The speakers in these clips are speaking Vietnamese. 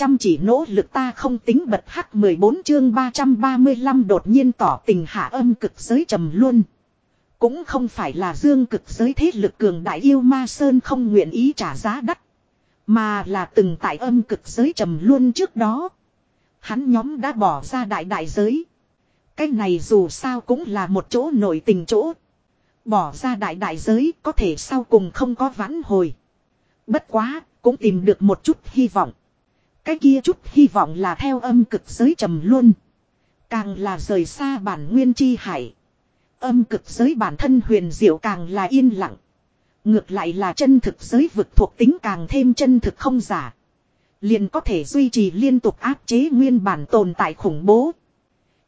Chăm chỉ nỗ lực ta không tính bật hắc 14 chương 335 đột nhiên tỏ tình hạ âm cực giới trầm luôn. Cũng không phải là dương cực giới thế lực cường đại yêu ma sơn không nguyện ý trả giá đắt. Mà là từng tại âm cực giới trầm luôn trước đó. Hắn nhóm đã bỏ ra đại đại giới. Cái này dù sao cũng là một chỗ nổi tình chỗ. Bỏ ra đại đại giới có thể sau cùng không có vãn hồi. Bất quá, cũng tìm được một chút hy vọng. Cái kia chút hy vọng là theo âm cực giới trầm luôn. Càng là rời xa bản nguyên chi hải. Âm cực giới bản thân huyền diệu càng là yên lặng. Ngược lại là chân thực giới vực thuộc tính càng thêm chân thực không giả. Liền có thể duy trì liên tục áp chế nguyên bản tồn tại khủng bố.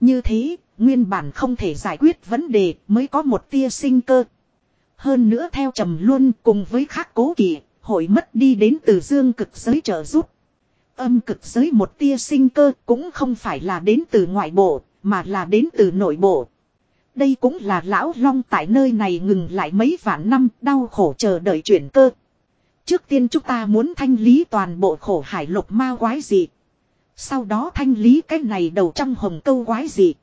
Như thế, nguyên bản không thể giải quyết vấn đề mới có một tia sinh cơ. Hơn nữa theo trầm luôn cùng với khắc cố kỳ, hội mất đi đến từ dương cực giới trợ giúp. Âm cực giới một tia sinh cơ cũng không phải là đến từ ngoại bộ, mà là đến từ nội bộ. Đây cũng là lão long tại nơi này ngừng lại mấy vạn năm đau khổ chờ đợi chuyển cơ. Trước tiên chúng ta muốn thanh lý toàn bộ khổ hải lục ma quái dị. Sau đó thanh lý cái này đầu trong hồng câu quái dị.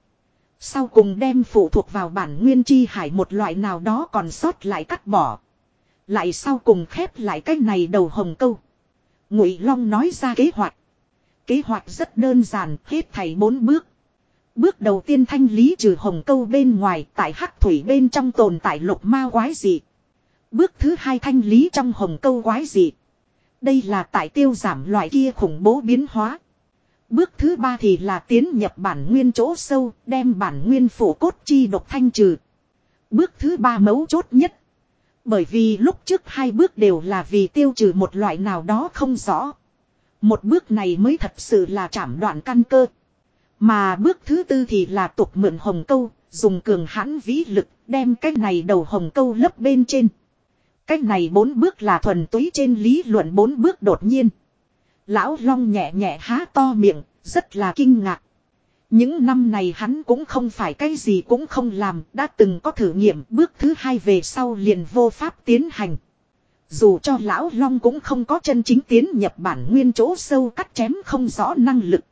Sau cùng đem phụ thuộc vào bản nguyên chi hải một loại nào đó còn sót lại cắt bỏ. Lại sau cùng khép lại cái này đầu hồng câu. Ngụy Long nói ra kế hoạch. Kế hoạch rất đơn giản, hết thảy bốn bước. Bước đầu tiên thanh lý trừ hồng câu bên ngoài tại hắc thủy bên trong tồn tại lục ma quái dị. Bước thứ hai thanh lý trong hồng câu quái dị. Đây là tại tiêu giảm loại kia khủng bố biến hóa. Bước thứ ba thì là tiến nhập bản nguyên chỗ sâu, đem bản nguyên phổ cốt chi độc thanh trừ. Bước thứ ba mấu chốt nhất. Bởi vì lúc trước hai bước đều là vì tiêu trừ một loại nào đó không rõ. Một bước này mới thật sự là chảm đoạn căn cơ. Mà bước thứ tư thì là tục mượn hồng câu, dùng cường hãn vĩ lực, đem cái này đầu hồng câu lấp bên trên. Cái này bốn bước là thuần túy trên lý luận bốn bước đột nhiên. Lão Long nhẹ nhẹ há to miệng, rất là kinh ngạc. Những năm này hắn cũng không phải cái gì cũng không làm, đã từng có thử nghiệm bước thứ hai về sau liền vô pháp tiến hành. Dù cho lão long cũng không có chân chính tiến nhập bản nguyên chỗ sâu cắt chém không rõ năng lực.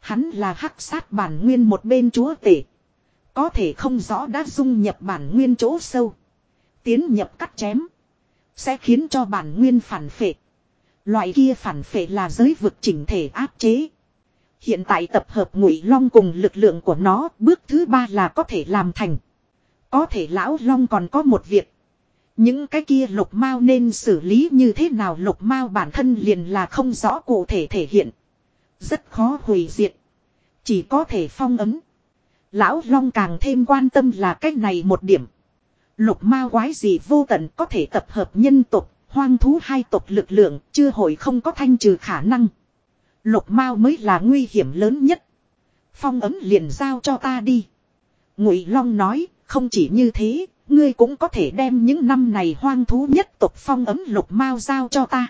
Hắn là hắc sát bản nguyên một bên chúa tể. Có thể không rõ đã dung nhập bản nguyên chỗ sâu. Tiến nhập cắt chém. Sẽ khiến cho bản nguyên phản phệ. Loại kia phản phệ là giới vực chỉnh thể áp chế. Hiện tại tập hợp ngụy long cùng lực lượng của nó bước thứ ba là có thể làm thành. Có thể lão long còn có một việc. Những cái kia lục mao nên xử lý như thế nào lục mao bản thân liền là không rõ cụ thể thể hiện. Rất khó hủy diệt. Chỉ có thể phong ấm. Lão long càng thêm quan tâm là cách này một điểm. Lục mao quái gì vô tận có thể tập hợp nhân tộc, hoang thú hai tộc lực lượng, chưa hồi không có thanh trừ khả năng. Lục Mao mới là nguy hiểm lớn nhất. Phong ấm liền giao cho ta đi. Ngụy Long nói, không chỉ như thế, ngươi cũng có thể đem những năm này hoang thú nhất tộc phong ấm Lục Mao giao cho ta.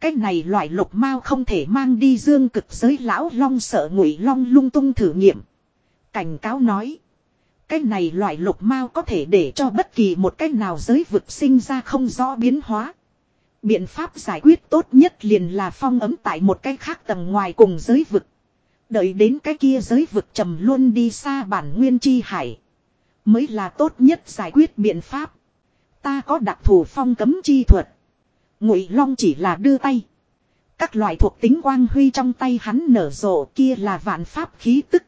Cái này loại Lục Mao không thể mang đi dương cực giới lão Long sợ Ngụy Long lung tung thử nghiệm. Cảnh cáo nói, cái này loại Lục Mao có thể để cho bất kỳ một cách nào giới vực sinh ra không rõ biến hóa. Biện pháp giải quyết tốt nhất liền là phong ấm tại một cái khác tầng ngoài cùng giới vực. Đợi đến cái kia giới vực trầm luôn đi xa bản nguyên chi hải. Mới là tốt nhất giải quyết biện pháp. Ta có đặc thù phong cấm chi thuật. Ngụy Long chỉ là đưa tay. Các loại thuộc tính quang huy trong tay hắn nở rộ kia là vạn pháp khí tức.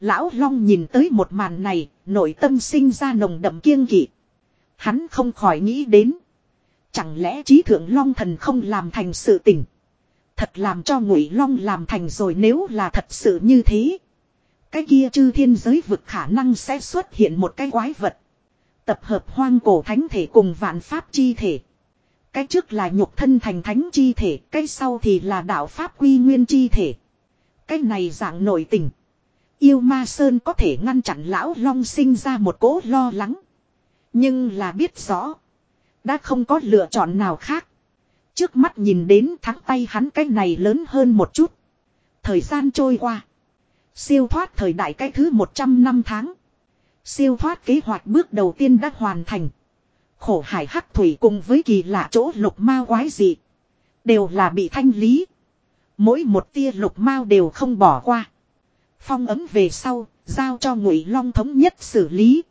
Lão Long nhìn tới một màn này, nội tâm sinh ra nồng đậm kiêng kỵ. Hắn không khỏi nghĩ đến. Chẳng lẽ trí thượng long thần không làm thành sự tình. Thật làm cho ngụy long làm thành rồi nếu là thật sự như thế. Cái kia chư thiên giới vực khả năng sẽ xuất hiện một cái quái vật. Tập hợp hoang cổ thánh thể cùng vạn pháp chi thể. Cái trước là nhục thân thành thánh chi thể, cái sau thì là đạo pháp quy nguyên chi thể. Cái này dạng nội tình. Yêu ma sơn có thể ngăn chặn lão long sinh ra một cố lo lắng. Nhưng là biết rõ. Đã không có lựa chọn nào khác. Trước mắt nhìn đến thắng tay hắn cái này lớn hơn một chút. Thời gian trôi qua. Siêu thoát thời đại cái thứ 100 năm tháng. Siêu thoát kế hoạch bước đầu tiên đã hoàn thành. Khổ hải hắc thủy cùng với kỳ lạ chỗ lục ma quái dị. Đều là bị thanh lý. Mỗi một tia lục mao đều không bỏ qua. Phong ấm về sau, giao cho ngụy long thống nhất xử lý.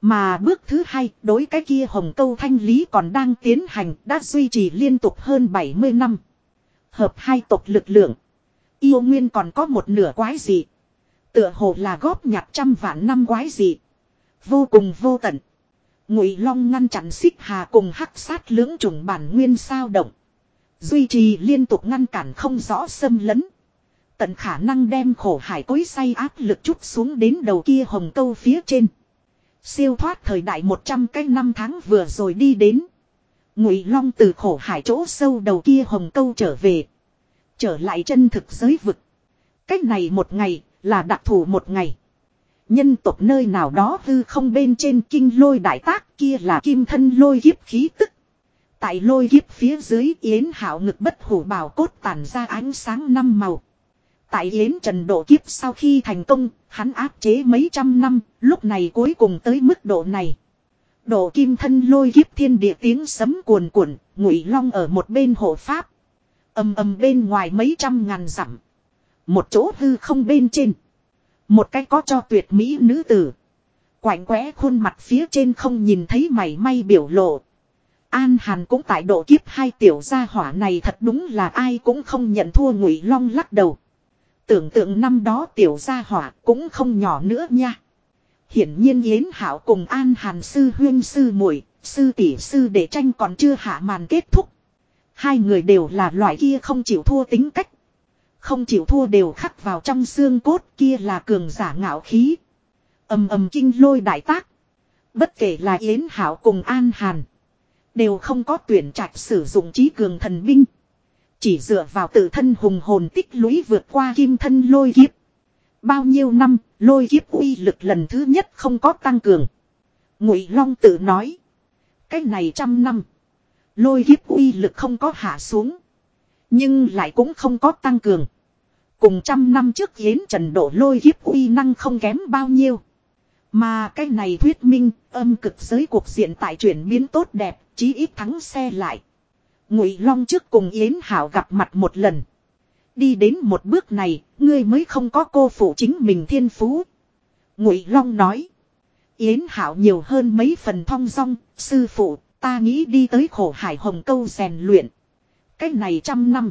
Mà bước thứ hai, đối cái kia hồng câu thanh lý còn đang tiến hành, đã duy trì liên tục hơn 70 năm. Hợp hai tộc lực lượng. Yêu nguyên còn có một nửa quái dị. Tựa hồ là góp nhặt trăm vạn năm quái dị. Vô cùng vô tận. Ngụy Long ngăn chặn xích hà cùng hắc sát lưỡng trùng bản nguyên sao động. Duy trì liên tục ngăn cản không rõ xâm lấn. Tận khả năng đem khổ hải cối say áp lực chút xuống đến đầu kia hồng câu phía trên. Siêu thoát thời đại 100 cái năm tháng vừa rồi đi đến. Ngụy Long từ khổ hải chỗ sâu đầu kia hồng câu trở về. Trở lại chân thực giới vực. Cách này một ngày là đặc thù một ngày. Nhân tộc nơi nào đó hư không bên trên kinh lôi đại tác kia là kim thân lôi kiếp khí tức. Tại lôi kiếp phía dưới yến hảo ngực bất hủ bảo cốt tản ra ánh sáng năm màu. Tại yến trần độ kiếp sau khi thành công, hắn áp chế mấy trăm năm, lúc này cuối cùng tới mức độ này. Độ kim thân lôi kiếp thiên địa tiếng sấm cuồn cuộn, ngụy long ở một bên hộ pháp. ầm ầm bên ngoài mấy trăm ngàn dặm. Một chỗ hư không bên trên. Một cái có cho tuyệt mỹ nữ tử. Quạnh quẽ khuôn mặt phía trên không nhìn thấy mảy may biểu lộ. An Hàn cũng tại độ kiếp hai tiểu gia hỏa này thật đúng là ai cũng không nhận thua ngụy long lắc đầu. Tưởng tượng năm đó tiểu gia hỏa cũng không nhỏ nữa nha. Hiển nhiên Yến Hảo cùng An Hàn sư huyên sư muội, sư tỷ sư để tranh còn chưa hạ màn kết thúc. Hai người đều là loại kia không chịu thua tính cách. Không chịu thua đều khắc vào trong xương cốt kia là cường giả ngạo khí. ầm ầm kinh lôi đại tác. Bất kể là Yến Hảo cùng An Hàn. Đều không có tuyển trạch sử dụng trí cường thần binh. Chỉ dựa vào tự thân hùng hồn tích lũy vượt qua kim thân lôi kiếp. Bao nhiêu năm, lôi kiếp uy lực lần thứ nhất không có tăng cường. Ngụy Long tự nói. Cái này trăm năm. Lôi kiếp uy lực không có hạ xuống. Nhưng lại cũng không có tăng cường. Cùng trăm năm trước yến trần độ lôi kiếp uy năng không kém bao nhiêu. Mà cái này thuyết minh âm cực giới cuộc diện tại chuyển biến tốt đẹp, chí ít thắng xe lại. Ngụy Long trước cùng Yến Hảo gặp mặt một lần. Đi đến một bước này, ngươi mới không có cô phụ chính mình thiên phú. Ngụy Long nói. Yến Hảo nhiều hơn mấy phần thong dong, sư phụ, ta nghĩ đi tới khổ hải hồng câu rèn luyện. Cách này trăm năm.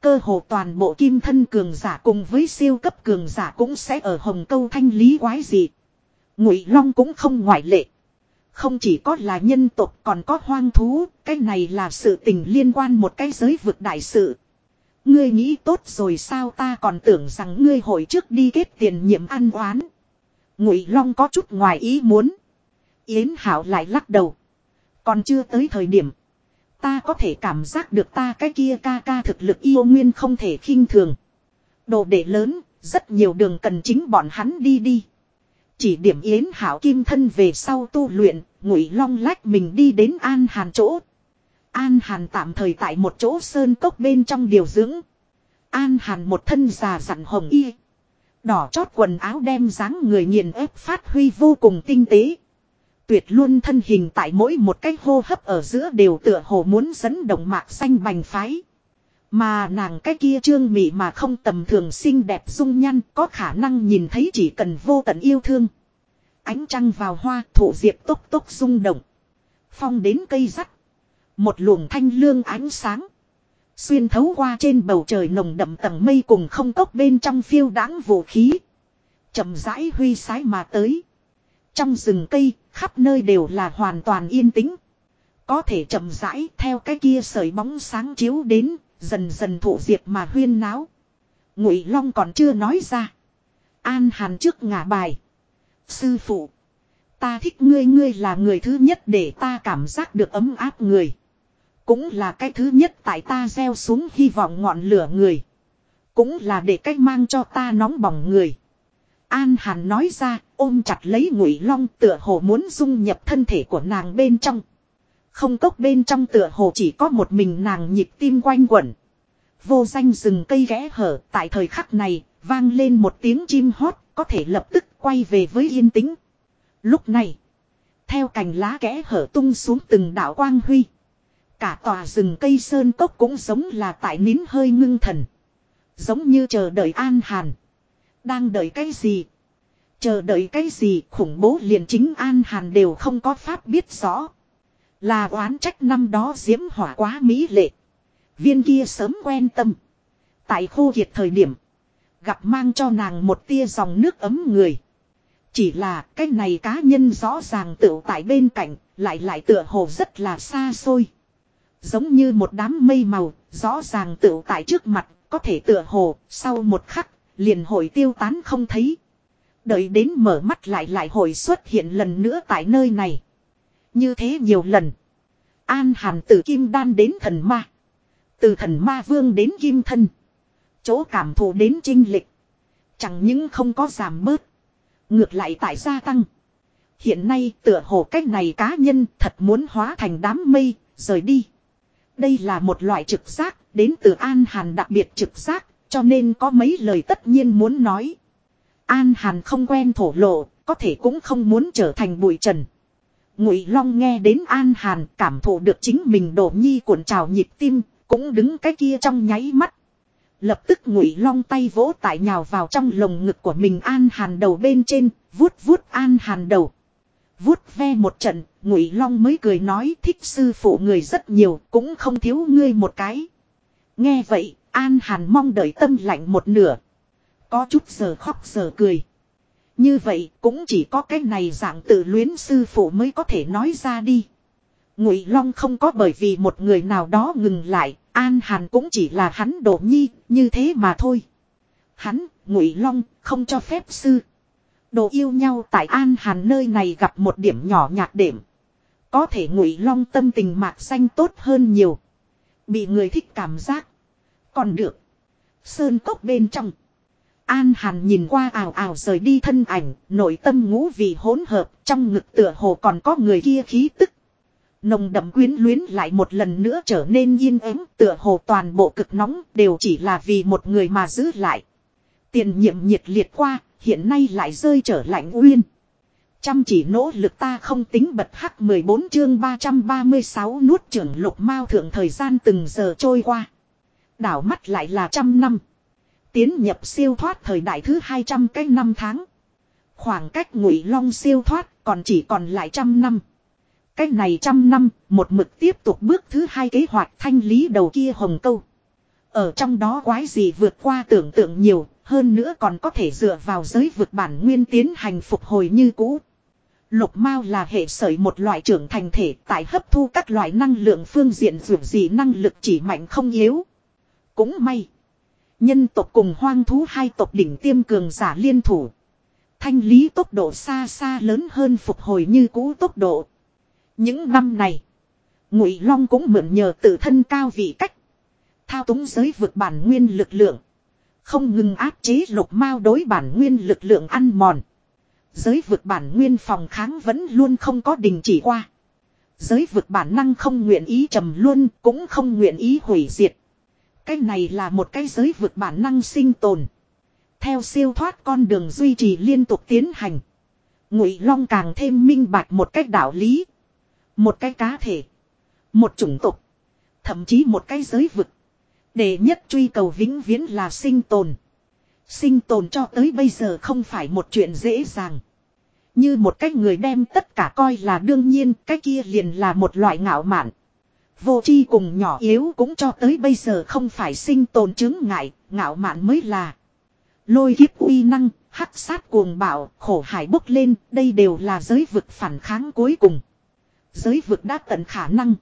Cơ hồ toàn bộ kim thân cường giả cùng với siêu cấp cường giả cũng sẽ ở hồng câu thanh lý quái gì. Ngụy Long cũng không ngoại lệ. Không chỉ có là nhân tộc còn có hoang thú, cái này là sự tình liên quan một cái giới vực đại sự. Ngươi nghĩ tốt rồi sao ta còn tưởng rằng ngươi hồi trước đi kết tiền nhiệm ăn oán. Ngụy Long có chút ngoài ý muốn. Yến Hảo lại lắc đầu. Còn chưa tới thời điểm. Ta có thể cảm giác được ta cái kia ca ca thực lực yêu nguyên không thể khinh thường. Đồ đệ lớn, rất nhiều đường cần chính bọn hắn đi đi. Chỉ điểm yến hảo kim thân về sau tu luyện, ngụy long lách mình đi đến an hàn chỗ. An hàn tạm thời tại một chỗ sơn cốc bên trong điều dưỡng. An hàn một thân già dặn hồng y. Đỏ chót quần áo đem dáng người nghiền ép phát huy vô cùng tinh tế. Tuyệt luôn thân hình tại mỗi một cái hô hấp ở giữa đều tựa hồ muốn dẫn động mạc xanh bành phái. Mà nàng cái kia trương mị mà không tầm thường xinh đẹp dung nhan có khả năng nhìn thấy chỉ cần vô tận yêu thương. Ánh trăng vào hoa thụ diệp tốc tốc rung động. Phong đến cây rắt. Một luồng thanh lương ánh sáng. Xuyên thấu qua trên bầu trời nồng đậm tầng mây cùng không cốc bên trong phiêu đáng vũ khí. chậm rãi huy sái mà tới. Trong rừng cây, khắp nơi đều là hoàn toàn yên tĩnh. Có thể chậm rãi theo cái kia sợi bóng sáng chiếu đến, Dần dần thụ diệp mà huyên náo. Ngụy Long còn chưa nói ra. An Hàn trước ngả bài. Sư phụ. Ta thích ngươi ngươi là người thứ nhất để ta cảm giác được ấm áp người. Cũng là cái thứ nhất tại ta gieo xuống hy vọng ngọn lửa người. Cũng là để cách mang cho ta nóng bỏng người. An Hàn nói ra, ôm chặt lấy ngụy long tựa hồ muốn dung nhập thân thể của nàng bên trong. Không cốc bên trong tựa hồ chỉ có một mình nàng nhịp tim quanh quẩn. Vô danh rừng cây ghé hở tại thời khắc này vang lên một tiếng chim hót có thể lập tức quay về với yên tĩnh. Lúc này, theo cành lá kẽ hở tung xuống từng đạo quang huy. Cả tòa rừng cây sơn cốc cũng giống là tại nín hơi ngưng thần. Giống như chờ đợi An Hàn. Đang đợi cái gì? Chờ đợi cái gì khủng bố liền chính An Hàn đều không có pháp biết rõ. Là oán trách năm đó diễm hỏa quá mỹ lệ. Viên kia sớm quen tâm. Tại khô kiệt thời điểm. Gặp mang cho nàng một tia dòng nước ấm người. Chỉ là cái này cá nhân rõ ràng tựu tại bên cạnh. Lại lại tựa hồ rất là xa xôi. Giống như một đám mây màu. Rõ ràng tựu tại trước mặt. Có thể tựa hồ, sau một khắc. Liền hồi tiêu tán không thấy. Đợi đến mở mắt lại lại hồi xuất hiện lần nữa tại nơi này. Như thế nhiều lần. An hàn từ kim đan đến thần ma. Từ thần ma vương đến kim thân. Chỗ cảm thụ đến trinh lịch. Chẳng những không có giảm bớt. Ngược lại tại gia tăng. Hiện nay tựa hồ cách này cá nhân thật muốn hóa thành đám mây, rời đi. Đây là một loại trực giác, đến từ An Hàn đặc biệt trực giác, cho nên có mấy lời tất nhiên muốn nói. An Hàn không quen thổ lộ, có thể cũng không muốn trở thành bụi trần. Ngụy Long nghe đến An Hàn cảm thụ được chính mình đổ nhi cuộn trào nhịp tim, cũng đứng cái kia trong nháy mắt. Lập tức Ngụy Long tay vỗ tại nhào vào trong lồng ngực của mình An Hàn đầu bên trên, vuốt vuốt An Hàn đầu. Vuốt ve một trận, Ngụy Long mới cười nói thích sư phụ người rất nhiều, cũng không thiếu ngươi một cái. Nghe vậy, An Hàn mong đợi tâm lạnh một nửa. Có chút giờ khóc giờ cười. Như vậy cũng chỉ có cái này dạng tự luyến sư phụ mới có thể nói ra đi. Ngụy Long không có bởi vì một người nào đó ngừng lại, An Hàn cũng chỉ là hắn độ nhi, như thế mà thôi. Hắn, Ngụy Long, không cho phép sư. Đồ yêu nhau tại An Hàn nơi này gặp một điểm nhỏ nhạt điểm. Có thể Ngụy Long tâm tình mạc xanh tốt hơn nhiều. Bị người thích cảm giác. Còn được. Sơn cốc bên trong. An Hàn nhìn qua ảo ảo rời đi thân ảnh, nội tâm ngũ vị hỗn hợp, trong ngực tựa hồ còn có người kia khí tức. Nồng đậm quyến luyến lại một lần nữa trở nên yên ắng, tựa hồ toàn bộ cực nóng đều chỉ là vì một người mà giữ lại. Tiền nhiệm nhiệt liệt qua, hiện nay lại rơi trở lạnh uyên. Chăm chỉ nỗ lực ta không tính bật hắc 14 chương 336 nuốt trưởng lục mao thượng thời gian từng giờ trôi qua. Đảo mắt lại là trăm năm. Tiến nhập siêu thoát thời đại thứ 200 cái năm tháng. Khoảng cách ngụy long siêu thoát còn chỉ còn lại trăm năm. cách này trăm năm, một mực tiếp tục bước thứ hai kế hoạch thanh lý đầu kia hồng câu. Ở trong đó quái gì vượt qua tưởng tượng nhiều, hơn nữa còn có thể dựa vào giới vực bản nguyên tiến hành phục hồi như cũ. Lục mao là hệ sởi một loại trưởng thành thể tại hấp thu các loại năng lượng phương diện dù gì năng lực chỉ mạnh không yếu. Cũng may. Nhân tộc cùng hoang thú hai tộc đỉnh tiêm cường giả liên thủ. Thanh lý tốc độ xa xa lớn hơn phục hồi như cũ tốc độ. Những năm này. Ngụy Long cũng mượn nhờ tự thân cao vị cách. Thao túng giới vượt bản nguyên lực lượng. Không ngừng áp chế lục mao đối bản nguyên lực lượng ăn mòn. Giới vượt bản nguyên phòng kháng vẫn luôn không có đình chỉ qua. Giới vượt bản năng không nguyện ý trầm luôn cũng không nguyện ý hủy diệt. Cái này là một cái giới vượt bản năng sinh tồn. Theo siêu thoát con đường duy trì liên tục tiến hành. Ngụy Long càng thêm minh bạch một cách đạo lý. Một cái cá thể. Một chủng tộc. Thậm chí một cái giới vực. Để nhất truy cầu vĩnh viễn là sinh tồn. Sinh tồn cho tới bây giờ không phải một chuyện dễ dàng. Như một cách người đem tất cả coi là đương nhiên, cái kia liền là một loại ngạo mạn. Vô chi cùng nhỏ yếu cũng cho tới bây giờ không phải sinh tồn chứng ngại, ngạo mạn mới là. Lôi kiếp uy năng, hắc sát cuồng bạo, khổ hải bốc lên, đây đều là giới vực phản kháng cuối cùng. Giới vực đã tận khả năng.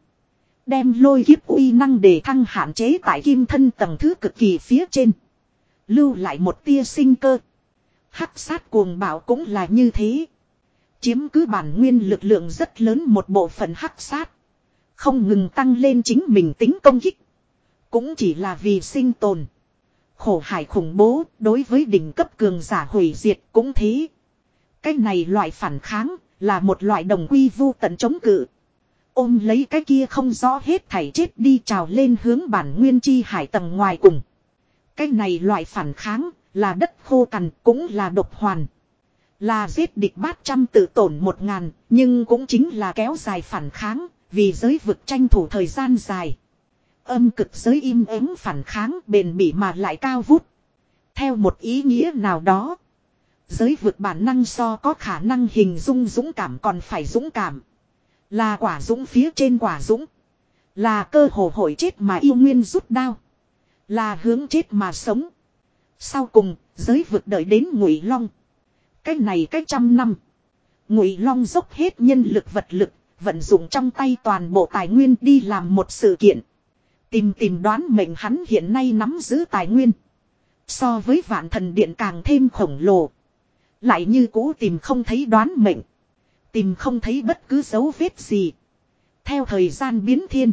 Đem lôi kiếp uy năng để thăng hạn chế tại kim thân tầng thứ cực kỳ phía trên. Lưu lại một tia sinh cơ. Hắc sát cuồng bạo cũng là như thế. Chiếm cứ bản nguyên lực lượng rất lớn một bộ phận hắc sát. Không ngừng tăng lên chính mình tính công kích. Cũng chỉ là vì sinh tồn. Khổ hải khủng bố đối với đỉnh cấp cường giả hủy diệt cũng thế. Cái này loại phản kháng là một loại đồng quy vu tận chống cự. Ôm lấy cái kia không rõ hết thảy chết đi trào lên hướng bản nguyên chi hải tầng ngoài cùng. Cái này loại phản kháng là đất khô cằn cũng là độc hoàn. Là giết địch bát trăm tự tổn một ngàn, nhưng cũng chính là kéo dài phản kháng vì giới vực tranh thủ thời gian dài. Âm cực giới im ắng phản kháng bền bỉ mà lại cao vút. Theo một ý nghĩa nào đó. Giới vượt bản năng so có khả năng hình dung dũng cảm còn phải dũng cảm. Là quả dũng phía trên quả dũng. Là cơ hồ hội chết mà yêu nguyên rút đao. Là hướng chết mà sống. Sau cùng, giới vượt đợi đến ngụy long. Cách này cách trăm năm. Ngụy long dốc hết nhân lực vật lực, vận dụng trong tay toàn bộ tài nguyên đi làm một sự kiện. Tìm tìm đoán mệnh hắn hiện nay nắm giữ tài nguyên. So với vạn thần điện càng thêm khổng lồ. Lại như cũ tìm không thấy đoán mệnh. Tìm không thấy bất cứ dấu vết gì. Theo thời gian biến thiên.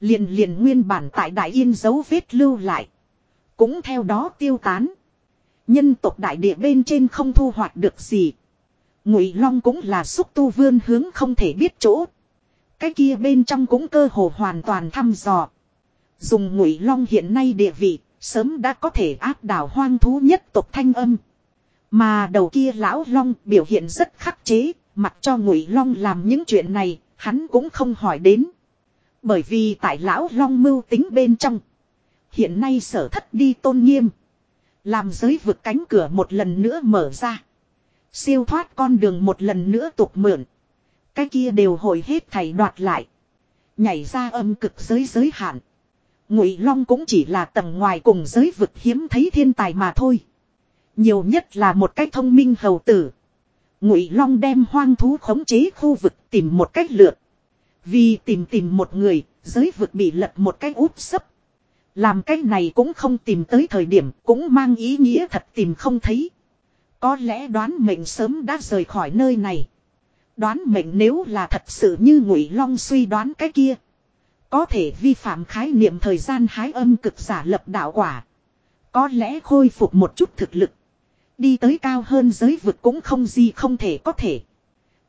Liền liền nguyên bản tại Đại Yên dấu vết lưu lại. Cũng theo đó tiêu tán. Nhân tộc đại địa bên trên không thu hoạch được gì. Ngụy Long cũng là xúc tu vươn hướng không thể biết chỗ. Cái kia bên trong cũng cơ hồ hoàn toàn thăm dò. Dùng Ngụy Long hiện nay địa vị, sớm đã có thể áp đảo hoang thú nhất tộc thanh âm. Mà đầu kia lão Long biểu hiện rất khắc chế, mặc cho Ngụy Long làm những chuyện này, hắn cũng không hỏi đến. Bởi vì tại lão Long mưu tính bên trong, hiện nay sở thất đi tôn nghiêm, làm giới vực cánh cửa một lần nữa mở ra. Siêu thoát con đường một lần nữa tục mượn. Cái kia đều hồi hết thầy đoạt lại. Nhảy ra âm cực giới giới hạn. Ngụy Long cũng chỉ là tầng ngoài cùng giới vực hiếm thấy thiên tài mà thôi. Nhiều nhất là một cách thông minh hầu tử. Ngụy Long đem hoang thú khống chế khu vực tìm một cách lượt. Vì tìm tìm một người, giới vực bị lật một cách úp sấp. Làm cách này cũng không tìm tới thời điểm, cũng mang ý nghĩa thật tìm không thấy. Có lẽ đoán mệnh sớm đã rời khỏi nơi này. Đoán mệnh nếu là thật sự như Ngụy Long suy đoán cái kia. Có thể vi phạm khái niệm thời gian hái âm cực giả lập đạo quả. Có lẽ khôi phục một chút thực lực. Đi tới cao hơn giới vực cũng không gì không thể có thể.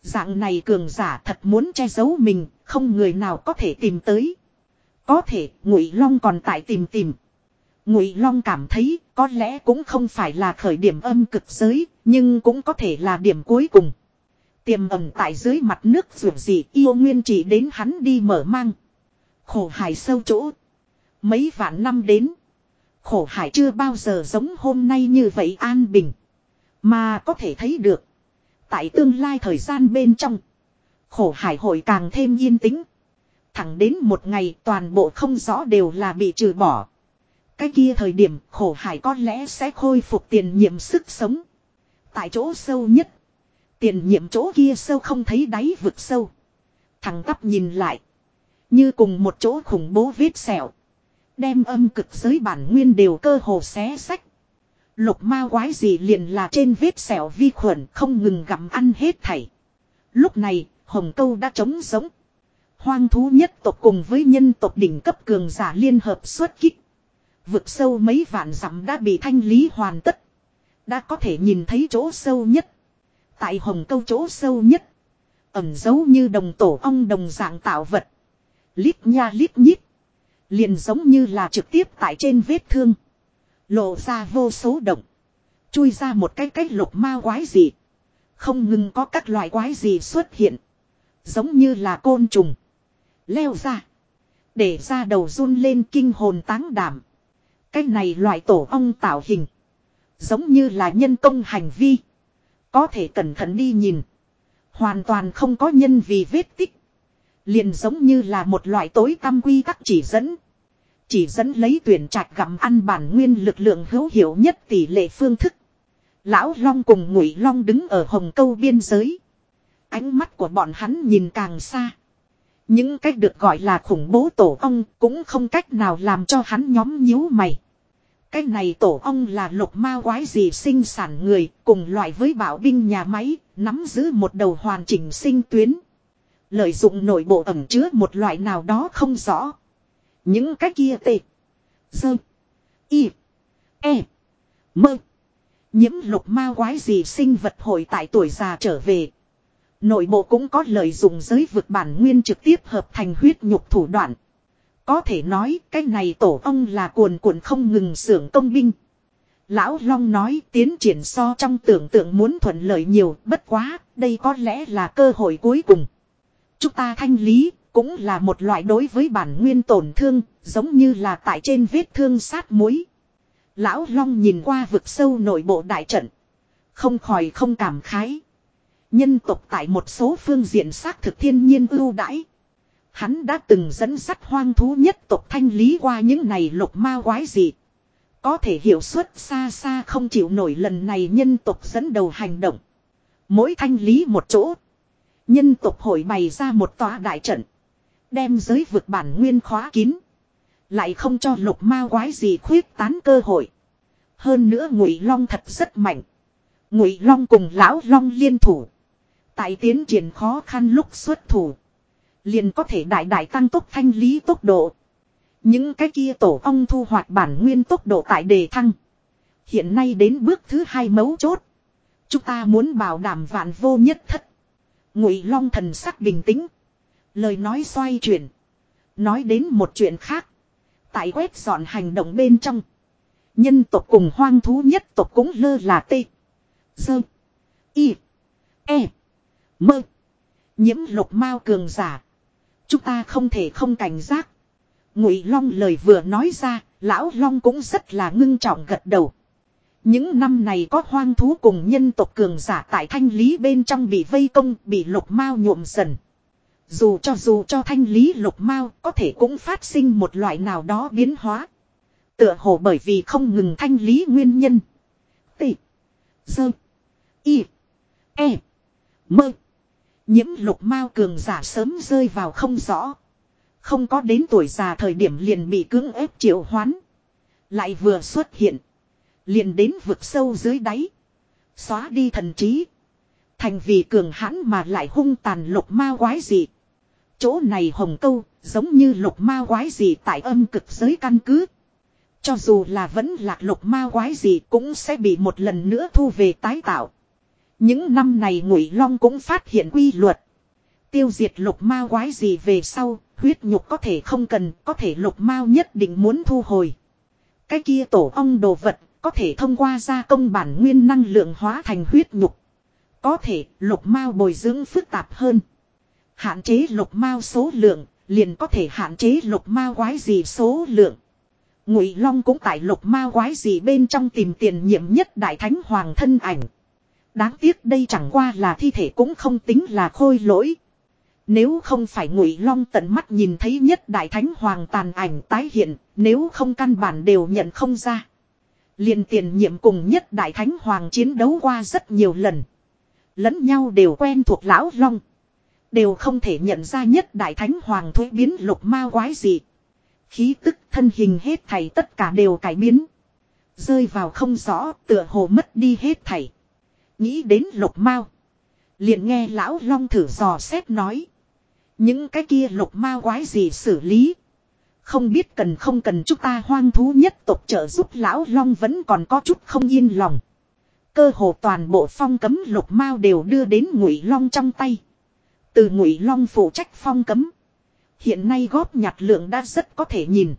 Dạng này cường giả thật muốn che giấu mình, không người nào có thể tìm tới. Có thể, Ngụy Long còn tại tìm tìm. Ngụy Long cảm thấy, có lẽ cũng không phải là khởi điểm âm cực giới, nhưng cũng có thể là điểm cuối cùng. Tiềm ẩn tại dưới mặt nước dù gì yêu nguyên chỉ đến hắn đi mở mang. Khổ hải sâu chỗ. Mấy vạn năm đến. Khổ hải chưa bao giờ giống hôm nay như vậy an bình. Mà có thể thấy được. Tại tương lai thời gian bên trong. Khổ hải hội càng thêm yên tĩnh. Thẳng đến một ngày toàn bộ không rõ đều là bị trừ bỏ. Cái kia thời điểm khổ hải có lẽ sẽ khôi phục tiền nhiệm sức sống. Tại chỗ sâu nhất. Tiền nhiệm chỗ kia sâu không thấy đáy vực sâu. Thằng tắp nhìn lại. Như cùng một chỗ khủng bố vết sẹo. Đem âm cực giới bản nguyên đều cơ hồ xé sách. Lục ma quái gì liền là trên vết sẹo vi khuẩn không ngừng gặm ăn hết thảy. Lúc này, hồng câu đã trống giống. Hoang thú nhất tộc cùng với nhân tộc đỉnh cấp cường giả liên hợp xuất kích. Vực sâu mấy vạn dặm đã bị thanh lý hoàn tất. Đã có thể nhìn thấy chỗ sâu nhất. Tại hồng câu chỗ sâu nhất. Ẩm giấu như đồng tổ ong đồng dạng tạo vật. Lít nha lít nhít. Liền giống như là trực tiếp tại trên vết thương. Lộ ra vô số động. Chui ra một cái cách lục ma quái gì. Không ngừng có các loại quái gì xuất hiện. Giống như là côn trùng. Leo ra. Để ra đầu run lên kinh hồn táng đảm. Cái này loại tổ ong tạo hình. Giống như là nhân công hành vi. Có thể cẩn thận đi nhìn. Hoàn toàn không có nhân vì vết tích. Liền giống như là một loại tối tam quy tắc chỉ dẫn. Chỉ dẫn lấy tuyển trạch gặm ăn bản nguyên lực lượng hữu hiệu nhất tỷ lệ phương thức. Lão Long cùng Ngụy Long đứng ở hồng câu biên giới. Ánh mắt của bọn hắn nhìn càng xa. Những cách được gọi là khủng bố tổ ong cũng không cách nào làm cho hắn nhóm nhíu mày. Cái này tổ ong là lục ma quái gì sinh sản người cùng loại với bảo binh nhà máy, nắm giữ một đầu hoàn chỉnh sinh tuyến. Lợi dụng nội bộ ẩm chứa một loại nào đó không rõ. Những cái kia tệ. Dơ. Y. E. Mơ. Nhiễm lục ma quái gì sinh vật hội tại tuổi già trở về. Nội bộ cũng có lợi dụng giới vực bản nguyên trực tiếp hợp thành huyết nhục thủ đoạn. Có thể nói cái này tổ ông là cuồn cuộn không ngừng xưởng công binh. Lão Long nói tiến triển so trong tưởng tượng muốn thuận lợi nhiều bất quá, đây có lẽ là cơ hội cuối cùng. Chúng ta thanh lý, Cũng là một loại đối với bản nguyên tổn thương, giống như là tại trên vết thương sát muối. Lão Long nhìn qua vực sâu nội bộ đại trận. Không khỏi không cảm khái. Nhân tộc tại một số phương diện xác thực thiên nhiên ưu đãi. Hắn đã từng dẫn dắt hoang thú nhất tộc thanh lý qua những này lục ma quái gì. Có thể hiểu suất xa xa không chịu nổi lần này nhân tộc dẫn đầu hành động. Mỗi thanh lý một chỗ. Nhân tộc hội bày ra một tòa đại trận. Đem giới vực bản nguyên khóa kín. Lại không cho lục ma quái gì khuyết tán cơ hội. Hơn nữa ngụy long thật rất mạnh. Ngụy long cùng lão long liên thủ. Tại tiến triển khó khăn lúc xuất thủ. Liền có thể đại đại tăng tốc thanh lý tốc độ. Những cái kia tổ ong thu hoạch bản nguyên tốc độ tại đề thăng. Hiện nay đến bước thứ hai mấu chốt. Chúng ta muốn bảo đảm vạn vô nhất thất. Ngụy Long thần sắc bình tĩnh. Lời nói xoay chuyển. Nói đến một chuyện khác. Tại quét dọn hành động bên trong. Nhân tộc cùng hoang thú nhất tộc cũng lơ là tê. Dơ. Y. E. Mơ. Nhiễm lục mao cường giả. Chúng ta không thể không cảnh giác. Ngụy Long lời vừa nói ra, lão Long cũng rất là ngưng trọng gật đầu. Những năm này có hoang thú cùng nhân tộc cường giả tại thanh lý bên trong bị vây công, bị lục mao nhuộm dần. Dù cho dù cho thanh lý lục mao có thể cũng phát sinh một loại nào đó biến hóa. Tựa hồ bởi vì không ngừng thanh lý nguyên nhân. Tị. Dơ. Y. E. Mơ. Nhiễm lục mao cường giả sớm rơi vào không rõ. Không có đến tuổi già thời điểm liền bị cưỡng ép triệu hoán. Lại vừa xuất hiện. Liền đến vực sâu dưới đáy. Xóa đi thần trí. Thành vì cường hãn mà lại hung tàn lục ma quái dị. Chỗ này hồng câu, giống như lục ma quái dị tại âm cực giới căn cứ. Cho dù là vẫn lạc lục ma quái dị cũng sẽ bị một lần nữa thu về tái tạo. Những năm này ngụy long cũng phát hiện quy luật. Tiêu diệt lục ma quái gì về sau, huyết nhục có thể không cần, có thể lục mao nhất định muốn thu hồi. Cái kia tổ ong đồ vật, có thể thông qua gia công bản nguyên năng lượng hóa thành huyết nhục. Có thể lục mao bồi dưỡng phức tạp hơn. Hạn chế lục mao số lượng, liền có thể hạn chế lục mao quái gì số lượng. Ngụy Long cũng tại lục ma quái gì bên trong tìm tiền nhiệm nhất đại thánh hoàng thân ảnh. Đáng tiếc đây chẳng qua là thi thể cũng không tính là khôi lỗi. Nếu không phải Ngụy Long tận mắt nhìn thấy nhất đại thánh hoàng tàn ảnh tái hiện, nếu không căn bản đều nhận không ra. liền tiền nhiệm cùng nhất đại thánh hoàng chiến đấu qua rất nhiều lần. Lẫn nhau đều quen thuộc lão long. Đều không thể nhận ra nhất đại thánh hoàng thuế biến lục ma quái gì. Khí tức thân hình hết thảy tất cả đều cải biến. Rơi vào không rõ tựa hồ mất đi hết thảy. Nghĩ đến lục mao. Liền nghe lão long thử dò xét nói. Những cái kia lục ma quái gì xử lý. Không biết cần không cần chúng ta hoang thú nhất tộc trợ giúp lão long vẫn còn có chút không yên lòng. Cơ hồ toàn bộ phong cấm lục mao đều đưa đến ngụy long trong tay. Từ ngụy long phụ trách phong cấm. Hiện nay góp nhặt lượng đã rất có thể nhìn.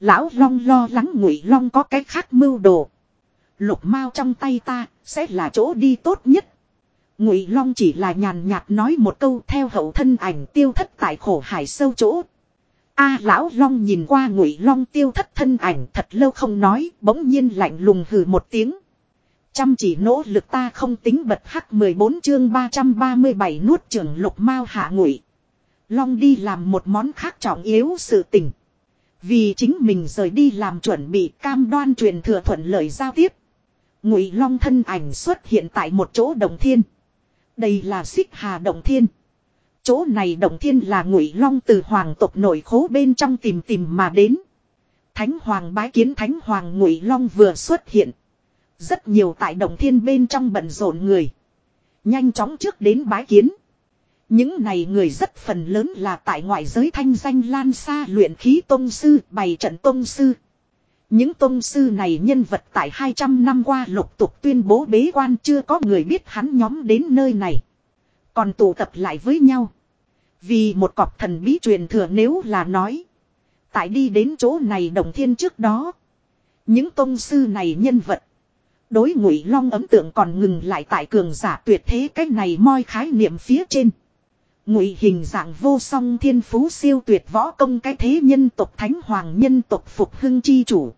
Lão Long lo lắng ngụy Long có cái khác mưu đồ. Lục mao trong tay ta sẽ là chỗ đi tốt nhất. Ngụy Long chỉ là nhàn nhạt nói một câu theo hậu thân ảnh tiêu thất tại khổ hải sâu chỗ. A lão Long nhìn qua Ngụy Long tiêu thất thân ảnh thật lâu không nói, bỗng nhiên lạnh lùng hừ một tiếng. Chăm chỉ nỗ lực ta không tính bật hắc 14 chương 337 nuốt trưởng lục mao hạ ngụy. Long đi làm một món khác trọng yếu sự tình. Vì chính mình rời đi làm chuẩn bị cam đoan truyền thừa thuận lợi giao tiếp. Ngụy Long thân ảnh xuất hiện tại một chỗ đồng thiên. Đây là xích hà Đồng thiên. Chỗ này Đồng thiên là Ngụy Long từ hoàng tộc nội khố bên trong tìm tìm mà đến. Thánh hoàng bái kiến thánh hoàng Ngụy Long vừa xuất hiện. Rất nhiều tại Đồng thiên bên trong bận rộn người. Nhanh chóng trước đến bái kiến. Những này người rất phần lớn là tại ngoại giới thanh danh lan xa luyện khí tông sư, bày trận tông sư. Những tôn sư này nhân vật tại 200 năm qua lục tục tuyên bố bế quan chưa có người biết hắn nhóm đến nơi này. Còn tụ tập lại với nhau. Vì một cọp thần bí truyền thừa nếu là nói. Tại đi đến chỗ này đồng thiên trước đó. Những tôn sư này nhân vật. Đối ngụy long ấm tượng còn ngừng lại tại cường giả tuyệt thế cách này moi khái niệm phía trên. Ngụy hình dạng vô song thiên phú siêu tuyệt võ công cái thế nhân tộc thánh hoàng nhân tộc phục hưng chi chủ.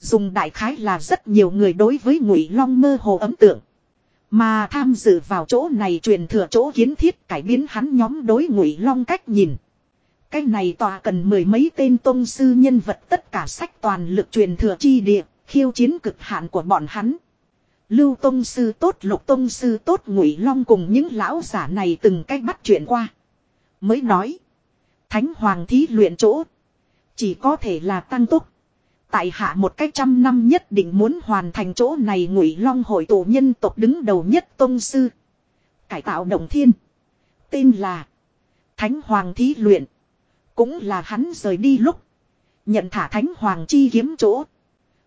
Dùng đại khái là rất nhiều người đối với Ngụy Long mơ hồ ấm tượng. Mà tham dự vào chỗ này truyền thừa chỗ kiến thiết cải biến hắn nhóm đối Ngụy Long cách nhìn. Cái này tòa cần mười mấy tên tôn sư nhân vật tất cả sách toàn lực truyền thừa chi địa, khiêu chiến cực hạn của bọn hắn. Lưu Tông Sư tốt, Lục Tông Sư tốt, Ngụy Long cùng những lão giả này từng cách bắt chuyện qua. Mới nói. Thánh Hoàng thí luyện chỗ. Chỉ có thể là tăng túc. Tại hạ một cách trăm năm nhất định muốn hoàn thành chỗ này Ngụy Long hội tổ nhân tộc đứng đầu nhất Tông Sư. Cải tạo đồng thiên. Tên là. Thánh Hoàng thí luyện. Cũng là hắn rời đi lúc. Nhận thả Thánh Hoàng chi kiếm chỗ.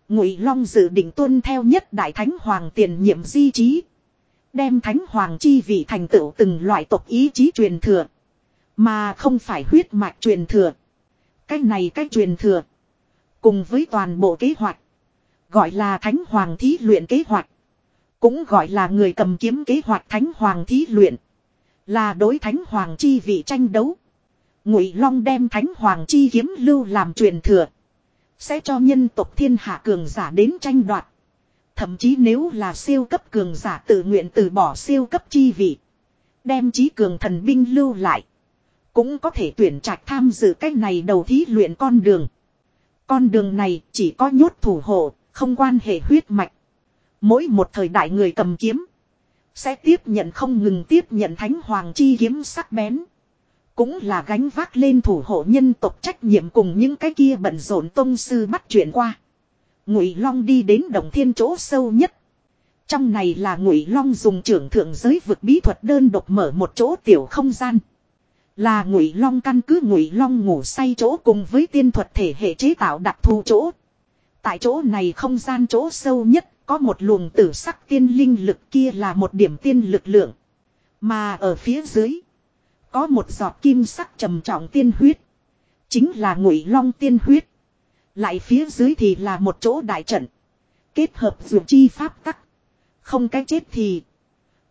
Ngụy Long dự định tuân theo nhất đại thánh hoàng tiền nhiệm di trí, đem thánh hoàng chi vị thành tựu từng loại tộc ý chí truyền thừa, mà không phải huyết mạch truyền thừa. Cái này cái truyền thừa, cùng với toàn bộ kế hoạch, gọi là thánh hoàng thí luyện kế hoạch, cũng gọi là người cầm kiếm kế hoạch thánh hoàng thí luyện, là đối thánh hoàng chi vị tranh đấu. Ngụy Long đem thánh hoàng chi kiếm lưu làm truyền thừa. Sẽ cho nhân tộc thiên hạ cường giả đến tranh đoạt. Thậm chí nếu là siêu cấp cường giả tự nguyện từ bỏ siêu cấp chi vị. Đem trí cường thần binh lưu lại. Cũng có thể tuyển trạch tham dự cách này đầu thí luyện con đường. Con đường này chỉ có nhốt thủ hộ, không quan hệ huyết mạch. Mỗi một thời đại người cầm kiếm. Sẽ tiếp nhận không ngừng tiếp nhận thánh hoàng chi kiếm sắc bén. Cũng là gánh vác lên thủ hộ nhân tộc trách nhiệm cùng những cái kia bận rộn tông sư bắt chuyện qua. Ngụy Long đi đến đồng thiên chỗ sâu nhất. Trong này là Ngụy Long dùng trưởng thượng giới vực bí thuật đơn độc mở một chỗ tiểu không gian. Là Ngụy Long căn cứ Ngụy Long ngủ say chỗ cùng với tiên thuật thể hệ chế tạo đặc thù chỗ. Tại chỗ này không gian chỗ sâu nhất, có một luồng tử sắc tiên linh lực kia là một điểm tiên lực lượng. Mà ở phía dưới có một giọt kim sắc trầm trọng tiên huyết. Chính là ngụy long tiên huyết. Lại phía dưới thì là một chỗ đại trận. Kết hợp dược chi pháp tắc. Không cái chết thì.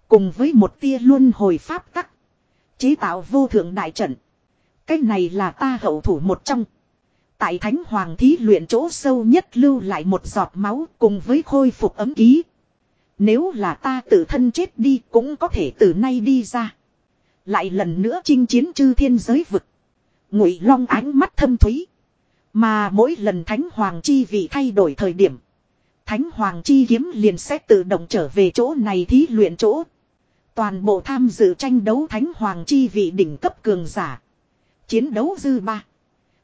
Cùng với một tia luân hồi pháp tắc. Chế tạo vô thượng đại trận. Cái này là ta hậu thủ một trong. Tại thánh hoàng thí luyện chỗ sâu nhất lưu lại một giọt máu cùng với khôi phục ấm ký. Nếu là ta tự thân chết đi cũng có thể từ nay đi ra. Lại lần nữa chinh chiến chư thiên giới vực. Ngụy long ánh mắt thâm thúy. Mà mỗi lần thánh hoàng chi vị thay đổi thời điểm. Thánh hoàng chi kiếm liền sẽ tự động trở về chỗ này thí luyện chỗ. Toàn bộ tham dự tranh đấu thánh hoàng chi vị đỉnh cấp cường giả. Chiến đấu dư ba.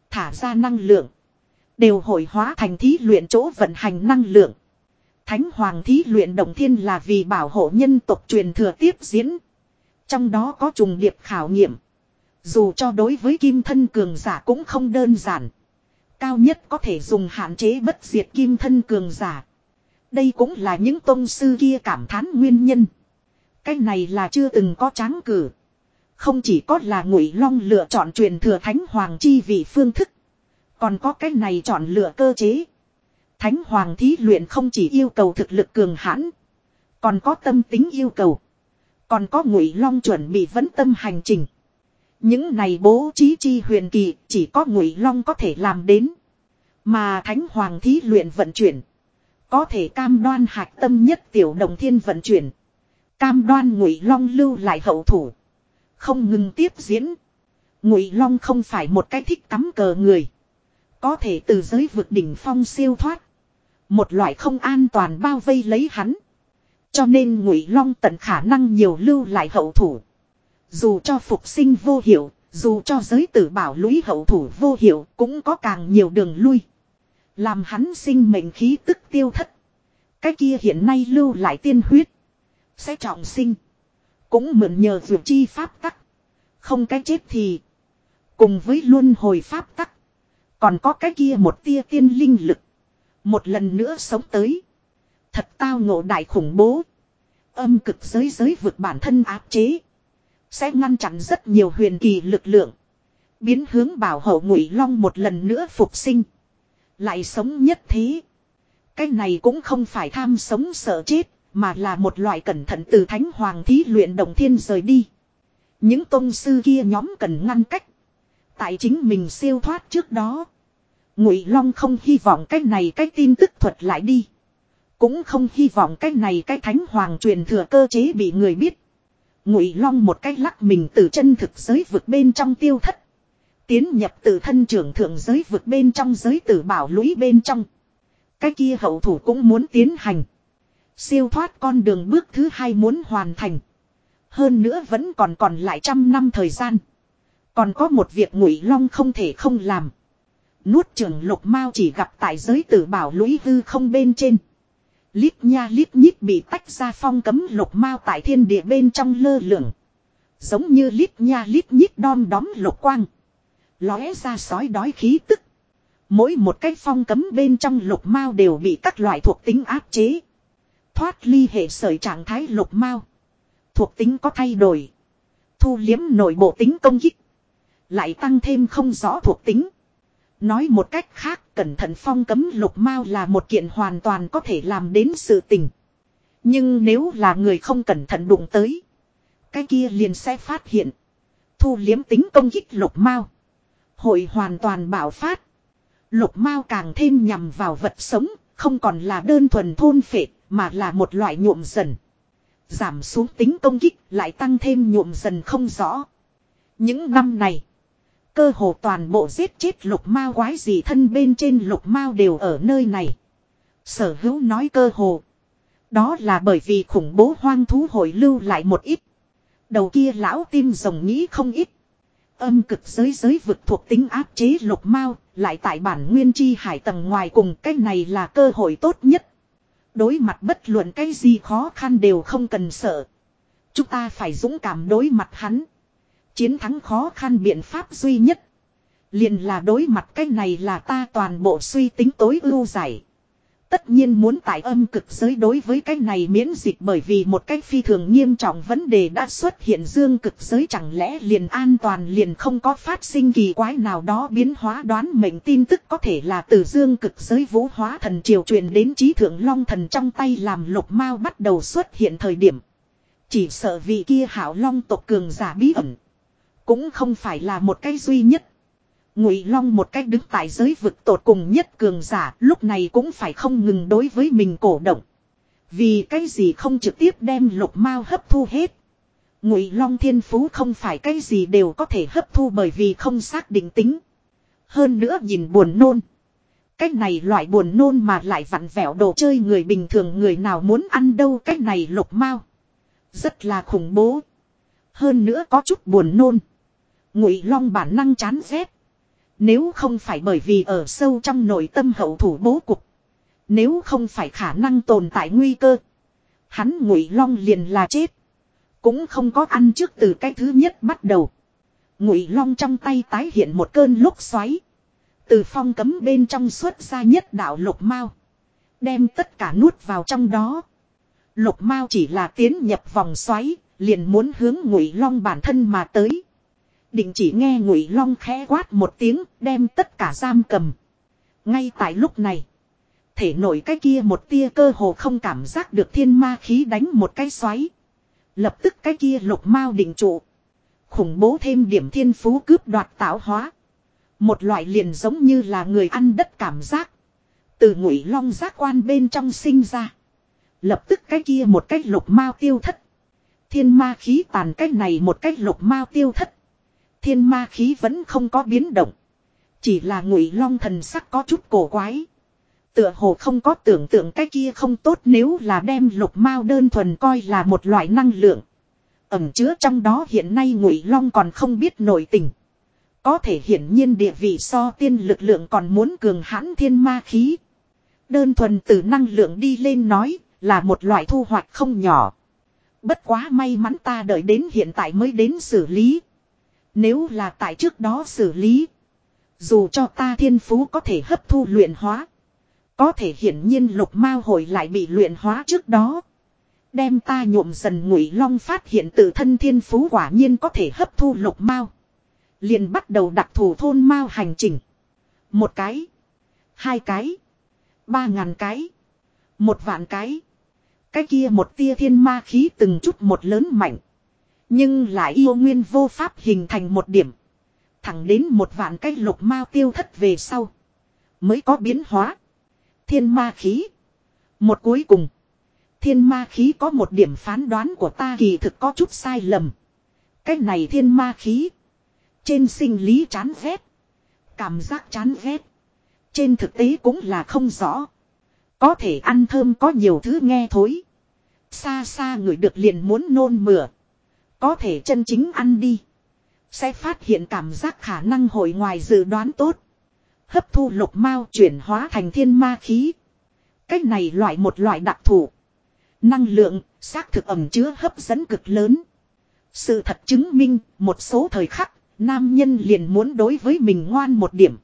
Thả ra năng lượng. Đều hội hóa thành thí luyện chỗ vận hành năng lượng. Thánh hoàng thí luyện động thiên là vì bảo hộ nhân tộc truyền thừa tiếp diễn. Trong đó có trùng điệp khảo nghiệm. Dù cho đối với kim thân cường giả cũng không đơn giản. Cao nhất có thể dùng hạn chế bất diệt kim thân cường giả. Đây cũng là những tôn sư kia cảm thán nguyên nhân. Cái này là chưa từng có tráng cử. Không chỉ có là ngụy long lựa chọn truyền thừa thánh hoàng chi vị phương thức. Còn có cái này chọn lựa cơ chế. Thánh hoàng thí luyện không chỉ yêu cầu thực lực cường hãn. Còn có tâm tính yêu cầu. Còn có ngụy long chuẩn bị vẫn tâm hành trình. Những này bố trí chi huyền kỳ, chỉ có ngụy long có thể làm đến. Mà thánh hoàng thí luyện vận chuyển. Có thể cam đoan hạc tâm nhất tiểu đồng thiên vận chuyển. Cam đoan ngụy long lưu lại hậu thủ. Không ngừng tiếp diễn. Ngụy long không phải một cái thích cắm cờ người. Có thể từ giới vực đỉnh phong siêu thoát. Một loại không an toàn bao vây lấy hắn. Cho nên ngụy long tận khả năng nhiều lưu lại hậu thủ. Dù cho phục sinh vô hiệu, dù cho giới tử bảo lũy hậu thủ vô hiệu cũng có càng nhiều đường lui. Làm hắn sinh mệnh khí tức tiêu thất. Cái kia hiện nay lưu lại tiên huyết. Sẽ trọng sinh. Cũng mượn nhờ vượt chi pháp tắc. Không cái chết thì. Cùng với luân hồi pháp tắc. Còn có cái kia một tia tiên linh lực. Một lần nữa sống tới. Thật tao ngộ đại khủng bố. Âm cực giới giới vượt bản thân áp chế. Sẽ ngăn chặn rất nhiều huyền kỳ lực lượng. Biến hướng bảo hậu ngụy long một lần nữa phục sinh. Lại sống nhất thế. Cái này cũng không phải tham sống sợ chết. Mà là một loại cẩn thận từ thánh hoàng thí luyện đồng thiên rời đi. Những tôn sư kia nhóm cần ngăn cách. Tại chính mình siêu thoát trước đó. Ngụy Long không hy vọng cái này cái tin tức thuật lại đi. Cũng không hy vọng cái này cái thánh hoàng truyền thừa cơ chế bị người biết. Ngụy Long một cái lắc mình từ chân thực giới vực bên trong tiêu thất. Tiến nhập từ thân trưởng thượng giới vực bên trong giới tử bảo lũy bên trong. Cái kia hậu thủ cũng muốn tiến hành. Siêu thoát con đường bước thứ hai muốn hoàn thành. Hơn nữa vẫn còn còn lại trăm năm thời gian. Còn có một việc ngụy long không thể không làm. Nuốt trường lục mao chỉ gặp tại giới tử bảo lũy hư không bên trên. Lít nha lít nhít bị tách ra phong cấm lục mao tại thiên địa bên trong lơ lửng. Giống như lít nha lít nhít đom đóm lục quang. Lóe ra sói đói khí tức. Mỗi một cái phong cấm bên trong lục mao đều bị các loại thuộc tính áp chế. Thoát ly hệ sởi trạng thái lục mao. Thuộc tính có thay đổi. Thu liếm nội bộ tính công kích. Lại tăng thêm không rõ thuộc tính. Nói một cách khác, cẩn thận phong cấm lục mao là một kiện hoàn toàn có thể làm đến sự tình. Nhưng nếu là người không cẩn thận đụng tới, cái kia liền sẽ phát hiện. Thu liếm tính công kích lục mao. Hội hoàn toàn bảo phát. Lục mao càng thêm nhằm vào vật sống, không còn là đơn thuần thôn phệ, mà là một loại nhuộm dần. Giảm xuống tính công kích, lại tăng thêm nhuộm dần không rõ. Những năm này, cơ hồ toàn bộ giết chết lục mao quái gì thân bên trên lục mao đều ở nơi này. Sở hữu nói cơ hồ. Đó là bởi vì khủng bố hoang thú hồi lưu lại một ít. Đầu kia lão tim rồng nghĩ không ít. Âm cực giới giới vực thuộc tính áp chế lục mao, lại tại bản nguyên chi hải tầng ngoài cùng cái này là cơ hội tốt nhất. Đối mặt bất luận cái gì khó khăn đều không cần sợ. Chúng ta phải dũng cảm đối mặt hắn. Chiến thắng khó khăn biện pháp duy nhất. Liền là đối mặt cái này là ta toàn bộ suy tính tối ưu giải. Tất nhiên muốn tại âm cực giới đối với cái này miễn dịch bởi vì một cách phi thường nghiêm trọng vấn đề đã xuất hiện dương cực giới chẳng lẽ liền an toàn liền không có phát sinh kỳ quái nào đó biến hóa đoán mệnh tin tức có thể là từ dương cực giới vũ hóa thần triều truyền đến trí thượng long thần trong tay làm lục mao bắt đầu xuất hiện thời điểm. Chỉ sợ vị kia hảo long tộc cường giả bí ẩn. Cũng không phải là một cái duy nhất. Ngụy Long một cách đứng tại giới vực tột cùng nhất cường giả, lúc này cũng phải không ngừng đối với mình cổ động. Vì cái gì không trực tiếp đem lục mao hấp thu hết. Ngụy Long thiên phú không phải cái gì đều có thể hấp thu bởi vì không xác định tính. Hơn nữa nhìn buồn nôn. Cái này loại buồn nôn mà lại vặn vẹo đồ chơi người bình thường người nào muốn ăn đâu cái này lục mao. Rất là khủng bố. Hơn nữa có chút buồn nôn. Ngụy Long bản năng chán ghét. Nếu không phải bởi vì ở sâu trong nội tâm hậu thủ bố cục. Nếu không phải khả năng tồn tại nguy cơ. Hắn ngụy long liền là chết. Cũng không có ăn trước từ cái thứ nhất bắt đầu. Ngụy long trong tay tái hiện một cơn lúc xoáy. Từ phong cấm bên trong xuất ra nhất đạo lục mao. Đem tất cả nuốt vào trong đó. Lục mao chỉ là tiến nhập vòng xoáy. Liền muốn hướng ngụy long bản thân mà tới. Định chỉ nghe ngụy long khẽ quát một tiếng, đem tất cả giam cầm. Ngay tại lúc này. Thể nổi cái kia một tia cơ hồ không cảm giác được thiên ma khí đánh một cái xoáy. Lập tức cái kia lục mau định trụ. Khủng bố thêm điểm thiên phú cướp đoạt tạo hóa. Một loại liền giống như là người ăn đất cảm giác. Từ ngụy long giác quan bên trong sinh ra. Lập tức cái kia một cái lục mau tiêu thất. Thiên ma khí tàn cái này một cái lục mau tiêu thất. Thiên ma khí vẫn không có biến động. Chỉ là ngụy long thần sắc có chút cổ quái. Tựa hồ không có tưởng tượng cái kia không tốt nếu là đem lục mao đơn thuần coi là một loại năng lượng. Ẩm chứa trong đó hiện nay ngụy long còn không biết nội tình. Có thể hiển nhiên địa vị so tiên lực lượng còn muốn cường hãn thiên ma khí. Đơn thuần từ năng lượng đi lên nói là một loại thu hoạch không nhỏ. Bất quá may mắn ta đợi đến hiện tại mới đến xử lý. Nếu là tại trước đó xử lý. Dù cho ta thiên phú có thể hấp thu luyện hóa. Có thể hiển nhiên lục mao hồi lại bị luyện hóa trước đó. Đem ta nhuộm dần ngụy long phát hiện tự thân thiên phú quả nhiên có thể hấp thu lục mao. Liền bắt đầu đặc thù thôn mao hành trình. Một cái. Hai cái. Ba ngàn cái. Một vạn cái. Cái kia một tia thiên ma khí từng chút một lớn mạnh. Nhưng lại yêu nguyên vô pháp hình thành một điểm. Thẳng đến một vạn cái lục mao tiêu thất về sau. Mới có biến hóa. Thiên ma khí. Một cuối cùng. Thiên ma khí có một điểm phán đoán của ta kỳ thực có chút sai lầm. Cái này thiên ma khí. Trên sinh lý chán ghét. Cảm giác chán ghét. Trên thực tế cũng là không rõ. Có thể ăn thơm có nhiều thứ nghe thối. Xa xa người được liền muốn nôn mửa. Có thể chân chính ăn đi. Sẽ phát hiện cảm giác khả năng hội ngoài dự đoán tốt. Hấp thu lục mao chuyển hóa thành thiên ma khí. Cách này loại một loại đặc thù. Năng lượng, xác thực ẩm chứa hấp dẫn cực lớn. Sự thật chứng minh, một số thời khắc, nam nhân liền muốn đối với mình ngoan một điểm.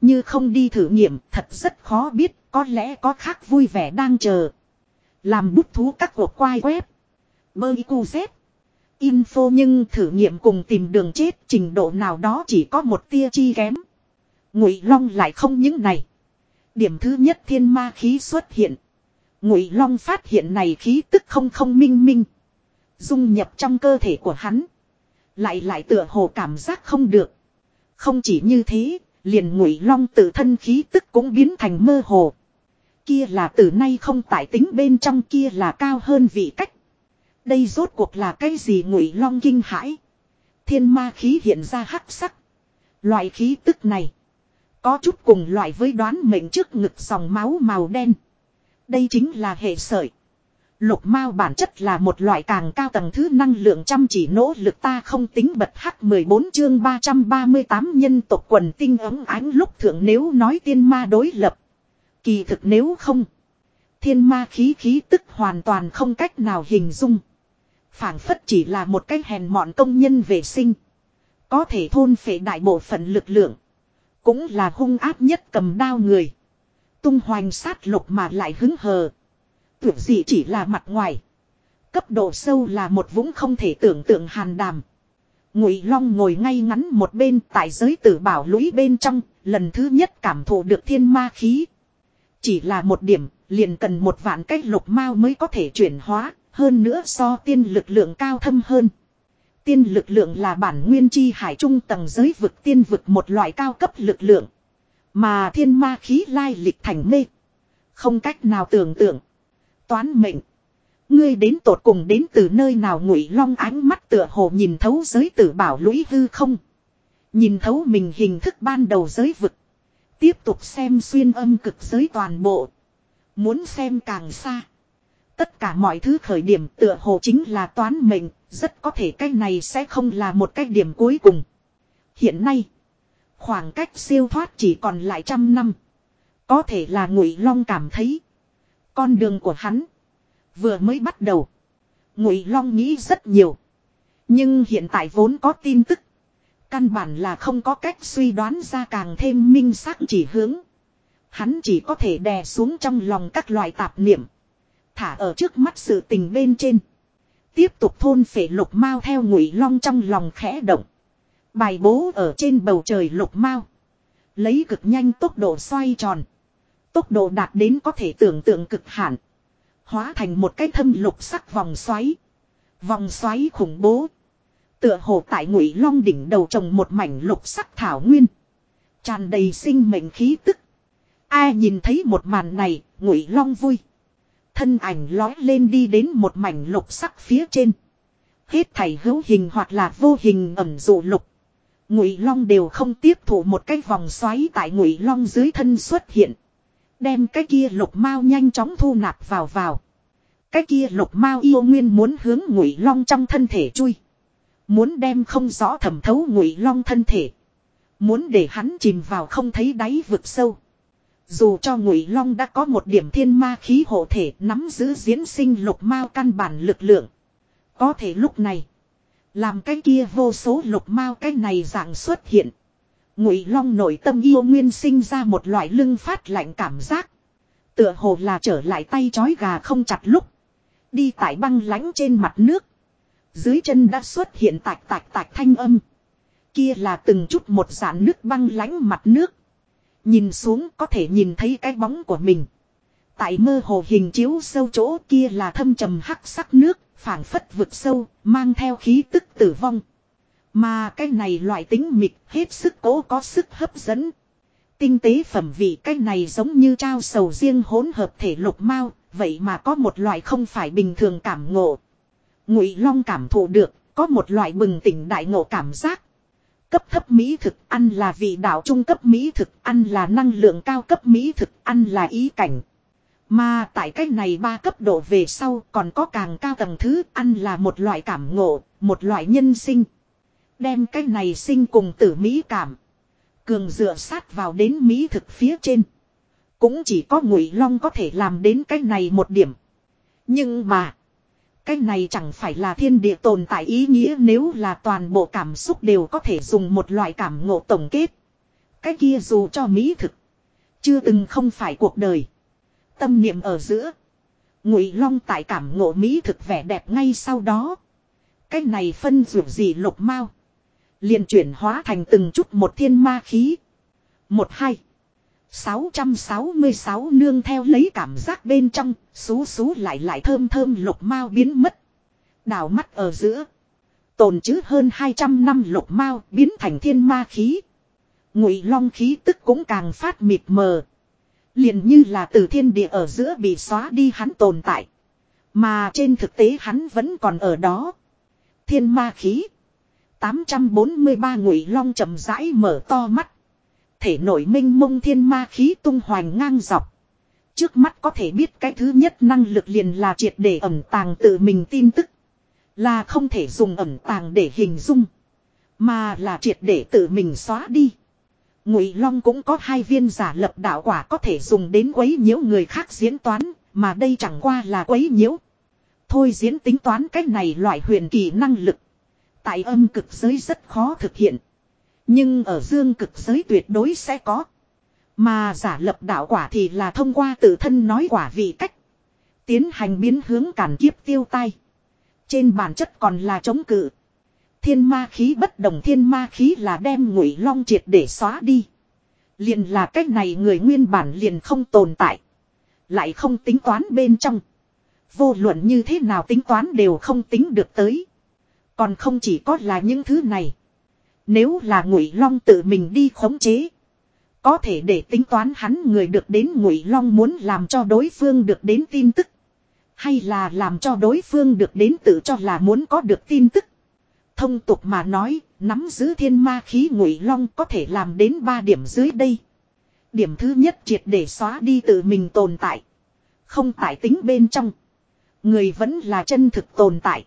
Như không đi thử nghiệm, thật rất khó biết, có lẽ có khác vui vẻ đang chờ. Làm bút thú các cuộc quai web. Bơi cu z. Info nhưng thử nghiệm cùng tìm đường chết trình độ nào đó chỉ có một tia chi kém. Ngụy Long lại không những này. Điểm thứ nhất thiên ma khí xuất hiện. Ngụy Long phát hiện này khí tức không không minh minh. Dung nhập trong cơ thể của hắn. Lại lại tựa hồ cảm giác không được. Không chỉ như thế, liền Ngụy Long tự thân khí tức cũng biến thành mơ hồ. Kia là từ nay không tại tính bên trong kia là cao hơn vị cách. Đây rốt cuộc là cái gì Ngụy Long kinh hãi. Thiên ma khí hiện ra hắc sắc. Loại khí tức này, có chút cùng loại với đoán mệnh trước ngực dòng máu màu đen. Đây chính là hệ sợi Lục mao bản chất là một loại càng cao tầng thứ năng lượng chăm chỉ nỗ lực ta không tính bật H14 chương 338 nhân tộc quần tinh ấm ánh lúc thượng nếu nói tiên ma đối lập. Kỳ thực nếu không. Thiên ma khí khí tức hoàn toàn không cách nào hình dung phảng phất chỉ là một cái hèn mọn công nhân vệ sinh. Có thể thôn phệ đại bộ phận lực lượng. Cũng là hung áp nhất cầm đao người. Tung hoành sát lục mà lại hứng hờ. Tưởng gì chỉ là mặt ngoài. Cấp độ sâu là một vũng không thể tưởng tượng hàn đàm. Ngụy Long ngồi ngay ngắn một bên tại giới tử bảo lũy bên trong, lần thứ nhất cảm thụ được thiên ma khí. Chỉ là một điểm, liền cần một vạn cách lục mao mới có thể chuyển hóa, hơn nữa so tiên lực lượng cao thâm hơn. Tiên lực lượng là bản nguyên chi hải trung tầng giới vực tiên vực một loại cao cấp lực lượng. Mà thiên ma khí lai lịch thành mê. Không cách nào tưởng tượng. Toán mệnh. Ngươi đến tột cùng đến từ nơi nào ngụy long ánh mắt tựa hồ nhìn thấu giới tử bảo lũy hư không. Nhìn thấu mình hình thức ban đầu giới vực. Tiếp tục xem xuyên âm cực giới toàn bộ. Muốn xem càng xa. Tất cả mọi thứ khởi điểm tựa hồ chính là toán mệnh, rất có thể cái này sẽ không là một cái điểm cuối cùng. Hiện nay, khoảng cách siêu thoát chỉ còn lại trăm năm. Có thể là Ngụy Long cảm thấy, con đường của hắn vừa mới bắt đầu. Ngụy Long nghĩ rất nhiều, nhưng hiện tại vốn có tin tức, căn bản là không có cách suy đoán ra càng thêm minh xác chỉ hướng. Hắn chỉ có thể đè xuống trong lòng các loại tạp niệm. Thả ở trước mắt sự tình bên trên. Tiếp tục thôn phệ lục mao theo ngụy long trong lòng khẽ động. Bài bố ở trên bầu trời lục mao. Lấy cực nhanh tốc độ xoay tròn. Tốc độ đạt đến có thể tưởng tượng cực hạn. Hóa thành một cái thâm lục sắc vòng xoáy. Vòng xoáy khủng bố. Tựa hồ tại ngụy long đỉnh đầu trồng một mảnh lục sắc thảo nguyên. Tràn đầy sinh mệnh khí tức. Ai nhìn thấy một màn này, ngụy long vui. Thân ảnh lói lên đi đến một mảnh lục sắc phía trên. Hết thảy hữu hình hoặc là vô hình ẩm dụ lục. Ngụy Long đều không tiếp thụ một cái vòng xoáy tại Ngụy Long dưới thân xuất hiện. Đem cái kia lục mao nhanh chóng thu nạp vào vào. Cái kia lục mao yêu nguyên muốn hướng Ngụy Long trong thân thể chui. Muốn đem không rõ thẩm thấu Ngụy Long thân thể. Muốn để hắn chìm vào không thấy đáy vực sâu. Dù cho Ngụy Long đã có một điểm thiên ma khí hộ thể nắm giữ diễn sinh lục mao căn bản lực lượng. Có thể lúc này. Làm cái kia vô số lục mao cái này dạng xuất hiện. Ngụy Long nội tâm yêu nguyên sinh ra một loại lưng phát lạnh cảm giác. Tựa hồ là trở lại tay chói gà không chặt lúc. Đi tại băng lánh trên mặt nước. Dưới chân đã xuất hiện tạch tạch tạch thanh âm. Kia là từng chút một giản nước băng lánh mặt nước. Nhìn xuống có thể nhìn thấy cái bóng của mình. Tại mơ hồ hình chiếu sâu chỗ kia là thâm trầm hắc sắc nước, phảng phất vực sâu, mang theo khí tức tử vong. Mà cái này loại tính mịt hết sức cố có sức hấp dẫn. Tinh tế phẩm vị cái này giống như trao sầu riêng hỗn hợp thể lục mao, vậy mà có một loại không phải bình thường cảm ngộ. Ngụy Long cảm thụ được, có một loại bừng tỉnh đại ngộ cảm giác. Cấp thấp mỹ thực ăn là vị đạo trung cấp mỹ thực ăn là năng lượng cao cấp mỹ thực ăn là ý cảnh. Mà tại cách này ba cấp độ về sau còn có càng cao tầng thứ ăn là một loại cảm ngộ, một loại nhân sinh. Đem cái này sinh cùng tử mỹ cảm. Cường dựa sát vào đến mỹ thực phía trên. Cũng chỉ có ngụy long có thể làm đến cái này một điểm. Nhưng mà. Cái này chẳng phải là thiên địa tồn tại ý nghĩa nếu là toàn bộ cảm xúc đều có thể dùng một loại cảm ngộ tổng kết. Cái kia dù cho mỹ thực. Chưa từng không phải cuộc đời. Tâm niệm ở giữa. Ngụy long tại cảm ngộ mỹ thực vẻ đẹp ngay sau đó. Cái này phân rủ gì lục mau liền chuyển hóa thành từng chút một thiên ma khí. Một hai. 666 nương theo lấy cảm giác bên trong, xú xú lại lại thơm thơm lục mao biến mất. Đào mắt ở giữa. Tồn chứ hơn 200 năm lục mao biến thành thiên ma khí. Ngụy long khí tức cũng càng phát mịt mờ. liền như là từ thiên địa ở giữa bị xóa đi hắn tồn tại. Mà trên thực tế hắn vẫn còn ở đó. Thiên ma khí. 843 ngụy long chậm rãi mở to mắt. Thể nổi minh mông thiên ma khí tung hoành ngang dọc. Trước mắt có thể biết cái thứ nhất năng lực liền là triệt để ẩn tàng tự mình tin tức. Là không thể dùng ẩn tàng để hình dung. Mà là triệt để tự mình xóa đi. Ngụy Long cũng có hai viên giả lập đạo quả có thể dùng đến quấy nhiễu người khác diễn toán, mà đây chẳng qua là quấy nhiễu. Thôi diễn tính toán cách này loại huyền kỳ năng lực. Tại âm cực giới rất khó thực hiện. Nhưng ở dương cực giới tuyệt đối sẽ có. Mà giả lập đạo quả thì là thông qua tự thân nói quả vị cách. Tiến hành biến hướng cản kiếp tiêu tai. Trên bản chất còn là chống cự. Thiên ma khí bất đồng thiên ma khí là đem ngụy long triệt để xóa đi. Liền là cách này người nguyên bản liền không tồn tại. Lại không tính toán bên trong. Vô luận như thế nào tính toán đều không tính được tới. Còn không chỉ có là những thứ này. Nếu là ngụy long tự mình đi khống chế. Có thể để tính toán hắn người được đến ngụy long muốn làm cho đối phương được đến tin tức. Hay là làm cho đối phương được đến tự cho là muốn có được tin tức. Thông tục mà nói, nắm giữ thiên ma khí ngụy long có thể làm đến ba điểm dưới đây. Điểm thứ nhất triệt để xóa đi tự mình tồn tại. Không tại tính bên trong. Người vẫn là chân thực tồn tại.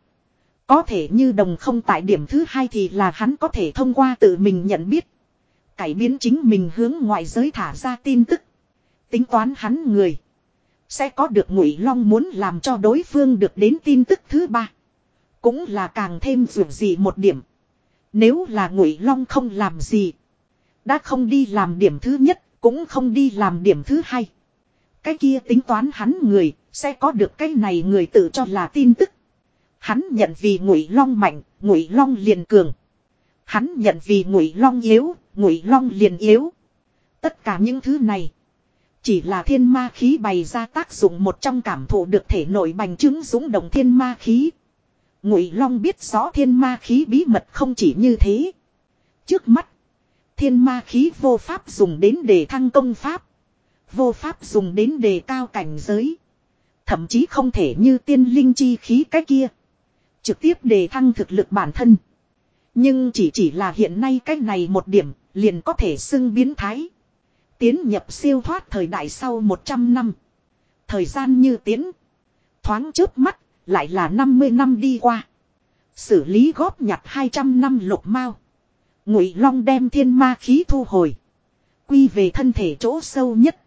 Có thể như đồng không tại điểm thứ hai thì là hắn có thể thông qua tự mình nhận biết. Cải biến chính mình hướng ngoại giới thả ra tin tức. Tính toán hắn người. Sẽ có được ngụy long muốn làm cho đối phương được đến tin tức thứ ba. Cũng là càng thêm dù gì một điểm. Nếu là ngụy long không làm gì. Đã không đi làm điểm thứ nhất. Cũng không đi làm điểm thứ hai. Cái kia tính toán hắn người. Sẽ có được cái này người tự cho là tin tức. Hắn nhận vì ngụy long mạnh, ngụy long liền cường. Hắn nhận vì ngụy long yếu, ngụy long liền yếu. Tất cả những thứ này. Chỉ là thiên ma khí bày ra tác dụng một trong cảm thụ được thể nội bành trướng dũng động thiên ma khí. Ngụy Long biết rõ thiên ma khí bí mật không chỉ như thế. Trước mắt, thiên ma khí vô pháp dùng đến để thăng công pháp. Vô pháp dùng đến đề cao cảnh giới. Thậm chí không thể như tiên linh chi khí cái kia. Trực tiếp đề thăng thực lực bản thân. Nhưng chỉ chỉ là hiện nay cách này một điểm, liền có thể xưng biến thái. Tiến nhập siêu thoát thời đại sau 100 năm. Thời gian như tiến. Thoáng trước mắt, lại là 50 năm đi qua. Xử lý góp nhặt 200 năm lục mao. Ngụy Long đem thiên ma khí thu hồi. Quy về thân thể chỗ sâu nhất.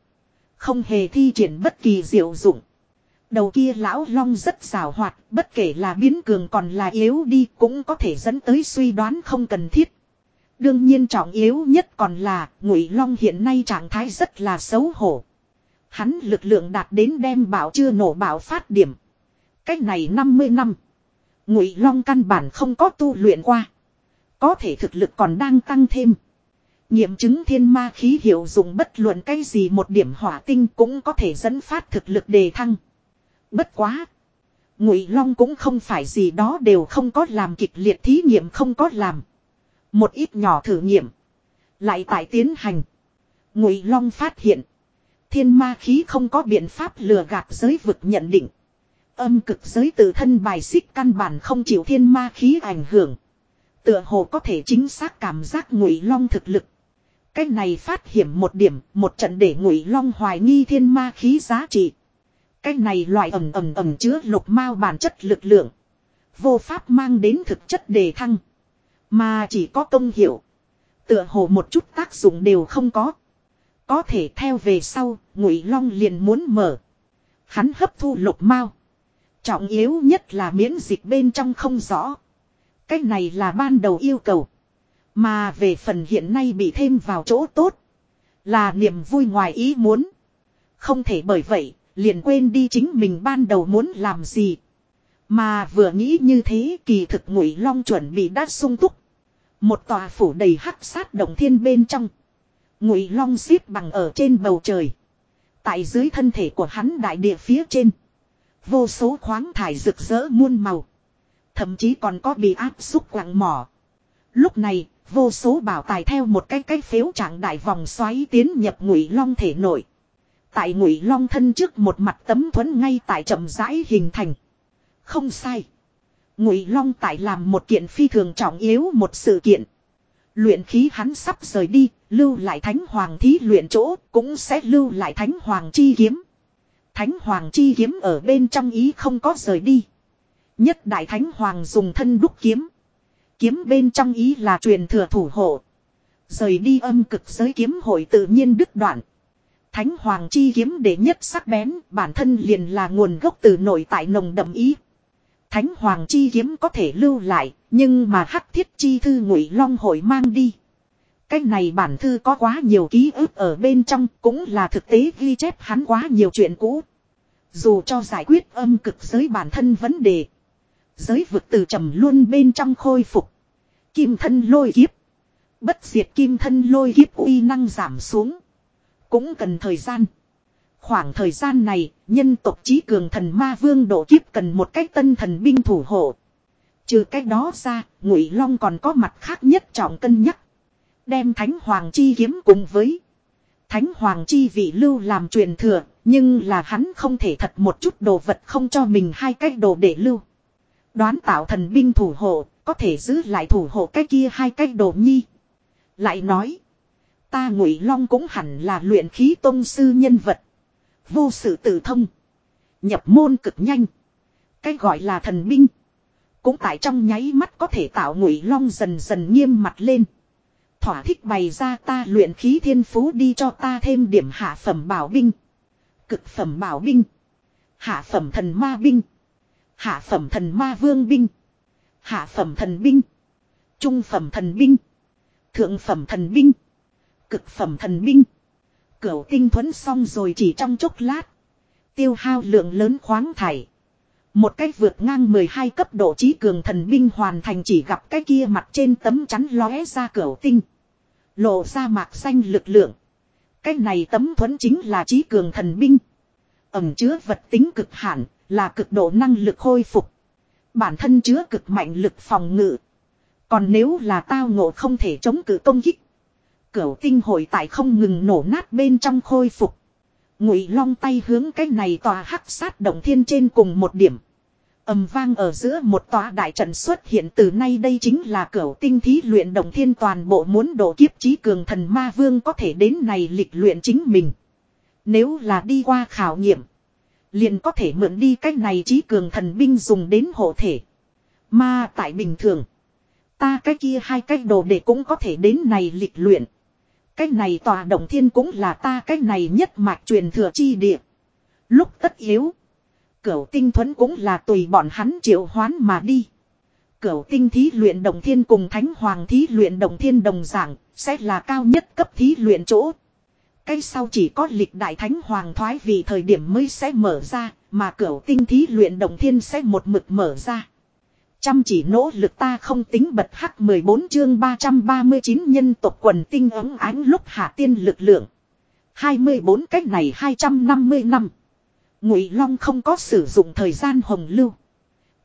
Không hề thi triển bất kỳ diệu dụng. Đầu kia lão long rất xảo hoạt, bất kể là biến cường còn là yếu đi cũng có thể dẫn tới suy đoán không cần thiết. Đương nhiên trọng yếu nhất còn là, ngụy long hiện nay trạng thái rất là xấu hổ. Hắn lực lượng đạt đến đem bảo chưa nổ bảo phát điểm. Cách này 50 năm. Ngụy long căn bản không có tu luyện qua. Có thể thực lực còn đang tăng thêm. Nghiệm chứng thiên ma khí hiệu dụng bất luận cái gì một điểm hỏa tinh cũng có thể dẫn phát thực lực đề thăng. Bất quá. Ngụy Long cũng không phải gì đó đều không có làm kịch liệt thí nghiệm không có làm. Một ít nhỏ thử nghiệm. Lại tại tiến hành. Ngụy Long phát hiện. Thiên ma khí không có biện pháp lừa gạt giới vực nhận định. Âm cực giới tự thân bài xích căn bản không chịu thiên ma khí ảnh hưởng. Tựa hồ có thể chính xác cảm giác Ngụy Long thực lực. Cái này phát hiểm một điểm, một trận để Ngụy Long hoài nghi thiên ma khí giá trị. Cái này loại ẩm ẩm ẩm chứa lục mao bản chất lực lượng. Vô pháp mang đến thực chất đề thăng. Mà chỉ có công hiệu. Tựa hồ một chút tác dụng đều không có. Có thể theo về sau, ngụy long liền muốn mở. Hắn hấp thu lục mao. Trọng yếu nhất là miễn dịch bên trong không rõ. Cái này là ban đầu yêu cầu. Mà về phần hiện nay bị thêm vào chỗ tốt. Là niềm vui ngoài ý muốn. Không thể bởi vậy, liền quên đi chính mình ban đầu muốn làm gì. Mà vừa nghĩ như thế kỳ thực ngụy long chuẩn bị đã sung túc. Một tòa phủ đầy hắc sát động thiên bên trong. Ngụy long xếp bằng ở trên bầu trời. Tại dưới thân thể của hắn đại địa phía trên. Vô số khoáng thải rực rỡ muôn màu. Thậm chí còn có bị áp xúc quặng mỏ. Lúc này, vô số bảo tài theo một cái cái phếu trạng đại vòng xoáy tiến nhập ngụy long thể nội. Tại ngụy long thân trước một mặt tấm thuẫn ngay tại chậm rãi hình thành. Không sai. Ngụy long tại làm một kiện phi thường trọng yếu một sự kiện. Luyện khí hắn sắp rời đi, lưu lại thánh hoàng thí luyện chỗ, cũng sẽ lưu lại thánh hoàng chi kiếm. Thánh hoàng chi kiếm ở bên trong ý không có rời đi. Nhất đại thánh hoàng dùng thân đúc kiếm. Kiếm bên trong ý là truyền thừa thủ hộ. Rời đi âm cực giới kiếm hội tự nhiên đứt đoạn. Thánh hoàng chi kiếm đệ nhất sắc bén, bản thân liền là nguồn gốc từ nội tại nồng đậm ý. Thánh hoàng chi kiếm có thể lưu lại, nhưng mà hắc thiết chi thư ngụy long hội mang đi. Cái này bản thư có quá nhiều ký ức ở bên trong, cũng là thực tế ghi chép hắn quá nhiều chuyện cũ. Dù cho giải quyết âm cực giới bản thân vấn đề. Giới vực từ trầm luôn bên trong khôi phục. Kim thân lôi kiếp. Bất diệt kim thân lôi kiếp uy năng giảm xuống. Cũng cần thời gian. Khoảng thời gian này, nhân tộc trí cường thần ma vương độ kiếp cần một cách tân thần binh thủ hộ. Trừ cách đó ra, Ngụy Long còn có mặt khác nhất trọng cân nhắc. Đem Thánh Hoàng chi kiếm cùng với Thánh Hoàng chi vị lưu làm truyền thừa, nhưng là hắn không thể thật một chút đồ vật không cho mình hai cách đồ để lưu. Đoán tạo thần binh thủ hộ, có thể giữ lại thủ hộ cái kia hai cách đồ nhi. Lại nói, ta Ngụy Long cũng hẳn là luyện khí tôn sư nhân vật. Vô sự tự thông. Nhập môn cực nhanh. Cái gọi là thần binh. Cũng tại trong nháy mắt có thể tạo ngụy long dần dần nghiêm mặt lên. Thỏa thích bày ra ta luyện khí thiên phú đi cho ta thêm điểm hạ phẩm bảo binh. Cực phẩm bảo binh. Hạ phẩm thần ma binh. Hạ phẩm thần ma vương binh. Hạ phẩm thần binh. Trung phẩm thần binh. Thượng phẩm thần binh. Cực phẩm thần binh. Cửu tinh thuẫn xong rồi chỉ trong chốc lát. Tiêu hao lượng lớn khoáng thải. Một cách vượt ngang 12 cấp độ trí cường thần binh hoàn thành chỉ gặp cái kia mặt trên tấm chắn lóe ra cửu tinh. Lộ ra mạc xanh lực lượng. Cái này tấm thuẫn chính là trí cường thần binh. Ẩm chứa vật tính cực hạn, là cực độ năng lực khôi phục. Bản thân chứa cực mạnh lực phòng ngự. Còn nếu là tao ngộ không thể chống cự công kích. Cửu tinh hội tại không ngừng nổ nát bên trong khôi phục. Ngụy long tay hướng cái này tòa hắc sát động thiên trên cùng một điểm. ầm vang ở giữa một tòa đại trận xuất hiện từ nay đây chính là cửu tinh thí luyện động thiên toàn bộ muốn độ kiếp trí cường thần ma vương có thể đến này lịch luyện chính mình. Nếu là đi qua khảo nghiệm. Liền có thể mượn đi cách này trí cường thần binh dùng đến hộ thể. Mà tại bình thường. Ta cái kia hai cách đồ để cũng có thể đến này lịch luyện. Cái này tòa động thiên cũng là ta cái này nhất mạch truyền thừa chi địa. Lúc tất yếu. Cửu tinh thuẫn cũng là tùy bọn hắn triệu hoán mà đi. Cửu tinh thí luyện đồng thiên cùng thánh hoàng thí luyện đồng thiên đồng giảng sẽ là cao nhất cấp thí luyện chỗ. Cái sau chỉ có lịch đại thánh hoàng thoái vì thời điểm mới sẽ mở ra, mà cửu tinh thí luyện đồng thiên sẽ một mực mở ra. Chăm chỉ nỗ lực ta không tính bật hắc 14 chương 339 nhân tộc quần tinh ấm ánh lúc hạ tiên lực lượng. 24 cách này 250 năm. Ngụy Long không có sử dụng thời gian hồng lưu.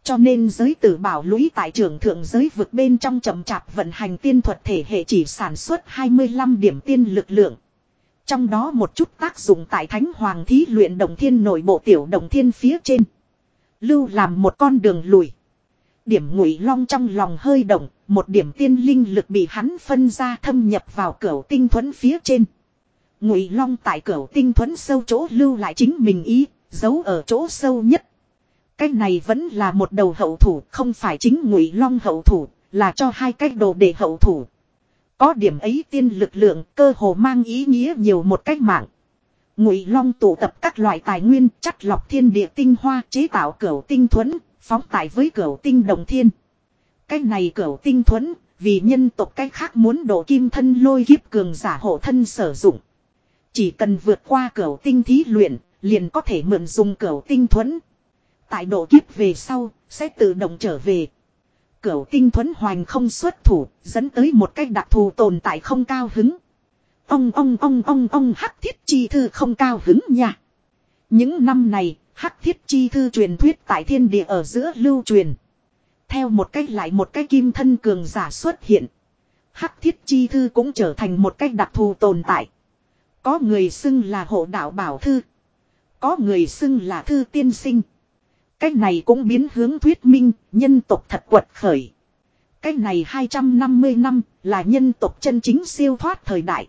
Cho nên giới tử bảo lũy tại trường thượng giới vực bên trong chậm chạp vận hành tiên thuật thể hệ chỉ sản xuất 25 điểm tiên lực lượng. Trong đó một chút tác dụng tại thánh hoàng thí luyện đồng thiên nội bộ tiểu đồng thiên phía trên. Lưu làm một con đường lùi. Điểm ngụy long trong lòng hơi động, một điểm tiên linh lực bị hắn phân ra thâm nhập vào cửa tinh thuẫn phía trên. Ngụy long tại cửa tinh thuẫn sâu chỗ lưu lại chính mình ý, giấu ở chỗ sâu nhất. Cái này vẫn là một đầu hậu thủ, không phải chính ngụy long hậu thủ, là cho hai cái đồ để hậu thủ. Có điểm ấy tiên lực lượng cơ hồ mang ý nghĩa nhiều một cách mạng. Ngụy long tụ tập các loại tài nguyên chắt lọc thiên địa tinh hoa chế tạo cửu tinh thuẫn, phóng tải với cửu tinh đồng thiên. Cái này cửu tinh thuẫn, vì nhân tộc cách khác muốn độ kim thân lôi kiếp cường giả hộ thân sử dụng. Chỉ cần vượt qua cửu tinh thí luyện, liền có thể mượn dùng cửu tinh thuẫn. Tại độ kiếp về sau, sẽ tự động trở về. Cửu tinh thuẫn hoành không xuất thủ, dẫn tới một cách đặc thù tồn tại không cao hứng. Ông ông ông ông ông hắc thiết chi thư không cao hứng nha. Những năm này, hắc thiết chi thư truyền thuyết tại thiên địa ở giữa lưu truyền. Theo một cách lại một cái kim thân cường giả xuất hiện. Hắc thiết chi thư cũng trở thành một cách đặc thù tồn tại. Có người xưng là hộ đạo bảo thư. Có người xưng là thư tiên sinh. Cách này cũng biến hướng thuyết minh, nhân tộc thật quật khởi. Cách này 250 năm là nhân tộc chân chính siêu thoát thời đại.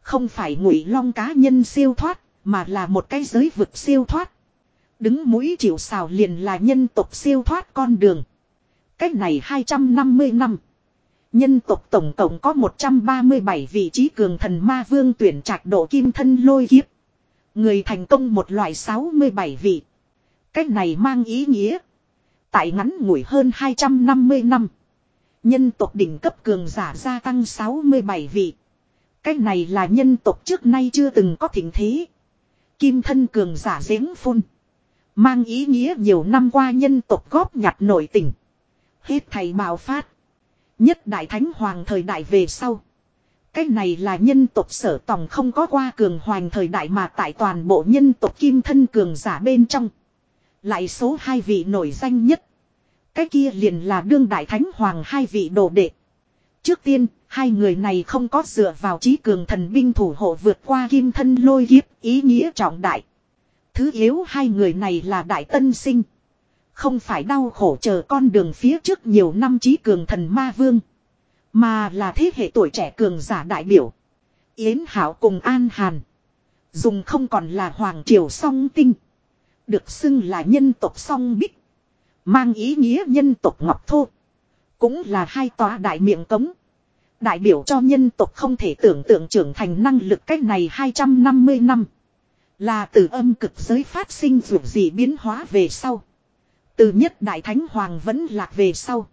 Không phải ngụy long cá nhân siêu thoát, mà là một cái giới vực siêu thoát. Đứng mũi chịu xào liền là nhân tộc siêu thoát con đường. Cách này 250 năm. Nhân tộc tổng cộng có 137 vị trí cường thần ma vương tuyển trạc độ kim thân lôi kiếp. Người thành công một loại 67 vị. Cách này mang ý nghĩa. Tại ngắn ngủi hơn 250 năm. Nhân tộc đỉnh cấp cường giả gia tăng 67 vị. Cách này là nhân tộc trước nay chưa từng có thỉnh thế. Kim thân cường giả giếng phun. Mang ý nghĩa nhiều năm qua nhân tộc góp nhặt nội tình. Hết thầy bào phát. Nhất đại thánh hoàng thời đại về sau. Cái này là nhân tộc sở tòng không có qua cường hoàng thời đại mà tại toàn bộ nhân tộc kim thân cường giả bên trong. Lại số hai vị nổi danh nhất. Cái kia liền là đương đại thánh hoàng hai vị đồ đệ. Trước tiên, hai người này không có dựa vào trí cường thần binh thủ hộ vượt qua kim thân lôi kiếp, ý nghĩa trọng đại. Thứ yếu hai người này là đại tân sinh. Không phải đau khổ chờ con đường phía trước nhiều năm trí cường thần ma vương. Mà là thế hệ tuổi trẻ cường giả đại biểu. Yến Hảo cùng An Hàn. Dùng không còn là Hoàng Triều song tinh. Được xưng là nhân tộc song bích. Mang ý nghĩa nhân tộc ngọc thô. Cũng là hai tòa đại miệng cống. Đại biểu cho nhân tộc không thể tưởng tượng trưởng thành năng lực cách này 250 năm. Là từ âm cực giới phát sinh dù gì biến hóa về sau. Từ nhất đại thánh hoàng vẫn lạc về sau.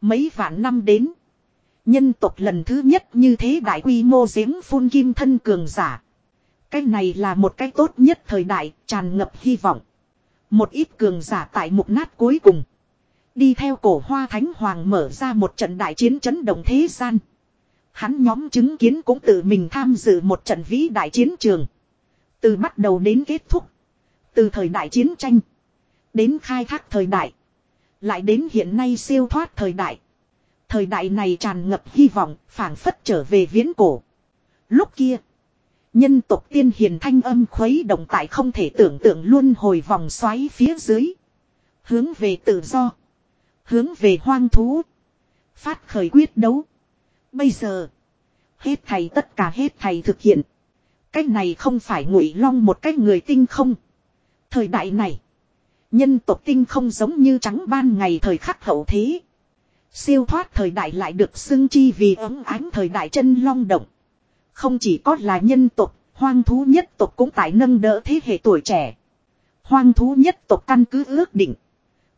Mấy vạn năm đến. Nhân tộc lần thứ nhất như thế đại quy mô giếng phun kim thân cường giả. Cái này là một cái tốt nhất thời đại, tràn ngập hy vọng. Một ít cường giả tại mục nát cuối cùng. Đi theo cổ hoa thánh hoàng mở ra một trận đại chiến chấn động thế gian. Hắn nhóm chứng kiến cũng tự mình tham dự một trận vĩ đại chiến trường. Từ bắt đầu đến kết thúc. Từ thời đại chiến tranh. Đến khai thác thời đại. Lại đến hiện nay siêu thoát thời đại. Thời đại này tràn ngập hy vọng, phảng phất trở về viễn cổ. Lúc kia, nhân tộc tiên hiền thanh âm khuấy động tại không thể tưởng tượng luôn hồi vòng xoáy phía dưới. Hướng về tự do. Hướng về hoang thú. Phát khởi quyết đấu. Bây giờ, hết thầy tất cả hết thầy thực hiện. Cái này không phải ngụy long một cái người tinh không. Thời đại này, nhân tộc tinh không giống như trắng ban ngày thời khắc hậu thế. Siêu thoát thời đại lại được xưng chi vì ấm ánh thời đại chân long động. Không chỉ có là nhân tộc, hoang thú nhất tộc cũng tại nâng đỡ thế hệ tuổi trẻ. Hoang thú nhất tộc căn cứ ước định.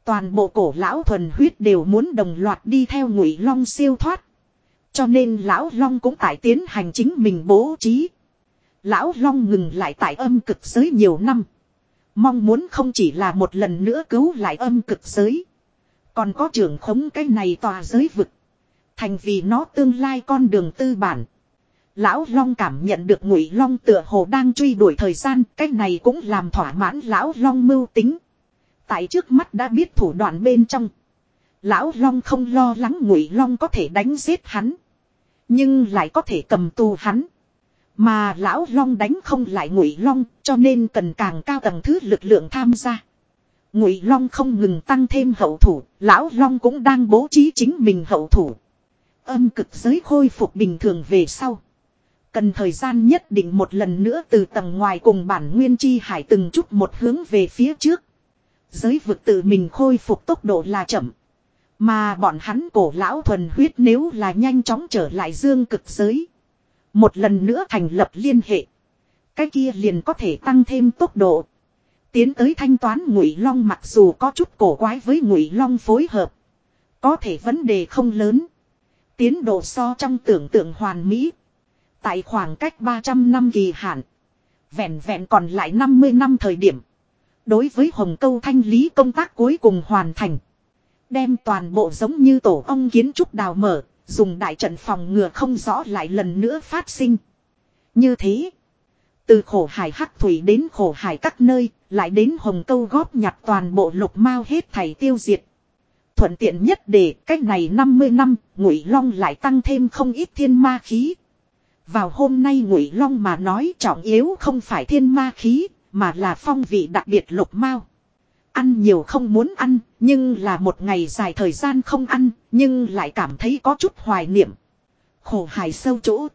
Toàn bộ cổ lão thuần huyết đều muốn đồng loạt đi theo ngụy long siêu thoát. Cho nên lão long cũng tại tiến hành chính mình bố trí. Lão long ngừng lại tại âm cực giới nhiều năm. Mong muốn không chỉ là một lần nữa cứu lại âm cực giới. Còn có trưởng khống cái này tòa giới vực. Thành vì nó tương lai con đường tư bản. Lão Long cảm nhận được ngụy Long tựa hồ đang truy đuổi thời gian. Cái này cũng làm thỏa mãn Lão Long mưu tính. Tại trước mắt đã biết thủ đoạn bên trong. Lão Long không lo lắng Ngụy Long có thể đánh giết hắn. Nhưng lại có thể cầm tù hắn. Mà Lão Long đánh không lại Ngụy Long cho nên cần càng cao tầng thứ lực lượng tham gia. Ngụy Long không ngừng tăng thêm hậu thủ, Lão Long cũng đang bố trí chính mình hậu thủ. Âm cực giới khôi phục bình thường về sau. Cần thời gian nhất định một lần nữa từ tầng ngoài cùng bản nguyên chi hải từng chút một hướng về phía trước. Giới vực tự mình khôi phục tốc độ là chậm. Mà bọn hắn cổ lão thuần huyết nếu là nhanh chóng trở lại dương cực giới. Một lần nữa thành lập liên hệ. Cái kia liền có thể tăng thêm tốc độ. Tiến tới thanh toán ngụy long mặc dù có chút cổ quái với ngụy long phối hợp. Có thể vấn đề không lớn. Tiến độ so trong tưởng tượng hoàn mỹ. Tại khoảng cách 300 năm kỳ hạn. Vẹn vẹn còn lại 50 năm thời điểm. Đối với Hồng Câu thanh lý công tác cuối cùng hoàn thành. Đem toàn bộ giống như tổ ong kiến trúc đào mở, dùng đại trận phòng ngừa không rõ lại lần nữa phát sinh. Như thế, từ khổ hải hắc thủy đến khổ hải các nơi, lại đến hồng câu góp nhặt toàn bộ lục mao hết thảy tiêu diệt. Thuận tiện nhất để cách này 50 năm, ngụy long lại tăng thêm không ít thiên ma khí. Vào hôm nay ngụy long mà nói trọng yếu không phải thiên ma khí, mà là phong vị đặc biệt lục mao. Ăn nhiều không muốn ăn, nhưng là một ngày dài thời gian không ăn, nhưng lại cảm thấy có chút hoài niệm. Khổ hài sâu chỗ.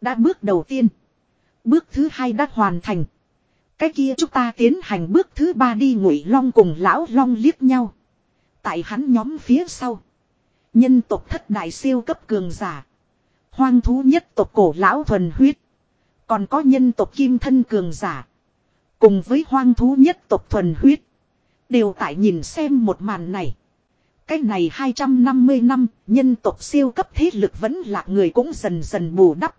Đã bước đầu tiên. Bước thứ hai đã hoàn thành. Cái kia chúng ta tiến hành bước thứ ba đi ngụy long cùng lão long liếc nhau. Tại hắn nhóm phía sau. Nhân tộc thất đại siêu cấp cường giả. Hoang thú nhất tộc cổ lão thuần huyết. Còn có nhân tộc kim thân cường giả. Cùng với hoang thú nhất tộc thuần huyết. Đều tại nhìn xem một màn này. Cái này 250 năm, nhân tộc siêu cấp thế lực vẫn là người cũng dần dần bù đắp.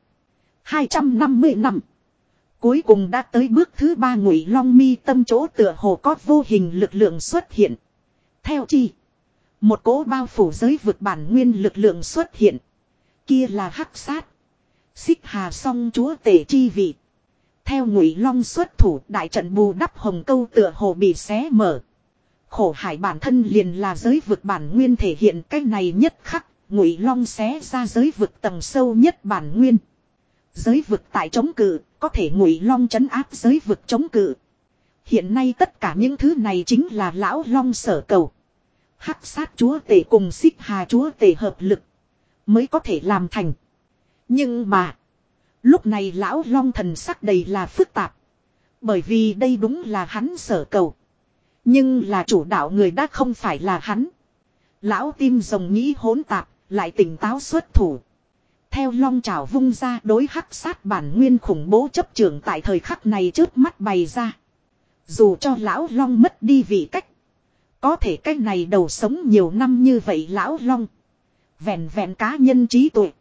250 năm. Cuối cùng đã tới bước thứ ba ngụy long mi tâm chỗ tựa hồ có vô hình lực lượng xuất hiện. Theo chi. Một cỗ bao phủ giới vực bản nguyên lực lượng xuất hiện. Kia là hắc sát. Xích hà song chúa tể chi vị. Theo ngụy long xuất thủ đại trận bù đắp hồng câu tựa hồ bị xé mở. Khổ hải bản thân liền là giới vực bản nguyên thể hiện cái này nhất khắc, ngụy long xé ra giới vực tầng sâu nhất bản nguyên. Giới vực tại chống cự, có thể ngụy long chấn áp giới vực chống cự. Hiện nay tất cả những thứ này chính là lão long sở cầu. Hắc sát chúa tể cùng xích hà chúa tể hợp lực. Mới có thể làm thành. Nhưng mà. Lúc này lão long thần sắc đầy là phức tạp. Bởi vì đây đúng là hắn sở cầu. Nhưng là chủ đạo người đã không phải là hắn. Lão tim rồng nghĩ hỗn tạp, lại tỉnh táo xuất thủ. Theo long trào vung ra đối hắc sát bản nguyên khủng bố chấp trường tại thời khắc này trước mắt bày ra. Dù cho lão long mất đi vị cách. Có thể cách này đầu sống nhiều năm như vậy lão long. Vẹn vẹn cá nhân trí tuệ.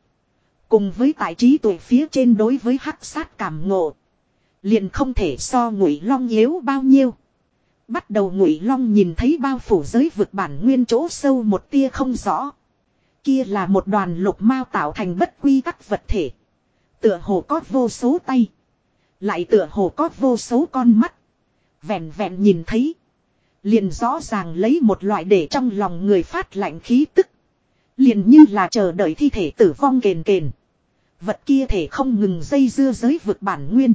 Cùng với tài trí tuệ phía trên đối với hắc sát cảm ngộ. Liền không thể so ngụy long yếu bao nhiêu. Bắt đầu ngụy long nhìn thấy bao phủ giới vực bản nguyên chỗ sâu một tia không rõ. Kia là một đoàn lục mao tạo thành bất quy tắc vật thể. Tựa hồ có vô số tay. Lại tựa hồ có vô số con mắt. Vẹn vẹn nhìn thấy. Liền rõ ràng lấy một loại để trong lòng người phát lạnh khí tức. Liền như là chờ đợi thi thể tử vong kền kền. Vật kia thể không ngừng dây dưa giới vực bản nguyên.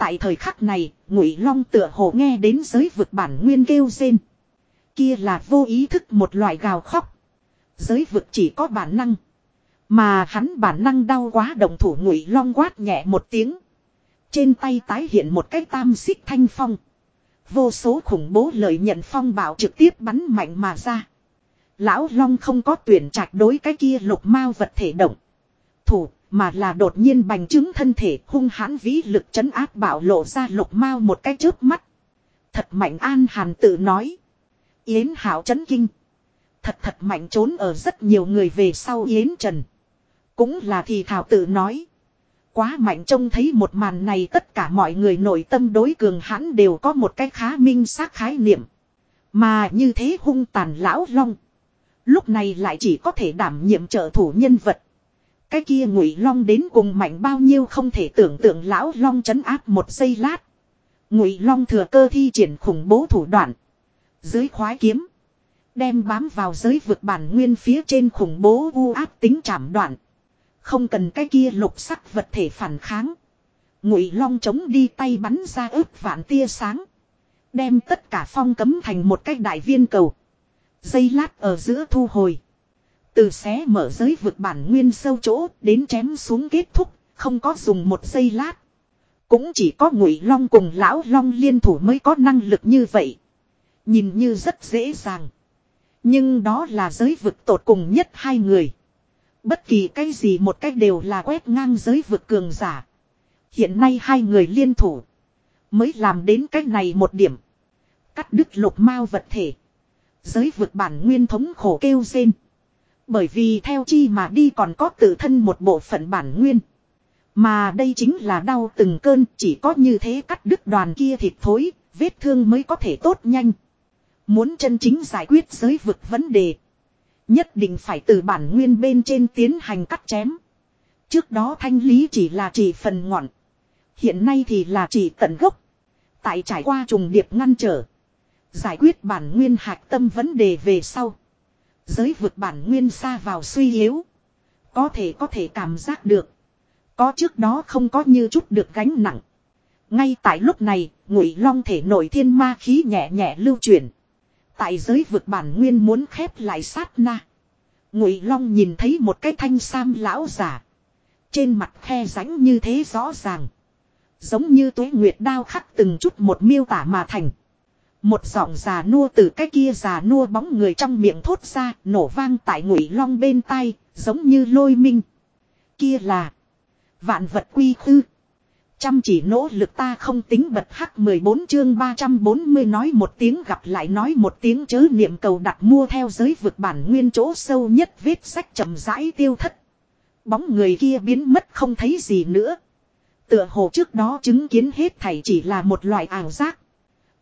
Tại thời khắc này, Ngụy Long tựa hồ nghe đến giới vực bản nguyên kêu rên. Kia là vô ý thức một loại gào khóc. Giới vực chỉ có bản năng. Mà hắn bản năng đau quá đồng thủ Ngụy Long quát nhẹ một tiếng. Trên tay tái hiện một cái tam xích thanh phong. Vô số khủng bố lợi nhận phong bảo trực tiếp bắn mạnh mà ra. Lão Long không có tuyển trạch đối cái kia lục mao vật thể động. Thủ mà là đột nhiên bành trướng thân thể hung hãn vĩ lực chấn áp bảo lộ ra lục mau một cái chớp mắt. Thật mạnh an hàn tự nói. Yến hảo chấn kinh. Thật thật mạnh trốn ở rất nhiều người về sau Yến Trần. Cũng là thì thảo tự nói. Quá mạnh trông thấy một màn này tất cả mọi người nội tâm đối cường hãn đều có một cái khá minh xác khái niệm. Mà như thế hung tàn lão long. Lúc này lại chỉ có thể đảm nhiệm trợ thủ nhân vật. Cái kia ngụy long đến cùng mạnh bao nhiêu không thể tưởng tượng lão long chấn áp một giây lát. Ngụy long thừa cơ thi triển khủng bố thủ đoạn. Dưới khoái kiếm. Đem bám vào giới vực bản nguyên phía trên khủng bố u áp tính chạm đoạn. Không cần cái kia lục sắc vật thể phản kháng. Ngụy long chống đi tay bắn ra ướp vạn tia sáng. Đem tất cả phong cấm thành một cái đại viên cầu. Dây lát ở giữa thu hồi. Từ xé mở giới vực bản nguyên sâu chỗ đến chém xuống kết thúc, không có dùng một giây lát. Cũng chỉ có ngụy long cùng lão long liên thủ mới có năng lực như vậy. Nhìn như rất dễ dàng. Nhưng đó là giới vực tột cùng nhất hai người. Bất kỳ cái gì một cách đều là quét ngang giới vực cường giả. Hiện nay hai người liên thủ. Mới làm đến cách này một điểm. Cắt đứt lục mao vật thể. Giới vực bản nguyên thống khổ kêu rên. Bởi vì theo chi mà đi còn có tự thân một bộ phận bản nguyên. Mà đây chính là đau từng cơn chỉ có như thế cắt đứt đoàn kia thịt thối, vết thương mới có thể tốt nhanh. Muốn chân chính giải quyết giới vực vấn đề. Nhất định phải từ bản nguyên bên trên tiến hành cắt chém. Trước đó thanh lý chỉ là chỉ phần ngọn. Hiện nay thì là chỉ tận gốc. Tại trải qua trùng điệp ngăn trở. Giải quyết bản nguyên hạch tâm vấn đề về sau. Giới vực bản nguyên xa vào suy yếu. Có thể có thể cảm giác được. Có trước đó không có như chút được gánh nặng. Ngay tại lúc này, ngụy long thể nổi thiên ma khí nhẹ nhẹ lưu chuyển. Tại giới vực bản nguyên muốn khép lại sát na. Ngụy long nhìn thấy một cái thanh sam lão giả. Trên mặt khe rãnh như thế rõ ràng. Giống như tuế nguyệt đao khắc từng chút một miêu tả mà thành. Một giọng già nua từ cái kia già nua bóng người trong miệng thốt ra, nổ vang tại ngụy long bên tai, giống như lôi minh. Kia là vạn vật quy khư. Chăm chỉ nỗ lực ta không tính bật hắc 14 chương 340 nói một tiếng gặp lại nói một tiếng chớ niệm cầu đặt mua theo giới vực bản nguyên chỗ sâu nhất vết sách chậm rãi tiêu thất. Bóng người kia biến mất không thấy gì nữa. Tựa hồ trước đó chứng kiến hết thảy chỉ là một loại ảo giác.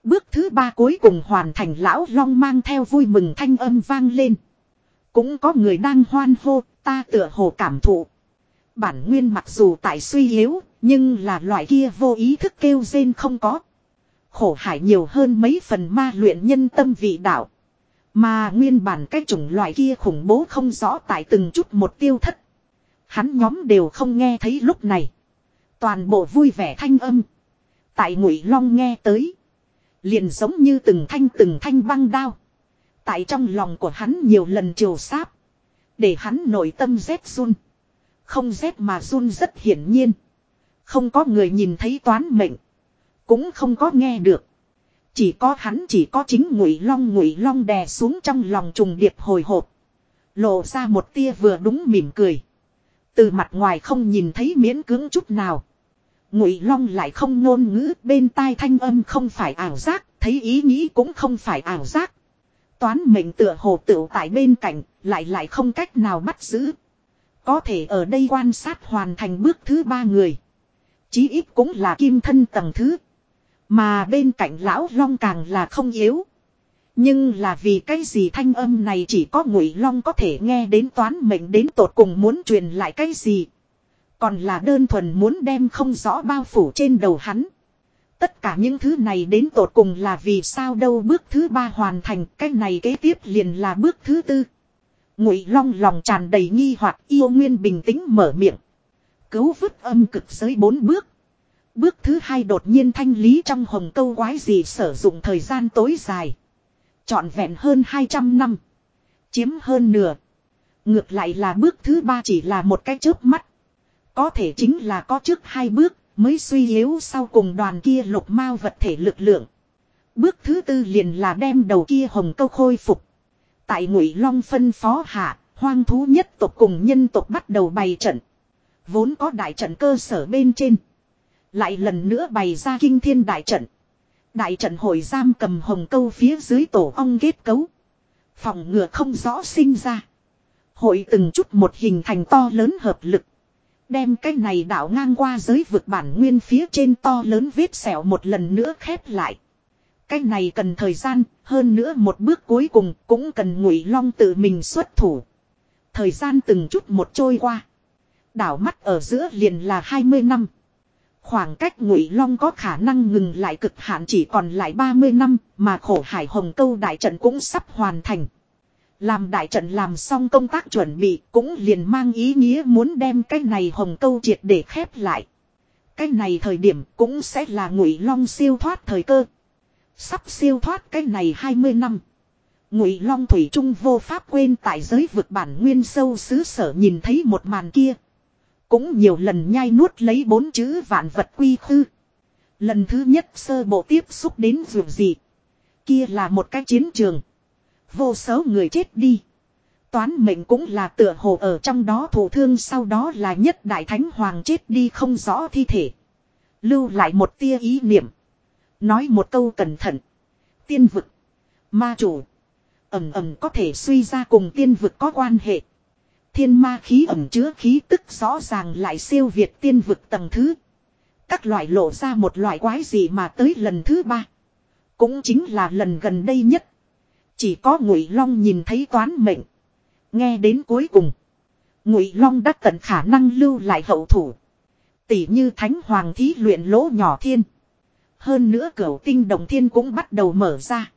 Bước thứ ba cuối cùng hoàn thành lão long mang theo vui mừng thanh âm vang lên. Cũng có người đang hoan hô, ta tựa hồ cảm thụ. Bản nguyên mặc dù tại suy yếu, nhưng là loại kia vô ý thức kêu rên không có. Khổ hải nhiều hơn mấy phần ma luyện nhân tâm vị đạo. Mà nguyên bản cái chủng loại kia khủng bố không rõ tại từng chút một tiêu thất. Hắn nhóm đều không nghe thấy lúc này. Toàn bộ vui vẻ thanh âm. Tại ngụy long nghe tới. Liền giống như từng thanh từng thanh băng đao. Tại trong lòng của hắn nhiều lần chiều sáp. Để hắn nội tâm rét run. Không rét mà run rất hiển nhiên. Không có người nhìn thấy toán mệnh. Cũng không có nghe được. Chỉ có hắn chỉ có chính ngụy long ngụy long đè xuống trong lòng trùng điệp hồi hộp. Lộ ra một tia vừa đúng mỉm cười. Từ mặt ngoài không nhìn thấy miễn cưỡng chút nào. Ngụy Long lại không ngôn ngữ, bên tai thanh âm không phải ảo giác, thấy ý nghĩ cũng không phải ảo giác. Toán mệnh tựa hồ tựu tại bên cạnh, lại lại không cách nào bắt giữ. Có thể ở đây quan sát hoàn thành bước thứ ba người. Chí ít cũng là kim thân tầng thứ. Mà bên cạnh lão long càng là không yếu. Nhưng là vì cái gì thanh âm này chỉ có ngụy long có thể nghe đến toán mệnh đến tột cùng muốn truyền lại cái gì. Còn là đơn thuần muốn đem không rõ bao phủ trên đầu hắn. Tất cả những thứ này đến tột cùng là vì sao đâu bước thứ ba hoàn thành, cái này kế tiếp liền là bước thứ tư. Ngụy long lòng tràn đầy nghi hoặc, yêu nguyên bình tĩnh mở miệng. Cứu vứt âm cực giới bốn bước. Bước thứ hai đột nhiên thanh lý trong hồng câu quái gì sử dụng thời gian tối dài. Chọn vẹn hơn 200 năm. Chiếm hơn nửa. Ngược lại là bước thứ ba chỉ là một cái chớp mắt. Có thể chính là có trước hai bước mới suy yếu sau cùng đoàn kia lục mao vật thể lực lượng. Bước thứ tư liền là đem đầu kia hồng câu khôi phục. Tại ngụy long phân phó hạ, hoang thú nhất tộc cùng nhân tộc bắt đầu bày trận. Vốn có đại trận cơ sở bên trên. Lại lần nữa bày ra kinh thiên đại trận. Đại trận hội giam cầm hồng câu phía dưới tổ ong kết cấu. Phòng ngừa không rõ sinh ra. Hội từng chút một hình thành to lớn hợp lực. Đem cái này đảo ngang qua giới vực bản nguyên phía trên to lớn vết sẹo một lần nữa khép lại. Cái này cần thời gian, hơn nữa một bước cuối cùng cũng cần ngụy long tự mình xuất thủ. Thời gian từng chút một trôi qua. Đảo mắt ở giữa liền là 20 năm. Khoảng cách ngụy long có khả năng ngừng lại cực hạn chỉ còn lại 30 năm, mà khổ hải hồng câu đại trận cũng sắp hoàn thành. Làm đại trận làm xong công tác chuẩn bị cũng liền mang ý nghĩa muốn đem cái này hồng câu triệt để khép lại. Cái này thời điểm cũng sẽ là ngụy long siêu thoát thời cơ. Sắp siêu thoát cái này 20 năm. Ngụy long thủy trung vô pháp quên tại giới vực bản nguyên sâu xứ sở nhìn thấy một màn kia. Cũng nhiều lần nhai nuốt lấy bốn chữ vạn vật quy khư. Lần thứ nhất sơ bộ tiếp xúc đến dù gì. Kia là một cái chiến trường. Vô số người chết đi. Toán mệnh cũng là tựa hồ ở trong đó thổ thương sau đó là nhất đại thánh hoàng chết đi không rõ thi thể. Lưu lại một tia ý niệm. Nói một câu cẩn thận. Tiên vực. Ma chủ. Ẩm ẩm có thể suy ra cùng tiên vực có quan hệ. Thiên ma khí ẩm chứa khí tức rõ ràng lại siêu việt tiên vực tầng thứ. Các loại lộ ra một loại quái gì mà tới lần thứ ba. Cũng chính là lần gần đây nhất. Chỉ có ngụy long nhìn thấy toán mệnh. Nghe đến cuối cùng. Ngụy long đã tận khả năng lưu lại hậu thủ. Tỷ như thánh hoàng thí luyện lỗ nhỏ thiên. Hơn nữa cửu tinh đồng thiên cũng bắt đầu mở ra.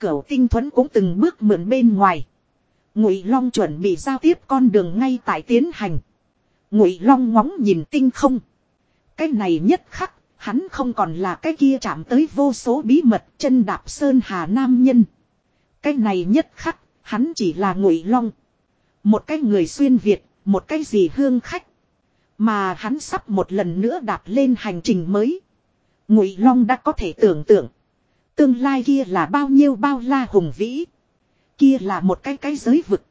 Cửu tinh thuẫn cũng từng bước mượn bên ngoài. Ngụy Long chuẩn bị giao tiếp con đường ngay tại tiến hành. Ngụy Long ngóng nhìn tinh không. Cái này nhất khắc, hắn không còn là cái kia chạm tới vô số bí mật chân đạp sơn hà nam nhân. Cái này nhất khắc, hắn chỉ là Ngụy Long. Một cái người xuyên Việt, một cái gì hương khách. Mà hắn sắp một lần nữa đạp lên hành trình mới. Ngụy Long đã có thể tưởng tượng. Tương lai kia là bao nhiêu bao la hùng vĩ. Kia là một cái cái giới vực.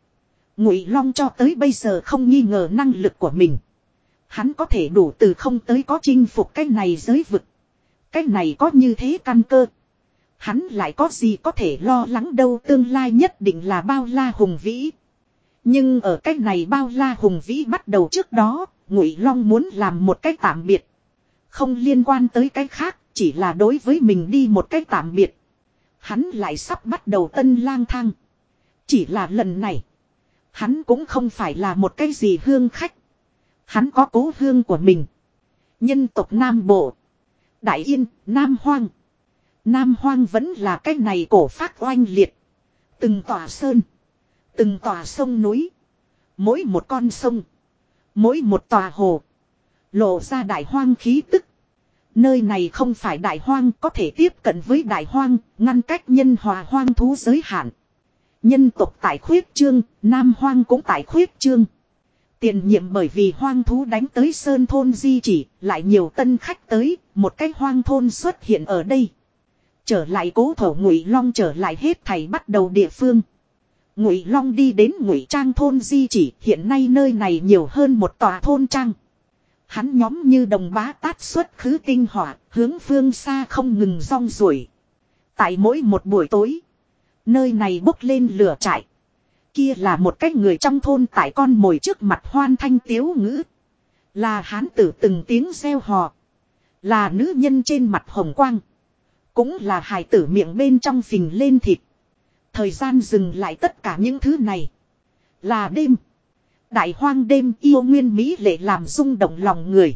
Ngụy Long cho tới bây giờ không nghi ngờ năng lực của mình. Hắn có thể đủ từ không tới có chinh phục cái này giới vực. Cái này có như thế căn cơ. Hắn lại có gì có thể lo lắng đâu tương lai nhất định là bao la hùng vĩ. Nhưng ở cách này bao la hùng vĩ bắt đầu trước đó, Ngụy Long muốn làm một cách tạm biệt. Không liên quan tới cái khác, chỉ là đối với mình đi một cách tạm biệt. Hắn lại sắp bắt đầu tân lang thang. Chỉ là lần này. Hắn cũng không phải là một cái gì hương khách. Hắn có cố hương của mình. Nhân tộc Nam Bộ. Đại Yên, Nam Hoang. Nam Hoang vẫn là cái này cổ phát oanh liệt. Từng tòa sơn. Từng tòa sông núi. Mỗi một con sông. Mỗi một tòa hồ. Lộ ra đại hoang khí tức. Nơi này không phải đại hoang có thể tiếp cận với đại hoang, ngăn cách nhân hòa hoang thú giới hạn. Nhân tộc tại khuyết trương, Nam Hoang cũng tại khuyết trương. Tiền nhiệm bởi vì hoang thú đánh tới sơn thôn di chỉ, lại nhiều tân khách tới, một cái hoang thôn xuất hiện ở đây. Trở lại cố thổ ngụy long trở lại hết thầy bắt đầu địa phương. Ngụy long đi đến ngụy trang thôn di chỉ, hiện nay nơi này nhiều hơn một tòa thôn trang. Hắn nhóm như đồng bá tát xuất khứ tinh hỏa, hướng phương xa không ngừng rong ruổi. Tại mỗi một buổi tối, Nơi này bốc lên lửa trại. Kia là một cái người trong thôn tại con mồi trước mặt hoan thanh tiếu ngữ. Là hán tử từng tiếng reo hò. Là nữ nhân trên mặt hồng quang. Cũng là hài tử miệng bên trong phình lên thịt. Thời gian dừng lại tất cả những thứ này. Là đêm. Đại hoang đêm yêu nguyên Mỹ lệ làm rung động lòng người.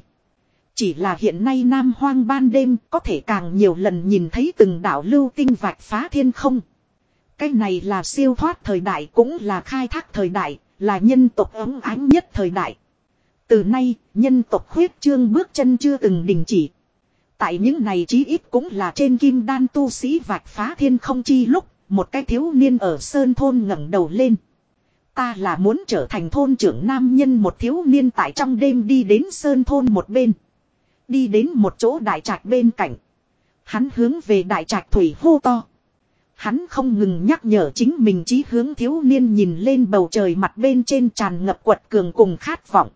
Chỉ là hiện nay Nam Hoang ban đêm có thể càng nhiều lần nhìn thấy từng đảo lưu tinh vạch phá thiên không. Cái này là siêu thoát thời đại cũng là khai thác thời đại, là nhân tộc ấm ánh nhất thời đại. Từ nay, nhân tộc khuyết trương bước chân chưa từng đình chỉ. Tại những này chí ít cũng là trên kim đan tu sĩ vạch phá thiên không chi lúc, một cái thiếu niên ở sơn thôn ngẩng đầu lên. Ta là muốn trở thành thôn trưởng nam nhân một thiếu niên tại trong đêm đi đến sơn thôn một bên. Đi đến một chỗ đại trạch bên cạnh. Hắn hướng về đại trạch thủy hô to. Hắn không ngừng nhắc nhở chính mình chí hướng thiếu niên nhìn lên bầu trời mặt bên trên tràn ngập quật cường cùng khát vọng.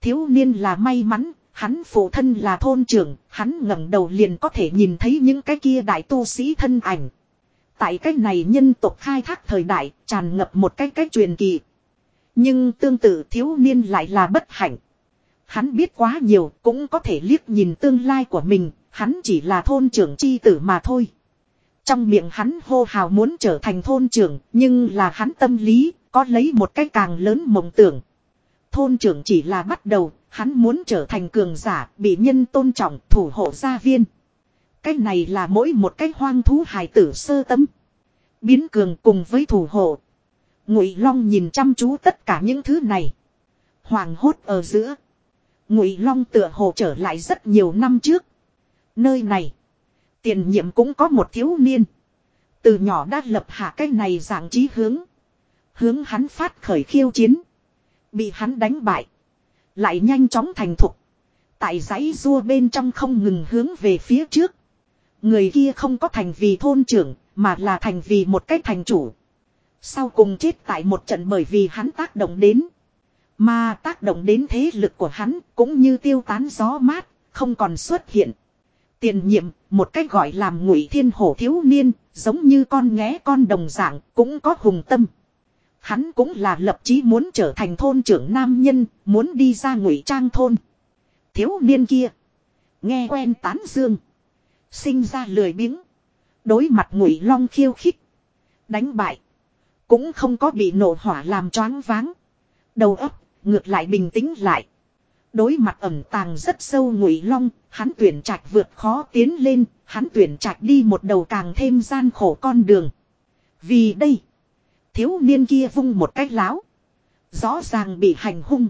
Thiếu niên là may mắn, hắn phụ thân là thôn trưởng, hắn ngẩng đầu liền có thể nhìn thấy những cái kia đại tu sĩ thân ảnh. Tại cái này nhân tộc khai thác thời đại, tràn ngập một cái cách truyền kỳ. Nhưng tương tự thiếu niên lại là bất hạnh. Hắn biết quá nhiều, cũng có thể liếc nhìn tương lai của mình, hắn chỉ là thôn trưởng chi tử mà thôi. Trong miệng hắn hô hào muốn trở thành thôn trưởng, nhưng là hắn tâm lý, có lấy một cái càng lớn mộng tưởng. Thôn trưởng chỉ là bắt đầu, hắn muốn trở thành cường giả, bị nhân tôn trọng, thủ hộ gia viên. Cái này là mỗi một cái hoang thú hài tử sơ tâm. Biến cường cùng với thủ hộ. Ngụy Long nhìn chăm chú tất cả những thứ này. Hoàng hốt ở giữa. Ngụy Long tựa hồ trở lại rất nhiều năm trước. Nơi này. Tiền nhiệm cũng có một thiếu niên. Từ nhỏ đã lập hạ cái này dạng trí hướng. Hướng hắn phát khởi khiêu chiến. Bị hắn đánh bại. Lại nhanh chóng thành thục. Tại dãy rua bên trong không ngừng hướng về phía trước. Người kia không có thành vì thôn trưởng, mà là thành vì một cách thành chủ. Sau cùng chết tại một trận bởi vì hắn tác động đến. Mà tác động đến thế lực của hắn cũng như tiêu tán gió mát, không còn xuất hiện. Tiền nhiệm, một cách gọi làm ngụy thiên hổ thiếu niên, giống như con nghé con đồng dạng, cũng có hùng tâm. Hắn cũng là lập chí muốn trở thành thôn trưởng nam nhân, muốn đi ra ngụy trang thôn. Thiếu niên kia, nghe quen tán dương, sinh ra lười biếng, đối mặt ngụy long khiêu khích, đánh bại, cũng không có bị nổ hỏa làm choáng váng. Đầu óc ngược lại bình tĩnh lại. Đối mặt ẩm tàng rất sâu ngụy long, hắn tuyển trạch vượt khó tiến lên, hắn tuyển trạch đi một đầu càng thêm gian khổ con đường. Vì đây, thiếu niên kia vung một cái láo. Rõ ràng bị hành hung.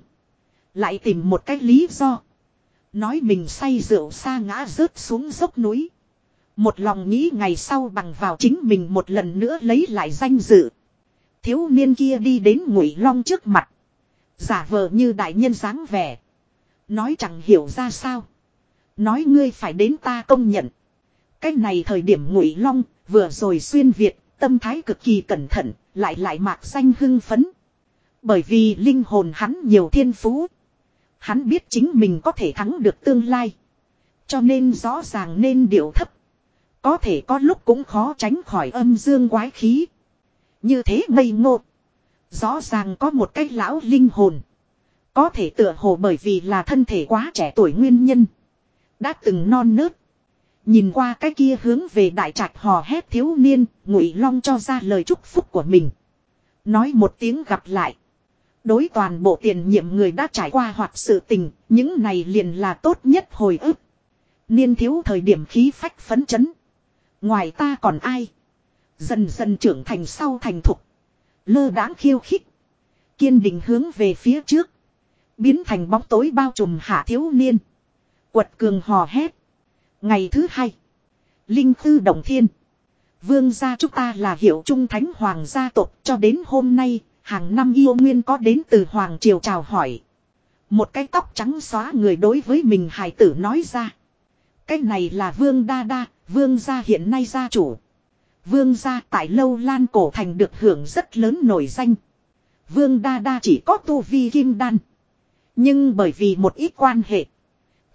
Lại tìm một cái lý do. Nói mình say rượu xa ngã rớt xuống dốc núi. Một lòng nghĩ ngày sau bằng vào chính mình một lần nữa lấy lại danh dự. Thiếu niên kia đi đến ngụy long trước mặt. Giả vờ như đại nhân dáng vẻ. Nói chẳng hiểu ra sao. Nói ngươi phải đến ta công nhận. Cái này thời điểm ngụy long vừa rồi xuyên Việt, tâm thái cực kỳ cẩn thận lại lại mạc xanh hưng phấn. Bởi vì linh hồn hắn nhiều thiên phú. Hắn biết chính mình có thể thắng được tương lai. Cho nên rõ ràng nên điệu thấp. Có thể có lúc cũng khó tránh khỏi âm dương quái khí. Như thế ngây ngô. Rõ ràng có một cái lão linh hồn. Có thể tựa hồ bởi vì là thân thể quá trẻ tuổi nguyên nhân. Đã từng non nớt. Nhìn qua cái kia hướng về đại trạch hò hét thiếu niên, ngụy long cho ra lời chúc phúc của mình. Nói một tiếng gặp lại. Đối toàn bộ tiền nhiệm người đã trải qua hoặc sự tình, những này liền là tốt nhất hồi ức. Niên thiếu thời điểm khí phách phấn chấn. Ngoài ta còn ai? Dần dần trưởng thành sau thành thục. Lơ đãng khiêu khích. Kiên định hướng về phía trước. Biến thành bóng tối bao trùm hạ thiếu niên. Quật cường hò hét. Ngày thứ hai. Linh Tư đồng thiên. Vương gia chúng ta là hiệu trung thánh hoàng gia tộc cho đến hôm nay. Hàng năm yêu nguyên có đến từ hoàng triều chào hỏi. Một cái tóc trắng xóa người đối với mình hài tử nói ra. Cái này là vương đa đa, vương gia hiện nay gia chủ. Vương gia tại lâu lan cổ thành được hưởng rất lớn nổi danh. Vương đa đa chỉ có tu vi kim đan. Nhưng bởi vì một ít quan hệ.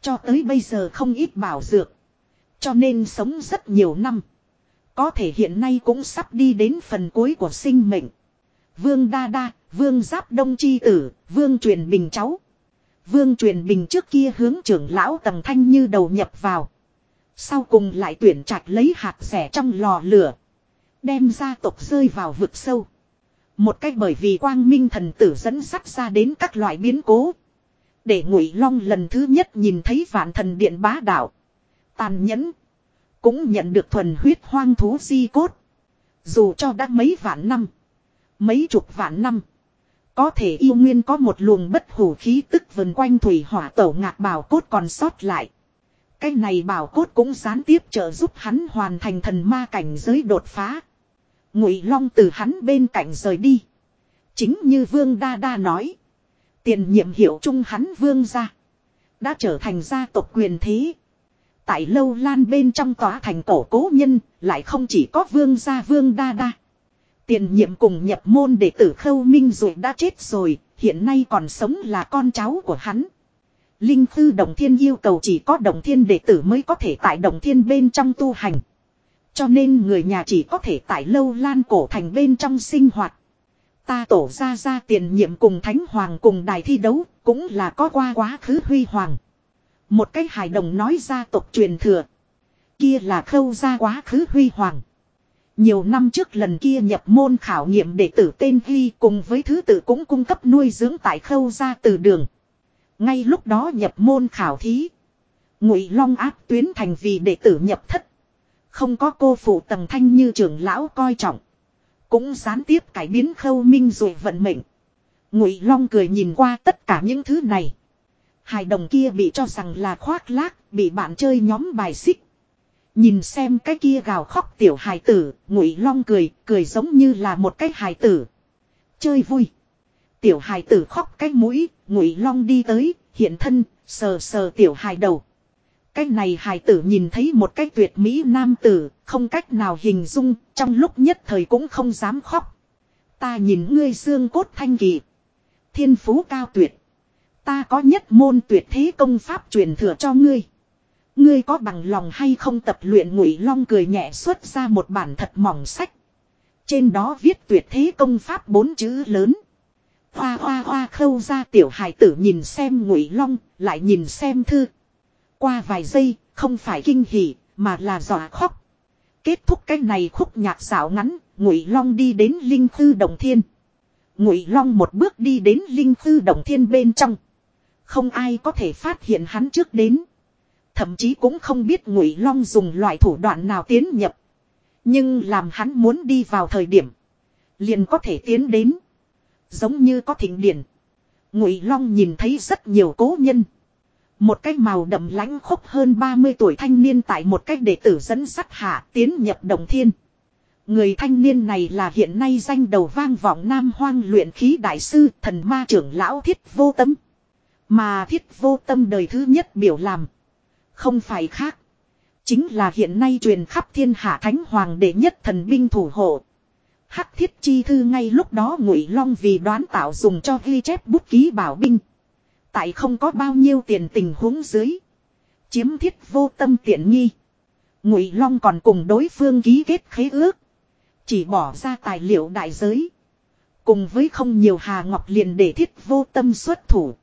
Cho tới bây giờ không ít bảo dược. Cho nên sống rất nhiều năm. Có thể hiện nay cũng sắp đi đến phần cuối của sinh mệnh. Vương Đa Đa, Vương Giáp Đông Chi Tử, Vương Truyền Bình cháu. Vương Truyền Bình trước kia hướng trưởng lão tầng thanh như đầu nhập vào. Sau cùng lại tuyển trạch lấy hạt rẻ trong lò lửa. Đem gia tộc rơi vào vực sâu. Một cách bởi vì quang minh thần tử dẫn sắt ra đến các loại biến cố. Để ngụy long lần thứ nhất nhìn thấy vạn thần điện bá đạo. Tàn nhẫn. Cũng nhận được thuần huyết hoang thú di cốt. Dù cho đã mấy vạn năm. Mấy chục vạn năm. Có thể yêu nguyên có một luồng bất hủ khí tức vần quanh thủy hỏa tẩu ngạc bảo cốt còn sót lại. Cái này bảo cốt cũng gián tiếp trợ giúp hắn hoàn thành thần ma cảnh giới đột phá. Ngụy Long từ hắn bên cạnh rời đi. Chính như Vương Đa Đa nói. Tiền nhiệm hiệu trung hắn Vương gia. Đã trở thành gia tộc quyền thế. Tại lâu lan bên trong tòa thành cổ cố nhân, lại không chỉ có Vương gia Vương Đa Đa. Tiền nhiệm cùng nhập môn đệ tử Khâu Minh rồi đã chết rồi, hiện nay còn sống là con cháu của hắn. Linh Thư Đồng Thiên yêu cầu chỉ có Đồng Thiên đệ tử mới có thể tại Đồng Thiên bên trong tu hành. Cho nên người nhà chỉ có thể tại lâu lan cổ thành bên trong sinh hoạt. Ta tổ ra ra tiền nhiệm cùng Thánh Hoàng cùng đài thi đấu, cũng là có qua quá khứ huy hoàng. Một cái hài đồng nói ra tộc truyền thừa. Kia là khâu ra quá khứ huy hoàng. Nhiều năm trước lần kia nhập môn khảo nghiệm đệ tử tên huy cùng với thứ tự cũng cung cấp nuôi dưỡng tại khâu ra từ đường. Ngay lúc đó nhập môn khảo thí. Ngụy Long áp tuyến thành vì đệ tử nhập thất. Không có cô phụ tầng thanh như trưởng lão coi trọng. Cũng gián tiếp cải biến khâu minh rồi vận mệnh. Ngụy Long cười nhìn qua tất cả những thứ này. Hài đồng kia bị cho rằng là khoác lác, bị bạn chơi nhóm bài xích. Nhìn xem cái kia gào khóc tiểu hài tử, Ngụy Long cười, cười giống như là một cái hài tử. Chơi vui. Tiểu hài tử khóc cái mũi, Ngụy Long đi tới, hiện thân, sờ sờ tiểu hài đầu. Cái này hài tử nhìn thấy một cái tuyệt mỹ nam tử, không cách nào hình dung, trong lúc nhất thời cũng không dám khóc. Ta nhìn ngươi xương cốt thanh kỳ. Thiên phú cao tuyệt. Ta có nhất môn tuyệt thế công pháp truyền thừa cho ngươi. Ngươi có bằng lòng hay không tập luyện ngụy long cười nhẹ xuất ra một bản thật mỏng sách. Trên đó viết tuyệt thế công pháp bốn chữ lớn. Hoa hoa hoa khâu ra tiểu hài tử nhìn xem ngụy long, lại nhìn xem thư. Qua vài giây, không phải kinh hỉ, mà là dọa khóc. Kết thúc cái này khúc nhạc xảo ngắn, Ngụy Long đi đến Linh Khư Đồng Thiên. Ngụy Long một bước đi đến Linh Khư Đồng Thiên bên trong. Không ai có thể phát hiện hắn trước đến. Thậm chí cũng không biết Ngụy Long dùng loại thủ đoạn nào tiến nhập. Nhưng làm hắn muốn đi vào thời điểm. Liền có thể tiến đến. Giống như có thỉnh điển. Ngụy Long nhìn thấy rất nhiều cố nhân. Một cái màu đậm lãnh khốc hơn 30 tuổi thanh niên tại một cách đệ tử dẫn sắt hạ tiến nhập đồng thiên. Người thanh niên này là hiện nay danh đầu vang vọng nam hoang luyện khí đại sư thần ma trưởng lão thiết vô tâm. Mà thiết vô tâm đời thứ nhất biểu làm. Không phải khác. Chính là hiện nay truyền khắp thiên hạ thánh hoàng đệ nhất thần binh thủ hộ. Hắc thiết chi thư ngay lúc đó ngụy long vì đoán tạo dùng cho ghi chép bút ký bảo binh. Tại không có bao nhiêu tiền tình huống dưới. Chiếm thiết vô tâm tiện nghi. Ngụy Long còn cùng đối phương ký kết khế ước. Chỉ bỏ ra tài liệu đại giới. Cùng với không nhiều Hà Ngọc liền để thiết vô tâm xuất thủ.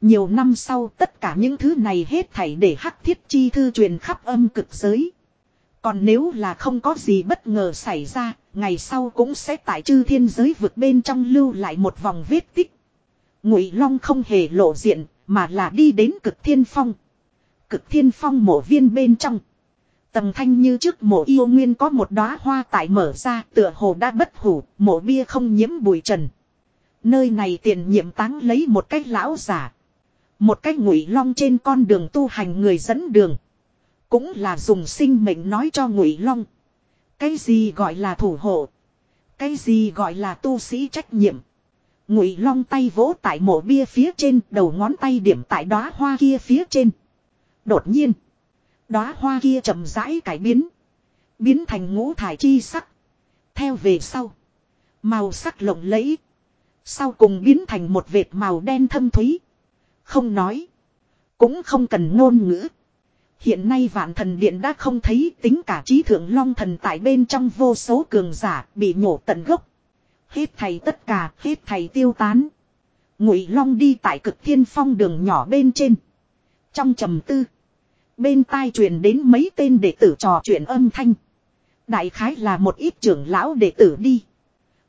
Nhiều năm sau tất cả những thứ này hết thảy để hắc thiết chi thư truyền khắp âm cực giới. Còn nếu là không có gì bất ngờ xảy ra, ngày sau cũng sẽ tại chư thiên giới vực bên trong lưu lại một vòng vết tích. Ngụy Long không hề lộ diện, mà là đi đến cực thiên phong. Cực thiên phong mộ viên bên trong. tầm thanh như trước mộ yêu nguyên có một đóa hoa tại mở ra tựa hồ đã bất hủ, mộ bia không nhiễm bụi trần. Nơi này tiền nhiệm táng lấy một cách lão giả. Một cách ngụy long trên con đường tu hành người dẫn đường. Cũng là dùng sinh mệnh nói cho ngụy long. Cái gì gọi là thủ hộ. Cái gì gọi là tu sĩ trách nhiệm. Ngụy Long tay vỗ tại mộ bia phía trên, đầu ngón tay điểm tại đóa hoa kia phía trên. Đột nhiên, đóa hoa kia chậm rãi cải biến, biến thành ngũ thải chi sắc. Theo về sau, màu sắc lộng lẫy, sau cùng biến thành một vệt màu đen thâm thúy. Không nói, cũng không cần ngôn ngữ. Hiện nay vạn thần điện đã không thấy tính cả trí thượng long thần tại bên trong vô số cường giả bị nhổ tận gốc. Hết thầy tất cả, hết thầy tiêu tán. Ngụy Long đi tại cực thiên phong đường nhỏ bên trên. Trong trầm tư. Bên tai truyền đến mấy tên đệ tử trò chuyện âm thanh. Đại khái là một ít trưởng lão đệ tử đi.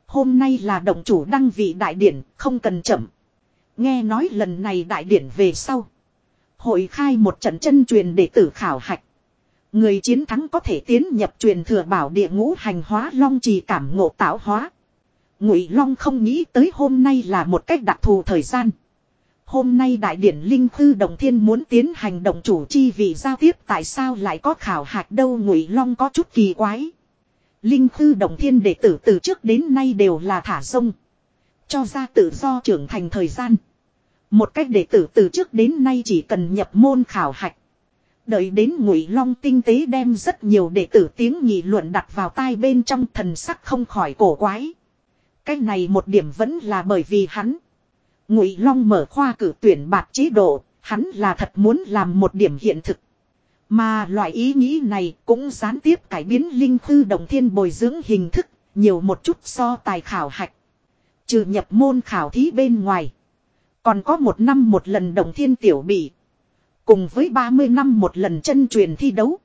Hôm nay là động chủ đăng vị đại điển, không cần chậm. Nghe nói lần này đại điển về sau. Hội khai một trận chân truyền đệ tử khảo hạch. Người chiến thắng có thể tiến nhập truyền thừa bảo địa ngũ hành hóa long trì cảm ngộ tạo hóa. Ngụy Long không nghĩ tới hôm nay là một cách đặc thù thời gian. Hôm nay đại điển linh khư đồng thiên muốn tiến hành động chủ chi vì giao tiếp, tại sao lại có khảo hạch đâu Ngụy Long có chút kỳ quái. Linh khư đồng thiên đệ tử từ trước đến nay đều là thả sông. Cho ra tự do trưởng thành thời gian. Một cách đệ tử từ trước đến nay chỉ cần nhập môn khảo hạch. Đợi đến Ngụy Long tinh tế đem rất nhiều đệ tử tiếng nghị luận đặt vào tai bên trong thần sắc không khỏi cổ quái. Cái này một điểm vẫn là bởi vì hắn. Ngụy Long mở khoa cử tuyển bạc chế độ, hắn là thật muốn làm một điểm hiện thực. Mà loại ý nghĩ này cũng gián tiếp cải biến linh thư đồng thiên bồi dưỡng hình thức, nhiều một chút so tài khảo hạch. Trừ nhập môn khảo thí bên ngoài. Còn có một năm một lần đồng thiên tiểu bị. Cùng với 30 năm một lần chân truyền thi đấu.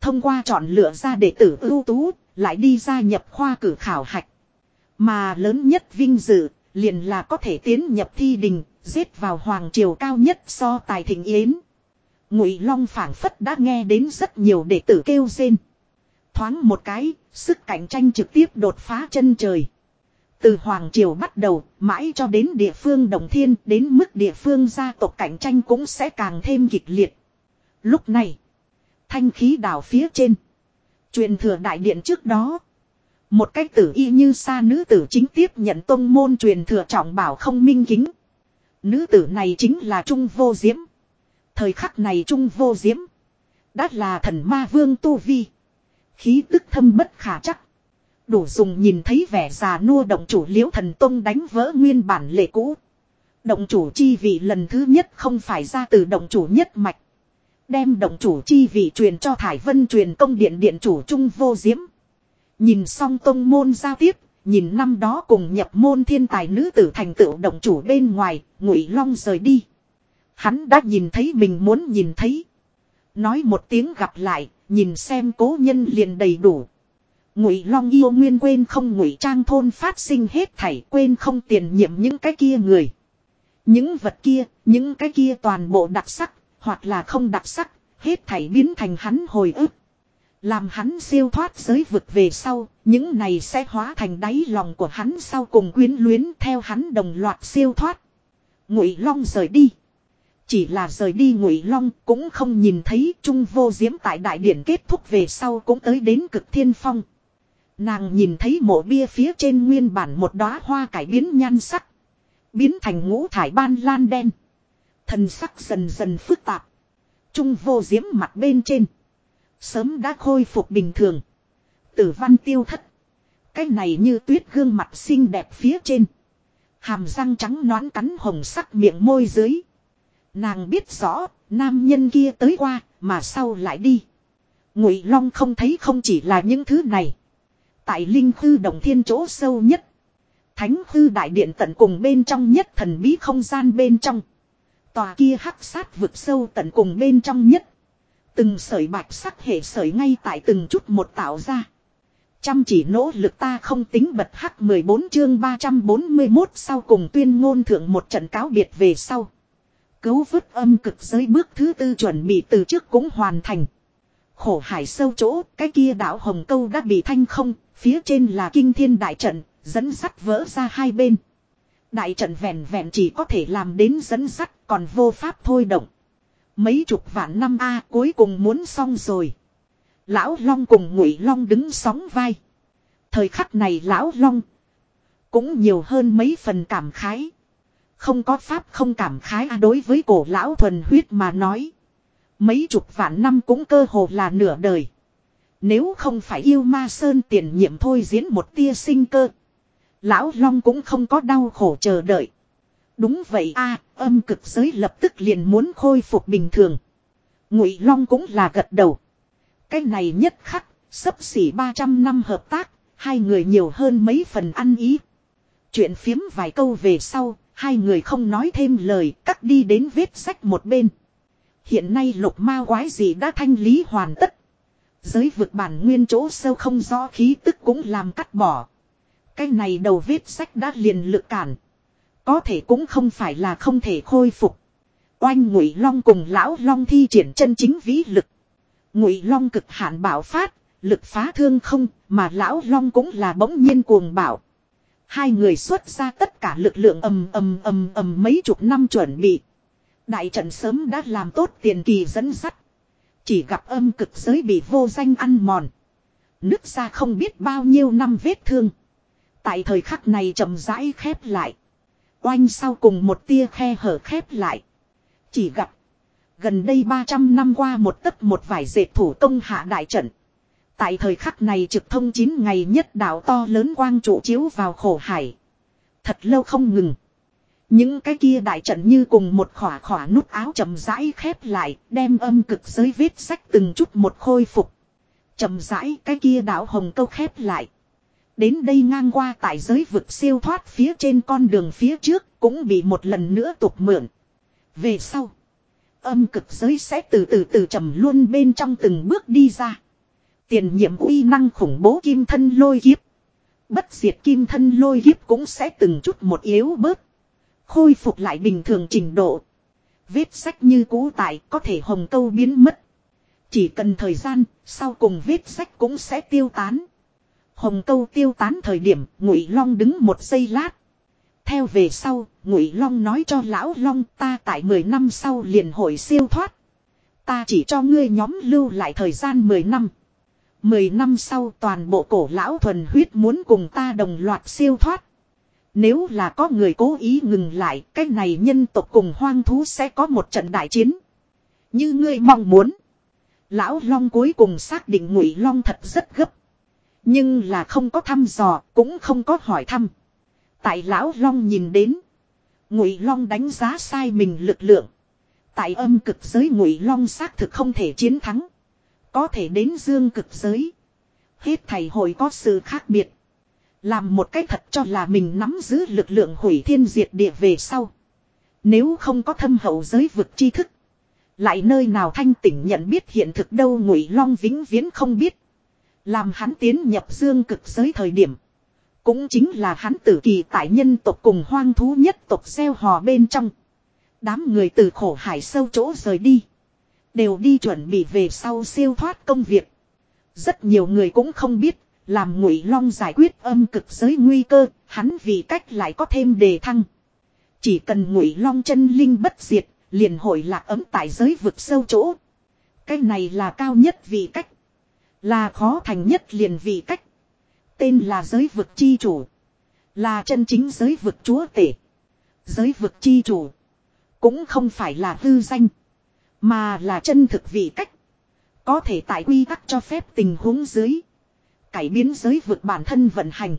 Thông qua chọn lựa ra đệ tử ưu tú, lại đi ra nhập khoa cử khảo hạch. Mà lớn nhất vinh dự liền là có thể tiến nhập thi đình, giết vào hoàng triều cao nhất so tài thịnh yến. Ngụy Long phảng phất đã nghe đến rất nhiều đệ tử kêu rên. Thoáng một cái, sức cạnh tranh trực tiếp đột phá chân trời. Từ Hoàng Triều bắt đầu, mãi cho đến địa phương Đồng Thiên, đến mức địa phương gia tộc cạnh tranh cũng sẽ càng thêm kịch liệt. Lúc này, thanh khí đảo phía trên. Truyền thừa đại điện trước đó. Một cách tử y như sa nữ tử chính tiếp nhận tông môn truyền thừa trọng bảo không minh kính. Nữ tử này chính là Trung Vô Diễm. Thời khắc này Trung Vô Diễm. Đã là thần ma vương Tu Vi. Khí tức thâm bất khả chắc. Đủ dùng nhìn thấy vẻ già nua động chủ liễu thần tông đánh vỡ nguyên bản lệ cũ. Động chủ chi vị lần thứ nhất không phải ra từ động chủ nhất mạch. Đem động chủ chi vị truyền cho Thải Vân truyền công điện điện chủ Trung Vô Diễm. Nhìn xong tông môn giao tiếp, nhìn năm đó cùng nhập môn thiên tài nữ tử thành tựu động chủ bên ngoài, ngụy long rời đi. Hắn đã nhìn thấy mình muốn nhìn thấy. Nói một tiếng gặp lại, nhìn xem cố nhân liền đầy đủ. Ngụy Long yêu nguyên quên không ngụy trang thôn phát sinh hết thảy quên không tiền nhiệm những cái kia người. Những vật kia, những cái kia toàn bộ đặc sắc, hoặc là không đặc sắc, hết thảy biến thành hắn hồi ức. Làm hắn siêu thoát giới vực về sau, những này sẽ hóa thành đáy lòng của hắn sau cùng quyến luyến theo hắn đồng loạt siêu thoát. Ngụy Long rời đi. Chỉ là rời đi Ngụy Long cũng không nhìn thấy Trung Vô Diễm tại đại điển kết thúc về sau cũng tới đến cực thiên phong. Nàng nhìn thấy mộ bia phía trên nguyên bản một đóa hoa cải biến nhan sắc. Biến thành ngũ thải ban lan đen. Thần sắc dần dần phức tạp. Trung vô diễm mặt bên trên. Sớm đã khôi phục bình thường. Tử văn tiêu thất. Cái này như tuyết gương mặt xinh đẹp phía trên. Hàm răng trắng nón cắn hồng sắc miệng môi dưới. Nàng biết rõ, nam nhân kia tới qua, mà sau lại đi. Ngụy Long không thấy không chỉ là những thứ này. Tại linh khư đồng thiên chỗ sâu nhất. Thánh khư đại điện tận cùng bên trong nhất thần bí không gian bên trong. Tòa kia hắc sát vực sâu tận cùng bên trong nhất. Từng sợi bạch sắc hệ sợi ngay tại từng chút một tạo ra. Chăm chỉ nỗ lực ta không tính bật hắc 14 chương 341 sau cùng tuyên ngôn thượng một trận cáo biệt về sau. Cứu vứt âm cực giới bước thứ tư chuẩn bị từ trước cũng hoàn thành. Khổ hải sâu chỗ, cái kia đảo Hồng Câu đã bị thanh không, phía trên là kinh thiên đại trận, dẫn sắt vỡ ra hai bên. Đại trận vẹn vẹn chỉ có thể làm đến dẫn sắt, còn vô pháp thôi động. Mấy chục vạn năm a cuối cùng muốn xong rồi. Lão Long cùng Ngụy Long đứng sóng vai. Thời khắc này Lão Long cũng nhiều hơn mấy phần cảm khái. Không có pháp không cảm khái a đối với cổ lão thuần huyết mà nói. Mấy chục vạn năm cũng cơ hồ là nửa đời. Nếu không phải yêu ma sơn tiền nhiệm thôi diễn một tia sinh cơ. Lão Long cũng không có đau khổ chờ đợi. Đúng vậy a âm cực giới lập tức liền muốn khôi phục bình thường. Ngụy Long cũng là gật đầu. Cái này nhất khắc, sấp xỉ 300 năm hợp tác, hai người nhiều hơn mấy phần ăn ý. Chuyện phiếm vài câu về sau, hai người không nói thêm lời, cắt đi đến vết sách một bên. Hiện nay lục ma quái gì đã thanh lý hoàn tất. Giới vực bản nguyên chỗ sâu không rõ khí tức cũng làm cắt bỏ. Cái này đầu vết sách đã liền lực cản. Có thể cũng không phải là không thể khôi phục. Oanh ngụy long cùng lão long thi triển chân chính vĩ lực. Ngụy long cực hạn bạo phát, lực phá thương không, mà lão long cũng là bỗng nhiên cuồng bạo. Hai người xuất ra tất cả lực lượng ầm ầm ầm ầm mấy chục năm chuẩn bị. Đại trận sớm đã làm tốt tiền kỳ dẫn sắt. Chỉ gặp âm cực giới bị vô danh ăn mòn. Nước ra không biết bao nhiêu năm vết thương. Tại thời khắc này chậm rãi khép lại. Oanh sau cùng một tia khe hở khép lại. Chỉ gặp. Gần đây 300 năm qua một tấc một vải dệt thủ công hạ đại trận. Tại thời khắc này trực thông 9 ngày nhất đạo to lớn quang trụ chiếu vào khổ hải. Thật lâu không ngừng. Những cái kia đại trận như cùng một khỏa khỏa nút áo chậm rãi khép lại, đem âm cực giới vết sách từng chút một khôi phục. Chậm rãi cái kia đảo hồng câu khép lại. Đến đây ngang qua tại giới vực siêu thoát phía trên con đường phía trước cũng bị một lần nữa tục mượn. Về sau, âm cực giới sẽ từ từ từ trầm luôn bên trong từng bước đi ra. Tiền nhiệm uy năng khủng bố kim thân lôi kiếp. Bất diệt kim thân lôi kiếp cũng sẽ từng chút một yếu bớt. Khôi phục lại bình thường trình độ. Vết sách như cũ tại có thể hồng câu biến mất. Chỉ cần thời gian, sau cùng vết sách cũng sẽ tiêu tán. Hồng câu tiêu tán thời điểm, Ngụy Long đứng một giây lát. Theo về sau, Ngụy Long nói cho lão Long ta tại 10 năm sau liền hội siêu thoát. Ta chỉ cho ngươi nhóm lưu lại thời gian 10 năm. 10 năm sau toàn bộ cổ lão thuần huyết muốn cùng ta đồng loạt siêu thoát. Nếu là có người cố ý ngừng lại, cái này nhân tộc cùng hoang thú sẽ có một trận đại chiến. Như ngươi mong muốn. Lão Long cuối cùng xác định Ngụy Long thật rất gấp. Nhưng là không có thăm dò, cũng không có hỏi thăm. Tại Lão Long nhìn đến. Ngụy Long đánh giá sai mình lực lượng. Tại âm cực giới Ngụy Long xác thực không thể chiến thắng. Có thể đến dương cực giới. Hết thầy hồi có sự khác biệt. Làm một cách thật cho là mình nắm giữ lực lượng hủy thiên diệt địa về sau. Nếu không có thâm hậu giới vực tri thức. Lại nơi nào thanh tỉnh nhận biết hiện thực đâu ngụy long vĩnh viễn không biết. Làm hắn tiến nhập dương cực giới thời điểm. Cũng chính là hắn tử kỳ tại nhân tộc cùng hoang thú nhất tộc gieo hò bên trong. Đám người từ khổ hải sâu chỗ rời đi. Đều đi chuẩn bị về sau siêu thoát công việc. Rất nhiều người cũng không biết, làm ngụy long giải quyết âm cực giới nguy cơ, hắn vì cách lại có thêm đề thăng. Chỉ cần ngụy long chân linh bất diệt, liền hội lạc ấm tại giới vực sâu chỗ. Cái này là cao nhất vì cách. Là khó thành nhất liền vì cách. Tên là giới vực chi chủ. Là chân chính giới vực chúa tể. Giới vực chi chủ. Cũng không phải là hư danh. Mà là chân thực vị cách. Có thể tại quy tắc cho phép tình huống dưới. Cải biến giới vực bản thân vận hành.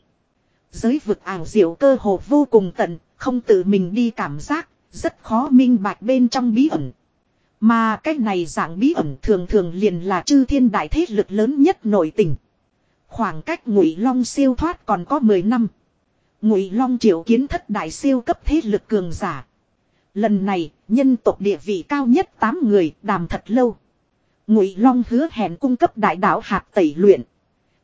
Giới vực ảo diệu cơ hồ vô cùng tận, không tự mình đi cảm giác, rất khó minh bạch bên trong bí ẩn. Mà cái này dạng bí ẩn thường thường liền là chư thiên đại thế lực lớn nhất nội tình. Khoảng cách ngụy long siêu thoát còn có 10 năm. Ngụy long triệu kiến thất đại siêu cấp thế lực cường giả. Lần này, nhân tộc địa vị cao nhất 8 người đàm thật lâu. Ngụy long hứa hẹn cung cấp đại đạo hạt tẩy luyện.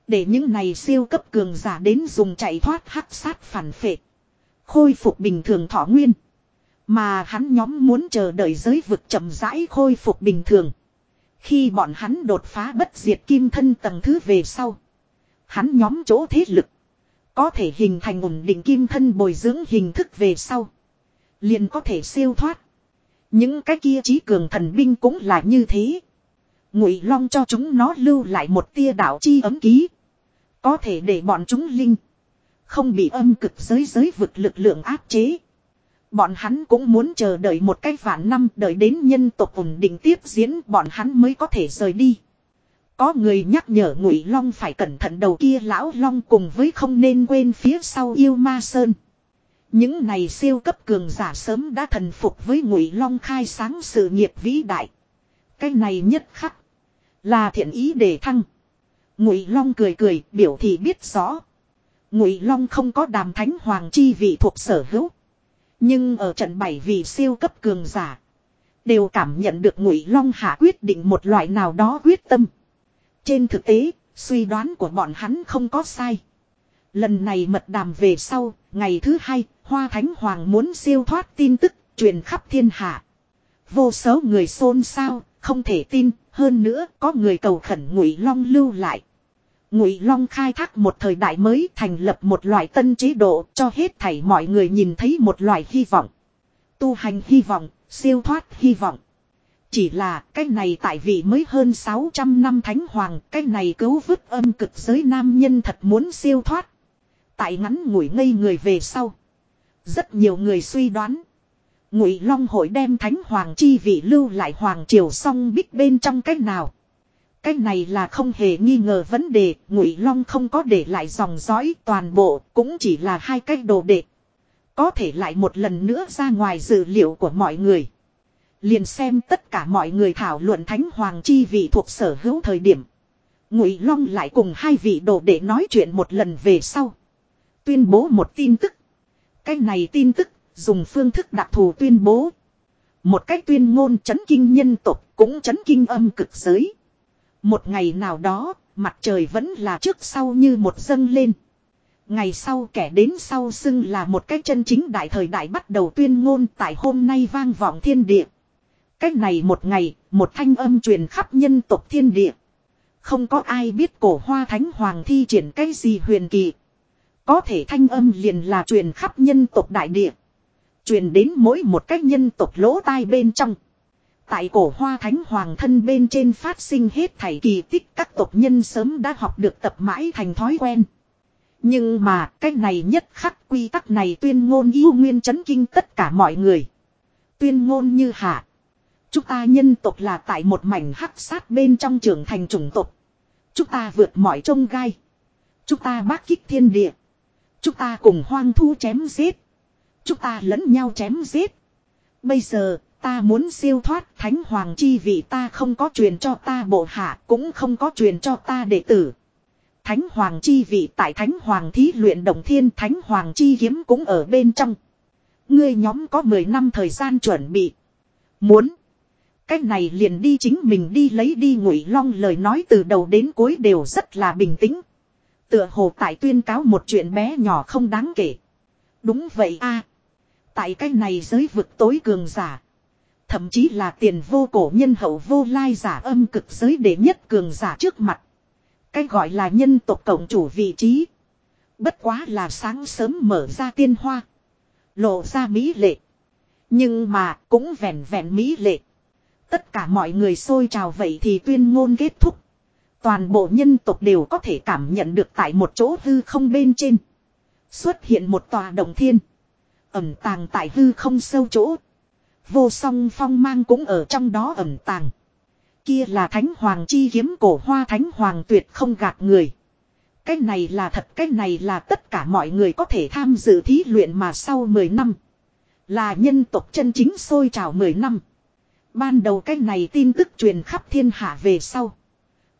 Để những này siêu cấp cường giả đến dùng chạy thoát hắc sát phản phệ. Khôi phục bình thường thọ nguyên. Mà hắn nhóm muốn chờ đợi giới vực chậm rãi khôi phục bình thường. Khi bọn hắn đột phá bất diệt kim thân tầng thứ về sau. Hắn nhóm chỗ thế lực. Có thể hình thành ổn định kim thân bồi dưỡng hình thức về sau. Liền có thể siêu thoát. Những cái kia trí cường thần binh cũng là như thế. Ngụy Long cho chúng nó lưu lại một tia đạo chi ấm ký. Có thể để bọn chúng linh. Không bị âm cực giới giới vực lực lượng áp chế. Bọn hắn cũng muốn chờ đợi một cái vạn năm đợi đến nhân tộc ổn định tiếp diễn bọn hắn mới có thể rời đi. Có người nhắc nhở Ngụy Long phải cẩn thận đầu kia lão Long cùng với không nên quên phía sau yêu ma sơn. Những này siêu cấp cường giả sớm đã thần phục với Ngụy Long khai sáng sự nghiệp vĩ đại. Cái này nhất khắc là thiện ý đề thăng. Ngụy Long cười cười, biểu thị biết rõ. Ngụy Long không có đàm thánh hoàng chi vị thuộc sở hữu, nhưng ở trận bảy vị siêu cấp cường giả, đều cảm nhận được Ngụy Long hạ quyết định một loại nào đó quyết tâm. Trên thực tế, suy đoán của bọn hắn không có sai. Lần này mật đàm về sau, ngày thứ hai, Hoa Thánh Hoàng muốn siêu thoát tin tức, truyền khắp thiên hạ. Vô số người xôn xao, không thể tin, hơn nữa có người cầu khẩn Ngụy Long lưu lại. Ngụy Long khai thác một thời đại mới thành lập một loại tân chế độ cho hết thảy mọi người nhìn thấy một loại hy vọng. Tu hành hy vọng, siêu thoát hy vọng. Chỉ là cái này tại vị mới hơn 600 năm thánh hoàng, cái này cứu vứt âm cực giới nam nhân thật muốn siêu thoát. Tại ngắn ngủi ngây người về sau. Rất nhiều người suy đoán. Ngụy Long hội đem thánh hoàng chi vị lưu lại hoàng triều song bích bên trong cách nào. Cái này là không hề nghi ngờ vấn đề, Ngụy Long không có để lại dòng dõi toàn bộ, cũng chỉ là hai cái đồ đệ. Có thể lại một lần nữa ra ngoài dự liệu của mọi người. Liền xem tất cả mọi người thảo luận Thánh Hoàng chi vị thuộc sở hữu thời điểm. Ngụy Long lại cùng hai vị đồ đệ nói chuyện một lần về sau. Tuyên bố một tin tức. Cái này tin tức, dùng phương thức đặc thù tuyên bố. Một cách tuyên ngôn chấn kinh nhân tộc cũng chấn kinh âm cực giới. Một ngày nào đó, mặt trời vẫn là trước sau như một dâng lên. Ngày sau kẻ đến sau xưng là một cái chân chính đại thời đại bắt đầu tuyên ngôn tại hôm nay vang vọng thiên địa. Cách này một ngày, một thanh âm truyền khắp nhân tộc thiên địa. Không có ai biết cổ hoa thánh hoàng thi triển cái gì huyền kỳ. Có thể thanh âm liền là truyền khắp nhân tộc đại địa. Truyền đến mỗi một cách nhân tộc lỗ tai bên trong. Tại cổ hoa thánh hoàng thân bên trên phát sinh hết thảy kỳ tích các tộc nhân sớm đã học được tập mãi thành thói quen. Nhưng mà cái này nhất khắc quy tắc này tuyên ngôn yêu nguyên chấn kinh tất cả mọi người. Tuyên ngôn như hạ. Chúng ta nhân tộc là tại một mảnh hắc sát bên trong trưởng thành chủng tộc. Chúng ta vượt mọi trông gai. Chúng ta bác kích thiên địa. Chúng ta cùng hoang thu chém giết. Chúng ta lẫn nhau chém giết. Bây giờ, ta muốn siêu thoát thánh hoàng chi vị ta không có truyền cho ta bộ hạ, cũng không có truyền cho ta đệ tử. Thánh hoàng chi vị tại thánh hoàng thí luyện đồng thiên thánh hoàng chi kiếm cũng ở bên trong. Ngươi nhóm có 10 năm thời gian chuẩn bị. Muốn. Cách này liền đi chính mình đi lấy đi ngụy long lời nói từ đầu đến cuối đều rất là bình tĩnh. Tựa hồ tại tuyên cáo một chuyện bé nhỏ không đáng kể. Đúng vậy a Tại cái này giới vực tối cường giả. Thậm chí là tiền vô cổ nhân hậu vô lai giả âm cực giới đệ nhất cường giả trước mặt. Cái gọi là nhân tộc cộng chủ vị trí. Bất quá là sáng sớm mở ra tiên hoa. Lộ ra mỹ lệ. Nhưng mà cũng vẹn vẹn mỹ lệ. Tất cả mọi người xôi trào vậy thì tuyên ngôn kết thúc. Toàn bộ nhân tộc đều có thể cảm nhận được tại một chỗ hư không bên trên. Xuất hiện một tòa đồng thiên. Ẩm tàng tại hư không sâu chỗ. Vô song phong mang cũng ở trong đó ẩm tàng. Kia là thánh hoàng chi kiếm cổ hoa thánh hoàng tuyệt không gạt người. Cái này là thật, cái này là tất cả mọi người có thể tham dự thí luyện mà sau 10 năm. Là nhân tộc chân chính sôi trào 10 năm. Ban đầu cái này tin tức truyền khắp thiên hạ về sau.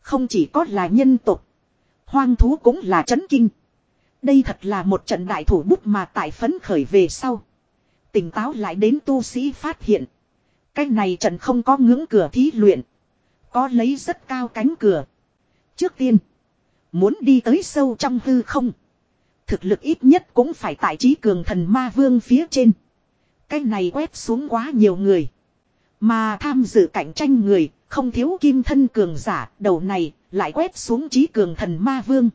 Không chỉ có là nhân tộc. Hoang thú cũng là chấn kinh. Đây thật là một trận đại thủ bút mà tại phấn khởi về sau. Tỉnh táo lại đến tu sĩ phát hiện. Cái này trận không có ngưỡng cửa thí luyện. Có lấy rất cao cánh cửa. Trước tiên. Muốn đi tới sâu trong hư không. Thực lực ít nhất cũng phải tại trí cường thần ma vương phía trên. Cái này quét xuống quá nhiều người. Mà tham dự cạnh tranh người, không thiếu kim thân cường giả, đầu này, lại quét xuống trí cường thần ma vương.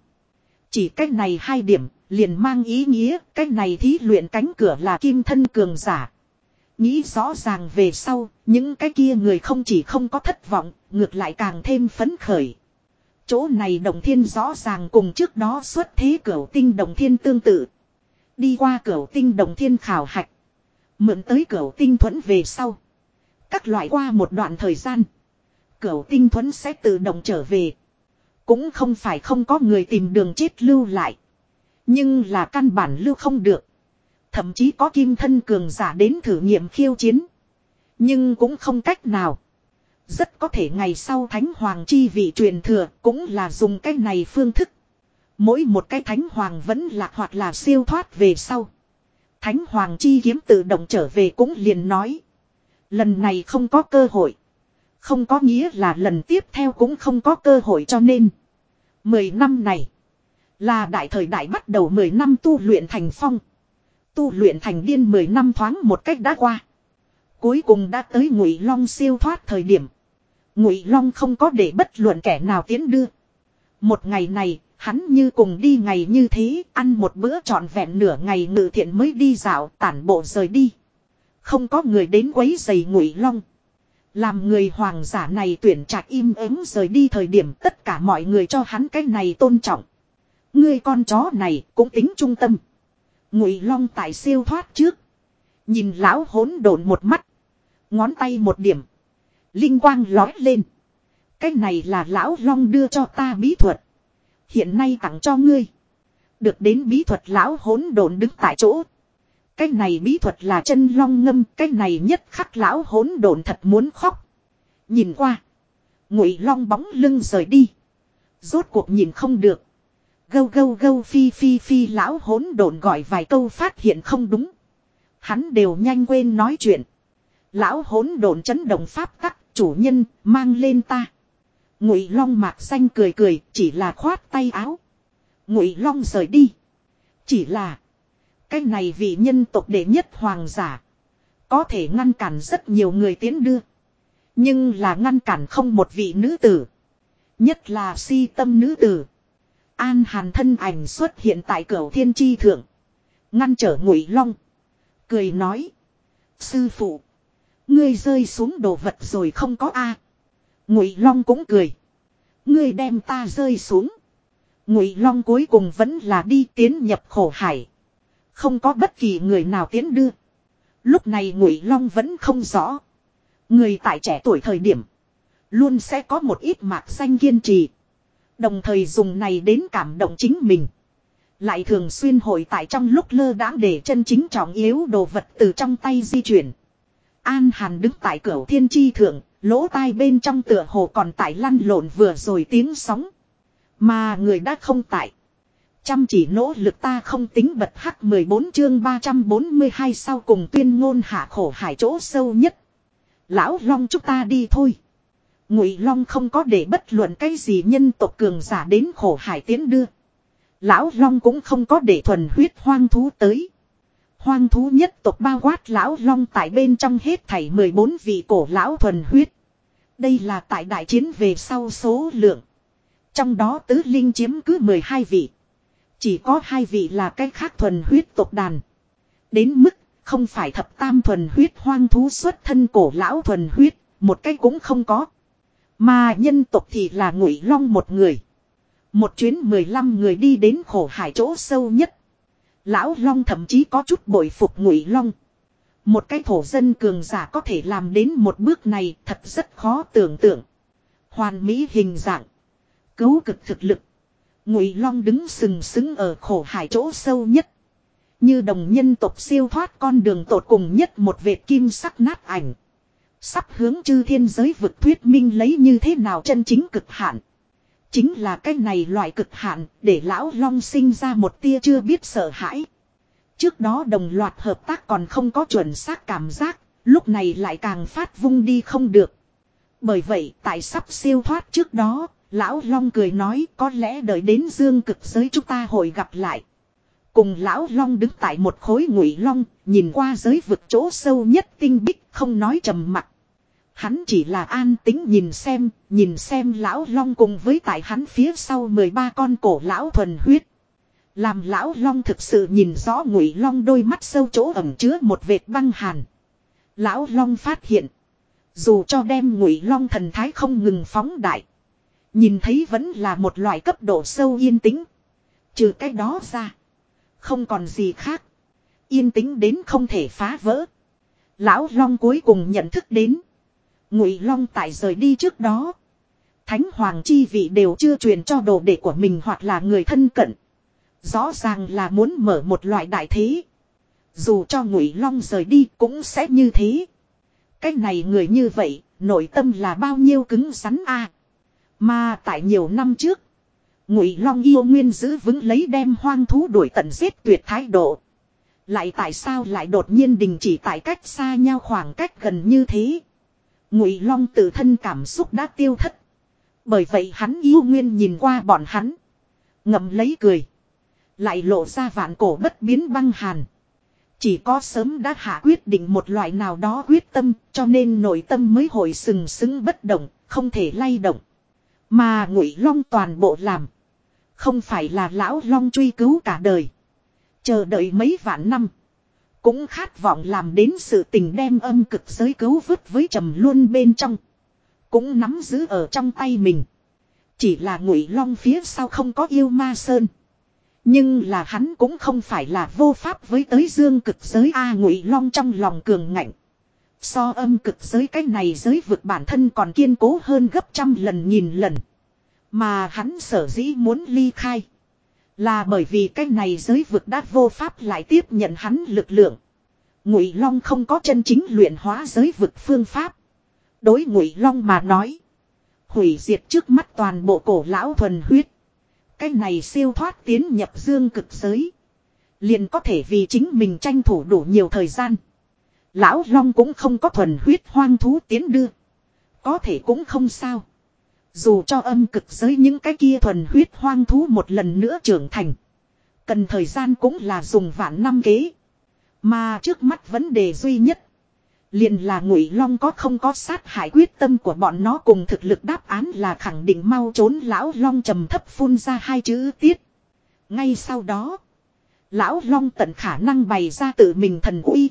Chỉ cách này hai điểm, liền mang ý nghĩa, cách này thí luyện cánh cửa là kim thân cường giả. Nghĩ rõ ràng về sau, những cái kia người không chỉ không có thất vọng, ngược lại càng thêm phấn khởi. Chỗ này đồng thiên rõ ràng cùng trước đó xuất thế cửa tinh đồng thiên tương tự. Đi qua cửa tinh đồng thiên khảo hạch. Mượn tới cửa tinh thuẫn về sau. Các loại qua một đoạn thời gian. Cửa tinh thuẫn sẽ tự động trở về. Cũng không phải không có người tìm đường chết lưu lại. Nhưng là căn bản lưu không được. Thậm chí có kim thân cường giả đến thử nghiệm khiêu chiến. Nhưng cũng không cách nào. Rất có thể ngày sau Thánh Hoàng chi vị truyền thừa cũng là dùng cái này phương thức. Mỗi một cái Thánh Hoàng vẫn lạc hoặc là siêu thoát về sau. Thánh Hoàng chi kiếm tự động trở về cũng liền nói. Lần này không có cơ hội. Không có nghĩa là lần tiếp theo cũng không có cơ hội cho nên. Mười năm này. Là đại thời đại bắt đầu mười năm tu luyện thành phong. Tu luyện thành điên mười năm thoáng một cách đã qua. Cuối cùng đã tới ngụy long siêu thoát thời điểm. Ngụy long không có để bất luận kẻ nào tiến đưa. Một ngày này, hắn như cùng đi ngày như thế, ăn một bữa trọn vẹn nửa ngày ngự thiện mới đi dạo, tản bộ rời đi. Không có người đến quấy giày ngụy long. Làm người hoàng giả này tuyển trạch im ắng rời đi thời điểm tất cả mọi người cho hắn cái này tôn trọng ngươi con chó này cũng tính trung tâm. Ngụy long tại siêu thoát trước. Nhìn lão hỗn độn một mắt. Ngón tay một điểm. Linh quang lói lên. Cái này là lão long đưa cho ta bí thuật. Hiện nay tặng cho ngươi. Được đến bí thuật lão hỗn độn đứng tại chỗ. Cái này bí thuật là chân long ngâm, cái này nhất khắc lão hỗn độn thật muốn khóc. Nhìn qua, ngụy long bóng lưng rời đi. Rốt cuộc nhìn không được. Gâu gâu gâu phi phi phi lão hỗn độn gọi vài câu phát hiện không đúng. Hắn đều nhanh quên nói chuyện. Lão hỗn độn chấn động pháp tắc, chủ nhân, mang lên ta. Ngụy long mạc xanh cười cười, chỉ là khoát tay áo. Ngụy long rời đi. Chỉ là. Cái này vị nhân tộc đệ nhất hoàng giả. Có thể ngăn cản rất nhiều người tiến đưa. Nhưng là ngăn cản không một vị nữ tử. Nhất là si tâm nữ tử. An hàn thân ảnh xuất hiện tại cửa thiên tri thượng. Ngăn trở ngụy long. Cười nói. Sư phụ. Ngươi rơi xuống đồ vật rồi không có a Ngụy long cũng cười. Ngươi đem ta rơi xuống. Ngụy long cuối cùng vẫn là đi tiến nhập khổ hải. Không có bất kỳ người nào tiến đưa. Lúc này Ngụy long vẫn không rõ. Người tại trẻ tuổi thời điểm. Luôn sẽ có một ít mạc xanh kiên trì. Đồng thời dùng này đến cảm động chính mình. Lại thường xuyên hội tại trong lúc lơ đãng để chân chính trọng yếu đồ vật từ trong tay di chuyển. An Hàn đứng tại cửa thiên chi thượng, lỗ tai bên trong tựa hồ còn tại lăn lộn vừa rồi tiếng sóng. Mà người đã không tại. Chăm chỉ nỗ lực ta không tính bật hắc 14 chương 342 sau cùng tuyên ngôn hạ khổ hải chỗ sâu nhất. Lão Long chúng ta đi thôi. Ngụy Long không có để bất luận cái gì nhân tộc cường giả đến khổ hải tiến đưa. Lão Long cũng không có để thuần huyết hoang thú tới. Hoang thú nhất tộc bao quát lão Long tại bên trong hết thảy 14 vị cổ lão thuần huyết. Đây là tại đại chiến về sau số lượng. Trong đó tứ linh chiếm cứ 12 vị. Chỉ có hai vị là cái khác thuần huyết tộc đàn. Đến mức không phải thập tam thuần huyết hoang thú xuất thân cổ lão thuần huyết, một cái cũng không có. Mà nhân tộc thì là ngụy long một người. Một chuyến 15 người đi đến khổ hải chỗ sâu nhất. Lão long thậm chí có chút bội phục ngụy long. Một cái thổ dân cường giả có thể làm đến một bước này thật rất khó tưởng tượng. Hoàn mỹ hình dạng. Cấu cực thực lực. Ngụy long đứng sừng sững ở khổ hải chỗ sâu nhất. Như đồng nhân tộc siêu thoát con đường tột cùng nhất một vệt kim sắc nát ảnh. Sắp hướng chư thiên giới vực thuyết minh lấy như thế nào chân chính cực hạn. Chính là cái này loại cực hạn để lão long sinh ra một tia chưa biết sợ hãi. Trước đó đồng loạt hợp tác còn không có chuẩn xác cảm giác, lúc này lại càng phát vung đi không được. Bởi vậy tại sắp siêu thoát trước đó, lão long cười nói có lẽ đợi đến dương cực giới chúng ta hội gặp lại. Cùng lão long đứng tại một khối ngụy long, nhìn qua giới vực chỗ sâu nhất tinh bích không nói trầm mặc. Hắn chỉ là an tính nhìn xem, nhìn xem lão long cùng với tại hắn phía sau 13 con cổ lão thuần huyết. Làm lão long thực sự nhìn rõ ngụy long đôi mắt sâu chỗ ẩm chứa một vệt băng hàn. Lão long phát hiện. Dù cho đem ngụy long thần thái không ngừng phóng đại. Nhìn thấy vẫn là một loại cấp độ sâu yên tĩnh. Trừ cái đó ra. Không còn gì khác. Yên tĩnh đến không thể phá vỡ. Lão long cuối cùng nhận thức đến. Ngụy Long tại rời đi trước đó, Thánh hoàng chi vị đều chưa truyền cho đồ đệ của mình hoặc là người thân cận. Rõ ràng là muốn mở một loại đại thế. Dù cho Ngụy Long rời đi cũng sẽ như thế. Cái này người như vậy, nội tâm là bao nhiêu cứng rắn a. Mà tại nhiều năm trước, Ngụy Long yêu nguyên giữ vững lấy đem hoang thú đuổi tận giết tuyệt thái độ. Lại tại sao lại đột nhiên đình chỉ tại cách xa nhau khoảng cách gần như thế? Ngụy Long tự thân cảm xúc đã tiêu thất. Bởi vậy hắn yêu nguyên nhìn qua bọn hắn. Ngậm lấy cười. Lại lộ ra vạn cổ bất biến băng hàn. Chỉ có sớm đã hạ quyết định một loại nào đó quyết tâm cho nên nội tâm mới hồi sừng sững bất động, không thể lay động. Mà ngụy long toàn bộ làm. Không phải là lão long truy cứu cả đời. Chờ đợi mấy vạn năm. Cũng khát vọng làm đến sự tình đem âm cực giới cứu vứt với trầm luôn bên trong. Cũng nắm giữ ở trong tay mình. Chỉ là ngụy long phía sau không có yêu ma sơn. Nhưng là hắn cũng không phải là vô pháp với tới dương cực giới A ngụy long trong lòng cường ngạnh. So âm cực giới cái này giới vực bản thân còn kiên cố hơn gấp trăm lần nghìn lần. Mà hắn sở dĩ muốn ly khai. Là bởi vì cái này giới vực đã vô pháp lại tiếp nhận hắn lực lượng. Ngụy Long không có chân chính luyện hóa giới vực phương pháp. Đối Ngụy Long mà nói, hủy diệt trước mắt toàn bộ cổ lão thuần huyết. Cái này siêu thoát tiến nhập dương cực giới, liền có thể vì chính mình tranh thủ đủ nhiều thời gian. Lão Long cũng không có thuần huyết hoang thú tiến đưa, có thể cũng không sao. Dù cho âm cực giới những cái kia thuần huyết hoang thú một lần nữa trưởng thành. Cần thời gian cũng là dùng vạn năm kế. Mà trước mắt vấn đề duy nhất. Liền là ngụy long có không có sát hại quyết tâm của bọn nó cùng thực lực đáp án là khẳng định mau trốn lão long trầm thấp phun ra hai chữ tiết. Ngay sau đó. Lão long tận khả năng bày ra tự mình thần uy.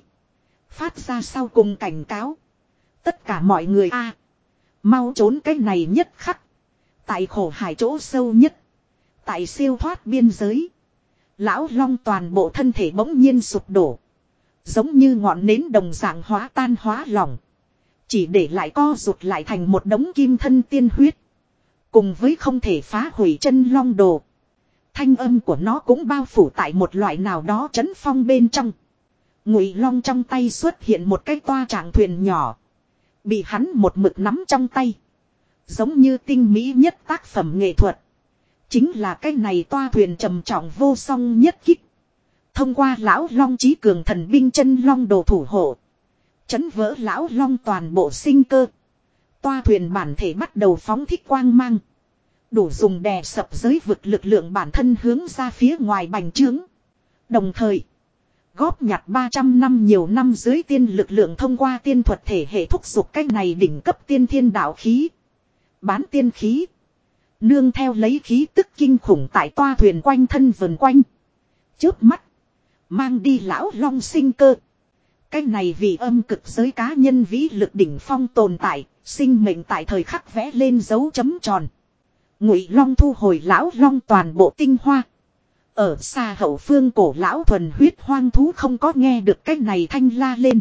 Phát ra sau cùng cảnh cáo. Tất cả mọi người a Mau trốn cái này nhất khắc. Tại khổ hải chỗ sâu nhất. Tại siêu thoát biên giới. Lão long toàn bộ thân thể bỗng nhiên sụp đổ. Giống như ngọn nến đồng dạng hóa tan hóa lỏng. Chỉ để lại co rụt lại thành một đống kim thân tiên huyết. Cùng với không thể phá hủy chân long đồ. Thanh âm của nó cũng bao phủ tại một loại nào đó chấn phong bên trong. Ngụy long trong tay xuất hiện một cái toa trạng thuyền nhỏ. Bị hắn một mực nắm trong tay. Giống như tinh mỹ nhất tác phẩm nghệ thuật. Chính là cái này toa thuyền trầm trọng vô song nhất kích. Thông qua lão long trí cường thần binh chân long đồ thủ hộ. Chấn vỡ lão long toàn bộ sinh cơ. Toa thuyền bản thể bắt đầu phóng thích quang mang. Đủ dùng đè sập giới vực lực lượng bản thân hướng ra phía ngoài bành trướng. Đồng thời. Góp nhặt 300 năm nhiều năm dưới tiên lực lượng thông qua tiên thuật thể hệ thúc giục cách này đỉnh cấp tiên thiên đạo khí. Bán tiên khí. Nương theo lấy khí tức kinh khủng tại toa thuyền quanh thân vần quanh. Trước mắt. Mang đi lão long sinh cơ. Cái này vì âm cực giới cá nhân vĩ lực đỉnh phong tồn tại, sinh mệnh tại thời khắc vẽ lên dấu chấm tròn. Ngụy long thu hồi lão long toàn bộ tinh hoa. Ở xa hậu phương cổ lão thuần huyết hoang thú không có nghe được cái này thanh la lên.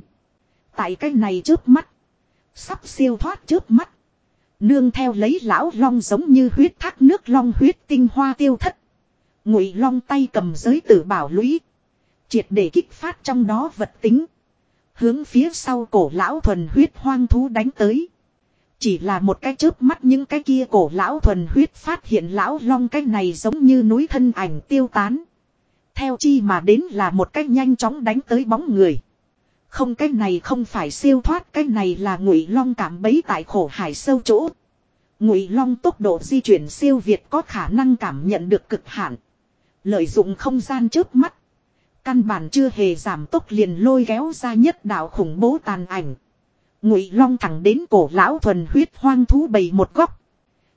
Tại cái này trước mắt. Sắp siêu thoát trước mắt. Nương theo lấy lão long giống như huyết thác nước long huyết tinh hoa tiêu thất. Ngụy long tay cầm giới tử bảo lũy. Triệt để kích phát trong đó vật tính. Hướng phía sau cổ lão thuần huyết hoang thú đánh tới. Chỉ là một cái chớp mắt những cái kia cổ lão thuần huyết phát hiện lão long cái này giống như núi thân ảnh tiêu tán. Theo chi mà đến là một cách nhanh chóng đánh tới bóng người. Không, cái này không phải siêu thoát, cái này là ngụy long cảm bấy tại khổ hải sâu chỗ. Ngụy long tốc độ di chuyển siêu việt có khả năng cảm nhận được cực hạn. Lợi dụng không gian trước mắt. Căn bản chưa hề giảm tốc liền lôi kéo ra nhất đạo khủng bố tàn ảnh. Ngụy long thẳng đến cổ lão thuần huyết hoang thú bầy một góc.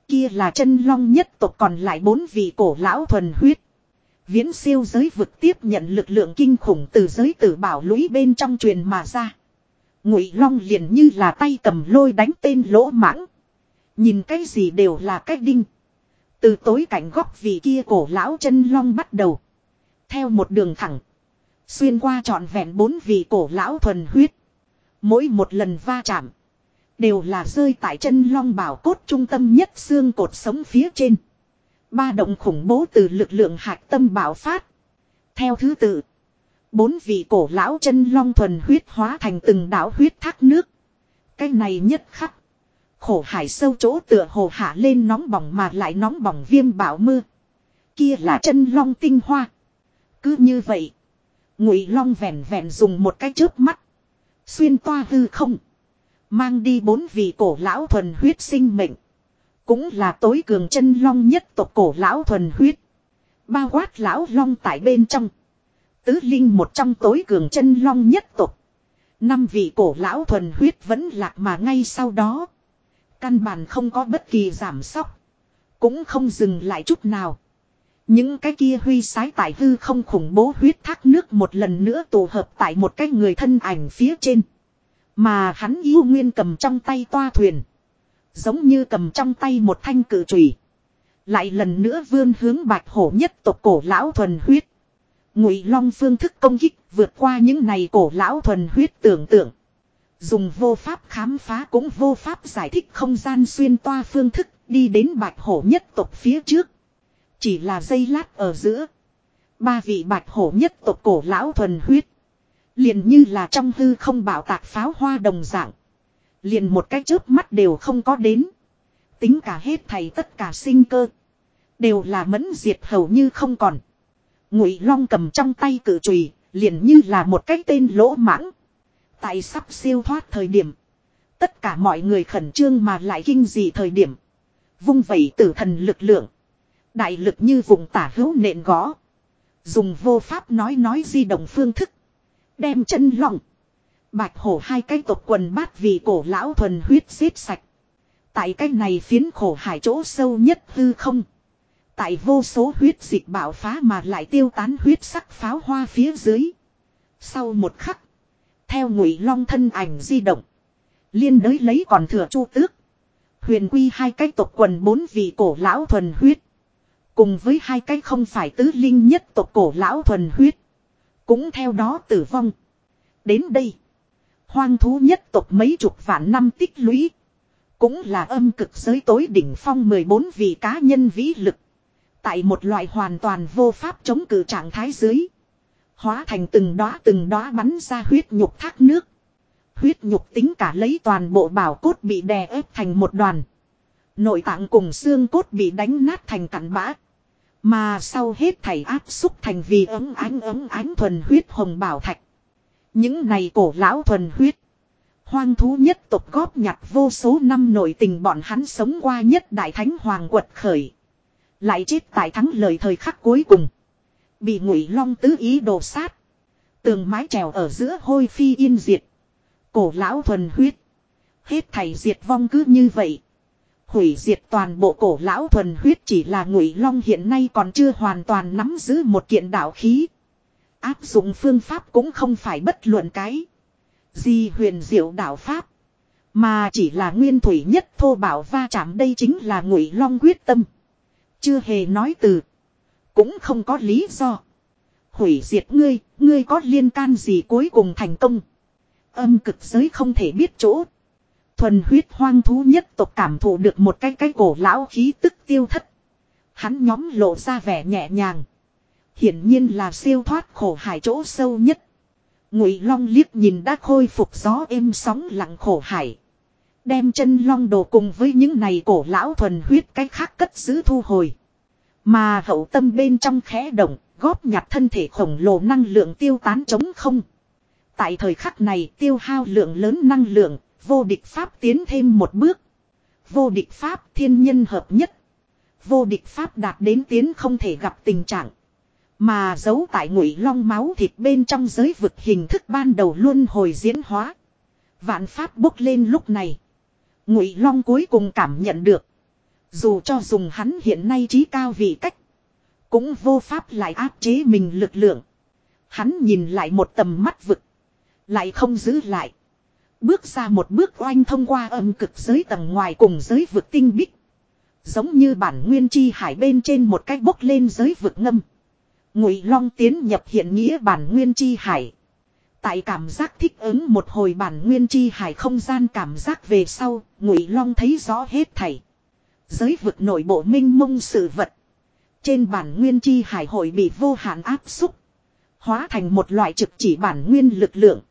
Kia là chân long nhất tộc còn lại bốn vị cổ lão thuần huyết. Viễn siêu giới vực tiếp nhận lực lượng kinh khủng từ giới tử bảo lũy bên trong truyền mà ra. Ngụy long liền như là tay cầm lôi đánh tên lỗ mãng. Nhìn cái gì đều là cái đinh. Từ tối cảnh góc vị kia cổ lão chân long bắt đầu. Theo một đường thẳng. Xuyên qua trọn vẹn bốn vị cổ lão thuần huyết. Mỗi một lần va chạm. Đều là rơi tại chân long bảo cốt trung tâm nhất xương cột sống phía trên. Ba động khủng bố từ lực lượng hạt tâm bảo phát. Theo thứ tự. Bốn vị cổ lão chân long thuần huyết hóa thành từng đảo huyết thác nước. Cái này nhất khắc. Khổ hải sâu chỗ tựa hồ hạ lên nóng bỏng mà lại nóng bỏng viêm bảo mưa. Kia là chân long tinh hoa. Cứ như vậy. Ngụy long vẹn vẹn dùng một cái chớp mắt. Xuyên toa hư không. Mang đi bốn vị cổ lão thuần huyết sinh mệnh. Cũng là tối cường chân long nhất tộc cổ lão thuần huyết. Bao quát lão long tại bên trong. Tứ linh một trong tối cường chân long nhất tộc. Năm vị cổ lão thuần huyết vẫn lạc mà ngay sau đó. Căn bản không có bất kỳ giảm sóc. Cũng không dừng lại chút nào. Những cái kia huy sái tại hư không khủng bố huyết thác nước một lần nữa tụ hợp tại một cái người thân ảnh phía trên. Mà hắn yêu nguyên cầm trong tay toa thuyền. Giống như cầm trong tay một thanh cự trùy. Lại lần nữa vươn hướng bạch hổ nhất tộc cổ lão thuần huyết. Ngụy long phương thức công kích vượt qua những này cổ lão thuần huyết tưởng tượng. Dùng vô pháp khám phá cũng vô pháp giải thích không gian xuyên toa phương thức đi đến bạch hổ nhất tộc phía trước. Chỉ là dây lát ở giữa. Ba vị bạch hổ nhất tộc cổ lão thuần huyết. Liền như là trong hư không bảo tạc pháo hoa đồng dạng. Liền một cái chớp mắt đều không có đến. Tính cả hết thầy tất cả sinh cơ. Đều là mẫn diệt hầu như không còn. Ngụy long cầm trong tay cự chùy, liền như là một cái tên lỗ mãng. Tại sắp siêu thoát thời điểm. Tất cả mọi người khẩn trương mà lại kinh dị thời điểm. Vung vẩy tử thần lực lượng. Đại lực như vùng tả hữu nện gõ. Dùng vô pháp nói nói di động phương thức. Đem chân lòng. Bạch hổ hai cái tộc quần bát vì cổ lão thuần huyết giết sạch. Tại cái này phiến khổ hải chỗ sâu nhất hư không. Tại vô số huyết dịch bạo phá mà lại tiêu tán huyết sắc pháo hoa phía dưới. Sau một khắc. Theo ngụy long thân ảnh di động. Liên đới lấy còn thừa chu tước. Huyền quy hai cái tộc quần bốn vị cổ lão thuần huyết. Cùng với hai cái không phải tứ linh nhất tộc cổ lão thuần huyết. Cũng theo đó tử vong. Đến đây. Hoang thú nhất tộc mấy chục vạn năm tích lũy. Cũng là âm cực giới tối đỉnh phong 14 vị cá nhân vĩ lực. Tại một loại hoàn toàn vô pháp chống cự trạng thái dưới. Hóa thành từng đóa từng đóa bắn ra huyết nhục thác nước. Huyết nhục tính cả lấy toàn bộ bảo cốt bị đè ép thành một đoàn. Nội tạng cùng xương cốt bị đánh nát thành cặn bã. Mà sau hết thảy áp xúc thành vì ấm ánh ấm ánh thuần huyết hồng bảo thạch. Những này cổ lão thuần huyết. Hoang thú nhất tộc góp nhặt vô số năm nội tình bọn hắn sống qua nhất đại thánh hoàng quật khởi. Lại chết tại thắng lời thời khắc cuối cùng. Bị ngụy long tứ ý đồ sát. Tường mái trèo ở giữa hôi phi yên diệt. Cổ lão thuần huyết. Hết thảy diệt vong cứ như vậy. Hủy diệt toàn bộ cổ lão thuần huyết chỉ là ngụy long hiện nay còn chưa hoàn toàn nắm giữ một kiện đạo khí. Áp dụng phương pháp cũng không phải bất luận cái. Gì huyền diệu đạo pháp. Mà chỉ là nguyên thủy nhất thô bảo va chạm đây chính là ngụy long quyết tâm. Chưa hề nói từ. Cũng không có lý do. Hủy diệt ngươi, ngươi có liên can gì cuối cùng thành công. Âm cực giới không thể biết chỗ. Thuần huyết hoang thú nhất tộc cảm thụ được một cái cái cổ lão khí tức tiêu thất. Hắn nhóm lộ ra vẻ nhẹ nhàng. Hiển nhiên là siêu thoát khổ hải chỗ sâu nhất. Ngụy Long liếc nhìn đã khôi phục gió êm sóng lặng khổ hải. Đem chân long đồ cùng với những này cổ lão thuần huyết cái khác cất giữ thu hồi. Mà hậu tâm bên trong khẽ động, góp nhặt thân thể khổng lồ năng lượng tiêu tán chống không. Tại thời khắc này tiêu hao lượng lớn năng lượng, vô địch pháp tiến thêm một bước. Vô địch pháp thiên nhân hợp nhất. Vô địch pháp đạt đến tiến không thể gặp tình trạng. Mà giấu tại ngụy long máu thịt bên trong giới vực hình thức ban đầu luôn hồi diễn hóa. Vạn pháp bốc lên lúc này. Ngụy long cuối cùng cảm nhận được. Dù cho dùng hắn hiện nay trí cao vị cách. Cũng vô pháp lại áp chế mình lực lượng. Hắn nhìn lại một tầm mắt vực. Lại không giữ lại. Bước ra một bước oanh thông qua âm cực giới tầng ngoài cùng giới vực tinh bích. Giống như bản nguyên chi hải bên trên một cách bốc lên giới vực ngâm. Ngụy Long tiến nhập hiện nghĩa bản nguyên chi hải. Tại cảm giác thích ứng một hồi bản nguyên chi hải không gian cảm giác về sau, Ngụy Long thấy rõ hết thảy. Giới vực nội bộ minh mông sự vật. Trên bản nguyên chi hải hội bị vô hạn áp xúc. Hóa thành một loại trực chỉ bản nguyên lực lượng.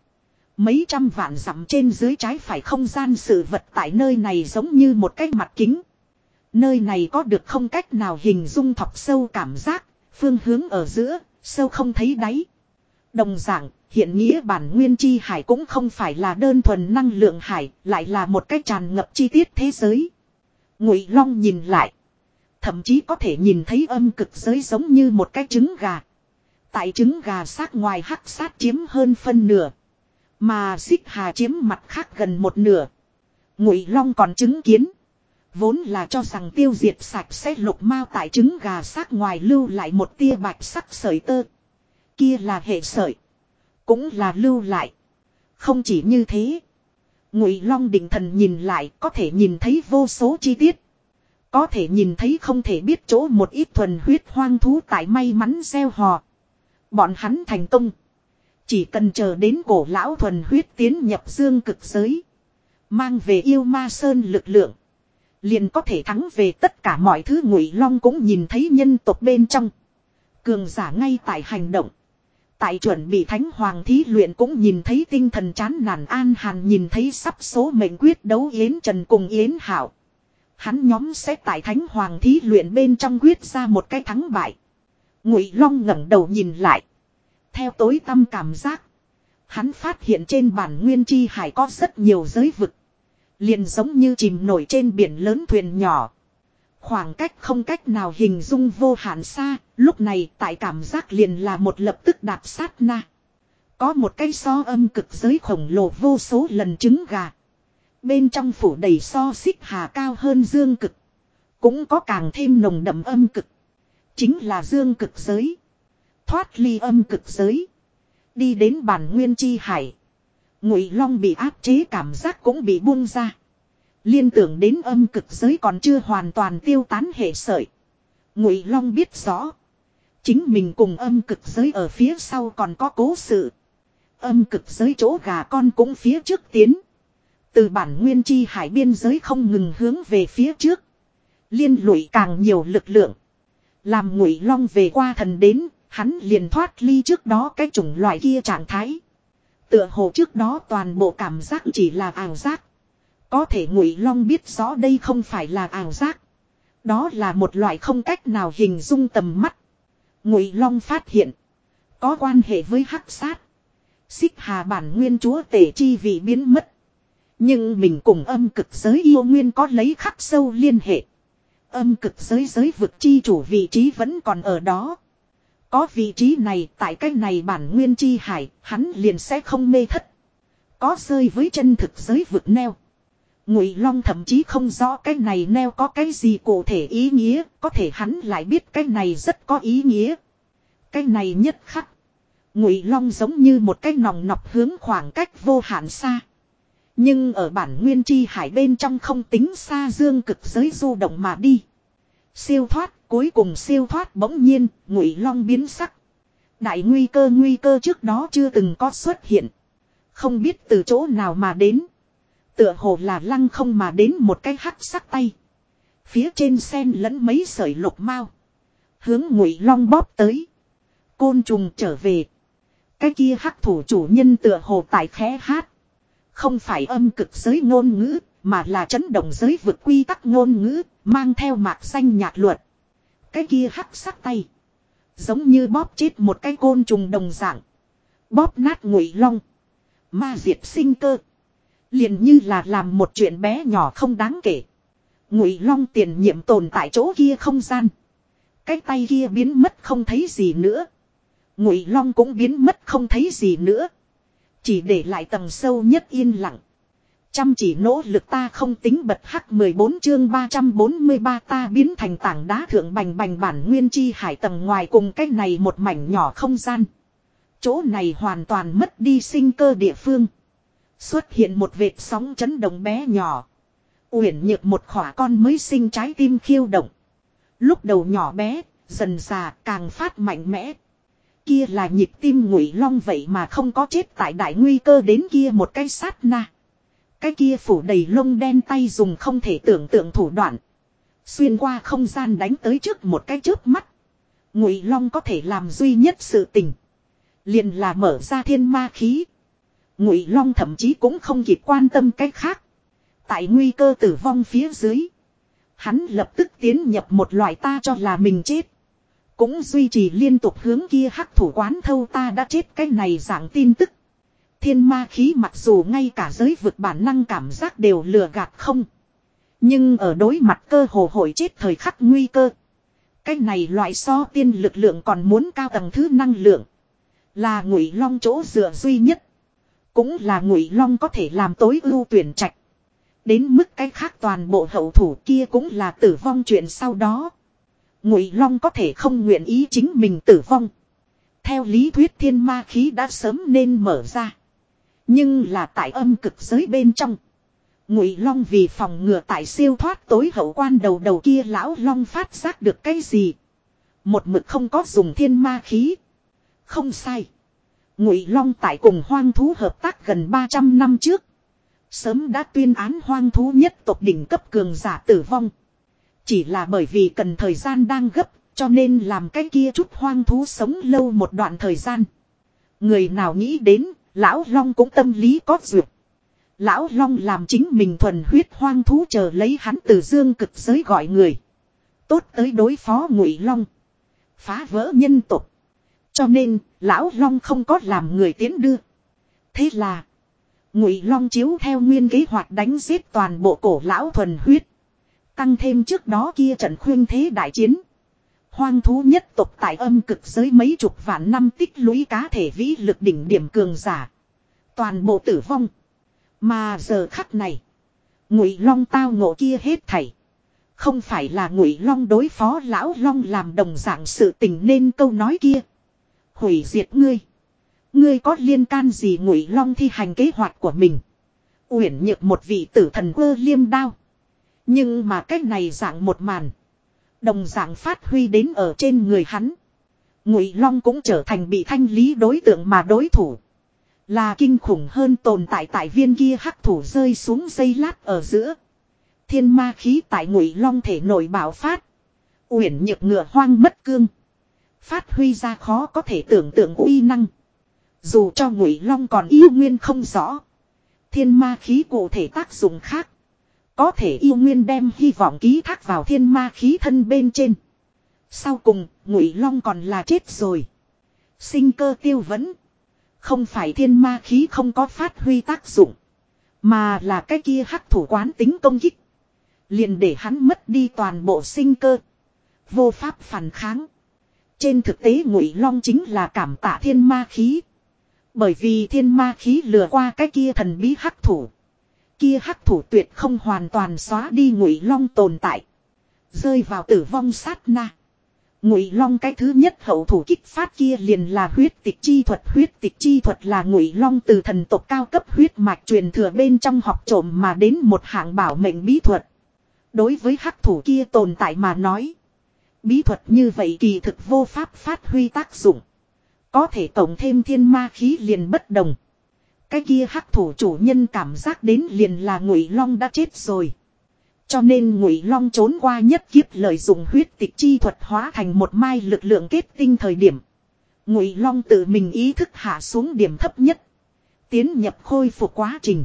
Mấy trăm vạn dặm trên dưới trái phải không gian sự vật tại nơi này giống như một cái mặt kính. Nơi này có được không cách nào hình dung thọc sâu cảm giác, phương hướng ở giữa, sâu không thấy đáy. Đồng dạng, hiện nghĩa bản nguyên chi hải cũng không phải là đơn thuần năng lượng hải, lại là một cái tràn ngập chi tiết thế giới. Ngụy Long nhìn lại, thậm chí có thể nhìn thấy âm cực giới giống như một cái trứng gà. Tại trứng gà sát ngoài hắc sát chiếm hơn phân nửa. Mà xích hà chiếm mặt khác gần một nửa. Ngụy Long còn chứng kiến. Vốn là cho rằng tiêu diệt sạch sẽ lục mao tại trứng gà xác ngoài lưu lại một tia bạch sắc sợi tơ. Kia là hệ sợi. Cũng là lưu lại. Không chỉ như thế. Ngụy Long định thần nhìn lại có thể nhìn thấy vô số chi tiết. Có thể nhìn thấy không thể biết chỗ một ít thuần huyết hoang thú tại may mắn gieo hò. Bọn hắn thành công. Chỉ cần chờ đến cổ lão thuần huyết tiến nhập dương cực giới. Mang về yêu ma sơn lực lượng. Liền có thể thắng về tất cả mọi thứ ngụy long cũng nhìn thấy nhân tộc bên trong. Cường giả ngay tại hành động. Tại chuẩn bị thánh hoàng thí luyện cũng nhìn thấy tinh thần chán nản an hàn nhìn thấy sắp số mệnh quyết đấu Yến Trần cùng Yến Hảo. Hắn nhóm sẽ tại thánh hoàng thí luyện bên trong quyết ra một cái thắng bại. Ngụy Long ngẩng đầu nhìn lại. Theo tối tâm cảm giác. Hắn phát hiện trên bản nguyên chi hải có rất nhiều giới vực. Liền giống như chìm nổi trên biển lớn thuyền nhỏ. Khoảng cách không cách nào hình dung vô hạn xa, lúc này tại cảm giác liền là một lập tức đạp sát na. Có một cây so âm cực giới khổng lồ vô số lần trứng gà. Bên trong phủ đầy so xích hà cao hơn dương cực. Cũng có càng thêm nồng đậm âm cực. Chính là dương cực giới. Thoát ly âm cực giới. Đi đến bản nguyên chi hải. Ngụy Long bị áp chế cảm giác cũng bị buông ra. Liên tưởng đến âm cực giới còn chưa hoàn toàn tiêu tán hệ sợi. Ngụy Long biết rõ. Chính mình cùng âm cực giới ở phía sau còn có cố sự. Âm cực giới chỗ gà con cũng phía trước tiến. Từ bản nguyên chi hải biên giới không ngừng hướng về phía trước. Liên lụy càng nhiều lực lượng. Làm ngụy long về qua thần đến, hắn liền thoát ly trước đó cái chủng loại kia trạng thái. Tựa hồ trước đó toàn bộ cảm giác chỉ là ảo giác. Có thể ngụy long biết rõ đây không phải là ảo giác. Đó là một loại không cách nào hình dung tầm mắt. Ngụy long phát hiện. Có quan hệ với hắc sát. Xích hà bản nguyên chúa tể chi vị biến mất. Nhưng mình cùng âm cực giới yêu nguyên có lấy khắc sâu liên hệ. Âm cực giới giới vực chi chủ vị trí vẫn còn ở đó. Có vị trí này tại cái này bản nguyên chi hải, hắn liền sẽ không mê thất. Có rơi với chân thực giới vực neo. Ngụy Long thậm chí không rõ cái này neo có cái gì cụ thể ý nghĩa, có thể hắn lại biết cái này rất có ý nghĩa. Cái này nhất khắc. Ngụy Long giống như một cái nòng nọc hướng khoảng cách vô hạn xa. Nhưng ở bản nguyên chi hải bên trong không tính xa dương cực giới du động mà đi. Siêu thoát, cuối cùng siêu thoát bỗng nhiên, ngụy long biến sắc. Đại nguy cơ nguy cơ trước đó chưa từng có xuất hiện. Không biết từ chỗ nào mà đến. Tựa hồ là lăng không mà đến một cái hắc sắc tay. Phía trên sen lẫn mấy sợi lục mau. Hướng ngụy long bóp tới. Côn trùng trở về. Cái kia hắc thủ chủ nhân tựa hồ tại khẽ hát. Không phải âm cực giới ngôn ngữ, mà là chấn động giới vượt quy tắc ngôn ngữ, mang theo mạc xanh nhạt luật. Cái kia hắc sắc tay. Giống như bóp chết một cái côn trùng đồng dạng. Bóp nát ngụy long. Ma diệt sinh cơ. liền như là làm một chuyện bé nhỏ không đáng kể. Ngụy long tiền nhiệm tồn tại chỗ kia không gian. Cái tay kia biến mất không thấy gì nữa. Ngụy long cũng biến mất không thấy gì nữa. Chỉ để lại tầng sâu nhất yên lặng. Chăm chỉ nỗ lực ta không tính bật hắc 14 chương 343 ta biến thành tảng đá thượng bành bành bản nguyên chi hải tầng ngoài cùng cách này một mảnh nhỏ không gian. Chỗ này hoàn toàn mất đi sinh cơ địa phương. Xuất hiện một vệt sóng chấn động bé nhỏ. Uyển nhược một khỏa con mới sinh trái tim khiêu động. Lúc đầu nhỏ bé, dần già càng phát mạnh mẽ, kia là nhịp tim ngụy long vậy mà không có chết tại đại nguy cơ đến kia một cái sát na. Cái kia phủ đầy lông đen tay dùng không thể tưởng tượng thủ đoạn. Xuyên qua không gian đánh tới trước một cái trước mắt. Ngụy long có thể làm duy nhất sự tình. Liền là mở ra thiên ma khí. Ngụy long thậm chí cũng không kịp quan tâm cái khác. Tại nguy cơ tử vong phía dưới. Hắn lập tức tiến nhập một loại ta cho là mình chết. Cũng duy trì liên tục hướng kia hắc thủ quán thâu ta đã chết cái này dạng tin tức. Thiên ma khí mặc dù ngay cả giới vực bản năng cảm giác đều lừa gạt không. Nhưng ở đối mặt cơ hồ hội chết thời khắc nguy cơ. Cái này loại so tiên lực lượng còn muốn cao tầng thứ năng lượng. Là ngụy long chỗ dựa duy nhất. Cũng là ngụy long có thể làm tối ưu tuyển trạch. Đến mức cái khác toàn bộ hậu thủ kia cũng là tử vong chuyện sau đó. Ngụy Long có thể không nguyện ý chính mình tử vong. Theo lý thuyết thiên ma khí đã sớm nên mở ra. Nhưng là tại âm cực giới bên trong. Ngụy Long vì phòng ngừa tại siêu thoát tối hậu quan đầu đầu kia lão Long phát giác được cái gì. Một mực không có dùng thiên ma khí. Không sai. Ngụy Long tại cùng hoang thú hợp tác gần 300 năm trước. Sớm đã tuyên án hoang thú nhất tộc đỉnh cấp cường giả tử vong. Chỉ là bởi vì cần thời gian đang gấp, cho nên làm cái kia chút hoang thú sống lâu một đoạn thời gian. Người nào nghĩ đến, lão long cũng tâm lý có duyệt. Lão long làm chính mình thuần huyết hoang thú chờ lấy hắn từ dương cực giới gọi người. Tốt tới đối phó ngụy long. Phá vỡ nhân tục. Cho nên, lão long không có làm người tiến đưa. Thế là, ngụy long chiếu theo nguyên kế hoạch đánh giết toàn bộ cổ lão thuần huyết. Tăng thêm trước đó kia trận khuyên thế đại chiến. Hoang thú nhất tộc tại âm cực giới mấy chục vạn năm tích lũy cá thể vĩ lực đỉnh điểm cường giả. Toàn bộ tử vong. Mà giờ khắc này. Ngụy long tao ngộ kia hết thảy. Không phải là ngụy long đối phó lão long làm đồng dạng sự tình nên câu nói kia. Hủy diệt ngươi. Ngươi có liên can gì ngụy long thi hành kế hoạch của mình. Uyển nhược một vị tử thần quơ liêm đao. Nhưng mà cách này dạng một màn. Đồng dạng phát huy đến ở trên người hắn. Ngụy long cũng trở thành bị thanh lý đối tượng mà đối thủ. Là kinh khủng hơn tồn tại tại viên kia hắc thủ rơi xuống dây lát ở giữa. Thiên ma khí tại ngụy long thể nổi bạo phát. Uyển nhược ngựa hoang mất cương. Phát huy ra khó có thể tưởng tượng uy năng. Dù cho ngụy long còn yêu nguyên không rõ. Thiên ma khí cụ thể tác dụng khác. Có thể yêu nguyên đem hy vọng ký thác vào thiên ma khí thân bên trên. Sau cùng, ngụy long còn là chết rồi. Sinh cơ tiêu vấn, Không phải thiên ma khí không có phát huy tác dụng. Mà là cái kia hắc thủ quán tính công kích. Liền để hắn mất đi toàn bộ sinh cơ. Vô pháp phản kháng. Trên thực tế ngụy long chính là cảm tạ thiên ma khí. Bởi vì thiên ma khí lừa qua cái kia thần bí hắc thủ. Kia hắc thủ tuyệt không hoàn toàn xóa đi ngụy long tồn tại. Rơi vào tử vong sát na. Ngụy Long cái thứ nhất hậu thủ kích phát kia liền là huyết tịch chi thuật, huyết tịch chi thuật là Ngụy Long từ thần tộc cao cấp huyết mạch truyền thừa bên trong học trộm mà đến một hạng bảo mệnh bí thuật. Đối với hắc thủ kia tồn tại mà nói, bí thuật như vậy kỳ thực vô pháp phát huy tác dụng. Có thể tổng thêm thiên ma khí liền bất đồng. Cái kia hắc thủ chủ nhân cảm giác đến liền là Ngụy Long đã chết rồi. Cho nên Ngụy Long trốn qua nhất kiếp lợi dụng huyết tịch chi thuật hóa thành một mai lực lượng kết tinh thời điểm. Ngụy Long tự mình ý thức hạ xuống điểm thấp nhất, tiến nhập khôi phục quá trình.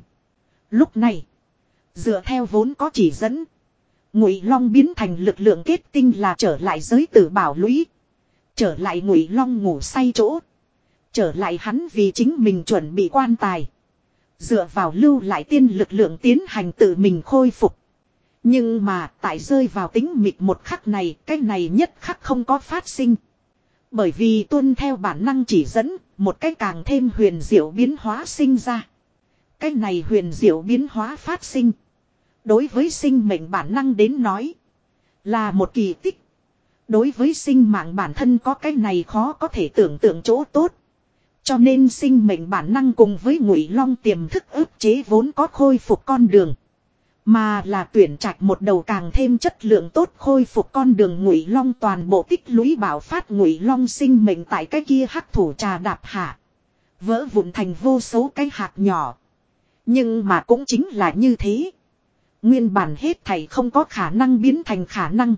Lúc này, dựa theo vốn có chỉ dẫn, Ngụy Long biến thành lực lượng kết tinh là trở lại giới tử bảo lũy, trở lại Ngụy Long ngủ say chỗ, trở lại hắn vì chính mình chuẩn bị quan tài, dựa vào lưu lại tiên lực lượng tiến hành tự mình khôi phục. Nhưng mà tại rơi vào tính mịt một khắc này, cái này nhất khắc không có phát sinh. Bởi vì tuân theo bản năng chỉ dẫn, một cái càng thêm huyền diệu biến hóa sinh ra. Cái này huyền diệu biến hóa phát sinh. Đối với sinh mệnh bản năng đến nói, là một kỳ tích. Đối với sinh mạng bản thân có cái này khó có thể tưởng tượng chỗ tốt. Cho nên sinh mệnh bản năng cùng với ngụy long tiềm thức ức chế vốn có khôi phục con đường. Mà là tuyển trạch một đầu càng thêm chất lượng tốt khôi phục con đường ngụy long toàn bộ tích lũy bảo phát ngụy long sinh mệnh tại cái kia hắc thủ trà đạp hạ. Vỡ vụn thành vô số cái hạt nhỏ. Nhưng mà cũng chính là như thế. Nguyên bản hết thầy không có khả năng biến thành khả năng.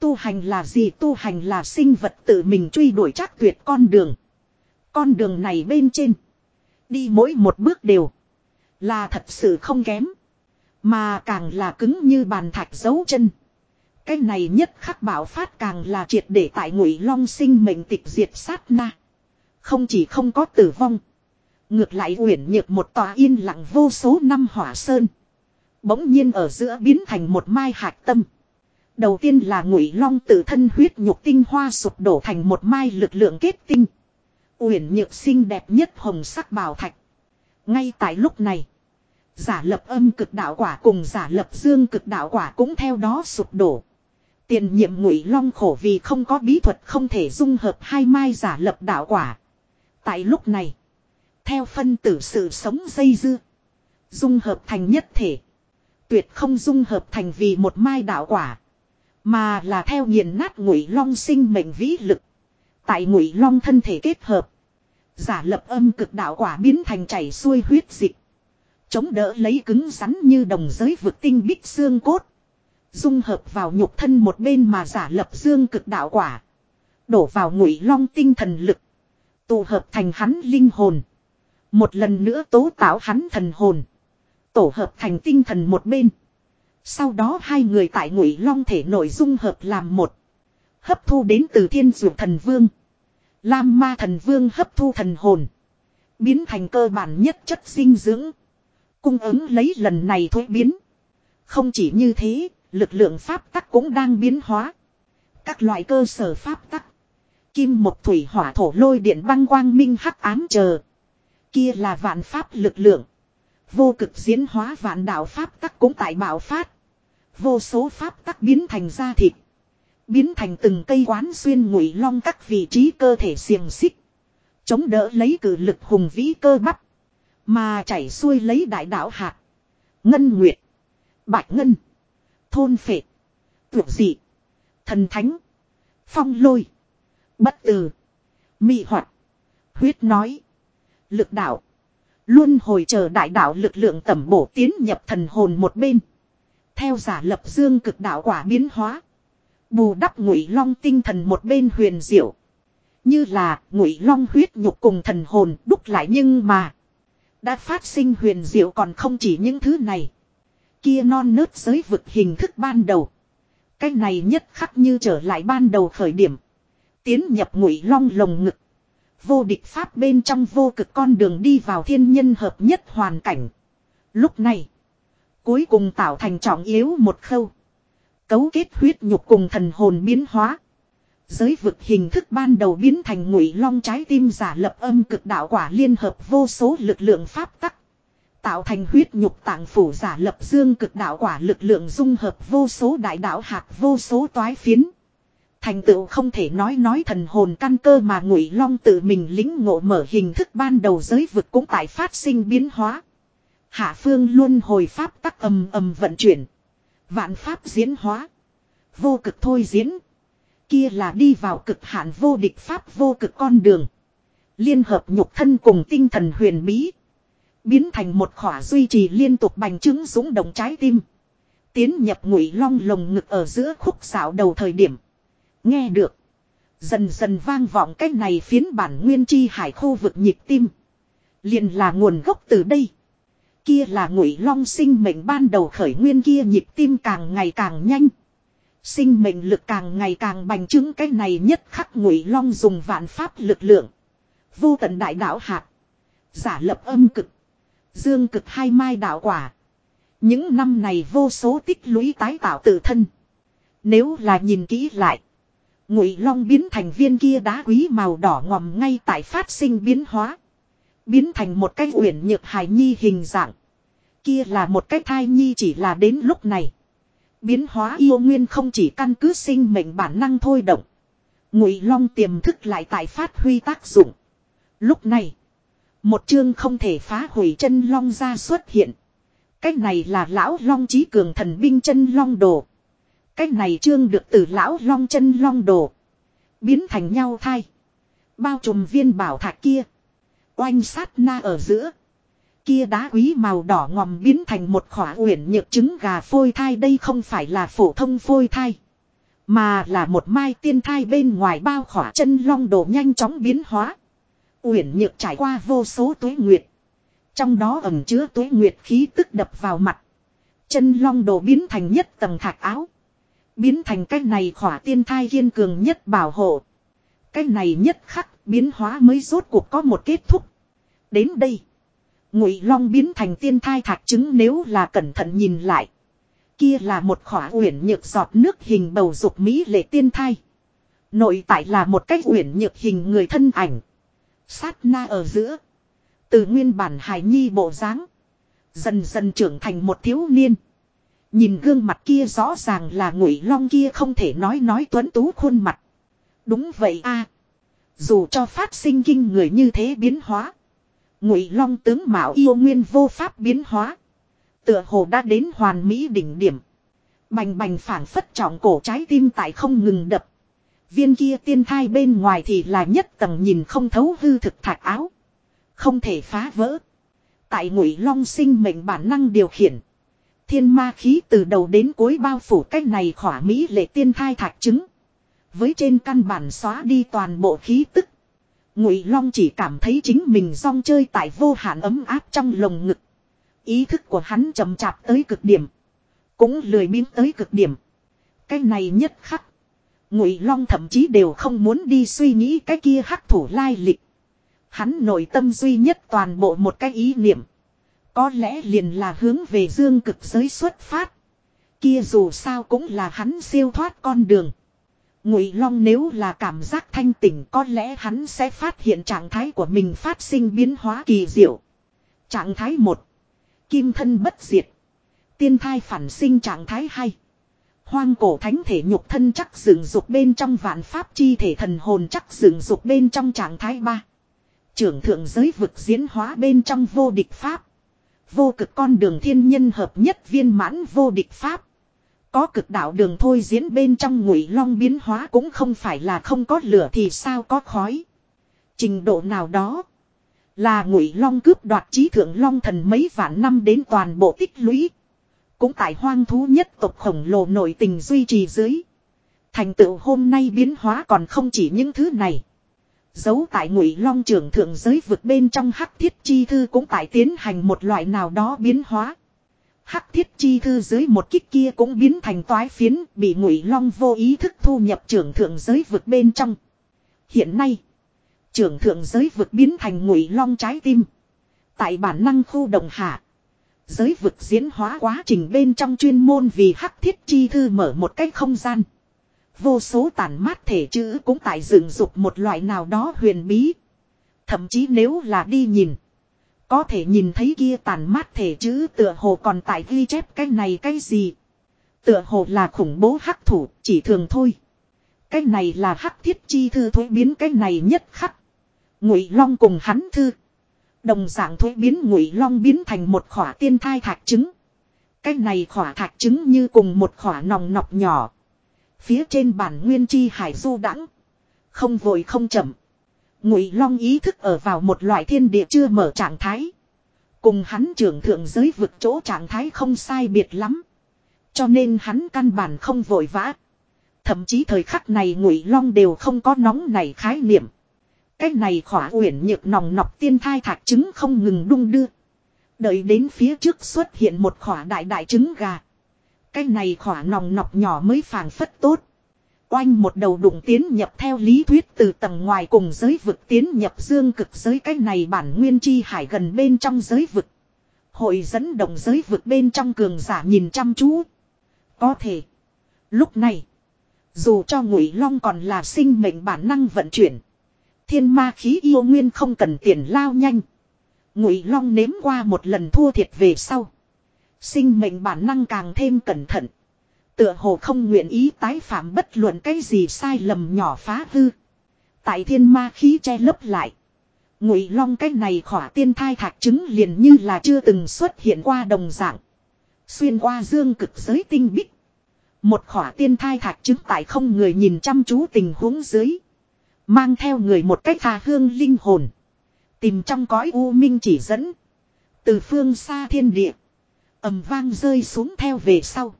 Tu hành là gì tu hành là sinh vật tự mình truy đuổi chắc tuyệt con đường. Con đường này bên trên. Đi mỗi một bước đều. Là thật sự không kém. Mà càng là cứng như bàn thạch dấu chân. Cái này nhất khắc bảo phát càng là triệt để tại ngụy long sinh mệnh tịch diệt sát na. Không chỉ không có tử vong. Ngược lại uyển nhược một tòa yên lặng vô số năm hỏa sơn. Bỗng nhiên ở giữa biến thành một mai hạch tâm. Đầu tiên là ngụy long tự thân huyết nhục tinh hoa sụp đổ thành một mai lực lượng kết tinh. Uyển nhược xinh đẹp nhất hồng sắc bảo thạch. Ngay tại lúc này. Giả lập âm cực đạo quả cùng giả lập dương cực đạo quả cũng theo đó sụp đổ. Tiền nhiệm ngụy long khổ vì không có bí thuật không thể dung hợp hai mai giả lập đạo quả. Tại lúc này, theo phân tử sự sống dây dưa, dung hợp thành nhất thể. Tuyệt không dung hợp thành vì một mai đạo quả, mà là theo nghiền nát ngụy long sinh mệnh vĩ lực. Tại ngụy long thân thể kết hợp, giả lập âm cực đạo quả biến thành chảy xuôi huyết dịch. Chống đỡ lấy cứng rắn như đồng giới vực tinh bích xương cốt. Dung hợp vào nhục thân một bên mà giả lập dương cực đạo quả. Đổ vào ngụy long tinh thần lực. Tụ hợp thành hắn linh hồn. Một lần nữa tố tạo hắn thần hồn. Tổ hợp thành tinh thần một bên. Sau đó hai người tại ngụy long thể nội dung hợp làm một. Hấp thu đến từ thiên dược thần vương. Lam ma thần vương hấp thu thần hồn. Biến thành cơ bản nhất chất dinh dưỡng. Cung ứng lấy lần này thuế biến. Không chỉ như thế, Lực lượng pháp tắc cũng đang biến hóa. Các loại cơ sở pháp tắc. Kim một thủy hỏa thổ lôi điện băng quang minh hắc ám chờ. Kia là vạn pháp lực lượng. Vô cực diễn hóa vạn đạo pháp tắc cũng tại bạo phát. Vô số pháp tắc biến thành ra thịt. Biến thành từng cây quán xuyên ngụy long các vị trí cơ thể xiềng xích. Chống đỡ lấy cử lực hùng vĩ cơ bắp. Mà chảy xuôi lấy đại đạo hạt. Ngân nguyệt. Bạch ngân. Thôn phệ. Tuyệt dị. Thần thánh. Phong lôi. Bất tử. Mị hoạt. Huyết nói. Lực đạo. Luôn hồi chờ đại đạo lực lượng tẩm bổ tiến nhập thần hồn một bên. Theo giả lập dương cực đạo quả biến hóa. Bù đắp ngụy long tinh thần một bên huyền diệu. Như là ngụy long huyết nhục cùng thần hồn đúc lại nhưng mà. Đã phát sinh huyền diệu còn không chỉ những thứ này. Kia non nớt giới vực hình thức ban đầu. Cái này nhất khắc như trở lại ban đầu khởi điểm. Tiến nhập ngụy long lồng ngực. Vô địch pháp bên trong vô cực con đường đi vào thiên nhân hợp nhất hoàn cảnh. Lúc này. Cuối cùng tạo thành trọng yếu một khâu. Cấu kết huyết nhục cùng thần hồn biến hóa. Giới vực hình thức ban đầu biến thành ngụy long trái tim giả lập âm cực đạo quả liên hợp vô số lực lượng pháp tắc. Tạo thành huyết nhục tạng phủ giả lập dương cực đạo quả lực lượng dung hợp vô số đại đạo hạt vô số toái phiến. Thành tựu không thể nói nói thần hồn căn cơ mà ngụy long tự mình lính ngộ mở hình thức ban đầu giới vực cũng tại phát sinh biến hóa. Hạ phương luôn hồi pháp tắc ầm ầm vận chuyển. Vạn pháp diễn hóa. Vô cực thôi diễn. Kia là đi vào cực hạn vô địch pháp vô cực con đường. Liên hợp nhục thân cùng tinh thần huyền bí. Biến thành một khỏa duy trì liên tục bành trướng dũng động trái tim. Tiến nhập ngụy long lồng ngực ở giữa khúc xảo đầu thời điểm. Nghe được. Dần dần vang vọng cách này phiến bản nguyên chi hải khu vực nhịp tim. liền là nguồn gốc từ đây. Kia là ngụy long sinh mệnh ban đầu khởi nguyên kia nhịp tim càng ngày càng nhanh. Sinh mệnh lực càng ngày càng bành trướng, cái này nhất khắc ngụy long dùng vạn pháp lực lượng. Vô tận đại đạo hạt. Giả lập âm cực. Dương cực hai mai đạo quả. Những năm này vô số tích lũy tái tạo tự thân. Nếu là nhìn kỹ lại. Ngụy long biến thành viên kia đá quý màu đỏ ngòm ngay tại phát sinh biến hóa. Biến thành một cái uyển nhược hài nhi hình dạng. Kia là một cái thai nhi chỉ là đến lúc này. Biến hóa yêu nguyên không chỉ căn cứ sinh mệnh bản năng thôi động. Ngụy long tiềm thức lại tại phát huy tác dụng. Lúc này. Một chương không thể phá hủy chân long ra xuất hiện. Cách này là lão long trí cường thần binh chân long đồ. Cách này chương được từ lão long chân long đồ. Biến thành nhau thai. Bao trùm viên bảo thạch kia. Oanh sát na ở giữa. Kia đá quý màu đỏ ngòm biến thành một khỏa uyển nhược trứng gà phôi thai đây không phải là phổ thông phôi thai. Mà là một mai tiên thai bên ngoài bao khỏa chân long đồ nhanh chóng biến hóa. Uyển nhược trải qua vô số tuế nguyệt. Trong đó ẩm chứa tuế nguyệt khí tức đập vào mặt. Chân long đồ biến thành nhất tầng thạc áo. Biến thành cái này khỏa tiên thai kiên cường nhất bảo hộ. Cái này nhất khắc biến hóa mới rốt cuộc có một kết thúc. Đến đây. Ngụy long biến thành tiên thai thạch trứng nếu là cẩn thận nhìn lại. Kia là một khỏa uyển nhược giọt nước hình bầu dục mỹ lệ tiên thai. Nội tại là một cái uyển nhược hình người thân ảnh. Sát na ở giữa. Từ nguyên bản hài nhi bộ dáng Dần dần trưởng thành một thiếu niên. Nhìn gương mặt kia rõ ràng là ngụy long kia không thể nói nói tuấn tú khuôn mặt. Đúng vậy a Dù cho phát sinh kinh người như thế biến hóa. Ngụy long tướng mạo yêu nguyên vô pháp biến hóa. Tựa hồ đã đến hoàn mỹ đỉnh điểm. Bành bành phản phất trọng cổ trái tim tại không ngừng đập. Viên kia tiên thai bên ngoài thì là nhất tầng nhìn không thấu hư thực thạch áo. Không thể phá vỡ. Tại ngụy long sinh mệnh bản năng điều khiển. Thiên ma khí từ đầu đến cuối bao phủ cách này khỏa mỹ lệ tiên thai thạch trứng. Với trên căn bản xóa đi toàn bộ khí tức. Ngụy Long chỉ cảm thấy chính mình rong chơi tại vô hạn ấm áp trong lồng ngực. Ý thức của hắn chậm chạp tới cực điểm. Cũng lười biếng tới cực điểm. Cái này nhất khắc. Ngụy Long thậm chí đều không muốn đi suy nghĩ cái kia hắc thủ lai lịch. Hắn nội tâm duy nhất toàn bộ một cái ý niệm. Có lẽ liền là hướng về dương cực giới xuất phát. Kia dù sao cũng là hắn siêu thoát con đường. Ngụy Long nếu là cảm giác thanh tỉnh có lẽ hắn sẽ phát hiện trạng thái của mình phát sinh biến hóa kỳ diệu. Trạng thái 1. Kim thân bất diệt. Tiên thai phản sinh trạng thái 2. Hoang cổ thánh thể nhục thân chắc dựng dục bên trong vạn pháp chi thể thần hồn chắc dựng dục bên trong trạng thái 3. Trưởng thượng giới vực diễn hóa bên trong vô địch pháp. Vô cực con đường thiên nhân hợp nhất viên mãn vô địch pháp. Có cực đạo đường thôi diễn bên trong ngụy long biến hóa cũng không phải là không có lửa thì sao có khói. Trình độ nào đó. Là ngụy long cướp đoạt trí thượng long thần mấy vạn năm đến toàn bộ tích lũy. Cũng tại hoang thú nhất tộc khổng lồ nội tình duy trì dưới. Thành tựu hôm nay biến hóa còn không chỉ những thứ này. Giấu tại ngụy long trưởng thượng giới vực bên trong hắc thiết chi thư cũng tại tiến hành một loại nào đó biến hóa. Hắc thiết chi thư dưới một kích kia cũng biến thành toái phiến bị ngụy long vô ý thức thu nhập trưởng thượng giới vực bên trong. Hiện nay, trưởng thượng giới vực biến thành ngụy long trái tim. Tại bản năng khu đồng hạ. Giới vực diễn hóa quá trình bên trong chuyên môn vì hắc thiết chi thư mở một cách không gian. Vô số tàn mát thể chữ cũng tại dựng dục một loại nào đó huyền bí. Thậm chí nếu là đi nhìn. Có thể nhìn thấy kia tàn mát thể chữ tựa hồ còn tại ghi chép cái này cái gì. Tựa hồ là khủng bố hắc thủ, chỉ thường thôi. Cái này là hắc thiết chi thư thuế biến cái này nhất khắc. Ngụy Long cùng hắn thư. Đồng dạng thuế biến Ngụy Long biến thành một khỏa tiên thai thạch trứng. Cái này khỏa thạch trứng như cùng một khỏa nòng nọc nhỏ. Phía trên bản nguyên chi hải du đãng Không vội không chậm. Ngụy Long ý thức ở vào một loại thiên địa chưa mở trạng thái. Cùng hắn trưởng thượng giới vực chỗ trạng thái không sai biệt lắm. Cho nên hắn căn bản không vội vã. Thậm chí thời khắc này Ngụy Long đều không có nóng này khái niệm. Cái này khỏa uyển nhược nòng nọc tiên thai thạc trứng không ngừng đung đưa. Đợi đến phía trước xuất hiện một khỏa đại đại trứng gà. Cái này khỏa nòng nọc nhỏ mới phảng phất tốt. Oanh một đầu đụng tiến nhập theo lý thuyết từ tầng ngoài cùng giới vực tiến nhập dương cực giới cái này bản nguyên chi hải gần bên trong giới vực. Hội dẫn động giới vực bên trong cường giả nhìn chăm chú. Có thể. Lúc này. Dù cho ngụy long còn là sinh mệnh bản năng vận chuyển. Thiên ma khí yêu nguyên không cần tiền lao nhanh. Ngụy long nếm qua một lần thua thiệt về sau. Sinh mệnh bản năng càng thêm cẩn thận. Tựa hồ không nguyện ý tái phạm bất luận cái gì sai lầm nhỏ phá hư. Tại thiên ma khí che lấp lại. Ngụy long cái này khỏa tiên thai thạch trứng liền như là chưa từng xuất hiện qua đồng dạng. Xuyên qua dương cực giới tinh bích. Một khỏa tiên thai thạch trứng tại không người nhìn chăm chú tình huống dưới. Mang theo người một cách tha hương linh hồn. Tìm trong cõi u minh chỉ dẫn. Từ phương xa thiên địa ầm vang rơi xuống theo về sau.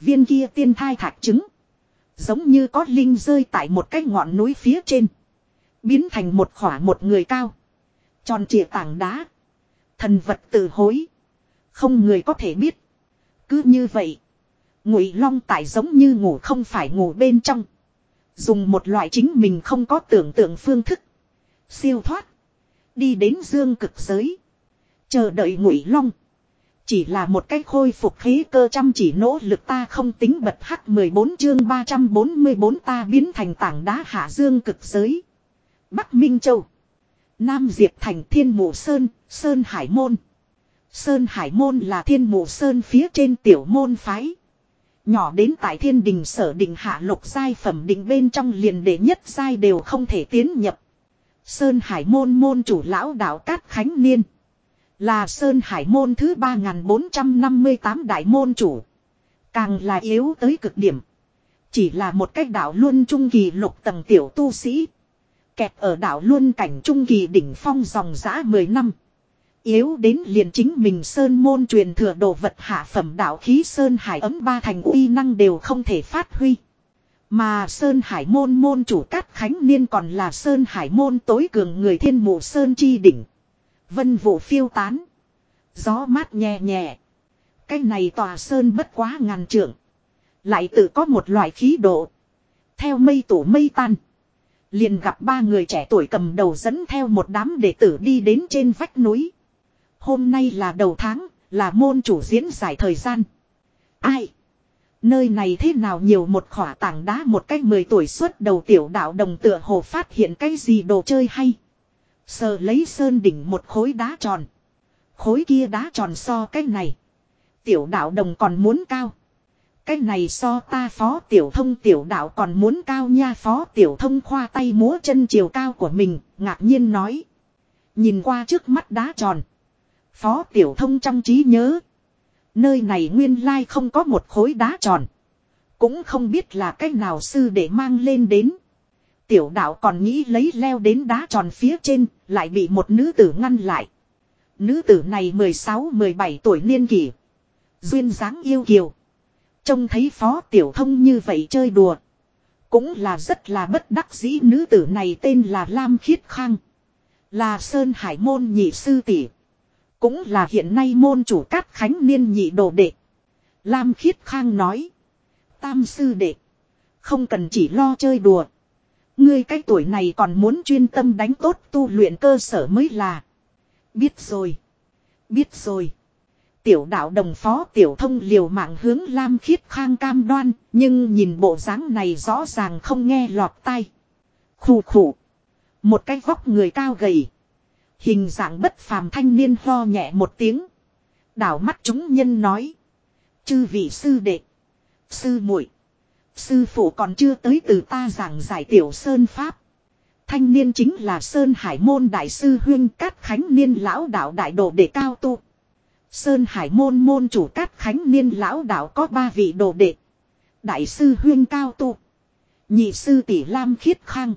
Viên kia tiên thai thạch trứng. Giống như có linh rơi tại một cái ngọn núi phía trên. Biến thành một khỏa một người cao. Tròn trịa tảng đá. Thần vật tự hối. Không người có thể biết. Cứ như vậy. Ngụy long tại giống như ngủ không phải ngủ bên trong. Dùng một loại chính mình không có tưởng tượng phương thức. Siêu thoát. Đi đến dương cực giới. Chờ đợi ngụy long. Chỉ là một cách khôi phục khí cơ chăm chỉ nỗ lực ta không tính bật hắc 14 chương 344 ta biến thành tảng đá hạ dương cực giới. Bắc Minh Châu. Nam Diệp thành thiên Mộ sơn, sơn hải môn. Sơn hải môn là thiên Mộ sơn phía trên tiểu môn phái. Nhỏ đến tại thiên đình sở định hạ lục giai phẩm định bên trong liền đệ nhất giai đều không thể tiến nhập. Sơn hải môn môn chủ lão đạo Cát Khánh Niên. Là Sơn Hải môn thứ 3458 đại môn chủ. Càng là yếu tới cực điểm. Chỉ là một cách đạo luân trung kỳ lục tầng tiểu tu sĩ. Kẹp ở đạo luân cảnh trung kỳ đỉnh phong dòng giã 10 năm. Yếu đến liền chính mình Sơn môn truyền thừa đồ vật hạ phẩm đạo khí Sơn Hải ấm ba thành uy năng đều không thể phát huy. Mà Sơn Hải môn môn chủ Cát Khánh Niên còn là Sơn Hải môn tối cường người thiên mụ Sơn Chi đỉnh. Vân vụ phiêu tán. Gió mát nhẹ nhẹ. Cái này tòa sơn bất quá ngàn trượng. Lại tự có một loại khí độ. Theo mây tủ mây tan. Liền gặp ba người trẻ tuổi cầm đầu dẫn theo một đám đệ tử đi đến trên vách núi. Hôm nay là đầu tháng, là môn chủ diễn giải thời gian. Ai? Nơi này thế nào nhiều một khỏa tảng đá một cách 10 tuổi suốt đầu tiểu đạo đồng tựa hồ phát hiện cái gì đồ chơi hay. Sờ lấy sơn đỉnh một khối đá tròn. Khối kia đá tròn so cái này. Tiểu đạo đồng còn muốn cao. Cái này so ta phó tiểu thông tiểu đạo còn muốn cao nha phó tiểu thông khoa tay múa chân chiều cao của mình, ngạc nhiên nói. Nhìn qua trước mắt đá tròn. Phó tiểu thông trong trí nhớ. Nơi này nguyên lai không có một khối đá tròn. Cũng không biết là cách nào sư để mang lên đến. Tiểu đạo còn nghĩ lấy leo đến đá tròn phía trên, lại bị một nữ tử ngăn lại. Nữ tử này 16-17 tuổi niên kỷ. Duyên dáng yêu kiều. Trông thấy phó tiểu thông như vậy chơi đùa. Cũng là rất là bất đắc dĩ nữ tử này tên là Lam Khiết Khang. Là Sơn Hải Môn nhị sư tỷ Cũng là hiện nay môn chủ cát khánh niên nhị đồ đệ. Lam Khiết Khang nói. Tam sư đệ. Không cần chỉ lo chơi đùa. Ngươi cái tuổi này còn muốn chuyên tâm đánh tốt tu luyện cơ sở mới là. Biết rồi. Biết rồi. Tiểu đạo đồng phó tiểu thông liều mạng hướng Lam Khiết Khang cam đoan, nhưng nhìn bộ dáng này rõ ràng không nghe lọt tai. Khủ khủ. Một cái vóc người cao gầy. Hình dạng bất phàm thanh niên ho nhẹ một tiếng. Đảo mắt chúng nhân nói. Chư vị sư đệ. Sư muội Sư phụ còn chưa tới từ ta giảng giải tiểu sơn pháp. Thanh niên chính là Sơn Hải môn đại sư huyên Cát Khánh Niên lão đạo đại đồ đệ cao tu. Sơn Hải môn môn chủ Cát Khánh Niên lão đạo có ba vị đồ đệ. Đại sư huyên cao tu. Nhị sư tỷ Lam Khiết Khang.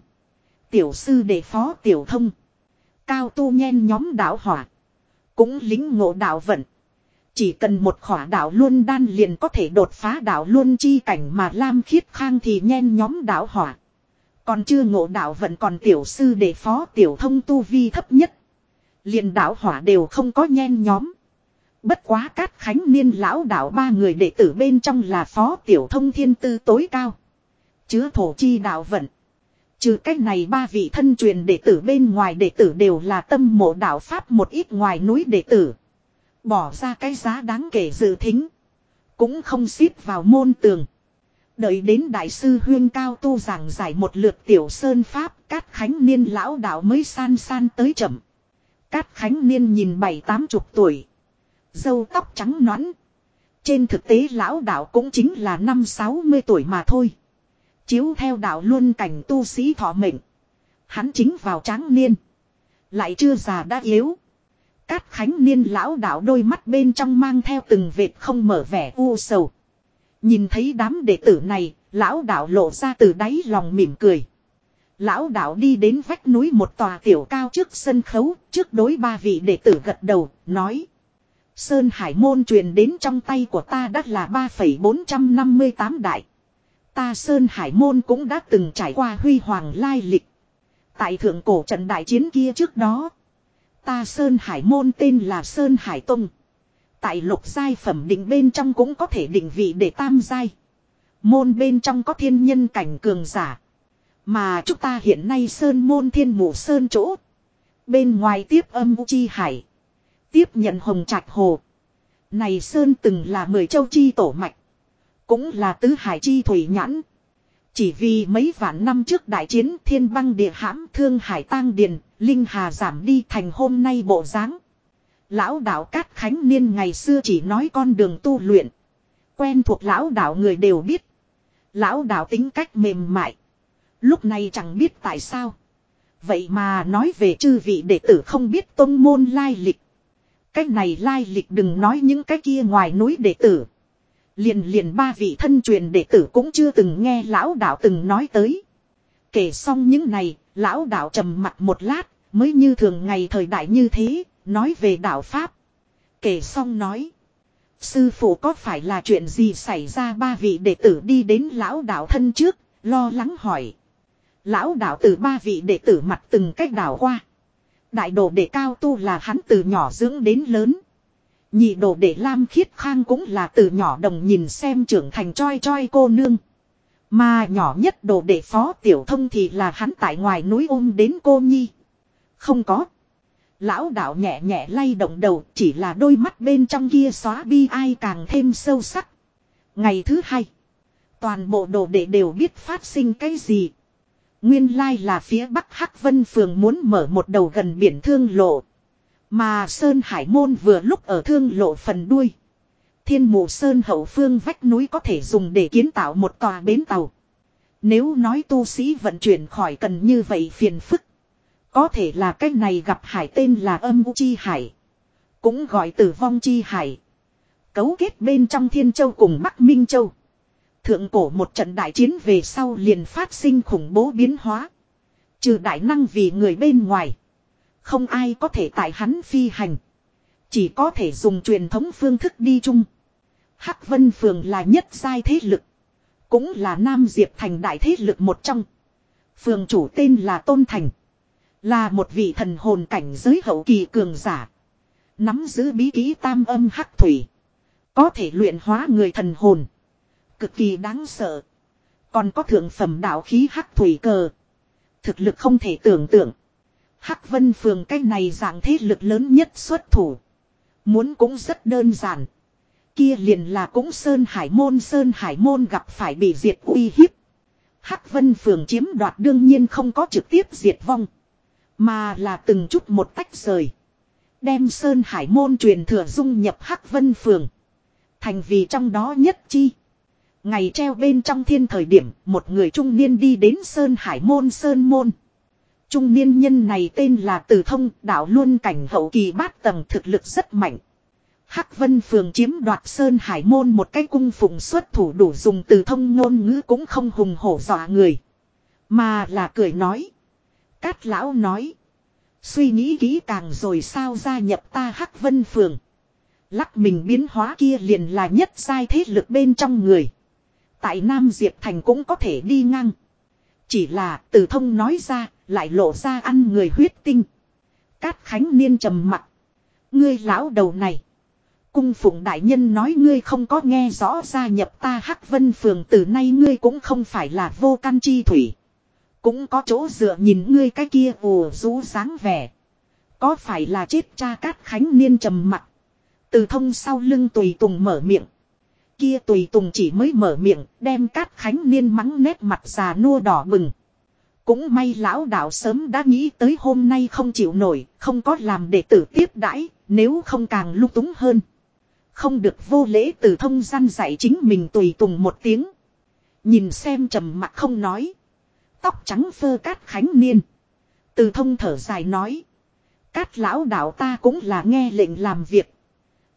Tiểu sư đệ phó tiểu thông. Cao tu nhen nhóm đạo hỏa. Cũng lính ngộ đạo vận. Chỉ cần một khỏa đạo luôn đan liền có thể đột phá đạo luôn chi cảnh mà Lam Khiết Khang thì nhen nhóm đạo hỏa. Còn chưa ngộ đạo vẫn còn tiểu sư để phó tiểu thông tu vi thấp nhất. liền đạo hỏa đều không có nhen nhóm. Bất quá cát khánh niên lão đạo ba người đệ tử bên trong là phó tiểu thông thiên tư tối cao. Chứa thổ chi đạo vận. Trừ cách này ba vị thân truyền đệ tử bên ngoài đệ tử đều là tâm mộ đạo pháp một ít ngoài núi đệ tử. Bỏ ra cái giá đáng kể dự thính. Cũng không xít vào môn tường. Đợi đến đại sư huyên cao tu giảng giải một lượt tiểu sơn pháp, Cát Khánh Niên lão đạo mới san san tới chậm. Cát Khánh Niên nhìn bảy tám chục tuổi. Dâu tóc trắng nõn. Trên thực tế lão đạo cũng chính là năm sáu mươi tuổi mà thôi. Chiếu theo đạo luôn cảnh tu sĩ thọ mệnh. Hắn chính vào tráng niên. Lại chưa già đã yếu. Cát Khánh Niên lão đạo đôi mắt bên trong mang theo từng vệt không mở vẻ u sầu. Nhìn thấy đám đệ tử này, lão đạo lộ ra từ đáy lòng mỉm cười. Lão đạo đi đến vách núi một tòa tiểu cao trước sân khấu, trước đối ba vị đệ tử gật đầu, nói. Sơn Hải môn truyền đến trong tay của ta đã là 3,458 đại. Ta Sơn Hải môn cũng đã từng trải qua huy hoàng lai lịch. Tại thượng cổ trận đại chiến kia trước đó. Ta Sơn Hải môn tên là Sơn Hải Tông. Tại lục giai phẩm định bên trong cũng có thể định vị để tam giai. Môn bên trong có thiên nhân cảnh cường giả. Mà chúng ta hiện nay Sơn môn thiên mụ Sơn chỗ. Bên ngoài tiếp âm vũ chi hải. Tiếp nhận hồng trạch hồ. Này Sơn từng là mười châu chi tổ mạch. Cũng là tứ hải chi thủy nhãn. Chỉ vì mấy vạn năm trước đại chiến thiên băng địa hãm thương hải tang điền, linh hà giảm đi thành hôm nay bộ dáng. Lão đạo Cát Khánh Niên ngày xưa chỉ nói con đường tu luyện. Quen thuộc lão đạo người đều biết. Lão đạo tính cách mềm mại. Lúc này chẳng biết tại sao. Vậy mà nói về chư vị đệ tử không biết tôn môn lai lịch. Cái này lai lịch đừng nói những cái kia ngoài núi đệ tử. Liền liền ba vị thân truyền đệ tử cũng chưa từng nghe lão đạo từng nói tới. Kể xong những này, lão đạo trầm mặt một lát, mới như thường ngày thời đại như thế, nói về đạo Pháp. Kể xong nói. Sư phụ có phải là chuyện gì xảy ra ba vị đệ tử đi đến lão đạo thân trước, lo lắng hỏi. Lão đạo từ ba vị đệ tử mặt từng cách đảo qua. Đại đồ đệ cao tu là hắn từ nhỏ dưỡng đến lớn. Nhị đồ đệ Lam Khiết Khang cũng là từ nhỏ đồng nhìn xem trưởng thành choi choi cô nương. Mà nhỏ nhất đồ đệ phó tiểu thông thì là hắn tại ngoài núi ôm đến cô nhi. Không có. Lão đạo nhẹ nhẹ lay động đầu, chỉ là đôi mắt bên trong kia xóa bi ai càng thêm sâu sắc. Ngày thứ hai. Toàn bộ đồ đệ đều biết phát sinh cái gì. Nguyên lai là phía bắc Hắc Vân Phường muốn mở một đầu gần biển thương lộ. Mà Sơn Hải Môn vừa lúc ở thương lộ phần đuôi. Thiên mù Sơn hậu phương vách núi có thể dùng để kiến tạo một tòa bến tàu. Nếu nói tu sĩ vận chuyển khỏi cần như vậy phiền phức. Có thể là cách này gặp hải tên là âm u chi hải. Cũng gọi tử vong chi hải. Cấu kết bên trong Thiên Châu cùng Bắc Minh Châu. Thượng cổ một trận đại chiến về sau liền phát sinh khủng bố biến hóa. Trừ đại năng vì người bên ngoài. Không ai có thể tại hắn phi hành. Chỉ có thể dùng truyền thống phương thức đi chung. Hắc Vân Phường là nhất giai thế lực. Cũng là Nam Diệp Thành đại thế lực một trong. Phường chủ tên là Tôn Thành. Là một vị thần hồn cảnh giới hậu kỳ cường giả. Nắm giữ bí ký tam âm hắc thủy. Có thể luyện hóa người thần hồn. Cực kỳ đáng sợ. Còn có thượng phẩm đạo khí hắc thủy cờ. Thực lực không thể tưởng tượng. Hắc vân phường cái này dạng thế lực lớn nhất xuất thủ. Muốn cũng rất đơn giản. Kia liền là cũng Sơn Hải Môn Sơn Hải Môn gặp phải bị diệt uy hiếp. Hắc vân phường chiếm đoạt đương nhiên không có trực tiếp diệt vong. Mà là từng chút một tách rời. Đem Sơn Hải Môn truyền thừa dung nhập Hắc vân phường. Thành vì trong đó nhất chi. Ngày treo bên trong thiên thời điểm, một người trung niên đi đến Sơn Hải Môn Sơn Môn. Trung niên nhân này tên là Từ Thông, đạo luôn cảnh hậu kỳ bát tầng thực lực rất mạnh. Hắc Vân Phường chiếm đoạt Sơn Hải Môn một cái cung phụng xuất thủ đủ dùng từ thông ngôn ngữ cũng không hùng hổ dọa người. Mà là cười nói. Cát lão nói. Suy nghĩ kỹ càng rồi sao gia nhập ta Hắc Vân Phường. Lắc mình biến hóa kia liền là nhất sai thế lực bên trong người. Tại Nam Diệp Thành cũng có thể đi ngang. Chỉ là từ thông nói ra, lại lộ ra ăn người huyết tinh. Cát Khánh Niên trầm mặt. Ngươi lão đầu này. Cung phụng đại nhân nói ngươi không có nghe rõ gia nhập ta Hắc Vân Phường từ nay ngươi cũng không phải là vô căn chi thủy. Cũng có chỗ dựa nhìn ngươi cái kia ồ rú dáng vẻ. Có phải là chết cha Cát Khánh Niên trầm mặt. Từ thông sau lưng tùy tùng mở miệng. Kia tùy tùng chỉ mới mở miệng, đem cát khánh niên mắng nét mặt già nua đỏ bừng. Cũng may lão đạo sớm đã nghĩ tới hôm nay không chịu nổi, không có làm đệ tử tiếp đãi, nếu không càng lung túng hơn. Không được vô lễ từ thông gian dạy chính mình tùy tùng một tiếng. Nhìn xem trầm mặt không nói. Tóc trắng phơ cát khánh niên. Từ thông thở dài nói. Cát lão đạo ta cũng là nghe lệnh làm việc.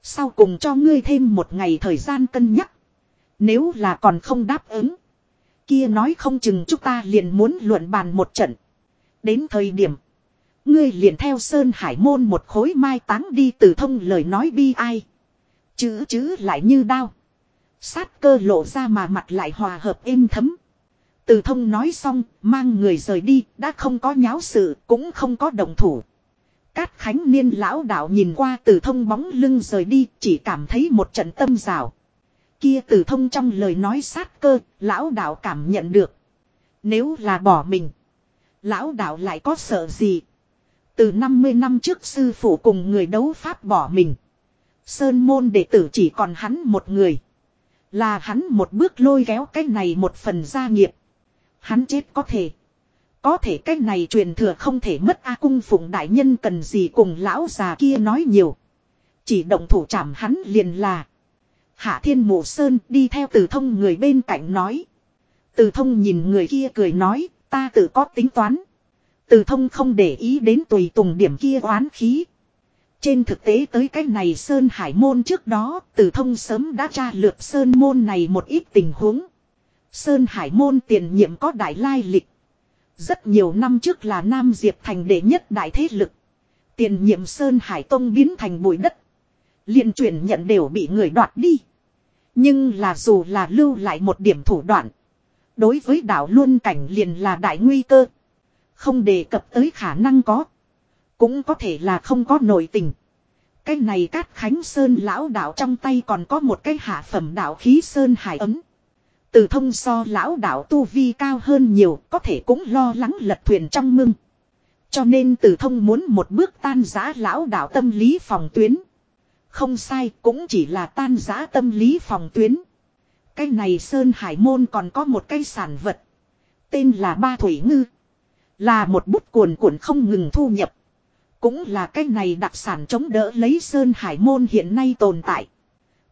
Sau cùng cho ngươi thêm một ngày thời gian cân nhắc. Nếu là còn không đáp ứng. Kia nói không chừng chúng ta liền muốn luận bàn một trận. Đến thời điểm. Ngươi liền theo Sơn Hải Môn một khối mai táng đi từ thông lời nói bi ai. Chữ chữ lại như đao. Sát cơ lộ ra mà mặt lại hòa hợp êm thấm. Từ thông nói xong, mang người rời đi, đã không có nháo sự, cũng không có đồng thủ. Cát Khánh Niên lão đạo nhìn qua từ thông bóng lưng rời đi chỉ cảm thấy một trận tâm rào. Kia từ thông trong lời nói sát cơ, lão đạo cảm nhận được. Nếu là bỏ mình, lão đạo lại có sợ gì? Từ 50 năm trước sư phụ cùng người đấu pháp bỏ mình. Sơn môn đệ tử chỉ còn hắn một người. Là hắn một bước lôi kéo cái này một phần gia nghiệp. Hắn chết có thể. Có thể cái này truyền thừa không thể mất A cung phụng đại nhân cần gì cùng lão già kia nói nhiều. Chỉ động thủ chạm hắn liền là. Hạ thiên mộ sơn đi theo từ thông người bên cạnh nói. Từ thông nhìn người kia cười nói ta tự có tính toán. Từ thông không để ý đến tùy tùng điểm kia oán khí. Trên thực tế tới cái này Sơn Hải Môn trước đó, từ thông sớm đã tra lược Sơn Môn này một ít tình huống. Sơn Hải Môn tiền nhiệm có đại lai lịch. Rất nhiều năm trước là Nam Diệp thành đệ nhất đại thế lực. Tiền nhiệm Sơn Hải Tông biến thành bụi đất. liền chuyển nhận đều bị người đoạt đi. Nhưng là dù là lưu lại một điểm thủ đoạn. Đối với đảo luôn cảnh liền là đại nguy cơ. Không đề cập tới khả năng có. Cũng có thể là không có nội tình. Cái này cát khánh sơn lão đạo trong tay còn có một cái hạ phẩm đạo khí sơn hải ấm. Từ thông so lão đạo tu vi cao hơn nhiều có thể cũng lo lắng lật thuyền trong mưng. Cho nên từ thông muốn một bước tan giã lão đạo tâm lý phòng tuyến. Không sai cũng chỉ là tan giã tâm lý phòng tuyến. Cái này Sơn Hải Môn còn có một cái sản vật. Tên là Ba Thủy Ngư. Là một bút cuồn cuộn không ngừng thu nhập. Cũng là cái này đặc sản chống đỡ lấy Sơn Hải Môn hiện nay tồn tại.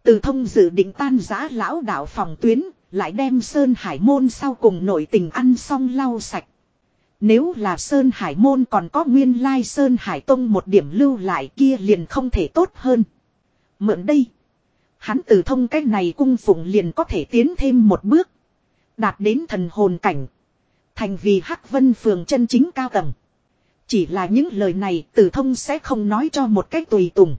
Từ thông dự định tan giã lão đạo phòng tuyến, lại đem Sơn Hải Môn sau cùng nội tình ăn xong lau sạch. Nếu là Sơn Hải Môn còn có nguyên lai Sơn Hải Tông một điểm lưu lại kia liền không thể tốt hơn. Mượn đây. Hắn từ thông cách này cung phụng liền có thể tiến thêm một bước. Đạt đến thần hồn cảnh. Thành vì Hắc Vân Phường chân chính cao tầng. Chỉ là những lời này từ thông sẽ không nói cho một cách tùy tùng.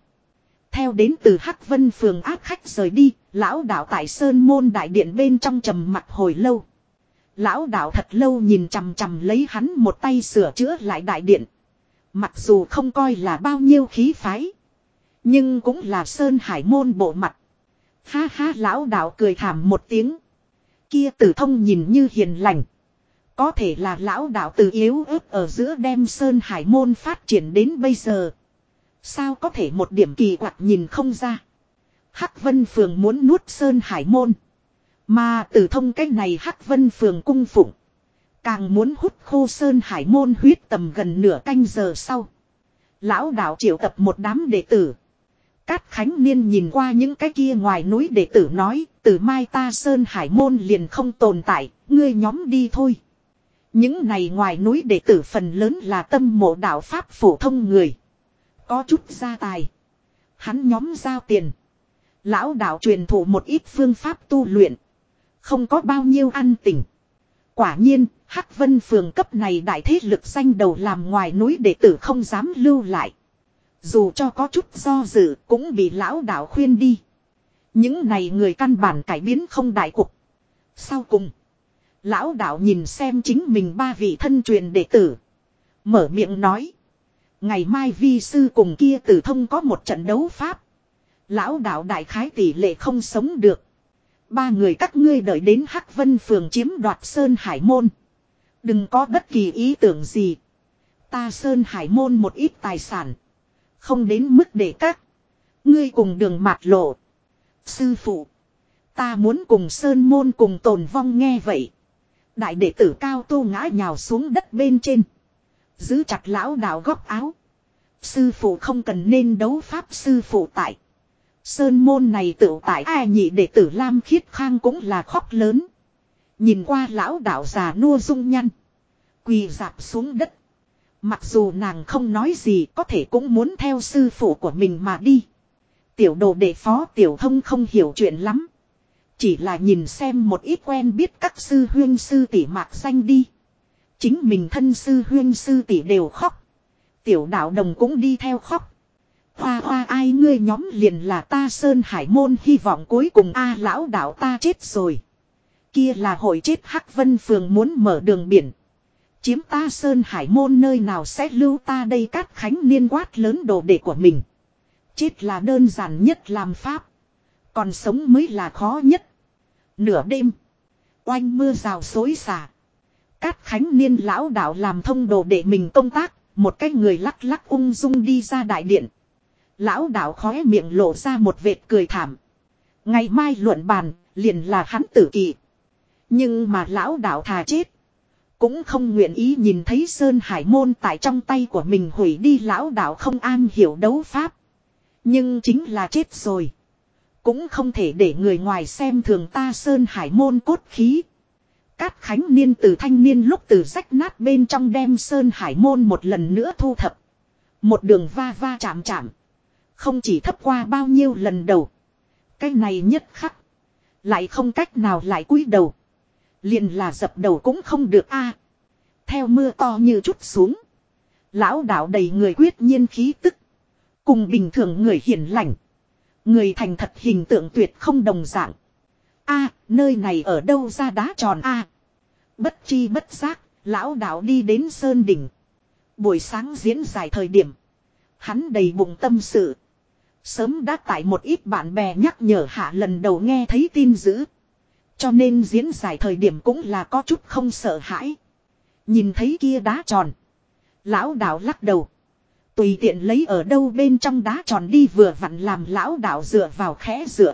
Theo đến từ Hắc Vân Phường Ác khách rời đi, lão đạo tại Sơn Môn Đại Điện bên trong trầm mặt hồi lâu. Lão đạo thật lâu nhìn chằm chằm lấy hắn một tay sửa chữa lại đại điện. Mặc dù không coi là bao nhiêu khí phái. Nhưng cũng là Sơn Hải môn bộ mặt. Ha ha lão đạo cười thảm một tiếng. Kia tử thông nhìn như hiền lành. Có thể là lão đạo từ yếu ớt ở giữa đem Sơn Hải môn phát triển đến bây giờ. Sao có thể một điểm kỳ quặc nhìn không ra. Hắc Vân Phường muốn nuốt Sơn Hải môn. Mà từ thông cách này Hắc Vân Phường cung phụng. Càng muốn hút khô Sơn Hải môn huyết tầm gần nửa canh giờ sau. Lão đạo triệu tập một đám đệ tử. Cát Khánh Niên nhìn qua những cái kia ngoài núi đệ tử nói, từ mai ta Sơn Hải môn liền không tồn tại, ngươi nhóm đi thôi. Những này ngoài núi đệ tử phần lớn là tâm mộ đạo Pháp phổ thông người. Có chút gia tài. Hắn nhóm giao tiền. Lão đạo truyền thụ một ít phương pháp tu luyện. Không có bao nhiêu ăn tỉnh. Quả nhiên, Hắc Vân phường cấp này đại thế lực danh đầu làm ngoài núi đệ tử không dám lưu lại. Dù cho có chút do dự cũng bị lão đạo khuyên đi. Những này người căn bản cải biến không đại cục. Sau cùng, lão đạo nhìn xem chính mình ba vị thân truyền đệ tử. Mở miệng nói. Ngày mai vi sư cùng kia tử thông có một trận đấu pháp. Lão đạo đại khái tỷ lệ không sống được. Ba người các ngươi đợi đến Hắc Vân phường chiếm đoạt Sơn Hải Môn. Đừng có bất kỳ ý tưởng gì. Ta Sơn Hải Môn một ít tài sản. Không đến mức để các. Ngươi cùng đường mạt lộ. Sư phụ. Ta muốn cùng Sơn Môn cùng tồn vong nghe vậy. Đại đệ tử cao tô ngã nhào xuống đất bên trên. Giữ chặt lão đạo góc áo. Sư phụ không cần nên đấu pháp sư phụ tại. Sơn môn này tự tại ai nhị đệ tử Lam Khiết Khang cũng là khóc lớn. Nhìn qua lão đạo già nua dung nhăn. Quỳ dạp xuống đất. Mặc dù nàng không nói gì có thể cũng muốn theo sư phụ của mình mà đi. Tiểu đồ đệ phó tiểu thông không hiểu chuyện lắm. Chỉ là nhìn xem một ít quen biết các sư huyên sư tỷ mạc xanh đi. Chính mình thân sư huyên sư tỷ đều khóc. Tiểu đạo đồng cũng đi theo khóc. Hoa hoa ai ngươi nhóm liền là ta Sơn Hải Môn, hy vọng cuối cùng A lão đạo ta chết rồi. Kia là hội chết Hắc Vân Phường muốn mở đường biển. Chiếm ta Sơn Hải Môn nơi nào sẽ lưu ta đây cát khánh niên quát lớn đồ đệ của mình. Chết là đơn giản nhất làm pháp. Còn sống mới là khó nhất. Nửa đêm. Oanh mưa rào xối xả. Cát khánh niên lão đạo làm thông đồ để mình công tác. Một cái người lắc lắc ung dung đi ra đại điện. Lão đạo khóe miệng lộ ra một vệt cười thảm. Ngày mai luận bàn, liền là hắn tử kỳ. Nhưng mà lão đạo thà chết. Cũng không nguyện ý nhìn thấy Sơn Hải Môn tại trong tay của mình hủy đi lão đạo không an hiểu đấu pháp. Nhưng chính là chết rồi. Cũng không thể để người ngoài xem thường ta Sơn Hải Môn cốt khí. Cát Khánh Niên từ thanh niên lúc từ rách nát bên trong đem Sơn Hải Môn một lần nữa thu thập. Một đường va va chạm chạm. Không chỉ thấp qua bao nhiêu lần đầu. Cái này nhất khắc. Lại không cách nào lại cúi đầu. Liền là dập đầu cũng không được a. theo mưa to như chút xuống. Lão đạo đầy người quyết nhiên khí tức. Cùng bình thường người hiền lành. Người thành thật hình tượng tuyệt không đồng dạng. a, nơi này ở đâu ra đá tròn a Bất chi bất giác, lão đạo đi đến Sơn Đỉnh. Buổi sáng diễn dài thời điểm. Hắn đầy bụng tâm sự. Sớm đã tại một ít bạn bè nhắc nhở hạ lần đầu nghe thấy tin dữ. Cho nên diễn giải thời điểm cũng là có chút không sợ hãi. Nhìn thấy kia đá tròn. Lão đạo lắc đầu. Tùy tiện lấy ở đâu bên trong đá tròn đi vừa vặn làm lão đạo dựa vào khẽ dựa.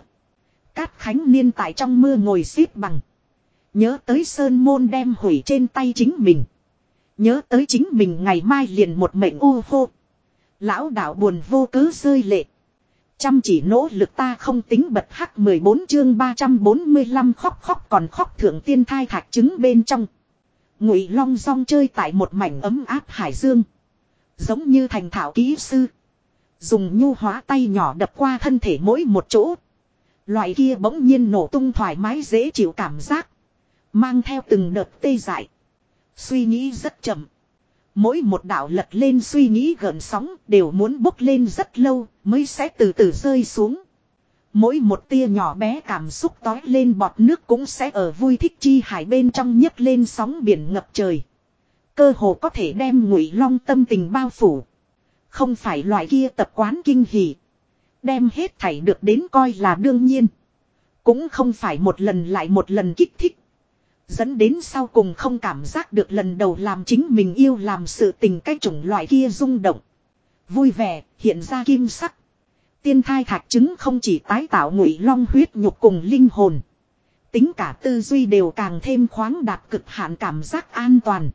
Cát Khánh Niên tại trong mưa ngồi xếp bằng. Nhớ tới Sơn Môn đem hủy trên tay chính mình. Nhớ tới chính mình ngày mai liền một mệnh u hô. Lão đạo buồn vô cớ rơi lệ. Chăm chỉ nỗ lực ta không tính bật hắc 14 chương 345 khóc khóc còn khóc thượng tiên thai thạch trứng bên trong. Ngụy long rong chơi tại một mảnh ấm áp hải dương. Giống như thành thảo kỹ sư. Dùng nhu hóa tay nhỏ đập qua thân thể mỗi một chỗ. Loại kia bỗng nhiên nổ tung thoải mái dễ chịu cảm giác. Mang theo từng đợt tê dại. Suy nghĩ rất chậm. Mỗi một đạo lật lên suy nghĩ gần sóng đều muốn bốc lên rất lâu mới sẽ từ từ rơi xuống. Mỗi một tia nhỏ bé cảm xúc tói lên bọt nước cũng sẽ ở vui thích chi hải bên trong nhấc lên sóng biển ngập trời. Cơ hồ có thể đem ngụy long tâm tình bao phủ. Không phải loại kia tập quán kinh hỉ. Đem hết thảy được đến coi là đương nhiên. Cũng không phải một lần lại một lần kích thích. Dẫn đến sau cùng không cảm giác được lần đầu làm chính mình yêu làm sự tình cái chủng loại kia rung động. Vui vẻ, hiện ra kim sắc. Tiên thai thạch chứng không chỉ tái tạo ngụy long huyết nhục cùng linh hồn. Tính cả tư duy đều càng thêm khoáng đạt cực hạn cảm giác an toàn.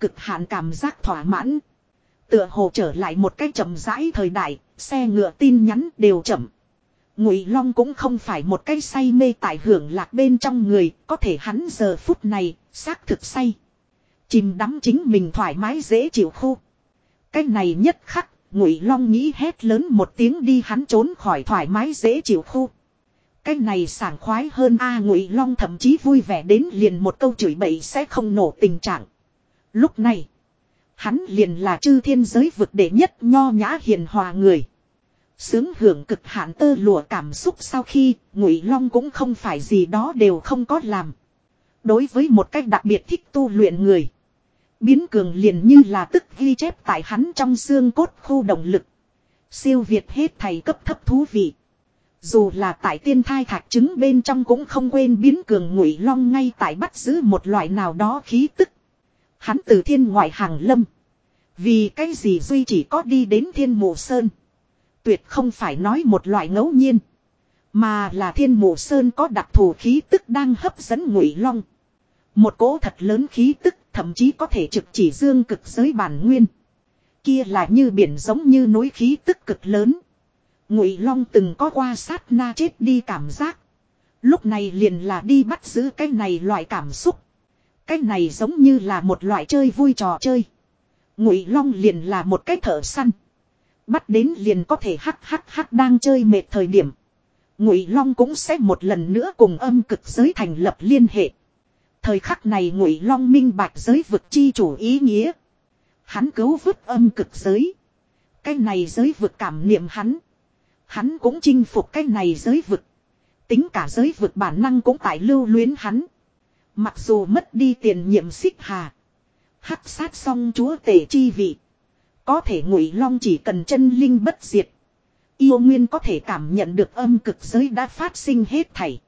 Cực hạn cảm giác thỏa mãn. Tựa hồ trở lại một cách chậm rãi thời đại, xe ngựa tin nhắn đều chậm. Ngụy Long cũng không phải một cái say mê tại hưởng lạc bên trong người, có thể hắn giờ phút này, xác thực say. Chìm đắm chính mình thoải mái dễ chịu khu. Cái này nhất khắc, Ngụy Long nghĩ hét lớn một tiếng đi hắn trốn khỏi thoải mái dễ chịu khu. Cái này sảng khoái hơn a Ngụy Long thậm chí vui vẻ đến liền một câu chửi bậy sẽ không nổ tình trạng. Lúc này, hắn liền là chư thiên giới vực đệ nhất nho nhã hiền hòa người. Sướng hưởng cực hạn tơ lụa cảm xúc sau khi ngụy long cũng không phải gì đó đều không có làm. Đối với một cách đặc biệt thích tu luyện người. Biến cường liền như là tức ghi chép tại hắn trong xương cốt khu động lực. Siêu việt hết thầy cấp thấp thú vị. Dù là tại tiên thai thạch trứng bên trong cũng không quên biến cường ngụy long ngay tại bắt giữ một loại nào đó khí tức. Hắn từ thiên ngoại hàng lâm. Vì cái gì duy chỉ có đi đến thiên mộ sơn. Tuyệt không phải nói một loại ngẫu nhiên. Mà là thiên mộ sơn có đặc thù khí tức đang hấp dẫn ngụy long. Một cỗ thật lớn khí tức thậm chí có thể trực chỉ dương cực giới bản nguyên. Kia là như biển giống như núi khí tức cực lớn. Ngụy long từng có qua sát na chết đi cảm giác. Lúc này liền là đi bắt giữ cái này loại cảm xúc. Cái này giống như là một loại chơi vui trò chơi. Ngụy long liền là một cái thợ săn. Bắt đến liền có thể hắc hắc hắc đang chơi mệt thời điểm. Ngụy Long cũng sẽ một lần nữa cùng âm cực giới thành lập liên hệ. Thời khắc này Ngụy Long minh bạch giới vực chi chủ ý nghĩa. Hắn cứu vứt âm cực giới. Cái này giới vực cảm niệm hắn. Hắn cũng chinh phục cái này giới vực. Tính cả giới vực bản năng cũng tại lưu luyến hắn. Mặc dù mất đi tiền nhiệm xích hà. Hắc sát song chúa tể chi vị. Có thể ngụy long chỉ cần chân linh bất diệt. Yêu nguyên có thể cảm nhận được âm cực giới đã phát sinh hết thảy.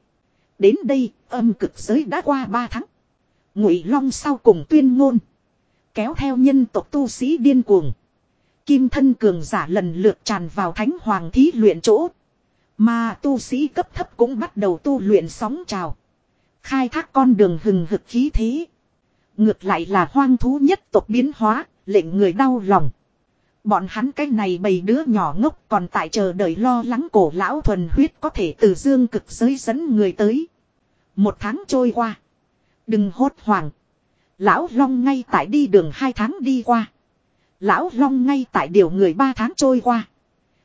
Đến đây, âm cực giới đã qua 3 tháng. Ngụy long sau cùng tuyên ngôn. Kéo theo nhân tộc tu sĩ điên cuồng. Kim thân cường giả lần lượt tràn vào thánh hoàng thí luyện chỗ. Mà tu sĩ cấp thấp cũng bắt đầu tu luyện sóng trào. Khai thác con đường hừng hực khí thế. Ngược lại là hoang thú nhất tộc biến hóa, lệnh người đau lòng. Bọn hắn cái này bầy đứa nhỏ ngốc còn tại chờ đợi lo lắng cổ lão thuần huyết có thể từ dương cực giới dẫn người tới. Một tháng trôi qua. Đừng hốt hoảng. Lão Long ngay tại đi đường hai tháng đi qua. Lão Long ngay tại điều người ba tháng trôi qua.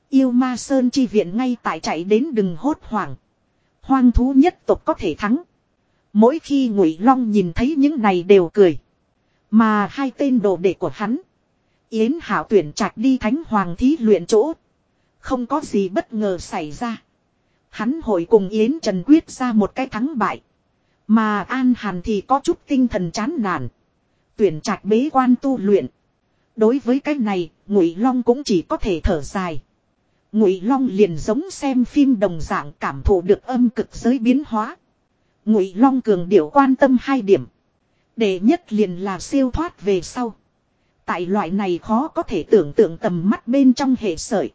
Yêu ma sơn chi viện ngay tại chạy đến đừng hốt hoảng. Hoang thú nhất tộc có thể thắng. Mỗi khi Ngụy Long nhìn thấy những này đều cười. Mà hai tên đồ đệ của hắn. Yến Hảo tuyển trạch đi thánh hoàng thí luyện chỗ. Không có gì bất ngờ xảy ra. Hắn hội cùng Yến Trần quyết ra một cái thắng bại. Mà An Hàn thì có chút tinh thần chán nản. Tuyển trạch bế quan tu luyện. Đối với cái này, Ngụy Long cũng chỉ có thể thở dài. Ngụy Long liền giống xem phim đồng dạng cảm thụ được âm cực giới biến hóa. Ngụy Long cường điệu quan tâm hai điểm. Đệ nhất liền là siêu thoát về sau. Tại loại này khó có thể tưởng tượng tầm mắt bên trong hệ sợi.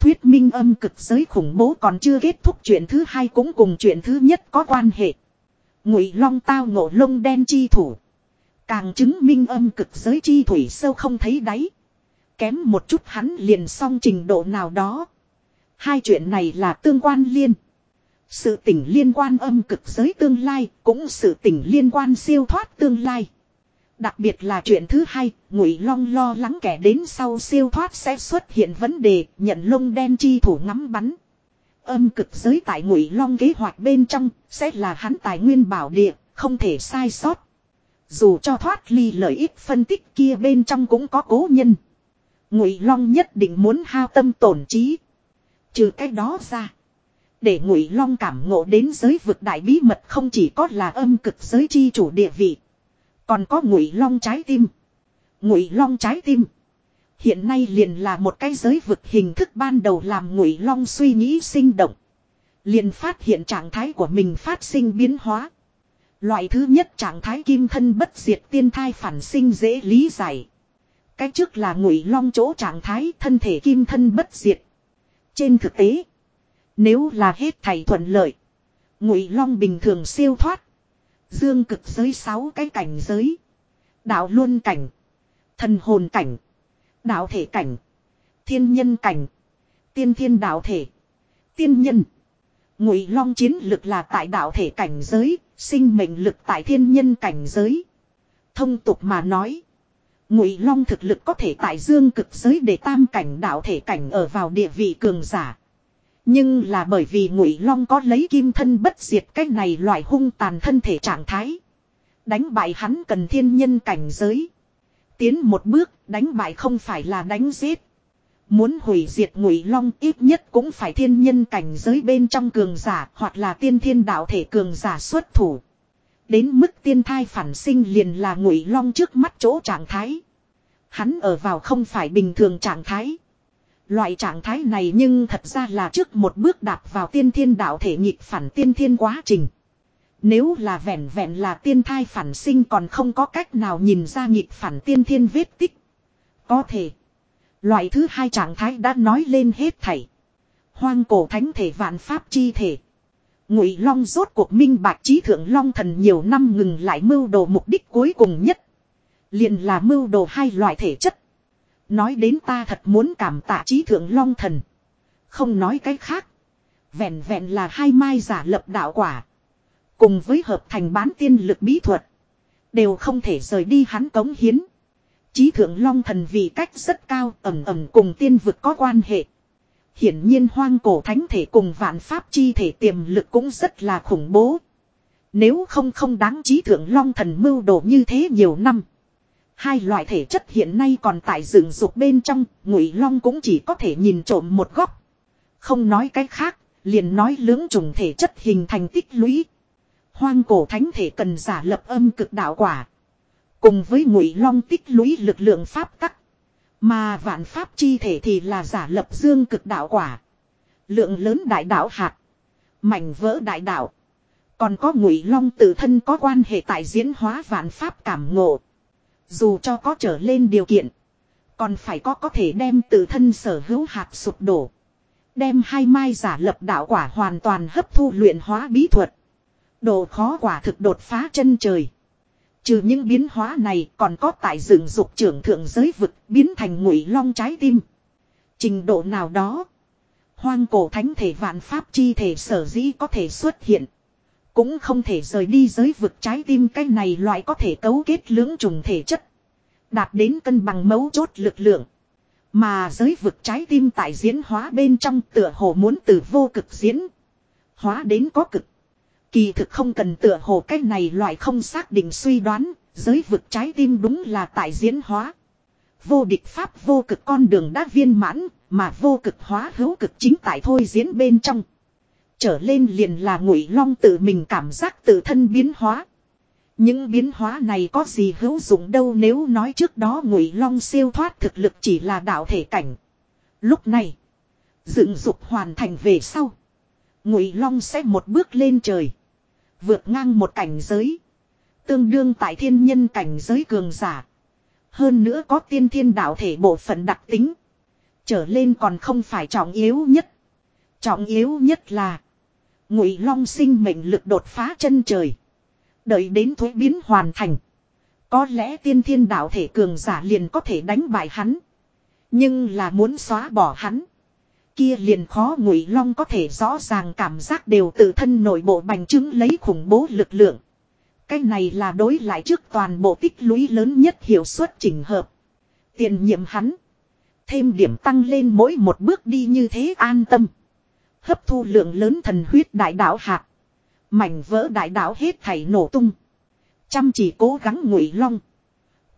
Thuyết minh âm cực giới khủng bố còn chưa kết thúc chuyện thứ hai cũng cùng chuyện thứ nhất có quan hệ. Ngụy Long tao ngộ lông đen chi thủ. Càng chứng minh âm cực giới chi thủy sâu không thấy đáy. Kém một chút hắn liền xong trình độ nào đó. Hai chuyện này là tương quan liên. Sự tình liên quan âm cực giới tương lai cũng sự tình liên quan siêu thoát tương lai. Đặc biệt là chuyện thứ hai, Ngụy Long lo lắng kẻ đến sau siêu thoát sẽ xuất hiện vấn đề, nhận lông đen chi thủ ngắm bắn. Âm cực giới tại Ngụy Long kế hoạch bên trong sẽ là hắn tài nguyên bảo địa, không thể sai sót. Dù cho thoát ly lợi ích phân tích kia bên trong cũng có cố nhân. Ngụy Long nhất định muốn hao tâm tổn trí. Trừ cái đó ra, để Ngụy Long cảm ngộ đến giới vực đại bí mật không chỉ có là âm cực giới chi chủ địa vị, còn có Ngụy Long trái tim. Ngụy Long trái tim hiện nay liền là một cái giới vực hình thức ban đầu làm Ngụy Long suy nghĩ sinh động, liền phát hiện trạng thái của mình phát sinh biến hóa. Loại thứ nhất trạng thái kim thân bất diệt tiên thai phản sinh dễ lý giải. Cái trước là ngụy long chỗ trạng thái thân thể kim thân bất diệt. Trên thực tế, nếu là hết thầy thuận lợi, ngụy long bình thường siêu thoát. Dương cực giới sáu cái cảnh giới. Đạo luân cảnh, thần hồn cảnh, đạo thể cảnh, thiên nhân cảnh, tiên thiên đạo thể, tiên nhân. Ngụy Long chiến lực là tại đạo thể cảnh giới, sinh mệnh lực tại thiên nhân cảnh giới. Thông tục mà nói, Ngụy Long thực lực có thể tại dương cực giới để tam cảnh đạo thể cảnh ở vào địa vị cường giả. Nhưng là bởi vì Ngụy Long có lấy kim thân bất diệt cái này loại hung tàn thân thể trạng thái, đánh bại hắn cần thiên nhân cảnh giới. Tiến một bước, đánh bại không phải là đánh giết, Muốn hủy diệt ngụy long ít nhất cũng phải thiên nhân cảnh giới bên trong cường giả hoặc là tiên thiên đạo thể cường giả xuất thủ. Đến mức tiên thai phản sinh liền là ngụy long trước mắt chỗ trạng thái. Hắn ở vào không phải bình thường trạng thái. Loại trạng thái này nhưng thật ra là trước một bước đạp vào tiên thiên đạo thể nhịp phản tiên thiên quá trình. Nếu là vẹn vẹn là tiên thai phản sinh còn không có cách nào nhìn ra nhịp phản tiên thiên vết tích. Có thể. Loại thứ hai trạng thái đã nói lên hết thảy. Hoang cổ thánh thể vạn pháp chi thể. Ngụy Long rốt cuộc minh bạch trí thượng Long thần nhiều năm ngừng lại mưu đồ mục đích cuối cùng nhất. liền là mưu đồ hai loại thể chất. Nói đến ta thật muốn cảm tạ trí thượng Long thần. Không nói cái khác. Vẹn vẹn là hai mai giả lập đạo quả. Cùng với hợp thành bán tiên lực bí thuật. Đều không thể rời đi hắn cống hiến. trí thượng long thần vì cách rất cao ẩm ẩm cùng tiên vực có quan hệ. Hiển nhiên hoang cổ thánh thể cùng vạn pháp chi thể tiềm lực cũng rất là khủng bố. Nếu không không đáng trí thượng long thần mưu đồ như thế nhiều năm. Hai loại thể chất hiện nay còn tại rừng rục bên trong, ngụy long cũng chỉ có thể nhìn trộm một góc. Không nói cái khác, liền nói lưỡng trùng thể chất hình thành tích lũy. Hoang cổ thánh thể cần giả lập âm cực đạo quả. Cùng với ngụy long tích lũy lực lượng pháp tắc. Mà vạn pháp chi thể thì là giả lập dương cực đạo quả. Lượng lớn đại đạo hạt. Mảnh vỡ đại đạo. Còn có ngụy long tự thân có quan hệ tại diễn hóa vạn pháp cảm ngộ. Dù cho có trở lên điều kiện. Còn phải có có thể đem tự thân sở hữu hạt sụp đổ. Đem hai mai giả lập đạo quả hoàn toàn hấp thu luyện hóa bí thuật. Độ khó quả thực đột phá chân trời. Trừ những biến hóa này còn có tại dựng dục trưởng thượng giới vực biến thành ngụy long trái tim. Trình độ nào đó. Hoang cổ thánh thể vạn pháp chi thể sở dĩ có thể xuất hiện. Cũng không thể rời đi giới vực trái tim cái này loại có thể cấu kết lưỡng trùng thể chất. Đạt đến cân bằng mấu chốt lực lượng. Mà giới vực trái tim tại diễn hóa bên trong tựa hồ muốn từ vô cực diễn. Hóa đến có cực. Kỳ thực không cần tựa hồ cái này loại không xác định suy đoán, giới vực trái tim đúng là tại diễn hóa. Vô địch pháp vô cực con đường đã viên mãn, mà vô cực hóa hữu cực chính tại thôi diễn bên trong. Trở lên liền là ngụy long tự mình cảm giác tự thân biến hóa. Những biến hóa này có gì hữu dụng đâu nếu nói trước đó ngụy long siêu thoát thực lực chỉ là đạo thể cảnh. Lúc này, dựng dục hoàn thành về sau. Ngụy long sẽ một bước lên trời. Vượt ngang một cảnh giới. Tương đương tại thiên nhân cảnh giới cường giả. Hơn nữa có tiên thiên đạo thể bộ phận đặc tính. Trở lên còn không phải trọng yếu nhất. Trọng yếu nhất là. Ngụy Long sinh mệnh lực đột phá chân trời. Đợi đến thuế biến hoàn thành. Có lẽ tiên thiên đạo thể cường giả liền có thể đánh bại hắn. Nhưng là muốn xóa bỏ hắn. Kia liền khó ngụy long có thể rõ ràng cảm giác đều tự thân nội bộ bành trướng lấy khủng bố lực lượng. Cái này là đối lại trước toàn bộ tích lũy lớn nhất hiệu suất chỉnh hợp. Tiền nhiệm hắn. Thêm điểm tăng lên mỗi một bước đi như thế an tâm. Hấp thu lượng lớn thần huyết đại đạo hạt. Mảnh vỡ đại đạo hết thảy nổ tung. Chăm chỉ cố gắng ngụy long.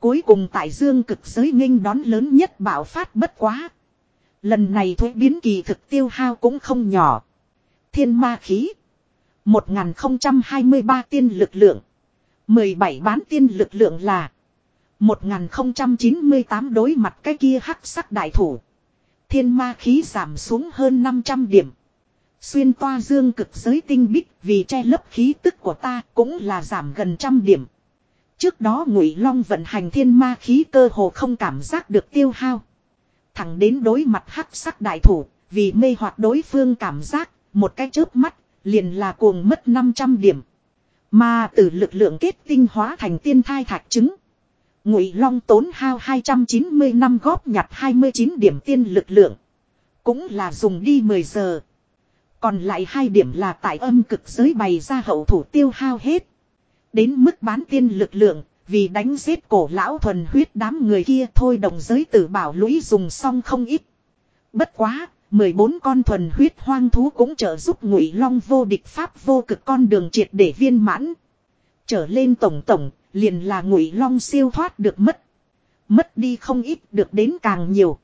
Cuối cùng tại dương cực giới nghênh đón lớn nhất bạo phát bất quá. Lần này thuế biến kỳ thực tiêu hao cũng không nhỏ. Thiên ma khí. 1023 tiên lực lượng. 17 bán tiên lực lượng là. 1098 đối mặt cái kia hắc sắc đại thủ. Thiên ma khí giảm xuống hơn 500 điểm. Xuyên toa dương cực giới tinh bích vì che lấp khí tức của ta cũng là giảm gần trăm điểm. Trước đó ngụy long vận hành thiên ma khí cơ hồ không cảm giác được tiêu hao. Thẳng đến đối mặt hắc sắc đại thủ, vì mê hoặc đối phương cảm giác, một cái chớp mắt, liền là cuồng mất 500 điểm. Mà từ lực lượng kết tinh hóa thành tiên thai thạch trứng. Ngụy Long tốn hao 290 năm góp nhặt 29 điểm tiên lực lượng. Cũng là dùng đi 10 giờ. Còn lại hai điểm là tại âm cực giới bày ra hậu thủ tiêu hao hết. Đến mức bán tiên lực lượng, vì đánh giết cổ lão thuần huyết đám người kia thôi đồng giới tử bảo lũy dùng xong không ít. Bất quá, 14 con thuần huyết hoang thú cũng trợ giúp ngụy long vô địch pháp vô cực con đường triệt để viên mãn. Trở lên tổng tổng, liền là ngụy long siêu thoát được mất. Mất đi không ít được đến càng nhiều.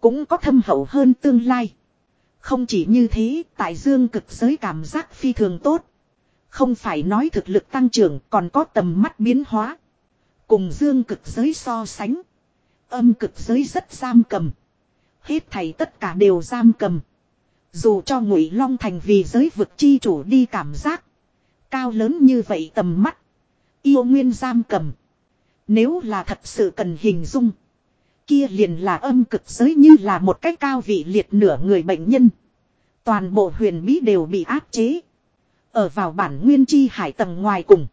Cũng có thâm hậu hơn tương lai. Không chỉ như thế, tại dương cực giới cảm giác phi thường tốt. Không phải nói thực lực tăng trưởng còn có tầm mắt biến hóa. Cùng dương cực giới so sánh. Âm cực giới rất giam cầm. Hết thầy tất cả đều giam cầm. Dù cho ngụy long thành vì giới vực chi chủ đi cảm giác. Cao lớn như vậy tầm mắt. Yêu nguyên giam cầm. Nếu là thật sự cần hình dung. Kia liền là âm cực giới như là một cái cao vị liệt nửa người bệnh nhân. Toàn bộ huyền bí đều bị áp chế. Ở vào bản nguyên chi hải tầng ngoài cùng.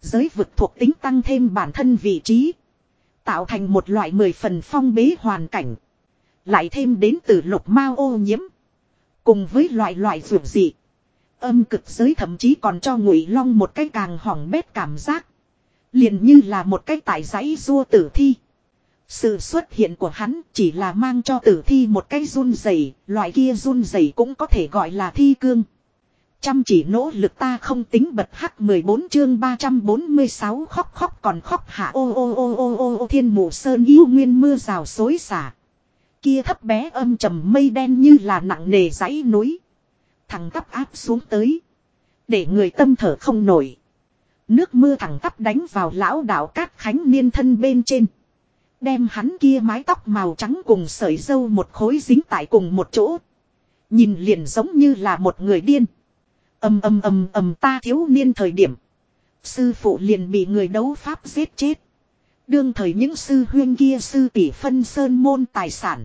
Giới vực thuộc tính tăng thêm bản thân vị trí. Tạo thành một loại mười phần phong bế hoàn cảnh. Lại thêm đến từ lục mao ô nhiễm. Cùng với loại loại vượt dị. Âm cực giới thậm chí còn cho ngụy long một cái càng hỏng bét cảm giác. liền như là một cái tại giấy rua tử thi. Sự xuất hiện của hắn chỉ là mang cho tử thi một cái run rẩy, loại kia run rẩy cũng có thể gọi là thi cương. Chăm chỉ nỗ lực ta không tính bật hắc 14 chương 346 khóc khóc còn khóc hạ ô ô ô ô ô ô thiên mù sơn yêu nguyên mưa rào xối xả. Kia thấp bé âm trầm mây đen như là nặng nề dãy núi. Thằng tắp áp xuống tới. Để người tâm thở không nổi. Nước mưa thẳng tắp đánh vào lão đạo cát khánh niên thân bên trên. Đem hắn kia mái tóc màu trắng cùng sợi dâu một khối dính tại cùng một chỗ. Nhìn liền giống như là một người điên. Âm âm âm âm ta thiếu niên thời điểm. Sư phụ liền bị người đấu pháp giết chết. Đương thời những sư huyên kia sư tỷ phân sơn môn tài sản.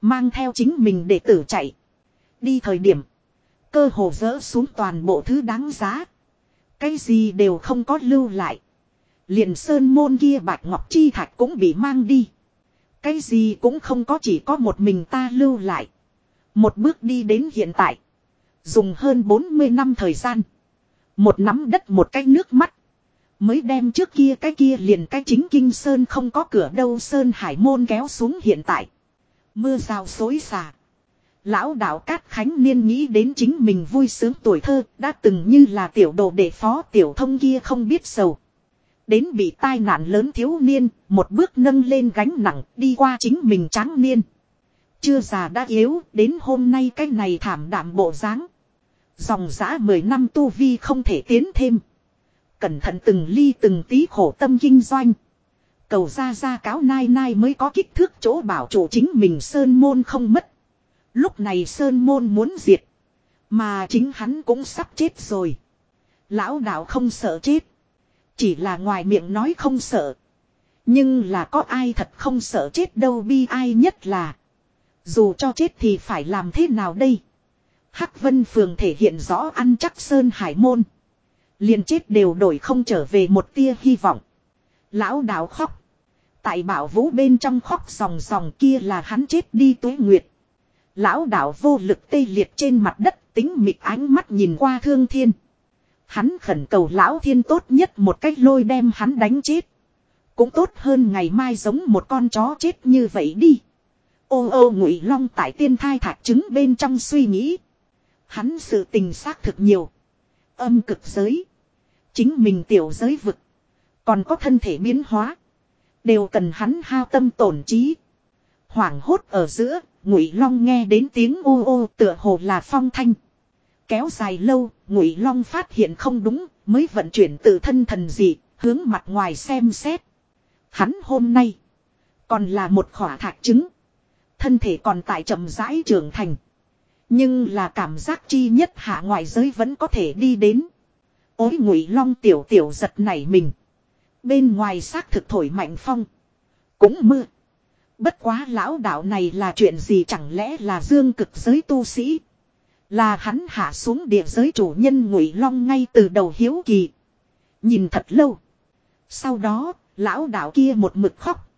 Mang theo chính mình để tử chạy. Đi thời điểm. Cơ hồ dỡ xuống toàn bộ thứ đáng giá. Cái gì đều không có lưu lại. Liền sơn môn kia bạch ngọc chi thạch cũng bị mang đi. Cái gì cũng không có, chỉ có một mình ta lưu lại. Một bước đi đến hiện tại. Dùng hơn 40 năm thời gian. Một nắm đất một cái nước mắt. Mới đem trước kia cái kia liền cái chính kinh sơn không có cửa đâu sơn hải môn kéo xuống hiện tại. Mưa rào xối xả. Lão đạo Cát Khánh Niên nghĩ đến chính mình vui sướng tuổi thơ, đã từng như là tiểu đồ đệ phó tiểu thông kia không biết sầu. Đến bị tai nạn lớn thiếu niên, một bước nâng lên gánh nặng đi qua chính mình tráng niên. Chưa già đã yếu, đến hôm nay cái này thảm đạm bộ dáng Dòng giã 10 năm tu vi không thể tiến thêm. Cẩn thận từng ly từng tí khổ tâm kinh doanh. Cầu ra ra cáo nai nai mới có kích thước chỗ bảo chủ chính mình Sơn Môn không mất. Lúc này Sơn Môn muốn diệt. Mà chính hắn cũng sắp chết rồi. Lão đạo không sợ chết. Chỉ là ngoài miệng nói không sợ. Nhưng là có ai thật không sợ chết đâu bi ai nhất là. Dù cho chết thì phải làm thế nào đây? Hắc Vân Phường thể hiện rõ ăn chắc Sơn Hải Môn. liền chết đều đổi không trở về một tia hy vọng. Lão đạo khóc. Tại bảo vũ bên trong khóc sòng sòng kia là hắn chết đi tuế nguyệt. Lão đạo vô lực tê liệt trên mặt đất, tính mịt ánh mắt nhìn qua thương thiên. Hắn khẩn cầu lão thiên tốt nhất một cách lôi đem hắn đánh chết. Cũng tốt hơn ngày mai giống một con chó chết như vậy đi. Ô ô ngụy long tại tiên thai thạch trứng bên trong suy nghĩ. Hắn sự tình xác thực nhiều. Âm cực giới. Chính mình tiểu giới vực. Còn có thân thể biến hóa. Đều cần hắn hao tâm tổn trí. Hoảng hốt ở giữa, ngụy long nghe đến tiếng ô ô tựa hồ là phong thanh. Kéo dài lâu, ngụy long phát hiện không đúng, mới vận chuyển tự thân thần dị, hướng mặt ngoài xem xét. Hắn hôm nay, còn là một khỏa thạch trứng. Thân thể còn tại chậm rãi trưởng thành. Nhưng là cảm giác chi nhất hạ ngoài giới vẫn có thể đi đến. Ôi ngụy long tiểu tiểu giật nảy mình. Bên ngoài xác thực thổi mạnh phong. Cũng mưa. Bất quá lão đạo này là chuyện gì chẳng lẽ là dương cực giới tu sĩ. Là hắn hạ xuống địa giới chủ nhân ngụy long ngay từ đầu hiếu kỳ. Nhìn thật lâu. Sau đó, lão đạo kia một mực khóc.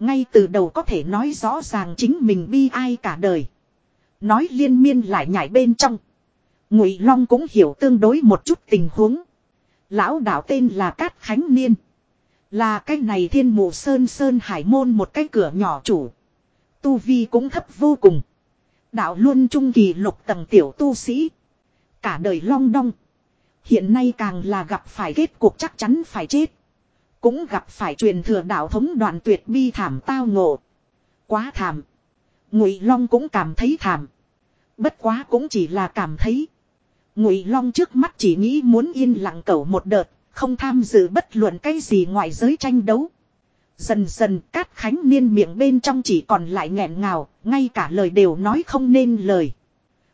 Ngay từ đầu có thể nói rõ ràng chính mình bi ai cả đời. Nói liên miên lại nhảy bên trong. Ngụy Long cũng hiểu tương đối một chút tình huống. Lão đạo tên là Cát Khánh Niên. Là cái này thiên Mù sơn sơn hải môn một cái cửa nhỏ chủ. Tu vi cũng thấp vô cùng. Đạo luôn trung kỳ lục tầng tiểu tu sĩ. Cả đời long đong. Hiện nay càng là gặp phải kết cuộc chắc chắn phải chết. Cũng gặp phải truyền thừa đạo thống đoạn tuyệt bi thảm tao ngộ. Quá thảm. Ngụy Long cũng cảm thấy thảm. Bất quá cũng chỉ là cảm thấy. Ngụy Long trước mắt chỉ nghĩ muốn yên lặng cầu một đợt, không tham dự bất luận cái gì ngoại giới tranh đấu. Dần dần Cát Khánh Niên miệng bên trong chỉ còn lại nghẹn ngào, ngay cả lời đều nói không nên lời.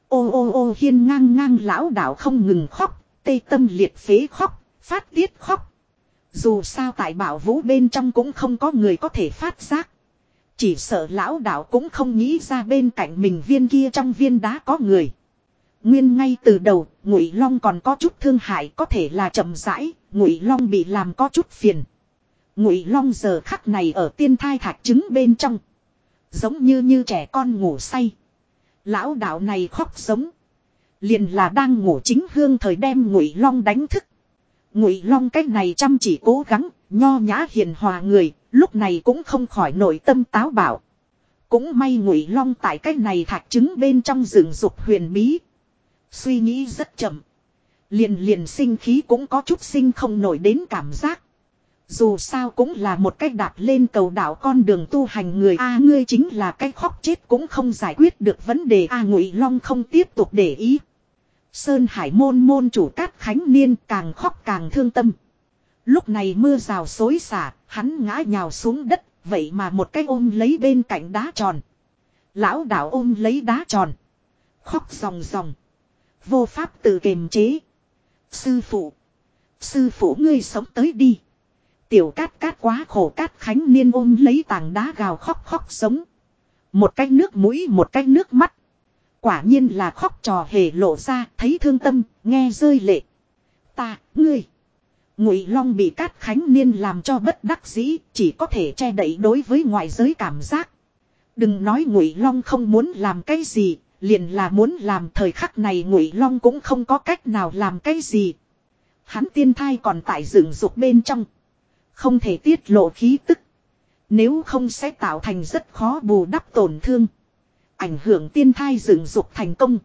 Ô ô ô hiên ngang ngang lão đạo không ngừng khóc, tê tâm liệt phế khóc, phát tiết khóc. Dù sao tại bảo vũ bên trong cũng không có người có thể phát giác. Chỉ sợ lão đạo cũng không nghĩ ra bên cạnh mình viên kia trong viên đá có người. Nguyên ngay từ đầu, Ngụy Long còn có chút thương hại có thể là chậm rãi, Ngụy Long bị làm có chút phiền. Ngụy Long giờ khắc này ở tiên thai thạch trứng bên trong, giống như như trẻ con ngủ say. Lão đạo này khóc giống, liền là đang ngủ chính hương thời đem Ngụy Long đánh thức. Ngụy Long cách này chăm chỉ cố gắng, nho nhã hiền hòa người, lúc này cũng không khỏi nội tâm táo bạo. Cũng may Ngụy Long tại cách này thạch trứng bên trong rừng dục huyền bí, Suy nghĩ rất chậm. Liền liền sinh khí cũng có chút sinh không nổi đến cảm giác. Dù sao cũng là một cách đạp lên cầu đảo con đường tu hành người A ngươi chính là cách khóc chết cũng không giải quyết được vấn đề A ngụy long không tiếp tục để ý. Sơn Hải môn môn chủ cát khánh niên càng khóc càng thương tâm. Lúc này mưa rào xối xả, hắn ngã nhào xuống đất, vậy mà một cái ôm lấy bên cạnh đá tròn. Lão đạo ôm lấy đá tròn. Khóc ròng ròng. Vô pháp tự kềm chế. Sư phụ. Sư phụ ngươi sống tới đi. Tiểu cát cát quá khổ cát khánh niên ôm lấy tảng đá gào khóc khóc sống. Một cái nước mũi một cái nước mắt. Quả nhiên là khóc trò hề lộ ra thấy thương tâm nghe rơi lệ. Ta, ngươi. Ngụy Long bị Cát Khánh Niên làm cho bất đắc dĩ, chỉ có thể che đậy đối với ngoại giới cảm giác. Đừng nói Ngụy Long không muốn làm cái gì, Liền là muốn làm thời khắc này ngụy long cũng không có cách nào làm cái gì. Hắn tiên thai còn tại rừng dục bên trong. Không thể tiết lộ khí tức. Nếu không sẽ tạo thành rất khó bù đắp tổn thương. Ảnh hưởng tiên thai dựng dục thành công.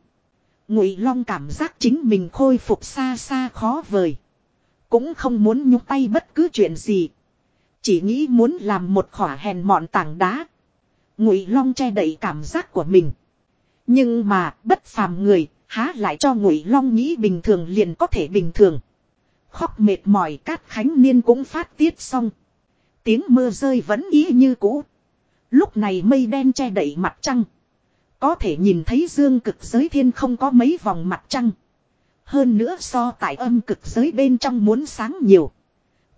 Ngụy Long cảm giác chính mình khôi phục xa xa khó vời. Cũng không muốn nhúc tay bất cứ chuyện gì. Chỉ nghĩ muốn làm một khỏa hèn mọn tảng đá. Ngụy Long che đậy cảm giác của mình. Nhưng mà, bất phàm người, há lại cho ngụy long nghĩ bình thường liền có thể bình thường. Khóc mệt mỏi cát khánh niên cũng phát tiết xong. Tiếng mưa rơi vẫn ý như cũ. Lúc này mây đen che đậy mặt trăng. Có thể nhìn thấy dương cực giới thiên không có mấy vòng mặt trăng. Hơn nữa so tại âm cực giới bên trong muốn sáng nhiều.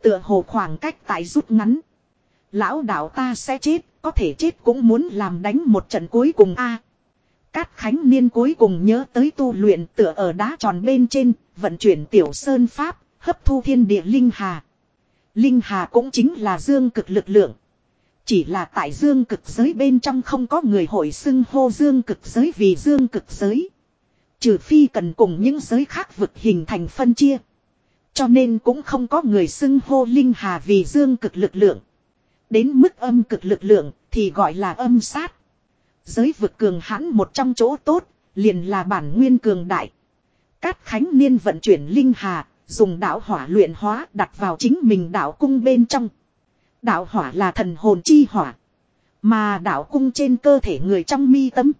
Tựa hồ khoảng cách tại rút ngắn. Lão đạo ta sẽ chết, có thể chết cũng muốn làm đánh một trận cuối cùng a Cát Khánh Niên cuối cùng nhớ tới tu luyện tựa ở đá tròn bên trên, vận chuyển tiểu sơn pháp, hấp thu thiên địa linh hà. Linh hà cũng chính là dương cực lực lượng. Chỉ là tại dương cực giới bên trong không có người hội xưng hô dương cực giới vì dương cực giới. Trừ phi cần cùng những giới khác vực hình thành phân chia. Cho nên cũng không có người xưng hô linh hà vì dương cực lực lượng. Đến mức âm cực lực lượng thì gọi là âm sát. Giới vực cường hãn một trong chỗ tốt, liền là bản nguyên cường đại. Cát Khánh Niên vận chuyển linh hà, dùng đạo hỏa luyện hóa đặt vào chính mình đạo cung bên trong. Đạo hỏa là thần hồn chi hỏa. Mà đạo cung trên cơ thể người trong mi tâm.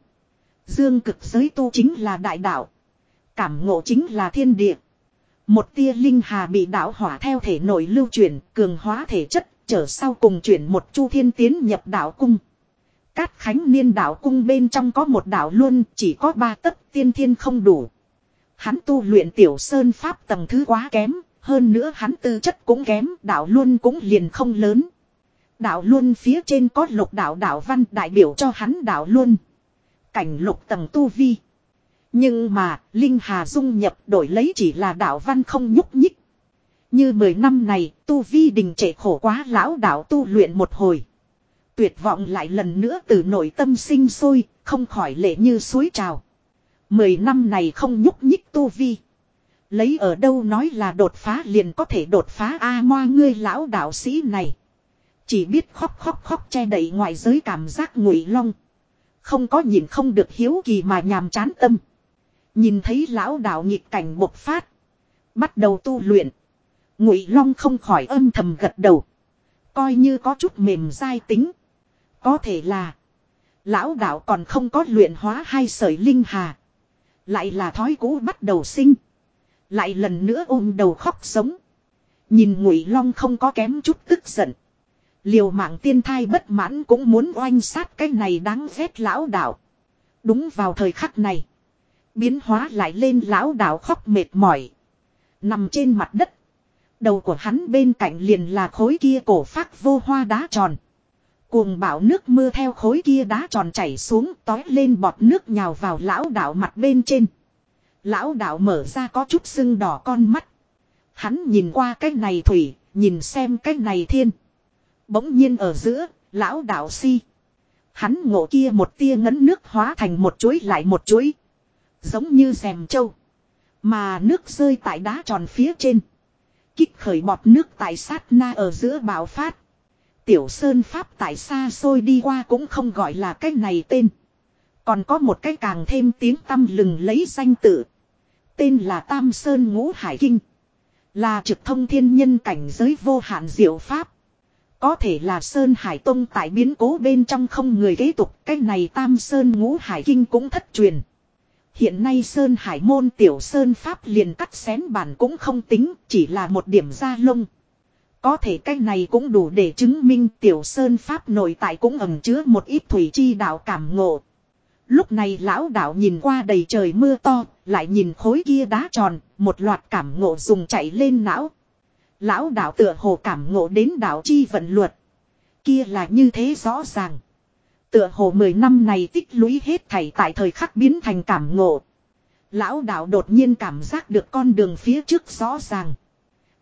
Dương cực giới tu chính là đại đạo. Cảm ngộ chính là thiên địa. Một tia linh hà bị đạo hỏa theo thể nội lưu chuyển, cường hóa thể chất, trở sau cùng chuyển một chu thiên tiến nhập đạo cung. Cát Khánh Niên đạo cung bên trong có một đạo luôn, chỉ có ba tấc tiên thiên không đủ. Hắn tu luyện tiểu sơn pháp tầng thứ quá kém, hơn nữa hắn tư chất cũng kém, đạo luôn cũng liền không lớn. Đạo luôn phía trên có lục đạo đạo văn đại biểu cho hắn đạo luôn. Cảnh lục tầng tu vi. Nhưng mà, Linh Hà dung nhập đổi lấy chỉ là đạo văn không nhúc nhích. Như mười năm này, tu vi đình trệ khổ quá lão đạo tu luyện một hồi. Tuyệt vọng lại lần nữa từ nội tâm sinh sôi, không khỏi lệ như suối trào. Mười năm này không nhúc nhích tu vi. Lấy ở đâu nói là đột phá liền có thể đột phá A moa ngươi lão đạo sĩ này. Chỉ biết khóc khóc khóc che đậy ngoại giới cảm giác ngụy long. Không có nhìn không được hiếu kỳ mà nhàm chán tâm. Nhìn thấy lão đạo nghịch cảnh bộc phát. Bắt đầu tu luyện. Ngụy long không khỏi âm thầm gật đầu. Coi như có chút mềm dai tính. Có thể là. Lão đạo còn không có luyện hóa hai sợi linh hà. Lại là thói cũ bắt đầu sinh. Lại lần nữa ôm đầu khóc sống. Nhìn ngụy long không có kém chút tức giận. Liều mạng tiên thai bất mãn cũng muốn oanh sát cái này đáng ghét lão đạo. Đúng vào thời khắc này. Biến hóa lại lên lão đạo khóc mệt mỏi. Nằm trên mặt đất. Đầu của hắn bên cạnh liền là khối kia cổ phát vô hoa đá tròn. Cuồng bão nước mưa theo khối kia đá tròn chảy xuống tói lên bọt nước nhào vào lão đạo mặt bên trên. Lão đạo mở ra có chút sưng đỏ con mắt. Hắn nhìn qua cái này thủy, nhìn xem cái này thiên. Bỗng nhiên ở giữa, lão đạo si. Hắn ngộ kia một tia ngấn nước hóa thành một chuối lại một chuối. Giống như rèm trâu. Mà nước rơi tại đá tròn phía trên. Kích khởi bọt nước tại sát na ở giữa bạo phát. Tiểu Sơn Pháp tại xa xôi đi qua cũng không gọi là cái này tên. Còn có một cái càng thêm tiếng tăm lừng lấy danh tự. Tên là Tam Sơn Ngũ Hải Kinh. Là trực thông thiên nhân cảnh giới vô hạn diệu Pháp. Có thể là Sơn Hải Tông tại biến cố bên trong không người kế tục. Cái này Tam Sơn Ngũ Hải Kinh cũng thất truyền. Hiện nay Sơn Hải môn tiểu Sơn Pháp liền cắt xén bản cũng không tính, chỉ là một điểm ra lông. Có thể cái này cũng đủ để chứng minh tiểu Sơn Pháp nội tại cũng ẩm chứa một ít thủy chi đạo cảm ngộ. Lúc này lão đạo nhìn qua đầy trời mưa to, lại nhìn khối kia đá tròn, một loạt cảm ngộ dùng chạy lên não. Lão đạo tựa hồ cảm ngộ đến đạo chi vận luật. Kia là như thế rõ ràng. Tựa hồ mười năm này tích lũy hết thảy tại thời khắc biến thành cảm ngộ. Lão đạo đột nhiên cảm giác được con đường phía trước rõ ràng.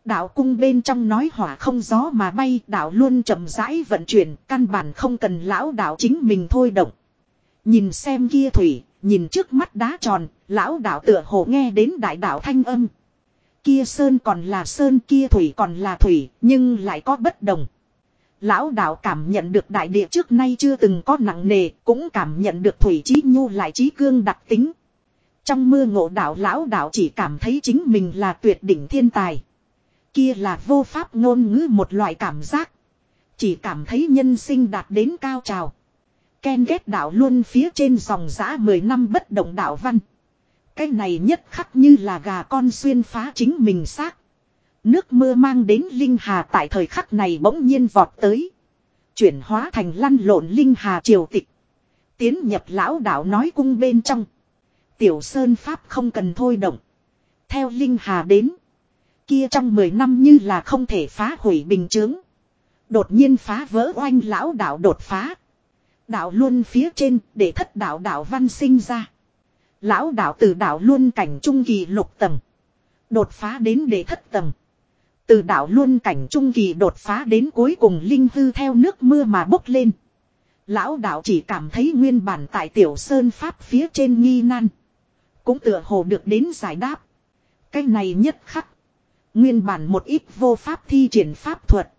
Đạo cung bên trong nói hỏa không gió mà bay, đạo luôn chậm rãi vận chuyển, căn bản không cần lão đạo chính mình thôi động. Nhìn xem kia thủy, nhìn trước mắt đá tròn, lão đạo tựa hồ nghe đến đại đạo thanh âm. Kia sơn còn là sơn kia thủy còn là thủy, nhưng lại có bất đồng. Lão đạo cảm nhận được đại địa trước nay chưa từng có nặng nề, cũng cảm nhận được thủy trí nhu lại trí cương đặc tính. Trong mưa ngộ đạo lão đạo chỉ cảm thấy chính mình là tuyệt đỉnh thiên tài. Kia là vô pháp ngôn ngữ một loại cảm giác. Chỉ cảm thấy nhân sinh đạt đến cao trào. Ken ghét đạo luôn phía trên dòng giã 10 năm bất động đạo văn. Cái này nhất khắc như là gà con xuyên phá chính mình xác. Nước mưa mang đến linh hà tại thời khắc này bỗng nhiên vọt tới. Chuyển hóa thành lăn lộn linh hà triều tịch. Tiến nhập lão đạo nói cung bên trong. Tiểu Sơn Pháp không cần thôi động. Theo linh hà đến. Kia trong 10 năm như là không thể phá hủy bình chướng. Đột nhiên phá vỡ oanh lão đạo đột phá. Đạo luân phía trên để thất đạo đạo văn sinh ra. Lão đạo từ đạo luân cảnh trung kỳ lục tầng. Đột phá đến để thất tầng. Từ đạo luân cảnh trung kỳ đột phá đến cuối cùng linh hư theo nước mưa mà bốc lên. Lão đạo chỉ cảm thấy nguyên bản tại tiểu sơn pháp phía trên nghi nan. Cũng tựa hồ được đến giải đáp. Cái này nhất khắc. Nguyên bản một ít vô pháp thi triển pháp thuật.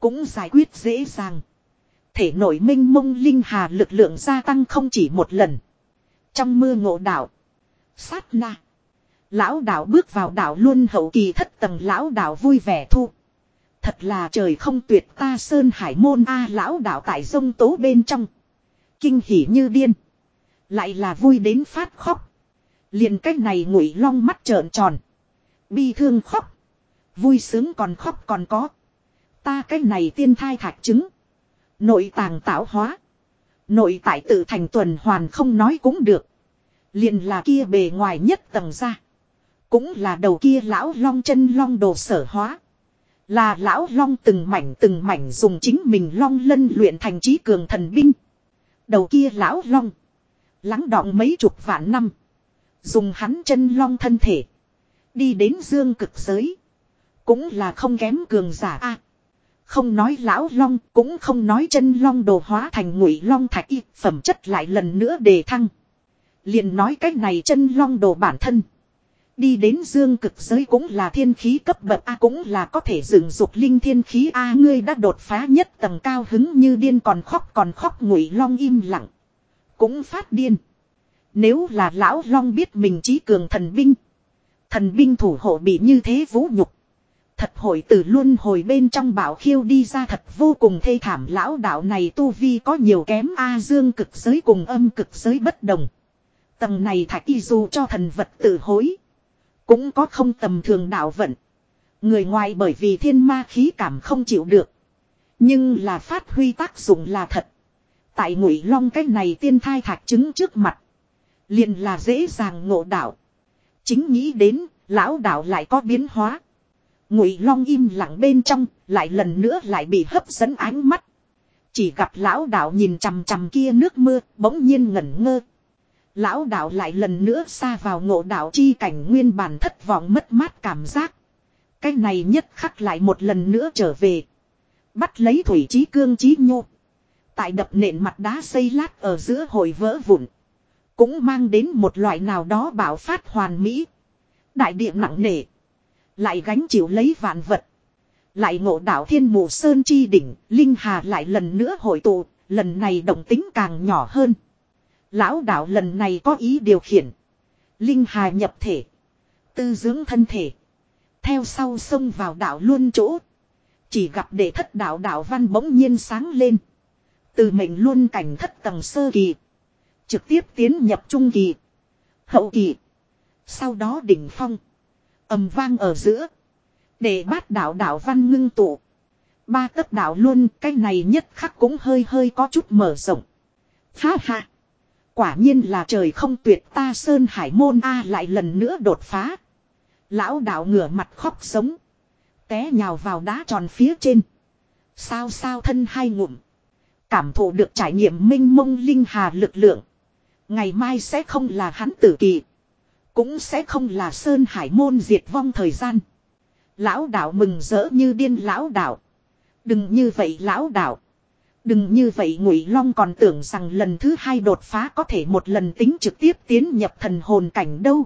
Cũng giải quyết dễ dàng. Thể nội minh mông linh hà lực lượng gia tăng không chỉ một lần. Trong mưa ngộ đạo. Sát na. Lão đạo bước vào đạo luôn hậu kỳ thất tầng lão đạo vui vẻ thu. Thật là trời không tuyệt ta sơn hải môn a lão đạo tại sông tố bên trong. Kinh hỉ như điên. Lại là vui đến phát khóc. liền cách này ngụy long mắt trợn tròn. Bi thương khóc. Vui sướng còn khóc còn có. Ta cái này tiên thai thạch trứng. Nội tàng tạo hóa. Nội tại tự thành tuần hoàn không nói cũng được. Liền là kia bề ngoài nhất tầng ra. Cũng là đầu kia lão long chân long đồ sở hóa. Là lão long từng mảnh từng mảnh dùng chính mình long lân luyện thành trí cường thần binh. Đầu kia lão long. Lắng đọng mấy chục vạn năm. Dùng hắn chân long thân thể. Đi đến dương cực giới. Cũng là không kém cường giả a Không nói lão long, cũng không nói chân long đồ hóa thành ngụy long thạch y, phẩm chất lại lần nữa đề thăng. liền nói cách này chân long đồ bản thân. Đi đến dương cực giới cũng là thiên khí cấp bậc A, cũng là có thể dựng dục linh thiên khí A, ngươi đã đột phá nhất tầng cao hứng như điên còn khóc còn khóc ngụy long im lặng. Cũng phát điên. Nếu là lão long biết mình trí cường thần binh. Thần binh thủ hộ bị như thế vũ nhục. Thật hồi từ luôn hồi bên trong bảo khiêu đi ra thật vô cùng thê thảm lão đạo này tu vi có nhiều kém A dương cực giới cùng âm cực giới bất đồng. Tầng này thạch y dù cho thần vật tự hối. Cũng có không tầm thường đạo vận. Người ngoài bởi vì thiên ma khí cảm không chịu được. Nhưng là phát huy tác dụng là thật. Tại ngụy long cái này tiên thai thạch chứng trước mặt. liền là dễ dàng ngộ đạo. Chính nghĩ đến, lão đạo lại có biến hóa. Ngụy long im lặng bên trong, lại lần nữa lại bị hấp dẫn ánh mắt. Chỉ gặp lão đạo nhìn chằm chằm kia nước mưa, bỗng nhiên ngẩn ngơ, Lão đạo lại lần nữa xa vào ngộ đạo chi cảnh nguyên bản thất vọng mất mát cảm giác. Cái này nhất khắc lại một lần nữa trở về. Bắt lấy thủy trí cương trí nhô. Tại đập nện mặt đá xây lát ở giữa hồi vỡ vụn. Cũng mang đến một loại nào đó bảo phát hoàn mỹ. Đại địa nặng nề. Lại gánh chịu lấy vạn vật. Lại ngộ đạo thiên mù sơn chi đỉnh. Linh hà lại lần nữa hội tụ. Lần này động tính càng nhỏ hơn. Lão đạo lần này có ý điều khiển. Linh hà nhập thể. Tư dưỡng thân thể. Theo sau xông vào đạo luôn chỗ. Chỉ gặp đệ thất đạo đạo văn bỗng nhiên sáng lên. Từ mệnh luôn cảnh thất tầng sơ kỳ. Trực tiếp tiến nhập trung kỳ. Hậu kỳ. Sau đó đỉnh phong ầm vang ở giữa. Để bát đạo đạo văn ngưng tụ. Ba tấc đạo luôn, cái này nhất khắc cũng hơi hơi có chút mở rộng. Ha ha. Quả nhiên là trời không tuyệt, ta Sơn Hải Môn A lại lần nữa đột phá. Lão đạo ngửa mặt khóc sống. Té nhào vào đá tròn phía trên. Sao sao thân hai ngụm. Cảm thụ được trải nghiệm minh mông linh hà lực lượng. Ngày mai sẽ không là hắn tử kỳ. Cũng sẽ không là Sơn Hải Môn diệt vong thời gian. Lão đạo mừng rỡ như điên lão đạo. Đừng như vậy lão đạo. Đừng như vậy Ngụy Long còn tưởng rằng lần thứ hai đột phá có thể một lần tính trực tiếp tiến nhập thần hồn cảnh đâu.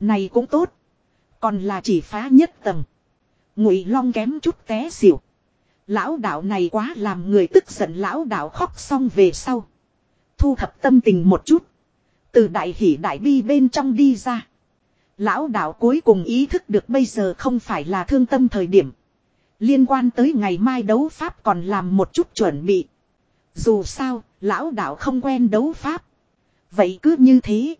Này cũng tốt. Còn là chỉ phá nhất tầng. Ngụy Long kém chút té xỉu. Lão đạo này quá làm người tức giận lão đạo khóc xong về sau. Thu thập tâm tình một chút. Từ đại hỷ đại bi bên trong đi ra. Lão đạo cuối cùng ý thức được bây giờ không phải là thương tâm thời điểm. Liên quan tới ngày mai đấu pháp còn làm một chút chuẩn bị. Dù sao, lão đạo không quen đấu pháp. Vậy cứ như thế.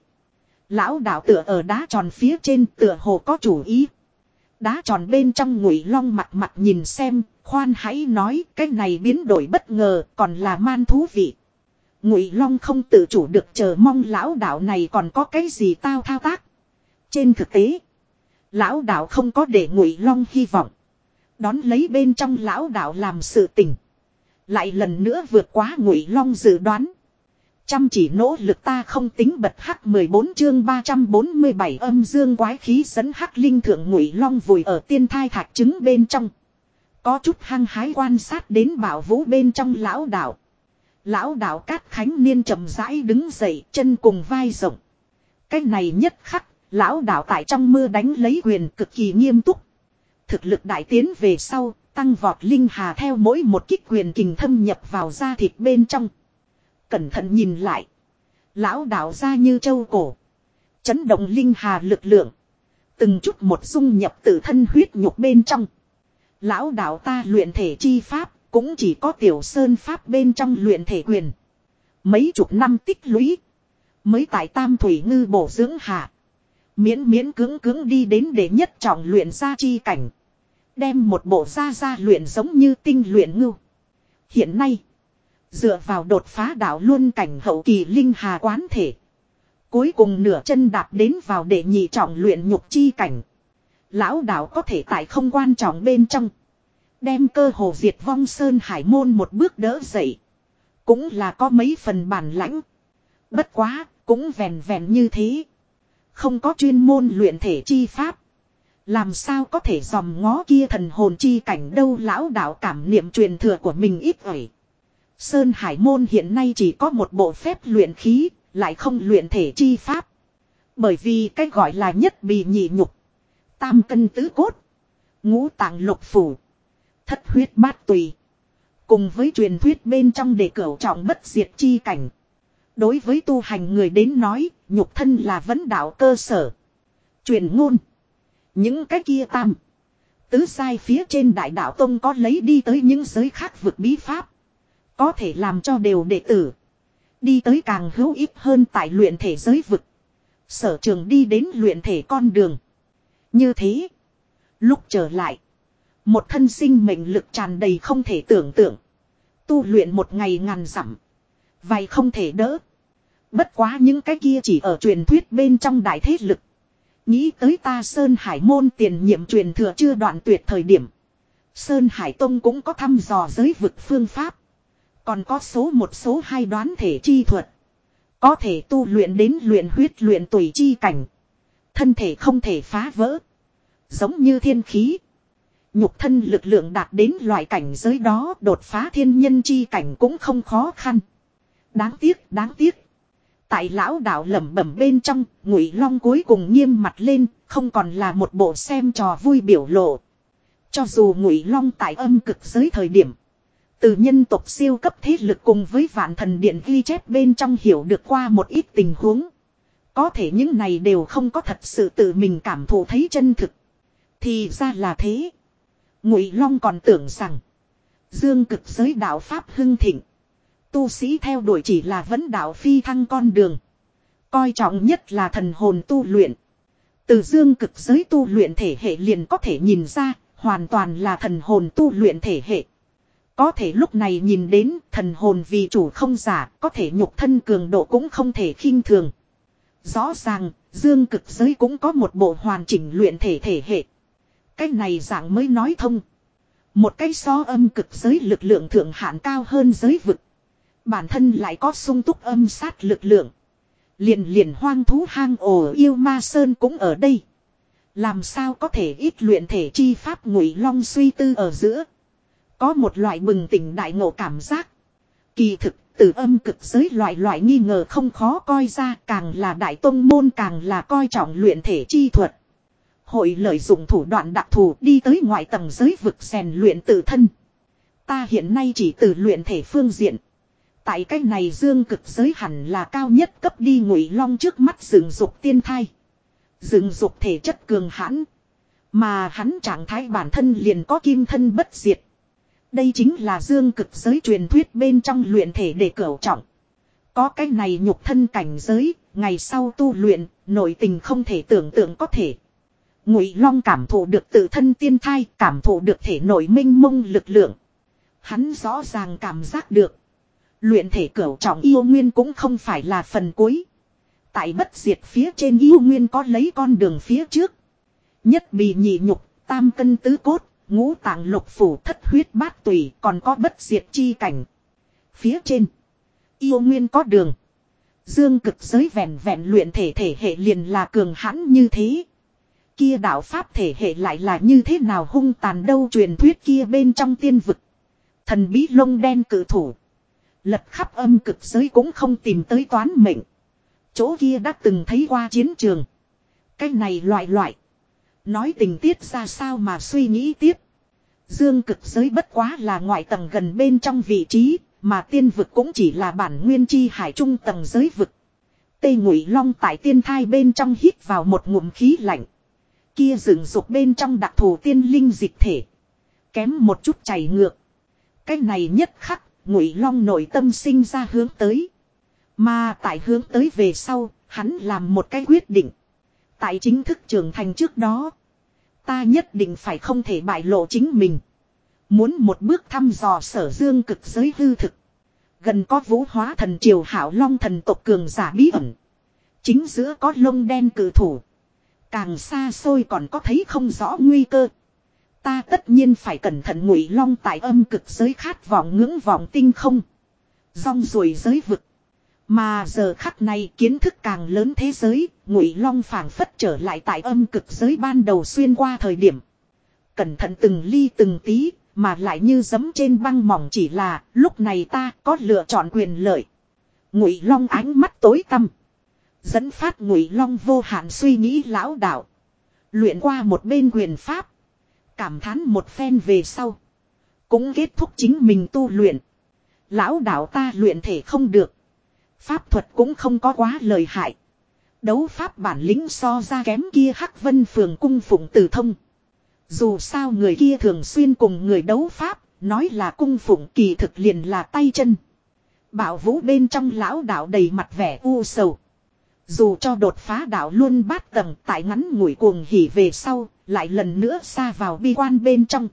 Lão đạo tựa ở đá tròn phía trên tựa hồ có chủ ý. Đá tròn bên trong ngụy long mặt mặt nhìn xem, khoan hãy nói cái này biến đổi bất ngờ còn là man thú vị. Ngụy long không tự chủ được chờ mong lão đạo này còn có cái gì tao thao tác. Trên thực tế, lão đạo không có để ngụy long hy vọng. Đón lấy bên trong lão đạo làm sự tình. Lại lần nữa vượt quá ngụy long dự đoán. Chăm chỉ nỗ lực ta không tính bật hắc 14 chương 347 âm dương quái khí dẫn hắc linh thượng ngụy long vùi ở tiên thai thạch trứng bên trong. Có chút hăng hái quan sát đến bảo vũ bên trong lão đạo. Lão đạo cát khánh niên chậm rãi đứng dậy chân cùng vai rộng. Cái này nhất khắc, lão đạo tại trong mưa đánh lấy quyền cực kỳ nghiêm túc. Thực lực đại tiến về sau, tăng vọt linh hà theo mỗi một kích quyền kình thâm nhập vào da thịt bên trong. Cẩn thận nhìn lại. Lão đạo ra như châu cổ. Chấn động linh hà lực lượng. Từng chút một dung nhập từ thân huyết nhục bên trong. Lão đạo ta luyện thể chi pháp, cũng chỉ có tiểu sơn pháp bên trong luyện thể quyền. Mấy chục năm tích lũy. Mới tại tam thủy ngư bổ dưỡng hạ. Miễn miễn cứng cứng đi đến để nhất trọng luyện ra chi cảnh. Đem một bộ ra ra luyện giống như tinh luyện ngưu. Hiện nay. Dựa vào đột phá đạo luân cảnh hậu kỳ linh hà quán thể. Cuối cùng nửa chân đạp đến vào để nhị trọng luyện nhục chi cảnh. Lão đạo có thể tại không quan trọng bên trong. Đem cơ hồ diệt vong sơn hải môn một bước đỡ dậy. Cũng là có mấy phần bản lãnh. Bất quá, cũng vèn vèn như thế. Không có chuyên môn luyện thể chi pháp. Làm sao có thể dòm ngó kia thần hồn chi cảnh đâu lão đạo cảm niệm truyền thừa của mình ít ỏi. Sơn Hải Môn hiện nay chỉ có một bộ phép luyện khí, lại không luyện thể chi pháp. Bởi vì cái gọi là nhất bị nhị nhục. Tam cân tứ cốt. Ngũ tạng lục phủ. Thất huyết bát tùy. Cùng với truyền thuyết bên trong đề cửu trọng bất diệt chi cảnh. Đối với tu hành người đến nói, nhục thân là vấn đạo cơ sở. Truyền ngôn. Những cái kia tam. Tứ sai phía trên đại đạo tông có lấy đi tới những giới khác vực bí pháp. Có thể làm cho đều đệ tử. Đi tới càng hữu ích hơn tại luyện thể giới vực. Sở trường đi đến luyện thể con đường. Như thế. Lúc trở lại. Một thân sinh mệnh lực tràn đầy không thể tưởng tượng. Tu luyện một ngày ngàn dặm. Vậy không thể đỡ. Bất quá những cái kia chỉ ở truyền thuyết bên trong đại thế lực. Nghĩ tới ta Sơn Hải môn tiền nhiệm truyền thừa chưa đoạn tuyệt thời điểm. Sơn Hải Tông cũng có thăm dò giới vực phương pháp. Còn có số một số hai đoán thể chi thuật. Có thể tu luyện đến luyện huyết luyện tùy chi cảnh. Thân thể không thể phá vỡ. Giống như thiên khí. Nhục thân lực lượng đạt đến loại cảnh giới đó đột phá thiên nhân chi cảnh cũng không khó khăn. Đáng tiếc, đáng tiếc. Tại lão đạo lẩm bẩm bên trong, ngụy long cuối cùng nghiêm mặt lên, không còn là một bộ xem trò vui biểu lộ. Cho dù ngụy long tại âm cực giới thời điểm, từ nhân tộc siêu cấp thế lực cùng với vạn thần điện ghi chép bên trong hiểu được qua một ít tình huống. Có thể những này đều không có thật sự tự mình cảm thụ thấy chân thực. Thì ra là thế. Ngụy Long còn tưởng rằng. Dương cực giới đạo Pháp hưng thịnh. Tu sĩ theo đuổi chỉ là vấn đạo phi thăng con đường. Coi trọng nhất là thần hồn tu luyện. Từ dương cực giới tu luyện thể hệ liền có thể nhìn ra, hoàn toàn là thần hồn tu luyện thể hệ. Có thể lúc này nhìn đến thần hồn vì chủ không giả, có thể nhục thân cường độ cũng không thể khinh thường. Rõ ràng, dương cực giới cũng có một bộ hoàn chỉnh luyện thể thể hệ. Cái này dạng mới nói thông. Một cái so âm cực giới lực lượng thượng hạn cao hơn giới vực. Bản thân lại có sung túc âm sát lực lượng. Liền liền hoang thú hang ổ yêu ma sơn cũng ở đây. Làm sao có thể ít luyện thể chi pháp ngụy long suy tư ở giữa. Có một loại bừng tỉnh đại ngộ cảm giác. Kỳ thực, từ âm cực giới loại loại nghi ngờ không khó coi ra càng là đại tông môn càng là coi trọng luyện thể chi thuật. Hội lợi dụng thủ đoạn đặc thù đi tới ngoại tầng giới vực rèn luyện tự thân. Ta hiện nay chỉ từ luyện thể phương diện. Tại cách này dương cực giới hẳn là cao nhất cấp đi ngụy long trước mắt rừng dục tiên thai. Rừng dục thể chất cường hãn. Mà hắn trạng thái bản thân liền có kim thân bất diệt. Đây chính là dương cực giới truyền thuyết bên trong luyện thể để cửu trọng. Có cái này nhục thân cảnh giới, ngày sau tu luyện, nội tình không thể tưởng tượng có thể. Ngụy Long cảm thụ được tự thân tiên thai, cảm thụ được thể nội minh mông lực lượng. Hắn rõ ràng cảm giác được. Luyện thể cửu trọng yêu nguyên cũng không phải là phần cuối. Tại bất diệt phía trên yêu nguyên có lấy con đường phía trước. Nhất bì nhị nhục, tam cân tứ cốt, ngũ tạng lục phủ thất huyết bát tùy còn có bất diệt chi cảnh. Phía trên. Yêu nguyên có đường. Dương cực giới vẹn vẹn luyện thể thể hệ liền là cường hãn như thế. Kia đạo pháp thể hệ lại là như thế nào hung tàn đâu truyền thuyết kia bên trong tiên vực. Thần bí lông đen cử thủ. Lật khắp âm cực giới cũng không tìm tới toán mệnh. Chỗ kia đã từng thấy qua chiến trường. Cái này loại loại. Nói tình tiết ra sao mà suy nghĩ tiếp. Dương cực giới bất quá là ngoại tầng gần bên trong vị trí, mà tiên vực cũng chỉ là bản nguyên chi hải trung tầng giới vực. Tây Ngụy Long tại tiên thai bên trong hít vào một ngụm khí lạnh. Kia rừng rục bên trong đặc thù tiên linh dịch thể. Kém một chút chảy ngược. Cái này nhất khắc, Ngụy Long nội tâm sinh ra hướng tới. Mà tại hướng tới về sau, hắn làm một cái quyết định. Tại chính thức trưởng thành trước đó, ta nhất định phải không thể bại lộ chính mình. Muốn một bước thăm dò sở dương cực giới hư thực. Gần có vũ hóa thần triều hảo long thần tộc cường giả bí ẩn. Chính giữa có lông đen cử thủ. Càng xa xôi còn có thấy không rõ nguy cơ. Ta tất nhiên phải cẩn thận ngụy long tại âm cực giới khát vọng ngưỡng vọng tinh không. Rong ruồi giới vực. Mà giờ khắc này kiến thức càng lớn thế giới, ngụy long phảng phất trở lại tại âm cực giới ban đầu xuyên qua thời điểm. Cẩn thận từng ly từng tí, mà lại như giấm trên băng mỏng chỉ là lúc này ta có lựa chọn quyền lợi. Ngụy long ánh mắt tối tăm. Dẫn phát ngụy long vô hạn suy nghĩ lão đạo. Luyện qua một bên quyền pháp. Cảm thán một phen về sau. Cũng kết thúc chính mình tu luyện. Lão đạo ta luyện thể không được. Pháp thuật cũng không có quá lời hại. Đấu pháp bản lĩnh so ra kém kia hắc vân phường cung phụng tử thông. Dù sao người kia thường xuyên cùng người đấu pháp, nói là cung phụng kỳ thực liền là tay chân. Bảo vũ bên trong lão đạo đầy mặt vẻ u sầu. Dù cho đột phá đạo luôn bát tầng tại ngắn ngủi cuồng hỉ về sau, lại lần nữa xa vào bi quan bên trong.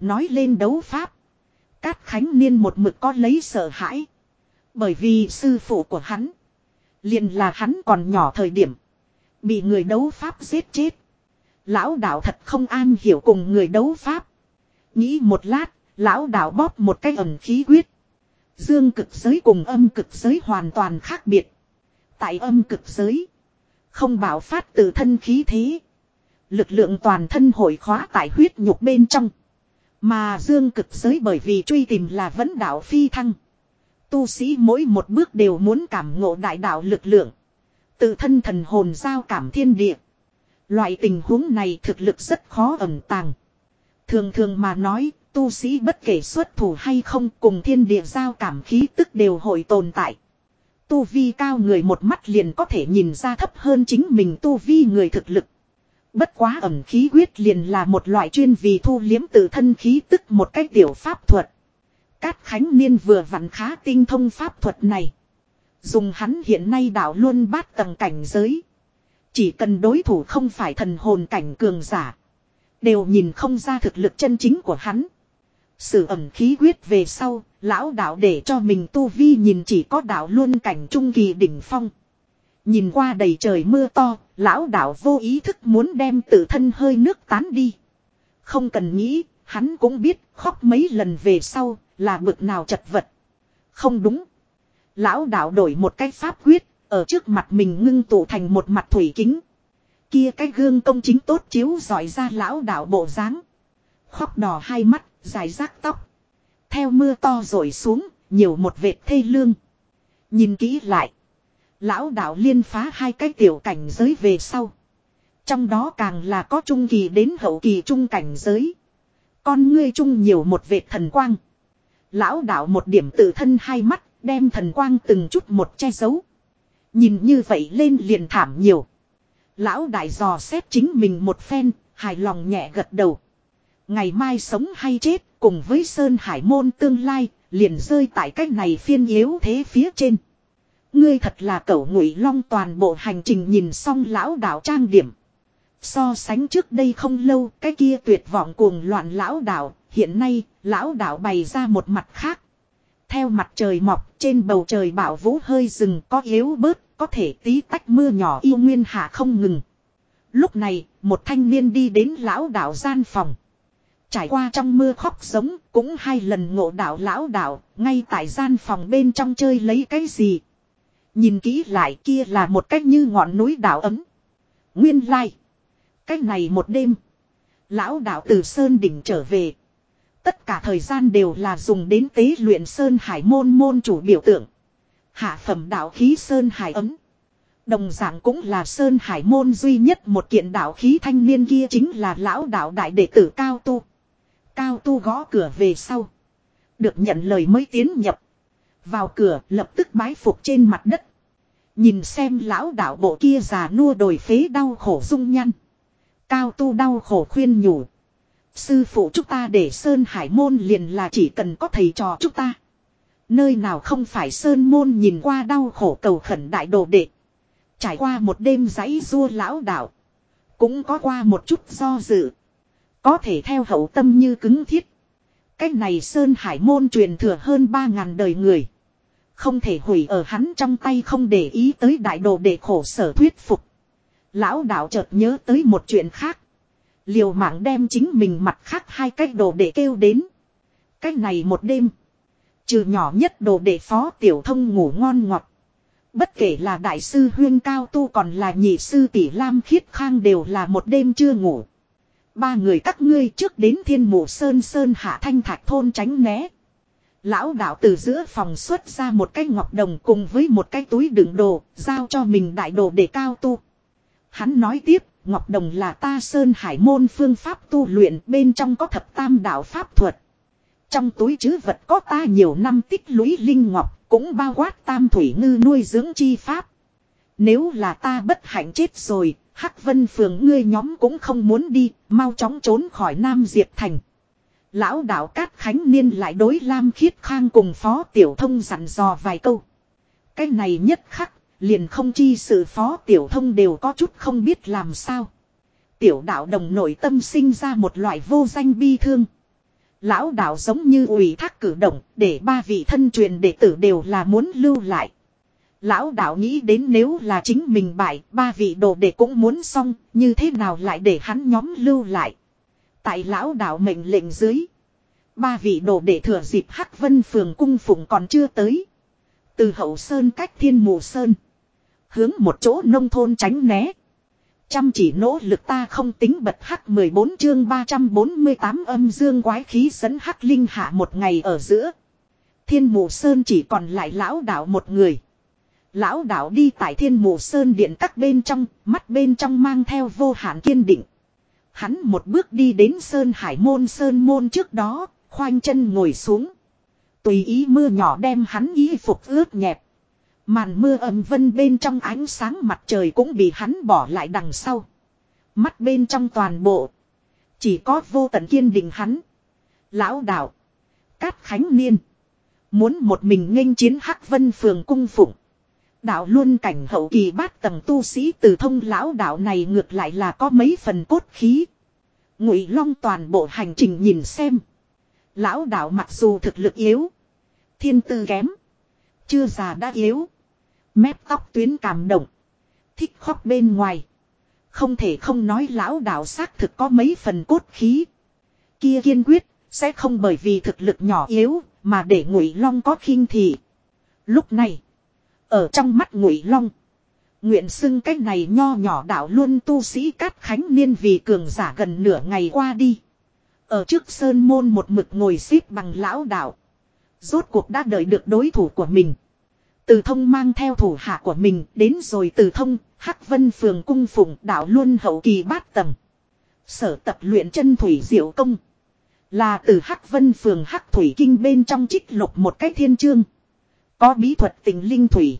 Nói lên đấu pháp. Cát Khánh Niên một mực có lấy sợ hãi. Bởi vì sư phụ của hắn. liền là hắn còn nhỏ thời điểm. Bị người đấu pháp giết chết. Lão đạo thật không an hiểu cùng người đấu pháp. Nghĩ một lát, lão đạo bóp một cái ẩn khí quyết. Dương cực giới cùng âm cực giới hoàn toàn khác biệt. Tại âm cực giới, không bảo phát từ thân khí thế. Lực lượng toàn thân hội khóa tại huyết nhục bên trong. Mà dương cực giới bởi vì truy tìm là vấn đạo phi thăng. Tu sĩ mỗi một bước đều muốn cảm ngộ đại đạo lực lượng. Tự thân thần hồn giao cảm thiên địa. Loại tình huống này thực lực rất khó ẩn tàng. Thường thường mà nói, tu sĩ bất kể xuất thủ hay không cùng thiên địa giao cảm khí tức đều hội tồn tại. Tu vi cao người một mắt liền có thể nhìn ra thấp hơn chính mình tu vi người thực lực. Bất quá ẩm khí quyết liền là một loại chuyên vì thu liếm tự thân khí tức một cách tiểu pháp thuật. Cát Khánh Niên vừa vặn khá tinh thông pháp thuật này. Dùng hắn hiện nay đảo luôn bát tầng cảnh giới. Chỉ cần đối thủ không phải thần hồn cảnh cường giả. Đều nhìn không ra thực lực chân chính của hắn. Sự ẩm khí quyết về sau, lão đạo để cho mình tu vi nhìn chỉ có đạo luôn cảnh trung kỳ đỉnh phong. Nhìn qua đầy trời mưa to, lão đạo vô ý thức muốn đem tự thân hơi nước tán đi. Không cần nghĩ, hắn cũng biết khóc mấy lần về sau, là bực nào chật vật. Không đúng. Lão đạo đổi một cái pháp quyết, ở trước mặt mình ngưng tụ thành một mặt thủy kính. Kia cái gương công chính tốt chiếu dọi ra lão đạo bộ dáng Khóc đỏ hai mắt, dài rác tóc. Theo mưa to rồi xuống, nhiều một vệt thê lương. Nhìn kỹ lại. Lão đạo liên phá hai cái tiểu cảnh giới về sau. Trong đó càng là có trung kỳ đến hậu kỳ trung cảnh giới. Con ngươi trung nhiều một vệt thần quang. Lão đạo một điểm tự thân hai mắt, đem thần quang từng chút một che giấu. Nhìn như vậy lên liền thảm nhiều. Lão đại dò xét chính mình một phen, hài lòng nhẹ gật đầu. Ngày mai sống hay chết, cùng với Sơn Hải môn tương lai, liền rơi tại cách này phiên yếu thế phía trên. Ngươi thật là cẩu ngụy long toàn bộ hành trình nhìn xong lão đạo trang điểm. So sánh trước đây không lâu, cái kia tuyệt vọng cuồng loạn lão đạo, hiện nay, lão đạo bày ra một mặt khác. Theo mặt trời mọc, trên bầu trời bảo vũ hơi rừng có yếu bớt, có thể tí tách mưa nhỏ yêu nguyên hạ không ngừng. Lúc này, một thanh niên đi đến lão đạo gian phòng. Trải qua trong mưa khóc sống, cũng hai lần ngộ đạo lão đạo, ngay tại gian phòng bên trong chơi lấy cái gì. Nhìn kỹ lại kia là một cách như ngọn núi đảo ấm. Nguyên lai. Cách này một đêm. Lão đạo từ Sơn đỉnh trở về. Tất cả thời gian đều là dùng đến tế luyện Sơn Hải môn môn chủ biểu tượng. Hạ phẩm đạo khí Sơn Hải ấm. Đồng dạng cũng là Sơn Hải môn duy nhất một kiện đạo khí thanh niên kia chính là lão đạo đại đệ tử Cao Tu. Tu gõ cửa về sau. Được nhận lời mới tiến nhập. Vào cửa, lập tức bái phục trên mặt đất. Nhìn xem lão đạo bộ kia già nua đồi phế đau khổ dung nhăn. Cao Tu đau khổ khuyên nhủ. Sư phụ chúng ta để Sơn Hải môn liền là chỉ cần có thầy trò chúng ta. Nơi nào không phải Sơn môn nhìn qua đau khổ cầu khẩn đại đồ đệ. Trải qua một đêm giấy rua lão đạo. Cũng có qua một chút do dự. Có thể theo hậu tâm như cứng thiết. Cách này Sơn Hải môn truyền thừa hơn 3.000 đời người. Không thể hủy ở hắn trong tay không để ý tới đại đồ để khổ sở thuyết phục. Lão đạo chợt nhớ tới một chuyện khác. Liều mạng đem chính mình mặt khác hai cách đồ để kêu đến. Cách này một đêm. Trừ nhỏ nhất đồ để phó tiểu thông ngủ ngon ngọt. Bất kể là đại sư huyên cao tu còn là nhị sư tỷ lam khiết khang đều là một đêm chưa ngủ. Ba người các ngươi trước đến thiên mộ sơn sơn hạ thanh thạch thôn tránh né. Lão đạo từ giữa phòng xuất ra một cái ngọc đồng cùng với một cái túi đựng đồ, giao cho mình đại đồ để cao tu. Hắn nói tiếp, ngọc đồng là ta sơn hải môn phương pháp tu luyện bên trong có thập tam đạo pháp thuật. Trong túi chứ vật có ta nhiều năm tích lũy linh ngọc, cũng bao quát tam thủy ngư nuôi dưỡng chi pháp. Nếu là ta bất hạnh chết rồi, Hắc Vân Phường ngươi nhóm cũng không muốn đi, mau chóng trốn khỏi Nam Diệp Thành. Lão đạo Cát Khánh Niên lại đối Lam Khiết Khang cùng Phó Tiểu Thông dặn dò vài câu. Cái này nhất khắc, liền không chi sự Phó Tiểu Thông đều có chút không biết làm sao. Tiểu đạo đồng nội tâm sinh ra một loại vô danh bi thương. Lão đạo giống như ủy thác cử động để ba vị thân truyền đệ tử đều là muốn lưu lại. Lão đạo nghĩ đến nếu là chính mình bại, ba vị đồ đệ cũng muốn xong, như thế nào lại để hắn nhóm lưu lại. Tại lão đạo mệnh lệnh dưới. Ba vị đồ đệ thừa dịp Hắc Vân phường cung phụng còn chưa tới. Từ hậu sơn cách thiên mù sơn. Hướng một chỗ nông thôn tránh né. Chăm chỉ nỗ lực ta không tính bật hắc 14 chương 348 âm dương quái khí dẫn hắc linh hạ một ngày ở giữa. Thiên mù sơn chỉ còn lại lão đạo một người. Lão đạo đi tại thiên mù sơn điện các bên trong, mắt bên trong mang theo vô hạn kiên định. Hắn một bước đi đến sơn hải môn sơn môn trước đó, khoanh chân ngồi xuống. Tùy ý mưa nhỏ đem hắn y phục ướt nhẹp. Màn mưa ẩm vân bên trong ánh sáng mặt trời cũng bị hắn bỏ lại đằng sau. Mắt bên trong toàn bộ. Chỉ có vô tận kiên định hắn. Lão đạo. Cát Khánh Niên. Muốn một mình nghênh chiến Hắc Vân Phường cung phụng. Đạo luôn cảnh hậu kỳ bát tầng tu sĩ từ thông lão đạo này ngược lại là có mấy phần cốt khí. Ngụy Long toàn bộ hành trình nhìn xem. Lão đạo mặc dù thực lực yếu. Thiên tư kém. Chưa già đã yếu. Mép tóc tuyến cảm động. Thích khóc bên ngoài. Không thể không nói lão đạo xác thực có mấy phần cốt khí. Kia kiên quyết, sẽ không bởi vì thực lực nhỏ yếu, mà để ngụy long có khinh thị. Lúc này, ở trong mắt ngụy long, nguyện xưng cách này nho nhỏ đạo luôn tu sĩ cát khánh niên vì cường giả gần nửa ngày qua đi. Ở trước sơn môn một mực ngồi xếp bằng lão đạo. Rốt cuộc đã đợi được đối thủ của mình. Từ thông mang theo thủ hạ của mình đến rồi từ thông, Hắc Vân Phường cung phụng đạo luôn hậu kỳ bát tầng. Sở tập luyện chân thủy diệu công. Là từ Hắc Vân Phường Hắc Thủy Kinh bên trong trích lục một cái thiên chương. Có bí thuật tình linh thủy.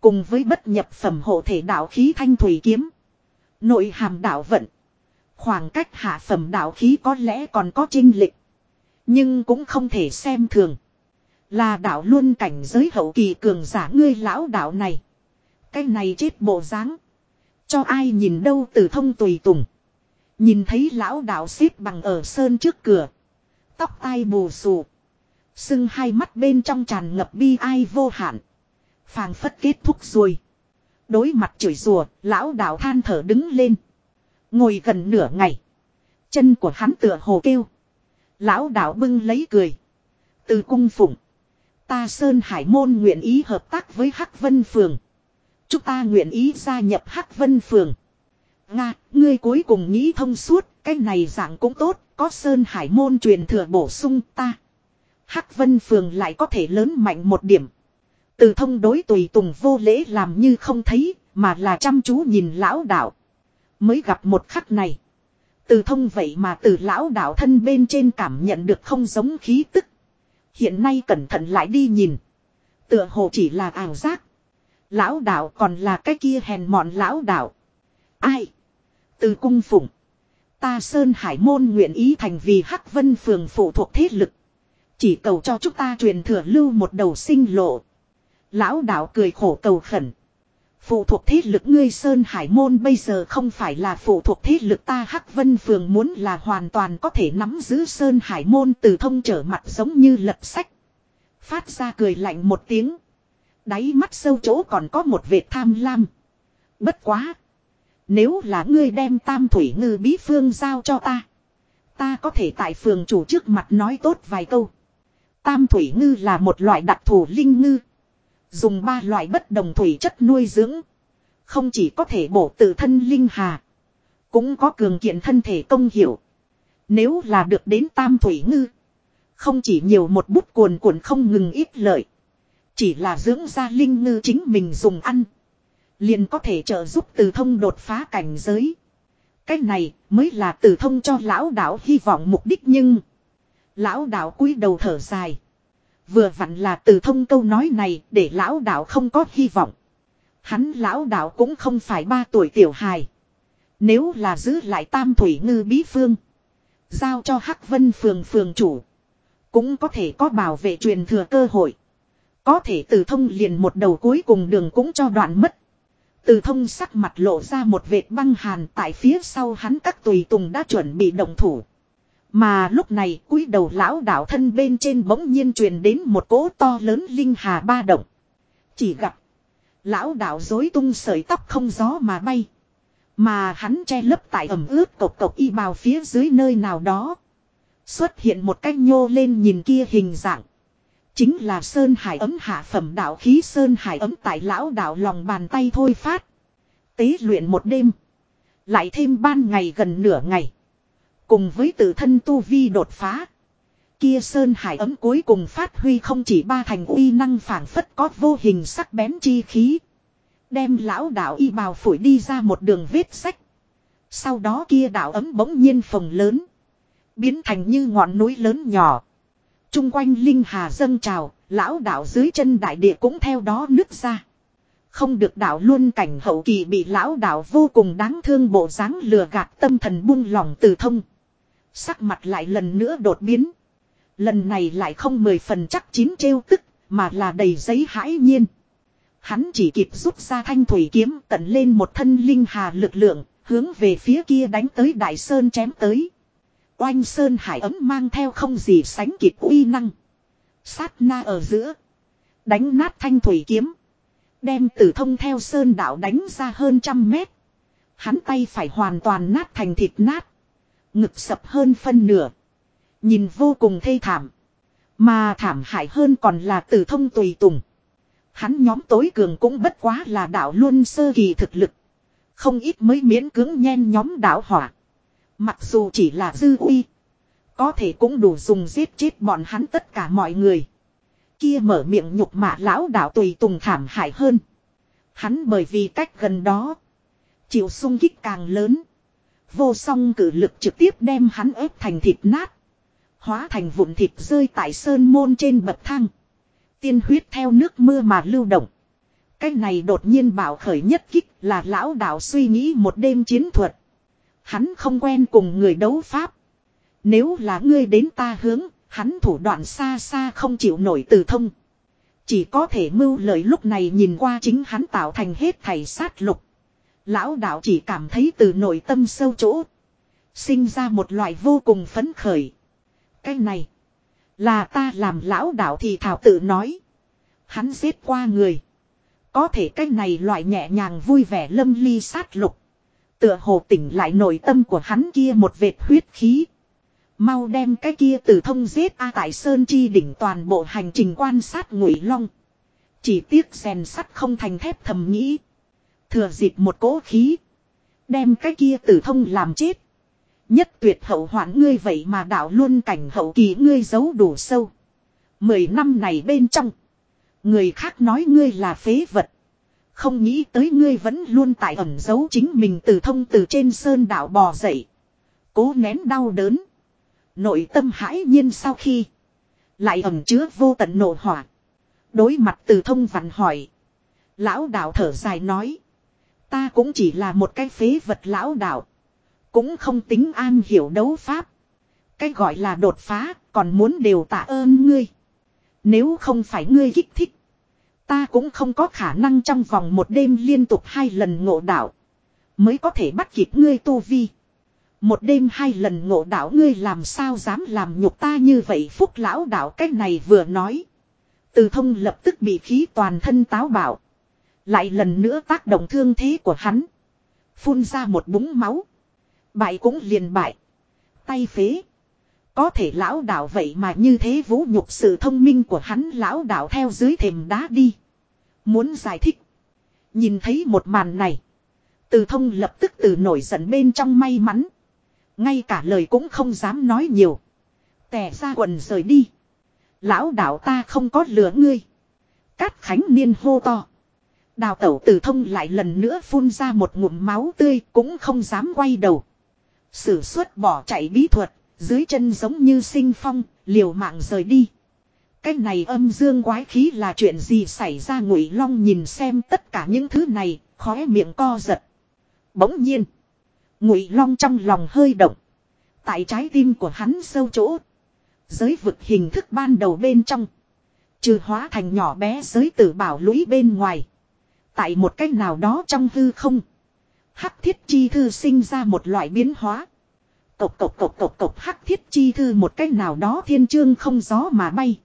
Cùng với bất nhập phẩm hộ thể đạo khí thanh thủy kiếm. Nội hàm đạo vận. Khoảng cách hạ phẩm đạo khí có lẽ còn có trinh lịch. Nhưng cũng không thể xem thường. Là đạo luôn cảnh giới hậu kỳ cường giả ngươi lão đạo này. Cái này chết bộ dáng Cho ai nhìn đâu từ thông tùy tùng. Nhìn thấy lão đạo xếp bằng ở sơn trước cửa. Tóc tai bù xù. Sưng hai mắt bên trong tràn ngập bi ai vô hạn phàng phất kết thúc rồi. Đối mặt chửi rùa, lão đạo than thở đứng lên. Ngồi gần nửa ngày. Chân của hắn tựa hồ kêu. Lão đạo bưng lấy cười. Từ cung phụng. Ta Sơn Hải Môn nguyện ý hợp tác với Hắc Vân Phường. Chúng ta nguyện ý gia nhập Hắc Vân Phường. Nga, ngươi cuối cùng nghĩ thông suốt, cái này dạng cũng tốt, có Sơn Hải Môn truyền thừa bổ sung ta. Hắc Vân Phường lại có thể lớn mạnh một điểm. Từ thông đối tùy tùng vô lễ làm như không thấy, mà là chăm chú nhìn lão đạo. Mới gặp một khắc này. Từ thông vậy mà từ lão đạo thân bên trên cảm nhận được không giống khí tức. Hiện nay cẩn thận lại đi nhìn. Tựa hồ chỉ là ảo giác. Lão đạo còn là cái kia hèn mọn lão đạo. Ai? Từ cung phụng. Ta Sơn Hải Môn nguyện ý thành vì Hắc Vân Phường phụ thuộc thế lực. Chỉ cầu cho chúng ta truyền thừa lưu một đầu sinh lộ. Lão đạo cười khổ cầu khẩn. Phụ thuộc thế lực ngươi Sơn Hải Môn bây giờ không phải là phụ thuộc thế lực ta Hắc Vân Phường muốn là hoàn toàn có thể nắm giữ Sơn Hải Môn từ thông trở mặt giống như lật sách. Phát ra cười lạnh một tiếng. Đáy mắt sâu chỗ còn có một vệt tham lam. Bất quá. Nếu là ngươi đem tam thủy ngư bí phương giao cho ta. Ta có thể tại phường chủ trước mặt nói tốt vài câu. Tam thủy ngư là một loại đặc thù linh ngư. Dùng ba loại bất đồng thủy chất nuôi dưỡng. Không chỉ có thể bổ tự thân linh hà. Cũng có cường kiện thân thể công hiệu. Nếu là được đến tam thủy ngư. Không chỉ nhiều một bút cuồn cuộn không ngừng ít lợi. Chỉ là dưỡng ra linh ngư chính mình dùng ăn. Liền có thể trợ giúp từ thông đột phá cảnh giới. Cái này mới là từ thông cho lão đạo hy vọng mục đích nhưng. Lão đạo cúi đầu thở dài. Vừa vặn là từ thông câu nói này để lão đạo không có hy vọng. Hắn lão đạo cũng không phải ba tuổi tiểu hài. Nếu là giữ lại tam thủy ngư bí phương. Giao cho Hắc Vân phường phường chủ. Cũng có thể có bảo vệ truyền thừa cơ hội. Có thể từ thông liền một đầu cuối cùng đường cũng cho đoạn mất. Từ thông sắc mặt lộ ra một vệt băng hàn tại phía sau hắn các tùy tùng đã chuẩn bị động thủ. Mà lúc này, cúi đầu lão đạo thân bên trên bỗng nhiên truyền đến một cỗ to lớn linh hà ba động. Chỉ gặp, lão đạo dối tung sợi tóc không gió mà bay. Mà hắn che lấp tại ẩm ướt cộc cộc y bào phía dưới nơi nào đó. Xuất hiện một cách nhô lên nhìn kia hình dạng. Chính là Sơn Hải ấm hạ phẩm đạo khí Sơn Hải ấm tại lão đạo lòng bàn tay thôi phát. Tế luyện một đêm. Lại thêm ban ngày gần nửa ngày. Cùng với tự thân tu vi đột phá. Kia Sơn Hải ấm cuối cùng phát huy không chỉ ba thành uy năng phản phất có vô hình sắc bén chi khí. Đem lão đạo y bào phổi đi ra một đường vết sách. Sau đó kia đạo ấm bỗng nhiên phồng lớn. Biến thành như ngọn núi lớn nhỏ. Trung quanh linh hà dâng trào, lão đạo dưới chân đại địa cũng theo đó nứt ra. Không được đạo luôn cảnh hậu kỳ bị lão đạo vô cùng đáng thương bộ dáng lừa gạt tâm thần buông lỏng từ thông. Sắc mặt lại lần nữa đột biến. Lần này lại không mười phần chắc chín trêu tức, mà là đầy giấy hãi nhiên. Hắn chỉ kịp rút ra thanh thủy kiếm tận lên một thân linh hà lực lượng, hướng về phía kia đánh tới đại sơn chém tới. Oanh sơn hải ấm mang theo không gì sánh kịp uy năng. Sát na ở giữa. Đánh nát thanh thủy kiếm. Đem tử thông theo sơn đạo đánh ra hơn trăm mét. Hắn tay phải hoàn toàn nát thành thịt nát. Ngực sập hơn phân nửa. Nhìn vô cùng thê thảm. Mà thảm hại hơn còn là tử thông tùy tùng. Hắn nhóm tối cường cũng bất quá là đạo luôn sơ kỳ thực lực. Không ít mới miễn cưỡng nhen nhóm đạo hỏa. Mặc dù chỉ là dư uy. Có thể cũng đủ dùng giết chết bọn hắn tất cả mọi người. Kia mở miệng nhục mạ lão đạo tùy tùng thảm hại hơn. Hắn bởi vì cách gần đó. Chịu sung kích càng lớn. Vô song cử lực trực tiếp đem hắn ép thành thịt nát. Hóa thành vụn thịt rơi tại sơn môn trên bậc thang. Tiên huyết theo nước mưa mà lưu động. Cái này đột nhiên bảo khởi nhất kích là lão đạo suy nghĩ một đêm chiến thuật. Hắn không quen cùng người đấu pháp. Nếu là ngươi đến ta hướng, hắn thủ đoạn xa xa không chịu nổi từ thông. Chỉ có thể mưu lợi lúc này nhìn qua chính hắn tạo thành hết thầy sát lục. Lão đạo chỉ cảm thấy từ nội tâm sâu chỗ. Sinh ra một loại vô cùng phấn khởi. Cái này. Là ta làm lão đạo thì thảo tự nói. Hắn giết qua người. Có thể cái này loại nhẹ nhàng vui vẻ lâm ly sát lục. Tựa hồ tỉnh lại nội tâm của hắn kia một vệt huyết khí. Mau đem cái kia từ thông giết A tại Sơn Chi đỉnh toàn bộ hành trình quan sát ngụy long. Chỉ tiếc rèn sắt không thành thép thầm nghĩ. Thừa dịp một cỗ khí. Đem cái kia tử thông làm chết. Nhất tuyệt hậu hoạn ngươi vậy mà đạo luôn cảnh hậu kỳ ngươi giấu đủ sâu. Mười năm này bên trong. Người khác nói ngươi là phế vật. Không nghĩ tới ngươi vẫn luôn tại ẩn giấu chính mình từ thông từ trên sơn đảo bò dậy. Cố nén đau đớn. Nội tâm hãi nhiên sau khi. Lại ẩn chứa vô tận nổ hỏa. Đối mặt từ thông vặn hỏi. Lão đạo thở dài nói. Ta cũng chỉ là một cái phế vật lão đạo. Cũng không tính an hiểu đấu pháp. Cái gọi là đột phá, còn muốn đều tạ ơn ngươi. Nếu không phải ngươi kích thích. Ta cũng không có khả năng trong vòng một đêm liên tục hai lần ngộ đạo. Mới có thể bắt kịp ngươi tu vi. Một đêm hai lần ngộ đạo ngươi làm sao dám làm nhục ta như vậy phúc lão đạo cách này vừa nói. Từ thông lập tức bị khí toàn thân táo bạo. Lại lần nữa tác động thương thế của hắn. Phun ra một búng máu. Bại cũng liền bại. Tay phế. Có thể lão đạo vậy mà như thế vũ nhục sự thông minh của hắn lão đạo theo dưới thềm đá đi. Muốn giải thích. Nhìn thấy một màn này. Từ thông lập tức từ nổi giận bên trong may mắn. Ngay cả lời cũng không dám nói nhiều. Tè ra quần rời đi. Lão đạo ta không có lửa ngươi. Cát khánh niên hô to. Đào tẩu tử thông lại lần nữa phun ra một ngụm máu tươi cũng không dám quay đầu. Sử xuất bỏ chạy bí thuật, dưới chân giống như sinh phong, liều mạng rời đi. Cái này âm dương quái khí là chuyện gì xảy ra ngụy long nhìn xem tất cả những thứ này, khóe miệng co giật. Bỗng nhiên, ngụy long trong lòng hơi động. Tại trái tim của hắn sâu chỗ. Giới vực hình thức ban đầu bên trong. Trừ hóa thành nhỏ bé giới tử bảo lũy bên ngoài. Tại một cách nào đó trong hư không. Hắc thiết chi thư sinh ra một loại biến hóa. Cộc cộc cộc cộc cộc hắc thiết chi thư một cách nào đó thiên chương không gió mà bay.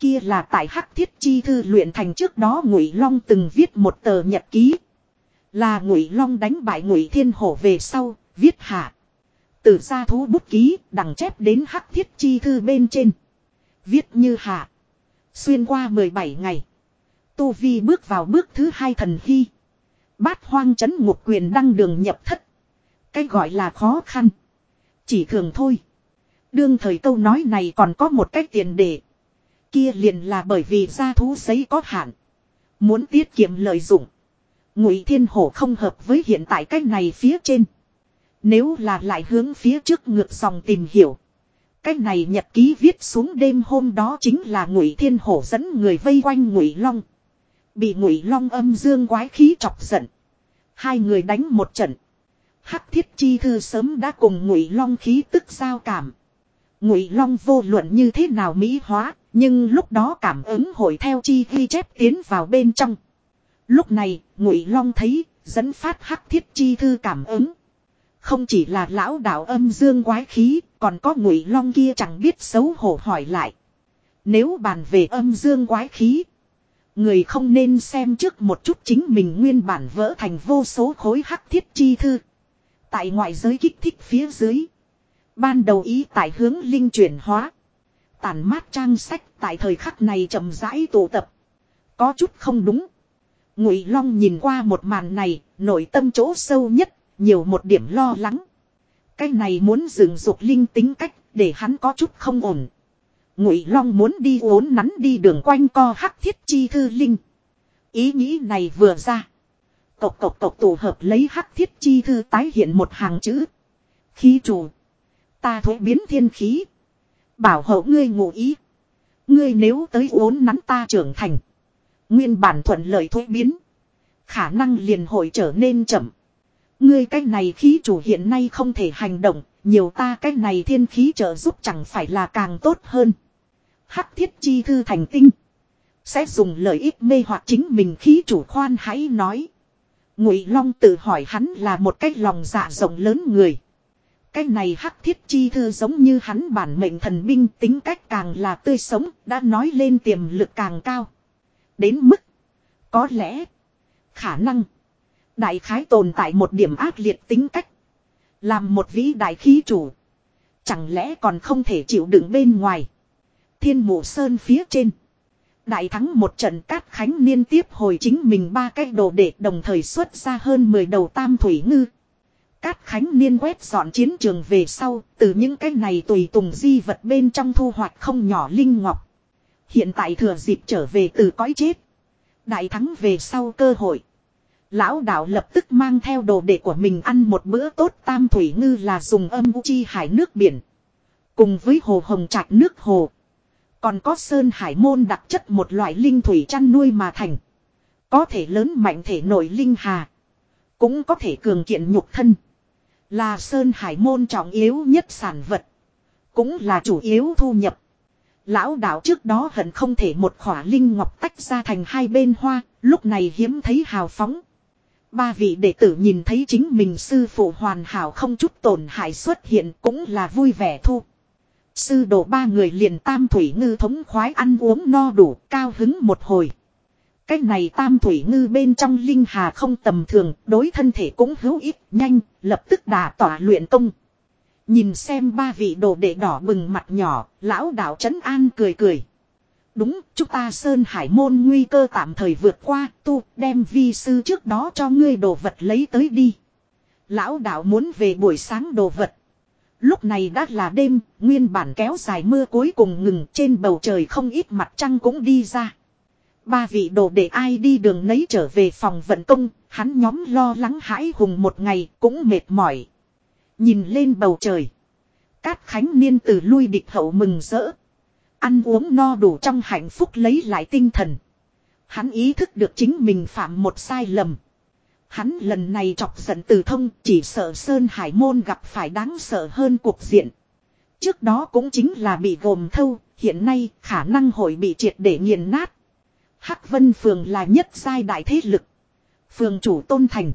Kia là tại hắc thiết chi thư luyện thành trước đó ngụy long từng viết một tờ nhật ký. Là ngụy long đánh bại ngụy thiên hổ về sau, viết hạ. Từ ra thú bút ký, đằng chép đến hắc thiết chi thư bên trên. Viết như hạ. Xuyên qua 17 ngày. Tu Vi bước vào bước thứ hai thần hy. Bát hoang chấn ngục quyền đăng đường nhập thất. Cái gọi là khó khăn. Chỉ thường thôi. Đương thời câu nói này còn có một cách tiền đề. Kia liền là bởi vì gia thú giấy có hạn. Muốn tiết kiệm lợi dụng. Ngụy Thiên Hổ không hợp với hiện tại cách này phía trên. Nếu là lại hướng phía trước ngược dòng tìm hiểu. Cách này nhật ký viết xuống đêm hôm đó chính là Ngụy Thiên Hổ dẫn người vây quanh Ngụy Long. Bị Ngụy Long âm dương quái khí chọc giận. Hai người đánh một trận. Hắc Thiết Chi thư sớm đã cùng Ngụy Long khí tức giao cảm. Ngụy Long vô luận như thế nào mỹ hóa, nhưng lúc đó cảm ứng hội theo chi ghi chép tiến vào bên trong. Lúc này, Ngụy Long thấy, dẫn phát Hắc Thiết Chi thư cảm ứng. Không chỉ là lão đạo âm dương quái khí, còn có Ngụy Long kia chẳng biết xấu hổ hỏi lại. Nếu bàn về âm dương quái khí, người không nên xem trước một chút chính mình nguyên bản vỡ thành vô số khối hắc thiết chi thư. Tại ngoại giới kích thích phía dưới. Ban đầu ý tại hướng linh chuyển hóa. Tàn mát trang sách tại thời khắc này chậm rãi tụ tập. Có chút không đúng. Ngụy Long nhìn qua một màn này, nội tâm chỗ sâu nhất, nhiều một điểm lo lắng. Cái này muốn dừng dục linh tính cách, để hắn có chút không ổn. Ngụy Long muốn đi uốn nắn đi đường quanh co hắc thiết chi thư linh. Ý nghĩ này vừa ra. Cộc cộc cộc tổ hợp lấy hắc thiết chi thư tái hiện một hàng chữ. Khí chủ. Ta thuế biến thiên khí. Bảo hộ ngươi ngụ ý. Ngươi nếu tới uốn nắn ta trưởng thành. Nguyên bản thuận lợi thuế biến. Khả năng liền hội trở nên chậm. Ngươi cách này khí chủ hiện nay không thể hành động. Nhiều ta cách này thiên khí trợ giúp chẳng phải là càng tốt hơn. Hắc thiết chi thư thành tinh. Sẽ dùng lợi ích mê hoặc chính mình khí chủ khoan hãy nói. Ngụy Long tự hỏi hắn là một cái lòng dạ rộng lớn người. Cái này hắc thiết chi thư giống như hắn bản mệnh thần binh tính cách càng là tươi sống, đã nói lên tiềm lực càng cao. Đến mức, có lẽ, khả năng, đại khái tồn tại một điểm ác liệt tính cách. Làm một vĩ đại khí chủ. Chẳng lẽ còn không thể chịu đựng bên ngoài. Thiên mộ sơn phía trên. Đại thắng một trận cát khánh liên tiếp hồi chính mình ba cái đồ để đồng thời xuất ra hơn 10 đầu tam thủy ngư. Cát khánh liên quét dọn chiến trường về sau, từ những cái này tùy tùng di vật bên trong thu hoạch không nhỏ linh ngọc. Hiện tại thừa dịp trở về từ cõi chết. Đại thắng về sau cơ hội. Lão đạo lập tức mang theo đồ đệ của mình ăn một bữa tốt tam thủy ngư là dùng âm chi hải nước biển. Cùng với hồ hồng trạch nước hồ. Còn có sơn hải môn đặc chất một loại linh thủy chăn nuôi mà thành. Có thể lớn mạnh thể nội linh hà. Cũng có thể cường kiện nhục thân. Là sơn hải môn trọng yếu nhất sản vật. Cũng là chủ yếu thu nhập. Lão đạo trước đó hận không thể một khỏa linh ngọc tách ra thành hai bên hoa, lúc này hiếm thấy hào phóng. Ba vị đệ tử nhìn thấy chính mình sư phụ hoàn hảo không chút tổn hại xuất hiện cũng là vui vẻ thu. Sư đồ ba người liền tam thủy ngư thống khoái ăn uống no đủ, cao hứng một hồi. Cách này tam thủy ngư bên trong linh hà không tầm thường, đối thân thể cũng hữu ích, nhanh, lập tức đà tỏa luyện công. Nhìn xem ba vị đồ đệ đỏ bừng mặt nhỏ, lão đạo trấn an cười cười. Đúng, chúng ta Sơn Hải môn nguy cơ tạm thời vượt qua, tu, đem vi sư trước đó cho ngươi đồ vật lấy tới đi. Lão đạo muốn về buổi sáng đồ vật. Lúc này đã là đêm, nguyên bản kéo dài mưa cuối cùng ngừng trên bầu trời không ít mặt trăng cũng đi ra. Ba vị đồ để ai đi đường nấy trở về phòng vận công, hắn nhóm lo lắng hãi hùng một ngày cũng mệt mỏi. Nhìn lên bầu trời. Cát khánh niên từ lui địch hậu mừng rỡ. Ăn uống no đủ trong hạnh phúc lấy lại tinh thần. Hắn ý thức được chính mình phạm một sai lầm. Hắn lần này chọc giận từ thông chỉ sợ Sơn Hải Môn gặp phải đáng sợ hơn cuộc diện. Trước đó cũng chính là bị gồm thâu, hiện nay khả năng hội bị triệt để nghiền nát. Hắc Vân Phường là nhất giai đại thế lực. Phường chủ tôn thành.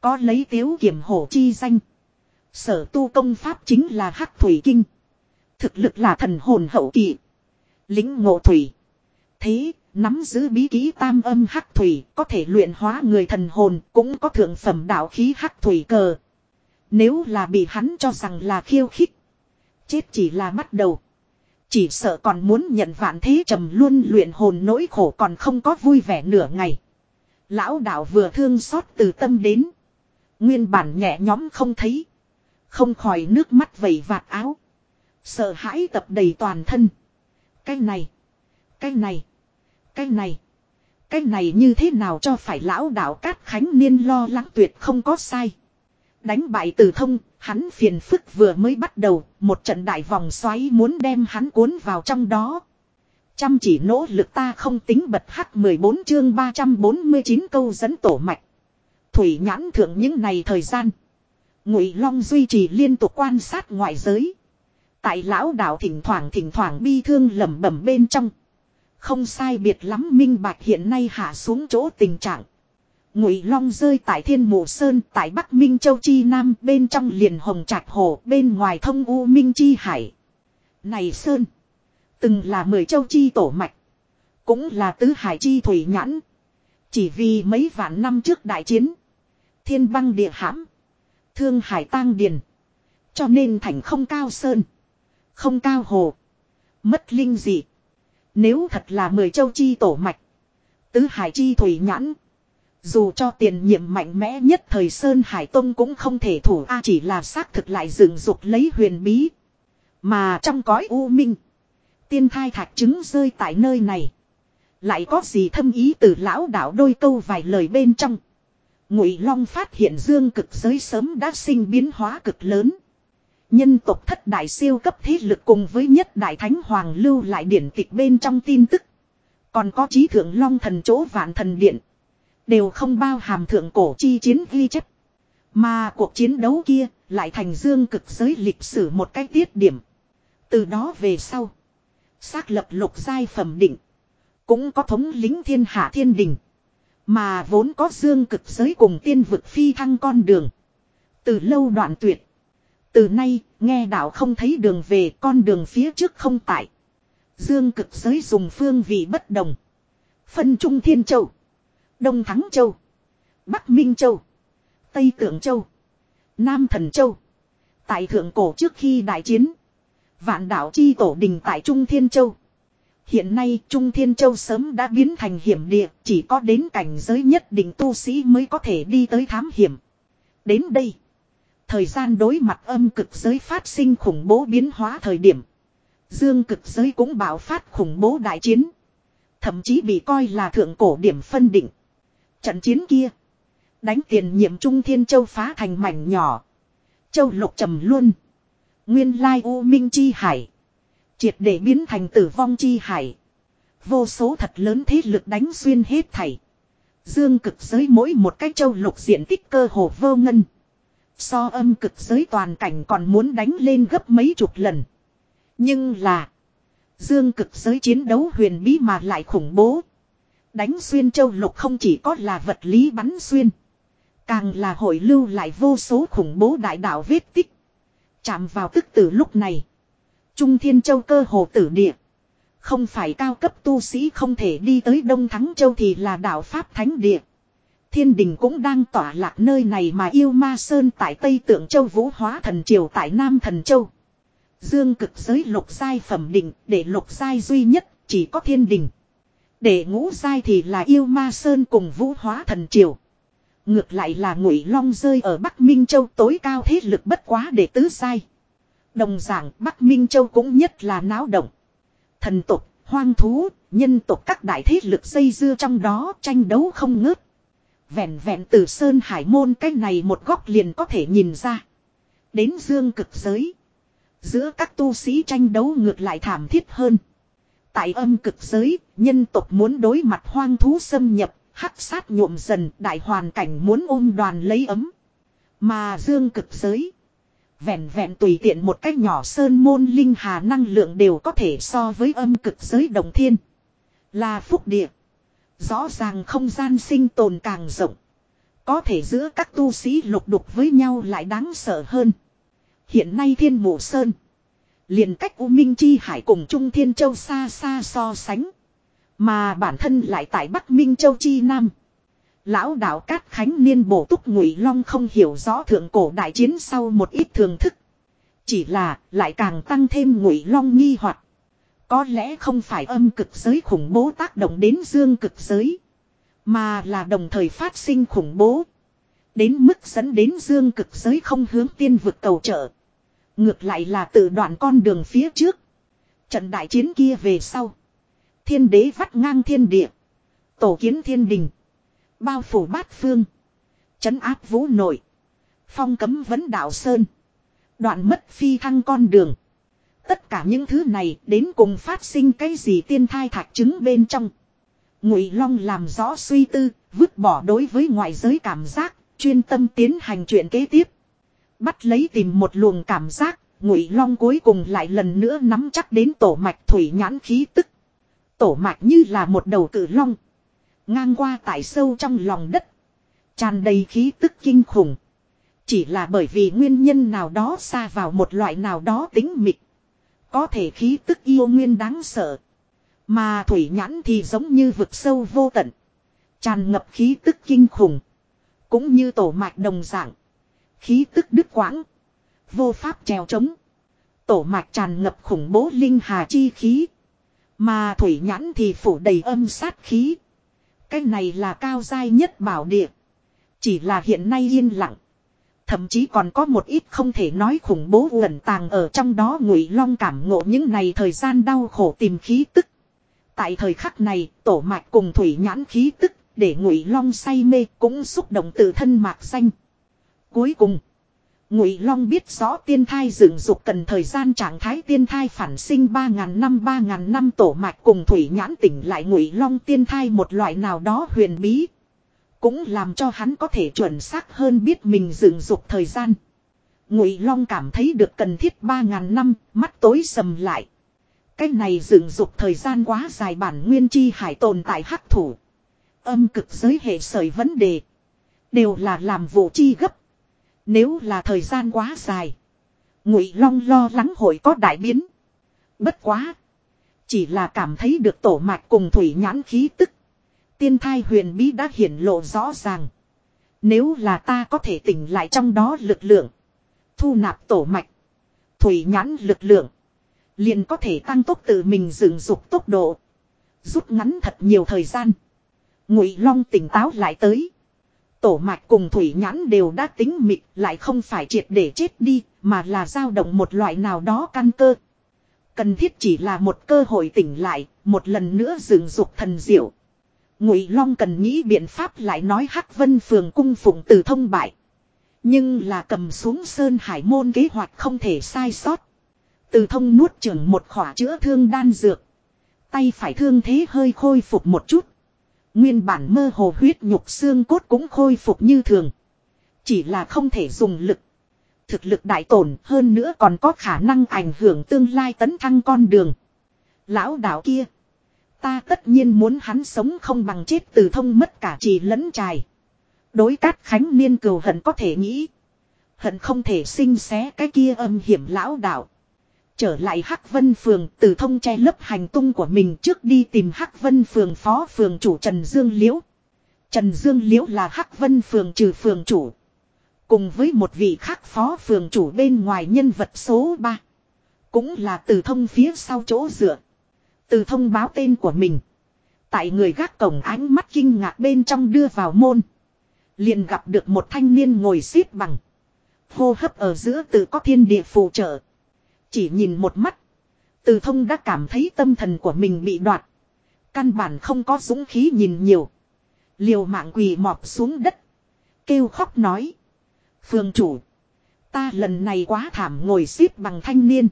Có lấy tiếu kiểm hổ chi danh. Sở tu công pháp chính là Hắc Thủy Kinh. Thực lực là thần hồn hậu kỳ. Lính ngộ thủy. Thế, nắm giữ bí ký tam âm hắc thủy, có thể luyện hóa người thần hồn, cũng có thượng phẩm đạo khí hắc thủy cờ. Nếu là bị hắn cho rằng là khiêu khích. Chết chỉ là bắt đầu. Chỉ sợ còn muốn nhận vạn thế trầm luôn luyện hồn nỗi khổ còn không có vui vẻ nửa ngày. Lão đạo vừa thương xót từ tâm đến. Nguyên bản nhẹ nhóm không thấy. Không khỏi nước mắt vẩy vạt áo. Sợ hãi tập đầy toàn thân. Cái này. Cái này. Cái này. Cái này như thế nào cho phải lão đạo cát khánh niên lo lắng tuyệt không có sai. Đánh bại từ thông, hắn phiền phức vừa mới bắt đầu, một trận đại vòng xoáy muốn đem hắn cuốn vào trong đó. Chăm chỉ nỗ lực ta không tính bật hắc 14 chương 349 câu dẫn tổ mạch. Thủy nhãn thượng những này thời gian. Ngụy Long duy trì liên tục quan sát ngoại giới. Tại lão đạo thỉnh thoảng thỉnh thoảng bi thương lẩm bẩm bên trong. Không sai biệt lắm minh bạch hiện nay hạ xuống chỗ tình trạng. Ngụy Long rơi tại Thiên Mộ Sơn, tại Bắc Minh Châu Chi Nam, bên trong liền Hồng Trạch Hồ, bên ngoài thông U Minh Chi Hải. Này Sơn, từng là mười châu chi tổ mạch, cũng là tứ hải chi thủy nhãn. Chỉ vì mấy vạn năm trước đại chiến, thiên băng địa hãm, thương hải tang điền, cho nên thành không cao sơn, không cao hồ, mất linh dị. Nếu thật là mười châu chi tổ mạch. Tứ hải chi thủy nhãn. Dù cho tiền nhiệm mạnh mẽ nhất thời Sơn Hải Tông cũng không thể thủ, A chỉ là xác thực lại dựng dục lấy huyền bí. Mà trong cõi u minh. Tiên thai thạch trứng rơi tại nơi này. Lại có gì thâm ý từ lão đạo đôi câu vài lời bên trong. Ngụy Long phát hiện dương cực giới sớm đã sinh biến hóa cực lớn. Nhân tộc thất đại siêu cấp thế lực cùng với nhất đại thánh hoàng lưu lại điển tịch bên trong tin tức. Còn có trí thượng long thần chỗ vạn thần điện. Đều không bao hàm thượng cổ chi chiến ghi chép. Mà cuộc chiến đấu kia lại thành dương cực giới lịch sử một cái tiết điểm. Từ đó về sau. Xác lập lục giai phẩm định. Cũng có thống lính thiên hạ thiên đình. Mà vốn có dương cực giới cùng tiên vực phi thăng con đường. Từ lâu đoạn tuyệt. Từ nay, nghe đạo không thấy đường về con đường phía trước không tại. Dương cực giới dùng phương vị bất đồng. Phân Trung Thiên Châu. Đông Thắng Châu. Bắc Minh Châu. Tây Tượng Châu. Nam Thần Châu. Tại thượng cổ trước khi đại chiến. Vạn đảo chi tổ đình tại Trung Thiên Châu. Hiện nay Trung Thiên Châu sớm đã biến thành hiểm địa, chỉ có đến cảnh giới nhất định tu sĩ mới có thể đi tới thám hiểm. Đến đây, thời gian đối mặt âm cực giới phát sinh khủng bố biến hóa thời điểm. Dương cực giới cũng bạo phát khủng bố đại chiến. Thậm chí bị coi là thượng cổ điểm phân định. Trận chiến kia, đánh tiền nhiệm Trung Thiên Châu phá thành mảnh nhỏ. Châu lục trầm luôn. Nguyên lai U Minh Chi Hải. Triệt để biến thành tử vong chi hải. Vô số thật lớn thế lực đánh xuyên hết thảy. Dương cực giới mỗi một cái châu lục diện tích cơ hồ vô ngân. So âm cực giới toàn cảnh còn muốn đánh lên gấp mấy chục lần. Nhưng là. Dương cực giới chiến đấu huyền bí mà lại khủng bố. Đánh xuyên châu lục không chỉ có là vật lý bắn xuyên. Càng là hội lưu lại vô số khủng bố đại đạo vết tích. Chạm vào tức từ lúc này. Trung Thiên Châu cơ hồ tử địa. Không phải cao cấp tu sĩ không thể đi tới Đông Thắng Châu thì là đạo Pháp Thánh Địa. Thiên đình cũng đang tỏa lạc nơi này mà yêu ma sơn tại Tây Tượng Châu Vũ Hóa Thần Triều tại Nam Thần Châu. Dương cực giới lục giai phẩm định để lục giai duy nhất chỉ có thiên đình. Để ngũ giai thì là yêu ma sơn cùng Vũ Hóa Thần Triều. Ngược lại là ngụy long rơi ở Bắc Minh Châu tối cao thế lực bất quá để tứ giai. Đồng dạng Bắc Minh Châu cũng nhất là náo động. Thần tục, hoang thú, nhân tục các đại thế lực xây dưa trong đó tranh đấu không ngớt. Vẹn vẹn từ Sơn Hải Môn cái này một góc liền có thể nhìn ra. Đến dương cực giới. Giữa các tu sĩ tranh đấu ngược lại thảm thiết hơn. Tại âm cực giới, nhân tộc muốn đối mặt hoang thú xâm nhập, hắc sát nhuộm dần, đại hoàn cảnh muốn ôm đoàn lấy ấm. Mà dương cực giới. Vẹn vẹn tùy tiện một cách nhỏ sơn môn linh hà năng lượng đều có thể so với âm cực giới đồng thiên. Là phúc địa. Rõ ràng không gian sinh tồn càng rộng. Có thể giữa các tu sĩ lục đục với nhau lại đáng sợ hơn. Hiện nay thiên mộ sơn. liền cách U Minh Chi Hải cùng Trung Thiên Châu xa xa so sánh. Mà bản thân lại tại Bắc Minh Châu Chi Nam. Lão đạo Cát Khánh Niên bổ túc ngụy long không hiểu rõ thượng cổ đại chiến sau một ít thường thức. Chỉ là lại càng tăng thêm ngụy long nghi hoặc có lẽ không phải âm cực giới khủng bố tác động đến dương cực giới. Mà là đồng thời phát sinh khủng bố. Đến mức dẫn đến dương cực giới không hướng tiên vực cầu trợ. Ngược lại là tự đoạn con đường phía trước. Trận đại chiến kia về sau. Thiên đế vắt ngang thiên địa. Tổ kiến thiên đình. Bao phủ bát phương. Chấn áp vũ nội. Phong cấm vấn đạo sơn. Đoạn mất phi thăng con đường. Tất cả những thứ này đến cùng phát sinh cái gì tiên thai thạch trứng bên trong. Ngụy Long làm rõ suy tư, vứt bỏ đối với ngoại giới cảm giác, chuyên tâm tiến hành chuyện kế tiếp. Bắt lấy tìm một luồng cảm giác, Ngụy Long cuối cùng lại lần nữa nắm chắc đến tổ mạch thủy nhãn khí tức. Tổ mạch như là một đầu tử long. Ngang qua tại sâu trong lòng đất. Tràn đầy khí tức kinh khủng. Chỉ là bởi vì nguyên nhân nào đó xa vào một loại nào đó tính mịch. Có thể khí tức yêu nguyên đáng sợ. Mà thủy nhãn thì giống như vực sâu vô tận. Tràn ngập khí tức kinh khủng. Cũng như tổ mạch đồng dạng. Khí tức đứt quãng. Vô pháp trèo trống. Tổ mạch tràn ngập khủng bố linh hà chi khí. Mà thủy nhãn thì phủ đầy âm sát khí. Cái này là cao dai nhất bảo địa. Chỉ là hiện nay yên lặng. Thậm chí còn có một ít không thể nói khủng bố ẩn tàng ở trong đó ngụy long cảm ngộ những này thời gian đau khổ tìm khí tức. Tại thời khắc này, tổ mạch cùng thủy nhãn khí tức, để ngụy long say mê cũng xúc động từ thân mạc xanh. Cuối cùng, Ngụy Long biết rõ tiên thai dựng dục cần thời gian trạng thái tiên thai phản sinh ba ngàn năm ba ngàn năm tổ mạch cùng thủy nhãn tỉnh lại Ngụy Long tiên thai một loại nào đó huyền bí, cũng làm cho hắn có thể chuẩn xác hơn biết mình dựng dục thời gian. Ngụy Long cảm thấy được cần thiết 3000 năm, mắt tối sầm lại. Cái này dựng dục thời gian quá dài bản nguyên chi hải tồn tại hắc thủ. Âm cực giới hệ sởi vấn đề, đều là làm vụ chi gấp nếu là thời gian quá dài. Ngụy Long lo lắng hội có đại biến. Bất quá. Chỉ là cảm thấy được tổ mạch cùng thủy nhãn khí tức. Tiên thai huyền bí đã hiển lộ rõ ràng. Nếu là ta có thể tỉnh lại trong đó lực lượng. Thu nạp tổ mạch. Thủy nhãn lực lượng. Liền có thể tăng tốc tự mình dựng dục tốc độ. Rút ngắn thật nhiều thời gian. Ngụy Long tỉnh táo lại tới. Tổ mạch cùng thủy nhãn đều đã tính mịt lại không phải triệt để chết đi mà là dao động một loại nào đó căn cơ. Cần thiết chỉ là một cơ hội tỉnh lại, một lần nữa dừng dục thần diệu. Ngụy Long cần nghĩ biện pháp lại nói Hắc Vân Phường cung phụng từ thông bại. Nhưng là cầm xuống Sơn Hải môn kế hoạch không thể sai sót. Từ thông nuốt chửng một khỏa chữa thương đan dược. Tay phải thương thế hơi khôi phục một chút. Nguyên bản mơ hồ huyết nhục xương cốt cũng khôi phục như thường. Chỉ là không thể dùng lực. Thực lực đại tổn hơn nữa còn có khả năng ảnh hưởng tương lai tấn thăng con đường. Lão đạo kia. Ta tất nhiên muốn hắn sống không bằng chết từ thông mất cả trì lẫn trài. Đối cát khánh niên cừu hận có thể nghĩ. Hận không thể sinh xé cái kia âm hiểm lão đạo. Trở lại Hắc Vân Phường, từ thông che lấp hành tung của mình trước đi tìm Hắc Vân Phường phó phường chủ Trần Dương Liễu. Trần Dương Liễu là Hắc Vân Phường trừ phường chủ. Cùng với một vị khác phó phường chủ bên ngoài nhân vật số 3. Cũng là từ thông phía sau chỗ dựa. Từ thông báo tên của mình. Tại người gác cổng ánh mắt kinh ngạc bên trong đưa vào môn. Liền gặp được một thanh niên ngồi xếp bằng. Hô hấp ở giữa tự có thiên địa phù trợ. Chỉ nhìn một mắt. Từ thông đã cảm thấy tâm thần của mình bị đoạt. Căn bản không có dũng khí nhìn nhiều. Liều mạng quỳ mọp xuống đất. Kêu khóc nói. Phương chủ. Ta lần này quá thảm ngồi xếp bằng thanh niên.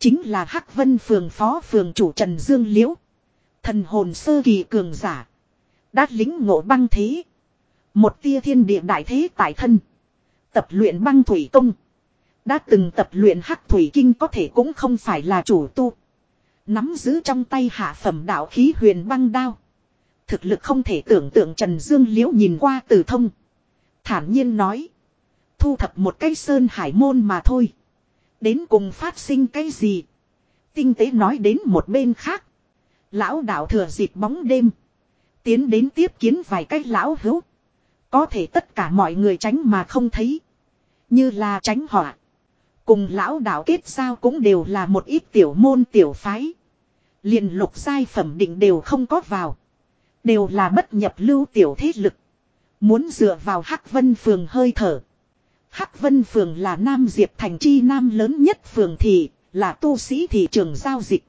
Chính là Hắc Vân phường phó phường chủ Trần Dương Liễu. Thần hồn sơ kỳ cường giả. Đã lính ngộ băng thế. Một tia thiên địa đại thế tại thân. Tập luyện băng thủy công. Đã từng tập luyện hắc thủy kinh có thể cũng không phải là chủ tu. Nắm giữ trong tay hạ phẩm đạo khí huyền băng đao. Thực lực không thể tưởng tượng Trần Dương Liễu nhìn qua từ thông. Thản nhiên nói. Thu thập một cái sơn hải môn mà thôi. Đến cùng phát sinh cái gì? Tinh tế nói đến một bên khác. Lão đạo thừa dịp bóng đêm. Tiến đến tiếp kiến vài cái lão hữu. Có thể tất cả mọi người tránh mà không thấy. Như là tránh họa. Cùng lão đạo kết giao cũng đều là một ít tiểu môn tiểu phái. liền lục giai phẩm định đều không có vào. Đều là bất nhập lưu tiểu thế lực. Muốn dựa vào Hắc Vân Phường hơi thở. Hắc Vân Phường là Nam Diệp Thành chi Nam lớn nhất phường thị, là tu sĩ thị trường giao dịch.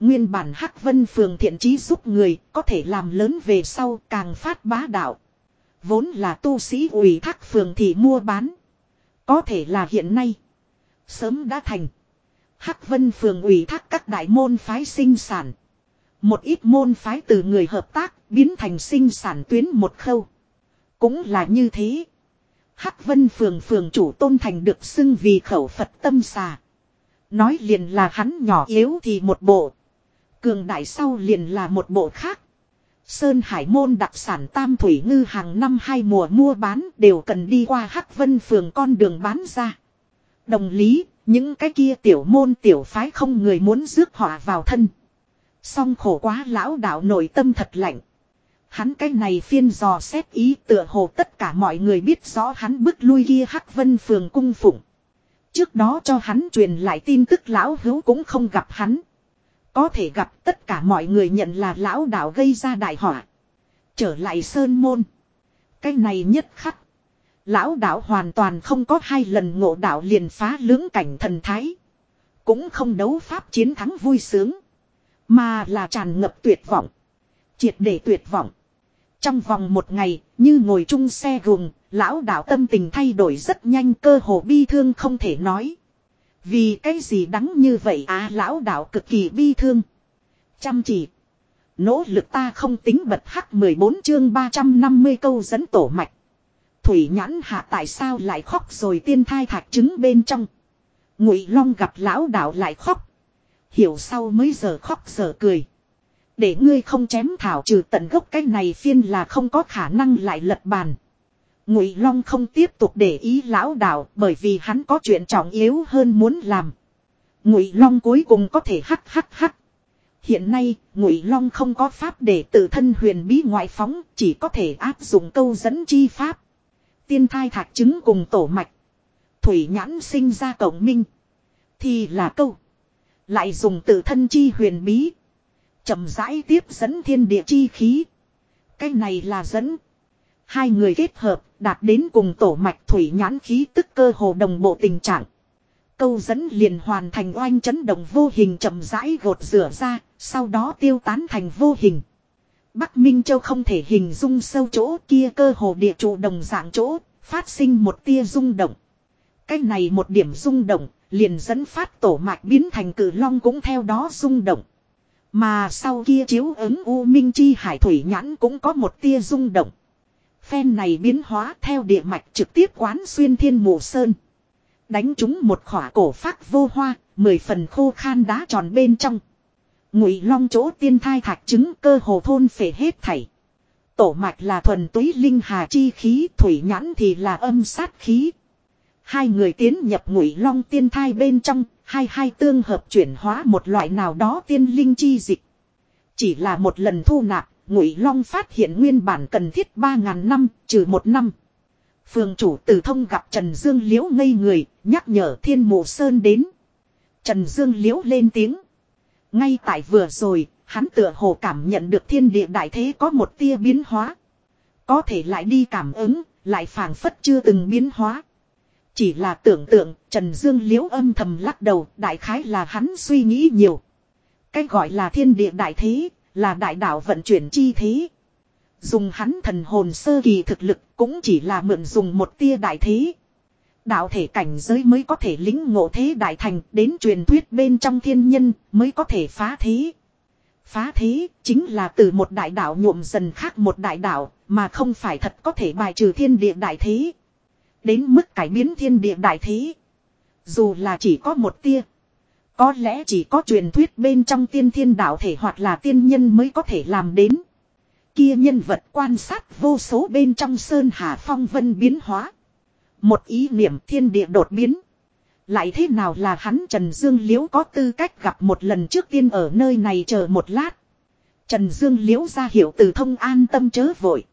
Nguyên bản Hắc Vân Phường thiện trí giúp người, có thể làm lớn về sau càng phát bá đạo. Vốn là tu sĩ ủy thác phường thị mua bán. Có thể là hiện nay. Sớm đã thành. Hắc Vân Phường ủy thác các đại môn phái sinh sản. Một ít môn phái từ người hợp tác biến thành sinh sản tuyến một khâu. Cũng là như thế. Hắc Vân Phường Phường chủ tôn thành được xưng vì khẩu Phật tâm xà. Nói liền là hắn nhỏ yếu thì một bộ. Cường đại sau liền là một bộ khác. Sơn Hải môn đặc sản tam thủy ngư hàng năm hai mùa mua bán đều cần đi qua Hắc Vân Phường con đường bán ra. Đồng lý, những cái kia tiểu môn tiểu phái không người muốn rước họa vào thân. Song khổ quá lão đạo nội tâm thật lạnh. Hắn cái này phiên dò xét ý tựa hồ tất cả mọi người biết rõ hắn bước lui kia hắc vân phường cung phụng. Trước đó cho hắn truyền lại tin tức lão hữu cũng không gặp hắn. Có thể gặp tất cả mọi người nhận là lão đạo gây ra đại họa. Trở lại sơn môn. Cái này nhất khắc. Lão đạo hoàn toàn không có hai lần ngộ đạo liền phá lưỡng cảnh thần thái. Cũng không đấu pháp chiến thắng vui sướng. Mà là tràn ngập tuyệt vọng. Triệt để tuyệt vọng. Trong vòng một ngày, như ngồi chung xe gùng, lão đạo tâm tình thay đổi rất nhanh cơ hồ bi thương không thể nói. Vì cái gì đắng như vậy à lão đạo cực kỳ bi thương. Chăm chỉ. Nỗ lực ta không tính bật hắc 14 chương 350 câu dẫn tổ mạch. Thủy nhãn hạ tại sao lại khóc rồi tiên thai thạch trứng bên trong. Ngụy Long gặp lão đạo lại khóc. Hiểu sau mới giờ khóc giờ cười. Để ngươi không chém thảo trừ tận gốc cái này phiên là không có khả năng lại lật bàn. Ngụy Long không tiếp tục để ý lão đạo bởi vì hắn có chuyện trọng yếu hơn muốn làm. Ngụy Long cuối cùng có thể hắc hắc hắc. Hiện nay, Ngụy Long không có pháp để tự thân huyền bí ngoại phóng, chỉ có thể áp dụng câu dẫn chi pháp. Tiên thai thạch chứng cùng tổ mạch. Thủy nhãn sinh ra cộng minh. Thì là câu. Lại dùng tự thân chi huyền bí chậm rãi tiếp dẫn thiên địa chi khí. Cái này là dẫn. Hai người kết hợp đạt đến cùng tổ mạch thủy nhãn khí tức cơ hồ đồng bộ tình trạng. Câu dẫn liền hoàn thành oanh chấn động vô hình chậm rãi gột rửa ra, sau đó tiêu tán thành vô hình. Bắc Minh Châu không thể hình dung sâu chỗ kia cơ hồ địa trụ đồng dạng chỗ, phát sinh một tia rung động. Cái này một điểm rung động, liền dẫn phát tổ mạch biến thành cử long cũng theo đó rung động. Mà sau kia chiếu ứng U Minh Chi Hải Thủy Nhãn cũng có một tia rung động. Phen này biến hóa theo địa mạch trực tiếp quán xuyên thiên mù sơn. Đánh chúng một khỏa cổ phát vô hoa, mười phần khô khan đá tròn bên trong. Ngụy long chỗ tiên thai thạch trứng cơ hồ thôn phệ hết thảy. Tổ mạch là thuần túy linh hà chi khí, thủy nhãn thì là âm sát khí. Hai người tiến nhập ngụy long tiên thai bên trong, hai hai tương hợp chuyển hóa một loại nào đó tiên linh chi dịch. Chỉ là một lần thu nạp, ngụy long phát hiện nguyên bản cần thiết ba ngàn năm, trừ một năm. Phường chủ tử thông gặp Trần Dương Liễu ngây người, nhắc nhở thiên mộ sơn đến. Trần Dương Liễu lên tiếng. Ngay tại vừa rồi, hắn tựa hồ cảm nhận được thiên địa đại thế có một tia biến hóa. Có thể lại đi cảm ứng, lại phảng phất chưa từng biến hóa. Chỉ là tưởng tượng, Trần Dương Liễu âm thầm lắc đầu, đại khái là hắn suy nghĩ nhiều. Cái gọi là thiên địa đại thế, là đại đạo vận chuyển chi thế. Dùng hắn thần hồn sơ kỳ thực lực cũng chỉ là mượn dùng một tia đại thế. Đạo thể cảnh giới mới có thể lính ngộ thế đại thành đến truyền thuyết bên trong thiên nhân mới có thể phá thế. Phá thế chính là từ một đại đạo nhuộm dần khác một đại đạo mà không phải thật có thể bài trừ thiên địa đại thế. Đến mức cải biến thiên địa đại thế. Dù là chỉ có một tia. Có lẽ chỉ có truyền thuyết bên trong tiên thiên đạo thể hoặc là tiên nhân mới có thể làm đến. Kia nhân vật quan sát vô số bên trong sơn hà phong vân biến hóa. Một ý niệm thiên địa đột biến. Lại thế nào là hắn Trần Dương Liễu có tư cách gặp một lần trước tiên ở nơi này chờ một lát. Trần Dương Liễu ra hiệu từ thông an tâm chớ vội.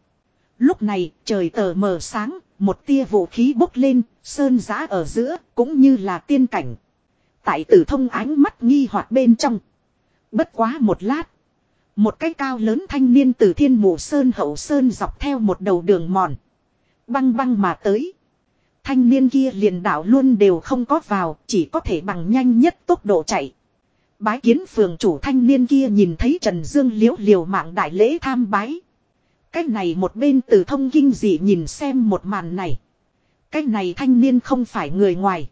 Lúc này trời tờ mờ sáng, một tia vũ khí bốc lên, sơn giá ở giữa, cũng như là tiên cảnh. Tại tử thông ánh mắt nghi hoặc bên trong. Bất quá một lát. Một cái cao lớn thanh niên từ thiên mù sơn hậu sơn dọc theo một đầu đường mòn. Băng băng mà tới. Thanh niên kia liền đảo luôn đều không có vào, chỉ có thể bằng nhanh nhất tốc độ chạy. Bái kiến phường chủ thanh niên kia nhìn thấy Trần Dương liễu liều mạng đại lễ tham bái. Cái này một bên từ thông kinh dị nhìn xem một màn này. Cái này thanh niên không phải người ngoài.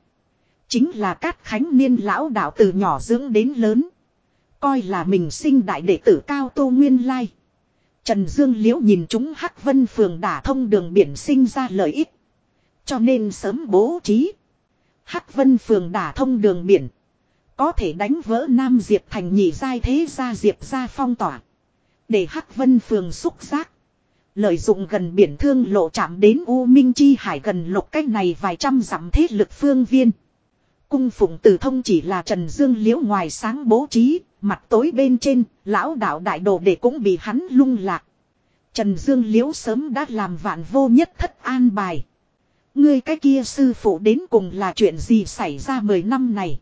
Chính là Cát Khánh Niên lão đạo từ nhỏ dưỡng đến lớn. Coi là mình sinh đại đệ tử cao tô nguyên lai. Trần Dương Liễu nhìn chúng Hắc Vân Phường đả thông đường biển sinh ra lợi ích. Cho nên sớm bố trí. Hắc Vân Phường đả thông đường biển. Có thể đánh vỡ Nam Diệp thành nhị giai thế gia Diệp ra phong tỏa. Để Hắc Vân Phường xúc giác. Lợi dụng gần biển thương lộ chạm đến U Minh Chi Hải gần lục cách này vài trăm dặm thế lực phương viên. Cung phụng tử thông chỉ là Trần Dương liễu ngoài sáng bố trí, mặt tối bên trên, lão đạo đại đồ để cũng bị hắn lung lạc. Trần Dương liễu sớm đã làm vạn vô nhất thất an bài. Ngươi cái kia sư phụ đến cùng là chuyện gì xảy ra mười năm này?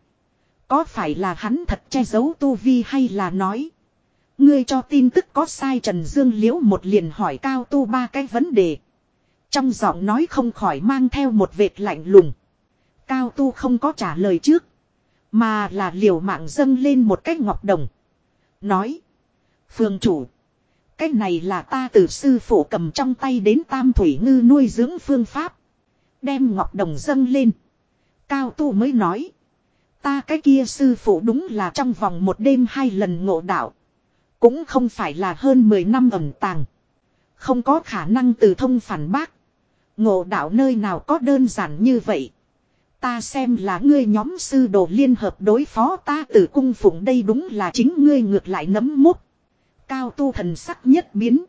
Có phải là hắn thật che giấu tu vi hay là nói? Ngươi cho tin tức có sai Trần Dương liễu một liền hỏi cao tu ba cái vấn đề. Trong giọng nói không khỏi mang theo một vệt lạnh lùng. Cao tu không có trả lời trước. Mà là liều mạng dâng lên một cái ngọc đồng. Nói. Phương chủ. Cái này là ta từ sư phụ cầm trong tay đến tam thủy ngư nuôi dưỡng phương pháp. Đem ngọc đồng dâng lên. Cao tu mới nói. Ta cái kia sư phụ đúng là trong vòng một đêm hai lần ngộ đạo. Cũng không phải là hơn 10 năm ẩm tàng. Không có khả năng từ thông phản bác. Ngộ đạo nơi nào có đơn giản như vậy. Ta xem là ngươi nhóm sư đồ liên hợp đối phó ta từ cung phụng đây đúng là chính ngươi ngược lại nấm mút. Cao tu thần sắc nhất biến.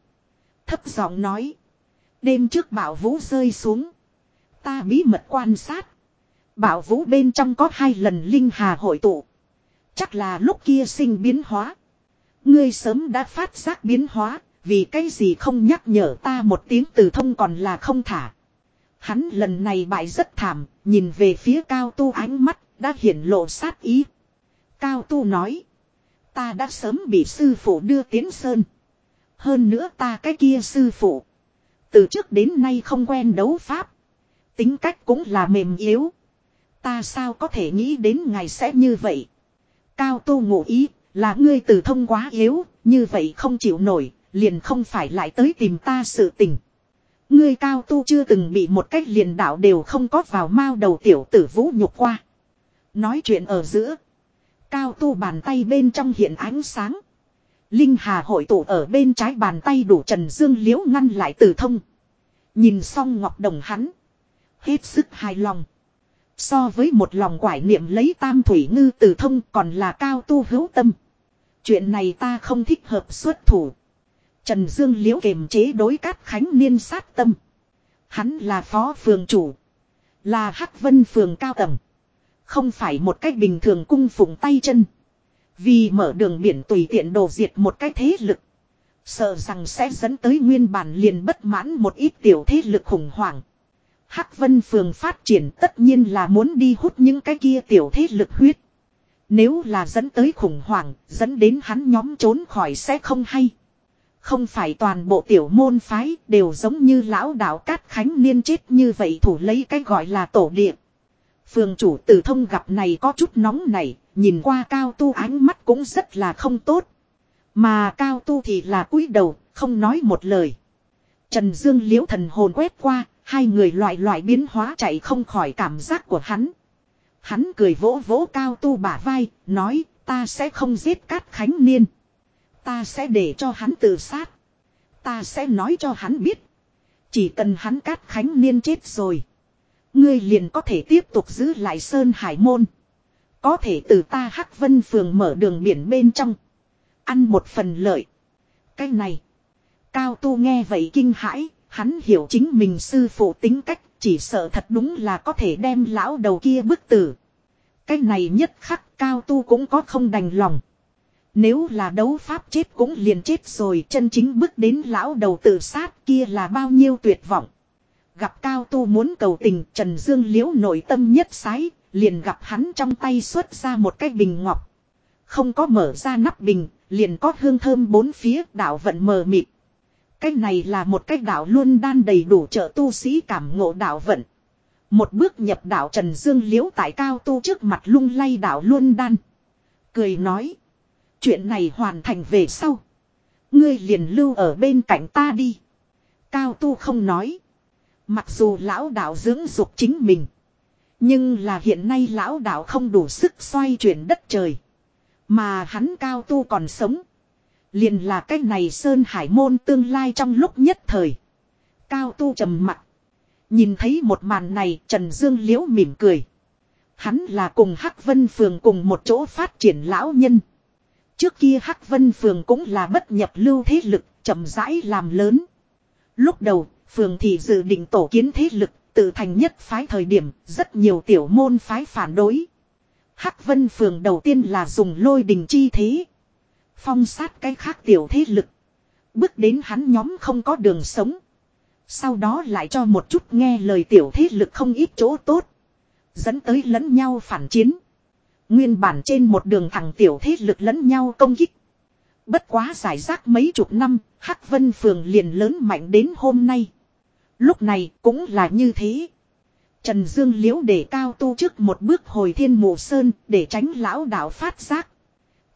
Thấp giọng nói. Đêm trước bảo vũ rơi xuống. Ta bí mật quan sát. Bảo vũ bên trong có hai lần linh hà hội tụ. Chắc là lúc kia sinh biến hóa. Ngươi sớm đã phát giác biến hóa. Vì cái gì không nhắc nhở ta một tiếng từ thông còn là không thả. Hắn lần này bại rất thảm, nhìn về phía cao tu ánh mắt, đã hiển lộ sát ý. Cao tu nói. Ta đã sớm bị sư phụ đưa tiến sơn. Hơn nữa ta cái kia sư phụ. Từ trước đến nay không quen đấu pháp. Tính cách cũng là mềm yếu. Ta sao có thể nghĩ đến ngày sẽ như vậy. Cao tu ngụ ý là ngươi tử thông quá yếu. Như vậy không chịu nổi. Liền không phải lại tới tìm ta sự tình. Ngươi cao tu chưa từng bị một cách liền đạo đều không có vào mao đầu tiểu tử vũ nhục qua. Nói chuyện ở giữa. Cao tu bàn tay bên trong hiện ánh sáng. Linh Hà hội tụ ở bên trái bàn tay đủ Trần Dương Liễu ngăn lại tử thông. Nhìn xong Ngọc Đồng hắn. Hết sức hài lòng. So với một lòng quải niệm lấy tam thủy ngư tử thông còn là cao tu hữu tâm. Chuyện này ta không thích hợp xuất thủ. Trần Dương Liễu kềm chế đối cát khánh niên sát tâm. Hắn là phó phường chủ. Là Hắc Vân phường cao tầng. Không phải một cách bình thường cung phụng tay chân. Vì mở đường biển tùy tiện đồ diệt một cái thế lực. Sợ rằng sẽ dẫn tới nguyên bản liền bất mãn một ít tiểu thế lực khủng hoảng. Hắc Vân Phường phát triển tất nhiên là muốn đi hút những cái kia tiểu thế lực huyết. Nếu là dẫn tới khủng hoảng, dẫn đến hắn nhóm trốn khỏi sẽ không hay. Không phải toàn bộ tiểu môn phái đều giống như lão đạo Cát Khánh Niên chết như vậy thủ lấy cái gọi là tổ địa. Phường chủ tử thông gặp này có chút nóng này, nhìn qua cao tu ánh mắt cũng rất là không tốt. Mà cao tu thì là cúi đầu, không nói một lời. Trần Dương liễu thần hồn quét qua, hai người loại loại biến hóa chạy không khỏi cảm giác của hắn. Hắn cười vỗ vỗ cao tu bả vai, nói, ta sẽ không giết cát khánh niên. Ta sẽ để cho hắn tự sát. Ta sẽ nói cho hắn biết. Chỉ cần hắn cát khánh niên chết rồi. Ngươi liền có thể tiếp tục giữ lại Sơn Hải Môn. Có thể từ ta Hắc Vân Phường mở đường biển bên trong. Ăn một phần lợi. Cái này. Cao tu nghe vậy kinh hãi. Hắn hiểu chính mình sư phụ tính cách. Chỉ sợ thật đúng là có thể đem lão đầu kia bức tử. Cái này nhất khắc cao tu cũng có không đành lòng. Nếu là đấu pháp chết cũng liền chết rồi chân chính bước đến lão đầu tự sát kia là bao nhiêu tuyệt vọng. Gặp cao tu muốn cầu tình Trần Dương liễu nội tâm nhất sái, liền gặp hắn trong tay xuất ra một cái bình ngọc. Không có mở ra nắp bình, liền có hương thơm bốn phía đạo vận mờ mịt. Cái này là một cái đạo luôn đan đầy đủ trợ tu sĩ cảm ngộ đạo vận. Một bước nhập đạo Trần Dương liễu tại cao tu trước mặt lung lay đạo luôn đan. Cười nói. Chuyện này hoàn thành về sau. Ngươi liền lưu ở bên cạnh ta đi. Cao tu không nói. Mặc dù lão đạo dưỡng dục chính mình. Nhưng là hiện nay lão đạo không đủ sức xoay chuyển đất trời. Mà hắn cao tu còn sống. Liền là cái này Sơn Hải môn tương lai trong lúc nhất thời. Cao tu trầm mặt. Nhìn thấy một màn này Trần Dương Liễu mỉm cười. Hắn là cùng Hắc Vân Phường cùng một chỗ phát triển lão nhân. Trước kia Hắc Vân Phường cũng là bất nhập lưu thế lực, chậm rãi làm lớn. Lúc đầu, phường thì dự định tổ kiến thế lực, tự thành nhất phái thời điểm, rất nhiều tiểu môn phái phản đối. Hắc Vân Phường đầu tiên là dùng lôi đình chi thế. Phong sát cái khác tiểu thế lực. Bước đến hắn nhóm không có đường sống. Sau đó lại cho một chút nghe lời tiểu thế lực không ít chỗ tốt. Dẫn tới lẫn nhau phản chiến. Nguyên bản trên một đường thẳng tiểu thế lực lẫn nhau công kích. Bất quá giải rác mấy chục năm, Hắc Vân Phường liền lớn mạnh đến hôm nay. Lúc này cũng là như thế. Trần Dương liễu để cao tu trước một bước hồi thiên mộ sơn để tránh lão đạo phát giác.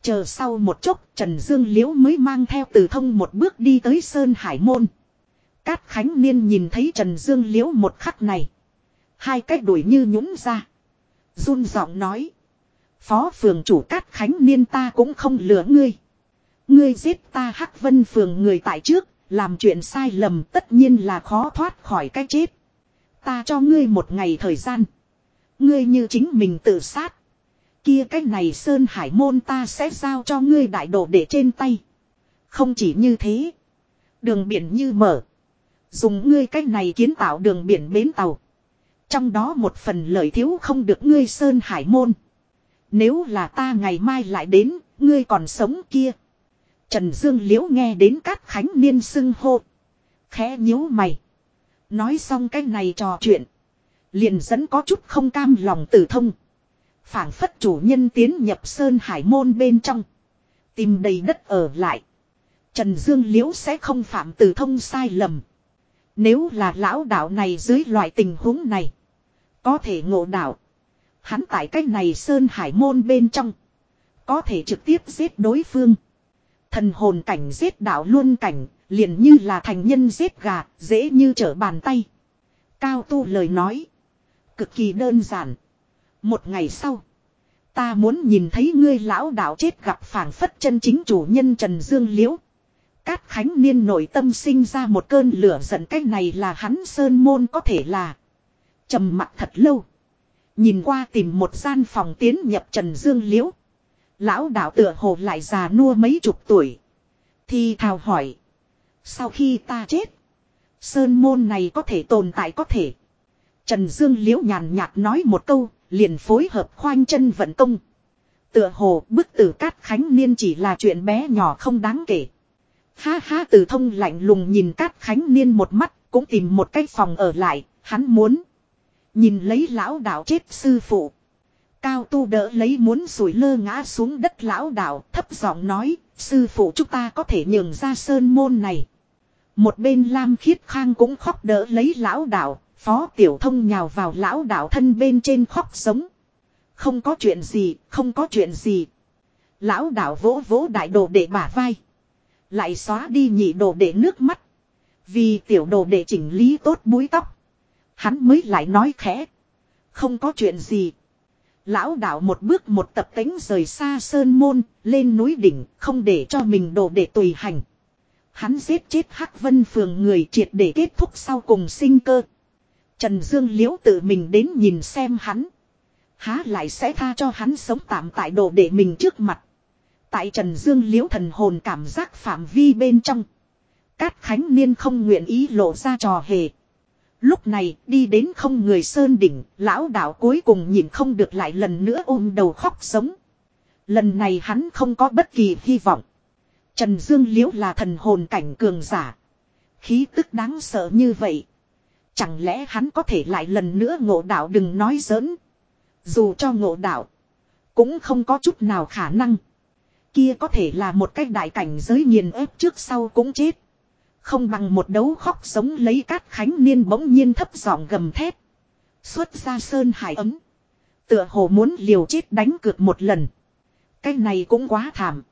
Chờ sau một chốc Trần Dương liễu mới mang theo từ thông một bước đi tới Sơn Hải Môn. Cát Khánh Niên nhìn thấy Trần Dương liễu một khắc này. Hai cái đuổi như nhũng ra. run giọng nói. Phó phường chủ Cát Khánh Niên ta cũng không lừa ngươi. Ngươi giết ta Hắc Vân phường người tại trước, làm chuyện sai lầm tất nhiên là khó thoát khỏi cái chết. Ta cho ngươi một ngày thời gian. Ngươi như chính mình tự sát. Kia cái này Sơn Hải môn ta sẽ giao cho ngươi đại độ để trên tay. Không chỉ như thế. Đường biển như mở. Dùng ngươi cái này kiến tạo đường biển bến tàu. Trong đó một phần lợi thiếu không được ngươi Sơn Hải môn. Nếu là ta ngày mai lại đến, ngươi còn sống kia. Trần Dương Liễu nghe đến Cát Khánh Niên xưng hô. Khẽ nhíu mày. Nói xong cái này trò chuyện. Liền dẫn có chút không cam lòng tử thông phảng phất chủ nhân tiến nhập sơn hải môn bên trong. Tìm đầy đất ở lại. Trần Dương Liễu sẽ không phạm tử thông sai lầm. Nếu là lão đạo này dưới loại tình huống này. Có thể ngộ đạo. Hắn tại cách này sơn hải môn bên trong. Có thể trực tiếp giết đối phương. Thần hồn cảnh giết đạo luôn cảnh. Liền như là thành nhân giết gà. Dễ như trở bàn tay. Cao tu lời nói. Cực kỳ đơn giản. Một ngày sau. Ta muốn nhìn thấy ngươi lão đạo chết gặp phảng phất chân chính chủ nhân Trần Dương Liễu. Cát Khánh Niên nội tâm sinh ra một cơn lửa giận, cái này là hắn sơn môn có thể là. trầm mặt thật lâu. Nhìn qua tìm một gian phòng tiến nhập Trần Dương Liễu. Lão đạo tựa hồ lại già nua mấy chục tuổi. Thì thào hỏi. Sau khi ta chết. Sơn môn này có thể tồn tại có thể. Trần Dương Liễu nhàn nhạt nói một câu. Liền phối hợp khoanh chân vận công. Tựa hồ bức tử cát khánh niên chỉ là chuyện bé nhỏ không đáng kể. Ha ha từ thông lạnh lùng nhìn Cát Khánh Niên một mắt, cũng tìm một cái phòng ở lại, hắn muốn. Nhìn lấy lão đạo chết sư phụ. Cao tu đỡ lấy muốn sủi lơ ngã xuống đất lão đạo, thấp giọng nói, sư phụ chúng ta có thể nhường ra sơn môn này. Một bên Lam Khiết Khang cũng khóc đỡ lấy lão đạo, phó tiểu thông nhào vào lão đạo thân bên trên khóc sống. Không có chuyện gì, không có chuyện gì. Lão đạo vỗ vỗ đại đồ để bả vai. Lại xóa đi nhị đồ để nước mắt. Vì tiểu đồ để chỉnh lý tốt búi tóc. Hắn mới lại nói khẽ. Không có chuyện gì. Lão đạo một bước một tập tính rời xa sơn môn, lên núi đỉnh, không để cho mình đồ để tùy hành. Hắn giết chết Hắc Vân Phường người triệt để kết thúc sau cùng sinh cơ. Trần Dương Liễu tự mình đến nhìn xem hắn. Há lại sẽ tha cho hắn sống tạm tại đồ để mình trước mặt. Tại Trần Dương liễu thần hồn cảm giác phạm vi bên trong. Cát Khánh Niên không nguyện ý lộ ra trò hề. Lúc này đi đến không người sơn đỉnh, lão đạo cuối cùng nhìn không được lại lần nữa ôm đầu khóc sống. Lần này hắn không có bất kỳ hy vọng. Trần Dương Liễu là thần hồn cảnh cường giả. Khí tức đáng sợ như vậy. Chẳng lẽ hắn có thể lại lần nữa ngộ đạo đừng nói giỡn. Dù cho ngộ đạo. Cũng không có chút nào khả năng. Kia có thể là một cách đại cảnh giới nghiền ép trước sau cũng chết. Không bằng một đấu khóc sống lấy cát khánh niên bỗng nhiên thấp giọng gầm thét. Xuất ra sơn hải ấm. Tựa hồ muốn liều chết đánh cược một lần. Cái này cũng quá thảm.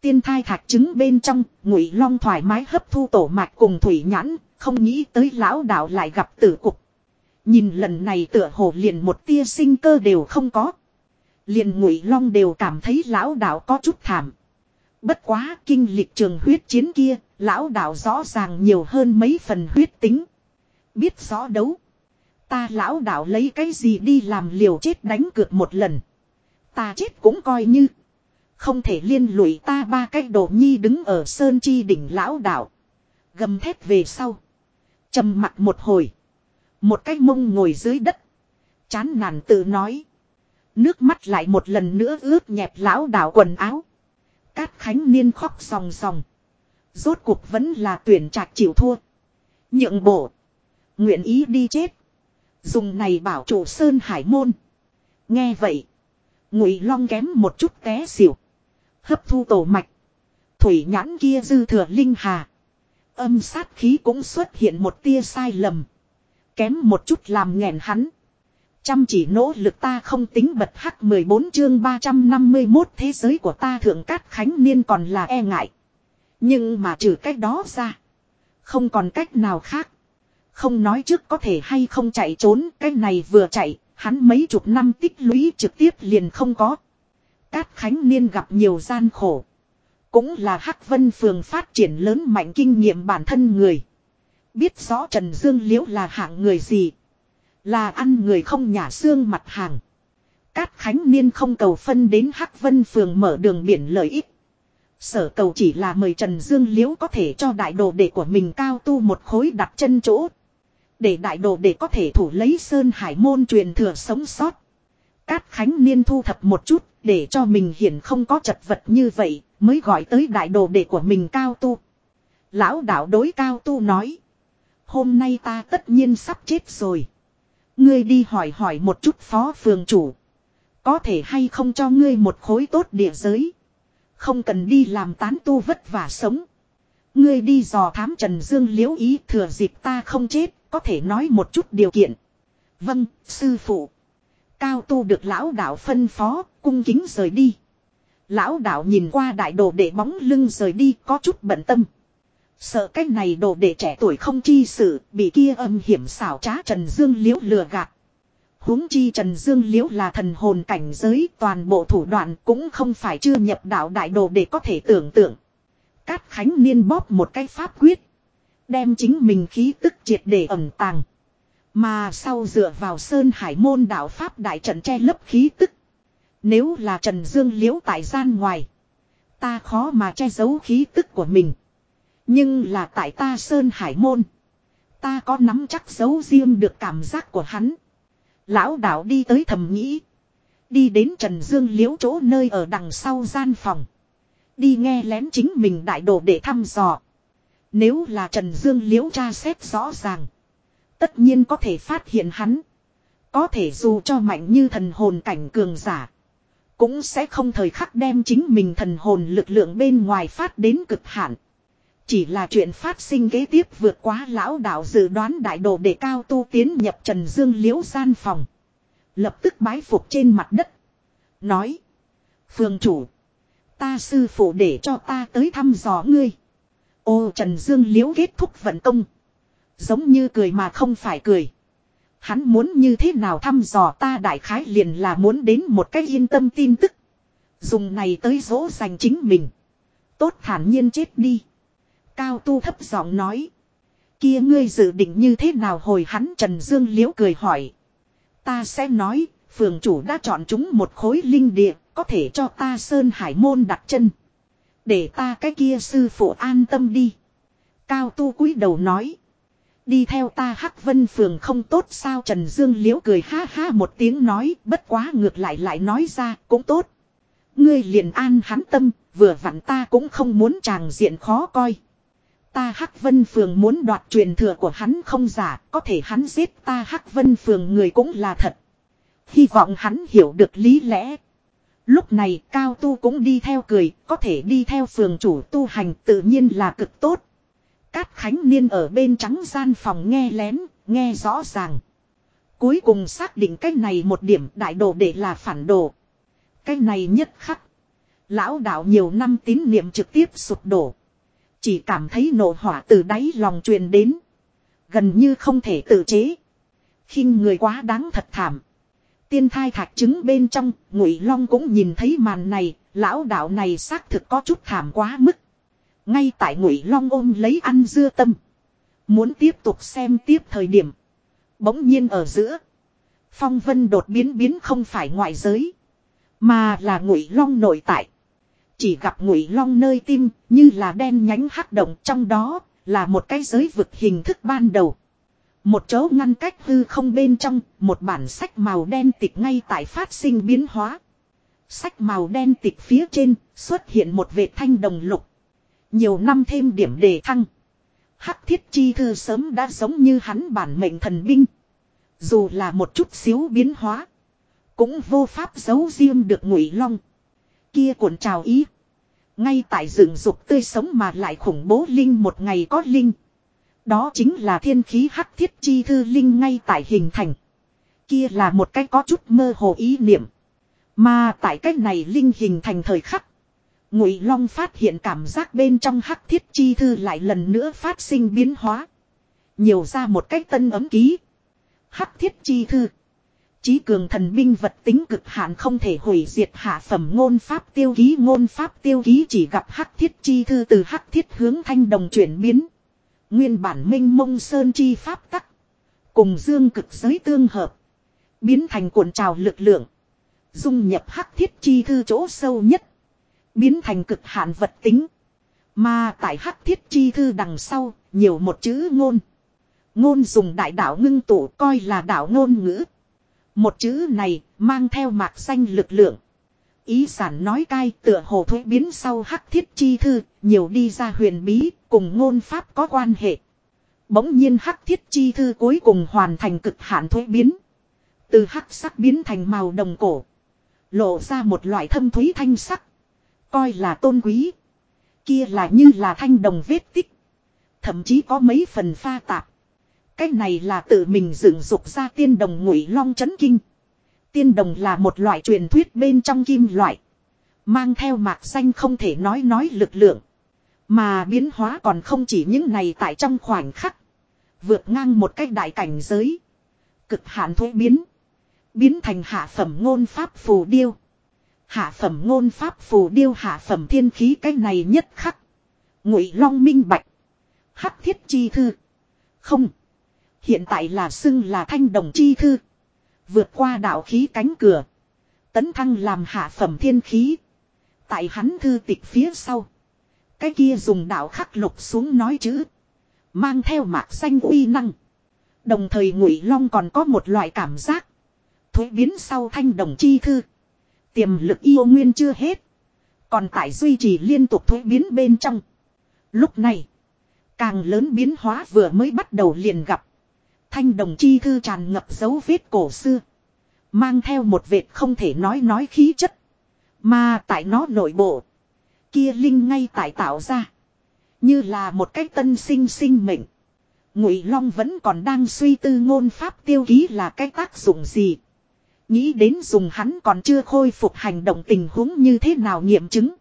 Tiên thai thạch trứng bên trong, ngụy long thoải mái hấp thu tổ mạch cùng thủy nhãn, không nghĩ tới lão đạo lại gặp tử cục. Nhìn lần này tựa hồ liền một tia sinh cơ đều không có. Liền ngụy long đều cảm thấy lão đạo có chút thảm. Bất quá kinh lịch trường huyết chiến kia, lão đạo rõ ràng nhiều hơn mấy phần huyết tính. Biết rõ đấu. Ta lão đạo lấy cái gì đi làm liều chết đánh cược một lần. Ta chết cũng coi như. Không thể liên lụy ta ba cái đồ nhi đứng ở sơn chi đỉnh lão đạo. Gầm thét về sau trầm mặt một hồi một cái mông ngồi dưới đất chán nản tự nói Nước mắt lại một lần nữa ướt nhẹp lão đảo quần áo. Cát Khánh Niên khóc sòng sòng. Rốt cuộc vẫn là tuyển trạc chịu thua. Nhượng bộ. Nguyện ý đi chết. Dùng này bảo chủ Sơn Hải Môn. Nghe vậy. Ngụy Long kém một chút té xỉu. Hấp thu tổ mạch. Thủy nhãn kia dư thừa linh hà. Âm sát khí cũng xuất hiện một tia sai lầm. Kém một chút làm nghẹn hắn. Chăm chỉ nỗ lực ta không tính bật hắc 14 chương 351 thế giới của ta thượng cát khánh niên còn là e ngại. Nhưng mà trừ cách đó ra. Không còn cách nào khác. Không nói trước có thể hay không chạy trốn. Cái này vừa chạy. Hắn mấy chục năm tích lũy trực tiếp liền không có. Cát khánh niên gặp nhiều gian khổ. Cũng là hắc vân phường phát triển lớn mạnh kinh nghiệm bản thân người. Biết rõ Trần Dương Liễu là hạng người gì. Là ăn người không nhả xương mặt hàng. Cát Khánh Niên không cầu phân đến Hắc Vân Phường mở đường biển lợi ích. Sở cầu chỉ là mời Trần Dương Liễu có thể cho đại đồ đệ của mình cao tu một khối đặt chân chỗ. Để đại đồ đệ có thể thủ lấy Sơn Hải môn truyền thừa sống sót. Cát Khánh Niên thu thập một chút để cho mình hiển không có chật vật như vậy mới gọi tới đại đồ đệ của mình cao tu. Lão đạo đối cao tu nói. Hôm nay ta tất nhiên sắp chết rồi. Ngươi đi hỏi hỏi một chút phó phường chủ. Có thể hay không cho ngươi một khối tốt địa giới. Không cần đi làm tán tu vất vả sống. Ngươi đi dò thám Trần Dương liễu ý thừa dịp ta không chết, có thể nói một chút điều kiện. Vâng, sư phụ. Cao tu được lão đạo phân phó, cung kính rời đi. Lão đạo nhìn qua đại đồ để bóng lưng rời đi có chút bận tâm. Sợ cách này đồ để trẻ tuổi không chi sự, bị kia âm hiểm xảo trá Trần Dương liễu lừa gạt. huống chi Trần Dương liễu là thần hồn cảnh giới, toàn bộ thủ đoạn cũng không phải chưa nhập đạo đại đồ để có thể tưởng tượng. Cát Khánh Niên bóp một cái pháp quyết. Đem chính mình khí tức triệt để ẩm tàng. Mà sau dựa vào Sơn Hải môn đạo Pháp đại trận che lấp khí tức. Nếu là Trần Dương liễu tại gian ngoài. Ta khó mà che giấu khí tức của mình. Nhưng là tại ta Sơn Hải môn. Ta có nắm chắc giấu riêng được cảm giác của hắn. Lão đạo đi tới thầm nghĩ. Đi đến Trần Dương liễu chỗ nơi ở đằng sau gian phòng. Đi nghe lén chính mình đại đồ để thăm dò. Nếu là Trần Dương liễu tra xét rõ ràng. Tất nhiên có thể phát hiện hắn. Có thể dù cho mạnh như thần hồn cảnh cường giả. Cũng sẽ không thời khắc đem chính mình thần hồn lực lượng bên ngoài phát đến cực hạn. Chỉ là chuyện phát sinh kế tiếp vượt quá lão đạo dự đoán đại đồ để cao tu tiến nhập Trần Dương liễu gian phòng. Lập tức bái phục trên mặt đất. Nói. Phương chủ. Ta sư phụ để cho ta tới thăm dò ngươi. Ô Trần Dương liễu kết thúc vận công. Giống như cười mà không phải cười. Hắn muốn như thế nào thăm dò ta đại khái liền là muốn đến một cách yên tâm tin tức. Dùng này tới dỗ dành chính mình. Tốt thản nhiên chết đi. Cao tu thấp giọng nói. Kia ngươi dự định như thế nào hồi hắn Trần Dương liễu cười hỏi. Ta sẽ nói, phường chủ đã chọn chúng một khối linh địa, có thể cho ta Sơn Hải môn đặt chân. Để ta cái kia sư phụ an tâm đi. Cao tu cúi đầu nói. Đi theo ta hắc vân phường không tốt sao Trần Dương liễu cười ha ha một tiếng nói, bất quá ngược lại lại nói ra, cũng tốt. Ngươi liền an hắn tâm, vừa vặn ta cũng không muốn chàng diện khó coi. Ta hắc vân phường muốn đoạt truyền thừa của hắn không giả, có thể hắn giết ta hắc vân phường người cũng là thật. Hy vọng hắn hiểu được lý lẽ. Lúc này, cao tu cũng đi theo cười, có thể đi theo phường chủ tu hành tự nhiên là cực tốt. Cát Khánh Niên ở bên trắng gian phòng nghe lén, nghe rõ ràng. Cuối cùng xác định cái này một điểm đại đồ để là phản đồ. Cái này nhất khắc. Lão đạo nhiều năm tín niệm trực tiếp sụp đổ. Chỉ cảm thấy nổ hỏa từ đáy lòng truyền đến. Gần như không thể tự chế. khinh người quá đáng thật thảm. Tiên thai thạch trứng bên trong, ngụy long cũng nhìn thấy màn này, lão đạo này xác thực có chút thảm quá mức. Ngay tại ngụy long ôm lấy ăn dưa tâm. Muốn tiếp tục xem tiếp thời điểm. Bỗng nhiên ở giữa. Phong vân đột biến biến không phải ngoại giới. Mà là ngụy long nội tại. Chỉ gặp ngụy long nơi tim như là đen nhánh hắc động trong đó là một cái giới vực hình thức ban đầu. Một chỗ ngăn cách hư không bên trong, một bản sách màu đen tịch ngay tại phát sinh biến hóa. Sách màu đen tịch phía trên xuất hiện một vệt thanh đồng lục. Nhiều năm thêm điểm đề thăng. Hắc thiết chi thư sớm đã giống như hắn bản mệnh thần binh. Dù là một chút xíu biến hóa. Cũng vô pháp giấu riêng được ngụy long. Kia cuộn trào ý. Ngay tại rừng dục tươi sống mà lại khủng bố linh một ngày có linh. Đó chính là thiên khí hắc thiết chi thư linh ngay tại hình thành. Kia là một cách có chút mơ hồ ý niệm. Mà tại cách này linh hình thành thời khắc. Ngụy Long phát hiện cảm giác bên trong hắc thiết chi thư lại lần nữa phát sinh biến hóa. Nhiều ra một cách tân ấm ký. Hắc thiết chi thư. Chí cường thần binh vật tính cực hạn không thể hủy diệt hạ phẩm ngôn pháp tiêu ký ngôn pháp tiêu ký chỉ gặp hắc thiết chi thư từ hắc thiết hướng thanh đồng chuyển biến. Nguyên bản minh mông sơn chi pháp tắc. Cùng dương cực giới tương hợp. Biến thành cuộn trào lực lượng. Dung nhập hắc thiết chi thư chỗ sâu nhất. Biến thành cực hạn vật tính. Mà tại hắc thiết chi thư đằng sau, nhiều một chữ ngôn. Ngôn dùng đại đạo ngưng tụ coi là đạo ngôn ngữ. Một chữ này mang theo mạc xanh lực lượng. Ý sản nói cai tựa hồ thuế biến sau hắc thiết chi thư, nhiều đi ra huyền bí, cùng ngôn pháp có quan hệ. Bỗng nhiên hắc thiết chi thư cuối cùng hoàn thành cực hạn thuế biến. Từ hắc sắc biến thành màu đồng cổ. Lộ ra một loại thâm thúy thanh sắc. Coi là tôn quý. Kia là như là thanh đồng vết tích. Thậm chí có mấy phần pha tạp. Cái này là tự mình dựng dục ra tiên đồng ngụy long chấn kinh. Tiên đồng là một loại truyền thuyết bên trong kim loại. Mang theo mạc xanh không thể nói nói lực lượng. Mà biến hóa còn không chỉ những này tại trong khoảnh khắc. Vượt ngang một cách đại cảnh giới. Cực hạn thuế biến. Biến thành hạ phẩm ngôn pháp phù điêu. Hạ phẩm ngôn pháp phù điêu hạ phẩm thiên khí cái này nhất khắc. Ngụy long minh bạch. Hắc thiết chi thư. Không. Hiện tại là xưng là thanh đồng chi thư. Vượt qua đạo khí cánh cửa. Tấn thăng làm hạ phẩm thiên khí. Tại hắn thư tịch phía sau. Cái kia dùng đạo khắc lục xuống nói chữ. Mang theo mạc xanh uy năng. Đồng thời ngụy long còn có một loại cảm giác. Thuế biến sau thanh đồng chi thư. Tiềm lực yêu nguyên chưa hết. Còn tại duy trì liên tục thuế biến bên trong. Lúc này. Càng lớn biến hóa vừa mới bắt đầu liền gặp. Thanh đồng chi thư tràn ngập dấu vết cổ xưa. Mang theo một vệt không thể nói nói khí chất. Mà tại nó nội bộ. Kia linh ngay tại tạo ra. Như là một cái tân sinh sinh mệnh. Ngụy Long vẫn còn đang suy tư ngôn pháp tiêu ký là cái tác dụng gì. Nghĩ đến dùng hắn còn chưa khôi phục hành động tình huống như thế nào nghiệm chứng.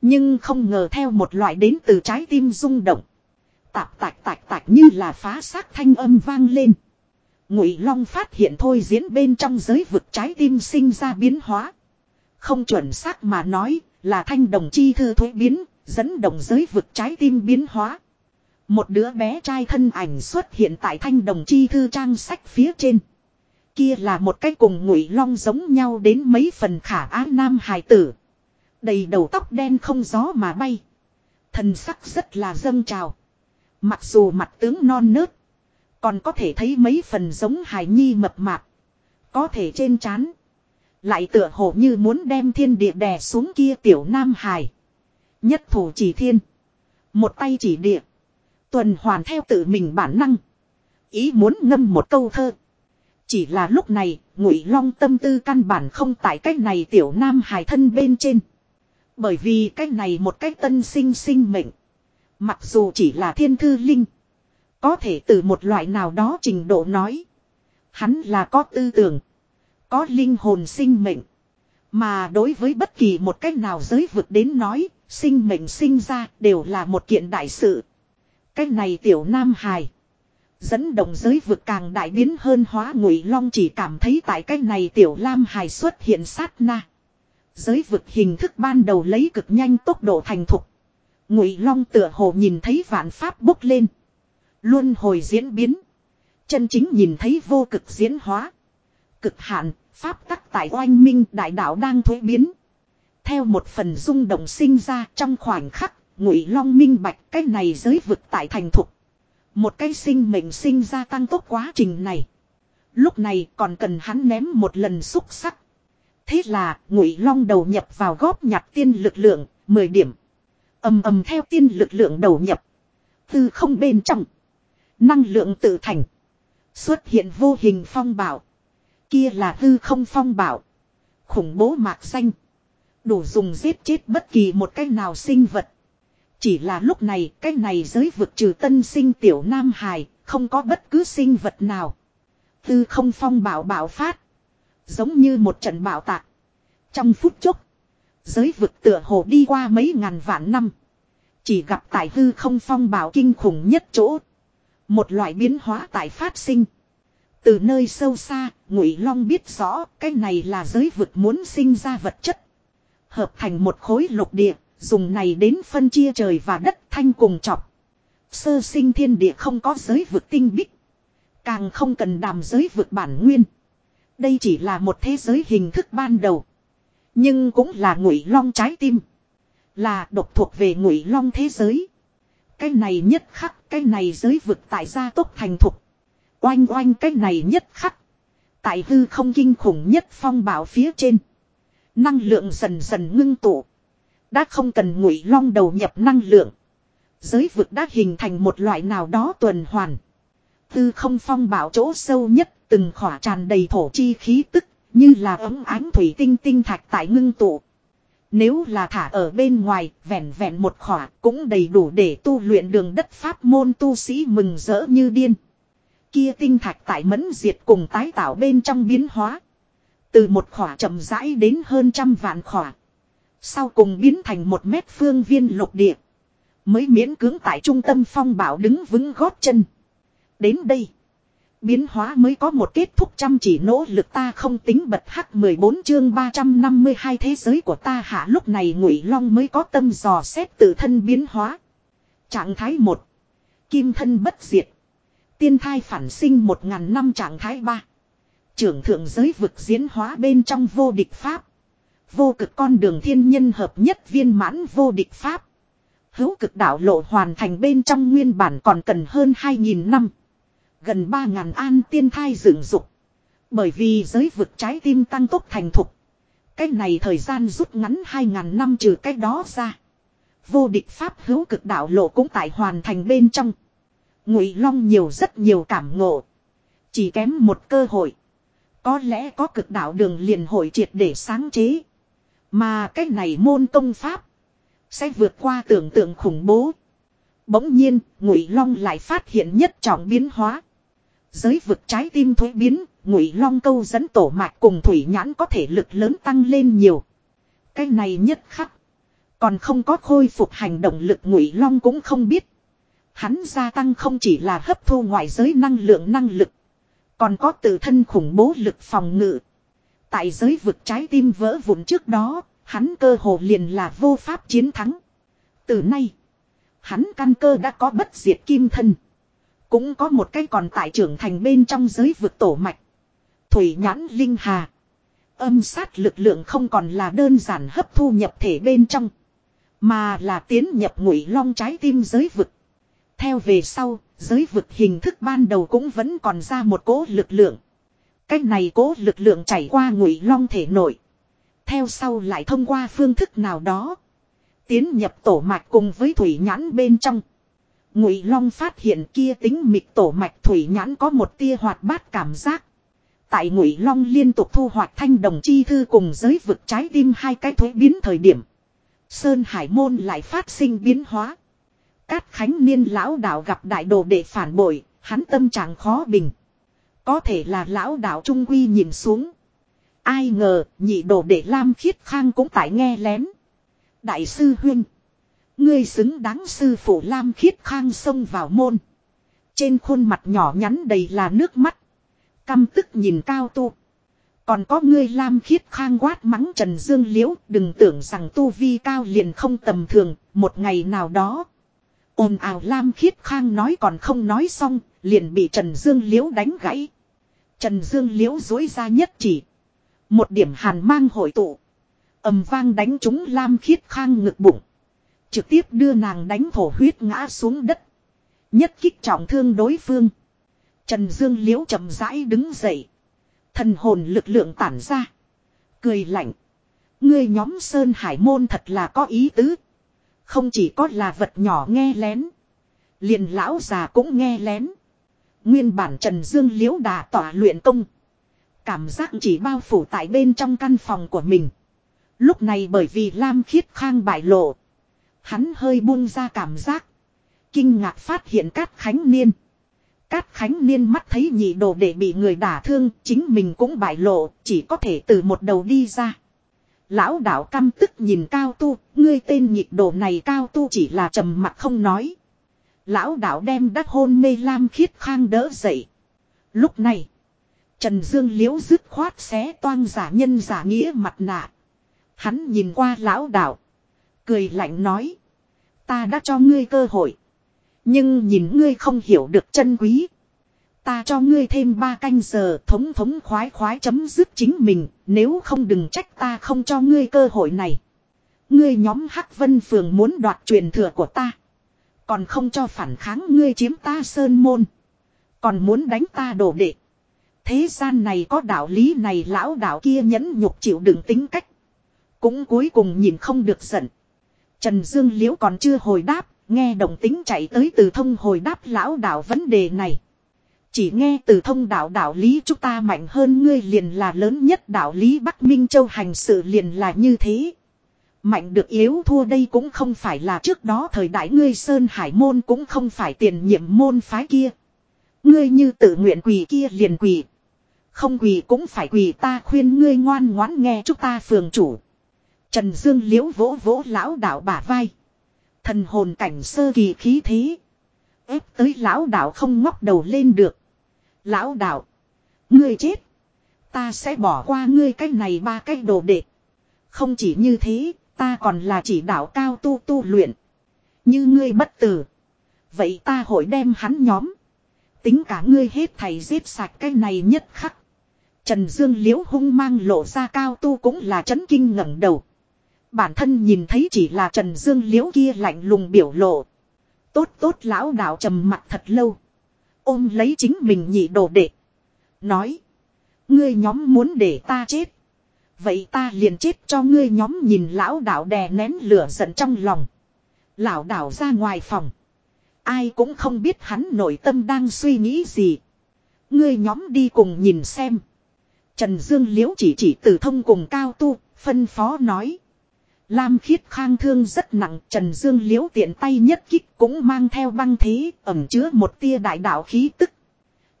Nhưng không ngờ theo một loại đến từ trái tim rung động. Tạp tạch tạch tạch như là phá xác thanh âm vang lên. Ngụy Long phát hiện thôi diễn bên trong giới vực trái tim sinh ra biến hóa. Không chuẩn xác mà nói là thanh đồng chi thư thuế biến, dẫn đồng giới vực trái tim biến hóa. Một đứa bé trai thân ảnh xuất hiện tại thanh đồng chi thư trang sách phía trên. Kia là một cái cùng ngụy long giống nhau đến mấy phần khả á nam hài tử. Đầy đầu tóc đen không gió mà bay. Thần sắc rất là dâng trào. Mặc dù mặt tướng non nớt. Còn có thể thấy mấy phần giống hài nhi mập mạp. Có thể trên trán, Lại tựa hồ như muốn đem thiên địa đè xuống kia tiểu nam hài. Nhất thủ chỉ thiên. Một tay chỉ địa. Tuần hoàn theo tự mình bản năng. Ý muốn ngâm một câu thơ. Chỉ là lúc này, ngụy long tâm tư căn bản không tại cách này tiểu nam hài thân bên trên. Bởi vì cách này một cách tân sinh sinh mệnh. Mặc dù chỉ là thiên thư linh. Có thể từ một loại nào đó trình độ nói. Hắn là có tư tưởng. Có linh hồn sinh mệnh. Mà đối với bất kỳ một cách nào giới vực đến nói, sinh mệnh sinh ra đều là một kiện đại sự. Cái này tiểu nam hài. Dẫn động giới vực càng đại biến hơn hóa ngụy long chỉ cảm thấy tại cái này tiểu lam hài xuất hiện sát na. Giới vực hình thức ban đầu lấy cực nhanh tốc độ thành thục. Ngụy long tựa hồ nhìn thấy vạn pháp bốc lên. Luôn hồi diễn biến. Chân chính nhìn thấy vô cực diễn hóa. Cực hạn, pháp tắc tại oanh minh đại đạo đang thuế biến. Theo một phần rung động sinh ra trong khoảnh khắc, ngụy long minh bạch cái này giới vực tại thành thục. Một cái sinh mệnh sinh ra tăng tốc quá trình này. Lúc này còn cần hắn ném một lần xúc sắc. Thế là ngụy long đầu nhập vào góp nhặt tiên lực lượng, 10 điểm. ầm ầm theo tiên lực lượng đầu nhập. Từ không bên trong. Năng lượng tự thành. Xuất hiện vô hình phong bảo. Kia là hư không phong bảo. Khủng bố mạc xanh. Đủ dùng giết chết bất kỳ một cái nào sinh vật. Chỉ là lúc này cái này giới vực trừ tân sinh tiểu nam hải Không có bất cứ sinh vật nào. tư không phong bảo bảo phát. Giống như một trận bảo tạc. Trong phút chốc. Giới vực tựa hồ đi qua mấy ngàn vạn năm. Chỉ gặp tại hư không phong bảo kinh khủng nhất chỗ. Một loại biến hóa tại phát sinh. Từ nơi sâu xa, Ngụy Long biết rõ cái này là giới vực muốn sinh ra vật chất. Hợp thành một khối lục địa, dùng này đến phân chia trời và đất thanh cùng chọc. Sơ sinh thiên địa không có giới vực tinh bích. Càng không cần đàm giới vực bản nguyên. Đây chỉ là một thế giới hình thức ban đầu. Nhưng cũng là ngụy long trái tim. Là độc thuộc về ngụy long thế giới. Cái này nhất khắc, cái này giới vực tại gia tốc thành thục. Oanh oanh cái này nhất khắc. Tại hư không kinh khủng nhất phong bảo phía trên. Năng lượng dần dần ngưng tụ. Đã không cần ngụy long đầu nhập năng lượng. Giới vực đã hình thành một loại nào đó tuần hoàn. Tư không phong bảo chỗ sâu nhất, từng khỏa tràn đầy thổ chi khí tức, như là ấm ánh thủy tinh tinh thạch tại ngưng tụ. Nếu là thả ở bên ngoài, vẹn vẹn một khỏa cũng đầy đủ để tu luyện đường đất pháp môn tu sĩ mừng rỡ như điên. Kia tinh thạch tại mẫn diệt cùng tái tạo bên trong biến hóa. Từ một khỏa chậm rãi đến hơn trăm vạn khỏa. Sau cùng biến thành một mét phương viên lục địa. Mới miễn cưỡng tại trung tâm phong bảo đứng vững gót chân. Đến đây. Biến hóa mới có một kết thúc chăm chỉ nỗ lực ta không tính bật hắc 14 chương 352 thế giới của ta hạ lúc này ngụy long mới có tâm dò xét tự thân biến hóa. Trạng thái 1. Kim thân bất diệt. Tiên thai phản sinh 1.000 năm trạng thái 3. Trưởng thượng giới vực diễn hóa bên trong vô địch pháp. Vô cực con đường thiên nhân hợp nhất viên mãn vô địch pháp. Hữu cực đạo lộ hoàn thành bên trong nguyên bản còn cần hơn 2.000 năm. Gần 3.000 an tiên thai dựng dục. Bởi vì giới vực trái tim tăng tốc thành thục. cách này thời gian rút ngắn 2.000 năm trừ cái đó ra. Vô địch pháp hữu cực đạo lộ cũng tại hoàn thành bên trong. Ngụy Long nhiều rất nhiều cảm ngộ. Chỉ kém một cơ hội. Có lẽ có cực đạo đường liền hội triệt để sáng chế. Mà cái này môn công pháp. Sẽ vượt qua tưởng tượng khủng bố. Bỗng nhiên, Ngụy Long lại phát hiện nhất trọng biến hóa. Giới vực trái tim thuế biến, Ngụy Long câu dẫn tổ mạch cùng thủy nhãn có thể lực lớn tăng lên nhiều. Cái này nhất khắc. Còn không có khôi phục hành động lực Ngụy Long cũng không biết. Hắn gia tăng không chỉ là hấp thu ngoại giới năng lượng năng lực. Còn có tự thân khủng bố lực phòng ngự. Tại giới vực trái tim vỡ vụn trước đó, hắn cơ hồ liền là vô pháp chiến thắng. Từ nay, hắn căn cơ đã có bất diệt kim thân. Cũng có một cái còn tại trưởng thành bên trong giới vực tổ mạch. Thủy nhãn linh hà. Âm sát lực lượng không còn là đơn giản hấp thu nhập thể bên trong. Mà là tiến nhập ngụy long trái tim giới vực. Theo về sau, giới vực hình thức ban đầu cũng vẫn còn ra một cố lực lượng. Cách này cố lực lượng chảy qua ngụy long thể nội. Theo sau lại thông qua phương thức nào đó. Tiến nhập tổ mạch cùng với thủy nhãn bên trong. Ngụy long phát hiện kia tính mịch tổ mạch thủy nhãn có một tia hoạt bát cảm giác. Tại ngụy long liên tục thu hoạch thanh đồng chi thư cùng giới vực trái tim hai cái thuế biến thời điểm. Sơn Hải Môn lại phát sinh biến hóa. Cát Khánh Niên lão đạo gặp đại đồ để phản bội, hắn tâm trạng khó bình. Có thể là lão đạo trung quy nhìn xuống. Ai ngờ, nhị đồ để Lam Khiết Khang cũng tại nghe lén. Đại sư Huynh. Ngươi xứng đáng sư phụ Lam Khiết Khang xông vào môn. Trên khuôn mặt nhỏ nhắn đầy là nước mắt. Căm tức nhìn cao tu. Còn có ngươi Lam Khiết Khang quát mắng Trần Dương Liễu. Đừng tưởng rằng tu vi cao liền không tầm thường. Một ngày nào đó ồn ào Lam Khiết Khang nói còn không nói xong, liền bị Trần Dương Liễu đánh gãy. Trần Dương Liễu dối ra nhất chỉ. Một điểm hàn mang hội tụ. ầm vang đánh trúng Lam Khiết Khang ngực bụng. Trực tiếp đưa nàng đánh thổ huyết ngã xuống đất. Nhất kích trọng thương đối phương. Trần Dương Liễu chậm rãi đứng dậy. Thần hồn lực lượng tản ra. Cười lạnh. Ngươi nhóm Sơn Hải Môn thật là có ý tứ. Không chỉ có là vật nhỏ nghe lén. liền lão già cũng nghe lén. Nguyên bản Trần Dương liễu đà tỏa luyện công. Cảm giác chỉ bao phủ tại bên trong căn phòng của mình. Lúc này bởi vì Lam Khiết Khang bại lộ. Hắn hơi buông ra cảm giác. Kinh ngạc phát hiện Cát Khánh Niên. Cát Khánh Niên mắt thấy nhị đồ để bị người đả thương, chính mình cũng bại lộ, chỉ có thể từ một đầu đi ra. Lão đạo căm tức nhìn cao tu, ngươi tên nhị đồ này cao tu chỉ là trầm mặt không nói. Lão đạo đem đắc hôn mê lam khiết khang đỡ dậy. Lúc này, Trần Dương liễu dứt khoát xé toang giả nhân giả nghĩa mặt nạ. Hắn nhìn qua lão đạo. Cười lạnh nói. Ta đã cho ngươi cơ hội. Nhưng nhìn ngươi không hiểu được chân quý. Ta cho ngươi thêm ba canh giờ thống thống khoái khoái chấm dứt chính mình, nếu không đừng trách ta không cho ngươi cơ hội này. Ngươi nhóm Hắc Vân Phường muốn đoạt truyền thừa của ta. Còn không cho phản kháng ngươi chiếm ta sơn môn. Còn muốn đánh ta đổ đệ. Thế gian này có đạo lý này lão đạo kia nhẫn nhục chịu đựng tính cách. Cũng cuối cùng nhìn không được giận. Trần Dương Liễu còn chưa hồi đáp, nghe đồng tính chạy tới từ thông hồi đáp lão đạo vấn đề này. Chỉ nghe từ thông đạo đạo lý chúng ta mạnh hơn ngươi liền là lớn nhất đạo lý Bắc Minh Châu hành sự liền là như thế. Mạnh được yếu thua đây cũng không phải là trước đó thời đại ngươi Sơn Hải môn cũng không phải tiền nhiệm môn phái kia. Ngươi như tự nguyện quỳ kia liền quỳ. Không quỳ cũng phải quỳ ta khuyên ngươi ngoan ngoãn nghe chúng ta phường chủ. Trần Dương liễu vỗ vỗ lão đạo bả vai. Thần hồn cảnh sơ kỳ khí thế. ép tới lão đạo không ngóc đầu lên được. Lão đạo. Ngươi chết. Ta sẽ bỏ qua ngươi cái này ba cái đồ đệ. Không chỉ như thế, ta còn là chỉ đạo cao tu tu luyện. Như ngươi bất tử. Vậy ta hội đem hắn nhóm. Tính cả ngươi hết thầy giết sạch cái này nhất khắc. Trần Dương liễu hung mang lộ ra cao tu cũng là chấn kinh ngẩng đầu. Bản thân nhìn thấy chỉ là Trần Dương liễu kia lạnh lùng biểu lộ. Tốt tốt lão đạo trầm mặt thật lâu. Ôm lấy chính mình nhị đồ đệ. Nói. Ngươi nhóm muốn để ta chết. Vậy ta liền chết cho ngươi nhóm nhìn lão đạo đè nén lửa giận trong lòng. Lão đạo ra ngoài phòng. Ai cũng không biết hắn nội tâm đang suy nghĩ gì. Ngươi nhóm đi cùng nhìn xem. Trần Dương Liễu chỉ chỉ từ thông cùng cao tu, phân phó nói. Lam khiết khang thương rất nặng, Trần Dương Liễu tiện tay nhất kích cũng mang theo băng thế, ẩm chứa một tia đại đạo khí tức.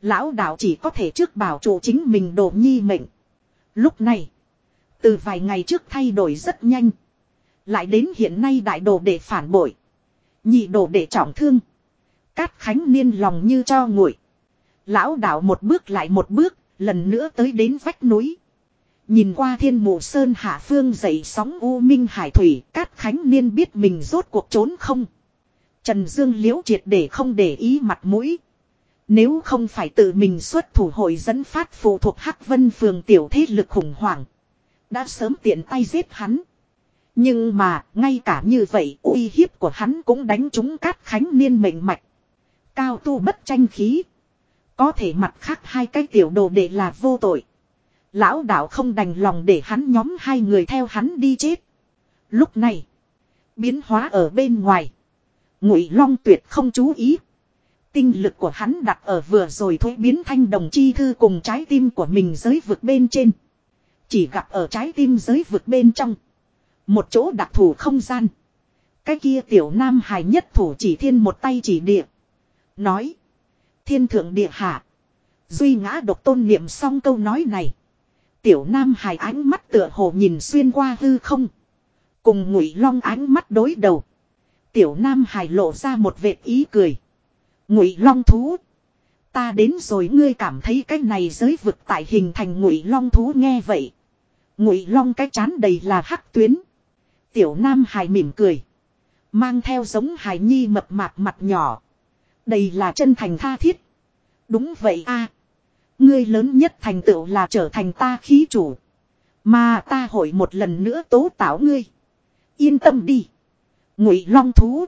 Lão đạo chỉ có thể trước bảo chủ chính mình đồ nhi mệnh. Lúc này, từ vài ngày trước thay đổi rất nhanh. Lại đến hiện nay đại đồ để phản bội. Nhị đồ để trọng thương. Cát khánh niên lòng như cho nguội. Lão đạo một bước lại một bước, lần nữa tới đến vách núi. Nhìn qua thiên mụ sơn hạ phương dậy sóng u minh hải thủy, Cát khánh niên biết mình rốt cuộc trốn không. Trần Dương liễu triệt để không để ý mặt mũi. Nếu không phải tự mình xuất thủ hội dẫn phát phụ thuộc Hắc Vân phường tiểu thế lực khủng hoảng. Đã sớm tiện tay giết hắn. Nhưng mà, ngay cả như vậy, uy hiếp của hắn cũng đánh trúng cát khánh niên mệnh mạch. Cao tu bất tranh khí. Có thể mặt khác hai cái tiểu đồ để là vô tội. Lão đạo không đành lòng để hắn nhóm hai người theo hắn đi chết. Lúc này, biến hóa ở bên ngoài. Ngụy Long tuyệt không chú ý. Tinh lực của hắn đặt ở vừa rồi thuế biến thanh đồng chi thư cùng trái tim của mình giới vực bên trên. Chỉ gặp ở trái tim giới vực bên trong. Một chỗ đặc thù không gian. Cái kia tiểu nam hài nhất thủ chỉ thiên một tay chỉ địa. Nói. Thiên thượng địa hạ. Duy ngã độc tôn niệm xong câu nói này. Tiểu nam hài ánh mắt tựa hồ nhìn xuyên qua hư không. Cùng ngụy long ánh mắt đối đầu. Tiểu nam hài lộ ra một vệt ý cười. Ngụy long thú. Ta đến rồi, ngươi cảm thấy cái này giới vực tại hình thành ngụy long thú nghe vậy. Ngụy long cái chán đầy là hắc tuyến. Tiểu nam hài mỉm cười. Mang theo giống hài nhi mập mạp mặt nhỏ. Đây là chân thành tha thiết. Đúng vậy a Ngươi lớn nhất thành tựu là trở thành ta khí chủ. Mà ta hội một lần nữa tố tảo ngươi. Yên tâm đi. Ngụy long thú.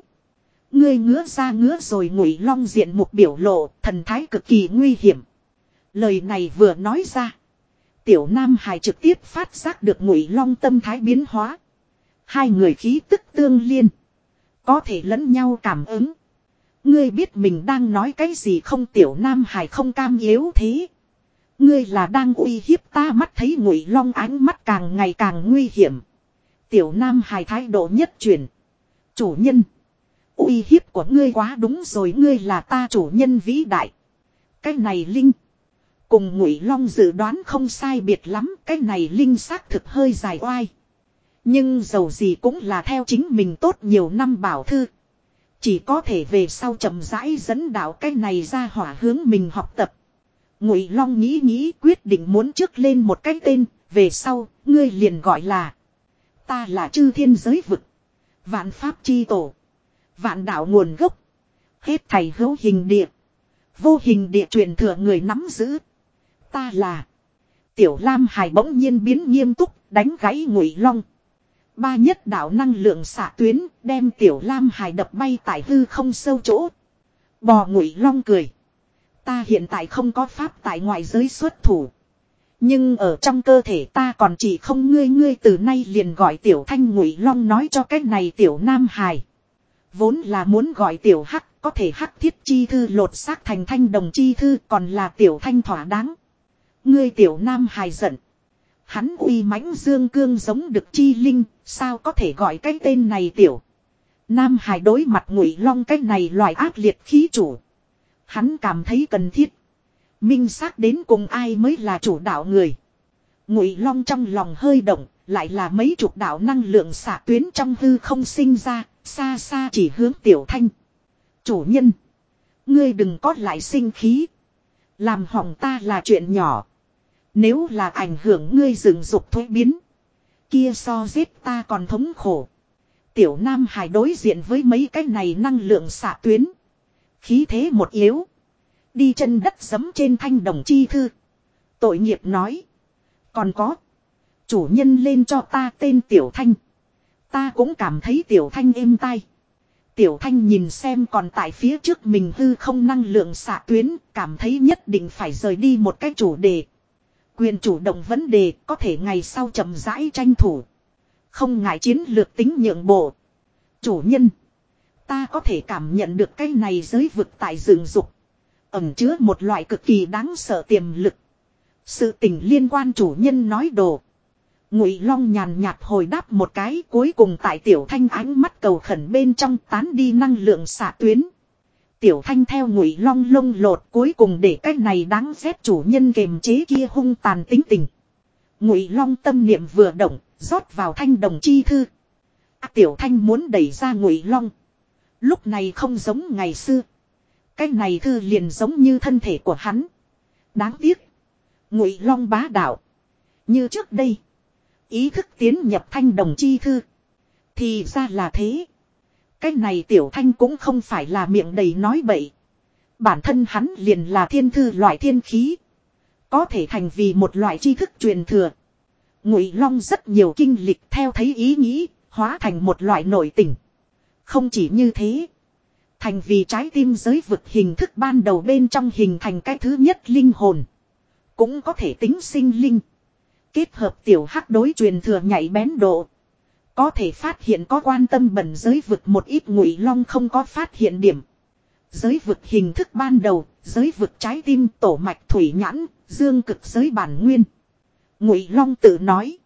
Ngươi ngứa ra ngứa rồi ngụy long diện một biểu lộ, thần thái cực kỳ nguy hiểm. Lời này vừa nói ra. Tiểu Nam Hải trực tiếp phát giác được ngụy long tâm thái biến hóa. Hai người khí tức tương liên. Có thể lẫn nhau cảm ứng. Ngươi biết mình đang nói cái gì không tiểu Nam Hải không cam yếu thế. Ngươi là đang uy hiếp ta mắt thấy ngụy long ánh mắt càng ngày càng nguy hiểm. Tiểu Nam Hải thái độ nhất truyền. Chủ nhân. uy hiếp của ngươi quá đúng rồi, ngươi là ta chủ nhân vĩ đại. Cái này Linh. Cùng ngụy long dự đoán không sai biệt lắm. Cái này Linh xác thực hơi dài oai. Nhưng dầu gì cũng là theo chính mình tốt nhiều năm bảo thư. Chỉ có thể về sau chậm rãi dẫn đạo cái này ra hỏa hướng mình học tập. Ngụy Long nghĩ nghĩ quyết định muốn trước lên một cái tên, về sau, ngươi liền gọi là Ta là chư thiên giới vực. Vạn pháp chi tổ. Vạn đạo nguồn gốc. Hết thầy hữu hình địa. Vô hình địa truyền thừa người nắm giữ. Ta là. Tiểu Lam Hải bỗng nhiên biến nghiêm túc, đánh gãy Ngụy Long. Ba nhất đạo năng lượng xạ tuyến, đem Tiểu Lam Hải đập bay tại hư không sâu chỗ. Bò Ngụy Long cười. Ta hiện tại không có pháp tại ngoại giới xuất thủ. Nhưng ở trong cơ thể ta còn chỉ không ngươi ngươi từ nay liền gọi tiểu thanh ngụy long nói cho cái này tiểu nam hài. Vốn là muốn gọi tiểu hắc có thể hắc thiết chi thư lột xác thành thanh đồng chi thư còn là tiểu thanh thỏa đáng. Ngươi tiểu nam hài giận. Hắn uy mãnh dương cương giống được chi linh, sao có thể gọi cái tên này tiểu. Nam hài đối mặt ngụy long cái này loại ác liệt khí chủ. Hắn cảm thấy cần thiết. Minh xác đến cùng ai mới là chủ đạo người. Ngụy long trong lòng hơi động, lại là mấy chục đạo năng lượng xả tuyến trong hư không sinh ra, xa xa chỉ hướng tiểu thanh. Chủ nhân. Ngươi đừng có lại sinh khí. Làm hỏng ta là chuyện nhỏ. Nếu là ảnh hưởng ngươi rừng dục thối biến. Kia so giết ta còn thống khổ. Tiểu Nam Hải đối diện với mấy cái này năng lượng xạ tuyến. Khí thế một yếu. Đi chân đất giấm trên thanh đồng chi thư. Tội nghiệp nói. Còn có. Chủ nhân lên cho ta tên Tiểu Thanh. Ta cũng cảm thấy Tiểu Thanh êm tai. Tiểu Thanh nhìn xem còn tại phía trước mình hư không năng lượng xạ tuyến, cảm thấy nhất định phải rời đi một cái chủ đề. Quyền chủ động vấn đề có thể ngày sau chậm rãi tranh thủ. Không ngại chiến lược tính nhượng bộ. Chủ nhân. Ta có thể cảm nhận được cái này giới vực tại rừng dục. Ẩm chứa một loại cực kỳ đáng sợ tiềm lực. Sự tình liên quan chủ nhân nói đồ. Ngụy Long nhàn nhạt hồi đáp một cái, cuối cùng tại tiểu thanh ánh mắt cầu khẩn bên trong tán đi năng lượng xạ tuyến. Tiểu thanh theo ngụy long lông lột cuối cùng để cái này đáng rét chủ nhân kềm chế kia hung tàn tính tình. Ngụy long tâm niệm vừa động, rót vào thanh đồng chi thư. À, tiểu thanh muốn đẩy ra ngụy long. Lúc này không giống ngày xưa. Cái này thư liền giống như thân thể của hắn. Đáng tiếc. Ngụy long bá đạo. Như trước đây. Ý thức tiến nhập thanh đồng chi thư. Thì ra là thế. Cái này tiểu thanh cũng không phải là miệng đầy nói bậy. Bản thân hắn liền là thiên thư loại thiên khí. Có thể thành vì một loại tri thức truyền thừa. Ngụy Long rất nhiều kinh lịch theo thấy ý nghĩ, hóa thành một loại nội tình. Không chỉ như thế. Thành vì trái tim giới vực hình thức ban đầu bên trong hình thành cái thứ nhất linh hồn. Cũng có thể tính sinh linh. Kết hợp tiểu hắc đối truyền thừa nhảy bén độ. Có thể phát hiện có quan tâm bẩn giới vực một ít ngụy long không có phát hiện điểm. Giới vực hình thức ban đầu, giới vực trái tim tổ mạch thủy nhãn, dương cực giới bản nguyên. Ngụy long tự nói.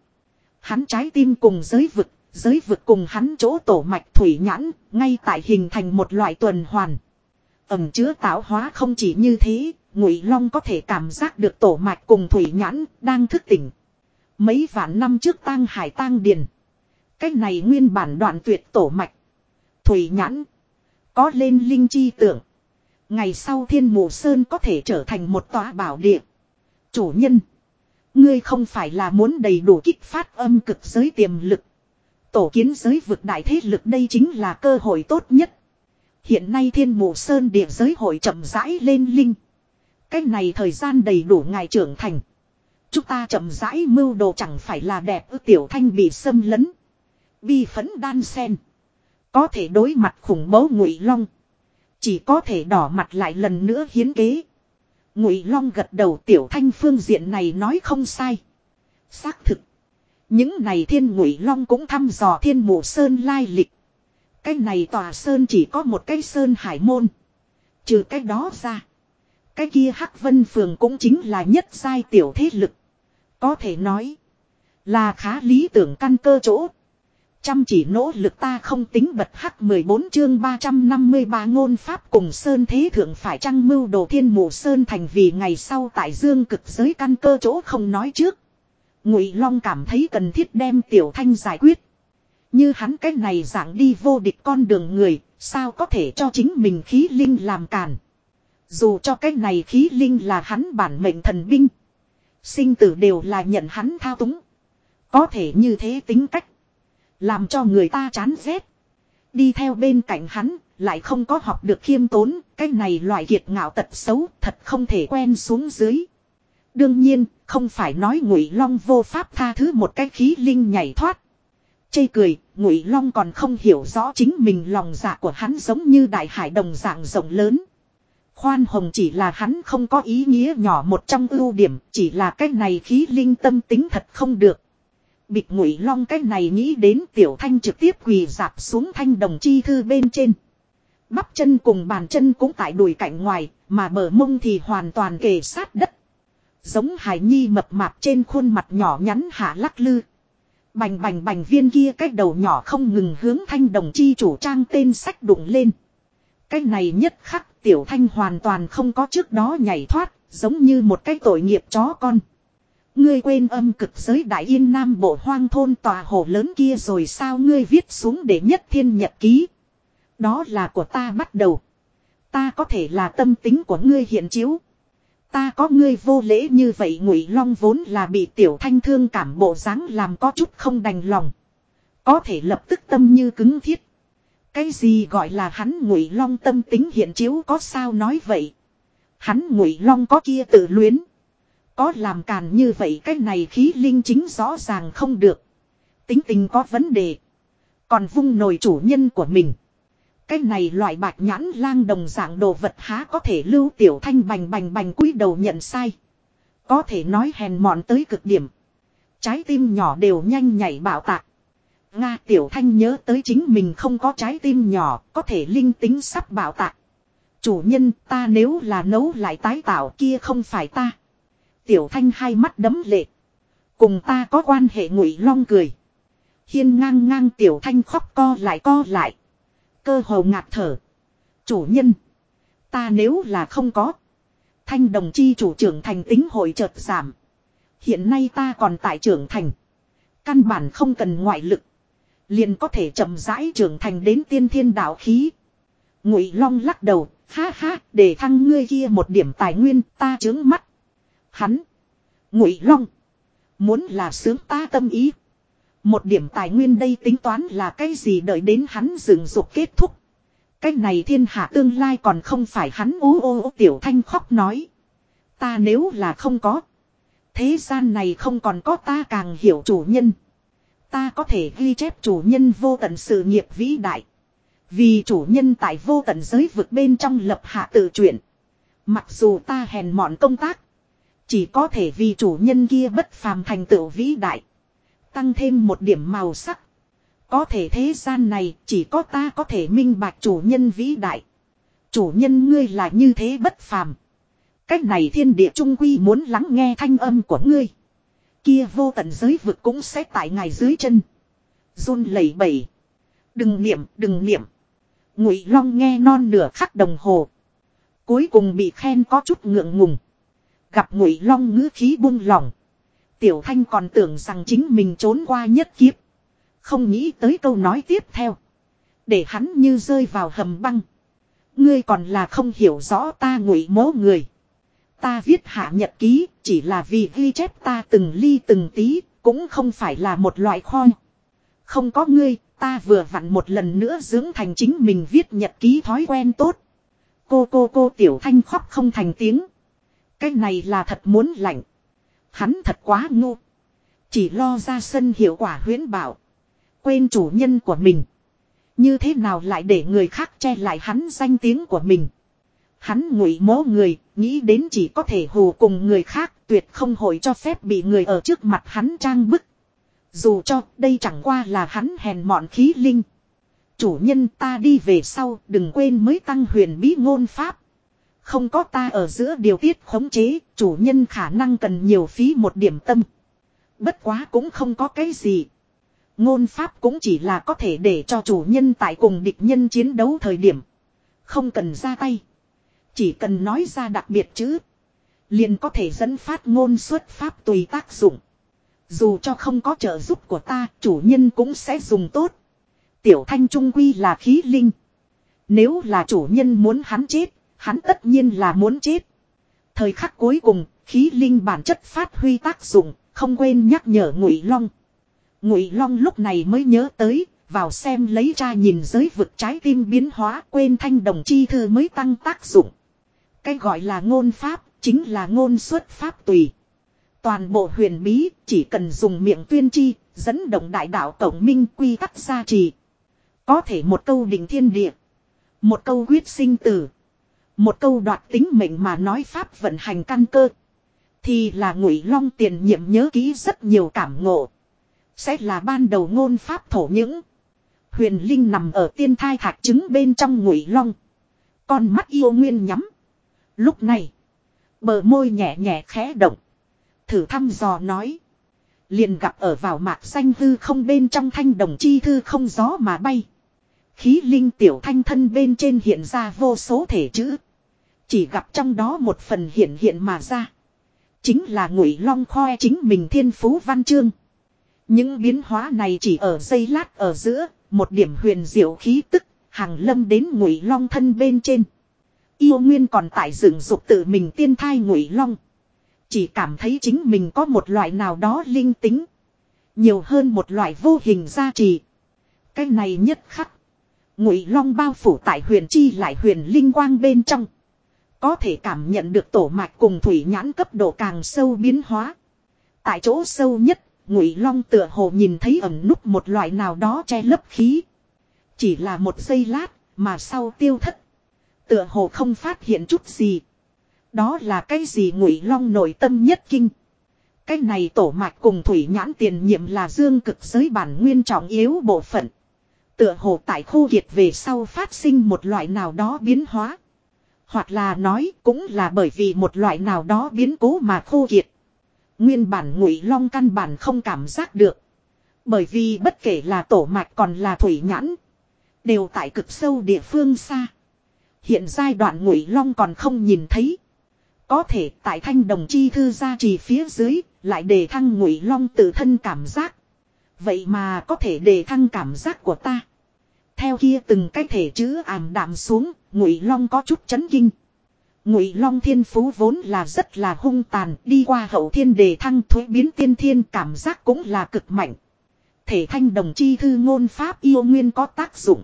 Hắn trái tim cùng giới vực, giới vực cùng hắn chỗ tổ mạch thủy nhãn, ngay tại hình thành một loại tuần hoàn. Ẩm chứa tạo hóa không chỉ như thế, Ngụy Long có thể cảm giác được tổ mạch cùng thủy nhãn đang thức tỉnh. Mấy vạn năm trước tang hải tang điền. Cách này nguyên bản đoạn tuyệt tổ mạch. Thủy nhãn. Có lên linh chi tưởng. Ngày sau thiên mù sơn có thể trở thành một tòa bảo địa. Chủ nhân. Ngươi không phải là muốn đầy đủ kích phát âm cực giới tiềm lực. Tổ kiến giới vực đại thế lực đây chính là cơ hội tốt nhất. Hiện nay thiên mù sơn địa giới hội chậm rãi lên linh. Cách này thời gian đầy đủ ngài trưởng thành. Chúng ta chậm rãi mưu đồ chẳng phải là đẹp ư tiểu thanh bị xâm lấn. Bi phấn đan sen. Có thể đối mặt khủng bố ngụy long. Chỉ có thể đỏ mặt lại lần nữa hiến kế. Ngụy long gật đầu tiểu thanh phương diện này nói không sai. Xác thực. Những này thiên ngụy long cũng thăm dò thiên mộ sơn lai lịch. Cái này tòa sơn chỉ có một cái sơn hải môn. Trừ cái đó ra. Cái kia hắc vân phường cũng chính là nhất giai tiểu thế lực. Có thể nói. Là khá lý tưởng căn cơ chỗ. Chăm chỉ nỗ lực ta không tính bật hắc 14 chương 353 ngôn pháp cùng Sơn Thế Thượng phải trăng mưu đồ thiên mù Sơn thành vì ngày sau tại dương cực giới căn cơ chỗ không nói trước. Ngụy Long cảm thấy cần thiết đem Tiểu Thanh giải quyết. Như hắn cách này dạng đi vô địch con đường người, sao có thể cho chính mình khí linh làm càn. Dù cho cách này khí linh là hắn bản mệnh thần binh. Sinh tử đều là nhận hắn thao túng. Có thể như thế tính cách. Làm cho người ta chán ghét. Đi theo bên cạnh hắn, lại không có học được khiêm tốn, cái này loại kiệt ngạo tật xấu thật không thể quen xuống dưới. Đương nhiên, không phải nói ngụy long vô pháp tha thứ một cái khí linh nhảy thoát. Chê cười, ngụy long còn không hiểu rõ chính mình lòng dạ của hắn giống như đại hải đồng dạng rộng lớn. Khoan hồng chỉ là hắn không có ý nghĩa nhỏ một trong ưu điểm, chỉ là cái này khí linh tâm tính thật không được. Bịch ngụy long cái này nghĩ đến tiểu thanh trực tiếp quỳ dạp xuống thanh đồng chi thư bên trên. Bắp chân cùng bàn chân cũng tại đùi cạnh ngoài, mà bờ mông thì hoàn toàn kề sát đất. Giống hải nhi mập mạp trên khuôn mặt nhỏ nhắn hạ lắc lư. Bành bành bành viên kia cách đầu nhỏ không ngừng hướng thanh đồng chi chủ trang tên sách đụng lên. Cái này nhất khắc tiểu thanh hoàn toàn không có trước đó nhảy thoát, giống như một cái tội nghiệp chó con. Ngươi quên âm cực giới đại yên nam bộ hoang thôn tòa hồ lớn kia rồi sao ngươi viết xuống để nhất thiên nhật ký. Đó là của ta bắt đầu. Ta có thể là tâm tính của ngươi hiện chiếu. Ta có ngươi vô lễ như vậy ngụy long vốn là bị tiểu thanh thương cảm bộ dáng làm có chút không đành lòng. Có thể lập tức tâm như cứng thiết. Cái gì gọi là hắn ngụy long tâm tính hiện chiếu có sao nói vậy. Hắn ngụy long có kia tự luyến. Có làm càn như vậy cái này khí linh chính rõ ràng không được. Tính tình có vấn đề. Còn vung nồi chủ nhân của mình. Cái này loại bạch nhãn lang đồng dạng đồ vật há có thể lưu tiểu thanh bành bành bành cúi đầu nhận sai. Có thể nói hèn mọn tới cực điểm. Trái tim nhỏ đều nhanh nhảy bảo tạc. Nga tiểu thanh nhớ tới chính mình không có trái tim nhỏ, có thể linh tính sắp bảo tạc. Chủ nhân ta nếu là nấu lại tái tạo kia không phải ta. Tiểu thanh hai mắt đấm lệ. Cùng ta có quan hệ ngụy long cười. Hiên ngang ngang tiểu thanh khóc co lại co lại. Cơ hồ ngạt thở. Chủ nhân. Ta nếu là không có. Thanh đồng chi chủ trưởng thành tính hội chợt giảm. Hiện nay ta còn tại trưởng thành. Căn bản không cần ngoại lực. Liền có thể chậm rãi trưởng thành đến tiên thiên đạo khí. Ngụy Long lắc đầu, ha ha, để thăng ngươi kia một điểm tài nguyên, ta chướng mắt. Hắn, Ngụy Long, muốn là sướng ta tâm ý. Một điểm tài nguyên đây tính toán là cái gì đợi đến hắn dừng dục kết thúc. Cái này thiên hạ tương lai còn không phải hắn ú ô ô tiểu thanh khóc nói. Ta nếu là không có. Thế gian này không còn có ta càng hiểu chủ nhân. Ta có thể ghi chép chủ nhân vô tận sự nghiệp vĩ đại. Vì chủ nhân tại vô tận giới vực bên trong lập hạ tự truyện. Mặc dù ta hèn mọn công tác. Chỉ có thể vì chủ nhân kia bất phàm thành tựu vĩ đại. Tăng thêm một điểm màu sắc. Có thể thế gian này chỉ có ta có thể minh bạch chủ nhân vĩ đại. Chủ nhân ngươi là như thế bất phàm. Cách này thiên địa trung quy muốn lắng nghe thanh âm của ngươi. Kia vô tận giới vực cũng sẽ tại ngài dưới chân. run lẩy bẩy. Đừng niệm, đừng niệm. Ngụy Long nghe non nửa khắc đồng hồ. Cuối cùng bị khen có chút ngượng ngùng. Gặp Ngụy Long ngữ khí buông lỏng. Tiểu Thanh còn tưởng rằng chính mình trốn qua nhất kiếp. Không nghĩ tới câu nói tiếp theo. Để hắn như rơi vào hầm băng. Ngươi còn là không hiểu rõ ta ngụy mố người. Ta viết hạ nhật ký chỉ là vì ghi chép ta từng ly từng tí, cũng không phải là một loại kho. Không có ngươi, ta vừa vặn một lần nữa dưỡng thành chính mình viết nhật ký thói quen tốt. Cô cô cô tiểu thanh khóc không thành tiếng. Cái này là thật muốn lạnh. Hắn thật quá ngu. Chỉ lo ra sân hiệu quả huyến bảo. Quên chủ nhân của mình. Như thế nào lại để người khác che lại hắn danh tiếng của mình. Hắn ngụy mố người, nghĩ đến chỉ có thể hù cùng người khác, tuyệt không hội cho phép bị người ở trước mặt hắn trang bức. Dù cho đây chẳng qua là hắn hèn mọn khí linh. Chủ nhân ta đi về sau, đừng quên mới tăng huyền bí ngôn pháp. Không có ta ở giữa điều tiết khống chế, chủ nhân khả năng cần nhiều phí một điểm tâm. Bất quá cũng không có cái gì. Ngôn pháp cũng chỉ là có thể để cho chủ nhân tại cùng địch nhân chiến đấu thời điểm. Không cần ra tay. Chỉ cần nói ra đặc biệt chứ Liền có thể dẫn phát ngôn xuất pháp tùy tác dụng. Dù cho không có trợ giúp của ta, chủ nhân cũng sẽ dùng tốt. Tiểu thanh trung quy là khí linh. Nếu là chủ nhân muốn hắn chết, hắn tất nhiên là muốn chết. Thời khắc cuối cùng, khí linh bản chất phát huy tác dụng, không quên nhắc nhở Ngụy Long. Ngụy Long lúc này mới nhớ tới, vào xem lấy ra nhìn giới vực trái tim biến hóa, quên thanh đồng chi thư mới tăng tác dụng. Cái gọi là ngôn pháp, chính là ngôn xuất pháp tùy. Toàn bộ huyền bí, chỉ cần dùng miệng tuyên chi, dẫn động đại đạo tổng minh quy tắc gia trì. Có thể một câu định thiên địa. Một câu quyết sinh tử. Một câu đoạt tính mệnh mà nói pháp vận hành căn cơ. Thì là ngụy long tiền nhiệm nhớ ký rất nhiều cảm ngộ. Sẽ là ban đầu ngôn pháp thổ những. Huyền Linh nằm ở tiên thai thạch trứng bên trong ngụy long. Con mắt yêu nguyên nhắm. Lúc này. Bờ môi nhẹ nhẹ khẽ động. Thử thăm dò nói. Liền gặp ở vào mạc xanh hư không bên trong thanh đồng chi thư không gió mà bay. Khí linh tiểu thanh thân bên trên hiện ra vô số thể chữ. Chỉ gặp trong đó một phần hiện hiện mà ra. Chính là ngụy long khoe chính mình thiên phú văn chương. Những biến hóa này chỉ ở giây lát ở giữa, một điểm huyền diệu khí tức, hàng lâm đến ngụy long thân bên trên. Yêu nguyên còn tại dựng dục tự mình tiên thai ngụy long. Chỉ cảm thấy chính mình có một loại nào đó linh tính. Nhiều hơn một loại vô hình gia trì. Cái này nhất khắc. Ngụy long bao phủ tại huyền chi lại huyền linh quang bên trong. Có thể cảm nhận được tổ mạch cùng thủy nhãn cấp độ càng sâu biến hóa. Tại chỗ sâu nhất, Ngụy Long tựa hồ nhìn thấy ẩm núp một loại nào đó che lấp khí. Chỉ là một giây lát, mà sau tiêu thất. Tựa hồ không phát hiện chút gì. Đó là cái gì Ngụy Long nội tâm nhất kinh. Cái này tổ mạch cùng thủy nhãn tiền nhiệm là dương cực giới bản nguyên trọng yếu bộ phận. Tựa hồ tại khu kiệt về sau phát sinh một loại nào đó biến hóa. Hoặc là nói cũng là bởi vì một loại nào đó biến cố mà khô kiệt. Nguyên bản ngụy long căn bản không cảm giác được. Bởi vì bất kể là tổ mạch còn là thủy nhãn. Đều tại cực sâu địa phương xa. Hiện giai đoạn ngụy long còn không nhìn thấy. Có thể tại thanh đồng chi thư gia trì phía dưới lại đề thăng ngụy long tự thân cảm giác. Vậy mà có thể đề thăng cảm giác của ta. Theo kia từng cái thể chữ ảm đạm xuống, Ngụy Long có chút chấn kinh. Ngụy Long thiên phú vốn là rất là hung tàn, đi qua hậu thiên đề thăng thuế biến tiên thiên cảm giác cũng là cực mạnh. Thể thanh đồng chi thư ngôn pháp yêu nguyên có tác dụng.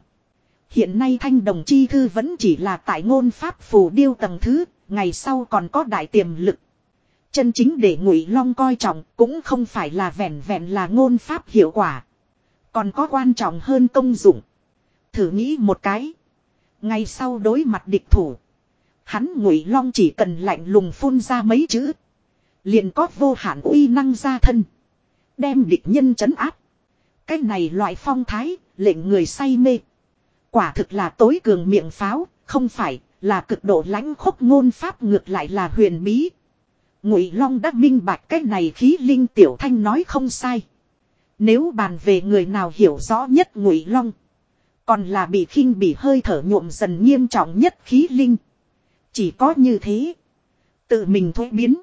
Hiện nay thanh đồng chi thư vẫn chỉ là tại ngôn pháp phù điêu tầng thứ, ngày sau còn có đại tiềm lực. Chân chính để Ngụy Long coi trọng cũng không phải là vẹn vẹn là ngôn pháp hiệu quả, còn có quan trọng hơn công dụng. Thử nghĩ một cái. Ngay sau đối mặt địch thủ. Hắn ngụy long chỉ cần lạnh lùng phun ra mấy chữ. Liền có vô hạn uy năng ra thân. Đem địch nhân chấn áp. Cái này loại phong thái, lệnh người say mê. Quả thực là tối cường miệng pháo, không phải, là cực độ lãnh khốc ngôn pháp ngược lại là huyền bí. Ngụy Long đã minh bạch cái này khí linh tiểu thanh nói không sai. Nếu bàn về người nào hiểu rõ nhất Ngụy Long, còn là bị khinh bị hơi thở nhuộm dần nghiêm trọng nhất khí linh. Chỉ có như thế. Tự mình thuế biến.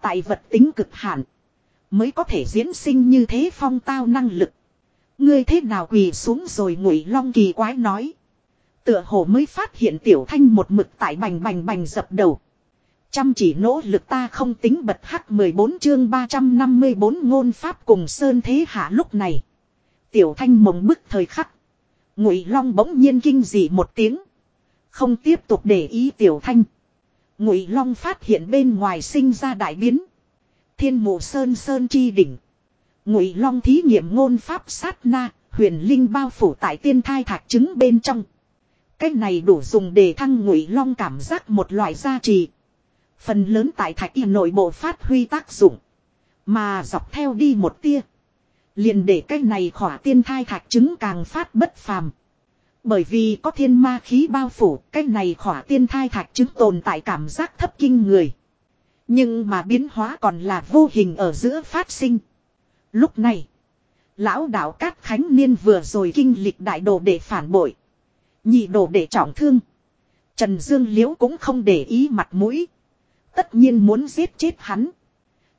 Tại vật tính cực hạn. Mới có thể diễn sinh như thế phong tao năng lực. Ngươi thế nào quỳ xuống rồi ngụy long kỳ quái nói. Tựa hồ mới phát hiện tiểu thanh một mực tại bành bành bành dập đầu. Chăm chỉ nỗ lực ta không tính bật hắc 14 chương 354 ngôn pháp cùng sơn thế hạ lúc này. Tiểu thanh mộng bức thời khắc. Ngụy Long bỗng nhiên kinh dị một tiếng, không tiếp tục để ý Tiểu Thanh. Ngụy Long phát hiện bên ngoài sinh ra đại biến. Thiên Mộ Sơn Sơn chi đỉnh. Ngụy Long thí nghiệm ngôn pháp sát na, huyền linh bao phủ tại tiên thai thạch trứng bên trong. Cách này đủ dùng để thăng Ngụy Long cảm giác một loại gia trì. Phần lớn tại thạch y nội bộ phát huy tác dụng. Mà dọc theo đi một tia. Liền để cái này khỏa tiên thai thạch trứng càng phát bất phàm. Bởi vì có thiên ma khí bao phủ, cái này khỏa tiên thai thạch trứng tồn tại cảm giác thấp kinh người. Nhưng mà biến hóa còn là vô hình ở giữa phát sinh. Lúc này, lão đạo Cát Khánh Niên vừa rồi kinh lịch đại đồ để phản bội. Nhị đồ để trọng thương. Trần Dương Liễu cũng không để ý mặt mũi. Tất nhiên muốn giết chết hắn.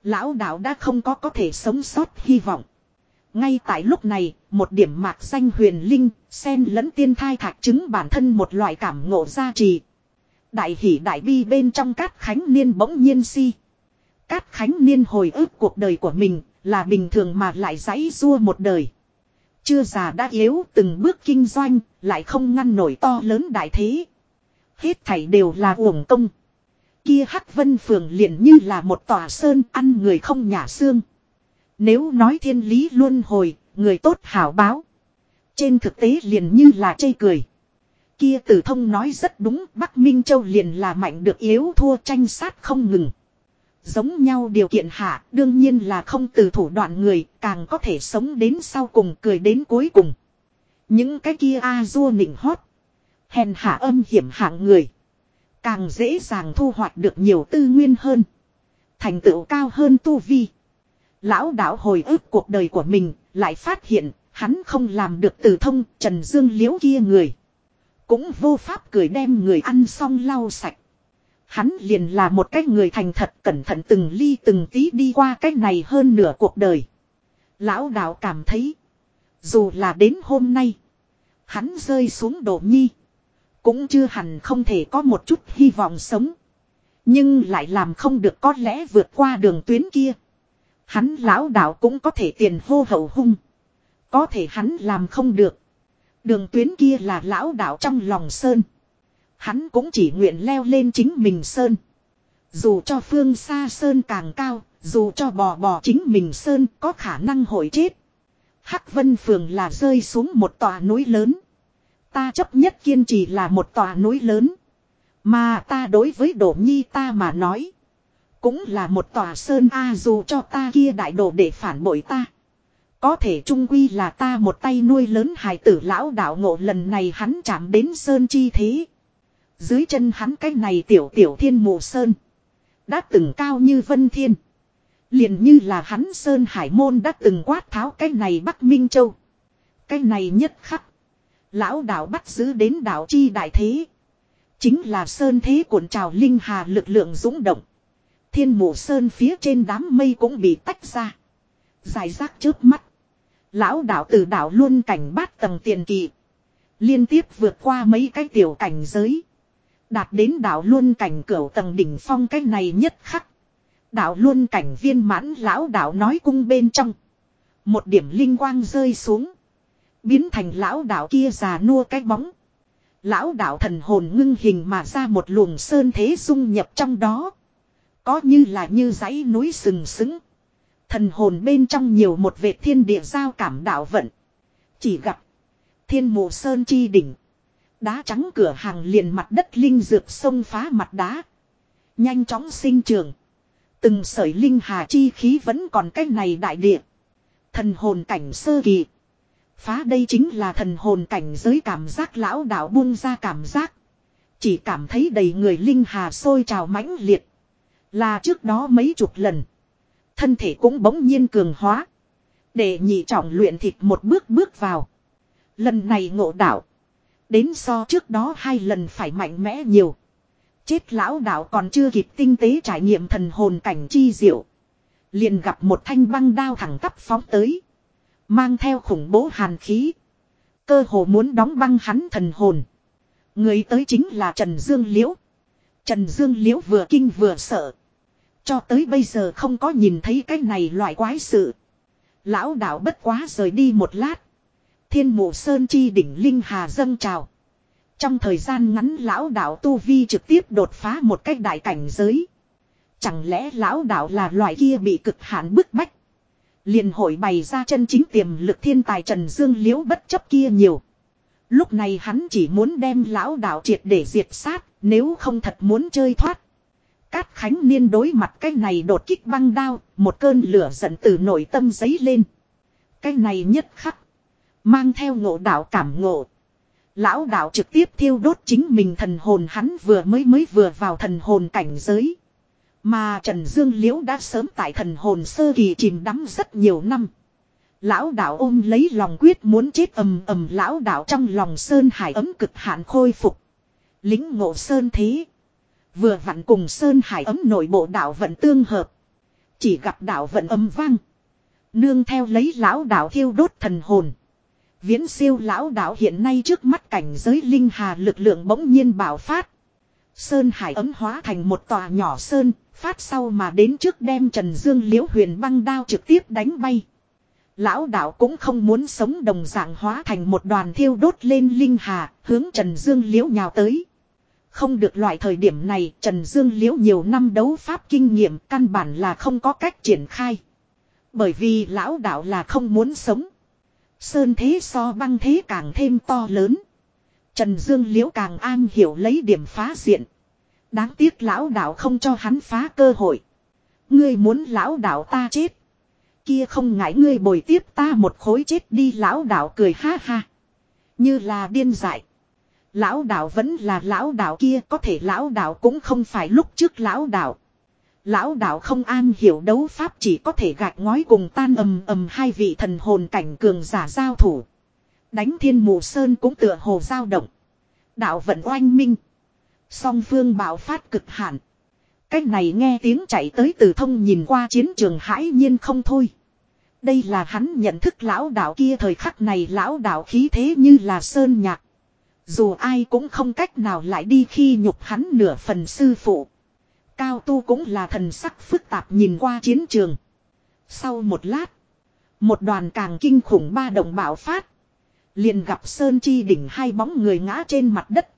Lão đạo đã không có có thể sống sót hy vọng. Ngay tại lúc này, một điểm mạc xanh huyền linh, sen lẫn tiên thai thạch chứng bản thân một loại cảm ngộ gia trì. Đại hỷ đại bi bên trong cát khánh niên bỗng nhiên si. Cát khánh niên hồi ức cuộc đời của mình, là bình thường mà lại giấy rua một đời. Chưa già đã yếu từng bước kinh doanh, lại không ngăn nổi to lớn đại thế. Hết thảy đều là uổng công. Kia Hắc Vân Phường liền như là một tòa sơn ăn người không nhả xương. Nếu nói thiên lý luân hồi, người tốt hảo báo. Trên thực tế liền như là chây cười. Kia tử thông nói rất đúng, Bắc Minh Châu liền là mạnh được yếu thua tranh sát không ngừng. Giống nhau điều kiện hạ, đương nhiên là không từ thủ đoạn người, càng có thể sống đến sau cùng cười đến cuối cùng. Những cái kia a du nịnh hót. Hèn hạ âm hiểm hạng người. Càng dễ dàng thu hoạch được nhiều tư nguyên hơn. Thành tựu cao hơn tu vi. Lão đạo hồi ức cuộc đời của mình, lại phát hiện, hắn không làm được từ thông Trần Dương Liễu kia người. Cũng vô pháp cười đem người ăn xong lau sạch. Hắn liền là một cái người thành thật cẩn thận từng ly từng tí đi qua cái này hơn nửa cuộc đời. Lão đạo cảm thấy, dù là đến hôm nay, hắn rơi xuống đổ nhi. Cũng chưa hẳn không thể có một chút hy vọng sống. Nhưng lại làm không được có lẽ vượt qua đường tuyến kia. Hắn lão đạo cũng có thể tiền hô hậu hung. Có thể hắn làm không được. Đường tuyến kia là lão đạo trong lòng sơn. Hắn cũng chỉ nguyện leo lên chính mình sơn. Dù cho phương xa sơn càng cao, dù cho bò bò chính mình sơn có khả năng hội chết. Hắc Vân Phường là rơi xuống một tòa núi lớn. Ta chấp nhất kiên trì là một tòa núi lớn. Mà ta đối với Đỗ Nhi ta mà nói. Cũng là một tòa sơn A dù cho ta kia đại đồ để phản bội ta. Có thể trung quy là ta một tay nuôi lớn hài tử lão đạo ngộ lần này hắn chạm đến sơn chi thế. Dưới chân hắn cái này tiểu tiểu thiên mộ sơn. Đã từng cao như vân thiên. Liền như là hắn sơn hải môn đã từng quát tháo cái này bắc minh châu. Cái này nhất khắc. Lão đạo bắt giữ đến đạo chi đại thế. Chính là sơn thế cuộn trào linh hà lực lượng dũng động. Thiên mộ sơn phía trên đám mây cũng bị tách ra. Dài rác trước mắt. Lão đạo từ đạo luôn cảnh bát tầng tiền kỳ. Liên tiếp vượt qua mấy cái tiểu cảnh giới. Đạt đến đạo luôn cảnh cửu tầng đỉnh phong cái này nhất khắc. Đạo luôn cảnh viên mãn lão đạo nói cung bên trong. Một điểm linh quang rơi xuống. Biến thành lão đạo kia già nua cái bóng. Lão đạo thần hồn ngưng hình mà ra một luồng sơn thế dung nhập trong đó. Có như là như dãy núi sừng sững. Thần hồn bên trong nhiều một vệt thiên địa giao cảm đạo vận. Chỉ gặp. Thiên mộ sơn chi đỉnh. Đá trắng cửa hàng liền mặt đất linh dược sông phá mặt đá. Nhanh chóng sinh trường. Từng sợi linh hà chi khí vẫn còn cách này đại địa. Thần hồn cảnh sơ kỳ. Phá đây chính là thần hồn cảnh giới cảm giác lão đạo buông ra cảm giác. Chỉ cảm thấy đầy người linh hà sôi trào mãnh liệt. Là trước đó mấy chục lần. Thân thể cũng bỗng nhiên cường hóa. Để nhị trọng luyện thịt một bước bước vào. Lần này ngộ đạo. Đến so trước đó hai lần phải mạnh mẽ nhiều. Chết lão đạo còn chưa kịp tinh tế trải nghiệm thần hồn cảnh chi diệu. Liền gặp một thanh băng đao thẳng tắp phóng tới. Mang theo khủng bố hàn khí. Cơ hồ muốn đóng băng hắn thần hồn. Người tới chính là Trần Dương Liễu. Trần Dương Liễu vừa kinh vừa sợ. Cho tới bây giờ không có nhìn thấy cái này loại quái sự. Lão đạo bất quá rời đi một lát. Thiên mộ sơn chi đỉnh linh hà dâng trào. Trong thời gian ngắn lão đạo tu vi trực tiếp đột phá một cách đại cảnh giới. Chẳng lẽ lão đạo là loại kia bị cực hạn bức bách. Liền hội bày ra chân chính tiềm lực thiên tài Trần Dương Liễu bất chấp kia nhiều. Lúc này hắn chỉ muốn đem lão đạo triệt để diệt sát, nếu không thật muốn chơi thoát. Cát Khánh Niên đối mặt cái này đột kích băng đao, một cơn lửa giận từ nội tâm giấy lên. Cái này nhất khắc. Mang theo ngộ đạo cảm ngộ. Lão đạo trực tiếp thiêu đốt chính mình thần hồn hắn vừa mới mới vừa vào thần hồn cảnh giới. Mà Trần Dương Liễu đã sớm tại thần hồn sơ kỳ chìm đắm rất nhiều năm. Lão đạo ôm lấy lòng quyết muốn chết ầm ầm lão đạo trong lòng sơn hải ấm cực hạn khôi phục. Lính ngộ sơn thế. Vừa vặn cùng sơn hải ấm nội bộ đạo vận tương hợp. Chỉ gặp đạo vận âm vang. Nương theo lấy lão đạo thiêu đốt thần hồn. Viễn siêu lão đạo hiện nay trước mắt cảnh giới linh hà lực lượng bỗng nhiên bảo phát. Sơn hải ấm hóa thành một tòa nhỏ sơn, phát sau mà đến trước đem Trần Dương liễu huyền băng đao trực tiếp đánh bay. Lão đạo cũng không muốn sống đồng dạng hóa thành một đoàn thiêu đốt lên linh hà, hướng Trần Dương liễu nhào tới. Không được loại thời điểm này, Trần Dương liễu nhiều năm đấu pháp kinh nghiệm căn bản là không có cách triển khai. Bởi vì lão đạo là không muốn sống. Sơn thế so băng thế càng thêm to lớn. Trần Dương Liễu càng an hiểu lấy điểm phá diện. Đáng tiếc lão đạo không cho hắn phá cơ hội. Ngươi muốn lão đạo ta chết. Kia không ngại ngươi bồi tiếp ta một khối chết đi lão đạo cười ha ha. Như là điên dại. Lão đạo vẫn là lão đạo kia, có thể lão đạo cũng không phải lúc trước lão đạo. Lão đạo không an hiểu đấu pháp chỉ có thể gạch ngói cùng tan ầm ầm hai vị thần hồn cảnh cường giả giao thủ. Đánh thiên mù sơn cũng tựa hồ giao động. Đạo vận oanh minh. Song phương bạo phát cực hạn. Cách này nghe tiếng chạy tới từ thông nhìn qua chiến trường hãi nhiên không thôi. Đây là hắn nhận thức lão đạo kia thời khắc này, lão đạo khí thế như là sơn nhạc. Dù ai cũng không cách nào lại đi khi nhục hắn nửa phần sư phụ. Cao tu cũng là thần sắc phức tạp nhìn qua chiến trường. Sau một lát. Một đoàn càng kinh khủng ba động bạo phát. Liền gặp Sơn Chi đỉnh hai bóng người ngã trên mặt đất.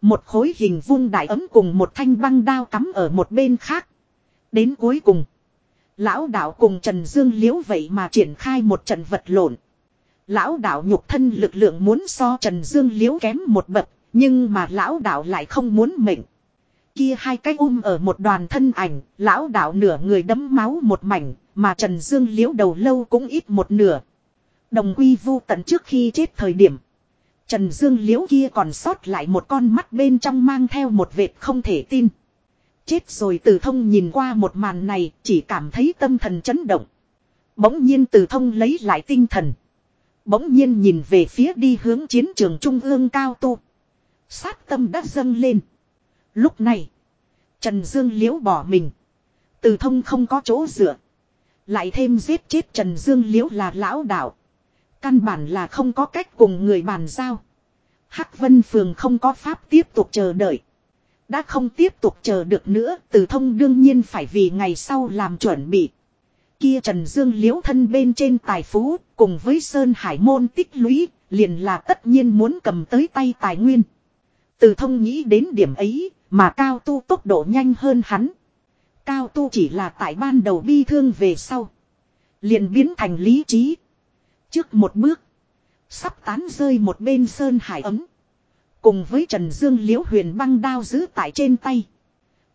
Một khối hình vuông đại ấm cùng một thanh băng đao cắm ở một bên khác. Đến cuối cùng. Lão đạo cùng Trần Dương Liễu vậy mà triển khai một trận vật lộn. Lão đạo nhục thân lực lượng muốn so Trần Dương Liễu kém một bậc, nhưng mà lão đạo lại không muốn mệnh. Kia hai cái um ở một đoàn thân ảnh, lão đạo nửa người đấm máu một mảnh, mà Trần Dương Liễu đầu lâu cũng ít một nửa. Đồng quy vu tận trước khi chết thời điểm. Trần Dương Liễu kia còn sót lại một con mắt bên trong mang theo một vệt không thể tin. Chết rồi từ thông nhìn qua một màn này chỉ cảm thấy tâm thần chấn động. Bỗng nhiên từ thông lấy lại tinh thần. Bỗng nhiên nhìn về phía đi hướng chiến trường trung ương cao tu. Sát tâm đã dâng lên. Lúc này. Trần Dương liễu bỏ mình. Từ thông không có chỗ dựa. Lại thêm giết chết Trần Dương liễu là lão đạo. Căn bản là không có cách cùng người bàn giao. Hắc Vân Phường không có pháp tiếp tục chờ đợi. Đã không tiếp tục chờ được nữa, từ thông đương nhiên phải vì ngày sau làm chuẩn bị. Kia Trần Dương liễu thân bên trên tài phú, cùng với Sơn Hải môn tích lũy, liền là tất nhiên muốn cầm tới tay tài nguyên. Từ thông nghĩ đến điểm ấy, mà cao tu tốc độ nhanh hơn hắn. Cao tu chỉ là tại ban đầu bi thương về sau. Liền biến thành lý trí. Trước một bước. Sắp tán rơi một bên sơn hải ấm. Cùng với Trần Dương Liễu huyền băng đao giữ tại trên tay.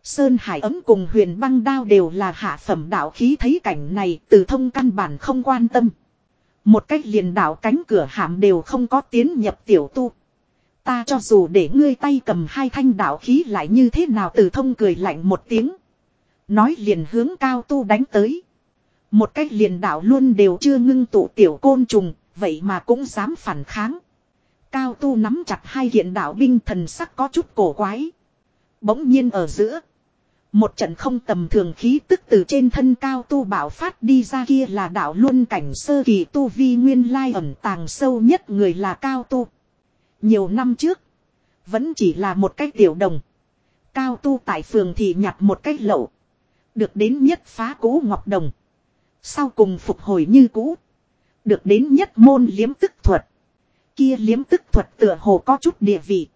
Sơn Hải ấm cùng huyền băng đao đều là hạ phẩm đạo khí thấy cảnh này từ thông căn bản không quan tâm. Một cách liền đạo cánh cửa hàm đều không có tiến nhập tiểu tu. Ta cho dù để ngươi tay cầm hai thanh đạo khí lại như thế nào từ thông cười lạnh một tiếng. Nói liền hướng cao tu đánh tới. Một cách liền đạo luôn đều chưa ngưng tụ tiểu côn trùng, vậy mà cũng dám phản kháng. Cao tu nắm chặt hai hiện đạo binh thần sắc có chút cổ quái. Bỗng nhiên ở giữa. Một trận không tầm thường khí tức từ trên thân cao tu bảo phát đi ra kia là đạo luân cảnh sơ kỳ tu vi nguyên lai ẩn tàng sâu nhất người là cao tu. Nhiều năm trước. Vẫn chỉ là một cái tiểu đồng. Cao tu tại phường thì nhặt một cái lậu. Được đến nhất phá cũ ngọc đồng. Sau cùng phục hồi như cũ. Được đến nhất môn liếm tức thuật. Kia liếm tức thuật tựa hồ có chút địa vị.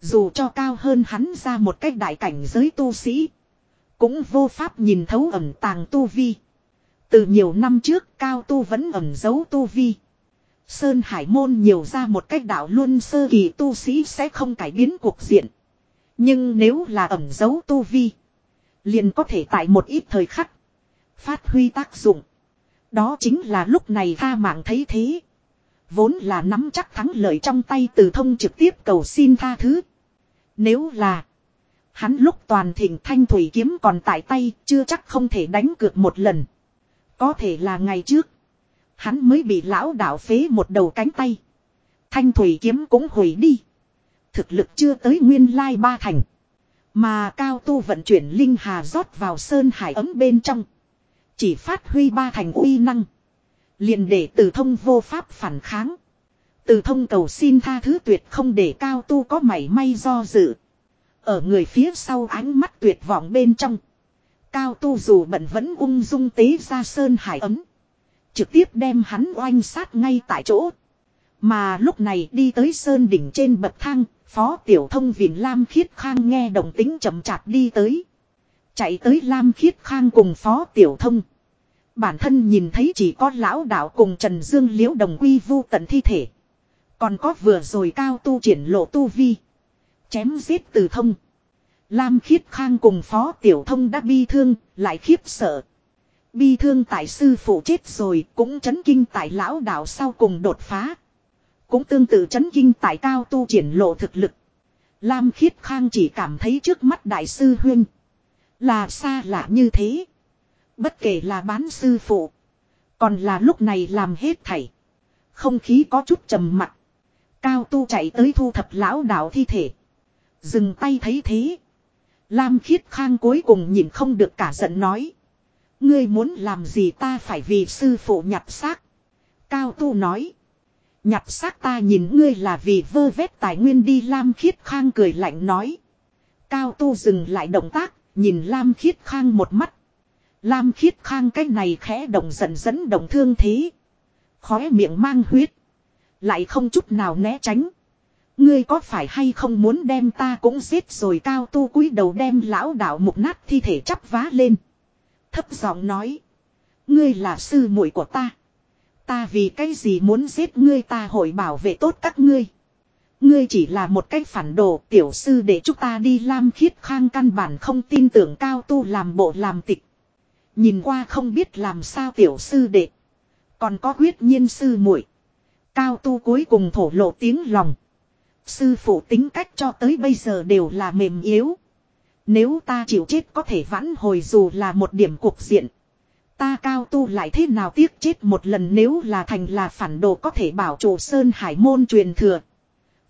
Dù cho cao hơn hắn ra một cách đại cảnh giới tu sĩ. Cũng vô pháp nhìn thấu ẩm tàng tu vi. Từ nhiều năm trước, cao tu vẫn ẩm giấu tu vi. Sơn Hải Môn nhiều ra một cách đạo luôn sơ kỳ tu sĩ sẽ không cải biến cuộc diện. Nhưng nếu là ẩm giấu tu vi. Liền có thể tại một ít thời khắc. Phát huy tác dụng. Đó chính là lúc này tha mạng thấy thế. Vốn là nắm chắc thắng lợi trong tay từ thông trực tiếp cầu xin tha thứ. Nếu là. Hắn lúc toàn thịnh thanh thủy kiếm còn tại tay, chưa chắc không thể đánh cược một lần. Có thể là ngày trước. Hắn mới bị lão đạo phế một đầu cánh tay. Thanh thủy kiếm cũng hủy đi. Thực lực chưa tới nguyên lai ba thành. Mà cao tu vận chuyển linh hà rót vào sơn hải ấm bên trong. Chỉ phát huy ba thành uy năng. liền để từ thông vô pháp phản kháng. Từ thông cầu xin tha thứ tuyệt không để cao tu có mảy may do dự. Ở người phía sau ánh mắt tuyệt vọng bên trong. Cao tu dù bận vẫn ung dung tế ra sơn hải ấm. Trực tiếp đem hắn oanh sát ngay tại chỗ. Mà lúc này đi tới sơn đỉnh trên bậc thang, phó tiểu thông viện Lam Khiết Khang nghe động tính chậm chạp đi tới. Chạy tới Lam Khiết Khang cùng phó tiểu thông. Bản thân nhìn thấy chỉ có lão đạo cùng Trần Dương Liễu đồng quy vu tận thi thể. Còn có vừa rồi cao tu triển lộ tu vi. Chém giết từ thông. Lam khiết khang cùng phó tiểu thông đã bi thương, lại khiếp sợ. Bi thương tại sư phụ chết rồi cũng chấn kinh tại lão đạo sau cùng đột phá. Cũng tương tự chấn kinh tại cao tu triển lộ thực lực. Lam khiết khang chỉ cảm thấy trước mắt đại sư huyên. Là xa lạ như thế. Bất kể là bán sư phụ. Còn là lúc này làm hết thảy. Không khí có chút trầm mặc. Cao tu chạy tới thu thập lão đạo thi thể. Dừng tay thấy thế. Lam khiết khang cuối cùng nhìn không được cả giận nói. Ngươi muốn làm gì ta phải vì sư phụ nhặt xác. Cao tu nói. Nhặt xác ta nhìn ngươi là vì vơ vét tài nguyên đi Lam khiết khang cười lạnh nói. Cao tu dừng lại động tác, nhìn Lam khiết khang một mắt. Lam khiết khang cái này khẽ động giận dẫn động thương thế. Khóe miệng mang huyết. Lại không chút nào né tránh. Ngươi có phải hay không muốn đem ta cũng giết rồi cao tu cúi đầu đem lão đạo mục nát thi thể chắp vá lên. Thấp giọng nói. Ngươi là sư muội của ta. Ta vì cái gì muốn giết ngươi ta hội bảo vệ tốt các ngươi. Ngươi chỉ là một cái phản đồ tiểu sư để chúng ta đi lam khiết khang căn bản không tin tưởng cao tu làm bộ làm tịch. Nhìn qua không biết làm sao tiểu sư đệ. Còn có huyết nhiên sư muội Cao tu cuối cùng thổ lộ tiếng lòng. Sư phụ tính cách cho tới bây giờ đều là mềm yếu. Nếu ta chịu chết có thể vãn hồi dù là một điểm cuộc diện. Ta cao tu lại thế nào tiếc chết một lần nếu là thành là phản đồ có thể bảo chủ Sơn Hải môn truyền thừa.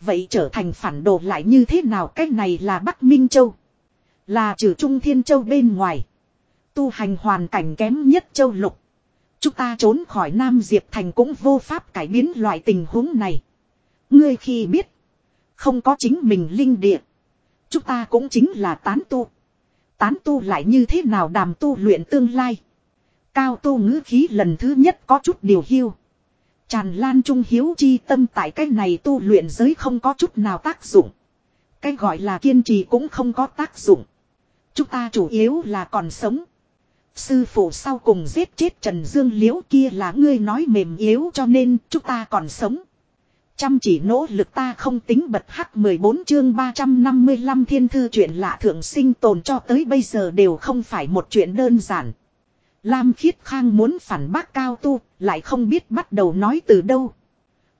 Vậy trở thành phản đồ lại như thế nào cách này là Bắc Minh Châu. Là trừ Trung Thiên Châu bên ngoài. Tu hành hoàn cảnh kém nhất châu lục. Chúng ta trốn khỏi Nam Diệp Thành cũng vô pháp cải biến loại tình huống này. Ngươi khi biết. Không có chính mình linh địa. Chúng ta cũng chính là tán tu. Tán tu lại như thế nào đàm tu luyện tương lai. Cao tu ngữ khí lần thứ nhất có chút điều hiu. Tràn lan trung hiếu chi tâm tại cái này tu luyện giới không có chút nào tác dụng. Cái gọi là kiên trì cũng không có tác dụng. Chúng ta chủ yếu là còn sống. Sư phụ sau cùng giết chết Trần Dương Liễu kia là ngươi nói mềm yếu cho nên chúng ta còn sống. Chăm chỉ nỗ lực ta không tính bật hắc 14 chương 355 thiên thư chuyện lạ thượng sinh tồn cho tới bây giờ đều không phải một chuyện đơn giản. Lam Khiết Khang muốn phản bác cao tu, lại không biết bắt đầu nói từ đâu.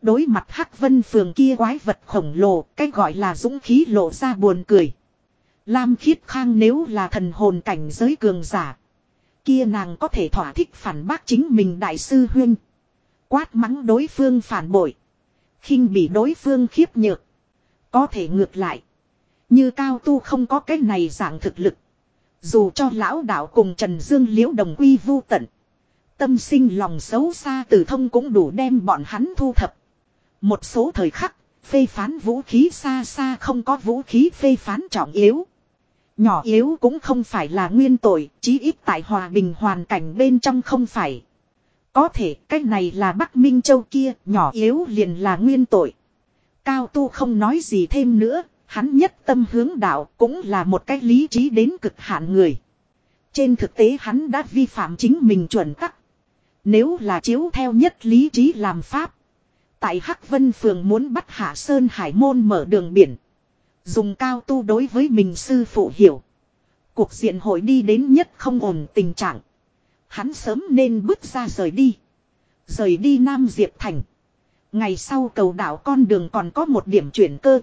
Đối mặt hắc vân phường kia quái vật khổng lồ, cái gọi là dũng khí lộ ra buồn cười. Lam Khiết Khang nếu là thần hồn cảnh giới cường giả. Kia nàng có thể thỏa thích phản bác chính mình đại sư huyên. Quát mắng đối phương phản bội khinh bị đối phương khiếp nhược. Có thể ngược lại. Như cao tu không có cái này dạng thực lực. Dù cho lão đạo cùng Trần Dương liễu đồng quy vu tận. Tâm sinh lòng xấu xa từ thông cũng đủ đem bọn hắn thu thập. Một số thời khắc, phê phán vũ khí xa xa không có vũ khí phê phán trọng yếu. Nhỏ yếu cũng không phải là nguyên tội, chí ít tại hòa bình hoàn cảnh bên trong không phải. Có thể cái này là Bắc Minh Châu kia, nhỏ yếu liền là nguyên tội. Cao tu không nói gì thêm nữa, hắn nhất tâm hướng đạo cũng là một cái lý trí đến cực hạn người. Trên thực tế hắn đã vi phạm chính mình chuẩn tắc. Nếu là chiếu theo nhất lý trí làm pháp. Tại Hắc Vân Phường muốn bắt Hạ Sơn Hải Môn mở đường biển. Dùng cao tu đối với mình sư phụ hiểu. Cuộc diện hội đi đến nhất không ổn tình trạng. Hắn sớm nên bước ra rời đi. Rời đi Nam Diệp Thành. Ngày sau cầu đảo con đường còn có một điểm chuyển cơ.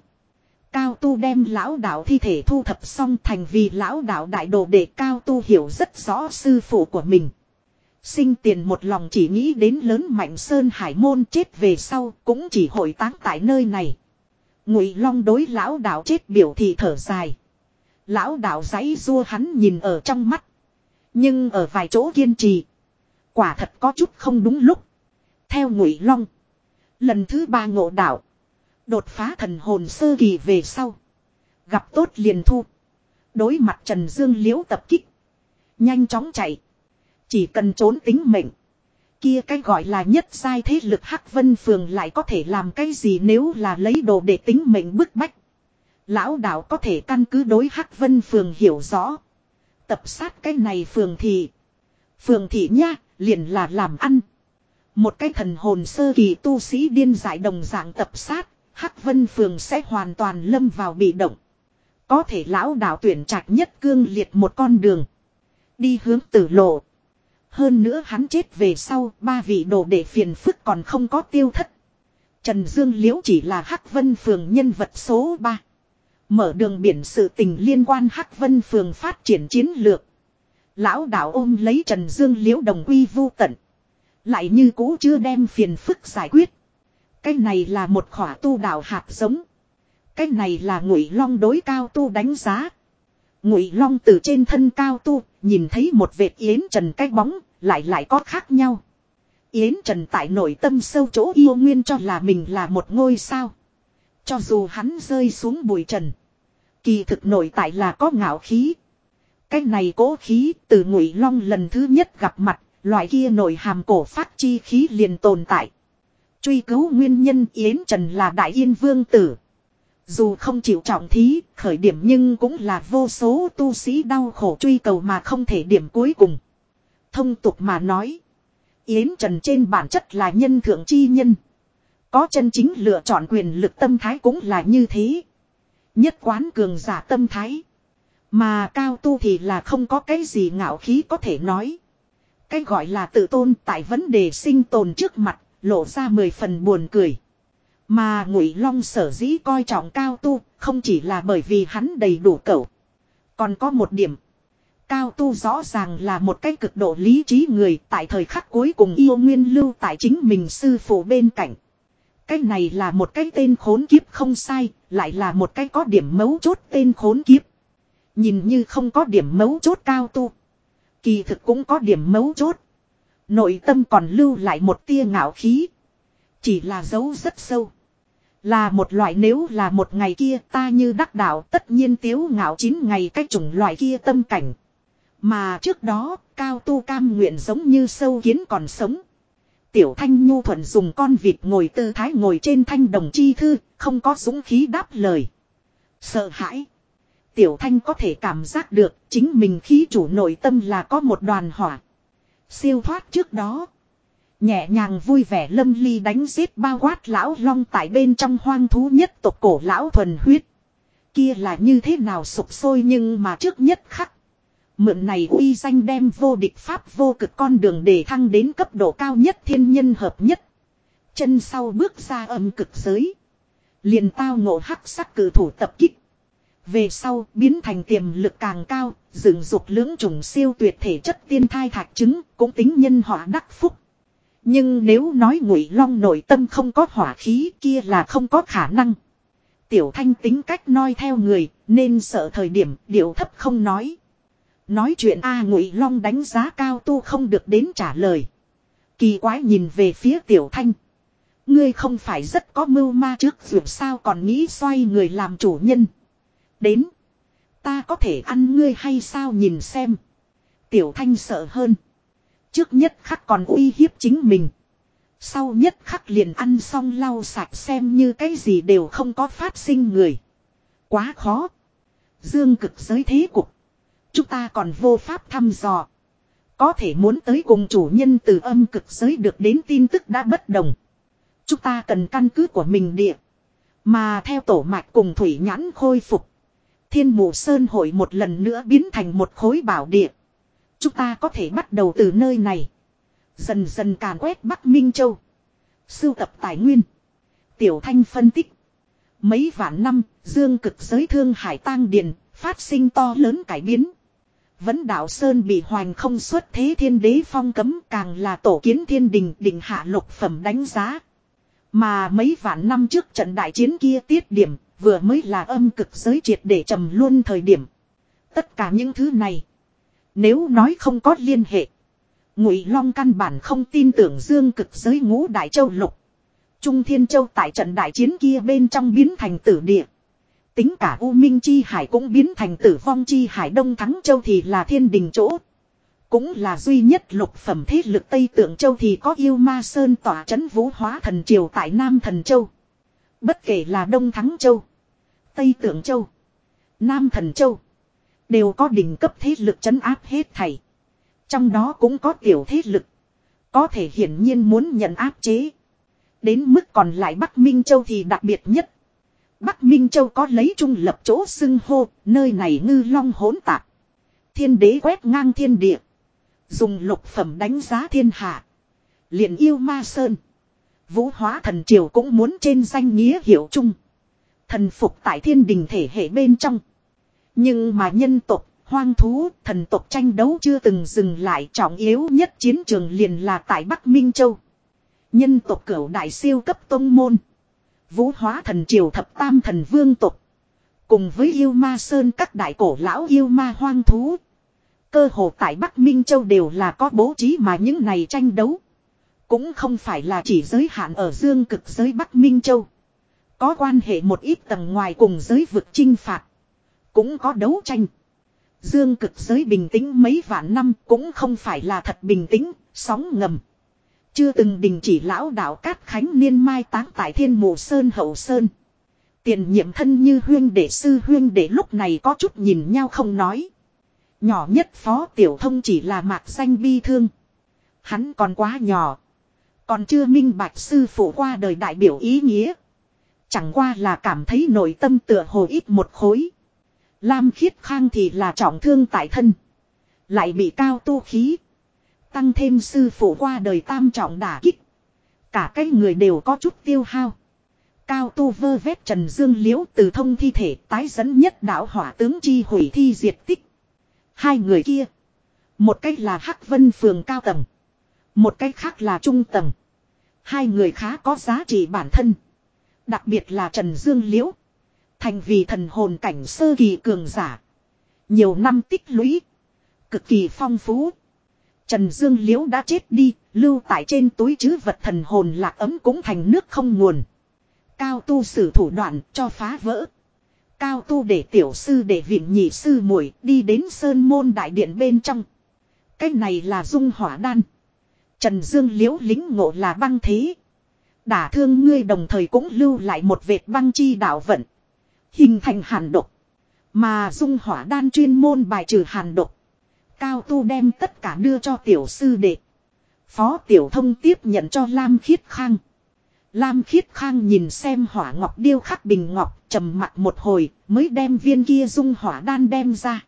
Cao tu đem lão đạo thi thể thu thập xong thành vì lão đạo đại đồ để cao tu hiểu rất rõ sư phụ của mình. Sinh tiền một lòng chỉ nghĩ đến lớn mạnh sơn hải môn chết về sau cũng chỉ hội táng tại nơi này. Ngụy long đối lão đạo chết biểu thị thở dài. Lão đạo giấy rua hắn nhìn ở trong mắt. Nhưng ở vài chỗ kiên trì. Quả thật có chút không đúng lúc. Theo ngụy long. Lần thứ ba ngộ đạo. Đột phá thần hồn sơ kỳ về sau. Gặp tốt liền thu. Đối mặt Trần Dương liễu tập kích. Nhanh chóng chạy. Chỉ cần trốn tính mệnh. Kia cái gọi là nhất sai thế lực Hắc Vân Phường lại có thể làm cái gì nếu là lấy đồ để tính mệnh bức bách. Lão đạo có thể căn cứ đối Hắc Vân Phường hiểu rõ. Tập sát cái này phường thị. Phường thị nha, liền là làm ăn. Một cái thần hồn sơ kỳ tu sĩ điên giải đồng dạng tập sát, Hắc Vân Phường sẽ hoàn toàn lâm vào bị động. Có thể lão đạo tuyển trạch nhất cương liệt một con đường. Đi hướng tử lộ. Hơn nữa hắn chết về sau, ba vị đồ để phiền phức còn không có tiêu thất. Trần Dương Liễu chỉ là Hắc Vân Phường nhân vật số 3. Mở đường biển sự tình liên quan Hắc Vân Phường phát triển chiến lược. Lão đạo ôm lấy Trần Dương Liễu đồng quy vu tận. Lại như cũ chưa đem phiền phức giải quyết. Cái này là một khỏa tu đạo hạt giống. Cái này là ngụy long đối cao tu đánh giá. Ngụy long từ trên thân cao tu, nhìn thấy một vệt yến trần cái bóng, lại lại có khác nhau. Yến Trần tại nội tâm sâu chỗ yêu nguyên cho là mình là một ngôi sao. Cho dù hắn rơi xuống bụi trần. Kỳ thực nội tại là có ngạo khí. Cái này cố khí từ ngụy long lần thứ nhất gặp mặt, loại kia nội hàm cổ phát chi khí liền tồn tại. Truy cứu nguyên nhân Yến Trần là đại yên vương tử. Dù không chịu trọng thí, khởi điểm nhưng cũng là vô số tu sĩ đau khổ truy cầu mà không thể điểm cuối cùng. Thông tục mà nói. Yến Trần trên bản chất là nhân thượng chi nhân. Có chân chính lựa chọn quyền lực tâm thái cũng là như thế. Nhất quán cường giả tâm thái. Mà cao tu thì là không có cái gì ngạo khí có thể nói. Cái gọi là tự tôn tại vấn đề sinh tồn trước mặt, lộ ra mười phần buồn cười. Mà ngụy long sở dĩ coi trọng cao tu, không chỉ là bởi vì hắn đầy đủ cẩu. Còn có một điểm. Cao tu rõ ràng là một cái cực độ lý trí người tại thời khắc cuối cùng yêu nguyên lưu tại chính mình sư phụ bên cạnh. Cái này là một cái tên khốn kiếp không sai, lại là một cái có điểm mấu chốt tên khốn kiếp. Nhìn như không có điểm mấu chốt cao tu. Kỳ thực cũng có điểm mấu chốt. Nội tâm còn lưu lại một tia ngạo khí. Chỉ là dấu rất sâu. Là một loại nếu là một ngày kia ta như đắc đạo tất nhiên tiếu ngạo chín ngày cách chủng loại kia tâm cảnh. Mà trước đó, cao tu cam nguyện giống như sâu kiến còn sống. Tiểu thanh nhu thuận dùng con vịt ngồi tư thái ngồi trên thanh đồng chi thư, không có dũng khí đáp lời. Sợ hãi. Tiểu thanh có thể cảm giác được chính mình khí chủ nội tâm là có một đoàn hỏa. Siêu thoát trước đó. Nhẹ nhàng vui vẻ lâm ly đánh giết bao quát lão long tại bên trong hoang thú nhất tộc cổ lão thuần huyết. Kia là như thế nào sụp sôi nhưng mà trước nhất khắc. Mượn này uy danh đem vô địch pháp vô cực con đường để thăng đến cấp độ cao nhất thiên nhân hợp nhất. Chân sau bước ra âm cực giới. Liền tao ngộ hắc sắc cử thủ tập kích. Về sau biến thành tiềm lực càng cao, dựng dục lưỡng trùng siêu tuyệt thể chất tiên thai thạch chứng cũng tính nhân họa đắc phúc. Nhưng nếu nói ngụy long nội tâm không có hỏa khí kia là không có khả năng. Tiểu thanh tính cách noi theo người, nên sợ thời điểm điệu thấp không nói. Nói chuyện A Ngụy Long đánh giá cao tu không được đến trả lời. Kỳ quái nhìn về phía Tiểu Thanh. Ngươi không phải rất có mưu ma trước dù sao còn nghĩ xoay người làm chủ nhân. Đến. Ta có thể ăn ngươi hay sao nhìn xem. Tiểu Thanh sợ hơn. Trước nhất khắc còn uy hiếp chính mình. Sau nhất khắc liền ăn xong lau sạch xem như cái gì đều không có phát sinh người. Quá khó. Dương cực giới thế cục. Chúng ta còn vô pháp thăm dò. Có thể muốn tới cùng chủ nhân từ âm cực giới được đến tin tức đã bất đồng. Chúng ta cần căn cứ của mình địa. Mà theo tổ mạch cùng thủy nhãn khôi phục. Thiên mù sơn hội một lần nữa biến thành một khối bảo địa. Chúng ta có thể bắt đầu từ nơi này. Dần dần càn quét Bắc Minh Châu. Sưu tập tài nguyên. Tiểu Thanh phân tích. Mấy vạn năm, dương cực giới thương hải tang điền, phát sinh to lớn cải biến vấn đạo Sơn bị hoành không xuất thế thiên đế phong cấm càng là tổ kiến thiên đình định hạ lục phẩm đánh giá. Mà mấy vạn năm trước trận đại chiến kia tiết điểm, vừa mới là âm cực giới triệt để trầm luôn thời điểm. Tất cả những thứ này, nếu nói không có liên hệ, Ngụy Long căn bản không tin tưởng dương cực giới ngũ đại châu lục. Trung Thiên Châu tại trận đại chiến kia bên trong biến thành tử địa. Tính cả U Minh Chi Hải cũng biến thành tử vong Chi Hải Đông Thắng Châu thì là thiên đình chỗ. Cũng là duy nhất lục phẩm thế lực Tây Tượng Châu thì có yêu ma sơn tỏa chấn vũ hóa thần triều tại Nam Thần Châu. Bất kể là Đông Thắng Châu, Tây Tượng Châu, Nam Thần Châu. Đều có đỉnh cấp thế lực chấn áp hết thảy. Trong đó cũng có tiểu thế lực. Có thể hiển nhiên muốn nhận áp chế. Đến mức còn lại Bắc Minh Châu thì đặc biệt nhất. Bắc Minh Châu có lấy trung lập chỗ xưng hô, nơi này ngư long hỗn tạp. Thiên đế quét ngang thiên địa. Dùng lục phẩm đánh giá thiên hạ. liền yêu ma sơn. Vũ hóa thần triều cũng muốn trên danh nghĩa hiệu chung. Thần phục tại thiên đình thể hệ bên trong. Nhưng mà nhân tộc, hoang thú, thần tộc tranh đấu chưa từng dừng lại trọng yếu nhất chiến trường liền là tại Bắc Minh Châu. Nhân tộc cửu đại siêu cấp tông môn. Vũ hóa thần triều thập tam thần vương tộc. Cùng với yêu ma sơn các đại cổ lão yêu ma hoang thú. Cơ hồ tại Bắc Minh Châu đều là có bố trí mà những này tranh đấu. Cũng không phải là chỉ giới hạn ở dương cực giới Bắc Minh Châu. Có quan hệ một ít tầng ngoài cùng giới vực chinh phạt. Cũng có đấu tranh. Dương cực giới bình tĩnh mấy vạn năm cũng không phải là thật bình tĩnh, sóng ngầm. Chưa từng đình chỉ lão đạo Cát Khánh niên mai táng tại thiên mù Sơn Hậu Sơn. Tiền nhiệm thân như huyên đệ sư huyên đệ lúc này có chút nhìn nhau không nói. Nhỏ nhất phó tiểu thông chỉ là mạc danh bi thương. Hắn còn quá nhỏ. Còn chưa minh bạch sư phụ qua đời đại biểu ý nghĩa. Chẳng qua là cảm thấy nội tâm tựa hồ ít một khối. Lam khiết khang thì là trọng thương tại thân. Lại bị cao tu khí. Tăng thêm sư phụ qua đời tam trọng đả kích. Cả cái người đều có chút tiêu hao. Cao tu vơ vét Trần Dương Liễu từ thông thi thể tái dẫn nhất đạo hỏa tướng chi hủy thi diệt tích. Hai người kia. Một cách là Hắc Vân Phường cao tầng. Một cách khác là trung tầng. Hai người khá có giá trị bản thân. Đặc biệt là Trần Dương Liễu. Thành vì thần hồn cảnh sơ kỳ cường giả. Nhiều năm tích lũy. Cực kỳ phong phú. Trần Dương Liễu đã chết đi, lưu tại trên túi chứ vật thần hồn lạc ấm cũng thành nước không nguồn. Cao tu sử thủ đoạn cho phá vỡ. Cao tu để tiểu sư để viện nhị sư muội đi đến sơn môn đại điện bên trong. Cái này là dung hỏa đan. Trần Dương Liễu lính ngộ là băng thế. Đả thương ngươi đồng thời cũng lưu lại một vệt băng chi đạo vận. Hình thành hàn độc. Mà dung hỏa đan chuyên môn bài trừ hàn độc. Cao tu đem tất cả đưa cho tiểu sư đệ. Phó tiểu thông tiếp nhận cho Lam Khiết Khang. Lam Khiết Khang nhìn xem hỏa ngọc điêu khắc bình ngọc, trầm mặt một hồi, mới đem viên kia dung hỏa đan đem ra.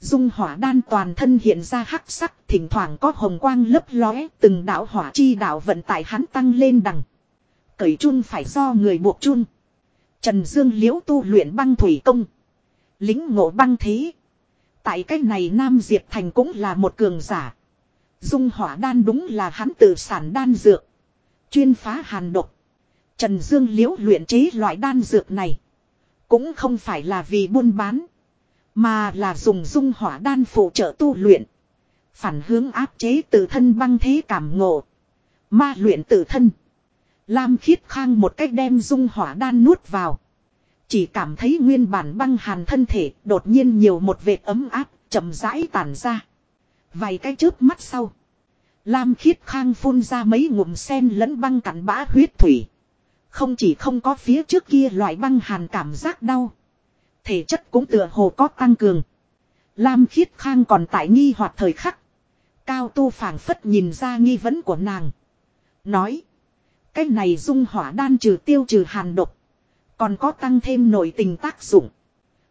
Dung hỏa đan toàn thân hiện ra hắc sắc, thỉnh thoảng có hồng quang lấp lóe, từng đạo hỏa chi đạo vận tải hắn tăng lên đằng. Cởi chun phải do người buộc chun. Trần Dương liễu tu luyện băng thủy công. Lính ngộ băng thế. Tại cách này Nam Diệp Thành cũng là một cường giả. Dung hỏa đan đúng là hắn tự sản đan dược. Chuyên phá hàn độc. Trần Dương liễu luyện chế loại đan dược này. Cũng không phải là vì buôn bán. Mà là dùng dung hỏa đan phụ trợ tu luyện. Phản hướng áp chế tự thân băng thế cảm ngộ. Ma luyện tự thân. Lam khiết khang một cách đem dung hỏa đan nuốt vào. Chỉ cảm thấy nguyên bản băng hàn thân thể đột nhiên nhiều một vệt ấm áp, chậm rãi tản ra. Vài cái chớp mắt sau. Lam khiết khang phun ra mấy ngụm sen lẫn băng cặn bã huyết thủy. Không chỉ không có phía trước kia loại băng hàn cảm giác đau. Thể chất cũng tựa hồ có tăng cường. Lam khiết khang còn tại nghi hoặc thời khắc. Cao tu phảng phất nhìn ra nghi vấn của nàng. Nói. Cái này dung hỏa đan trừ tiêu trừ hàn độc. Còn có tăng thêm nội tình tác dụng.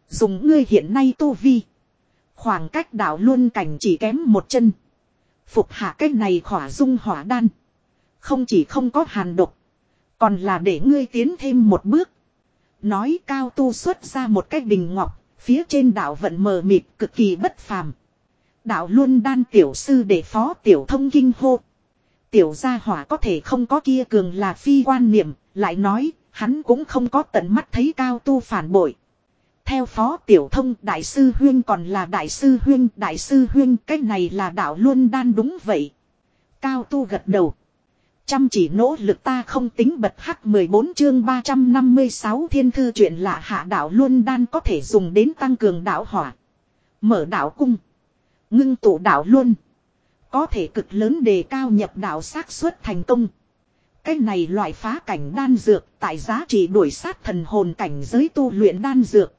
Dùng ngươi hiện nay tu vi. Khoảng cách đảo luôn cảnh chỉ kém một chân. Phục hạ cái này khỏa dung hỏa đan. Không chỉ không có hàn độc. Còn là để ngươi tiến thêm một bước. Nói cao tu xuất ra một cái bình ngọc. Phía trên đảo vận mờ mịt cực kỳ bất phàm. Đạo luôn đan tiểu sư để phó tiểu thông kinh hô. Tiểu gia hỏa có thể không có kia cường là phi quan niệm, lại nói, hắn cũng không có tận mắt thấy cao tu phản bội. Theo phó tiểu thông đại sư huyên còn là đại sư huyên, đại sư huyên cái này là đạo luôn đan đúng vậy. Cao tu gật đầu. Chăm chỉ nỗ lực ta không tính bật hắc 14 chương 356 thiên thư chuyện lạ hạ đạo luôn đan có thể dùng đến tăng cường đạo hỏa. Mở đạo cung. Ngưng tụ đạo luôn. Có thể cực lớn đề cao nhập đạo xác suất thành công. Cái này loại phá cảnh đan dược tại giá trị đuổi sát thần hồn cảnh giới tu luyện đan dược.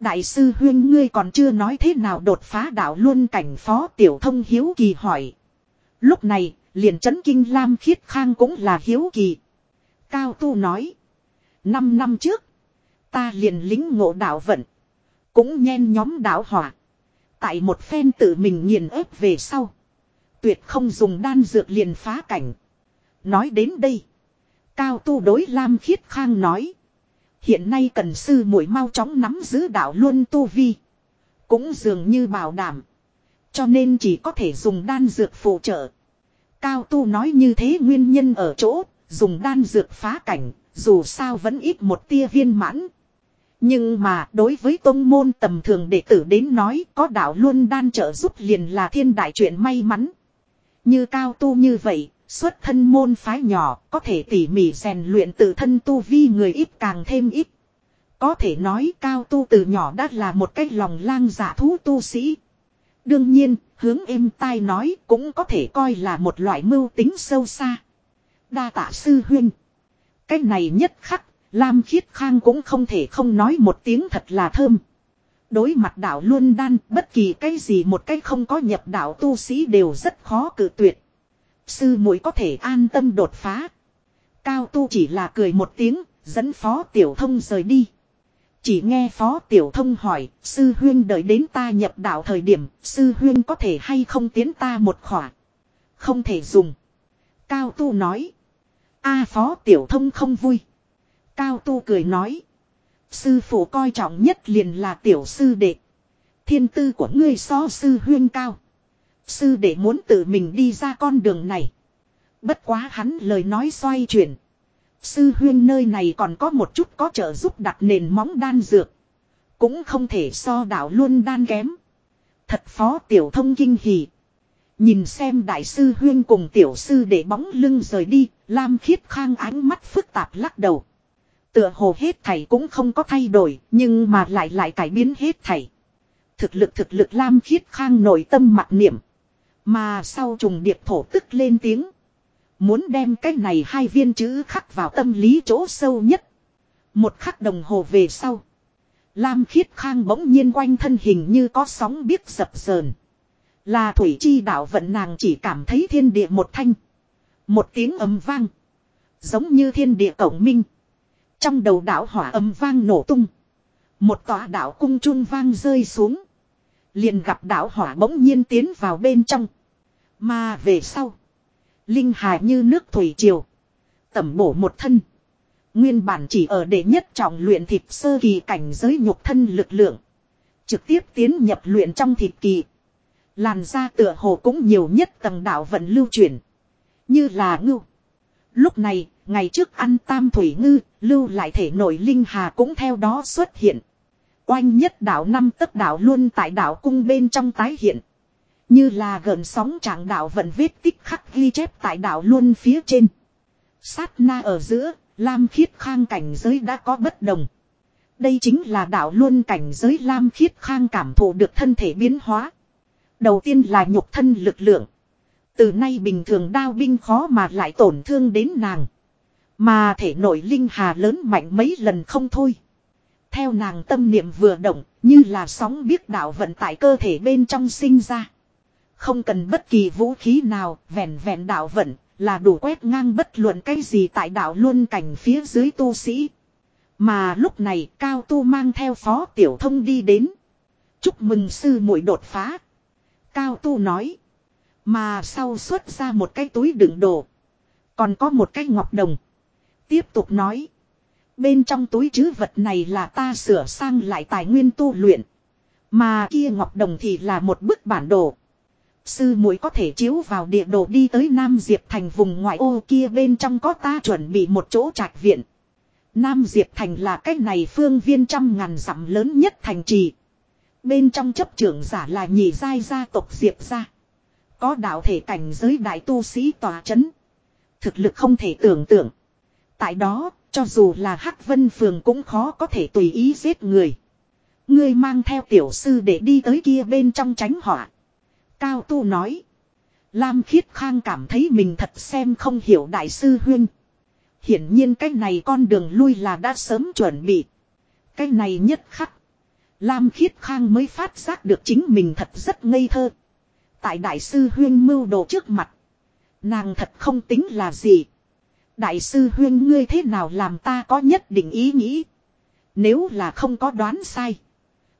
Đại sư huyên ngươi còn chưa nói thế nào đột phá đạo luôn cảnh phó tiểu thông hiếu kỳ hỏi. Lúc này, liền chấn kinh Lam Khiết Khang cũng là hiếu kỳ. Cao Tu nói. Năm năm trước, ta liền lính ngộ đạo vận. Cũng nhen nhóm đạo hỏa. Tại một phen tự mình nghiền ép về sau. Tuyệt không dùng đan dược liền phá cảnh. Nói đến đây. Cao tu đối Lam Khiết Khang nói. Hiện nay cần sư muội mau chóng nắm giữ đạo luân tu vi. Cũng dường như bảo đảm. Cho nên chỉ có thể dùng đan dược phụ trợ. Cao tu nói như thế nguyên nhân ở chỗ, dùng đan dược phá cảnh, dù sao vẫn ít một tia viên mãn. Nhưng mà đối với tông môn tầm thường đệ tử đến nói có đạo luân đan trợ giúp liền là thiên đại chuyện may mắn. Như cao tu như vậy, xuất thân môn phái nhỏ có thể tỉ mỉ rèn luyện tự thân tu vi người ít càng thêm ít. Có thể nói cao tu từ nhỏ đã là một cái lòng lang giả dạ thú tu sĩ. Đương nhiên, hướng êm tai nói cũng có thể coi là một loại mưu tính sâu xa. Đa tạ sư huynh. Cái này nhất khắc, Lam Khiết Khang cũng không thể không nói một tiếng thật là thơm. Đối mặt đạo luôn đan, bất kỳ cái gì một cái không có nhập đạo tu sĩ đều rất khó cử tuyệt. Sư muội có thể an tâm đột phá. Cao tu chỉ là cười một tiếng, dẫn phó tiểu thông rời đi. Chỉ nghe phó tiểu thông hỏi, sư huyên đợi đến ta nhập đạo thời điểm, sư huyên có thể hay không tiến ta một khỏa. Không thể dùng. Cao tu nói. a phó tiểu thông không vui. Cao tu cười nói. Sư phụ coi trọng nhất liền là tiểu sư đệ. Thiên tư của ngươi so sư huyên cao. Sư để muốn tự mình đi ra con đường này. Bất quá hắn lời nói xoay chuyển. Sư huyên nơi này còn có một chút có trợ giúp đặt nền móng đan dược. Cũng không thể so đảo luôn đan kém. Thật phó tiểu thông kinh hỉ. Nhìn xem đại sư huyên cùng tiểu sư để bóng lưng rời đi, Lam khiết khang ánh mắt phức tạp lắc đầu. Tựa hồ hết thảy cũng không có thay đổi, nhưng mà lại lại cải biến hết thảy. Thực lực thực lực Lam khiết khang nội tâm mặt niệm. Mà sau trùng điệp thổ tức lên tiếng. Muốn đem cái này hai viên chữ khắc vào tâm lý chỗ sâu nhất. Một khắc đồng hồ về sau. Lam khiết khang bỗng nhiên quanh thân hình như có sóng biết sập sờn. Là thủy chi đạo vận nàng chỉ cảm thấy thiên địa một thanh. Một tiếng ấm vang. Giống như thiên địa cổng minh. Trong đầu đạo hỏa ấm vang nổ tung. Một tòa đạo cung chun vang rơi xuống. Liền gặp đạo hỏa bỗng nhiên tiến vào bên trong. Mà về sau. Linh hài như nước thủy triều. Tẩm bổ một thân. Nguyên bản chỉ ở đệ nhất trọng luyện thịt sơ kỳ cảnh giới nhục thân lực lượng. Trực tiếp tiến nhập luyện trong thịt kỳ. Làn da tựa hồ cũng nhiều nhất tầng đạo vận lưu chuyển. Như là ngưu. Lúc này, ngày trước ăn tam thủy ngư, lưu lại thể nội linh hà cũng theo đó xuất hiện. Oanh nhất đạo năm tất đạo luôn tại đạo cung bên trong tái hiện. Như là gần sóng trạng đạo vận vết tích khắc ghi chép tại đạo luôn phía trên. Sát na ở giữa, Lam khiết khang cảnh giới đã có bất đồng. Đây chính là đạo luôn cảnh giới Lam khiết khang cảm thụ được thân thể biến hóa. Đầu tiên là nhục thân lực lượng. Từ nay bình thường đao binh khó mà lại tổn thương đến nàng. Mà thể nội linh hà lớn mạnh mấy lần không thôi. Theo nàng tâm niệm vừa động, như là sóng biết đạo vận tại cơ thể bên trong sinh ra. Không cần bất kỳ vũ khí nào, vẹn vẹn đạo vận, là đủ quét ngang bất luận cái gì tại đạo luôn cảnh phía dưới tu sĩ. Mà lúc này Cao Tu mang theo phó tiểu thông đi đến. Chúc mừng sư muội đột phá. Cao Tu nói. Mà sau xuất ra một cái túi đựng đồ. Còn có một cái ngọc đồng. Tiếp tục nói. Bên trong túi chứ vật này là ta sửa sang lại tài nguyên tu luyện. Mà kia ngọc đồng thì là một bức bản đồ. Sư muội có thể chiếu vào địa đồ đi tới Nam Diệp thành vùng ngoại ô kia bên trong có ta chuẩn bị một chỗ trạch viện. Nam Diệp thành là cái này phương viên trăm ngàn dặm lớn nhất thành trì. Bên trong chấp trưởng giả là nhị giai gia tộc Diệp gia. Có đạo thể cảnh giới đại tu sĩ tòa chấn. Thực lực không thể tưởng tượng. Tại đó, cho dù là Hắc Vân Phường cũng khó có thể tùy ý giết người. Ngươi mang theo tiểu sư để đi tới kia bên trong tránh họa. Cao Tu nói. Lam Khiết Khang cảm thấy mình thật xem không hiểu đại sư huyên. Hiển nhiên cái này con đường lui là đã sớm chuẩn bị. Cái này nhất khắc. Lam Khiết Khang mới phát giác được chính mình thật rất ngây thơ. Tại đại sư huyên mưu đồ trước mặt. Nàng thật không tính là gì. Đại sư huyên ngươi thế nào làm ta có nhất định ý nghĩ. Nếu là không có đoán sai.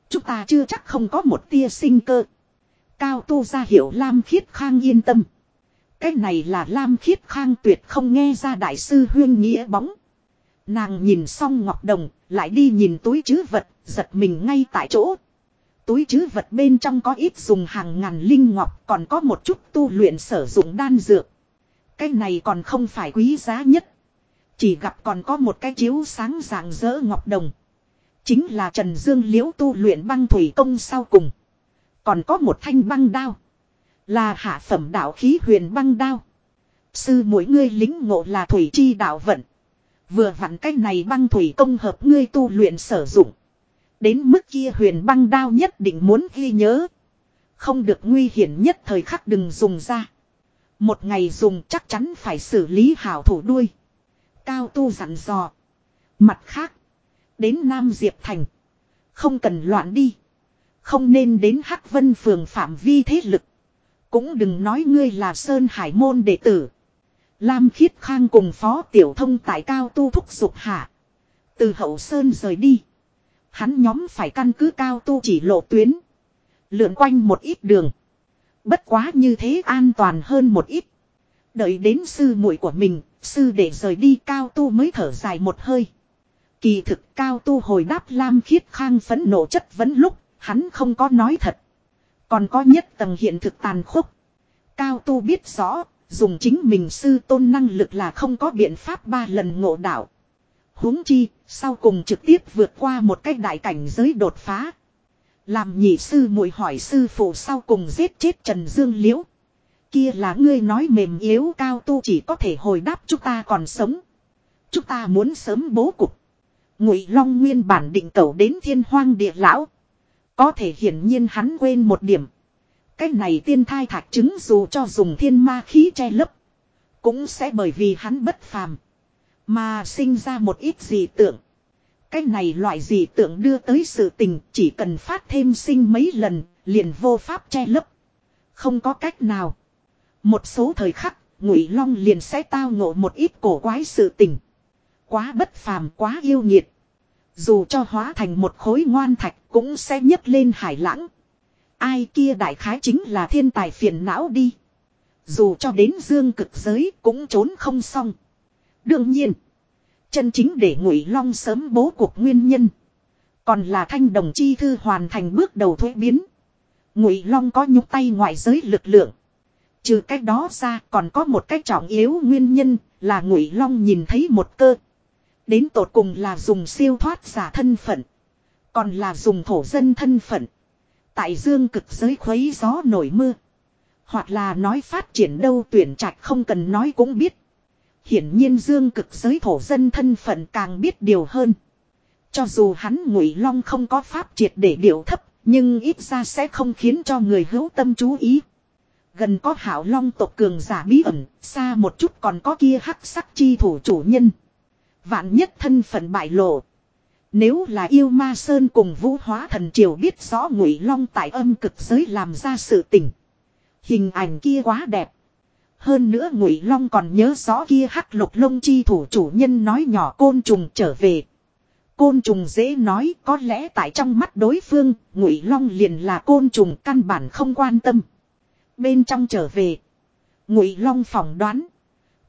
Chúng ta chưa chắc không có một tia sinh cơ. Cao tu ra hiệu Lam Khiết Khang yên tâm. Cái này là Lam Khiết Khang tuyệt không nghe ra đại sư huyên nghĩa bóng. Nàng nhìn xong ngọc đồng, lại đi nhìn túi chứ vật, giật mình ngay tại chỗ. Túi chứ vật bên trong có ít dùng hàng ngàn linh ngọc, còn có một chút tu luyện sử dụng đan dược. Cái này còn không phải quý giá nhất. Chỉ gặp còn có một cái chiếu sáng rạng rỡ ngọc đồng. Chính là Trần Dương Liễu tu luyện băng thủy công sau cùng. Còn có một thanh băng đao. Là hạ phẩm đạo khí huyền băng đao. Sư mỗi ngươi lính ngộ là thủy chi đạo vận. Vừa vặn cách này băng thủy công hợp ngươi tu luyện sử dụng. Đến mức kia huyền băng đao nhất định muốn ghi nhớ. Không được nguy hiểm nhất thời khắc đừng dùng ra. Một ngày dùng chắc chắn phải xử lý hảo thủ đuôi. Cao tu dặn dò. Mặt khác. Đến Nam Diệp Thành. Không cần loạn đi. Không nên đến Hắc Vân phường phạm vi thế lực. Cũng đừng nói ngươi là Sơn Hải môn đệ tử. Lam Khiết Khang cùng Phó Tiểu Thông tại cao tu thúc dục hạ. Từ hậu Sơn rời đi. Hắn nhóm phải căn cứ cao tu chỉ lộ tuyến. Lượn quanh một ít đường. Bất quá như thế an toàn hơn một ít. Đợi đến sư muội của mình, sư để rời đi cao tu mới thở dài một hơi. Kỳ thực cao tu hồi đáp Lam Khiết Khang phấn nộ chất vấn lúc, hắn không có nói thật. Còn có nhất tầng hiện thực tàn khốc. Cao tu biết rõ, dùng chính mình sư tôn năng lực là không có biện pháp ba lần ngộ đạo. huống chi, sau cùng trực tiếp vượt qua một cái đại cảnh giới đột phá. Làm nhị sư muội hỏi sư phụ sau cùng giết chết Trần Dương Liễu. Kia là ngươi nói mềm yếu cao tu chỉ có thể hồi đáp chúng ta còn sống. Chúng ta muốn sớm bố cục. Ngụy Long nguyên bản định cầu đến thiên hoang địa lão. Có thể hiển nhiên hắn quên một điểm. Cái này tiên thai thạch chứng dù cho dùng thiên ma khí che lấp. Cũng sẽ bởi vì hắn bất phàm. Mà sinh ra một ít dị tưởng. Cái này loại dị tưởng đưa tới sự tình, chỉ cần phát thêm sinh mấy lần, liền vô pháp che lấp. Không có cách nào. Một số thời khắc, ngụy long liền sẽ tao ngộ một ít cổ quái sự tình. Quá bất phàm, quá yêu nhiệt. Dù cho hóa thành một khối ngoan thạch cũng sẽ nhấc lên hải lãng. Ai kia đại khái chính là thiên tài phiền não đi. Dù cho đến dương cực giới cũng trốn không xong. Đương nhiên. Chân chính để ngụy long sớm bố cuộc nguyên nhân. Còn là thanh đồng chi thư hoàn thành bước đầu thuế biến. Ngụy long có nhúc tay ngoại giới lực lượng. Trừ cách đó ra còn có một cách trọng yếu nguyên nhân là ngụy long nhìn thấy một cơ. Đến tột cùng là dùng siêu thoát giả thân phận. Còn là dùng thổ dân thân phận. Tại dương cực giới khuấy gió nổi mưa. Hoặc là nói phát triển đâu tuyển trạch không cần nói cũng biết. Hiển nhiên dương cực giới thổ dân thân phận càng biết điều hơn. Cho dù hắn ngụy long không có pháp triệt để điều thấp, nhưng ít ra sẽ không khiến cho người hữu tâm chú ý. Gần có hảo long tộc cường giả bí ẩn, xa một chút còn có kia hắc sắc chi thủ chủ nhân. Vạn nhất thân phận bại lộ. Nếu là yêu ma sơn cùng vũ hóa thần triều biết rõ ngụy long tại âm cực giới làm ra sự tình. Hình ảnh kia quá đẹp. Hơn nữa ngụy long còn nhớ rõ kia hắc lục lông chi thủ chủ nhân nói nhỏ côn trùng trở về. Côn trùng dễ nói, có lẽ tại trong mắt đối phương, ngụy long liền là côn trùng căn bản không quan tâm. Bên trong trở về. Ngụy long phỏng đoán.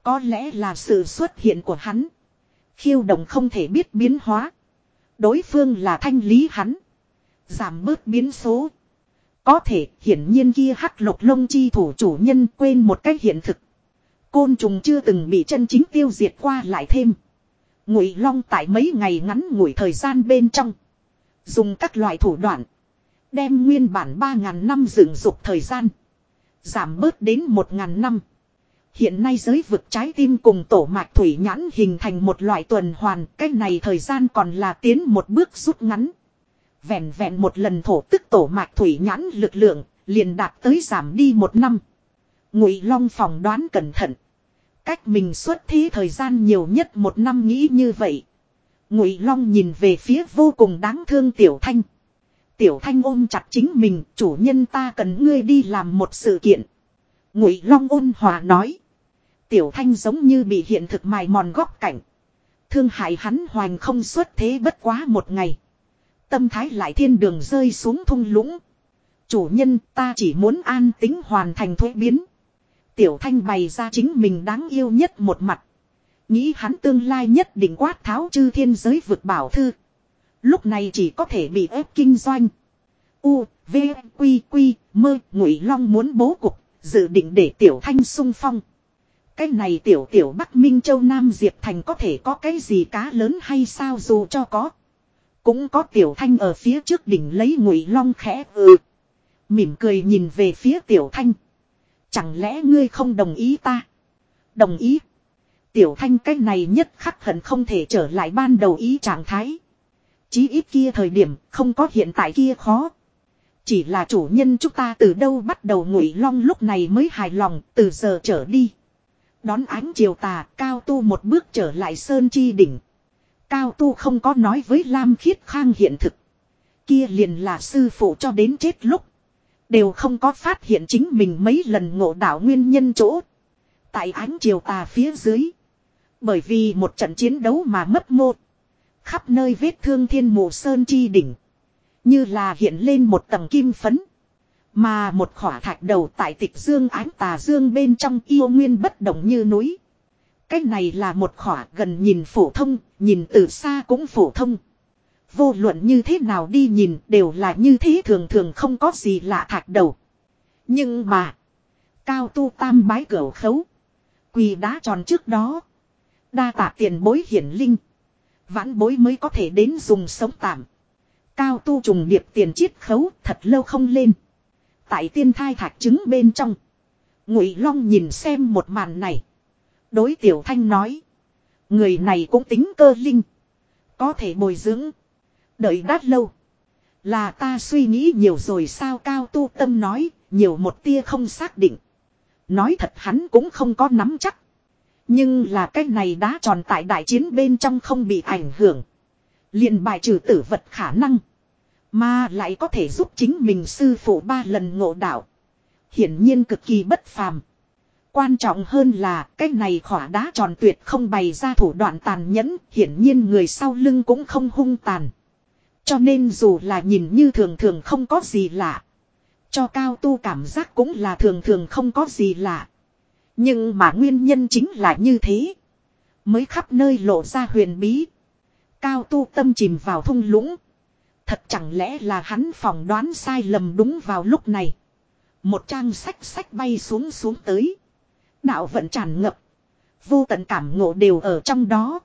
Có lẽ là sự xuất hiện của hắn. Khiêu động không thể biết biến hóa. Đối phương là thanh lý hắn. Giảm bớt biến số. Có thể hiển nhiên kia hắc lục lông chi thủ chủ nhân quên một cách hiện thực. Côn trùng chưa từng bị chân chính tiêu diệt qua lại thêm. Ngụy long tại mấy ngày ngắn ngủi thời gian bên trong. Dùng các loại thủ đoạn. Đem nguyên bản 3.000 năm dựng dục thời gian. Giảm bớt đến 1.000 năm. Hiện nay giới vực trái tim cùng tổ mạch thủy nhãn hình thành một loại tuần hoàn, cái này thời gian còn là tiến một bước rút ngắn. Vẹn vẹn một lần thổ tức tổ mạch thủy nhãn lực lượng, liền đạt tới giảm đi một năm. Ngụy Long phòng đoán cẩn thận. Cách mình xuất thí thời gian nhiều nhất một năm nghĩ như vậy. Ngụy Long nhìn về phía vô cùng đáng thương Tiểu Thanh. Tiểu Thanh ôm chặt chính mình, chủ nhân ta cần ngươi đi làm một sự kiện. Ngụy Long ôn hòa nói. Tiểu Thanh giống như bị hiện thực mài mòn góc cảnh. Thương hại hắn hoành không xuất thế bất quá một ngày. Tâm thái lại thiên đường rơi xuống thung lũng. Chủ nhân ta chỉ muốn an tính hoàn thành thuế biến. Tiểu thanh bày ra chính mình đáng yêu nhất một mặt. Nghĩ hắn tương lai nhất định quát tháo chư thiên giới vực bảo thư. Lúc này chỉ có thể bị ép kinh doanh. U, V, Quy, Quy, mơ, ngụy long muốn bố cục, dự định để tiểu thanh sung phong. Cái này tiểu tiểu Bắc Minh Châu Nam Diệp Thành có thể có cái gì cá lớn hay sao dù cho có. Cũng có tiểu thanh ở phía trước đỉnh lấy ngụy long khẽ ừ. Mỉm cười nhìn về phía tiểu thanh. Chẳng lẽ ngươi không đồng ý ta? Đồng ý. Tiểu thanh cái này nhất khắc hận không thể trở lại ban đầu ý trạng thái. Chí ít kia thời điểm không có hiện tại kia khó. Chỉ là chủ nhân chúng ta từ đâu bắt đầu ngụy long lúc này mới hài lòng, từ giờ trở đi. Đón ánh chiều tà, cao tu một bước trở lại sơn chi đỉnh. Cao tu không có nói với Lam Khiết Khang hiện thực. Kia liền là sư phụ cho đến chết lúc. Đều không có phát hiện chính mình mấy lần ngộ đạo nguyên nhân chỗ. Tại ánh chiều tà phía dưới. Bởi vì một trận chiến đấu mà mất một. Khắp nơi vết thương thiên mộ sơn chi đỉnh. Như là hiện lên một tầng kim phấn. Mà một khỏa thạch đầu tại tịch dương ánh tà dương bên trong yêu nguyên bất động như núi. Cái này là một khỏa gần nhìn phổ thông, nhìn từ xa cũng phổ thông. Vô luận như thế nào đi nhìn đều là như thế thường thường không có gì lạ thạch đầu. Nhưng mà, cao tu tam bái cửa khấu. Quỳ đá tròn trước đó. Đa tạ tiền bối hiển linh. Vãn bối mới có thể đến dùng sống tạm. Cao tu trùng điệp tiền chiết khấu thật lâu không lên. Tại tiên thai thạch trứng bên trong. Ngụy Long nhìn xem một màn này. Đối tiểu thanh nói. Người này cũng tính cơ linh. Có thể bồi dưỡng. Đợi đát lâu. Là ta suy nghĩ nhiều rồi sao cao tu tâm nói. Nhiều một tia không xác định. Nói thật hắn cũng không có nắm chắc. Nhưng là cái này đá tròn tại đại chiến bên trong không bị ảnh hưởng. liền bài trừ tử vật khả năng. Mà lại có thể giúp chính mình sư phụ ba lần ngộ đạo. Hiển nhiên cực kỳ bất phàm. Quan trọng hơn là cái này khỏa đá tròn tuyệt không bày ra thủ đoạn tàn nhẫn, hiển nhiên người sau lưng cũng không hung tàn. Cho nên dù là nhìn như thường thường không có gì lạ. Cho cao tu cảm giác cũng là thường thường không có gì lạ. Nhưng mà nguyên nhân chính là như thế. Mới khắp nơi lộ ra huyền bí. Cao tu tâm chìm vào thung lũng. Thật chẳng lẽ là hắn phỏng đoán sai lầm đúng vào lúc này. Một trang sách sách bay xuống xuống tới. Đạo vận tràn ngập. Vô tận cảm ngộ đều ở trong đó.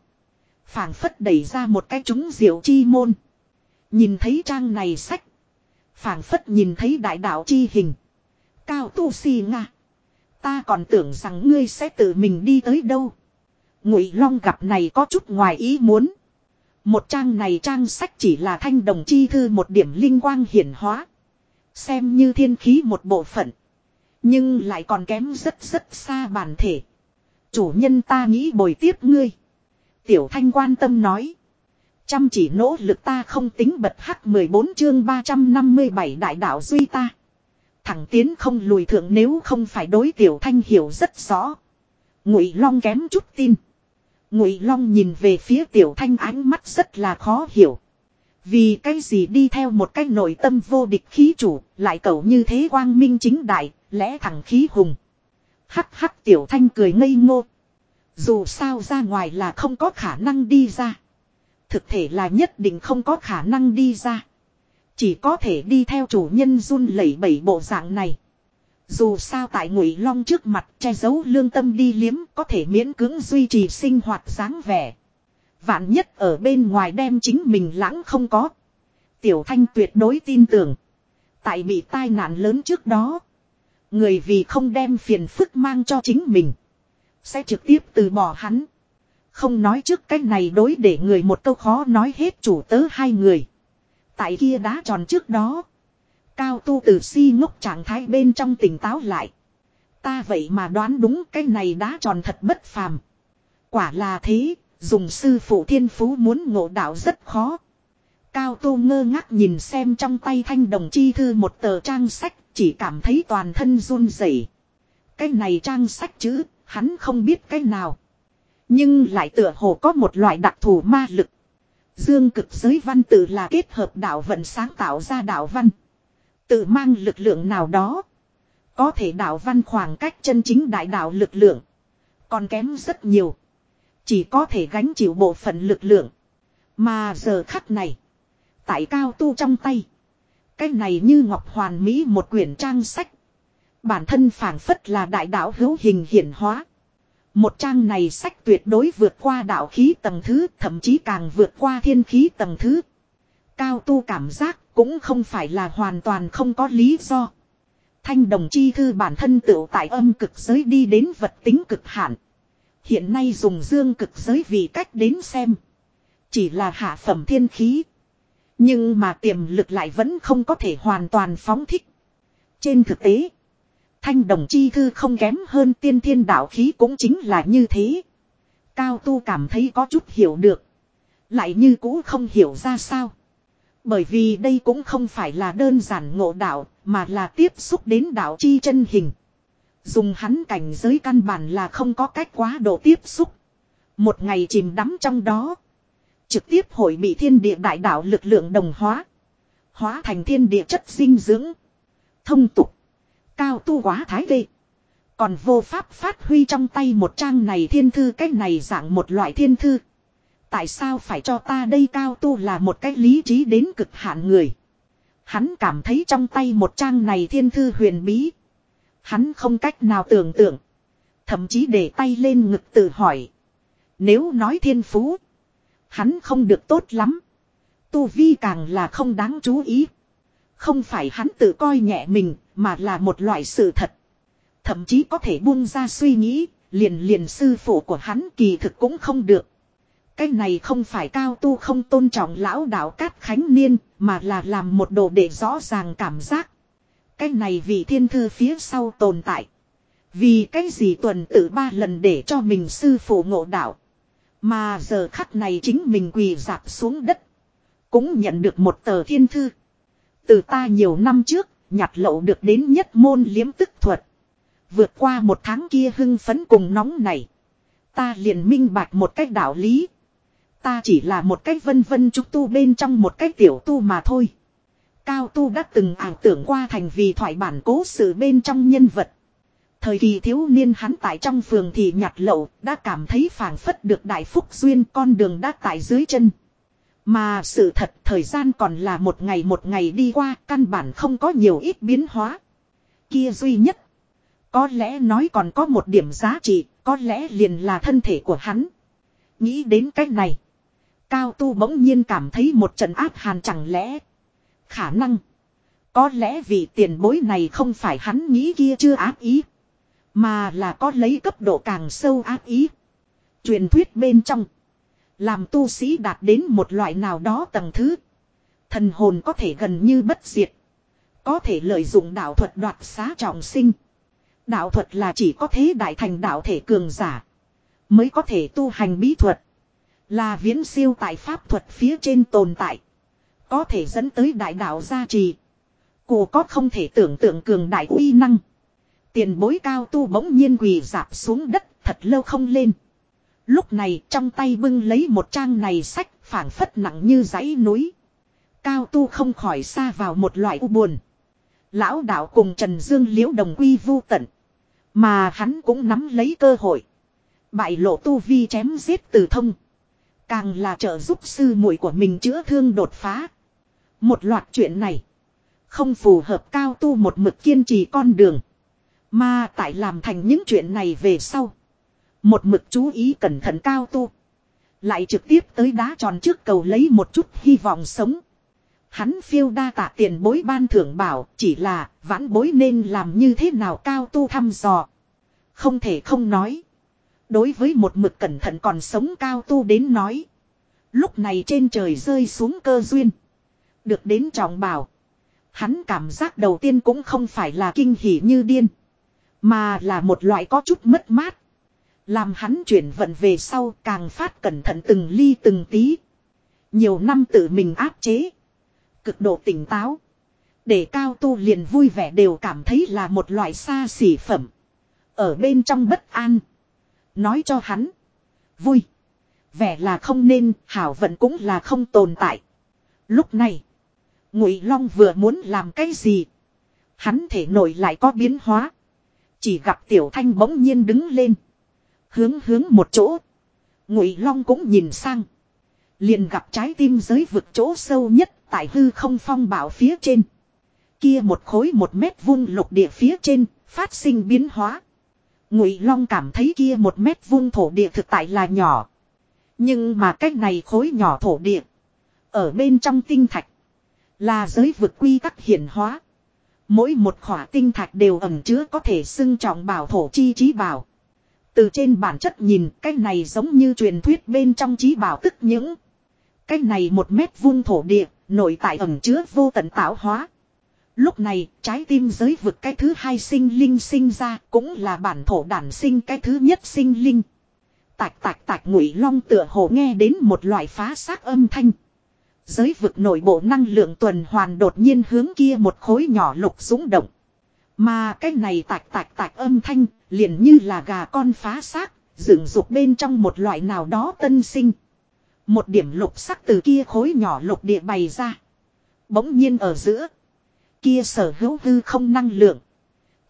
phảng phất đẩy ra một cái trúng diệu chi môn. Nhìn thấy trang này sách. phảng phất nhìn thấy đại đạo chi hình. Cao tu si nga. Ta còn tưởng rằng ngươi sẽ tự mình đi tới đâu. Ngụy Long gặp này có chút ngoài ý muốn. Một trang này trang sách chỉ là thanh đồng chi thư một điểm linh quang hiển hóa. Xem như thiên khí một bộ phận. Nhưng lại còn kém rất rất xa bản thể. Chủ nhân ta nghĩ bồi tiếp ngươi. Tiểu thanh quan tâm nói. Chăm chỉ nỗ lực ta không tính bật hắc 14 chương 357 đại đạo duy ta. Thẳng tiến không lùi thượng nếu không phải đối tiểu thanh hiểu rất rõ. Ngụy Long kém chút tin. Ngụy Long nhìn về phía tiểu thanh ánh mắt rất là khó hiểu. Vì cái gì đi theo một cái nội tâm vô địch khí chủ, lại cầu như thế quang minh chính đại, lẽ thẳng khí hùng. Hắc hắc tiểu thanh cười ngây ngô. Dù sao ra ngoài là không có khả năng đi ra. Thực thể là nhất định không có khả năng đi ra. Chỉ có thể đi theo chủ nhân run lẩy bẩy bộ dạng này. Dù sao tại ngụy long trước mặt che giấu lương tâm đi liếm có thể miễn cưỡng duy trì sinh hoạt dáng vẻ. Vạn nhất ở bên ngoài đem chính mình lãng không có. Tiểu thanh tuyệt đối tin tưởng. Tại bị tai nạn lớn trước đó. Người vì không đem phiền phức mang cho chính mình. Sẽ trực tiếp từ bỏ hắn. Không nói trước cách này đối để người một câu khó nói hết chủ tớ hai người. Tại kia đá tròn trước đó. Cao tu từ si ngốc trạng thái bên trong tỉnh táo lại. Ta vậy mà đoán đúng cái này đã tròn thật bất phàm. Quả là thế, dùng sư phụ thiên phú muốn ngộ đạo rất khó. Cao tu ngơ ngác nhìn xem trong tay thanh đồng chi thư một tờ trang sách, chỉ cảm thấy toàn thân run rẩy. Cái này trang sách chữ, hắn không biết cái nào. Nhưng lại tựa hồ có một loại đặc thù ma lực. Dương cực giới văn tự là kết hợp đạo vận sáng tạo ra đạo văn. Tự mang lực lượng nào đó. Có thể đạo văn khoảng cách chân chính đại đạo lực lượng. Còn kém rất nhiều. Chỉ có thể gánh chịu bộ phận lực lượng. Mà giờ khắc này. Tại cao tu trong tay. Cái này như ngọc hoàn mỹ một quyển trang sách. Bản thân phảng phất là đại đạo hữu hình hiển hóa. Một trang này sách tuyệt đối vượt qua đạo khí tầng thứ, thậm chí càng vượt qua thiên khí tầng thứ. Cao tu cảm giác cũng không phải là hoàn toàn không có lý do. Thanh đồng chi thư bản thân tự tại âm cực giới đi đến vật tính cực hạn. Hiện nay dùng dương cực giới vì cách đến xem. Chỉ là hạ phẩm thiên khí. Nhưng mà tiềm lực lại vẫn không có thể hoàn toàn phóng thích. Trên thực tế. Thanh đồng chi thư không kém hơn tiên thiên đạo khí cũng chính là như thế. Cao tu cảm thấy có chút hiểu được. Lại như cũ không hiểu ra sao. Bởi vì đây cũng không phải là đơn giản ngộ đạo, mà là tiếp xúc đến đạo chi chân hình. Dùng hắn cảnh giới căn bản là không có cách quá độ tiếp xúc. Một ngày chìm đắm trong đó. Trực tiếp hội bị thiên địa đại đạo lực lượng đồng hóa. Hóa thành thiên địa chất dinh dưỡng. Thông tục. Cao tu quá thái vệ. Còn vô pháp phát huy trong tay một trang này thiên thư cách này dạng một loại thiên thư. Tại sao phải cho ta đây cao tu là một cái lý trí đến cực hạn người. Hắn cảm thấy trong tay một trang này thiên thư huyền bí. Hắn không cách nào tưởng tượng. Thậm chí để tay lên ngực tự hỏi. Nếu nói thiên phú. Hắn không được tốt lắm. Tu vi càng là không đáng chú ý. Không phải hắn tự coi nhẹ mình, mà là một loại sự thật. Thậm chí có thể buông ra suy nghĩ, liền liền sư phụ của hắn kỳ thực cũng không được. Cái này không phải cao tu không tôn trọng lão đạo Cát Khánh Niên, mà là làm một đồ để rõ ràng cảm giác. Cái này vì thiên thư phía sau tồn tại. Vì cái gì tuần tự ba lần để cho mình sư phụ ngộ đạo. Mà giờ khắc này chính mình quỳ dạp xuống đất. Cũng nhận được một tờ thiên thư. Từ ta nhiều năm trước, nhặt lậu được đến nhất môn liếm tức thuật. Vượt qua một tháng kia hưng phấn cùng nóng này. Ta liền minh bạch một cách đạo lý. Ta chỉ là một cách vân vân trúc tu bên trong một cách tiểu tu mà thôi. Cao tu đã từng ảo tưởng qua thành vì thoại bản cố sự bên trong nhân vật. Thời kỳ thiếu niên hắn tại trong phường thì nhặt lậu, đã cảm thấy phảng phất được đại phúc duyên con đường đã tại dưới chân. Mà sự thật thời gian còn là một ngày một ngày đi qua, căn bản không có nhiều ít biến hóa. Kia duy nhất. Có lẽ nói còn có một điểm giá trị, có lẽ liền là thân thể của hắn. Nghĩ đến cách này. Cao tu bỗng nhiên cảm thấy một trận áp hàn chẳng lẽ. Khả năng. Có lẽ vì tiền bối này không phải hắn nghĩ kia chưa áp ý. Mà là có lấy cấp độ càng sâu áp ý. Truyền thuyết bên trong. Làm tu sĩ đạt đến một loại nào đó tầng thứ. Thần hồn có thể gần như bất diệt. Có thể lợi dụng đạo thuật đoạt xá trọng sinh. Đạo thuật là chỉ có thế đại thành đạo thể cường giả. Mới có thể tu hành bí thuật. Là viễn siêu tại pháp thuật phía trên tồn tại. Có thể dẫn tới đại đạo gia trì. Cổ có không thể tưởng tượng cường đại uy năng. Tiền bối cao tu bỗng nhiên quỳ dạp xuống đất, thật lâu không lên. Lúc này trong tay bưng lấy một trang này sách, phảng phất nặng như dãy núi. Cao tu không khỏi xa vào một loại u buồn. Lão đạo cùng Trần Dương liễu đồng quy vu tận. Mà hắn cũng nắm lấy cơ hội. Bại lộ tu vi chém giết từ thông. Càng là trợ giúp sư muội của mình chữa thương đột phá. Một loạt chuyện này. Không phù hợp cao tu một mực kiên trì con đường. Mà tại làm thành những chuyện này về sau. Một mực chú ý cẩn thận cao tu. Lại trực tiếp tới đá tròn trước cầu lấy một chút hy vọng sống. Hắn phiêu đa tạ tiền bối ban thưởng bảo, chỉ là vãn bối nên làm như thế nào cao tu thăm dò. Không thể không nói. Đối với một mực cẩn thận còn sống cao tu đến nói. Lúc này trên trời rơi xuống cơ duyên. Được đến trọng bảo. Hắn cảm giác đầu tiên cũng không phải là kinh hỉ như điên. Mà là một loại có chút mất mát. Làm hắn chuyển vận về sau càng phát cẩn thận từng ly từng tí. Nhiều năm tự mình áp chế. Cực độ tỉnh táo. Để cao tu liền vui vẻ đều cảm thấy là một loại xa xỉ phẩm. Ở bên trong bất an. Nói cho hắn. Vui. Vẻ là không nên, hảo vận cũng là không tồn tại. Lúc này. Ngụy Long vừa muốn làm cái gì. Hắn thể nổi lại có biến hóa. Chỉ gặp tiểu thanh bỗng nhiên đứng lên. Hướng hướng một chỗ. Ngụy Long cũng nhìn sang. Liền gặp trái tim giới vực chỗ sâu nhất tại hư không phong bảo phía trên. Kia một khối một mét vuông lục địa phía trên, phát sinh biến hóa. Ngụy Long cảm thấy kia một mét vuông thổ địa thực tại là nhỏ. Nhưng mà cách này khối nhỏ thổ địa. Ở bên trong tinh thạch. Là giới vực quy tắc hiển hóa. Mỗi một khỏa tinh thạch đều ẩm chứa có thể xưng trọng bảo thổ chi trí bảo. Từ trên bản chất nhìn cái này giống như truyền thuyết bên trong trí bảo tức những. Cái này một mét vuông thổ địa, nội tại ẩm chứa vô tận tạo hóa. Lúc này, trái tim giới vực cái thứ hai sinh linh sinh ra, cũng là bản thổ đản sinh cái thứ nhất sinh linh. Tạch tạch tạch ngụy long tựa hồ nghe đến một loại phá xác âm thanh. Giới vực nội bộ năng lượng tuần hoàn đột nhiên hướng kia một khối nhỏ lục dũng động. Mà cái này tạch tạch tạch âm thanh, liền như là gà con phá xác, dựng dục bên trong một loại nào đó tân sinh. Một điểm lục sắc từ kia khối nhỏ lục địa bày ra. Bỗng nhiên ở giữa. Kia sở hữu hư không năng lượng.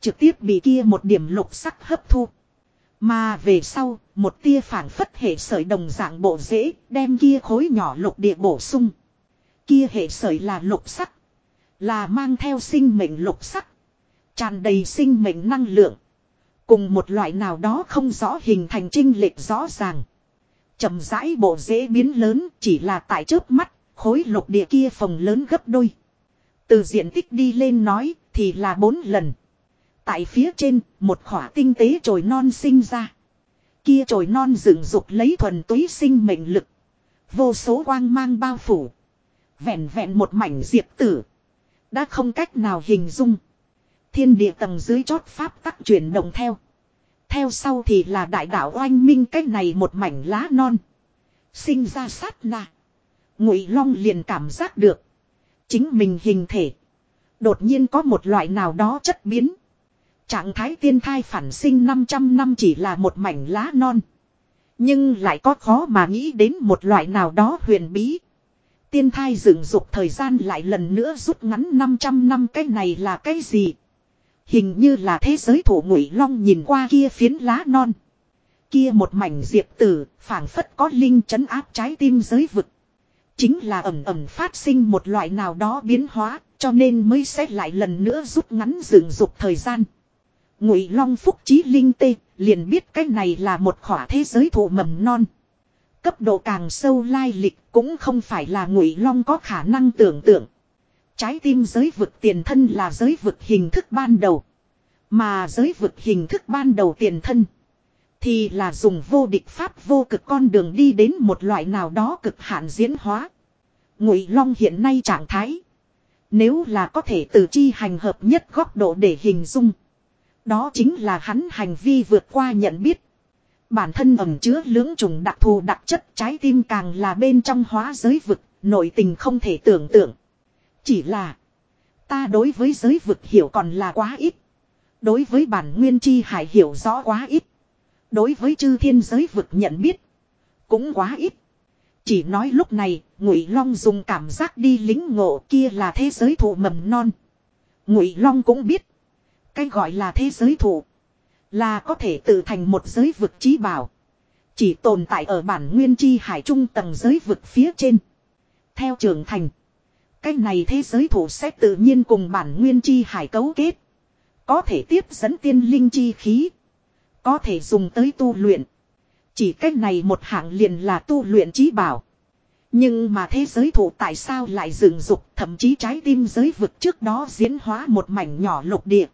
Trực tiếp bị kia một điểm lục sắc hấp thu. Mà về sau, một tia phản phất hệ sởi đồng dạng bộ dễ, đem kia khối nhỏ lục địa bổ sung. Kia hệ sởi là lục sắc. Là mang theo sinh mệnh lục sắc. Tràn đầy sinh mệnh năng lượng. Cùng một loại nào đó không rõ hình thành trinh lệch rõ ràng. chậm rãi bộ dễ biến lớn chỉ là tại trước mắt, khối lục địa kia phòng lớn gấp đôi. Từ diện tích đi lên nói thì là bốn lần. Tại phía trên, một khỏa tinh tế trồi non sinh ra. Kia trồi non dựng dục lấy thuần túy sinh mệnh lực. Vô số quang mang bao phủ. Vẹn vẹn một mảnh diệp tử. Đã không cách nào hình dung. Thiên địa tầng dưới chót pháp tắc chuyển động theo. Theo sau thì là đại đạo oanh minh cách này một mảnh lá non. Sinh ra sát na. Ngụy Long liền cảm giác được. Chính mình hình thể. Đột nhiên có một loại nào đó chất biến. Trạng thái tiên thai phản sinh 500 năm chỉ là một mảnh lá non. Nhưng lại có khó mà nghĩ đến một loại nào đó huyền bí. Tiên thai dựng dục thời gian lại lần nữa rút ngắn 500 năm cái này là cái gì? Hình như là thế giới thổ ngụy long nhìn qua kia phiến lá non. Kia một mảnh diệp tử, phảng phất có linh chấn áp trái tim giới vực. Chính là ẩm ẩm phát sinh một loại nào đó biến hóa, cho nên mới sẽ lại lần nữa rút ngắn dựng dục thời gian. Ngụy Long phúc Chí linh tê, liền biết cái này là một khỏa thế giới thụ mầm non. Cấp độ càng sâu lai lịch cũng không phải là Ngụy Long có khả năng tưởng tượng. Trái tim giới vực tiền thân là giới vực hình thức ban đầu. Mà giới vực hình thức ban đầu tiền thân. Thì là dùng vô địch pháp vô cực con đường đi đến một loại nào đó cực hạn diễn hóa. Ngụy Long hiện nay trạng thái. Nếu là có thể từ chi hành hợp nhất góc độ để hình dung. Đó chính là hắn hành vi vượt qua nhận biết. Bản thân ẩm chứa lưỡng trùng đặc thù đặc chất trái tim càng là bên trong hóa giới vực, nội tình không thể tưởng tượng. Chỉ là, ta đối với giới vực hiểu còn là quá ít. Đối với bản nguyên chi hải hiểu rõ quá ít. Đối với chư thiên giới vực nhận biết, cũng quá ít. Chỉ nói lúc này, Ngụy Long dùng cảm giác đi lính ngộ kia là thế giới thụ mầm non. Ngụy Long cũng biết, cái gọi là thế giới thụ là có thể tự thành một giới vực trí bảo. Chỉ tồn tại ở bản nguyên chi hải trung tầng giới vực phía trên. Theo trưởng thành. Cái này thế giới thụ sẽ tự nhiên cùng bản nguyên chi hải cấu kết. Có thể tiếp dẫn tiên linh chi khí. Có thể dùng tới tu luyện. Chỉ cách này một hạng liền là tu luyện trí bảo. Nhưng mà thế giới thụ tại sao lại dựng dục thậm chí trái tim giới vực trước đó diễn hóa một mảnh nhỏ lục địa.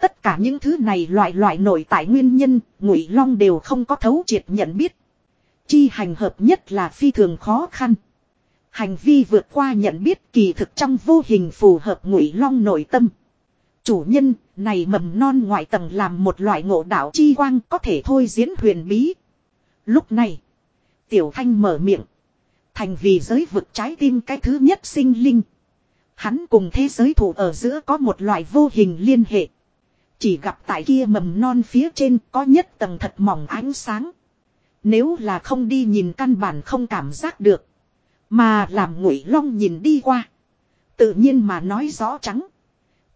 Tất cả những thứ này loại loại nổi tại nguyên nhân, Ngụy Long đều không có thấu triệt nhận biết. Chi hành hợp nhất là phi thường khó khăn. Hành vi vượt qua nhận biết kỳ thực trong vô hình phù hợp Ngụy Long nội tâm. Chủ nhân, này mầm non ngoại tầng làm một loại ngộ đạo chi quang có thể thôi diễn huyền bí. Lúc này, Tiểu Thanh mở miệng. Thành vì giới vực trái tim cái thứ nhất sinh linh. Hắn cùng thế giới thủ ở giữa có một loại vô hình liên hệ. Chỉ gặp tại kia mầm non phía trên có nhất tầng thật mỏng ánh sáng. Nếu là không đi nhìn căn bản không cảm giác được. Mà làm ngụy long nhìn đi qua. Tự nhiên mà nói rõ trắng.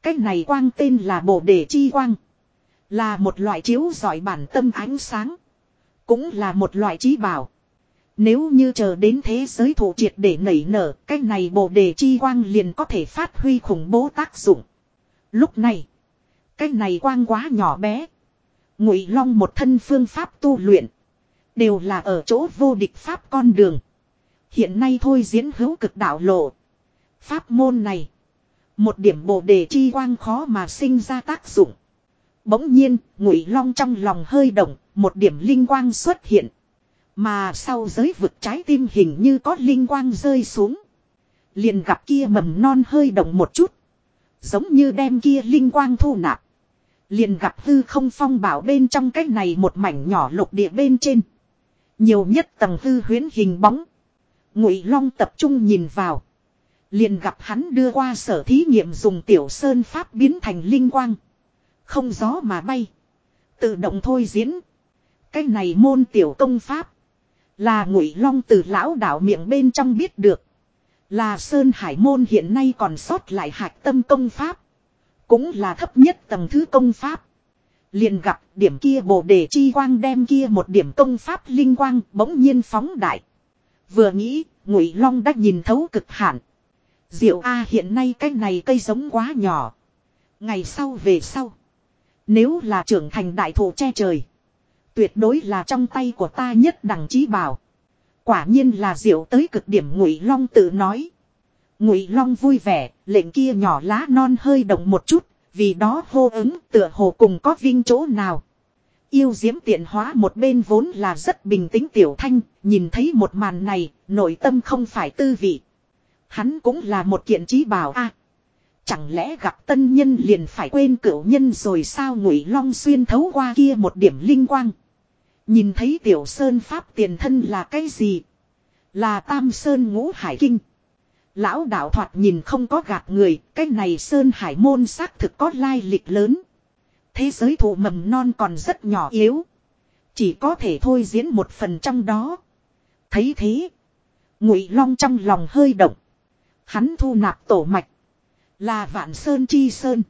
Cái này quang tên là bồ đề chi quang. Là một loại chiếu giỏi bản tâm ánh sáng. Cũng là một loại trí bảo. Nếu như chờ đến thế giới thủ triệt để nảy nở, cái này bồ đề chi quang liền có thể phát huy khủng bố tác dụng. Lúc này, cái này quang quá nhỏ bé. Ngụy Long một thân phương pháp tu luyện, đều là ở chỗ vô địch pháp con đường. Hiện nay thôi diễn hữu cực đạo lộ. Pháp môn này, một điểm bồ đề chi quang khó mà sinh ra tác dụng. Bỗng nhiên, Ngụy Long trong lòng hơi động, một điểm linh quang xuất hiện. Mà sau giới vực trái tim hình như có linh quang rơi xuống. Liền gặp kia mầm non hơi động một chút. Giống như đem kia linh quang thu nạp. Liền gặp hư không phong bảo bên trong cái này một mảnh nhỏ lục địa bên trên. Nhiều nhất tầng hư huyến hình bóng. Ngụy Long tập trung nhìn vào. Liền gặp hắn đưa qua sở thí nghiệm dùng tiểu sơn pháp biến thành linh quang. Không gió mà bay. Tự động thôi diễn. Cái này môn tiểu công pháp. Là ngụy long từ lão đạo miệng bên trong biết được. Là Sơn Hải môn hiện nay còn sót lại hạch tâm công pháp. Cũng là thấp nhất tầng thứ công pháp. Liền gặp điểm kia bồ đề chi quang đem kia một điểm công pháp linh quang bỗng nhiên phóng đại. Vừa nghĩ, Ngụy Long đã nhìn thấu cực hạn. Diệu A hiện nay cái này cây giống quá nhỏ. Ngày sau về sau. Nếu là trưởng thành đại thụ che trời. Tuyệt đối là trong tay của ta nhất đẳng trí bảo. Quả nhiên là diệu tới cực điểm ngụy long tự nói. Ngụy long vui vẻ, lệnh kia nhỏ lá non hơi động một chút, vì đó hô ứng tựa hồ cùng có vinh chỗ nào. Yêu diễm tiện hóa một bên vốn là rất bình tĩnh tiểu thanh, nhìn thấy một màn này, nội tâm không phải tư vị. Hắn cũng là một kiện trí bảo a. chẳng lẽ gặp tân nhân liền phải quên cửu nhân rồi sao ngụy long xuyên thấu qua kia một điểm linh quang. Nhìn thấy tiểu sơn pháp tiền thân là cái gì? Là tam sơn ngũ hải kinh. Lão đạo thoạt nhìn không có gạt người, cái này sơn hải môn xác thực có lai lịch lớn. Thế giới thụ mầm non còn rất nhỏ yếu. Chỉ có thể thôi diễn một phần trong đó. Thấy thế. Ngụy long trong lòng hơi động. Hắn thu nạp tổ mạch. Là vạn sơn chi sơn.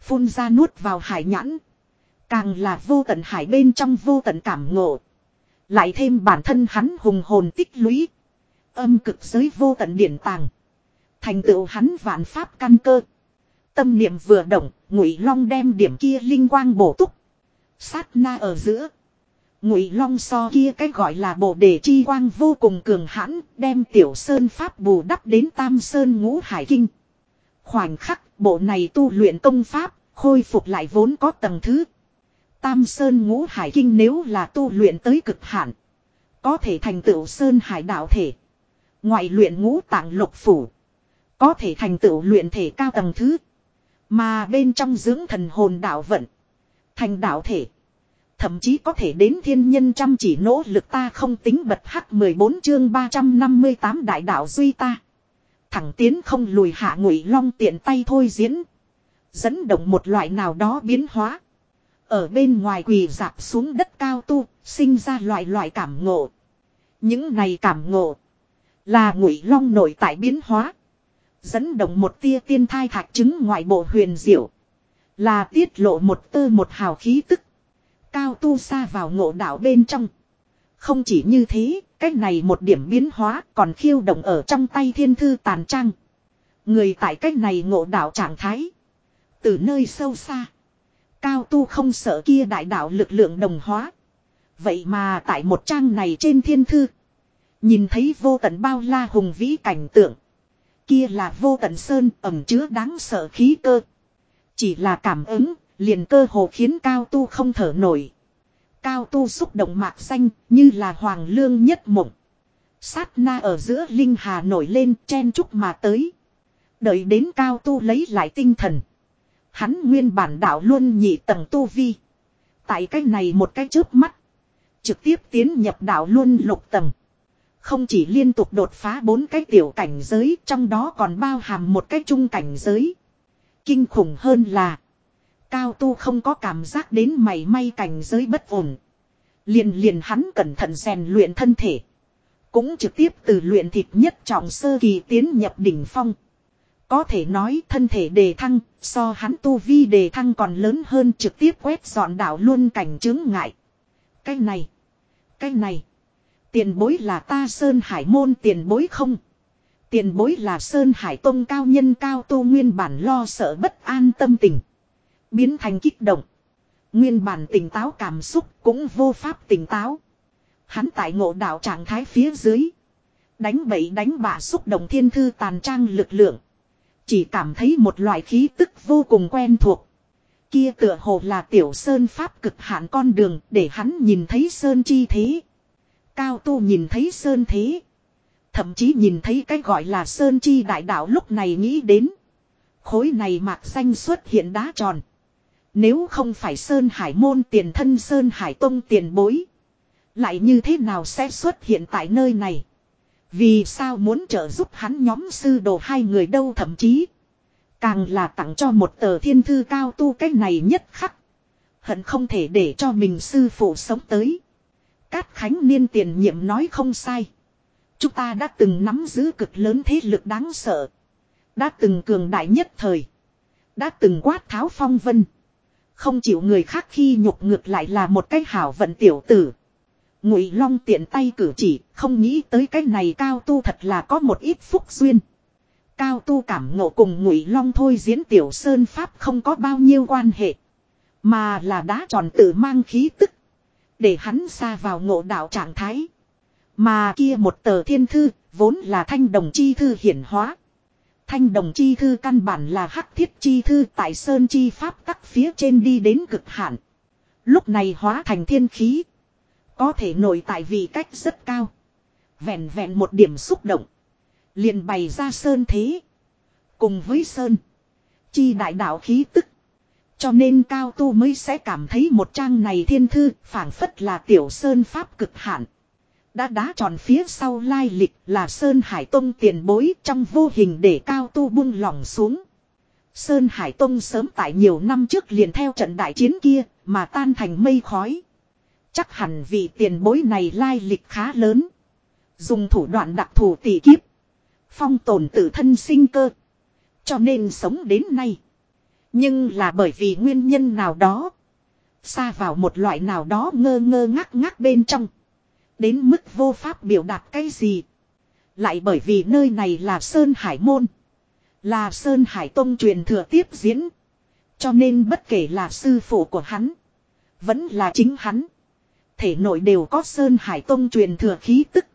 Phun ra nuốt vào hải nhãn. Càng là vô tận hải bên trong vô tận cảm ngộ. Lại thêm bản thân hắn hùng hồn tích lũy. Âm cực giới vô tận điển tàng. Thành tựu hắn vạn pháp căn cơ. Tâm niệm vừa động, Ngụy Long đem điểm kia linh quang bổ túc. Sát na ở giữa. Ngụy Long so kia cái gọi là bộ đề chi quang vô cùng cường hãn, đem tiểu sơn pháp bù đắp đến Tam Sơn Ngũ Hải Kinh. Khoảnh khắc, bộ này tu luyện công pháp, khôi phục lại vốn có tầng thứ. Tam Sơn Ngũ Hải Kinh nếu là tu luyện tới cực hạn, có thể thành tựu Sơn Hải đạo thể. Ngoại luyện ngũ tạng lục phủ, có thể thành tựu luyện thể cao tầng thứ. Mà bên trong dưỡng thần hồn đạo vận, thành đạo thể. Thậm chí có thể đến thiên nhân chăm chỉ nỗ lực ta không tính bật hắc 14 chương 358 đại đạo duy ta. Thẳng tiến không lùi hạ ngụy long tiện tay thôi diễn. Dẫn động một loại nào đó biến hóa. Ở bên ngoài quỳ dạp xuống đất cao tu, sinh ra loại loại cảm ngộ. Những này cảm ngộ. Là ngụy long nội tại biến hóa. Dẫn động một tia tiên thai thạch chứng ngoại bộ huyền diệu. Là tiết lộ một tơ một hào khí tức. Cao tu xa vào ngộ đạo bên trong. Không chỉ như thế, cách này một điểm biến hóa còn khiêu động ở trong tay thiên thư tàn trang. Người tại cách này ngộ đạo trạng thái. Từ nơi sâu xa. Cao tu không sợ kia đại đạo lực lượng đồng hóa. Vậy mà tại một trang này trên thiên thư. Nhìn thấy vô tận bao la hùng vĩ cảnh tượng. Kia là vô tận sơn ẩm chứa đáng sợ khí cơ. Chỉ là cảm ứng, liền cơ hồ khiến cao tu không thở nổi. Cao tu xúc động mạc xanh, như là hoàng lương nhất mộng. Sát na ở giữa linh hà nổi lên, chen chúc mà tới. Đợi đến cao tu lấy lại tinh thần. Hắn nguyên bản đạo luôn nhị tầng tu vi. Tại cái này một cái chớp mắt. Trực tiếp tiến nhập đạo luôn lục tầng. Không chỉ liên tục đột phá bốn cái tiểu cảnh giới, trong đó còn bao hàm một cái trung cảnh giới. Kinh khủng hơn là. Cao tu không có cảm giác đến mảy may cảnh giới bất ổn. Liền liền hắn cẩn thận rèn luyện thân thể. Cũng trực tiếp từ luyện thịt nhất trọng sơ kỳ tiến nhập đỉnh phong. Có thể nói thân thể đề thăng, so hắn tu vi đề thăng còn lớn hơn trực tiếp quét dọn đảo luôn cảnh chứng ngại. Cái này, cái này, tiền bối là ta Sơn Hải môn tiền bối không? Tiền bối là Sơn Hải Tông cao nhân cao tu nguyên bản lo sợ bất an tâm tình. Biến thành kích động. Nguyên bản tỉnh táo cảm xúc cũng vô pháp tỉnh táo. Hắn tại ngộ đạo trạng thái phía dưới. Đánh bậy đánh bạ xúc động thiên thư tàn trang lực lượng. Chỉ cảm thấy một loại khí tức vô cùng quen thuộc. Kia tựa hồ là tiểu sơn pháp cực hạn con đường để hắn nhìn thấy sơn chi thế. Cao tu nhìn thấy sơn thế. Thậm chí nhìn thấy cái gọi là sơn chi đại đạo lúc này nghĩ đến. Khối này mạc xanh xuất hiện đá tròn. Nếu không phải Sơn Hải môn tiền thân, Sơn Hải Tông tiền bối. Lại như thế nào sẽ xuất hiện tại nơi này? Vì sao muốn trợ giúp hắn nhóm sư đồ hai người đâu thậm chí. Càng là tặng cho một tờ thiên thư cao tu cái này nhất khắc. Hận không thể để cho mình sư phụ sống tới. Cát Khánh Niên tiền nhiệm nói không sai. Chúng ta đã từng nắm giữ cực lớn thế lực đáng sợ. Đã từng cường đại nhất thời. Đã từng quát tháo phong vân. Không chịu người khác khi nhục ngược lại là một cái hảo vận tiểu tử. Ngụy Long tiện tay cử chỉ, không nghĩ tới cái này cao tu thật là có một ít phúc duyên. Cao tu cảm ngộ cùng Ngụy Long thôi diễn tiểu sơn pháp không có bao nhiêu quan hệ, mà là đá tròn tự mang khí tức, để hắn xa vào ngộ đạo trạng thái. Mà kia một tờ thiên thư, vốn là thanh đồng chi thư hiển hóa. Thanh đồng chi thư căn bản là hắc thiết chi thư tại sơn chi pháp tắc phía trên đi đến cực hạn. Lúc này hóa thành thiên khí. Có thể nổi tại vị cách rất cao. Vẹn vẹn một điểm xúc động. liền bày ra sơn thế. Cùng với sơn. Chi đại đạo khí tức. Cho nên cao tu mới sẽ cảm thấy một trang này thiên thư phảng phất là tiểu sơn pháp cực hạn. Đã đá tròn phía sau lai lịch là Sơn Hải Tông tiền bối trong vô hình để cao tu buông lỏng xuống. Sơn Hải Tông sớm tại nhiều năm trước liền theo trận đại chiến kia mà tan thành mây khói. Chắc hẳn vị tiền bối này lai lịch khá lớn. Dùng thủ đoạn đặc thù tỷ kiếp. Phong tồn tự thân sinh cơ. Cho nên sống đến nay. Nhưng là bởi vì nguyên nhân nào đó. Xa vào một loại nào đó ngơ ngơ ngắc ngắc bên trong. Đến mức vô pháp biểu đạt cái gì. Lại bởi vì nơi này là Sơn Hải Môn. Là Sơn Hải Tông truyền thừa tiếp diễn. Cho nên bất kể là sư phụ của hắn. Vẫn là chính hắn. Thể nội đều có Sơn Hải Tông truyền thừa khí tức.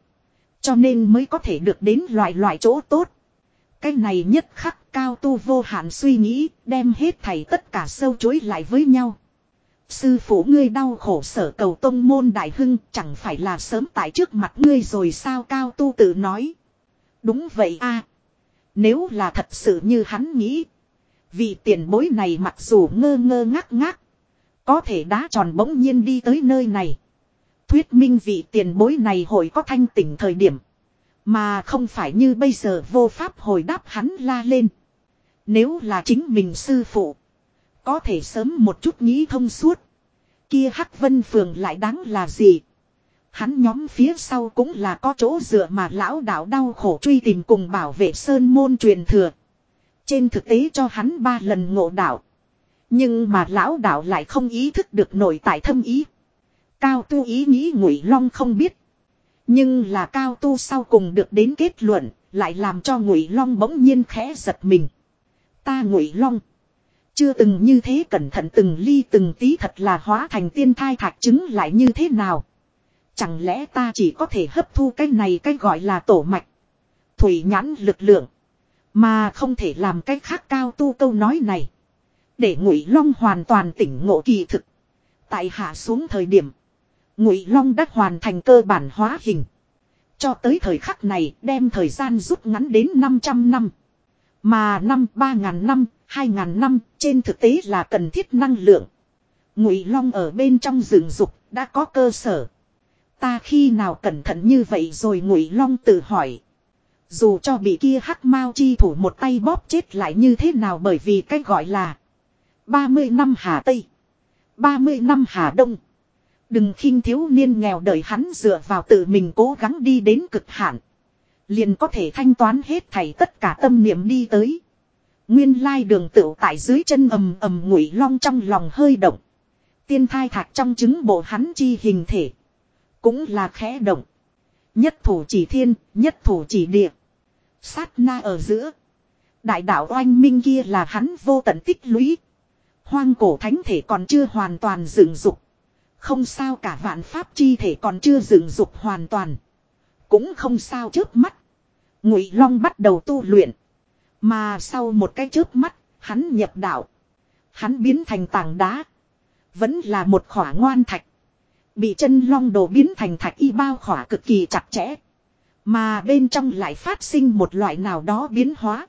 Cho nên mới có thể được đến loại loại chỗ tốt. Cái này nhất khắc cao tu vô hạn suy nghĩ, đem hết thảy tất cả sâu chối lại với nhau. Sư phụ ngươi đau khổ sở cầu tông môn đại hưng, chẳng phải là sớm tại trước mặt ngươi rồi sao cao tu tự nói. Đúng vậy a Nếu là thật sự như hắn nghĩ. Vị tiền bối này mặc dù ngơ ngơ ngác ngác. Có thể đá tròn bỗng nhiên đi tới nơi này. Thuyết minh vị tiền bối này hồi có thanh tỉnh thời điểm. Mà không phải như bây giờ vô pháp hồi đáp hắn la lên. Nếu là chính mình sư phụ. Có thể sớm một chút nghĩ thông suốt. Kia Hắc Vân Phường lại đáng là gì? Hắn nhóm phía sau cũng là có chỗ dựa mà lão đạo đau khổ truy tìm cùng bảo vệ sơn môn truyền thừa. Trên thực tế cho hắn ba lần ngộ đạo. Nhưng mà lão đạo lại không ý thức được nội tại thâm ý. Cao tu ý nghĩ ngụy long không biết. Nhưng là cao tu sau cùng được đến kết luận, lại làm cho ngụy long bỗng nhiên khẽ giật mình. Ta ngụy long. Chưa từng như thế cẩn thận từng ly từng tí thật là hóa thành tiên thai thạch chứng lại như thế nào. Chẳng lẽ ta chỉ có thể hấp thu cái này cái gọi là tổ mạch. Thủy nhãn lực lượng. Mà không thể làm cách khác cao tu câu nói này. Để ngụy long hoàn toàn tỉnh ngộ kỳ thực. Tại hạ xuống thời điểm. Ngụy long đã hoàn thành cơ bản hóa hình. Cho tới thời khắc này đem thời gian rút ngắn đến 500 năm. Mà năm 3.000 năm, 2.000 năm, trên thực tế là cần thiết năng lượng. Ngụy Long ở bên trong rừng dục đã có cơ sở. Ta khi nào cẩn thận như vậy rồi Ngụy Long tự hỏi. Dù cho bị kia hắc mao chi thủ một tay bóp chết lại như thế nào bởi vì cách gọi là 30 năm Hà Tây 30 năm Hà Đông Đừng khinh thiếu niên nghèo đời hắn dựa vào tự mình cố gắng đi đến cực hạn Liền có thể thanh toán hết thảy tất cả tâm niệm đi tới. Nguyên lai đường tựu tại dưới chân ầm ầm ngụy long trong lòng hơi động. Tiên thai thạc trong trứng bộ hắn chi hình thể. Cũng là khẽ động. Nhất thủ chỉ thiên, nhất thủ chỉ địa. Sát na ở giữa. Đại đạo oanh minh kia là hắn vô tận tích lũy. Hoang cổ thánh thể còn chưa hoàn toàn dựng dục. Không sao cả vạn pháp chi thể còn chưa dựng dục hoàn toàn. Cũng không sao trước mắt. Ngụy Long bắt đầu tu luyện. Mà sau một cái chớp mắt, hắn nhập đạo. Hắn biến thành tảng đá. Vẫn là một khỏa ngoan thạch. Bị chân long đồ biến thành thạch y bao khỏa cực kỳ chặt chẽ. Mà bên trong lại phát sinh một loại nào đó biến hóa.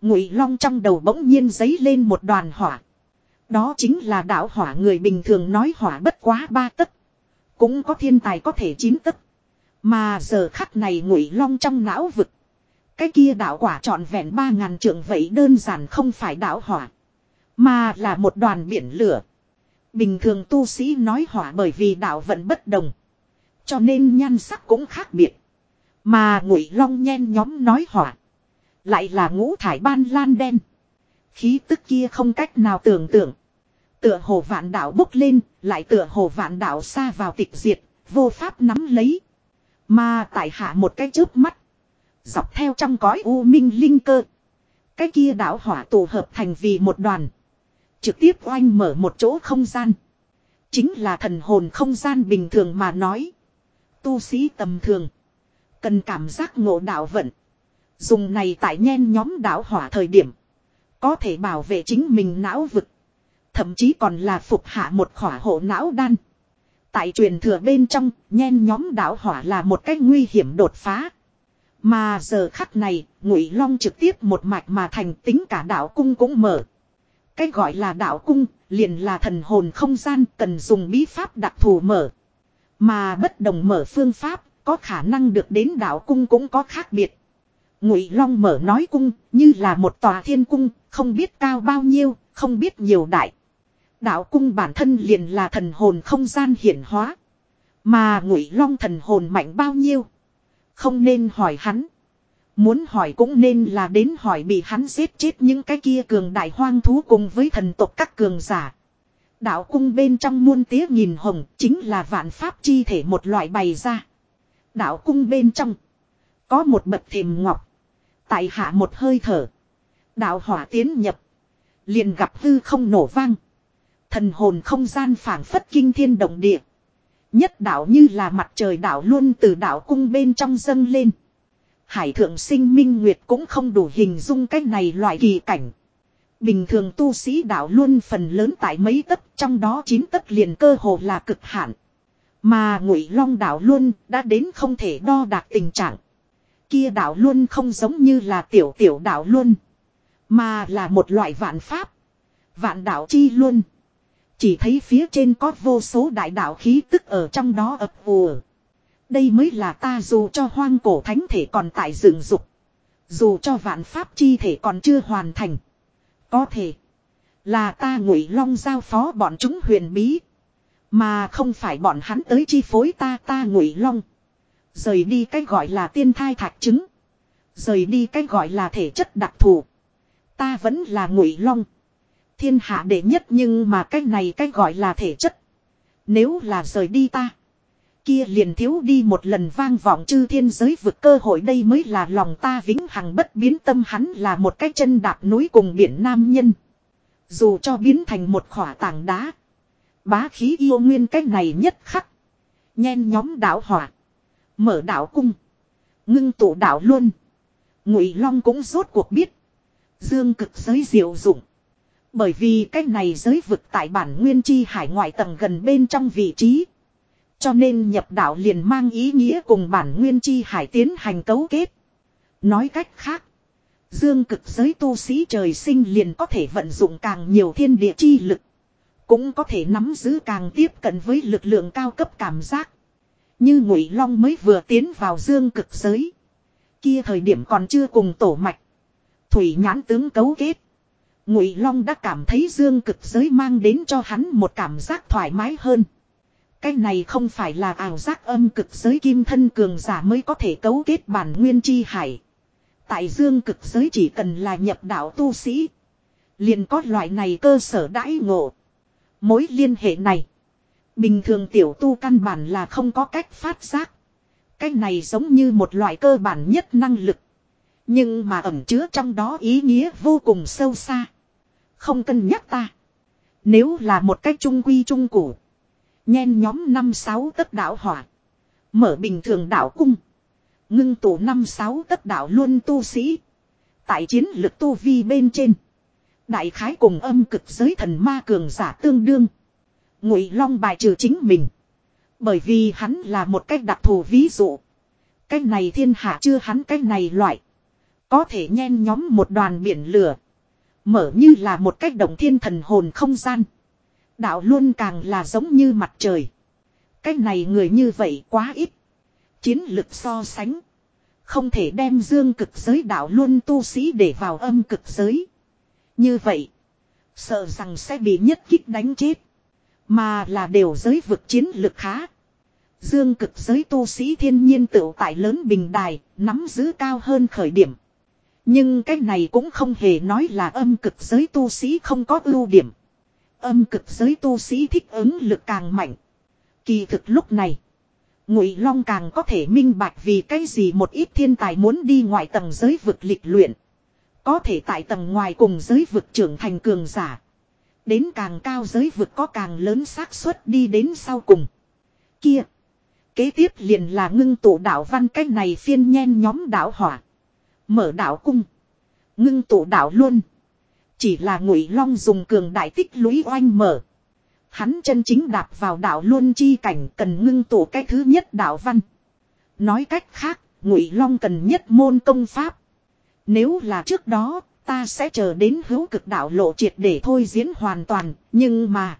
Ngụy long trong đầu bỗng nhiên giấy lên một đoàn hỏa. Đó chính là đạo hỏa người bình thường nói hỏa bất quá ba tấc. Cũng có thiên tài có thể chín tấc. Mà giờ khắc này ngụy long trong não vực. Cái kia đạo quả trọn vẹn ba ngàn trượng vậy đơn giản không phải đạo hỏa. Mà là một đoàn biển lửa. Bình thường tu sĩ nói hỏa bởi vì đạo vận bất đồng. Cho nên nhan sắc cũng khác biệt. Mà ngụy long nhen nhóm nói hỏa. Lại là ngũ thải ban lan đen. Khí tức kia không cách nào tưởng tượng. Tựa hồ vạn đạo bốc lên, lại tựa hồ vạn đạo xa vào tịch diệt, vô pháp nắm lấy. Mà tại hạ một cái chớp mắt. Dọc theo trong cõi u minh linh cơ. Cái kia đạo hỏa tụ hợp thành vì một đoàn. Trực tiếp oanh mở một chỗ không gian. Chính là thần hồn không gian bình thường mà nói. Tu sĩ tầm thường. Cần cảm giác ngộ đạo vận. Dùng này tại nhen nhóm đạo hỏa thời điểm. Có thể bảo vệ chính mình não vực. Thậm chí còn là phục hạ một khỏa hộ não đan. Tại truyền thừa bên trong, nhen nhóm đạo hỏa là một cách nguy hiểm đột phá. Mà giờ khắc này, ngụy long trực tiếp một mạch mà thành tính cả đạo cung cũng mở. Cái gọi là đạo cung, liền là thần hồn không gian cần dùng bí pháp đặc thù mở. Mà bất đồng mở phương pháp, có khả năng được đến đạo cung cũng có khác biệt. Ngụy Long mở nói cung, như là một tòa thiên cung, không biết cao bao nhiêu, không biết nhiều đại. Đạo cung bản thân liền là thần hồn không gian hiển hóa. Mà Ngụy Long thần hồn mạnh bao nhiêu? Không nên hỏi hắn. Muốn hỏi cũng nên là đến hỏi bị hắn giết chết những cái kia cường đại hoang thú cùng với thần tộc các cường giả. Đạo cung bên trong muôn tía nhìn hồng chính là vạn pháp chi thể một loại bày ra. Đạo cung bên trong có một bậc thềm ngọc. Tại hạ một hơi thở. Đạo hỏa tiến nhập. Liền gặp hư không nổ vang. Thần hồn không gian phảng phất kinh thiên động địa. Nhất đạo như là mặt trời đạo luôn từ đạo cung bên trong dâng lên. Hải thượng sinh minh nguyệt cũng không đủ hình dung cái này loại kỳ cảnh. Bình thường tu sĩ đạo luôn phần lớn tại mấy tấc, trong đó chín tấc liền cơ hồ là cực hạn. Mà ngụy long đạo luôn đã đến không thể đo đạc tình trạng. Kia đạo luôn không giống như là tiểu tiểu đạo luôn. Mà là một loại vạn pháp. Vạn đạo chi luôn. Chỉ thấy phía trên có vô số đại đạo khí tức ở trong đó ập ùa. Đây mới là ta dù cho hoang cổ thánh thể còn tại dựng dục. Dù cho vạn pháp chi thể còn chưa hoàn thành. Có thể. Là ta ngụy long giao phó bọn chúng huyền bí. Mà không phải bọn hắn tới chi phối ta ta ngụy long. Rời đi cái gọi là tiên thai thạch chứng, Rời đi cái gọi là thể chất đặc thù. Ta vẫn là ngụy long. Thiên hạ đệ nhất nhưng mà cách này cách gọi là thể chất. Nếu là rời đi ta. Kia liền thiếu đi một lần vang vọng chư thiên giới vực cơ hội đây mới là lòng ta vĩnh hằng bất biến tâm hắn là một cái chân đạp núi cùng biển nam nhân. Dù cho biến thành một khỏa tảng đá. Bá khí yêu nguyên cách này nhất khắc. Nhen nhóm đảo hỏa. Mở đảo cung. Ngưng tụ đảo luôn. Ngụy Long cũng rốt cuộc biết. Dương cực giới diệu dụng. Bởi vì cách này giới vực tại bản nguyên chi hải ngoại tầng gần bên trong vị trí. Cho nên nhập đạo liền mang ý nghĩa cùng bản nguyên chi hải tiến hành cấu kết. Nói cách khác. Dương cực giới tu sĩ trời sinh liền có thể vận dụng càng nhiều thiên địa chi lực. Cũng có thể nắm giữ càng tiếp cận với lực lượng cao cấp cảm giác. Như Ngụy Long mới vừa tiến vào dương cực giới. Kia thời điểm còn chưa cùng tổ mạch. Thủy nhãn tướng cấu kết. Ngụy Long đã cảm thấy dương cực giới mang đến cho hắn một cảm giác thoải mái hơn. Cái này không phải là ảo giác âm cực giới kim thân cường giả mới có thể cấu kết bản nguyên chi hải. Tại dương cực giới chỉ cần là nhập đạo tu sĩ. Liền có loại này cơ sở đãi ngộ. Mối liên hệ này. Bình thường tiểu tu căn bản là không có cách phát giác. Cái này giống như một loại cơ bản nhất năng lực. Nhưng mà ẩn chứa trong đó ý nghĩa vô cùng sâu xa. Không cân nhắc ta. Nếu là một cách trung quy trung củ. Nhen nhóm năm sáu tất đạo hỏa. Mở bình thường đạo cung. Ngưng tụ năm sáu tất đạo luôn tu sĩ. Tại chiến lực tu vi bên trên. Đại khái cùng âm cực giới thần ma cường giả tương đương. Ngụy Long bài trừ chính mình. Bởi vì hắn là một cách đặc thù ví dụ. Cách này thiên hạ chưa hắn cách này loại. Có thể nhen nhóm một đoàn biển lửa. Mở như là một cách động thiên thần hồn không gian. Đạo luôn càng là giống như mặt trời. Cách này người như vậy quá ít. Chiến lực so sánh. Không thể đem dương cực giới đạo luôn tu sĩ để vào âm cực giới. Như vậy. Sợ rằng sẽ bị nhất kích đánh chết. Mà là đều giới vực chiến lực khá. Dương cực giới tu sĩ thiên nhiên tựu tại lớn bình đài, nắm giữ cao hơn khởi điểm. Nhưng cái này cũng không hề nói là âm cực giới tu sĩ không có ưu điểm. Âm cực giới tu sĩ thích ứng lực càng mạnh. Kỳ thực lúc này, Ngụy Long càng có thể minh bạch vì cái gì một ít thiên tài muốn đi ngoài tầng giới vực lịch luyện. Có thể tại tầng ngoài cùng giới vực trưởng thành cường giả. Đến càng cao giới vực có càng lớn xác suất đi đến sau cùng. Kia. Kế tiếp liền là ngưng tụ đạo văn cách này phiên nhen nhóm đạo hỏa. Mở đạo cung. Ngưng tụ đạo luôn. Chỉ là ngụy long dùng cường đại tích lũy oanh mở. Hắn chân chính đạp vào đạo luôn chi cảnh cần ngưng tụ cái thứ nhất đạo văn. Nói cách khác, ngụy long cần nhất môn công pháp. Nếu là trước đó, ta sẽ chờ đến hữu cực đạo lộ triệt để thôi diễn hoàn toàn, nhưng mà...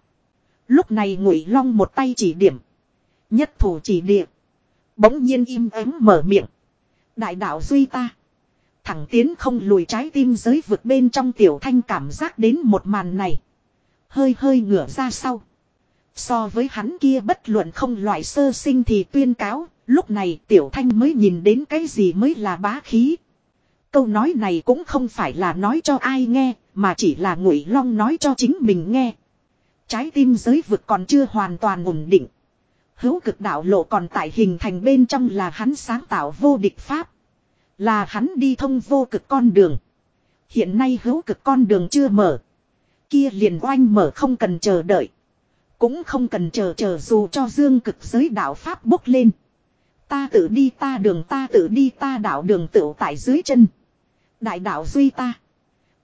Lúc này ngụy long một tay chỉ điểm. Nhất thủ chỉ địa. Bỗng nhiên im ắng mở miệng. Đại đạo duy ta. Thẳng tiến không lùi trái tim giới vực bên trong tiểu thanh cảm giác đến một màn này. Hơi hơi ngửa ra sau. So với hắn kia bất luận không loại sơ sinh thì tuyên cáo, lúc này tiểu thanh mới nhìn đến cái gì mới là bá khí. Câu nói này cũng không phải là nói cho ai nghe, mà chỉ là ngụy long nói cho chính mình nghe. Trái tim giới vực còn chưa hoàn toàn ổn định. Hữu cực đạo lộ còn tại hình thành bên trong là hắn sáng tạo vô địch pháp. Là hắn đi thông vô cực con đường. Hiện nay hữu cực con đường chưa mở. Kia liền oanh mở không cần chờ đợi. Cũng không cần chờ chờ dù cho dương cực giới đạo Pháp bốc lên. Ta tự đi ta đường ta tự đi ta đạo đường tự tại dưới chân. Đại đạo duy ta.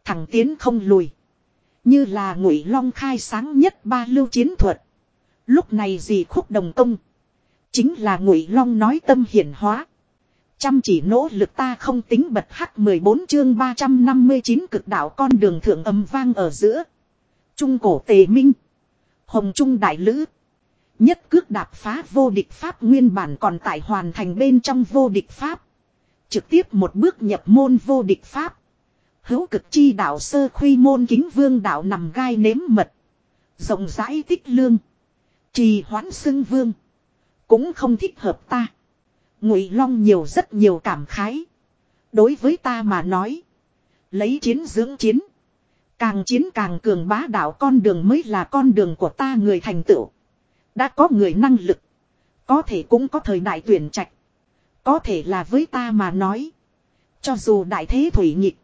Thẳng tiến không lùi. Như là ngụy long khai sáng nhất ba lưu chiến thuật. Lúc này gì khúc đồng công. Chính là ngụy long nói tâm hiển hóa. Chăm chỉ nỗ lực ta không tính bật hắc 14 chương 359 cực đạo con đường thượng âm vang ở giữa. Trung cổ tề minh. Hồng Trung Đại Lữ. Nhất cước đạp phá vô địch Pháp nguyên bản còn tại hoàn thành bên trong vô địch Pháp. Trực tiếp một bước nhập môn vô địch Pháp. Hữu cực chi đạo sơ khuy môn kính vương đạo nằm gai nếm mật. Rộng rãi tích lương. Trì hoãn xưng vương. Cũng không thích hợp ta. Ngụy Long nhiều rất nhiều cảm khái. Đối với ta mà nói. Lấy chiến dưỡng chiến. Càng chiến càng cường bá đạo con đường mới là con đường của ta người thành tựu. Đã có người năng lực. Có thể cũng có thời đại tuyển trạch. Có thể là với ta mà nói. Cho dù đại thế thủy nhịp.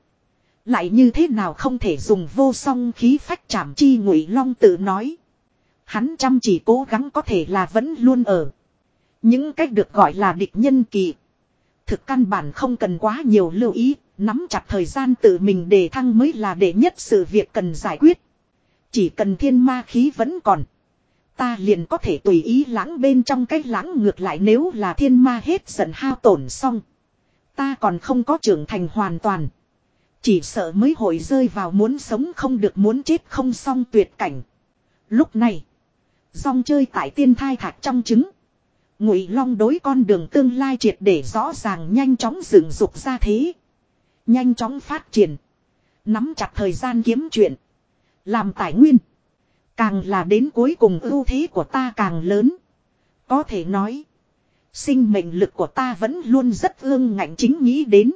Lại như thế nào không thể dùng vô song khí phách chạm chi ngụy long tự nói. Hắn chăm chỉ cố gắng có thể là vẫn luôn ở. Những cách được gọi là địch nhân kỳ. Thực căn bản không cần quá nhiều lưu ý, nắm chặt thời gian tự mình đề thăng mới là đệ nhất sự việc cần giải quyết. Chỉ cần thiên ma khí vẫn còn. Ta liền có thể tùy ý lãng bên trong cách lãng ngược lại nếu là thiên ma hết giận hao tổn xong. Ta còn không có trưởng thành hoàn toàn. Chỉ sợ mới hội rơi vào muốn sống không được muốn chết không xong tuyệt cảnh. Lúc này. Dòng chơi tại tiên thai thạc trong trứng. Ngụy Long đối con đường tương lai triệt để rõ ràng nhanh chóng dựng dục ra thế. Nhanh chóng phát triển. Nắm chặt thời gian kiếm chuyện. Làm tài nguyên. Càng là đến cuối cùng ưu thế của ta càng lớn. Có thể nói. Sinh mệnh lực của ta vẫn luôn rất ương ngạnh chính nghĩ đến.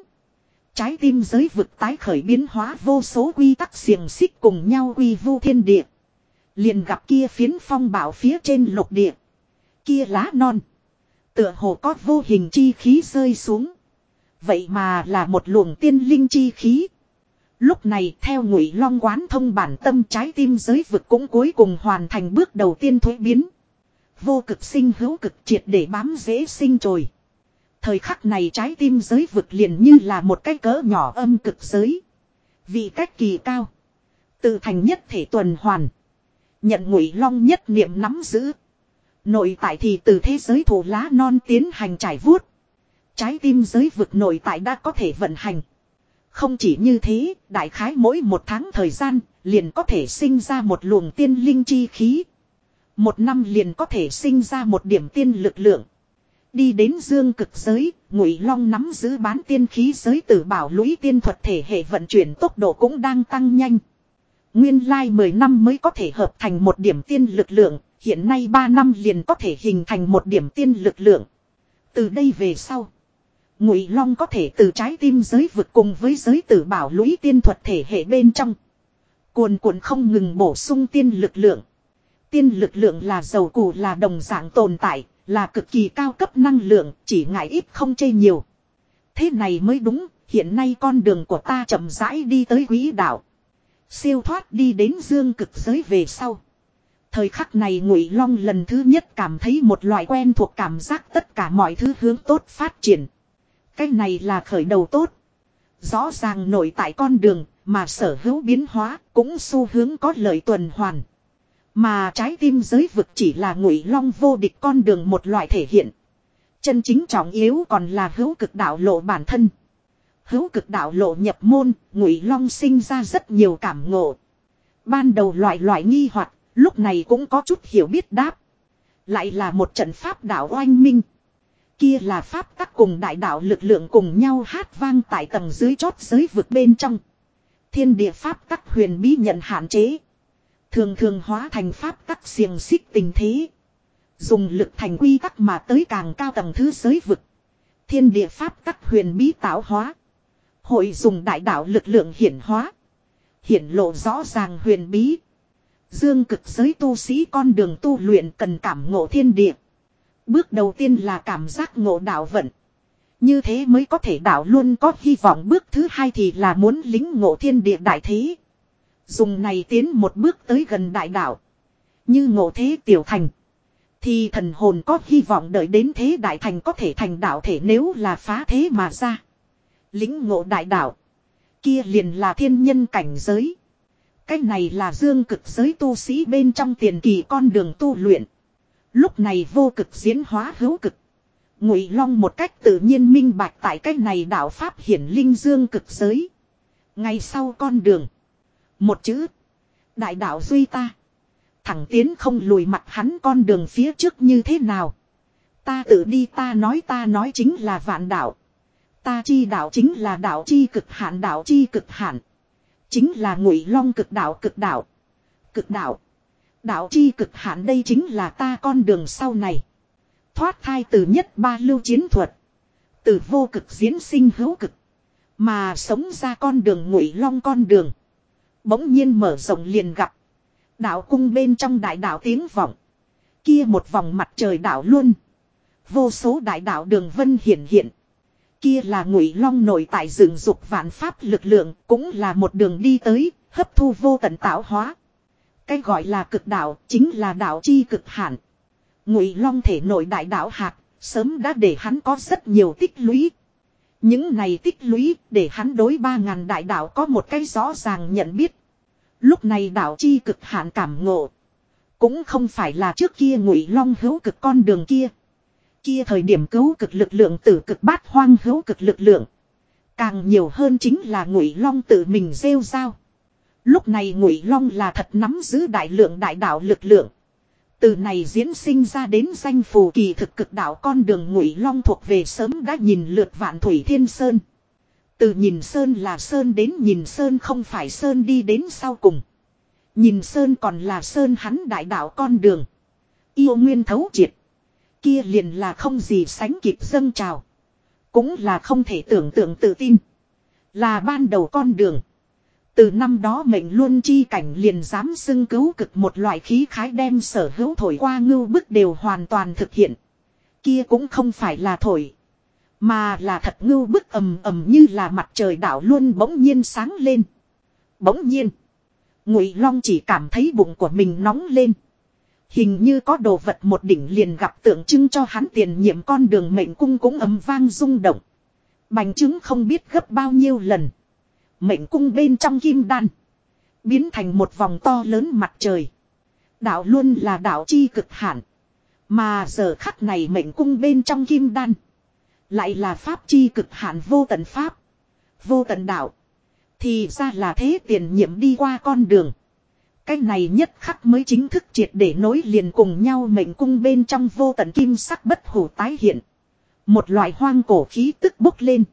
Trái tim giới vực tái khởi biến hóa vô số quy tắc xiềng xích cùng nhau quy vu thiên địa. Liền gặp kia phiến phong bảo phía trên lục địa. Kia lá non. Tựa hồ có vô hình chi khí rơi xuống. Vậy mà là một luồng tiên linh chi khí. Lúc này theo ngụy long quán thông bản tâm trái tim giới vực cũng cuối cùng hoàn thành bước đầu tiên thuế biến. Vô cực sinh hữu cực triệt để bám dễ sinh trồi. Thời khắc này trái tim giới vực liền như là một cái cỡ nhỏ âm cực giới. Vì cách kỳ cao. Tự thành nhất thể tuần hoàn. Nhận ngụy long nhất niệm nắm giữ. Nội tại thì từ thế giới thủ lá non tiến hành trải vuốt. Trái tim giới vực nội tại đã có thể vận hành. Không chỉ như thế, đại khái mỗi một tháng thời gian, liền có thể sinh ra một luồng tiên linh chi khí. Một năm liền có thể sinh ra một điểm tiên lực lượng. Đi đến dương cực giới, ngụy long nắm giữ bán tiên khí giới tử bảo lũy tiên thuật thể hệ vận chuyển tốc độ cũng đang tăng nhanh. Nguyên lai 10 năm mới có thể hợp thành một điểm tiên lực lượng, hiện nay 3 năm liền có thể hình thành một điểm tiên lực lượng. Từ đây về sau, Ngụy Long có thể từ trái tim giới vực cùng với giới tử bảo lũy tiên thuật thể hệ bên trong. Cuồn cuộn không ngừng bổ sung tiên lực lượng. Tiên lực lượng là dầu củ là đồng dạng tồn tại, là cực kỳ cao cấp năng lượng, chỉ ngại ít không chê nhiều. Thế này mới đúng, hiện nay con đường của ta chậm rãi đi tới quỹ đạo. Siêu thoát đi đến dương cực giới về sau. Thời khắc này Ngụy Long lần thứ nhất cảm thấy một loại quen thuộc cảm giác tất cả mọi thứ hướng tốt phát triển. Cái này là khởi đầu tốt. Rõ ràng nổi tại con đường mà sở hữu biến hóa cũng xu hướng có lợi tuần hoàn. Mà trái tim giới vực chỉ là ngụy long vô địch con đường một loại thể hiện. Chân chính trọng yếu còn là hữu cực đạo lộ bản thân. Hữu cực đạo lộ nhập môn, ngụy long sinh ra rất nhiều cảm ngộ. Ban đầu loại loại nghi hoặc lúc này cũng có chút hiểu biết đáp. Lại là một trận pháp đạo oanh minh. Kia là pháp tắc cùng đại đạo lực lượng cùng nhau hát vang tại tầng dưới chót giới vực bên trong. Thiên địa pháp tắc huyền bí nhận hạn chế. Thường thường hóa thành pháp tắc xiềng xích tình thế. Dùng lực thành quy tắc mà tới càng cao tầng thứ giới vực. Thiên địa pháp tắc huyền bí tạo hóa. Hội dùng đại đạo lực lượng hiển hóa. Hiển lộ rõ ràng huyền bí. Dương cực giới tu sĩ con đường tu luyện cần cảm ngộ thiên địa. Bước đầu tiên là cảm giác ngộ đạo vận. Như thế mới có thể đạo luôn có hy vọng bước thứ hai thì là muốn lính ngộ thiên địa đại thế. Dùng này tiến một bước tới gần đại đạo. Như ngộ thế tiểu thành. Thì thần hồn có hy vọng đợi đến thế đại thành có thể thành đạo thể nếu là phá thế mà ra. Lính ngộ đại đạo. Kia liền là thiên nhân cảnh giới. Cái này là dương cực giới tu sĩ bên trong tiền kỳ con đường tu luyện. Lúc này vô cực diễn hóa hữu cực. Ngụy Long một cách tự nhiên minh bạch tại cái này đạo pháp hiển linh dương cực giới. ngày sau con đường. Một chữ. Đại đạo duy ta. Thẳng tiến không lùi mặt hắn con đường phía trước như thế nào. Ta tự đi ta nói ta nói chính là vạn đạo. Ta chi đạo chính là đạo chi cực hạn, đạo chi cực hạn. Chính là ngụy long cực đạo cực đạo. Cực đạo. Đạo chi cực hạn đây chính là ta con đường sau này. Thoát thai từ nhất ba lưu chiến thuật. Từ vô cực diễn sinh hữu cực. Mà sống ra con đường ngụy long con đường. Bỗng nhiên mở rộng liền gặp. Đạo cung bên trong đại đạo tiếng vọng. Kia một vòng mặt trời đạo luôn. Vô số đại đạo đường vân hiện hiện. Kia là ngụy long nội tại dựng dục vạn pháp lực lượng cũng là một đường đi tới, hấp thu vô tận tạo hóa. Cái gọi là cực đạo chính là đạo chi cực hạn. Ngụy long thể nội đại đạo hạt, sớm đã để hắn có rất nhiều tích lũy. Những này tích lũy để hắn đối ba ngàn đại đạo có một cái rõ ràng nhận biết. Lúc này đạo chi cực hạn cảm ngộ. Cũng không phải là trước kia ngụy long hữu cực con đường kia. Kia thời điểm cứu cực lực lượng tử cực bát hoang hữu cực lực lượng. Càng nhiều hơn chính là ngụy long tự mình rêu rao. Lúc này ngụy long là thật nắm giữ đại lượng đại đạo lực lượng. Từ này diễn sinh ra đến danh phù kỳ thực cực đạo con đường ngụy long thuộc về sớm đã nhìn lượt vạn thủy thiên sơn. Từ nhìn sơn là sơn đến nhìn sơn không phải sơn đi đến sau cùng. Nhìn sơn còn là sơn hắn đại đạo con đường. Yêu nguyên thấu triệt. Kia liền là không gì sánh kịp dâng trào. Cũng là không thể tưởng tượng tự tin. Là ban đầu con đường. Từ năm đó mệnh luôn chi cảnh liền dám xưng cứu cực một loại khí khái đem sở hữu thổi qua ngưu bức đều hoàn toàn thực hiện. Kia cũng không phải là thổi. Mà là thật ngưu bức ầm ầm như là mặt trời đảo luôn bỗng nhiên sáng lên. Bỗng nhiên. Ngụy Long chỉ cảm thấy bụng của mình nóng lên. Hình như có đồ vật một đỉnh liền gặp tượng trưng cho hắn tiền nhiệm con đường mệnh cung cũng ầm vang rung động. Bành trứng không biết gấp bao nhiêu lần. Mệnh cung bên trong kim đan. Biến thành một vòng to lớn mặt trời. Đạo luôn là đạo chi cực hạn. Mà giờ khắc này mệnh cung bên trong kim đan. Lại là pháp chi cực hạn vô tận pháp. Vô tận đạo. Thì ra là thế tiền nhiệm đi qua con đường. Cái này nhất khắc mới chính thức triệt để nối liền cùng nhau mệnh cung bên trong vô tận kim sắc bất hủ tái hiện. Một loại hoang cổ khí tức bốc lên.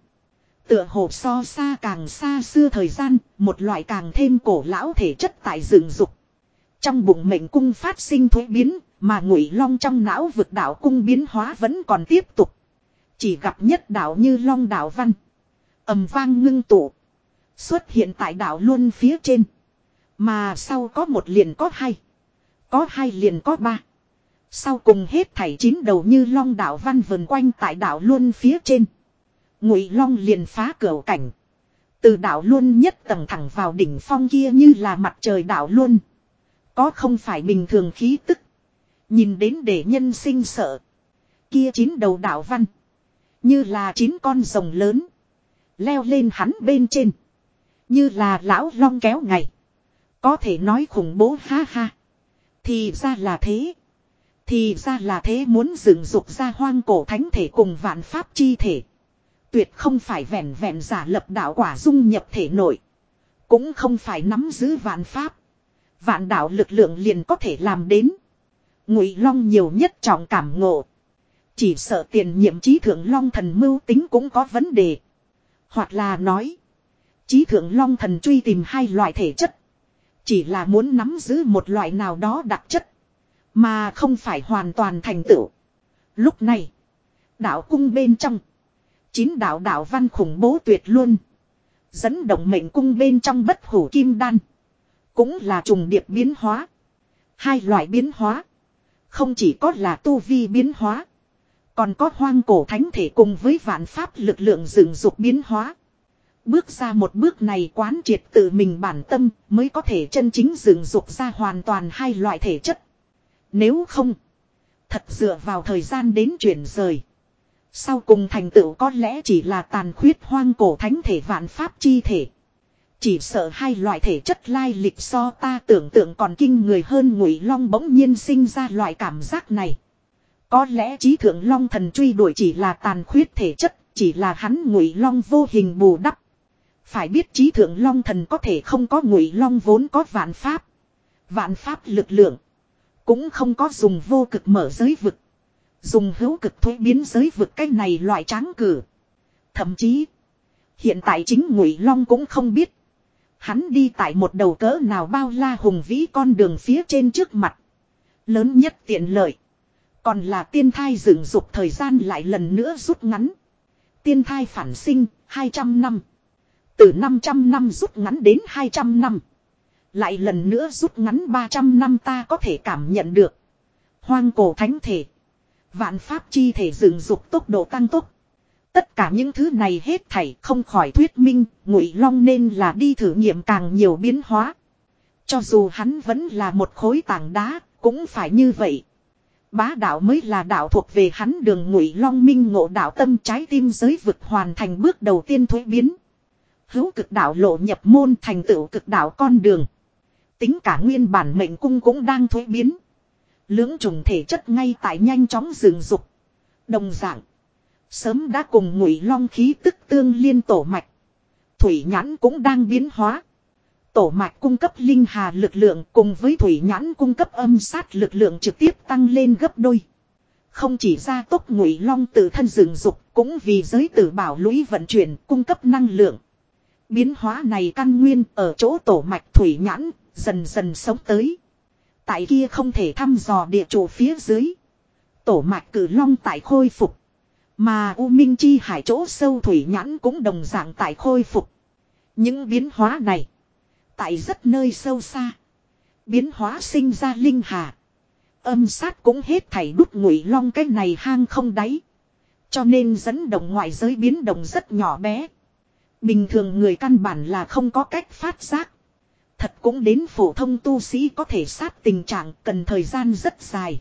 Tựa hồ so xa càng xa xưa thời gian, một loại càng thêm cổ lão thể chất tại rừng dục. Trong bụng mệnh cung phát sinh thuế biến, mà ngụy long trong não vực đạo cung biến hóa vẫn còn tiếp tục. Chỉ gặp nhất đạo như long đạo văn. ầm vang ngưng tụ. Xuất hiện tại đạo luôn phía trên. Mà sau có một liền có hai. Có hai liền có ba. Sau cùng hết thảy chín đầu như long đảo văn vần quanh tại đảo luôn phía trên. Ngụy long liền phá cửa cảnh. Từ đảo luôn nhất tầng thẳng vào đỉnh phong kia như là mặt trời đảo luôn. Có không phải bình thường khí tức. Nhìn đến để nhân sinh sợ. Kia chín đầu đảo văn. Như là chín con rồng lớn. Leo lên hắn bên trên. Như là lão long kéo ngày. Có thể nói khủng bố, ha ha. Thì ra là thế. Thì ra là thế, muốn dựng dục ra hoang cổ thánh thể cùng vạn pháp chi thể. Tuyệt không phải vẹn vẹn giả lập đạo quả dung nhập thể nội. Cũng không phải nắm giữ vạn pháp. Vạn đạo lực lượng liền có thể làm đến. Ngụy Long nhiều nhất trọng cảm ngộ. Chỉ sợ tiền nhiệm trí thượng Long thần mưu tính cũng có vấn đề. Hoặc là nói. Trí thượng Long thần truy tìm hai loại thể chất. Chỉ là muốn nắm giữ một loại nào đó đặc chất. Mà không phải hoàn toàn thành tựu. Lúc này. Đạo cung bên trong. Chín đạo đạo văn khủng bố tuyệt luôn. Dẫn động mệnh cung bên trong bất hủ kim đan. Cũng là trùng điệp biến hóa. Hai loại biến hóa. Không chỉ có là tu vi biến hóa. Còn có hoang cổ thánh thể cùng với vạn pháp lực lượng dựng dục biến hóa. Bước ra một bước này quán triệt tự mình bản tâm mới có thể chân chính dựng dục ra hoàn toàn hai loại thể chất. Nếu không, thật dựa vào thời gian đến chuyển rời. Sau cùng thành tựu có lẽ chỉ là tàn khuyết hoang cổ thánh thể vạn pháp chi thể. Chỉ sợ hai loại thể chất lai lịch so ta tưởng tượng còn kinh người hơn ngụy long bỗng nhiên sinh ra loại cảm giác này. Có lẽ trí thượng long thần truy đuổi chỉ là tàn khuyết thể chất, chỉ là hắn ngụy long vô hình bù đắp. Phải biết trí thượng long thần có thể không có ngụy long vốn có vạn pháp. Vạn pháp lực lượng. Cũng không có dùng vô cực mở giới vực. Dùng hữu cực thuế biến giới vực cái này loại tráng cử. Thậm chí. Hiện tại chính ngụy long cũng không biết. Hắn đi tại một đầu cỡ nào bao la hùng vĩ con đường phía trên trước mặt. Lớn nhất tiện lợi. Còn là tiên thai dựng dục thời gian lại lần nữa rút ngắn. Tiên thai phản sinh, 200 năm. Từ 500 năm rút ngắn đến 200 năm. Lại lần nữa rút ngắn 300 năm ta có thể cảm nhận được. Hoang cổ thánh thể. Vạn pháp chi thể dựng dục tốc độ tăng tốc. Tất cả những thứ này hết thảy không khỏi thuyết minh, ngụy long nên là đi thử nghiệm càng nhiều biến hóa. Cho dù hắn vẫn là một khối tảng đá, cũng phải như vậy. Bá đạo mới là đạo thuộc về hắn đường ngụy long minh ngộ đạo tâm trái tim giới vực hoàn thành bước đầu tiên thuế biến. Hữu cực đạo lộ nhập môn thành tựu cực đạo con đường. Tính cả nguyên bản mệnh cung cũng đang thuế biến. Lưỡng trùng thể chất ngay tại nhanh chóng dừng dục. Đồng dạng. Sớm đã cùng ngụy long khí tức tương liên tổ mạch. Thủy nhãn cũng đang biến hóa. Tổ mạch cung cấp linh hà lực lượng cùng với thủy nhãn cung cấp âm sát lực lượng trực tiếp tăng lên gấp đôi. Không chỉ ra tốc ngụy long tự thân rừng dục cũng vì giới tử bảo lũy vận chuyển cung cấp năng lượng. Biến hóa này căn nguyên ở chỗ tổ mạch thủy nhãn, dần dần sống tới. Tại kia không thể thăm dò địa chủ phía dưới. Tổ mạch cử long tại khôi phục. Mà U Minh Chi hải chỗ sâu thủy nhãn cũng đồng dạng tại khôi phục. Những biến hóa này. Tại rất nơi sâu xa. Biến hóa sinh ra linh hà. Âm sát cũng hết thảy đút ngụy long cái này hang không đáy. Cho nên dẫn động ngoại giới biến động rất nhỏ bé. Bình thường người căn bản là không có cách phát giác. Thật cũng đến phổ thông tu sĩ có thể sát tình trạng cần thời gian rất dài.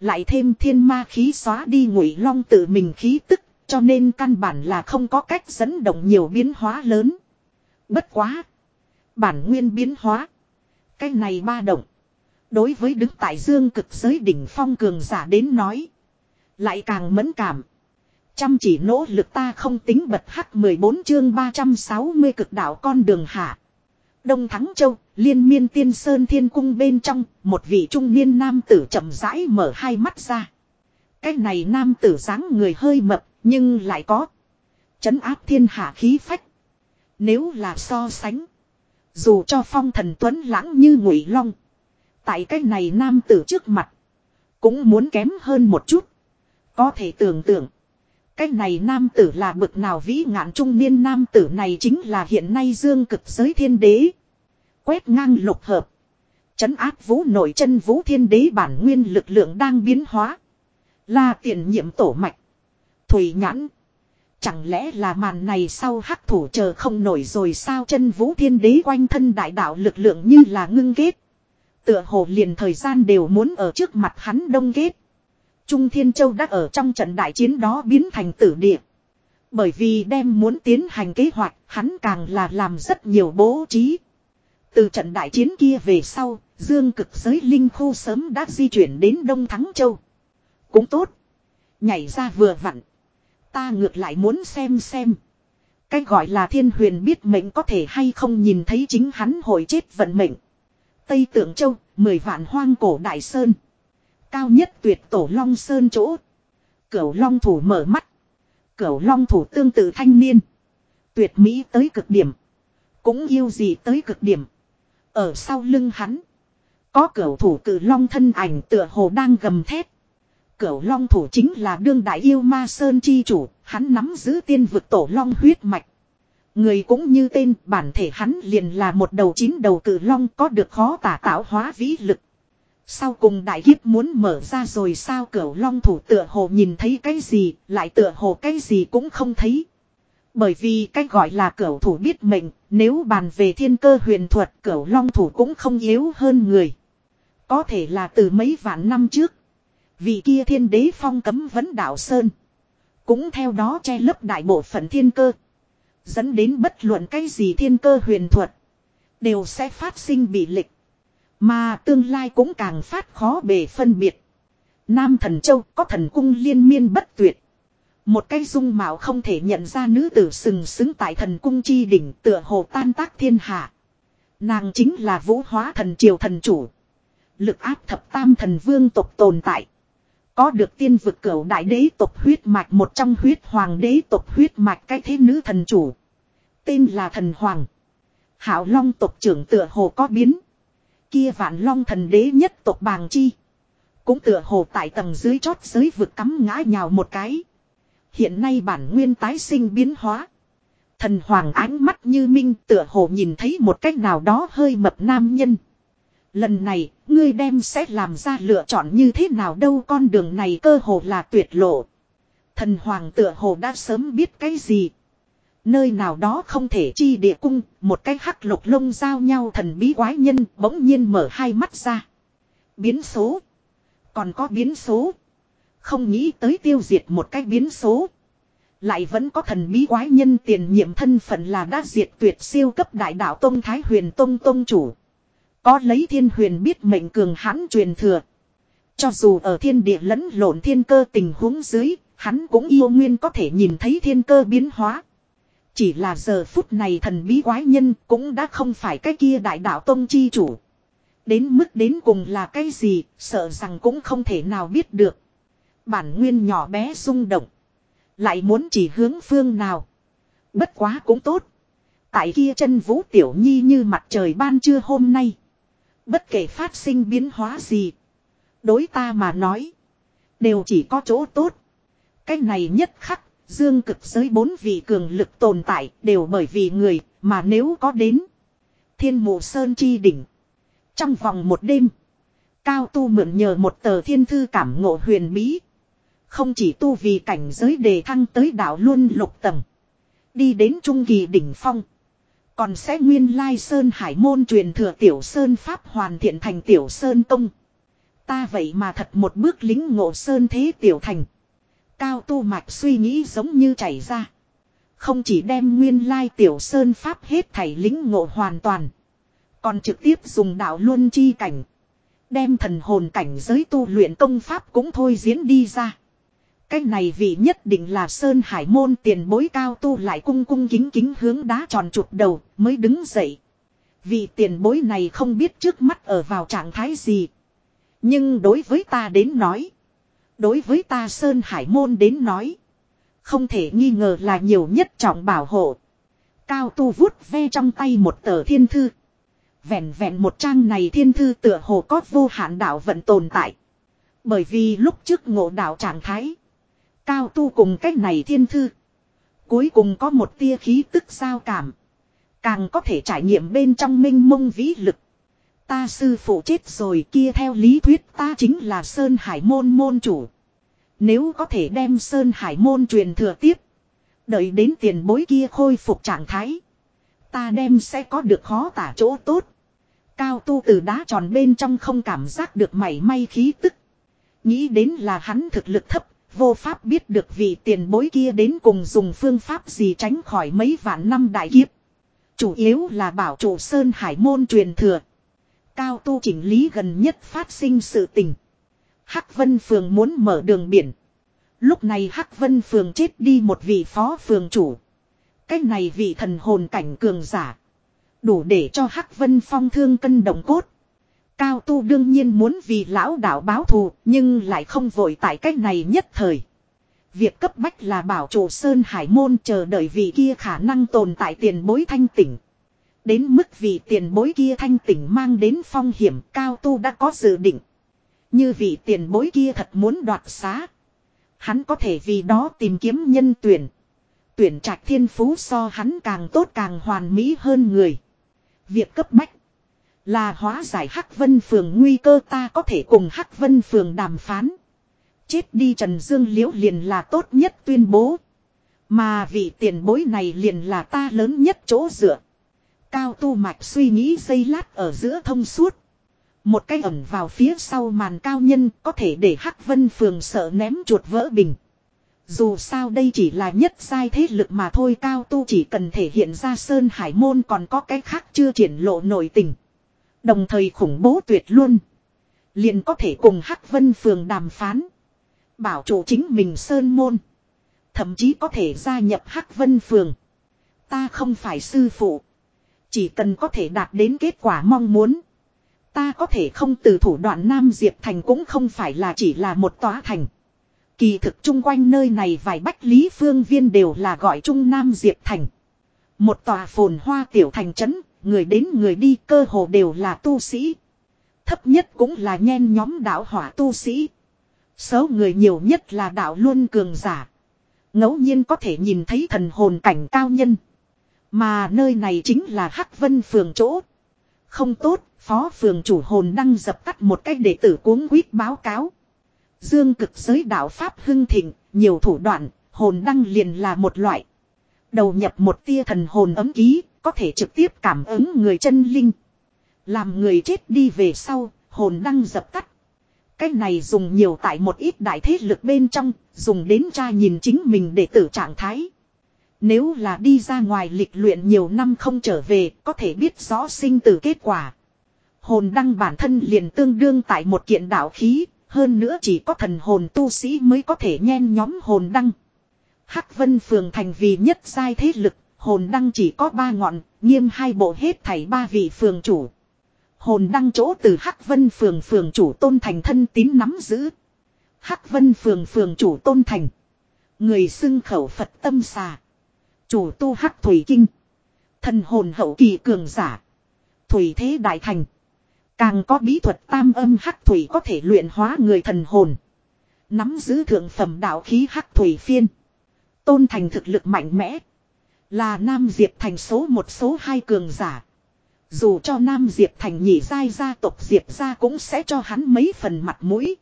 Lại thêm thiên ma khí xóa đi ngụy long tự mình khí tức, cho nên căn bản là không có cách dẫn động nhiều biến hóa lớn. Bất quá. Bản nguyên biến hóa. Cái này ba động. Đối với đứng tại dương cực giới đỉnh phong cường giả đến nói. Lại càng mẫn cảm. Chăm chỉ nỗ lực ta không tính bật hắc 14 chương 360 cực đạo con đường hạ. Đông Thắng Châu, liên miên tiên sơn thiên cung bên trong, một vị trung niên nam tử chậm rãi mở hai mắt ra. Cái này nam tử dáng người hơi mập, nhưng lại có. Chấn áp thiên hạ khí phách. Nếu là so sánh. Dù cho phong thần tuấn lãng như ngụy long. Tại cái này nam tử trước mặt. Cũng muốn kém hơn một chút. Có thể tưởng tượng. Cái này nam tử là bực nào vĩ ngạn trung niên nam tử này chính là hiện nay dương cực giới thiên đế. Quét ngang lục hợp. Chấn áp vũ nội chân vũ thiên đế bản nguyên lực lượng đang biến hóa. Là tiền nhiệm tổ mạch. Thủy nhãn. Chẳng lẽ là màn này sau hắc thủ chờ không nổi rồi sao chân vũ thiên đế quanh thân đại đạo lực lượng như là ngưng kết. Tựa hồ liền thời gian đều muốn ở trước mặt hắn đông kết. Trung Thiên Châu đã ở trong trận đại chiến đó biến thành tử địa. Bởi vì đem muốn tiến hành kế hoạch, hắn càng là làm rất nhiều bố trí. Từ trận đại chiến kia về sau, dương cực giới linh khu sớm đã di chuyển đến Đông Thắng Châu. Cũng tốt. Nhảy ra vừa vặn. Ta ngược lại muốn xem xem. Cái gọi là thiên huyền biết mệnh có thể hay không nhìn thấy chính hắn hồi chết vận mệnh. Tây Tượng Châu, mười vạn hoang cổ đại sơn. Cao nhất tuyệt tổ long sơn chỗ. Cửu long thủ mở mắt. Cửu long thủ tương tự thanh niên. Tuyệt mỹ tới cực điểm. Cũng yêu gì tới cực điểm. Ở sau lưng hắn. Có cửu thủ cử long thân ảnh tựa hồ đang gầm thét. Cửu long thủ chính là đương đại yêu ma sơn chi chủ. Hắn nắm giữ tiên vực tổ long huyết mạch. Người cũng như tên, bản thể hắn liền là một đầu chín đầu cử long có được khó tả tạo hóa vĩ lực. Sau cùng đại kiếp muốn mở ra rồi sao cửu long thủ tựa hồ nhìn thấy cái gì, lại tựa hồ cái gì cũng không thấy. Bởi vì cách gọi là cửu thủ biết mệnh, nếu bàn về thiên cơ huyền thuật cửu long thủ cũng không yếu hơn người. Có thể là từ mấy vạn năm trước. Vì kia thiên đế phong cấm vấn đạo Sơn. Cũng theo đó che lấp đại bộ phận thiên cơ. Dẫn đến bất luận cái gì thiên cơ huyền thuật. Đều sẽ phát sinh bị lịch. Mà tương lai cũng càng phát khó bề phân biệt. Nam thần châu có thần cung liên miên bất tuyệt. Một cái dung mạo không thể nhận ra nữ tử sừng sững tại thần cung chi đỉnh tựa hồ tan tác thiên hạ. Nàng chính là vũ hóa thần triều thần chủ. Lực áp thập tam thần vương tộc tồn tại. Có được tiên vực cửu đại đế tộc huyết mạch một trong huyết hoàng đế tộc huyết mạch cái thế nữ thần chủ. Tên là thần hoàng. Hảo long tộc trưởng tựa hồ có biến kia vạn long thần đế nhất tộc bàng chi. Cũng tựa hồ tại tầng dưới chót giới vực cắm ngã nhào một cái. Hiện nay bản nguyên tái sinh biến hóa. Thần hoàng ánh mắt như minh tựa hồ nhìn thấy một cách nào đó hơi mập nam nhân. Lần này, ngươi đem sẽ làm ra lựa chọn như thế nào đâu con đường này cơ hồ là tuyệt lộ. Thần hoàng tựa hồ đã sớm biết cái gì, Nơi nào đó không thể chi địa cung, một cái hắc lục lông giao nhau thần bí quái nhân bỗng nhiên mở hai mắt ra. Biến số. Còn có biến số. Không nghĩ tới tiêu diệt một cái biến số. Lại vẫn có thần bí quái nhân tiền nhiệm thân phận là đã diệt tuyệt siêu cấp đại đạo Tông Thái Huyền Tông Tông Chủ. Có lấy thiên huyền biết mệnh cường hãn truyền thừa. Cho dù ở thiên địa lẫn lộn thiên cơ tình huống dưới, hắn cũng yêu nguyên có thể nhìn thấy thiên cơ biến hóa. Chỉ là giờ phút này thần bí quái nhân cũng đã không phải cái kia đại đạo tông chi chủ. Đến mức đến cùng là cái gì, sợ rằng cũng không thể nào biết được. Bản nguyên nhỏ bé rung động. Lại muốn chỉ hướng phương nào. Bất quá cũng tốt. Tại kia chân vũ tiểu nhi như mặt trời ban trưa hôm nay. Bất kể phát sinh biến hóa gì. Đối ta mà nói. Đều chỉ có chỗ tốt. Cái này nhất khắc Dương cực giới bốn vị cường lực tồn tại đều bởi vì người mà nếu có đến. Thiên mù sơn chi đỉnh. Trong vòng một đêm. Cao tu mượn nhờ một tờ thiên thư cảm ngộ huyền bí. Không chỉ tu vì cảnh giới đề thăng tới đảo luôn lục tầng. Đi đến trung kỳ đỉnh phong. Còn sẽ nguyên lai Sơn Hải môn truyền thừa Tiểu Sơn Pháp hoàn thiện thành Tiểu Sơn Tông. Ta vậy mà thật một bước lính ngộ Sơn thế Tiểu Thành. Cao tu mạch suy nghĩ giống như chảy ra. Không chỉ đem nguyên lai Tiểu Sơn Pháp hết thảy lính ngộ hoàn toàn. Còn trực tiếp dùng đạo luân chi cảnh. Đem thần hồn cảnh giới tu luyện công pháp cũng thôi diễn đi ra. Cái này vì nhất định là Sơn Hải môn tiền bối cao tu lại cung cung kính kính hướng đá tròn chụp đầu mới đứng dậy. Vì tiền bối này không biết trước mắt ở vào trạng thái gì. Nhưng đối với ta đến nói. Đối với ta Sơn Hải môn đến nói. Không thể nghi ngờ là nhiều nhất trọng bảo hộ. Cao tu vuốt ve trong tay một tờ thiên thư. Vẹn vẹn một trang này thiên thư tựa hồ có vô hạn đạo vẫn tồn tại. Bởi vì lúc trước ngộ đạo trạng thái. Cao tu cùng cách này thiên thư. Cuối cùng có một tia khí tức giao cảm. Càng có thể trải nghiệm bên trong minh mông vĩ lực. Ta sư phụ chết rồi kia theo lý thuyết ta chính là Sơn Hải môn môn chủ. Nếu có thể đem Sơn Hải môn truyền thừa tiếp. Đợi đến tiền bối kia khôi phục trạng thái. Ta đem sẽ có được khó tả chỗ tốt. Cao tu từ đá tròn bên trong không cảm giác được mảy may khí tức. Nghĩ đến là hắn thực lực thấp, vô pháp biết được vị tiền bối kia đến cùng dùng phương pháp gì tránh khỏi mấy vạn năm đại kiếp. Chủ yếu là bảo chủ Sơn Hải môn truyền thừa. Cao tu chỉnh lý gần nhất phát sinh sự tình. Hắc Vân Phường muốn mở đường biển. Lúc này Hắc Vân Phường chết đi một vị phó phường chủ. Cái này vị thần hồn cảnh cường giả. Đủ để cho Hắc Vân Phong thương cân đồng cốt. Cao tu đương nhiên muốn vì lão đạo báo thù, nhưng lại không vội tại cách này nhất thời. Việc cấp bách là bảo chủ Sơn Hải Môn chờ đợi vị kia khả năng tồn tại tiền bối thanh tỉnh. Đến mức vị tiền bối kia thanh tỉnh mang đến phong hiểm cao tu đã có dự định. Như vị tiền bối kia thật muốn đoạt xá. Hắn có thể vì đó tìm kiếm nhân tuyển. Tuyển trạch thiên phú so hắn càng tốt càng hoàn mỹ hơn người. Việc cấp bách là hóa giải Hắc Vân Phường nguy cơ ta có thể cùng Hắc Vân Phường đàm phán. Chết đi Trần Dương Liễu liền là tốt nhất tuyên bố. Mà vị tiền bối này liền là ta lớn nhất chỗ dựa. Cao tu mạch suy nghĩ giây lát ở giữa thông suốt. Một cái ẩn vào phía sau màn cao nhân có thể để Hắc Vân Phường sợ ném chuột vỡ bình. Dù sao đây chỉ là nhất sai thế lực mà thôi, cao tu chỉ cần thể hiện ra Sơn Hải Môn còn có cái khác chưa triển lộ nội tình. Đồng thời khủng bố tuyệt luôn. Liền có thể cùng Hắc Vân Phường đàm phán. Bảo chủ chính mình Sơn Môn. Thậm chí có thể gia nhập Hắc Vân Phường. Ta không phải sư phụ. Chỉ cần có thể đạt đến kết quả mong muốn. Ta có thể không từ thủ đoạn Nam Diệp Thành cũng không phải là chỉ là một tòa thành. Kỳ thực chung quanh nơi này vài bách lý phương viên đều là gọi Trung Nam Diệp Thành. Một tòa phồn hoa tiểu thành trấn, người đến người đi cơ hồ đều là tu sĩ. Thấp nhất cũng là nhen nhóm đạo hỏa tu sĩ. Số người nhiều nhất là đạo luôn cường giả. ngẫu nhiên có thể nhìn thấy thần hồn cảnh cao nhân. Mà nơi này chính là Hắc Vân phường chỗ. Không tốt, phó phường chủ hồn năng dập tắt một cách để tử cuống quýt báo cáo. Dương cực giới đạo Pháp hưng thịnh, nhiều thủ đoạn, hồn đăng liền là một loại. Đầu nhập một tia thần hồn ấm ký, có thể trực tiếp cảm ứng người chân linh. Làm người chết đi về sau, hồn đăng dập tắt. Cái này dùng nhiều tại một ít đại thế lực bên trong, dùng đến tra nhìn chính mình để tử trạng thái. Nếu là đi ra ngoài lịch luyện nhiều năm không trở về, có thể biết rõ sinh tử kết quả. Hồn đăng bản thân liền tương đương tại một kiện đạo khí, hơn nữa chỉ có thần hồn tu sĩ mới có thể nhen nhóm hồn đăng. Hắc Vân Phường thành vì nhất giai thế lực, hồn đăng chỉ có ba ngọn, nghiêm hai bộ hết thảy ba vị phường chủ. Hồn đăng chỗ từ Hắc Vân Phường phường chủ tôn thành thân tín nắm giữ. Hắc Vân Phường phường chủ tôn thành. Người xưng khẩu Phật tâm xà. Chủ tu Hắc Thủy Kinh. Thần hồn hậu kỳ cường giả. Thủy thế đại thành. Càng có bí thuật tam âm hắc thủy có thể luyện hóa người thần hồn. Nắm giữ thượng phẩm đạo khí hắc thủy phiên. Tôn Thành thực lực mạnh mẽ. Là Nam Diệp Thành số một số hai cường giả. Dù cho Nam Diệp Thành nhị giai gia tộc Diệp gia cũng sẽ cho hắn mấy phần mặt mũi.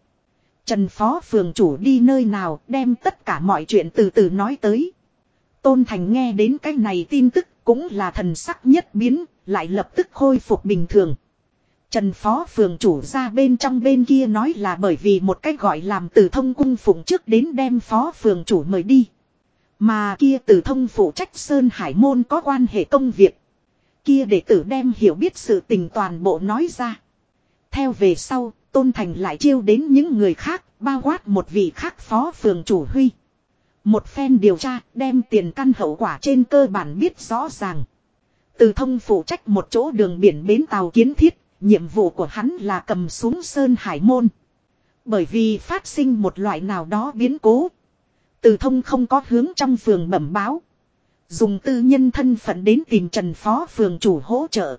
Trần Phó Phường chủ đi nơi nào đem tất cả mọi chuyện từ từ nói tới. Tôn Thành nghe đến cái này tin tức cũng là thần sắc nhất biến, lại lập tức khôi phục bình thường. Trần Phó Phường chủ ra bên trong bên kia nói là bởi vì một cách gọi làm từ thông cung phụng trước đến đem Phó Phường chủ mời đi. Mà kia từ thông phụ trách Sơn Hải Môn có quan hệ công việc. Kia đệ tử đem hiểu biết sự tình toàn bộ nói ra. Theo về sau, Tôn Thành lại chiêu đến những người khác, bao quát một vị khác phó phường chủ huy. Một phen điều tra, đem tiền căn hậu quả trên cơ bản biết rõ ràng. Từ thông phụ trách một chỗ đường biển bến tàu kiến thiết, nhiệm vụ của hắn là cầm xuống Sơn Hải Môn. Bởi vì phát sinh một loại nào đó biến cố. Từ thông không có hướng trong phường bẩm báo. Dùng tư nhân thân phận đến tìm Trần Phó phường chủ hỗ trợ.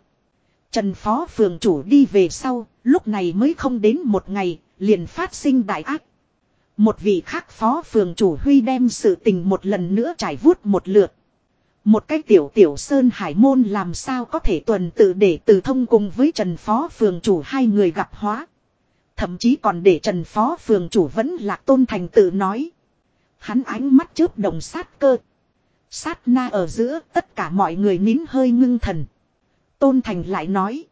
Trần Phó phường chủ đi về sau, lúc này mới không đến một ngày, liền phát sinh đại ác. Một vị khác phó phường chủ huy đem sự tình một lần nữa trải vuốt một lượt. Một cái tiểu tiểu sơn hải môn làm sao có thể tuần tự để từ thông cùng với Trần Phó phường chủ hai người gặp hóa. Thậm chí còn để Trần Phó phường chủ vẫn lạc tôn thành tự nói. Hắn ánh mắt chớp đồng sát cơ. Sát na ở giữa tất cả mọi người nín hơi ngưng thần. Tôn Thành lại nói.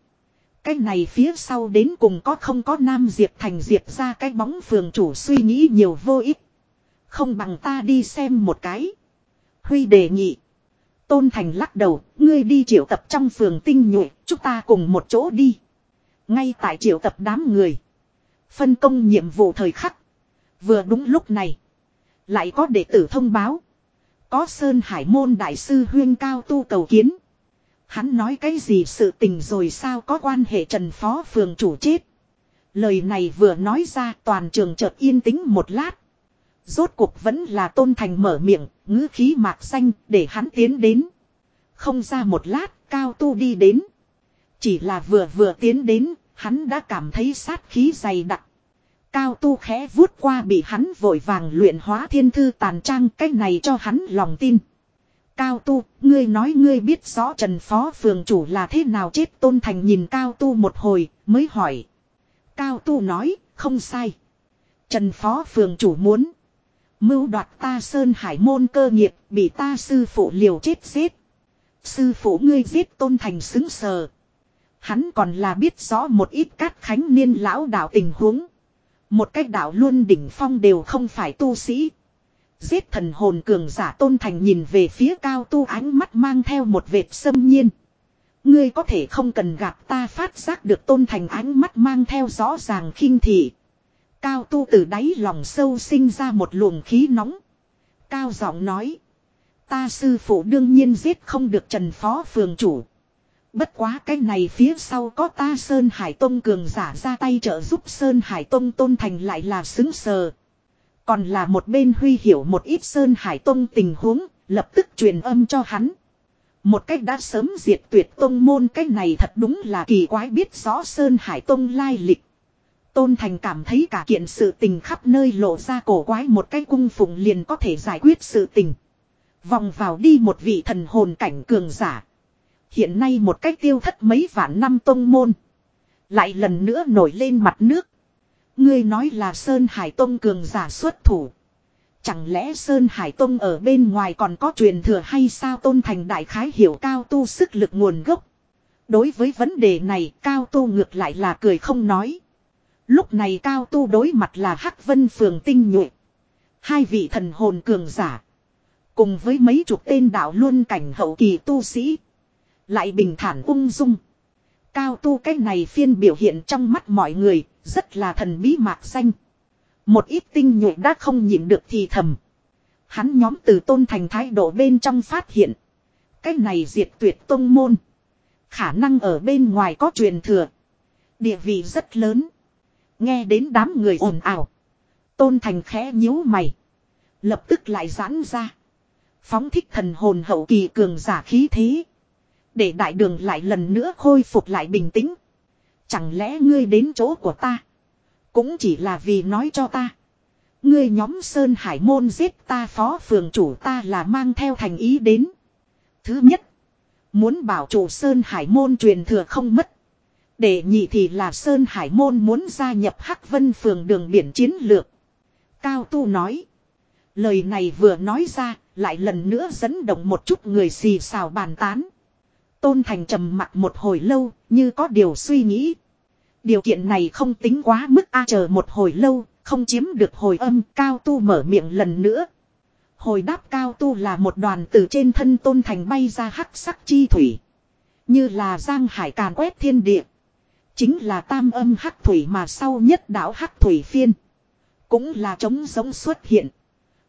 Cái này phía sau đến cùng có không có Nam Diệp Thành Diệp ra cái bóng phường chủ suy nghĩ nhiều vô ích. Không bằng ta đi xem một cái. Huy đề nghị. Tôn Thành lắc đầu, ngươi đi triệu tập trong phường tinh nhuệ, chúng ta cùng một chỗ đi. Ngay tại triệu tập đám người. Phân công nhiệm vụ thời khắc. Vừa đúng lúc này. Lại có đệ tử thông báo. Có Sơn Hải Môn Đại sư Huyên Cao tu cầu kiến. Hắn nói cái gì sự tình rồi sao có quan hệ Trần Phó Phường chủ chết. Lời này vừa nói ra toàn trường chợt yên tĩnh một lát. Rốt cuộc vẫn là tôn thành mở miệng, ngữ khí mạc xanh để hắn tiến đến. Không ra một lát, cao tu đi đến. Chỉ là vừa vừa tiến đến, hắn đã cảm thấy sát khí dày đặc. Cao tu khẽ vuốt qua bị hắn vội vàng luyện hóa thiên thư tàn trang cách này cho hắn lòng tin. Cao tu, ngươi nói ngươi biết rõ Trần Phó Phường chủ là thế nào chết Tôn Thành nhìn Cao tu một hồi, mới hỏi. Cao tu nói, không sai. Trần Phó Phường chủ muốn. Mưu đoạt ta Sơn Hải môn cơ nghiệp, bị ta sư phụ liều chết giết. Sư phụ ngươi giết Tôn Thành xứng sờ. Hắn còn là biết rõ một ít cát khánh niên lão đạo tình huống. Một cách đạo luôn đỉnh phong đều không phải tu sĩ. Giết thần hồn cường giả tôn thành nhìn về phía cao tu ánh mắt mang theo một vệt sâm nhiên. Ngươi có thể không cần gặp ta phát giác được tôn thành ánh mắt mang theo rõ ràng khinh thị. Cao tu từ đáy lòng sâu sinh ra một luồng khí nóng. Cao giọng nói. Ta sư phụ đương nhiên giết không được trần phó phường chủ. Bất quá cái này phía sau có ta Sơn Hải Tông cường giả ra tay trợ giúp Sơn Hải Tông tôn thành lại là xứng sờ. Còn là một bên huy hiểu một ít Sơn Hải Tông tình huống, lập tức truyền âm cho hắn. Một cách đã sớm diệt tuyệt tông môn cách này thật đúng là kỳ quái biết rõ Sơn Hải Tông lai lịch. Tôn Thành cảm thấy cả kiện sự tình khắp nơi lộ ra cổ quái một cái cung phụng liền có thể giải quyết sự tình. Vòng vào đi một vị thần hồn cảnh cường giả. Hiện nay một cách tiêu thất mấy vạn năm tông môn. Lại lần nữa nổi lên mặt nước. Ngươi nói là Sơn Hải Tông cường giả xuất thủ. Chẳng lẽ Sơn Hải Tông ở bên ngoài còn có truyền thừa hay sao Tôn Thành Đại Khái hiểu cao tu sức lực nguồn gốc. Đối với vấn đề này cao tu ngược lại là cười không nói. Lúc này cao tu đối mặt là Hắc Vân Phường Tinh nhuệ. Hai vị thần hồn cường giả. Cùng với mấy chục tên đạo luôn cảnh hậu kỳ tu sĩ. Lại bình thản ung dung. Cao tu cái này phiên biểu hiện trong mắt mọi người, rất là thần bí mạc xanh. Một ít tinh nhuệ đã không nhịn được thì thầm. Hắn nhóm từ tôn thành thái độ bên trong phát hiện. Cái này diệt tuyệt tông môn. Khả năng ở bên ngoài có truyền thừa. Địa vị rất lớn. Nghe đến đám người ồn ào. Tôn thành khẽ nhíu mày. Lập tức lại giãn ra. Phóng thích thần hồn hậu kỳ cường giả khí thế. Để đại đường lại lần nữa khôi phục lại bình tĩnh. Chẳng lẽ ngươi đến chỗ của ta. Cũng chỉ là vì nói cho ta. Ngươi nhóm Sơn Hải môn giết ta phó phường chủ ta là mang theo thành ý đến. Thứ nhất. Muốn bảo chủ Sơn Hải môn truyền thừa không mất. Để nhị thì là Sơn Hải môn muốn gia nhập Hắc Vân phường đường biển chiến lược. Cao Tu nói. Lời này vừa nói ra, lại lần nữa dẫn động một chút người xì xào bàn tán. Tôn Thành trầm mặt một hồi lâu, như có điều suy nghĩ. Điều kiện này không tính quá mức a chờ một hồi lâu, không chiếm được hồi âm cao tu mở miệng lần nữa. Hồi đáp cao tu là một đoàn từ trên thân tôn thành bay ra hắc sắc chi thủy. Như là giang hải càn quét thiên địa. Chính là tam âm hắc thủy mà sau nhất đảo hắc thủy phiên. Cũng là trống giống xuất hiện.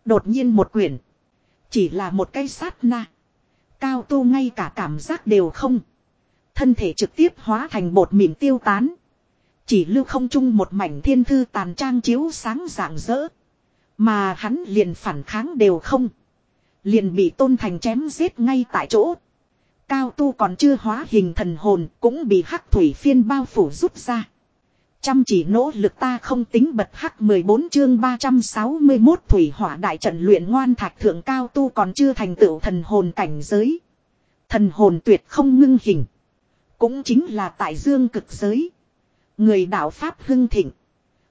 Đột nhiên một quyển. Chỉ là một cái sát na. Cao tu ngay cả cảm giác đều không. Thân thể trực tiếp hóa thành bột mịn tiêu tán. Chỉ lưu không chung một mảnh thiên thư tàn trang chiếu sáng rạng rỡ. Mà hắn liền phản kháng đều không. Liền bị tôn thành chém giết ngay tại chỗ. Cao tu còn chưa hóa hình thần hồn cũng bị hắc thủy phiên bao phủ rút ra. Chăm chỉ nỗ lực ta không tính bật hắc 14 chương 361 thủy hỏa đại trận luyện ngoan thạch thượng cao tu còn chưa thành tựu thần hồn cảnh giới. Thần hồn tuyệt không ngưng hình. Cũng chính là tại dương cực giới. Người đạo Pháp hưng thịnh.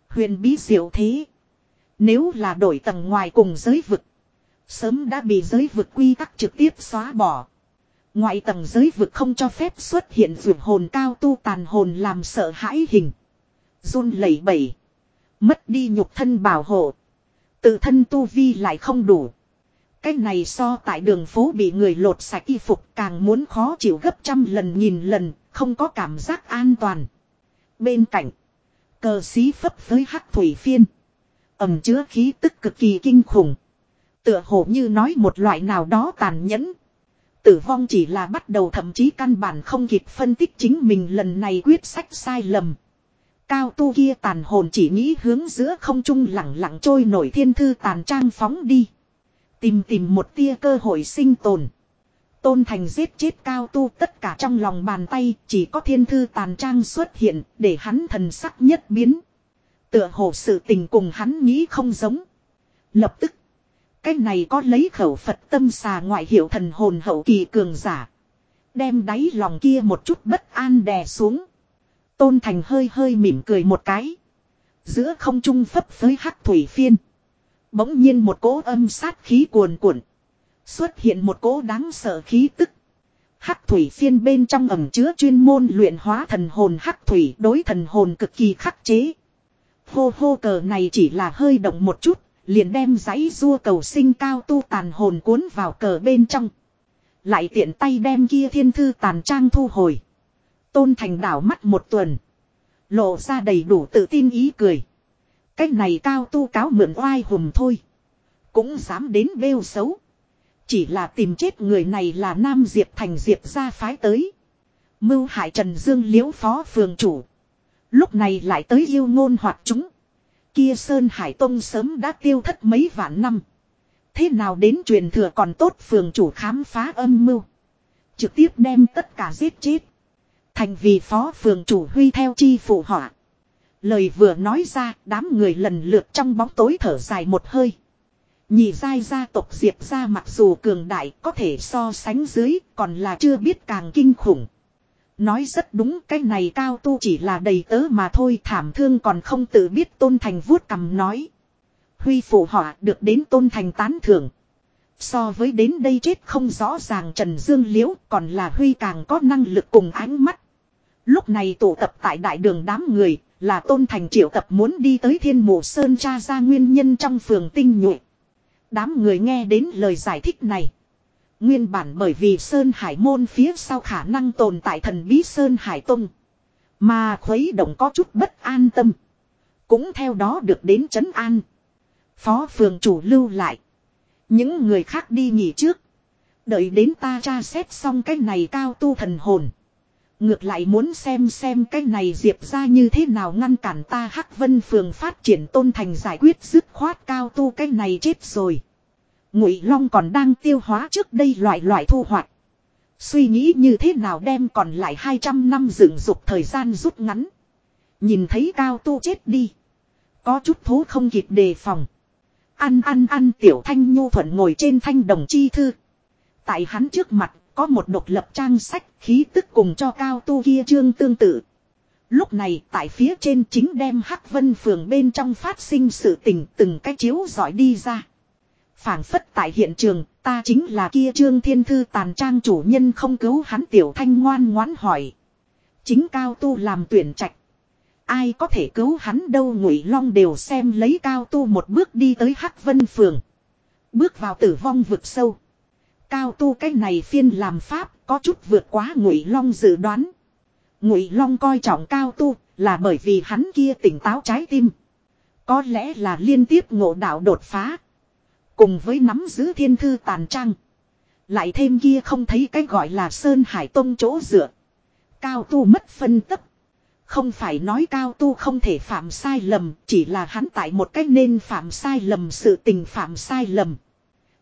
Huyền bí diệu thế. Nếu là đổi tầng ngoài cùng giới vực. Sớm đã bị giới vực quy tắc trực tiếp xóa bỏ. Ngoại tầng giới vực không cho phép xuất hiện vượt hồn cao tu tàn hồn làm sợ hãi hình. run lẩy bẩy. Mất đi nhục thân bảo hộ. Tự thân tu vi lại không đủ. Cái này so tại đường phố bị người lột sạch y phục càng muốn khó chịu gấp trăm lần nghìn lần, không có cảm giác an toàn. Bên cạnh, cờ xí phấp với hắc thủy phiên. ẩm chứa khí tức cực kỳ kinh khủng. Tựa hồ như nói một loại nào đó tàn nhẫn. Tử vong chỉ là bắt đầu thậm chí căn bản không kịp phân tích chính mình lần này quyết sách sai lầm. Cao tu kia tàn hồn chỉ nghĩ hướng giữa không trung lặng lặng trôi nổi thiên thư tàn trang phóng đi. Tìm tìm một tia cơ hội sinh tồn. Tôn Thành giết chết cao tu tất cả trong lòng bàn tay, chỉ có thiên thư tàn trang xuất hiện để hắn thần sắc nhất biến. Tựa hồ sự tình cùng hắn nghĩ không giống. Lập tức. Cái này có lấy khẩu Phật tâm xà ngoại hiệu thần hồn hậu kỳ cường giả. Đem đáy lòng kia một chút bất an đè xuống. Tôn Thành hơi hơi mỉm cười một cái. Giữa không trung phấp với hắc thủy phiên. Bỗng nhiên một cỗ âm sát khí cuồn cuộn. Xuất hiện một cỗ đáng sợ khí tức. Hắc thủy phiên bên trong ẩm chứa chuyên môn luyện hóa thần hồn hắc thủy đối thần hồn cực kỳ khắc chế. Hô hô cờ này chỉ là hơi động một chút, liền đem giấy rua cầu sinh cao tu tàn hồn cuốn vào cờ bên trong. Lại tiện tay đem kia thiên thư tàn trang thu hồi. Tôn thành đảo mắt một tuần. Lộ ra đầy đủ tự tin ý cười. Cách này cao tu cáo mượn oai hùm thôi. Cũng dám đến bêu xấu. Chỉ là tìm chết người này là Nam Diệp Thành Diệp ra phái tới. Mưu hại Trần Dương liễu phó phường chủ. Lúc này lại tới yêu ngôn hoặc chúng. Kia Sơn Hải Tông sớm đã tiêu thất mấy vạn năm. Thế nào đến truyền thừa còn tốt phường chủ khám phá âm mưu. Trực tiếp đem tất cả giết chết. Thành vì phó phường chủ huy theo chi phụ họa. Lời vừa nói ra, đám người lần lượt trong bóng tối thở dài một hơi. Nhị giai gia tộc Diệp gia mặc dù cường đại có thể so sánh dưới, còn là chưa biết càng kinh khủng. Nói rất đúng, cái này cao tu chỉ là đầy tớ mà thôi, thảm thương còn không tự biết tôn thành vuốt cầm nói. Huy phụ họ được đến tôn thành tán thưởng. So với đến đây chết không rõ ràng Trần Dương Liễu, còn là Huy càng có năng lực cùng ánh mắt. Lúc này tụ tập tại đại đường đám người, là tôn thành triệu tập muốn đi tới thiên mộ sơn tra ra nguyên nhân trong phường tinh nhuệ. Đám người nghe đến lời giải thích này. Nguyên bản bởi vì Sơn Hải môn phía sau khả năng tồn tại thần bí Sơn Hải Tông. Mà khuấy động có chút bất an tâm. Cũng theo đó được đến trấn an. Phó phường chủ lưu lại. Những người khác đi nghỉ trước. Đợi đến ta tra xét xong cái này cao tu thần hồn. Ngược lại muốn xem xem cái này diệp ra như thế nào ngăn cản ta hắc vân phường phát triển tôn thành giải quyết dứt khoát cao tu cái này chết rồi. Ngụy Long còn đang tiêu hóa trước đây loại loại thu hoạch. Suy nghĩ như thế nào đem còn lại 200 năm dựng dục thời gian rút ngắn. Nhìn thấy cao tu chết đi. Có chút thú không kịp đề phòng. Ăn ăn ăn tiểu thanh nhu thuận ngồi trên thanh đồng chi thư. Tại hắn trước mặt có một độc lập trang sách khí tức cùng cho cao tu kia chương tương tự. Lúc này tại phía trên chính đem Hắc Vân phường bên trong phát sinh sự tình từng cái chiếu giỏi đi ra. phảng phất tại hiện trường, ta chính là kia trương thiên thư tàn trang chủ nhân không cứu hắn tiểu thanh ngoan ngoãn hỏi. Chính cao tu làm tuyển trạch. Ai có thể cứu hắn đâu ngụy long đều xem lấy cao tu một bước đi tới Hắc Vân phường. Bước vào tử vong vực sâu. Cao tu cái này phiên làm pháp có chút vượt quá ngụy long dự đoán. Ngụy long coi trọng cao tu là bởi vì hắn kia tỉnh táo trái tim. Có lẽ là liên tiếp ngộ đạo đột phá. Cùng với nắm giữ thiên thư tàn trang. Lại thêm kia không thấy cái gọi là Sơn Hải Tông chỗ dựa. Cao tu mất phân tấp. Không phải nói cao tu không thể phạm sai lầm, chỉ là hắn tại một cách nên phạm sai lầm sự tình phạm sai lầm.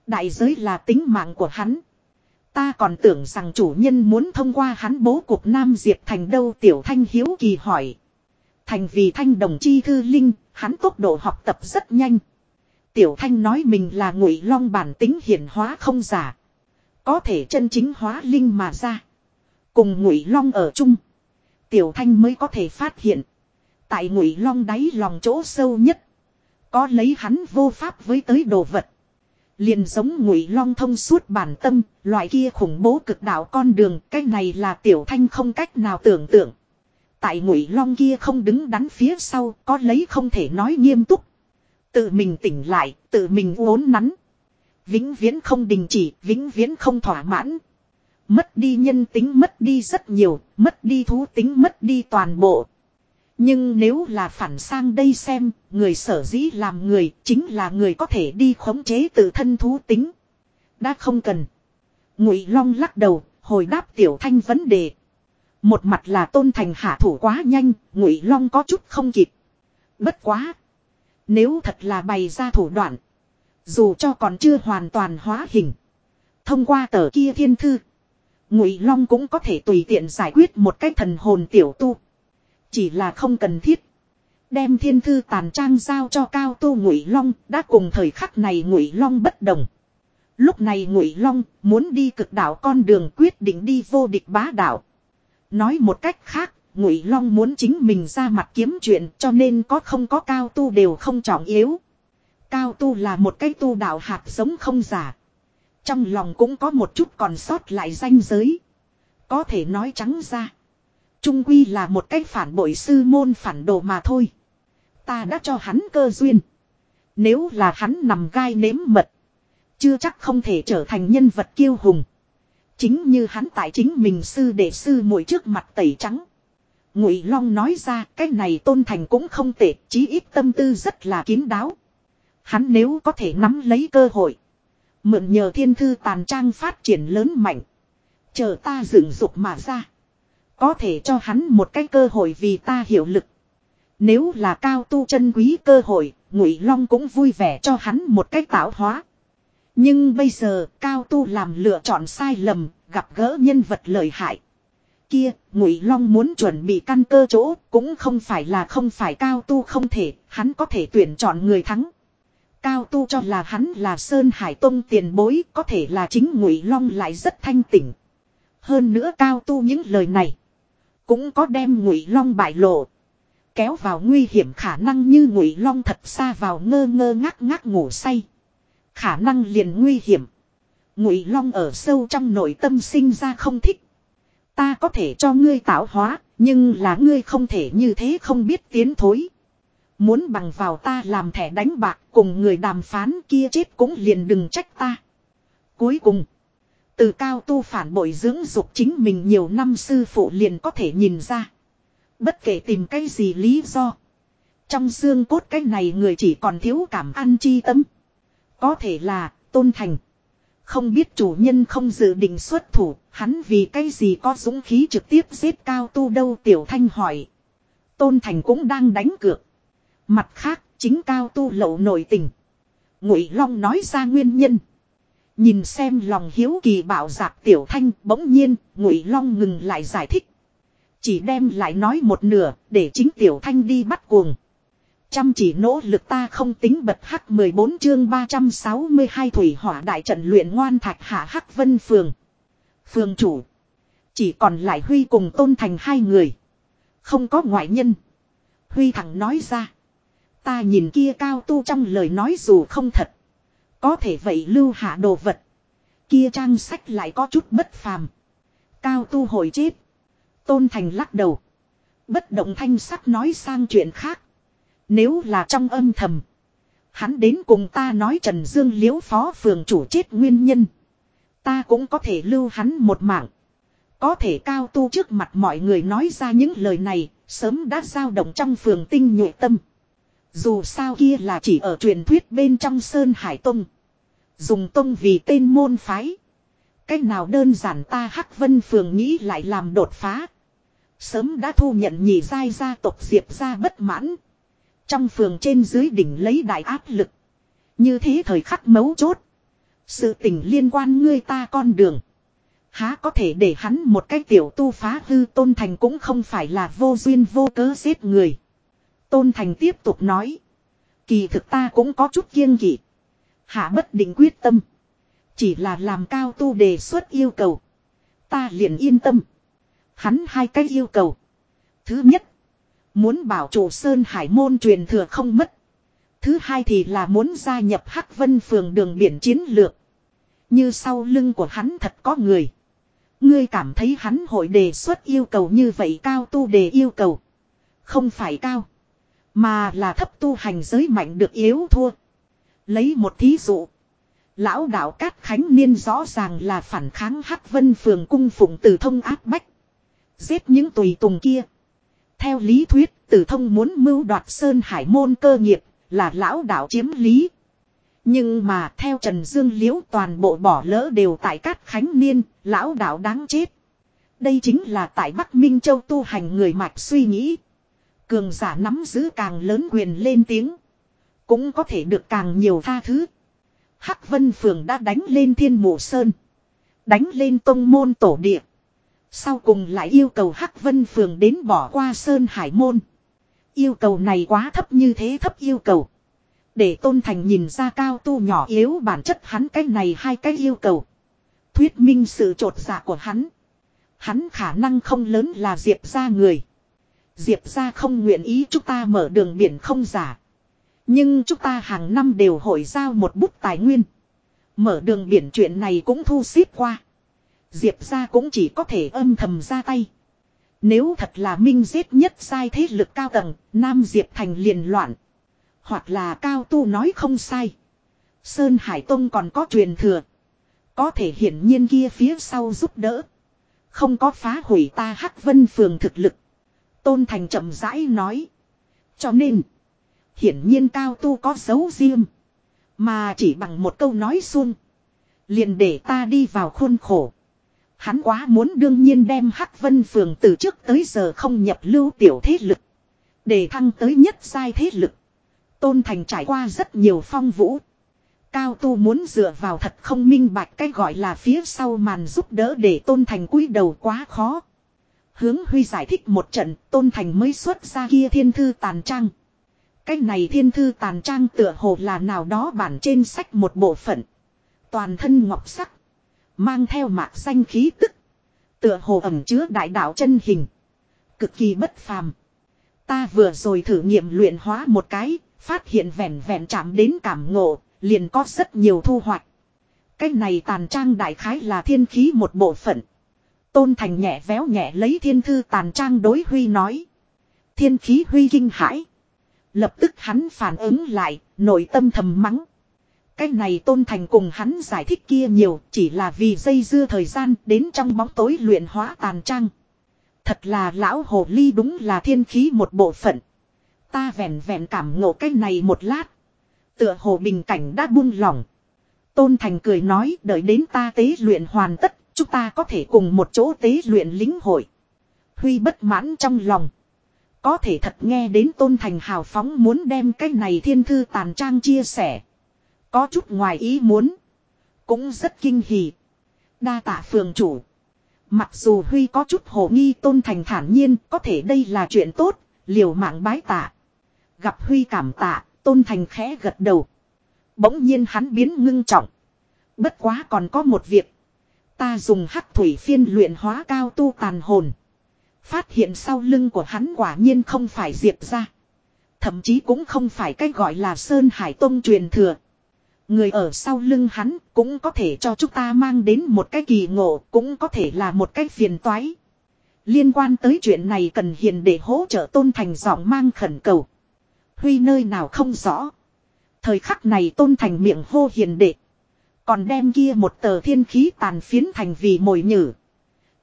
Đại giới là tính mạng của hắn. Ta còn tưởng rằng chủ nhân muốn thông qua hắn bố cục Nam Diệp Thành đâu Tiểu Thanh hiếu kỳ hỏi. Thành vì Thanh đồng chi thư linh, hắn tốc độ học tập rất nhanh. Tiểu Thanh nói mình là ngụy long bản tính hiển hóa không giả. Có thể chân chính hóa linh mà ra. Cùng ngụy long ở chung. Tiểu Thanh mới có thể phát hiện. Tại ngụy long đáy lòng chỗ sâu nhất. Có lấy hắn vô pháp với tới đồ vật. Liền giống ngụy long thông suốt bản tâm, loại kia khủng bố cực đạo con đường, cái này là tiểu thanh không cách nào tưởng tượng. Tại ngụy long kia không đứng đắn phía sau, có lấy không thể nói nghiêm túc. Tự mình tỉnh lại, tự mình uốn nắn. Vĩnh viễn không đình chỉ, vĩnh viễn không thỏa mãn. Mất đi nhân tính mất đi rất nhiều, mất đi thú tính mất đi toàn bộ. Nhưng nếu là phản sang đây xem, người sở dĩ làm người chính là người có thể đi khống chế tự thân thú tính. Đã không cần. Ngụy Long lắc đầu, hồi đáp Tiểu Thanh vấn đề. Một mặt là Tôn Thành hạ thủ quá nhanh, Ngụy Long có chút không kịp. Bất quá, nếu thật là bày ra thủ đoạn, dù cho còn chưa hoàn toàn hóa hình, thông qua tờ kia thiên thư, Ngụy Long cũng có thể tùy tiện giải quyết một cách thần hồn tiểu tu. Chỉ là không cần thiết. Đem thiên thư tàn trang giao cho cao tu ngụy long đã cùng thời khắc này ngụy long bất đồng. Lúc này ngụy long muốn đi cực đạo con đường quyết định đi vô địch bá đạo. Nói một cách khác, ngụy long muốn chính mình ra mặt kiếm chuyện cho nên có không có cao tu đều không trọng yếu. Cao tu là một cái tu đạo hạt giống không giả. Trong lòng cũng có một chút còn sót lại danh giới. Có thể nói trắng ra. Trung quy là một cách phản bội sư môn phản đồ mà thôi. Ta đã cho hắn cơ duyên. Nếu là hắn nằm gai nếm mật. Chưa chắc không thể trở thành nhân vật kiêu hùng. Chính như hắn tại chính mình sư đệ sư muội trước mặt tẩy trắng. Ngụy Long nói ra cái này tôn thành cũng không tệ, chí ít tâm tư rất là kín đáo. Hắn nếu có thể nắm lấy cơ hội. Mượn nhờ thiên thư tàn trang phát triển lớn mạnh. Chờ ta dựng dục mà ra. Có thể cho hắn một cái cơ hội vì ta hiểu lực. Nếu là cao tu chân quý cơ hội, Ngụy Long cũng vui vẻ cho hắn một cách tạo hóa. Nhưng bây giờ, cao tu làm lựa chọn sai lầm, gặp gỡ nhân vật lợi hại. Kia, Ngụy Long muốn chuẩn bị căn cơ chỗ, cũng không phải là không phải cao tu không thể, hắn có thể tuyển chọn người thắng. Cao tu cho là hắn là Sơn Hải Tông tiền bối, có thể là chính Ngụy Long lại rất thanh tỉnh. Hơn nữa cao tu những lời này cũng có đem ngụy long bại lộ. Kéo vào nguy hiểm khả năng như ngụy long thật xa vào ngơ ngơ ngác ngác ngủ say. Khả năng liền nguy hiểm. Ngụy long ở sâu trong nội tâm sinh ra không thích. Ta có thể cho ngươi tạo hóa, nhưng là ngươi không thể như thế không biết tiến thối. Muốn bằng vào ta làm thẻ đánh bạc cùng người đàm phán kia chết cũng liền đừng trách ta. Cuối cùng từ cao tu phản bội dưỡng dục chính mình nhiều năm sư phụ liền có thể nhìn ra. Bất kể tìm cái gì lý do. Trong xương cốt cái này người chỉ còn thiếu cảm ăn chi tâm. Có thể là tôn thành. Không biết chủ nhân không dự định xuất thủ, hắn vì cái gì có dũng khí trực tiếp giết cao tu đâu tiểu thanh hỏi. Tôn thành cũng đang đánh cược. Mặt khác, chính cao tu lậu nổi tình. Ngụy Long nói ra nguyên nhân. Nhìn xem lòng hiếu kỳ bảo giạc tiểu thanh, bỗng nhiên, ngụy long ngừng lại giải thích. Chỉ đem lại nói một nửa, để chính tiểu thanh đi bắt cuồng. Chăm chỉ nỗ lực ta không tính bật hắc 14 chương 362 thủy hỏa đại trận luyện ngoan thạch hạ hắc vân phường. Phường chủ. Chỉ còn lại Huy cùng tôn thành hai người. Không có ngoại nhân. Huy thẳng nói ra. Ta nhìn kia cao tu trong lời nói dù không thật. Có thể vậy lưu hạ đồ vật. Kia trang sách lại có chút bất phàm. Cao tu hồi chết. Tôn thành lắc đầu. Bất động thanh sắc nói sang chuyện khác. Nếu là trong âm thầm. Hắn đến cùng ta nói Trần Dương liễu phó phường chủ chết nguyên nhân. Ta cũng có thể lưu hắn một mạng. Có thể cao tu trước mặt mọi người nói ra những lời này, sớm đã dao động trong phường tinh nhuệ tâm. Dù sao kia là chỉ ở truyền thuyết bên trong Sơn Hải Tông. Dùng tông vì tên môn phái. Cách nào đơn giản ta Hắc Vân Phường nghĩ lại làm đột phá. Sớm đã thu nhận nhị giai gia tộc Diệp ra bất mãn. Trong phường trên dưới đỉnh lấy đại áp lực. Như thế thời khắc mấu chốt. Sự tình liên quan ngươi ta con đường. Há có thể để hắn một cái tiểu tu phá hư tôn thành cũng không phải là vô duyên vô cớ giết người. Tôn thành tiếp tục nói. Kỳ thực ta cũng có chút kiêng kỵ. Hạ bất định quyết tâm. Chỉ là làm cao tu đề xuất yêu cầu. Ta liền yên tâm. Hắn hai cái yêu cầu. Thứ nhất. Muốn bảo chủ Sơn Hải môn truyền thừa không mất. Thứ hai thì là muốn gia nhập Hắc Vân phường đường biển chiến lược. Như sau lưng của hắn thật có người. Ngươi cảm thấy hắn hội đề xuất yêu cầu như vậy cao tu đề yêu cầu. Không phải cao. Mà là thấp tu hành giới mạnh được yếu thua. Lấy một thí dụ. Lão đạo Cát Khánh Niên rõ ràng là phản kháng Hắc Vân phường cung phụng từ thông áp bách. Giết những tùy tùng kia. Theo lý thuyết, tử thông muốn mưu đoạt Sơn Hải môn cơ nghiệp, là lão đạo chiếm lý. Nhưng mà theo Trần Dương Liễu toàn bộ bỏ lỡ đều tại Cát Khánh Niên, lão đạo đáng chết. Đây chính là tại Bắc Minh Châu tu hành người mạch suy nghĩ. Cường giả nắm giữ càng lớn quyền lên tiếng. Cũng có thể được càng nhiều tha thứ. Hắc Vân Phường đã đánh lên thiên mộ sơn. Đánh lên tông môn tổ địa. Sau cùng lại yêu cầu Hắc Vân Phường đến bỏ qua Sơn Hải Môn. Yêu cầu này quá thấp như thế thấp yêu cầu. Để Tôn Thành nhìn ra cao tu nhỏ yếu bản chất hắn cái này hai cái yêu cầu. Thuyết minh sự trột dạ của hắn. Hắn khả năng không lớn là Diệp ra người. Diệp ra không nguyện ý chúng ta mở đường biển không giả. Nhưng chúng ta hàng năm đều hội giao một bút tài nguyên. Mở đường biển chuyện này cũng thu xếp qua. Diệp ra cũng chỉ có thể âm thầm ra tay. Nếu thật là minh giết nhất sai thế lực cao tầng, Nam Diệp thành liền loạn. Hoặc là cao tu nói không sai. Sơn Hải Tông còn có truyền thừa. Có thể hiển nhiên kia phía sau giúp đỡ. Không có phá hủy ta Hắc Vân Phường thực lực. Tôn Thành chậm rãi nói. Cho nên. Hiển nhiên cao tu có dấu riêng. Mà chỉ bằng một câu nói xuông. Liền để ta đi vào khuôn khổ. Hắn quá muốn đương nhiên đem Hắc Vân Phường từ trước tới giờ không nhập lưu tiểu thế lực. Để thăng tới nhất sai thế lực. Tôn Thành trải qua rất nhiều phong vũ. Cao tu muốn dựa vào thật không minh bạch cái gọi là phía sau màn giúp đỡ để Tôn Thành cúi đầu quá khó. Hướng Huy giải thích một trận, Tôn Thành mới xuất ra kia thiên thư tàn trang. Cái này thiên thư tàn trang tựa hồ là nào đó bản trên sách một bộ phận. Toàn thân ngọc sắc. Mang theo mạc xanh khí tức. Tựa hồ ẩm chứa đại đạo chân hình. Cực kỳ bất phàm. Ta vừa rồi thử nghiệm luyện hóa một cái, phát hiện vẹn vẹn chạm đến cảm ngộ, liền có rất nhiều thu hoạch. Cái này tàn trang đại khái là thiên khí một bộ phận. Tôn Thành nhẹ véo nhẹ lấy thiên thư tàn trang đối Huy nói. Thiên khí Huy kinh hãi. Lập tức hắn phản ứng lại, nội tâm thầm mắng. Cái này Tôn Thành cùng hắn giải thích kia nhiều chỉ là vì dây dưa thời gian đến trong bóng tối luyện hóa tàn trang. Thật là lão hồ ly đúng là thiên khí một bộ phận. Ta vẹn vẹn cảm ngộ cái này một lát. Tựa hồ bình cảnh đã buông lỏng. Tôn Thành cười nói đợi đến ta tế luyện hoàn tất, chúng ta có thể cùng một chỗ tế luyện lính hội. Huy bất mãn trong lòng. Có thể thật nghe đến Tôn Thành hào phóng muốn đem cái này thiên thư tàn trang chia sẻ. Có chút ngoài ý muốn. Cũng rất kinh hỉ. Đa tạ phường chủ. Mặc dù Huy có chút hồ nghi tôn thành thản nhiên có thể đây là chuyện tốt, liều mạng bái tạ. Gặp Huy cảm tạ, Tôn Thành khẽ gật đầu. Bỗng nhiên hắn biến ngưng trọng. Bất quá còn có một việc. Ta dùng hắc thủy phiên luyện hóa cao tu tàn hồn. Phát hiện sau lưng của hắn quả nhiên không phải diệp ra. Thậm chí cũng không phải cách gọi là Sơn Hải Tông truyền thừa. Người ở sau lưng hắn cũng có thể cho chúng ta mang đến một cái kỳ ngộ, cũng có thể là một cái phiền toái. Liên quan tới chuyện này cần hiền để hỗ trợ tôn thành giọng mang khẩn cầu. Huy nơi nào không rõ. Thời khắc này tôn thành miệng hô hiền đệ. Còn đem kia một tờ thiên khí tàn phiến thành vì mồi nhử.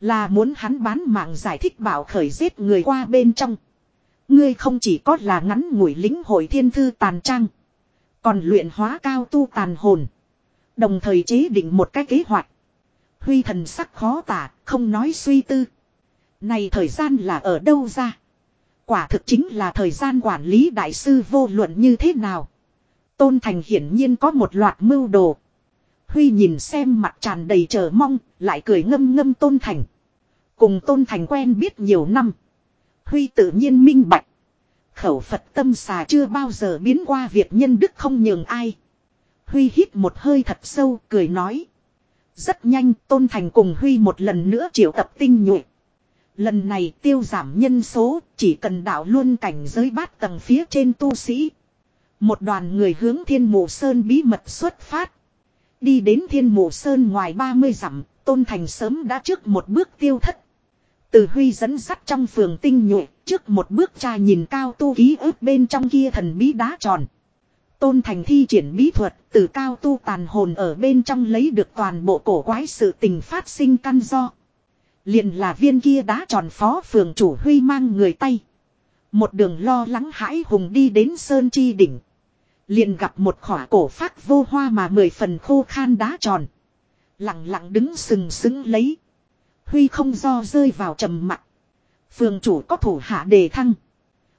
Là muốn hắn bán mạng giải thích bảo khởi giết người qua bên trong. Ngươi không chỉ có là ngắn ngủi lính hội thiên thư tàn trang. Còn luyện hóa cao tu tàn hồn. Đồng thời chế định một cái kế hoạch. Huy thần sắc khó tả, không nói suy tư. Này thời gian là ở đâu ra? Quả thực chính là thời gian quản lý đại sư vô luận như thế nào. Tôn Thành hiển nhiên có một loạt mưu đồ. Huy nhìn xem mặt tràn đầy chờ mong, lại cười ngâm ngâm Tôn Thành. Cùng Tôn Thành quen biết nhiều năm. Huy tự nhiên minh bạch. Khẩu Phật tâm xà chưa bao giờ biến qua việc nhân đức không nhường ai. Huy hít một hơi thật sâu, cười nói. Rất nhanh, Tôn Thành cùng Huy một lần nữa triệu tập tinh nhuệ. Lần này tiêu giảm nhân số, chỉ cần đạo luôn cảnh giới bát tầng phía trên tu sĩ. Một đoàn người hướng thiên mộ sơn bí mật xuất phát. Đi đến thiên mộ sơn ngoài 30 dặm, Tôn Thành sớm đã trước một bước tiêu thất. Từ Huy dẫn sắt trong phường tinh nhuệ, trước một bước cha nhìn cao tu ký ức bên trong kia thần bí đá tròn. Tôn Thành thi triển bí thuật, từ cao tu tàn hồn ở bên trong lấy được toàn bộ cổ quái sự tình phát sinh căn do. Liền là viên kia đá tròn phó phường chủ Huy mang người tay. Một đường lo lắng hãi hùng đi đến Sơn Chi đỉnh. Liền gặp một khỏa cổ phát vô hoa mà mười phần khô khan đá tròn. Lặng lặng đứng sừng sững lấy. Huy không do rơi vào trầm mặc. Phường chủ có thủ hạ đề thăng.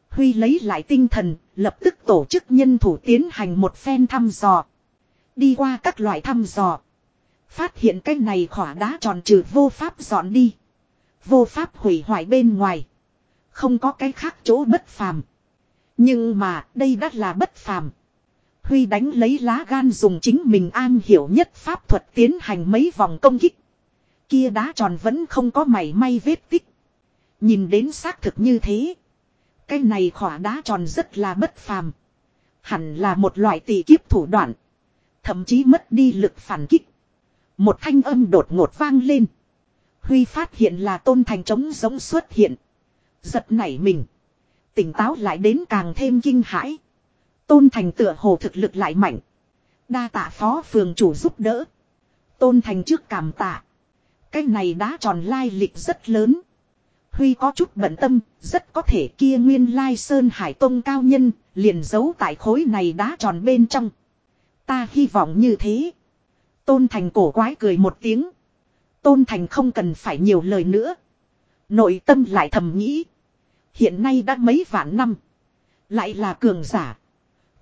Huy lấy lại tinh thần, lập tức tổ chức nhân thủ tiến hành một phen thăm dò. Đi qua các loại thăm dò. Phát hiện cái này khỏa đá tròn trừ vô pháp dọn đi. Vô pháp hủy hoại bên ngoài. Không có cái khác chỗ bất phàm. Nhưng mà đây đã là bất phàm. Huy đánh lấy lá gan dùng chính mình an hiểu nhất pháp thuật tiến hành mấy vòng công kích. Kia đá tròn vẫn không có mảy may vết tích. Nhìn đến xác thực như thế. Cái này khỏa đá tròn rất là bất phàm. Hẳn là một loại tỷ kiếp thủ đoạn. Thậm chí mất đi lực phản kích. Một thanh âm đột ngột vang lên. Huy phát hiện là tôn thành trống giống xuất hiện. Giật nảy mình. Tỉnh táo lại đến càng thêm kinh hãi. Tôn thành tựa hồ thực lực lại mạnh. Đa tạ phó phường chủ giúp đỡ. Tôn thành trước cảm tạ. Cái này đá tròn lai lịch rất lớn. Huy có chút bận tâm, rất có thể kia nguyên lai sơn hải tông cao nhân, liền giấu tại khối này đá tròn bên trong. Ta hy vọng như thế. Tôn Thành cổ quái cười một tiếng. Tôn Thành không cần phải nhiều lời nữa. Nội tâm lại thầm nghĩ. Hiện nay đã mấy vạn năm. Lại là cường giả.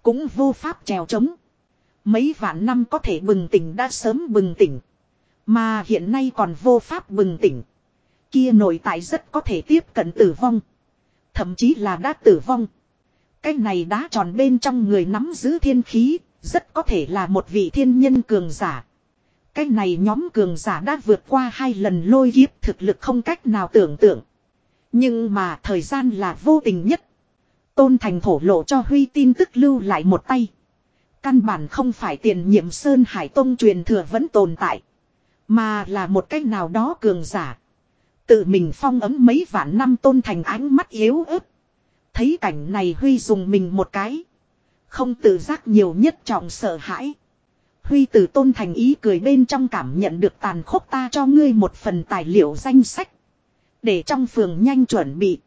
Cũng vô pháp trèo trống. Mấy vạn năm có thể bừng tỉnh đã sớm bừng tỉnh. Mà hiện nay còn vô pháp bừng tỉnh. Kia nội tại rất có thể tiếp cận tử vong. Thậm chí là đã tử vong. Cái này đá tròn bên trong người nắm giữ thiên khí. Rất có thể là một vị thiên nhân cường giả. Cái này nhóm cường giả đã vượt qua hai lần lôi kiếp, thực lực không cách nào tưởng tượng. Nhưng mà thời gian là vô tình nhất. Tôn Thành thổ lộ cho Huy tin tức lưu lại một tay. Căn bản không phải tiền nhiệm Sơn Hải Tông truyền thừa vẫn tồn tại. Mà là một cách nào đó cường giả. Tự mình phong ấm mấy vạn năm Tôn Thành ánh mắt yếu ớt. Thấy cảnh này Huy dùng mình một cái. Không tự giác nhiều nhất trọng sợ hãi. Huy từ tôn thành ý cười bên trong cảm nhận được tàn khốc ta cho ngươi một phần tài liệu danh sách. Để trong phường nhanh chuẩn bị.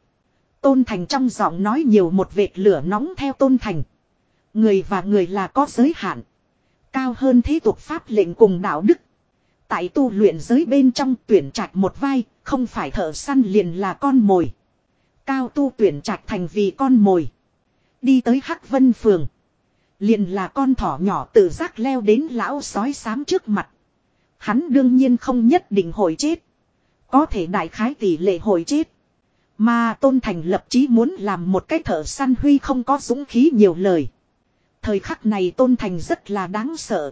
Tôn thành trong giọng nói nhiều một vệt lửa nóng theo tôn thành. Người và người là có giới hạn. Cao hơn thế tục pháp lệnh cùng đạo đức. Tại tu luyện giới bên trong tuyển trạch một vai, không phải thợ săn liền là con mồi. Cao tu tuyển trạch thành vì con mồi. Đi tới Hắc Vân Phường. Liền là con thỏ nhỏ tự giác leo đến lão sói xám trước mặt. Hắn đương nhiên không nhất định hồi chết. Có thể đại khái tỷ lệ hồi chết. Mà Tôn Thành lập chí muốn làm một cái thợ săn Huy không có dũng khí nhiều lời. Thời khắc này Tôn Thành rất là đáng sợ.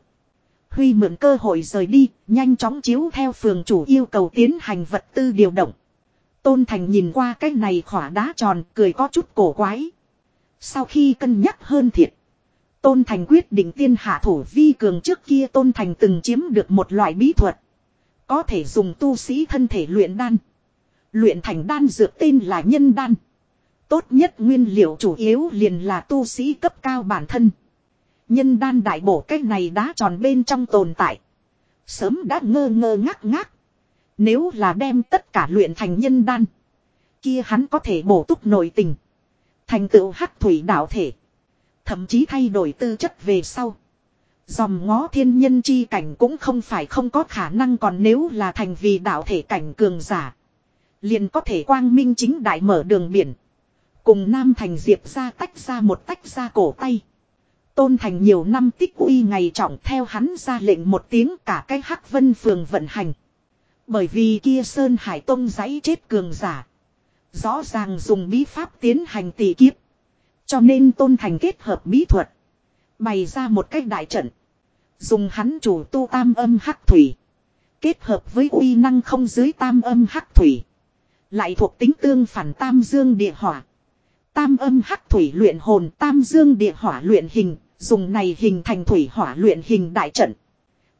Huy mượn cơ hội rời đi, nhanh chóng chiếu theo phường chủ yêu cầu tiến hành vật tư điều động. Tôn Thành nhìn qua cái này khỏa đá tròn, cười có chút cổ quái. Sau khi cân nhắc hơn thiệt. Tôn Thành quyết định tiên hạ thủ vi cường trước kia Tôn Thành từng chiếm được một loại bí thuật. Có thể dùng tu sĩ thân thể luyện đan. Luyện thành đan dược tên là nhân đan. Tốt nhất nguyên liệu chủ yếu liền là tu sĩ cấp cao bản thân. Nhân đan đại bổ cách này đá tròn bên trong tồn tại. Sớm đã ngơ ngơ ngác ngác. Nếu là đem tất cả luyện thành nhân đan. Kia hắn có thể bổ túc nội tình. Thành tựu hắc thủy đạo thể. Thậm chí thay đổi tư chất về sau. Dòng ngó thiên nhân chi cảnh cũng không phải không có khả năng còn nếu là thành vì đạo thể cảnh cường giả. Liền có thể quang minh chính đại mở đường biển. Cùng Nam Thành Diệp ra tách ra một tách ra cổ tay. Tôn Thành nhiều năm tích uy ngày trọng theo hắn ra lệnh một tiếng cả cái hắc vân phường vận hành. Bởi vì kia Sơn Hải Tông giấy chết cường giả. Rõ ràng dùng bí pháp tiến hành tỷ kiếp. Cho nên Tôn Thành kết hợp bí thuật. Bày ra một cách đại trận. Dùng hắn chủ tu tam âm hắc thủy. Kết hợp với uy năng không dưới tam âm hắc thủy. Lại thuộc tính tương phản tam dương địa hỏa. Tam âm hắc thủy luyện hồn, tam dương địa hỏa luyện hình. Dùng này hình thành thủy hỏa luyện hình đại trận.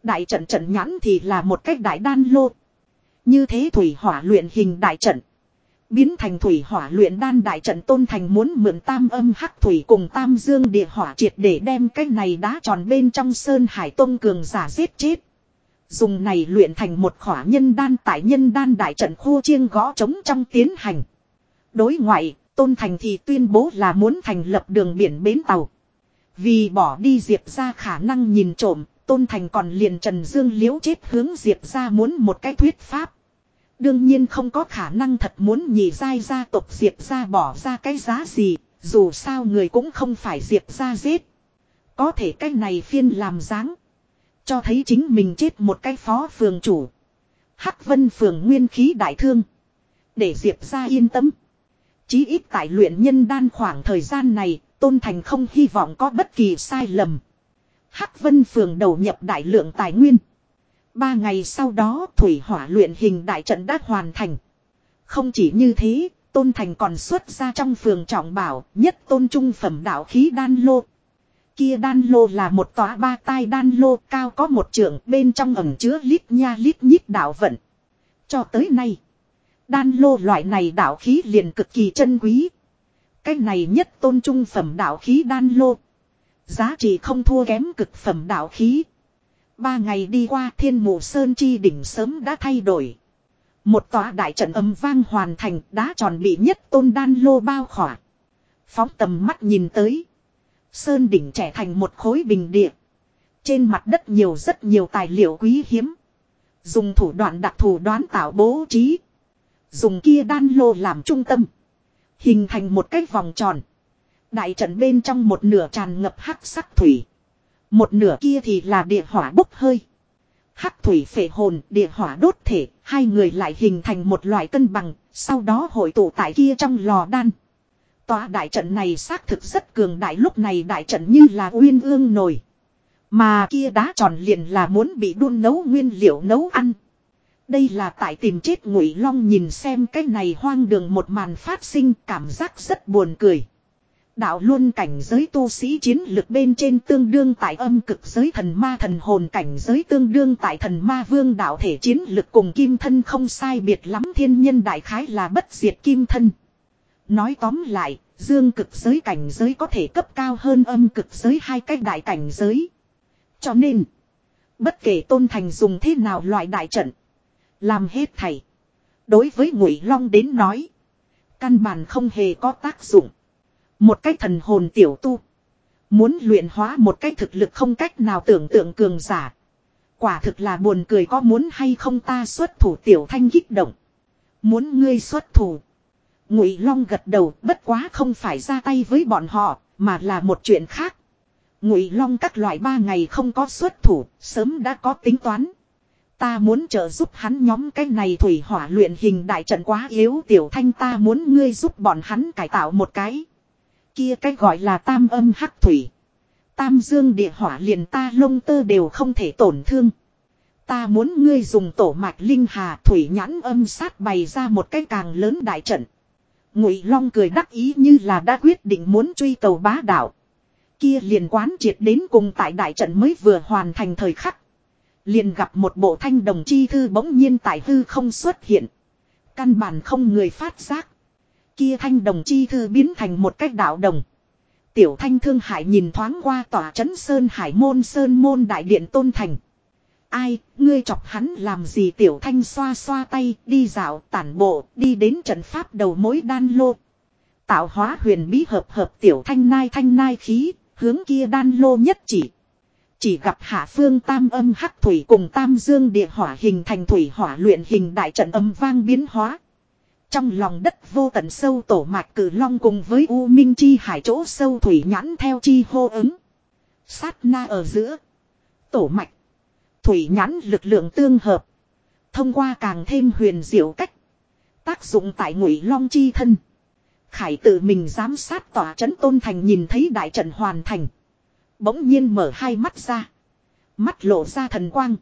Đại trận trận nhãn thì là một cách đại đan lô. Như thế thủy hỏa luyện hình đại trận. Biến thành thủy hỏa luyện đan đại trận tôn thành muốn mượn tam âm hắc thủy cùng tam dương địa hỏa triệt để đem cái này đá tròn bên trong sơn hải tông cường giả giết chết. Dùng này luyện thành một khỏa nhân đan tại nhân đan đại trận khu chiêng gõ trống trong tiến hành. Đối ngoại, tôn thành thì tuyên bố là muốn thành lập đường biển bến tàu. Vì bỏ đi diệp ra khả năng nhìn trộm, tôn thành còn liền trần dương liễu chết hướng diệp ra muốn một cái thuyết pháp. Đương nhiên không có khả năng thật muốn nhị giai gia tộc Diệp ra bỏ ra cái giá gì, dù sao người cũng không phải Diệp ra giết. Có thể cái này phiên làm dáng. Cho thấy chính mình chết một cái phó phường chủ. Hắc vân phường nguyên khí đại thương. Để Diệp ra yên tâm. Chí ít tại luyện nhân đan khoảng thời gian này, Tôn Thành không hy vọng có bất kỳ sai lầm. Hắc vân phường đầu nhập đại lượng tài nguyên. Ba ngày sau đó thủy hỏa luyện hình đại trận đã hoàn thành. Không chỉ như thế, Tôn Thành còn xuất ra trong phường trọng bảo nhất tôn trung phẩm đạo khí đan lô. Kia đan lô là một tòa ba tai đan lô cao có một trượng bên trong ẩm chứa lít nha lít nhít đạo vận. Cho tới nay, đan lô loại này đạo khí liền cực kỳ chân quý. Cái này nhất tôn trung phẩm đạo khí đan lô. Giá trị không thua kém cực phẩm đạo khí. Ba ngày đi qua thiên mù sơn chi đỉnh sớm đã thay đổi. Một tòa đại trận âm vang hoàn thành đá tròn bị nhất tôn đan lô bao khỏa. Phóng tầm mắt nhìn tới. Sơn đỉnh trẻ thành một khối bình địa. Trên mặt đất nhiều rất nhiều tài liệu quý hiếm. Dùng thủ đoạn đặc thù đoán tạo bố trí. Dùng kia đan lô làm trung tâm. Hình thành một cái vòng tròn. Đại trận bên trong một nửa tràn ngập hắc sắc thủy. Một nửa kia thì là địa hỏa bốc hơi. Hắc thủy phệ hồn, địa hỏa đốt thể, hai người lại hình thành một loại cân bằng, sau đó hội tụ tại kia trong lò đan. Tòa đại trận này xác thực rất cường đại, lúc này đại trận như là uyên ương nổi. Mà kia đá tròn liền là muốn bị đun nấu nguyên liệu nấu ăn. Đây là tại tìm chết ngụy long nhìn xem cái này hoang đường một màn phát sinh, cảm giác rất buồn cười. Đạo luôn cảnh giới tu sĩ chiến lực bên trên tương đương tại âm cực giới thần ma thần hồn cảnh giới tương đương tại thần ma vương đạo thể chiến lực cùng kim thân không sai biệt lắm, thiên nhân đại khái là bất diệt kim thân. Nói tóm lại, dương cực giới cảnh giới có thể cấp cao hơn âm cực giới hai cách đại cảnh giới. Cho nên, bất kể tôn thành dùng thế nào loại đại trận, làm hết thầy. Đối với ngụy long đến nói, căn bản không hề có tác dụng. Một cái thần hồn tiểu tu. Muốn luyện hóa một cái thực lực không cách nào tưởng tượng cường giả. Quả thực là buồn cười có muốn hay không ta xuất thủ tiểu thanh kích động. Muốn ngươi xuất thủ. Ngụy Long gật đầu bất quá không phải ra tay với bọn họ, mà là một chuyện khác. Ngụy Long các loại ba ngày không có xuất thủ, sớm đã có tính toán. Ta muốn trợ giúp hắn nhóm cái này thủy hỏa luyện hình đại trận quá yếu tiểu thanh ta muốn ngươi giúp bọn hắn cải tạo một cái. Kia cái gọi là tam âm hắc thủy. Tam dương địa hỏa liền ta lông tơ đều không thể tổn thương. Ta muốn ngươi dùng tổ mạch linh hà thủy nhãn âm sát bày ra một cái càng lớn đại trận. Ngụy Long cười đắc ý như là đã quyết định muốn truy cầu bá đạo. Kia liền quán triệt đến cùng tại đại trận mới vừa hoàn thành thời khắc. Liền gặp một bộ thanh đồng chi thư bỗng nhiên tại hư không xuất hiện. Căn bản không người phát giác. Kia thanh đồng chi thư biến thành một cách đạo đồng. Tiểu thanh thương hải nhìn thoáng qua tòa trấn sơn hải môn sơn môn đại điện tôn thành. Ai, ngươi chọc hắn làm gì tiểu thanh xoa xoa tay, đi dạo, tản bộ, đi đến trận pháp đầu mối đan lô. Tạo hóa huyền bí hợp hợp tiểu thanh nai thanh nai khí, hướng kia đan lô nhất chỉ. Chỉ gặp hạ phương tam âm hắc thủy cùng tam dương địa hỏa hình thành thủy hỏa luyện hình đại trận âm vang biến hóa. Trong lòng đất vô tận sâu tổ mạch cử long cùng với U Minh Chi hải chỗ sâu thủy nhãn theo chi hô ứng. Sát na ở giữa. Tổ mạch. Thủy nhãn lực lượng tương hợp. Thông qua càng thêm huyền diệu cách. Tác dụng tại ngụy long chi thân. Khải tự mình giám sát tòa trấn tôn thành nhìn thấy đại trận hoàn thành. Bỗng nhiên mở hai mắt ra. Mắt lộ ra thần quang.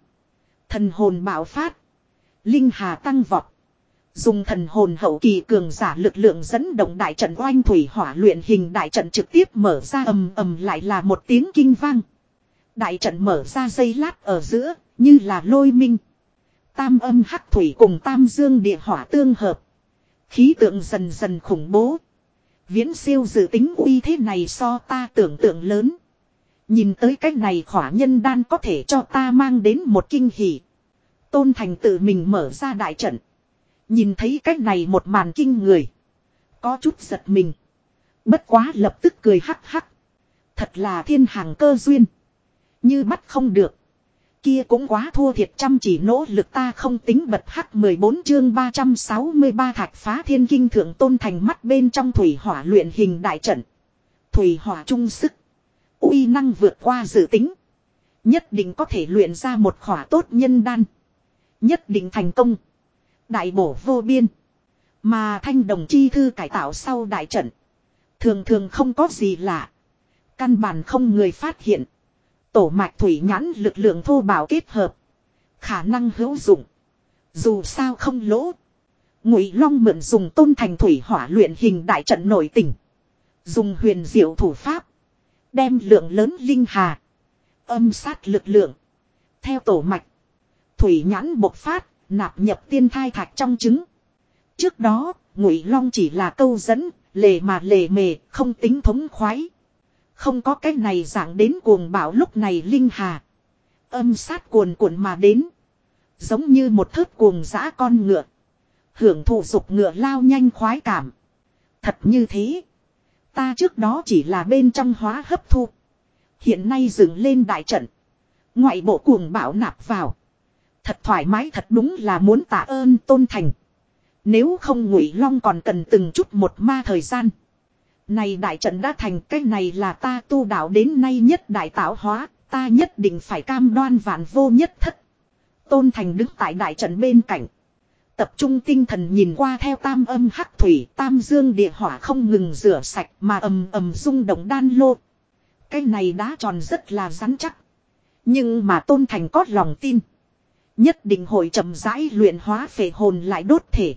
Thần hồn bạo phát. Linh hà tăng vọt. Dùng thần hồn hậu kỳ cường giả lực lượng dẫn động đại trận oanh thủy hỏa luyện hình đại trận trực tiếp mở ra ầm ầm lại là một tiếng kinh vang. Đại trận mở ra dây lát ở giữa, như là lôi minh. Tam âm hắc thủy cùng tam dương địa hỏa tương hợp. Khí tượng dần dần khủng bố. Viễn siêu dự tính uy thế này so ta tưởng tượng lớn. Nhìn tới cách này khỏa nhân đan có thể cho ta mang đến một kinh hỉ. Tôn Thành tự mình mở ra đại trận. Nhìn thấy cách này một màn kinh người. Có chút giật mình. Bất quá lập tức cười hắc hắc. Thật là thiên hàng cơ duyên. Như bắt không được. Kia cũng quá thua thiệt chăm chỉ nỗ lực ta không tính bật hắc 14 chương 363 thạch phá thiên kinh thượng tôn thành mắt bên trong thủy hỏa luyện hình đại trận. Thủy hỏa trung sức. uy năng vượt qua dự tính. Nhất định có thể luyện ra một khỏa tốt nhân đan. Nhất định thành công. Đại bổ vô biên. Mà thanh đồng chi thư cải tạo sau đại trận. Thường thường không có gì lạ. Căn bản không người phát hiện. Tổ mạch thủy nhãn lực lượng thô bảo kết hợp. Khả năng hữu dụng. Dù sao không lỗ. Ngụy Long mượn dùng tôn thành thủy hỏa luyện hình đại trận nổi tỉnh. Dùng huyền diệu thủ pháp. Đem lượng lớn linh hà. Âm sát lực lượng. Theo tổ mạch. Thủy nhãn bộc phát. Nạp nhập tiên thai thạch trong trứng. Trước đó, Ngụy Long chỉ là câu dẫn, lề mà lề mề, không tính thống khoái. Không có cái này dạng đến cuồng bảo lúc này Linh Hà. Âm sát cuồn cuộn mà đến. Giống như một thớt cuồng dã con ngựa. Hưởng thụ dục ngựa lao nhanh khoái cảm. Thật như thế. Ta trước đó chỉ là bên trong hóa hấp thu. Hiện nay dựng lên đại trận. Ngoại bộ cuồng bảo nạp vào. Thật thoải mái thật đúng là muốn tạ ơn tôn thành. Nếu không ngụy long còn cần từng chút một ma thời gian. Này đại trận đã thành cái này là ta tu đạo đến nay nhất đại tạo hóa, ta nhất định phải cam đoan vạn vô nhất thất. Tôn Thành đứng tại đại trận bên cạnh. Tập trung tinh thần nhìn qua theo tam âm hắc thủy, tam dương địa hỏa không ngừng rửa sạch mà ầm ầm rung động đan lô. Cái này đá tròn rất là rắn chắc. Nhưng mà Tôn Thành có lòng tin. Nhất định hội chậm rãi luyện hóa phệ hồn lại đốt thể.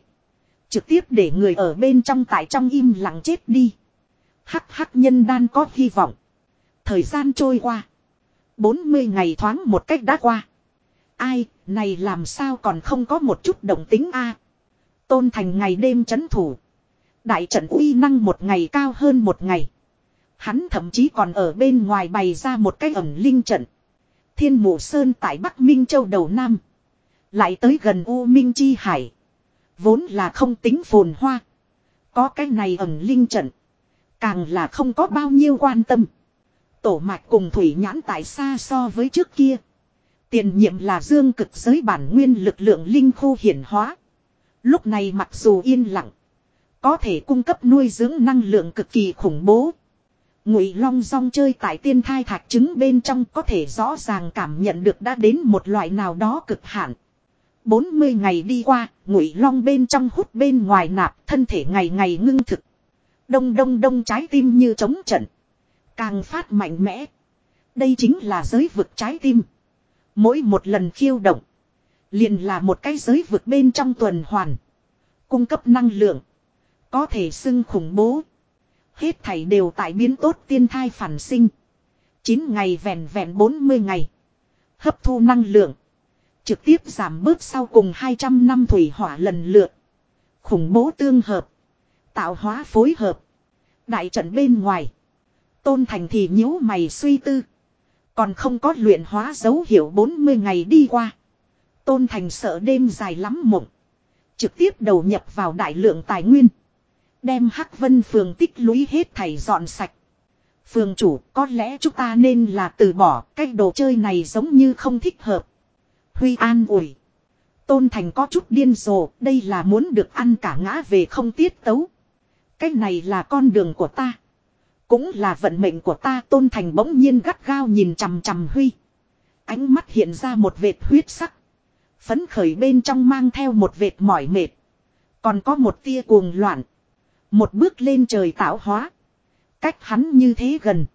Trực tiếp để người ở bên trong tại trong im lặng chết đi. Hắc hắc nhân đan có hy vọng. Thời gian trôi qua. 40 ngày thoáng một cách đã qua. Ai, này làm sao còn không có một chút động tính a Tôn thành ngày đêm chấn thủ. Đại trận uy năng một ngày cao hơn một ngày. Hắn thậm chí còn ở bên ngoài bày ra một cái ẩn linh trận. Thiên Mộ sơn tại Bắc Minh Châu đầu Nam. Lại tới gần U Minh Chi Hải. Vốn là không tính phồn hoa. Có cái này ẩn linh trận. Càng là không có bao nhiêu quan tâm. Tổ mạch cùng thủy nhãn tại xa so với trước kia. Tiền nhiệm là dương cực giới bản nguyên lực lượng linh khu hiển hóa. Lúc này mặc dù yên lặng. Có thể cung cấp nuôi dưỡng năng lượng cực kỳ khủng bố. Ngụy long song chơi tại tiên thai thạch trứng bên trong có thể rõ ràng cảm nhận được đã đến một loại nào đó cực hạn. 40 ngày đi qua, ngụy long bên trong hút bên ngoài nạp, thân thể ngày ngày ngưng thực. Đông đông đông trái tim như trống trận. Càng phát mạnh mẽ. Đây chính là giới vực trái tim. Mỗi một lần khiêu động. liền là một cái giới vực bên trong tuần hoàn. Cung cấp năng lượng. Có thể xưng khủng bố. Hết thảy đều tại biến tốt tiên thai phản sinh. 9 ngày vẹn vẹn 40 ngày. Hấp thu năng lượng. Trực tiếp giảm bớt sau cùng 200 năm thủy hỏa lần lượt. Khủng bố tương hợp. Tạo hóa phối hợp. Đại trận bên ngoài. Tôn Thành thì nhíu mày suy tư. Còn không có luyện hóa dấu hiệu 40 ngày đi qua. Tôn Thành sợ đêm dài lắm mộng. Trực tiếp đầu nhập vào đại lượng tài nguyên. Đem Hắc Vân phường tích lũy hết thảy dọn sạch. Phường chủ có lẽ chúng ta nên là từ bỏ cái đồ chơi này giống như không thích hợp. Huy an ủi. Tôn Thành có chút điên rồ, đây là muốn được ăn cả ngã về không tiết tấu. Cái này là con đường của ta. Cũng là vận mệnh của ta Tôn Thành bỗng nhiên gắt gao nhìn chằm chằm Huy. Ánh mắt hiện ra một vệt huyết sắc. Phấn khởi bên trong mang theo một vệt mỏi mệt. Còn có một tia cuồng loạn. Một bước lên trời tạo hóa. Cách hắn như thế gần.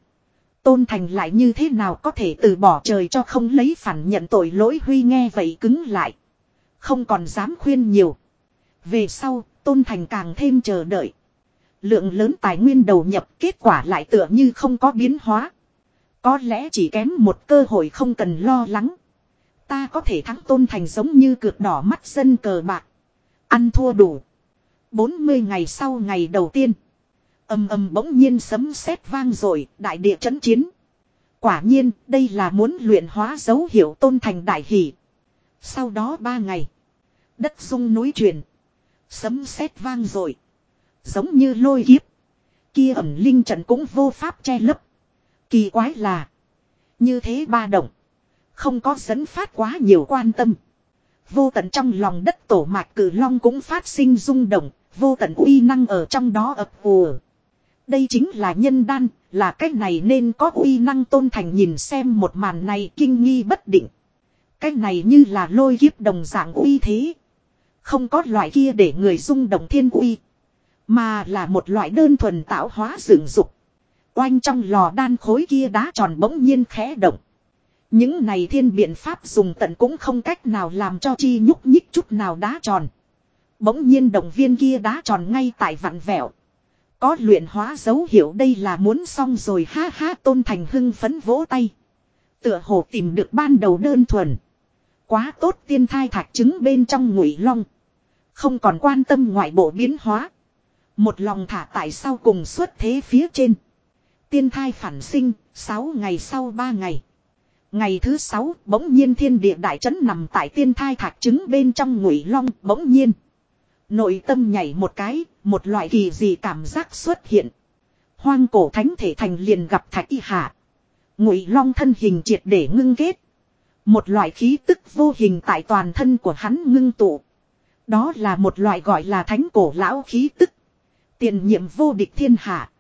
Tôn Thành lại như thế nào có thể từ bỏ trời cho không lấy phản nhận tội lỗi Huy nghe vậy cứng lại. Không còn dám khuyên nhiều. Về sau, Tôn Thành càng thêm chờ đợi. Lượng lớn tài nguyên đầu nhập kết quả lại tựa như không có biến hóa. Có lẽ chỉ kém một cơ hội không cần lo lắng. Ta có thể thắng Tôn Thành giống như cược đỏ mắt dân cờ bạc. Ăn thua đủ. 40 ngày sau ngày đầu tiên. Âm âm bỗng nhiên sấm sét vang rồi, đại địa chấn chiến. Quả nhiên, đây là muốn luyện hóa dấu hiệu tôn thành đại hỷ. Sau đó ba ngày, đất sung núi chuyển. Sấm sét vang rồi. Giống như lôi kiếp. Kia ẩm linh trận cũng vô pháp che lấp. Kỳ quái là. Như thế ba động. Không có dẫn phát quá nhiều quan tâm. Vô tận trong lòng đất tổ mạch cử long cũng phát sinh rung động. Vô tận uy năng ở trong đó ập ùa. Đây chính là nhân đan, là cách này nên có uy năng tôn thành nhìn xem một màn này kinh nghi bất định. Cách này như là lôi kiếp đồng dạng uy thế. Không có loại kia để người rung động thiên uy. Mà là một loại đơn thuần tạo hóa dựng dục. Quanh trong lò đan khối kia đá tròn bỗng nhiên khẽ động. Những này thiên biện pháp dùng tận cũng không cách nào làm cho chi nhúc nhích chút nào đá tròn. Bỗng nhiên động viên kia đá tròn ngay tại vặn vẹo. Có luyện hóa dấu hiệu đây là muốn xong rồi ha ha tôn thành hưng phấn vỗ tay. Tựa hồ tìm được ban đầu đơn thuần. Quá tốt tiên thai thạch trứng bên trong ngụy long. Không còn quan tâm ngoại bộ biến hóa. Một lòng thả tại sau cùng suốt thế phía trên. Tiên thai phản sinh, 6 ngày sau 3 ngày. Ngày thứ 6, bỗng nhiên thiên địa đại trấn nằm tại tiên thai thạch trứng bên trong ngụy long, bỗng nhiên. Nội tâm nhảy một cái, một loại kỳ gì cảm giác xuất hiện. Hoang cổ thánh thể thành liền gặp thạch y hạ. Ngụy long thân hình triệt để ngưng kết. Một loại khí tức vô hình tại toàn thân của hắn ngưng tụ. Đó là một loại gọi là thánh cổ lão khí tức. Tiền nhiệm vô địch thiên hạ.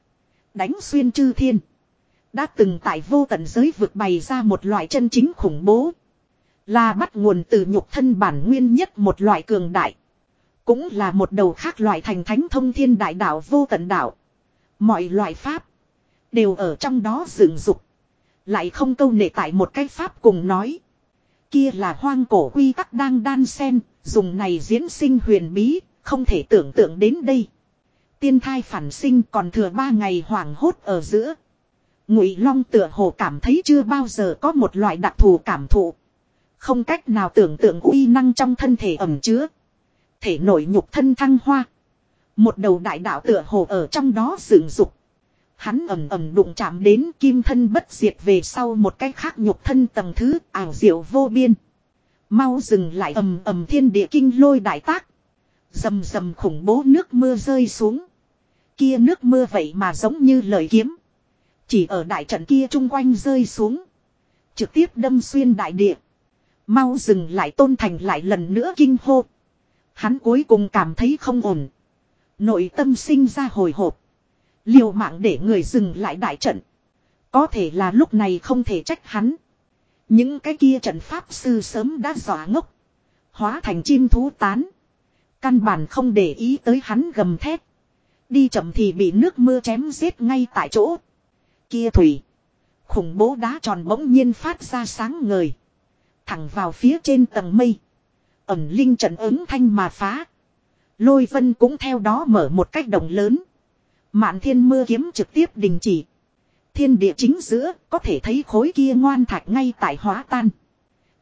Đánh xuyên chư thiên. Đã từng tại vô tận giới vượt bày ra một loại chân chính khủng bố. Là bắt nguồn từ nhục thân bản nguyên nhất một loại cường đại. Cũng là một đầu khác loại thành thánh thông thiên đại đạo vô tận đạo. Mọi loại pháp. Đều ở trong đó dựng dục. Lại không câu nệ tại một cái pháp cùng nói. Kia là hoang cổ quy tắc đang đan sen. Dùng này diễn sinh huyền bí. Không thể tưởng tượng đến đây. Tiên thai phản sinh còn thừa ba ngày hoảng hốt ở giữa. Ngụy Long tựa hồ cảm thấy chưa bao giờ có một loại đặc thù cảm thụ. Không cách nào tưởng tượng uy năng trong thân thể ẩm chứa thể nổi nhục thân thăng hoa. Một đầu đại đạo tựa hồ ở trong đó dựng dục. Hắn ầm ầm đụng chạm đến kim thân bất diệt về sau một cái khác nhục thân tầng thứ ảo diệu vô biên. Mau dừng lại ầm ầm thiên địa kinh lôi đại tác. rầm rầm khủng bố nước mưa rơi xuống. Kia nước mưa vậy mà giống như lời kiếm. Chỉ ở đại trận kia chung quanh rơi xuống. Trực tiếp đâm xuyên đại địa. Mau dừng lại tôn thành lại lần nữa kinh hô. Hắn cuối cùng cảm thấy không ổn. Nội tâm sinh ra hồi hộp. Liều mạng để người dừng lại đại trận. Có thể là lúc này không thể trách hắn. Những cái kia trận pháp sư sớm đã dọa ngốc. Hóa thành chim thú tán. Căn bản không để ý tới hắn gầm thét. Đi chậm thì bị nước mưa chém giết ngay tại chỗ. Kia thủy. Khủng bố đá tròn bỗng nhiên phát ra sáng ngời. Thẳng vào phía trên tầng mây. Ẩm linh trận ứng thanh mà phá. Lôi vân cũng theo đó mở một cách đồng lớn. Mạn thiên mưa kiếm trực tiếp đình chỉ. Thiên địa chính giữa, có thể thấy khối kia ngoan thạch ngay tại hóa tan.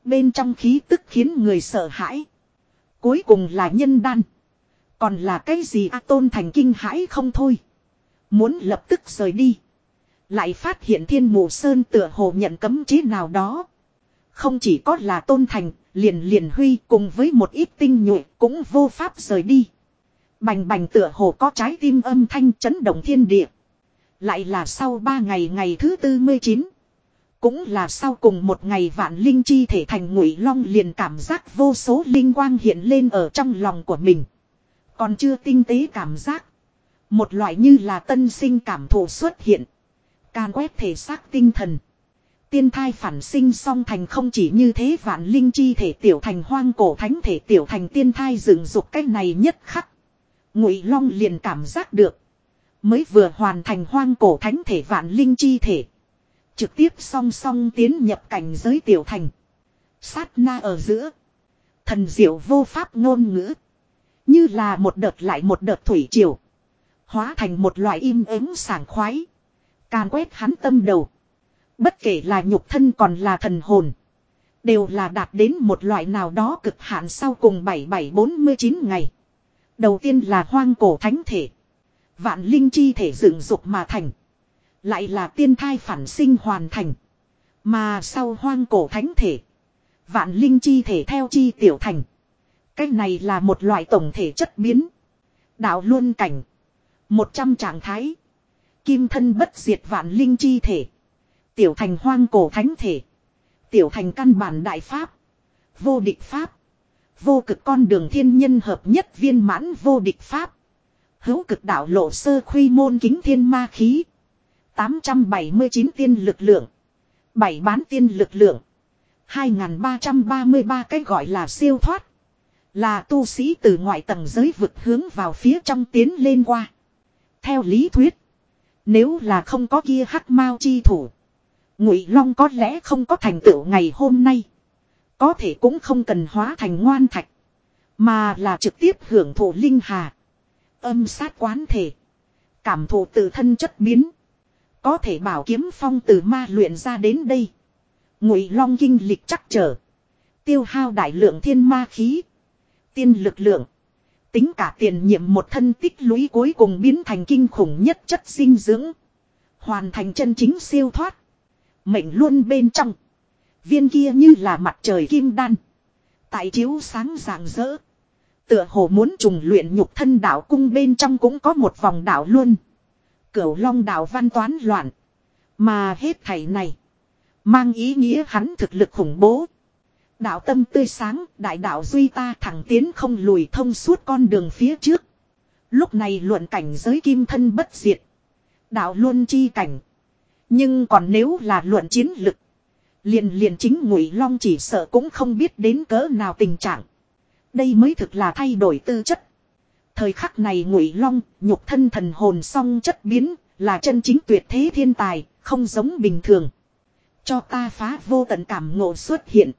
Bên trong khí tức khiến người sợ hãi. Cuối cùng là nhân đan. Còn là cái gì A Tôn Thành kinh hãi không thôi. Muốn lập tức rời đi. Lại phát hiện thiên mù sơn tựa hồ nhận cấm chế nào đó. Không chỉ có là Tôn Thành, liền liền huy cùng với một ít tinh nhuệ cũng vô pháp rời đi. Bành bành tựa hồ có trái tim âm thanh chấn động thiên địa. Lại là sau ba ngày ngày thứ tư mươi chín Cũng là sau cùng một ngày vạn linh chi thể thành ngụy long liền cảm giác vô số linh quang hiện lên ở trong lòng của mình. Còn chưa tinh tế cảm giác. Một loại như là tân sinh cảm thụ xuất hiện. Can quét thể xác tinh thần. Tiên thai phản sinh song thành không chỉ như thế vạn linh chi thể tiểu thành hoang cổ thánh thể tiểu thành tiên thai dựng dục cách này nhất khắc. Ngụy Long liền cảm giác được. Mới vừa hoàn thành hoang cổ thánh thể vạn linh chi thể. Trực tiếp song song tiến nhập cảnh giới tiểu thành. Sát na ở giữa. Thần diệu vô pháp ngôn ngữ. Như là một đợt lại một đợt thủy triều. Hóa thành một loại im ắng sảng khoái. Càn quét hắn tâm đầu. Bất kể là nhục thân còn là thần hồn. Đều là đạt đến một loại nào đó cực hạn sau cùng 7749 ngày. Đầu tiên là hoang cổ thánh thể. Vạn linh chi thể dựng dục mà thành. Lại là tiên thai phản sinh hoàn thành. Mà sau hoang cổ thánh thể. Vạn linh chi thể theo chi tiểu thành. Cái này là một loại tổng thể chất biến. Đạo luân cảnh. Một trăm trạng thái. Kim thân bất diệt vạn linh chi thể. Tiểu thành hoang cổ thánh thể. Tiểu thành căn bản đại pháp. Vô địch pháp. Vô cực con đường thiên nhân hợp nhất viên mãn vô địch pháp. Hữu cực đạo lộ sơ khuy môn kính thiên ma khí. 879 tiên lực lượng. bảy bán tiên lực lượng. 2333 cái gọi là siêu thoát. Là tu sĩ từ ngoại tầng giới vực hướng vào phía trong tiến lên qua. Theo lý thuyết. Nếu là không có kia hắc mao chi thủ. Ngụy Long có lẽ không có thành tựu ngày hôm nay. Có thể cũng không cần hóa thành ngoan thạch. Mà là trực tiếp hưởng thụ linh hà. Âm sát quán thể. Cảm thụ từ thân chất biến. Có thể bảo kiếm phong từ ma luyện ra đến đây. Ngụy Long kinh lịch chắc trở. Tiêu hao đại lượng thiên ma khí. Tiên lực lượng. Tính cả tiền nhiệm một thân tích lũy cuối cùng biến thành kinh khủng nhất chất dinh dưỡng. Hoàn thành chân chính siêu thoát. Mệnh luôn bên trong. Viên kia như là mặt trời kim đan. Tại chiếu sáng rạng rỡ. Tựa hồ muốn trùng luyện nhục thân đạo cung bên trong cũng có một vòng đạo luôn. Cửu long đạo văn toán loạn. Mà hết thảy này. Mang ý nghĩa hắn thực lực khủng bố. Đạo tâm tươi sáng, đại đạo duy ta thẳng tiến không lùi thông suốt con đường phía trước. Lúc này luận cảnh giới kim thân bất diệt. Đạo luôn chi cảnh. Nhưng còn nếu là luận chiến lực. Liền liền chính ngụy long chỉ sợ cũng không biết đến cỡ nào tình trạng. Đây mới thực là thay đổi tư chất. Thời khắc này ngụy long, nhục thân thần hồn song chất biến, là chân chính tuyệt thế thiên tài, không giống bình thường. Cho ta phá vô tận cảm ngộ xuất hiện.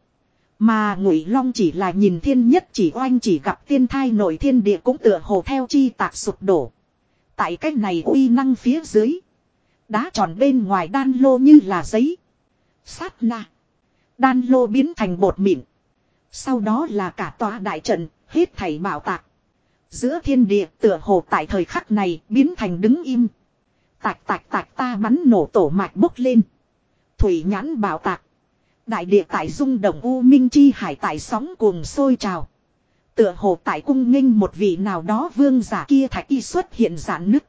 Mà ngụy long chỉ là nhìn thiên nhất chỉ oanh chỉ gặp tiên thai nổi thiên địa cũng tựa hồ theo chi tạc sụp đổ. Tại cách này uy năng phía dưới. Đá tròn bên ngoài đan lô như là giấy. Sát na. Đan lô biến thành bột mịn. Sau đó là cả tòa đại trận, hết thảy bảo tạc. Giữa thiên địa tựa hồ tại thời khắc này biến thành đứng im. Tạch tạch tạch ta bắn nổ tổ mạch bốc lên. Thủy nhãn bảo tạc. Đại địa tại rung động u minh chi hải tại sóng cuồng sôi trào. Tựa hồ tại cung nghênh một vị nào đó vương giả kia thạch y xuất hiện giãn nứt.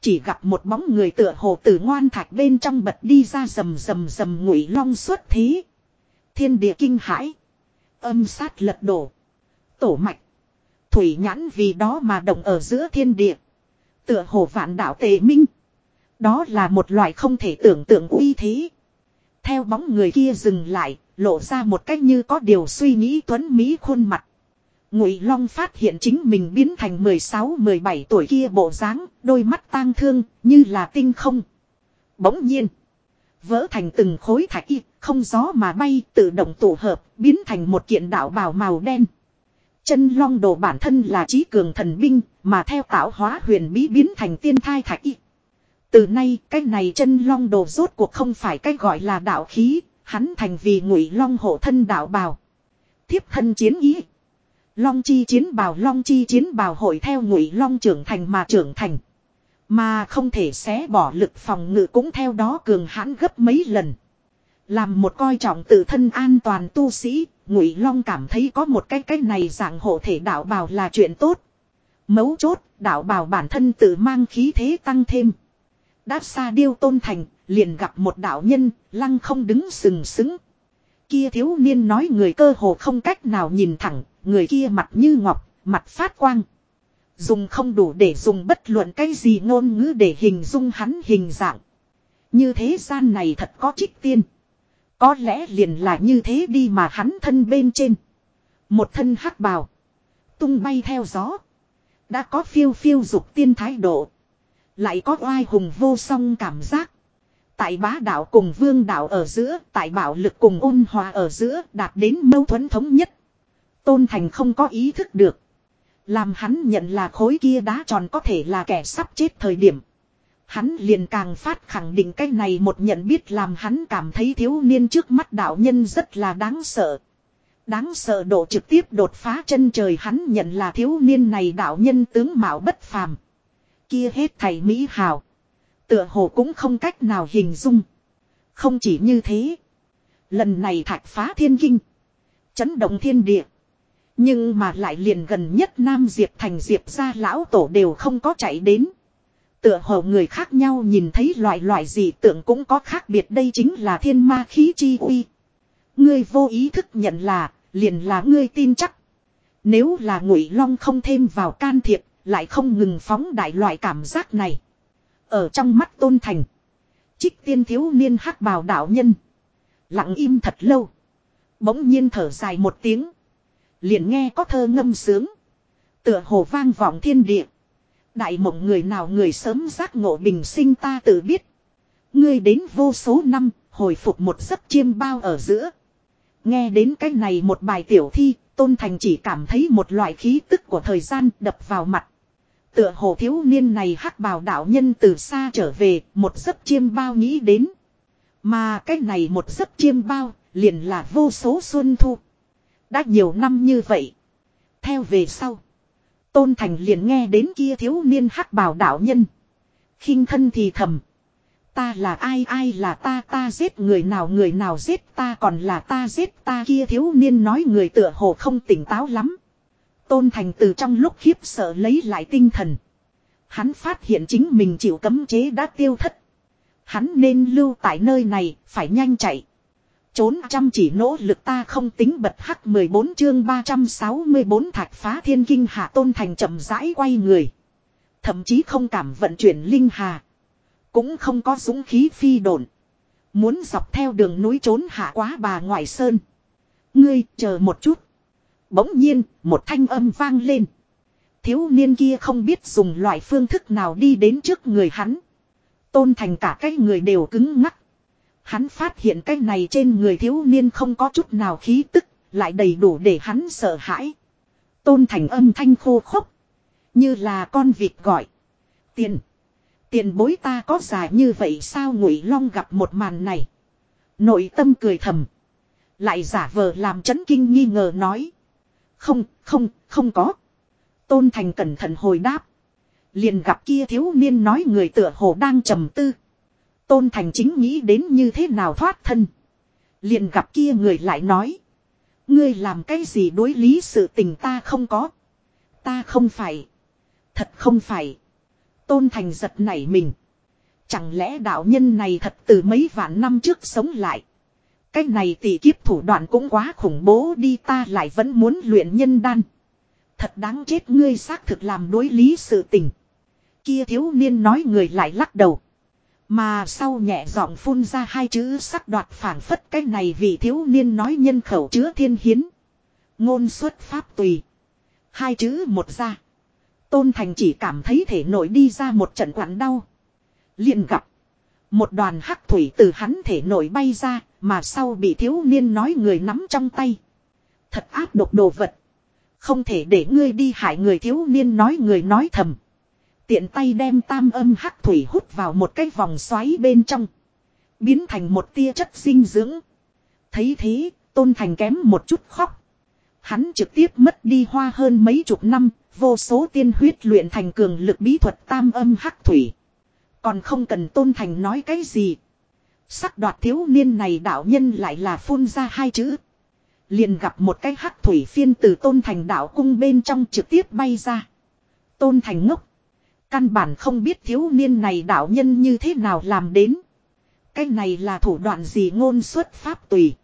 Chỉ gặp một bóng người tựa hồ từ ngoan thạch bên trong bật đi ra rầm rầm rầm ngụy long xuất thế. Thiên địa kinh hãi. Âm sát lật đổ. Tổ mạch. Thủy nhãn vì đó mà động ở giữa thiên địa. Tựa hồ vạn đạo tề minh. Đó là một loại không thể tưởng tượng uy thế. Theo bóng người kia dừng lại, lộ ra một cách như có điều suy nghĩ tuấn Mỹ khuôn mặt. Ngụy Long phát hiện chính mình biến thành 16-17 tuổi kia bộ dáng, đôi mắt tang thương, như là tinh không. Bỗng nhiên, vỡ thành từng khối thạch y, không gió mà bay, tự động tụ hợp, biến thành một kiện đạo bào màu đen. Chân long đồ bản thân là trí cường thần binh, mà theo tạo hóa huyền bí biến thành tiên thai thạch y. Từ nay, cái này chân long đồ rốt cuộc không phải cái gọi là đạo khí, hắn thành vì ngụy long hộ thân đạo bào. Thiếp thân chiến ý. Long chi chiến bào long chi chiến bào hội theo ngụy long trưởng thành mà trưởng thành. Mà không thể xé bỏ lực phòng ngự cũng theo đó cường hãn gấp mấy lần. Làm một coi trọng tự thân an toàn tu sĩ, Ngụy Long cảm thấy có một cái cái này dạng hộ thể đạo bào là chuyện tốt. Mấu chốt, đạo bào bản thân tự mang khí thế tăng thêm. Đáp xa điêu tôn thành, liền gặp một đạo nhân, lăng không đứng sừng sững. Kia thiếu niên nói người cơ hồ không cách nào nhìn thẳng, người kia mặt như ngọc, mặt phát quang. Dùng không đủ để dùng bất luận cái gì ngôn ngữ để hình dung hắn hình dạng. Như thế gian này thật có trích tiên. Có lẽ liền là như thế đi mà hắn thân bên trên. Một thân hắc bào. Tung bay theo gió. Đã có phiêu phiêu dục tiên thái độ. Lại có oai hùng vô song cảm giác. Tại bá đạo cùng vương đạo ở giữa, tại bảo lực cùng ôn hòa ở giữa, đạt đến mâu thuẫn thống nhất. Tôn Thành không có ý thức được. Làm hắn nhận là khối kia đá tròn có thể là kẻ sắp chết thời điểm. Hắn liền càng phát khẳng định cái này một nhận biết làm hắn cảm thấy thiếu niên trước mắt đạo nhân rất là đáng sợ. Đáng sợ độ trực tiếp đột phá chân trời hắn nhận là thiếu niên này đạo nhân tướng mạo bất phàm. Kia hết thầy Mỹ Hào. Tựa hồ cũng không cách nào hình dung. Không chỉ như thế. Lần này thạch phá thiên kinh. Chấn động thiên địa. Nhưng mà lại liền gần nhất Nam Diệp thành Diệp ra lão tổ đều không có chạy đến. Tựa hồ người khác nhau nhìn thấy loại loại gì tượng cũng có khác biệt đây chính là thiên ma khí chi uy. Ngươi vô ý thức nhận là, liền là ngươi tin chắc. Nếu là ngụy long không thêm vào can thiệp, lại không ngừng phóng đại loại cảm giác này. Ở trong mắt tôn thành. Trích tiên thiếu niên hắc bào đạo nhân. Lặng im thật lâu. Bỗng nhiên thở dài một tiếng. Liền nghe có thơ ngâm sướng. Tựa hồ vang vọng thiên địa. Đại mộng người nào người sớm giác ngộ bình sinh ta tự biết. Ngươi đến vô số năm, hồi phục một giấc chiêm bao ở giữa. Nghe đến cái này một bài tiểu thi, Tôn Thành chỉ cảm thấy một loại khí tức của thời gian đập vào mặt. Tựa hồ thiếu niên này hắc bào đạo nhân từ xa trở về, một giấc chiêm bao nghĩ đến. Mà cái này một giấc chiêm bao, liền là vô số xuân thu. Đã nhiều năm như vậy. Theo về sau. Tôn Thành liền nghe đến kia thiếu niên hắc bào đạo nhân. khinh thân thì thầm. Ta là ai ai là ta ta giết người nào người nào giết ta còn là ta giết ta kia thiếu niên nói người tựa hồ không tỉnh táo lắm. Tôn Thành từ trong lúc khiếp sợ lấy lại tinh thần. Hắn phát hiện chính mình chịu cấm chế đã tiêu thất. Hắn nên lưu tại nơi này, phải nhanh chạy. Trốn chăm chỉ nỗ lực ta không tính bật hắc 14 chương 364 thạch phá thiên kinh hạ tôn thành chậm rãi quay người. Thậm chí không cảm vận chuyển linh hà. Cũng không có dũng khí phi đồn. Muốn dọc theo đường núi trốn hạ quá bà ngoại sơn. Ngươi chờ một chút. Bỗng nhiên, một thanh âm vang lên. Thiếu niên kia không biết dùng loại phương thức nào đi đến trước người hắn. Tôn thành cả cái người đều cứng ngắc. Hắn phát hiện cái này trên người thiếu niên không có chút nào khí tức, lại đầy đủ để hắn sợ hãi. Tôn thành âm thanh khô khốc. Như là con vịt gọi. Tiền. Tiền bối ta có dài như vậy sao ngụy long gặp một màn này. Nội tâm cười thầm. Lại giả vờ làm chấn kinh nghi ngờ nói. Không, không, không có. Tôn Thành cẩn thận hồi đáp. Liền gặp kia thiếu niên nói người tựa hồ đang trầm tư. Tôn Thành chính nghĩ đến như thế nào thoát thân. Liền gặp kia người lại nói. Ngươi làm cái gì đối lý sự tình ta không có. Ta không phải. Thật không phải. Tôn Thành giật nảy mình. Chẳng lẽ đạo nhân này thật từ mấy vạn năm trước sống lại. Cái này tỷ kiếp thủ đoạn cũng quá khủng bố đi ta lại vẫn muốn luyện nhân đan. Thật đáng chết ngươi xác thực làm đối lý sự tình. Kia thiếu niên nói người lại lắc đầu. Mà sau nhẹ giọng phun ra hai chữ sắc đoạt phản phất cái này vì thiếu niên nói nhân khẩu chứa thiên hiến. Ngôn xuất pháp tùy. Hai chữ một ra. Tôn Thành chỉ cảm thấy thể nội đi ra một trận quặn đau. liền gặp. Một đoàn hắc thủy từ hắn thể nội bay ra, mà sau bị thiếu niên nói người nắm trong tay. Thật áp độc đồ vật. Không thể để ngươi đi hại người thiếu niên nói người nói thầm. Tiện tay đem tam âm hắc thủy hút vào một cái vòng xoáy bên trong. Biến thành một tia chất dinh dưỡng. Thấy thế, tôn thành kém một chút khóc. Hắn trực tiếp mất đi hoa hơn mấy chục năm, vô số tiên huyết luyện thành cường lực bí thuật tam âm hắc thủy. Còn không cần tôn thành nói cái gì. Sắc đoạt thiếu niên này đạo nhân lại là phun ra hai chữ. Liền gặp một cái hắc thủy phiên từ tôn thành đạo cung bên trong trực tiếp bay ra. Tôn thành ngốc. Căn bản không biết thiếu niên này đạo nhân như thế nào làm đến. Cái này là thủ đoạn gì ngôn xuất pháp tùy.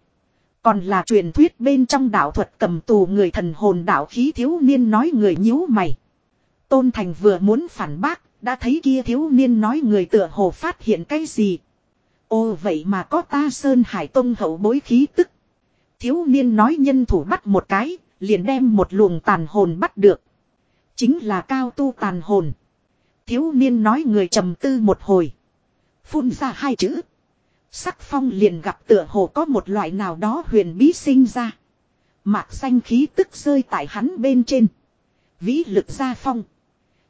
Còn là truyền thuyết bên trong đạo thuật cầm tù người thần hồn đạo khí thiếu niên nói người nhíu mày. Tôn Thành vừa muốn phản bác, đã thấy kia thiếu niên nói người tựa hồ phát hiện cái gì. Ô vậy mà có ta Sơn Hải Tông hậu bối khí tức. Thiếu niên nói nhân thủ bắt một cái, liền đem một luồng tàn hồn bắt được. Chính là cao tu tàn hồn. Thiếu niên nói người trầm tư một hồi. Phun ra hai chữ. Sắc phong liền gặp tựa hồ có một loại nào đó huyền bí sinh ra. Mạc xanh khí tức rơi tại hắn bên trên. Vĩ lực gia phong.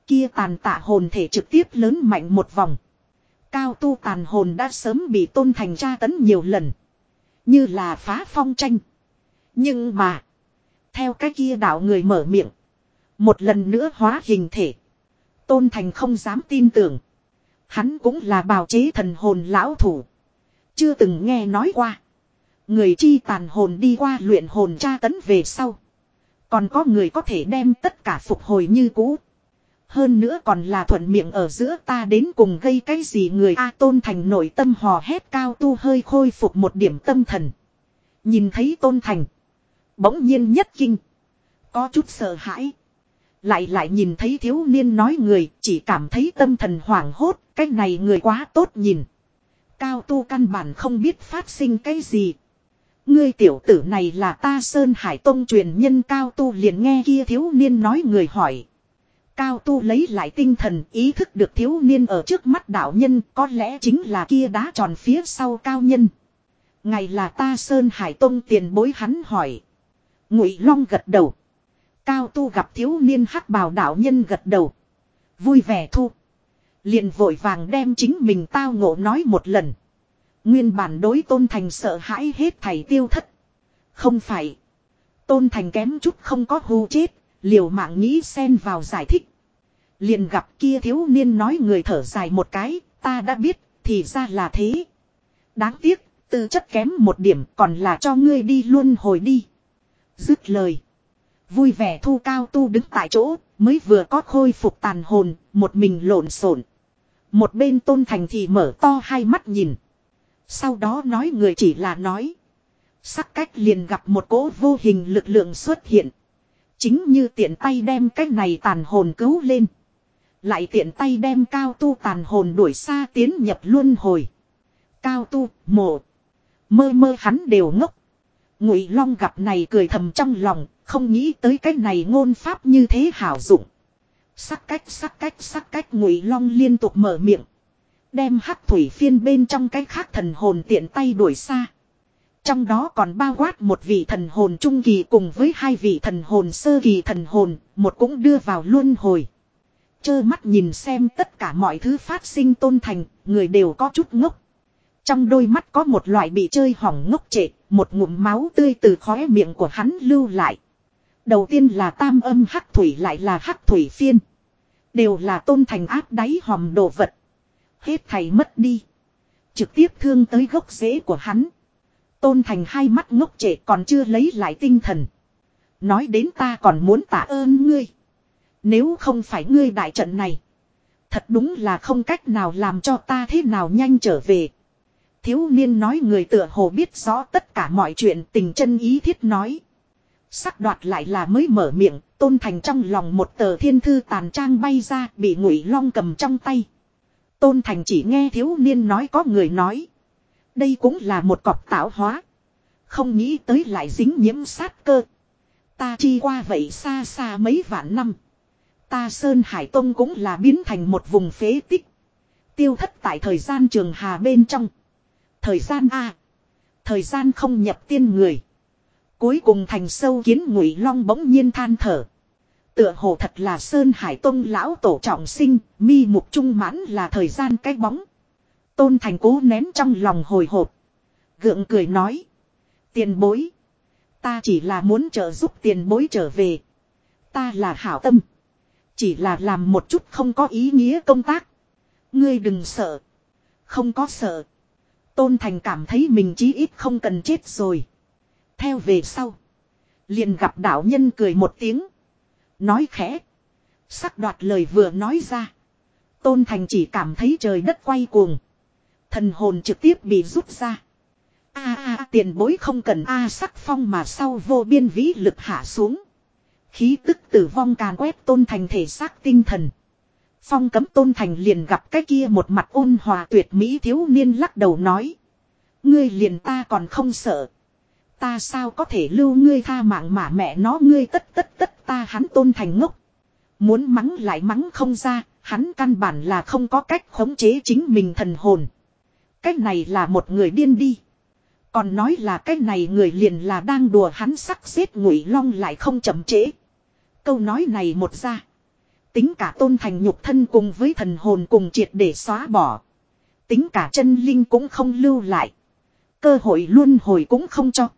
Kia tàn tạ hồn thể trực tiếp lớn mạnh một vòng. Cao tu tàn hồn đã sớm bị tôn thành tra tấn nhiều lần. Như là phá phong tranh. Nhưng mà. Theo cái kia đạo người mở miệng. Một lần nữa hóa hình thể. Tôn thành không dám tin tưởng. Hắn cũng là bào chế thần hồn lão thủ. Chưa từng nghe nói qua. Người chi tàn hồn đi qua luyện hồn tra tấn về sau. Còn có người có thể đem tất cả phục hồi như cũ. Hơn nữa còn là thuận miệng ở giữa ta đến cùng gây cái gì người A tôn thành nội tâm hò hét cao tu hơi khôi phục một điểm tâm thần. Nhìn thấy tôn thành. Bỗng nhiên nhất kinh. Có chút sợ hãi. Lại lại nhìn thấy thiếu niên nói người chỉ cảm thấy tâm thần hoảng hốt. Cái này người quá tốt nhìn. Cao tu căn bản không biết phát sinh cái gì. Ngươi tiểu tử này là ta Sơn Hải Tông truyền nhân cao tu liền nghe kia thiếu niên nói người hỏi. Cao tu lấy lại tinh thần, ý thức được thiếu niên ở trước mắt đạo nhân, có lẽ chính là kia đá tròn phía sau cao nhân. Ngày là ta Sơn Hải Tông tiền bối hắn hỏi. Ngụy Long gật đầu. Cao tu gặp thiếu niên hắc bào đạo nhân gật đầu. Vui vẻ thu. Liền vội vàng đem chính mình tao ngộ nói một lần. Nguyên bản đối tôn thành sợ hãi hết thầy tiêu thất. Không phải. Tôn thành kém chút không có hù chết. Liều mạng nghĩ xen vào giải thích. Liền gặp kia thiếu niên nói người thở dài một cái. Ta đã biết. Thì ra là thế. Đáng tiếc. Tư chất kém một điểm còn là cho ngươi đi luôn hồi đi. Dứt lời. Vui vẻ thu cao tu đứng tại chỗ. Mới vừa có khôi phục tàn hồn. Một mình lộn xộn một bên tôn thành thì mở to hai mắt nhìn. Sau đó nói người chỉ là nói. Sắc cách liền gặp một cỗ vô hình lực lượng xuất hiện. Chính như tiện tay đem cái này tàn hồn cứu lên. Lại tiện tay đem cao tu tàn hồn đuổi xa tiến nhập luân hồi. Cao tu, mộ. Mơ mơ hắn đều ngốc. Ngụy Long gặp này cười thầm trong lòng, không nghĩ tới cái này ngôn pháp như thế hảo dụng. Sắc cách sắc cách sắc cách ngụy long liên tục mở miệng. Đem hắc thủy phiên bên trong cái khác thần hồn tiện tay đuổi xa. Trong đó còn bao quát một vị thần hồn trung kỳ cùng với hai vị thần hồn sơ kỳ thần hồn, một cũng đưa vào luân hồi. Chơ mắt nhìn xem tất cả mọi thứ phát sinh tôn thành, người đều có chút ngốc. Trong đôi mắt có một loại bị chơi hỏng ngốc trệ, một ngụm máu tươi từ khóe miệng của hắn lưu lại. Đầu tiên là tam âm hắc thủy lại là hắc thủy phiên. Đều là tôn thành áp đáy hòm đồ vật. Hết thầy mất đi. Trực tiếp thương tới gốc rễ của hắn. Tôn thành hai mắt ngốc trệ còn chưa lấy lại tinh thần. Nói đến ta còn muốn tạ ơn ngươi. Nếu không phải ngươi đại trận này. Thật đúng là không cách nào làm cho ta thế nào nhanh trở về. Thiếu niên nói người tựa hồ biết rõ tất cả mọi chuyện tình chân ý thiết nói. Sắc đoạt lại là mới mở miệng, tôn thành trong lòng một tờ thiên thư tàn trang bay ra bị ngụy long cầm trong tay. Tôn thành chỉ nghe thiếu niên nói có người nói. Đây cũng là một cọc tạo hóa. Không nghĩ tới lại dính nhiễm sát cơ. Ta chi qua vậy xa xa mấy vạn năm. Ta Sơn Hải Tông cũng là biến thành một vùng phế tích. Tiêu thất tại thời gian trường hà bên trong. Thời gian A. Thời gian không nhập tiên người. Cuối cùng thành sâu kiến ngụy long bỗng nhiên than thở. Tựa hồ thật là Sơn Hải Tông lão tổ trọng sinh, mi mục trung mãn là thời gian cái bóng. Tôn Thành cố nén trong lòng hồi hộp. Gượng cười nói. Tiền bối. Ta chỉ là muốn trợ giúp tiền bối trở về. Ta là hảo tâm. Chỉ là làm một chút không có ý nghĩa công tác. Ngươi đừng sợ. Không có sợ. Tôn Thành cảm thấy mình chí ít không cần chết rồi. Theo về sau. Liền gặp đạo nhân cười một tiếng. Nói khẽ. Sắc đoạt lời vừa nói ra. Tôn Thành chỉ cảm thấy trời đất quay cuồng. Thần hồn trực tiếp bị rút ra. A a tiền bối không cần a sắc phong mà sau vô biên vĩ lực hạ xuống. Khí tức tử vong càn quét tôn thành thể xác tinh thần. Phong cấm tôn thành liền gặp cái kia một mặt ôn hòa tuyệt mỹ thiếu niên lắc đầu nói. Ngươi liền ta còn không sợ. Ta sao có thể lưu ngươi tha mạng mà mẹ nó ngươi tất tất tất ta hắn tôn thành ngốc. Muốn mắng lại mắng không ra, hắn căn bản là không có cách khống chế chính mình thần hồn. Cách này là một người điên đi. Còn nói là cái này người liền là đang đùa hắn sắc xếp ngụy long lại không chậm trễ. Câu nói này một ra. Tính cả tôn thành nhục thân cùng với thần hồn cùng triệt để xóa bỏ. Tính cả chân linh cũng không lưu lại. Cơ hội luôn hồi cũng không cho.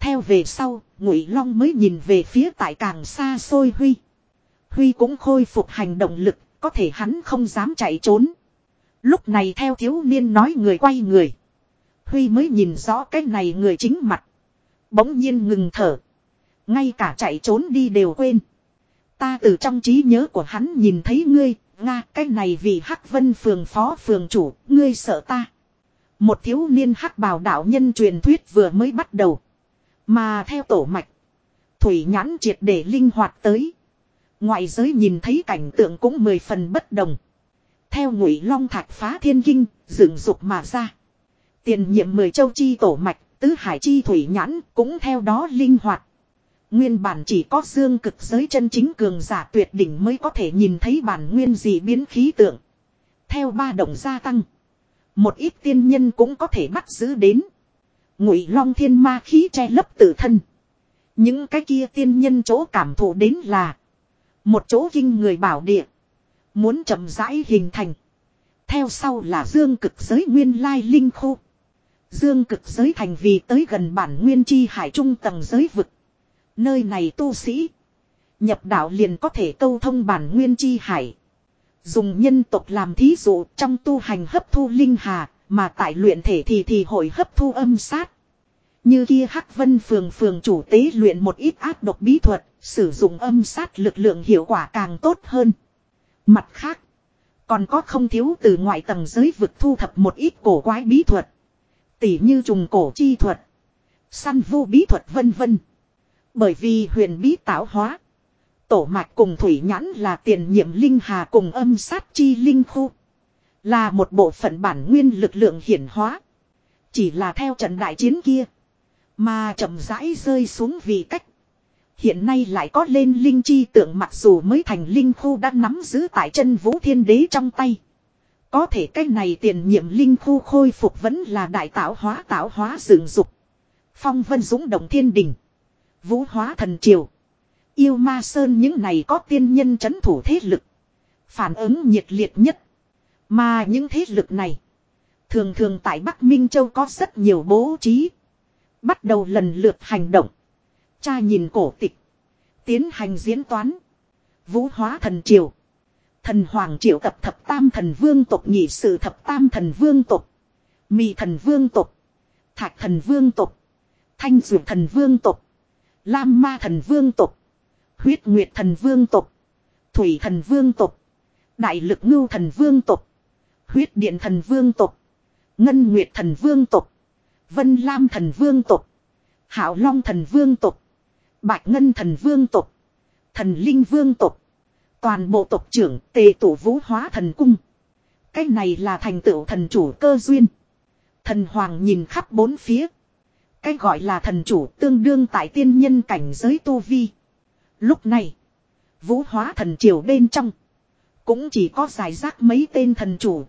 Theo về sau, ngụy long mới nhìn về phía tại càng xa xôi Huy. Huy cũng khôi phục hành động lực, có thể hắn không dám chạy trốn. Lúc này theo thiếu niên nói người quay người. Huy mới nhìn rõ cái này người chính mặt. Bỗng nhiên ngừng thở. Ngay cả chạy trốn đi đều quên. Ta từ trong trí nhớ của hắn nhìn thấy ngươi, Nga cái này vì Hắc Vân phường phó phường chủ, ngươi sợ ta. Một thiếu niên hắc bào đạo nhân truyền thuyết vừa mới bắt đầu. Mà theo tổ mạch. Thủy nhãn triệt để linh hoạt tới. Ngoại giới nhìn thấy cảnh tượng cũng mười phần bất đồng. Theo ngụy long thạch phá thiên kinh, dựng dục mà ra. Tiền nhiệm mười châu chi tổ mạch, tứ hải chi thủy nhãn cũng theo đó linh hoạt. Nguyên bản chỉ có dương cực giới chân chính cường giả tuyệt đỉnh mới có thể nhìn thấy bản nguyên gì biến khí tượng. Theo ba động gia tăng. Một ít tiên nhân cũng có thể bắt giữ đến. Ngụy long thiên ma khí che lấp tự thân. Những cái kia tiên nhân chỗ cảm thụ đến là. Một chỗ kinh người bảo địa. Muốn chậm rãi hình thành. Theo sau là dương cực giới nguyên lai linh khu. Dương cực giới thành vì tới gần bản nguyên chi hải trung tầng giới vực. Nơi này tu sĩ. Nhập đạo liền có thể câu thông bản nguyên chi hải. Dùng nhân tộc làm thí dụ trong tu hành hấp thu linh hà, mà tại luyện thể thì thì hội hấp thu âm sát. Như kia Hắc Vân phường phường chủ tế luyện một ít áp độc bí thuật, sử dụng âm sát lực lượng hiệu quả càng tốt hơn. Mặt khác, còn có không thiếu từ ngoại tầng giới vực thu thập một ít cổ quái bí thuật. Tỉ như trùng cổ chi thuật, săn vu bí thuật vân vân. Bởi vì huyền bí tạo hóa. Tổ mạch cùng thủy nhãn là tiền nhiệm linh hà cùng âm sát chi linh khu. Là một bộ phận bản nguyên lực lượng hiển hóa. Chỉ là theo trận đại chiến kia. Mà chậm rãi rơi xuống vì cách. Hiện nay lại có lên linh chi tượng mặc dù mới thành linh khu đã nắm giữ tại chân vũ thiên đế trong tay. Có thể cái này tiền nhiệm linh khu khôi phục vẫn là đại tạo hóa tạo hóa dựng dục. Phong vân dũng động thiên đình. Vũ hóa thần triều. Yêu ma sơn những này có tiên nhân chấn thủ thế lực. Phản ứng nhiệt liệt nhất. Mà những thế lực này. Thường thường tại Bắc Minh Châu có rất nhiều bố trí. Bắt đầu lần lượt hành động. Cha nhìn cổ tịch. Tiến hành diễn toán. Vũ hóa thần triều. Thần hoàng triệu tập thập tam thần vương tộc, nhị sự thập tam thần vương tộc. Mị thần vương tộc. Thạch thần vương tộc. Thanh dược thần vương tộc. Lam ma thần vương tộc. Huyết nguyệt thần vương tộc. Thủy thần vương tộc. Đại lực ngưu thần vương tộc. Huyết điện thần vương tộc. Ngân nguyệt thần vương tộc. Vân lam thần vương tộc. Hảo long thần vương tộc. Bạch ngân thần vương tộc. Thần linh vương tộc. Toàn bộ tộc trưởng tề tổ vũ hóa thần cung. Cái này là thành tựu thần chủ cơ duyên. Thần hoàng nhìn khắp bốn phía. Cái gọi là thần chủ tương đương tại tiên nhân cảnh giới tu vi. Lúc này, vũ hóa thần triều bên trong, cũng chỉ có giải rác mấy tên thần chủ.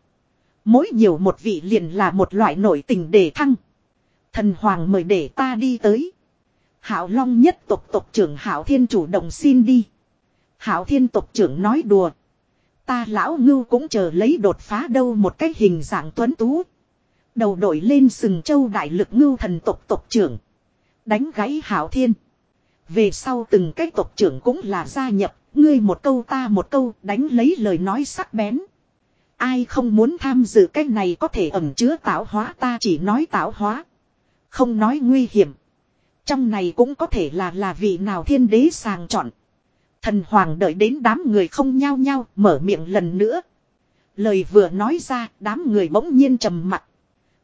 Mỗi nhiều một vị liền là một loại nổi tình để thăng. Thần hoàng mời để ta đi tới. Hảo Long nhất tộc tộc trưởng Hảo Thiên chủ động xin đi. Hảo Thiên tộc trưởng nói đùa. Ta lão ngưu cũng chờ lấy đột phá đâu một cái hình dạng tuấn tú. Đầu đội lên sừng châu đại lực ngưu thần tộc tộc trưởng. Đánh gãy Hảo Thiên. Về sau từng cái tộc trưởng cũng là gia nhập, ngươi một câu ta một câu đánh lấy lời nói sắc bén. Ai không muốn tham dự cái này có thể ẩn chứa tạo hóa ta chỉ nói tạo hóa. Không nói nguy hiểm. Trong này cũng có thể là là vị nào thiên đế sàng chọn. Thần hoàng đợi đến đám người không nhao nhao, mở miệng lần nữa. Lời vừa nói ra, đám người bỗng nhiên trầm mặt.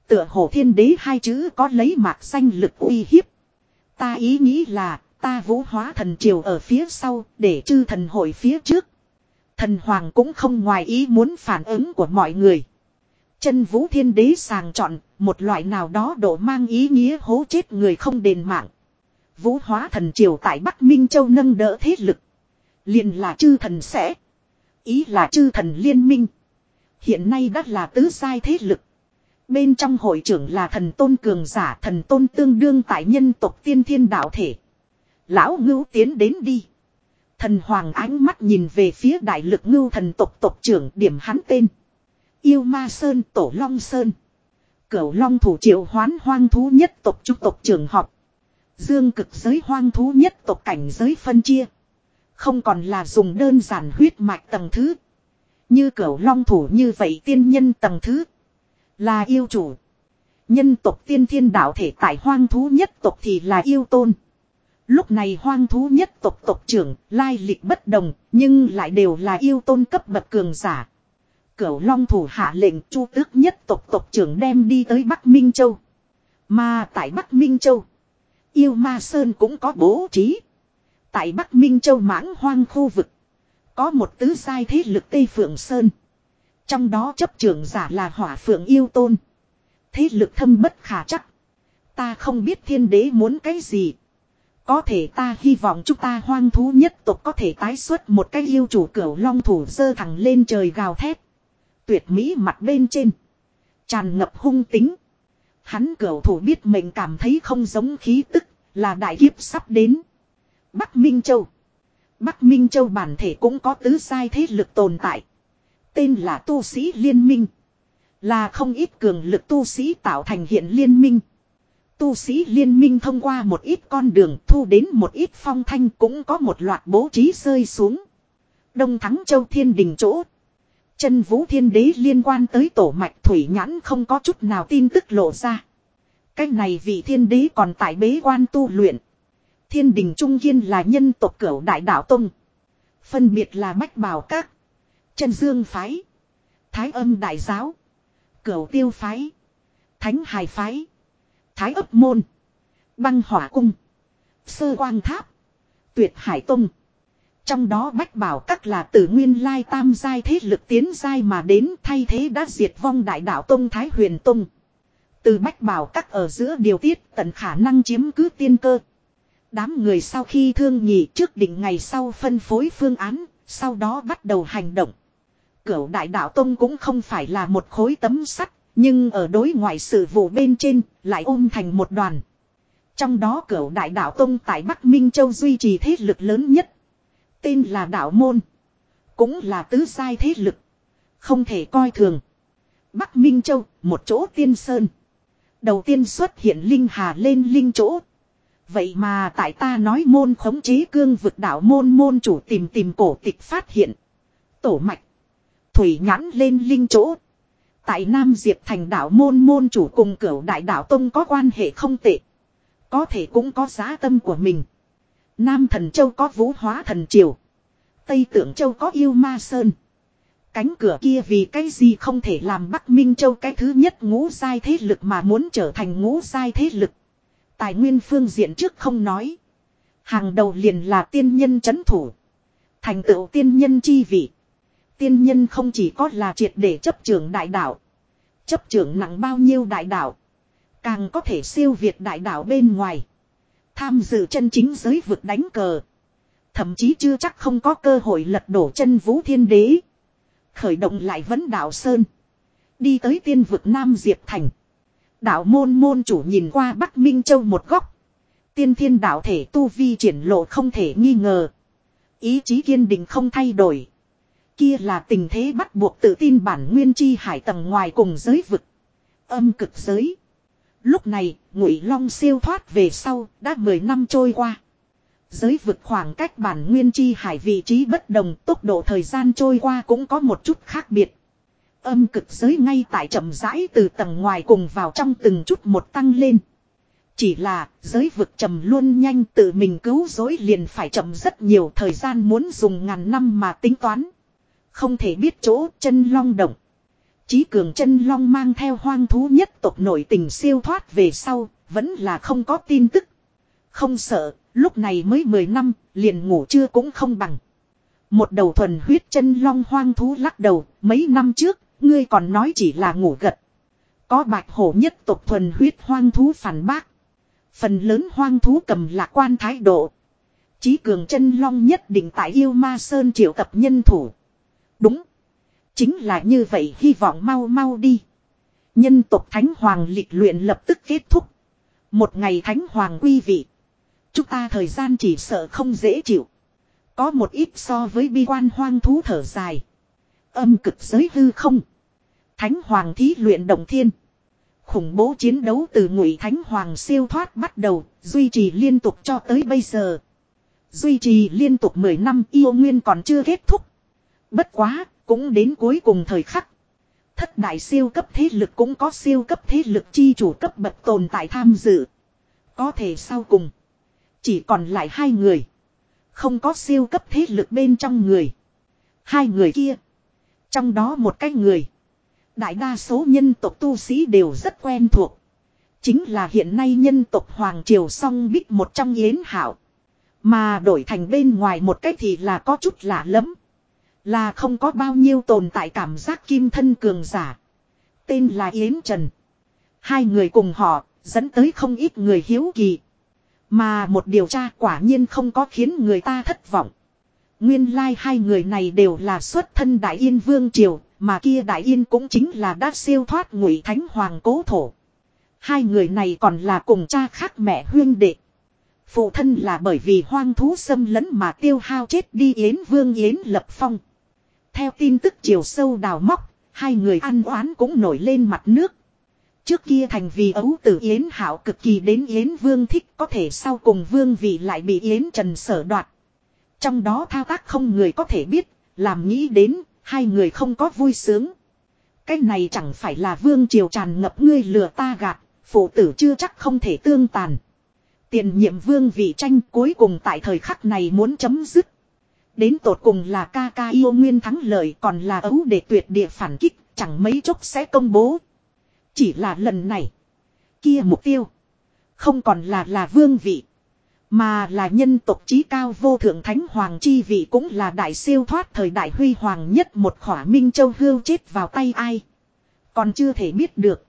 Tựa hồ thiên đế hai chữ có lấy mạc xanh lực uy hiếp. Ta ý nghĩ là, ta vũ hóa thần triều ở phía sau, để chư thần hội phía trước. Thần hoàng cũng không ngoài ý muốn phản ứng của mọi người. Chân vũ thiên đế sàng chọn, một loại nào đó độ mang ý nghĩa hố chết người không đền mạng. Vũ hóa thần triều tại Bắc Minh Châu nâng đỡ thế lực. liền là chư thần sẽ. Ý là chư thần liên minh. Hiện nay đã là tứ sai thế lực. Bên trong hội trưởng là thần tôn cường giả, thần tôn tương đương tại nhân tộc tiên thiên đạo thể. Lão ngưu tiến đến đi. Thần hoàng ánh mắt nhìn về phía đại lực ngưu thần tộc tộc trưởng điểm hắn tên. Yêu ma sơn, tổ long sơn. Cửu long thủ triệu hoán hoang thú nhất tộc trung tộc trường học. Dương cực giới hoang thú nhất tộc cảnh giới phân chia. Không còn là dùng đơn giản huyết mạch tầng thứ. Như cửu long thủ như vậy tiên nhân tầng thứ. Là yêu chủ. Nhân tộc tiên thiên đạo thể tại hoang thú nhất tộc thì là yêu tôn. Lúc này hoang thú nhất tộc tộc trưởng lai lịch bất đồng, nhưng lại đều là yêu tôn cấp bậc cường giả. Cửu long thủ hạ lệnh chu tước nhất tộc tộc trưởng đem đi tới Bắc Minh Châu. Mà tại Bắc Minh Châu. Yêu Ma Sơn cũng có bố trí. Tại Bắc Minh Châu mãng hoang khu vực. Có một tứ sai thế lực Tây Phượng Sơn. Trong đó chấp trưởng giả là hỏa phượng yêu tôn. Thế lực thâm bất khả chắc. Ta không biết thiên đế muốn cái gì. Có thể ta hy vọng chúng ta hoang thú nhất tộc có thể tái xuất một cái yêu chủ cửu long thủ dơ thẳng lên trời gào thét. Tuyệt mỹ mặt bên trên. Tràn ngập hung tính. Hắn cửu thủ biết mình cảm thấy không giống khí tức, là đại kiếp sắp đến. Bắc Minh Châu. Bắc Minh Châu bản thể cũng có tứ sai thế lực tồn tại. Tên là tu sĩ liên minh. Là không ít cường lực tu sĩ tạo thành hiện liên minh. Tu sĩ liên minh thông qua một ít con đường, thu đến một ít phong thanh cũng có một loạt bố trí rơi xuống. Đông Thắng Châu Thiên Đình chỗ. Chân vũ thiên đế liên quan tới tổ mạch thủy nhãn không có chút nào tin tức lộ ra. Cách này vị thiên đế còn tại bế quan tu luyện. Thiên đình trung kiên là nhân tộc cửu đại đạo tông. Phân biệt là bách bảo các. Chân dương phái. Thái âm đại giáo. Cửu tiêu phái. Thánh hải phái. Thái ấp môn. Băng hỏa cung. Sơ quang tháp. Tuyệt hải tông. Trong đó bách bảo các là từ nguyên lai tam giai thế lực tiến giai mà đến thay thế đã diệt vong đại đạo tông Thái huyền tông. Từ bách bảo các ở giữa điều tiết tận khả năng chiếm cứ tiên cơ. Đám người sau khi thương nhị trước định ngày sau phân phối phương án, sau đó bắt đầu hành động. Cửu đại đạo tông cũng không phải là một khối tấm sắt, nhưng ở đối ngoại sự vụ bên trên, lại ôm thành một đoàn. Trong đó cửa đại đạo tông tại Bắc Minh Châu duy trì thế lực lớn nhất. Tên là đạo môn. Cũng là tứ sai thế lực. Không thể coi thường. Bắc Minh Châu, một chỗ tiên sơn. Đầu tiên xuất hiện Linh Hà lên Linh chỗ. Vậy mà tại ta nói môn khống chế cương vực đạo môn môn chủ tìm tìm cổ tịch phát hiện. Tổ mạch. Thủy nhãn lên Linh chỗ. Tại Nam Diệp thành đạo môn môn chủ cùng cửu đại đạo tông có quan hệ không tệ. Có thể cũng có giá tâm của mình. Nam thần châu có vũ hóa thần triều. Tây tượng châu có yêu ma sơn. Cánh cửa kia vì cái gì không thể làm Bắc Minh Châu cái thứ nhất ngũ sai thế lực mà muốn trở thành ngũ sai thế lực. Tài nguyên phương diện trước không nói. Hàng đầu liền là tiên nhân chấn thủ. Thành tựu tiên nhân chi vị. Tiên nhân không chỉ có là triệt để chấp trưởng đại đạo. Chấp trưởng nặng bao nhiêu đại đạo. Càng có thể siêu việt đại đạo bên ngoài. Tham dự chân chính giới vực đánh cờ. Thậm chí chưa chắc không có cơ hội lật đổ chân vũ thiên đế. Khởi động lại vấn đạo Sơn. Đi tới tiên vực Nam Diệp Thành. Đạo môn môn chủ nhìn qua Bắc Minh Châu một góc. Tiên thiên đạo thể tu vi triển lộ không thể nghi ngờ. Ý chí kiên định không thay đổi. Kia là tình thế bắt buộc tự tin bản nguyên chi hải tầng ngoài cùng giới vực. Âm cực giới. Lúc này, ngụy long siêu thoát về sau, đã 10 năm trôi qua. Giới vực khoảng cách bản nguyên chi hải vị trí bất đồng, tốc độ thời gian trôi qua cũng có một chút khác biệt. Âm cực giới ngay tại chậm rãi từ tầng ngoài cùng vào trong từng chút một tăng lên. Chỉ là giới vực trầm luôn nhanh tự mình cứu dối liền phải chậm rất nhiều thời gian muốn dùng ngàn năm mà tính toán. Không thể biết chỗ chân long động. Chí cường chân long mang theo hoang thú nhất tộc nổi tình siêu thoát về sau, vẫn là không có tin tức. Không sợ, lúc này mới 10 năm, liền ngủ chưa cũng không bằng. Một đầu thuần huyết chân long hoang thú lắc đầu, mấy năm trước, ngươi còn nói chỉ là ngủ gật. Có bạch hổ nhất tộc thuần huyết hoang thú phản bác. Phần lớn hoang thú cầm lạc quan thái độ. Chí cường chân long nhất định tại yêu ma sơn triệu tập nhân thủ. Đúng. Chính là như vậy hy vọng mau mau đi. Nhân tộc Thánh Hoàng lịch luyện lập tức kết thúc. Một ngày Thánh Hoàng quy vị. Chúng ta thời gian chỉ sợ không dễ chịu. Có một ít so với bi quan hoang thú thở dài. Âm cực giới hư không. Thánh Hoàng thí luyện đồng thiên. Khủng bố chiến đấu từ ngụy Thánh Hoàng siêu thoát bắt đầu, duy trì liên tục cho tới bây giờ. Duy trì liên tục 10 năm yêu nguyên còn chưa kết thúc. Bất quá, cũng đến cuối cùng thời khắc. Thất đại siêu cấp thế lực cũng có siêu cấp thế lực chi chủ cấp bậc tồn tại tham dự. Có thể sau cùng. Chỉ còn lại hai người. Không có siêu cấp thế lực bên trong người. Hai người kia. Trong đó một cái người. Đại đa số nhân tộc tu sĩ đều rất quen thuộc. Chính là hiện nay nhân tộc Hoàng Triều song bích một trong yến hảo. Mà đổi thành bên ngoài một cách thì là có chút lạ lắm. Là không có bao nhiêu tồn tại cảm giác kim thân cường giả. Tên là Yến Trần. Hai người cùng họ, dẫn tới không ít người hiếu kỳ. Mà một điều tra quả nhiên không có khiến người ta thất vọng. Nguyên lai like hai người này đều là xuất thân Đại Yên Vương Triều, mà kia Đại Yên cũng chính là đã siêu thoát ngụy Thánh Hoàng cố thổ. Hai người này còn là cùng cha khác mẹ huyên đệ. Phụ thân là bởi vì hoang thú xâm lấn mà tiêu hao chết đi Yến Vương Yến Lập Phong. Theo tin tức chiều sâu đào móc, hai người ăn oán cũng nổi lên mặt nước. Trước kia thành vì ấu tử Yến Hảo cực kỳ đến Yến Vương thích có thể sau cùng Vương vị lại bị Yến Trần sở đoạt. Trong đó thao tác không người có thể biết, làm nghĩ đến, hai người không có vui sướng. Cái này chẳng phải là Vương Triều tràn ngập ngươi lừa ta gạt, phụ tử chưa chắc không thể tương tàn. Tiền nhiệm Vương vị tranh cuối cùng tại thời khắc này muốn chấm dứt. Đến tột cùng là ca ca yêu nguyên thắng lợi còn là ấu để tuyệt địa phản kích, chẳng mấy chốc sẽ công bố. Chỉ là lần này. Kia mục tiêu. Không còn là là vương vị. Mà là nhân tộc trí cao vô thượng thánh hoàng chi vị cũng là đại siêu thoát thời đại huy hoàng nhất một khỏa minh châu hưu chết vào tay ai. Còn chưa thể biết được.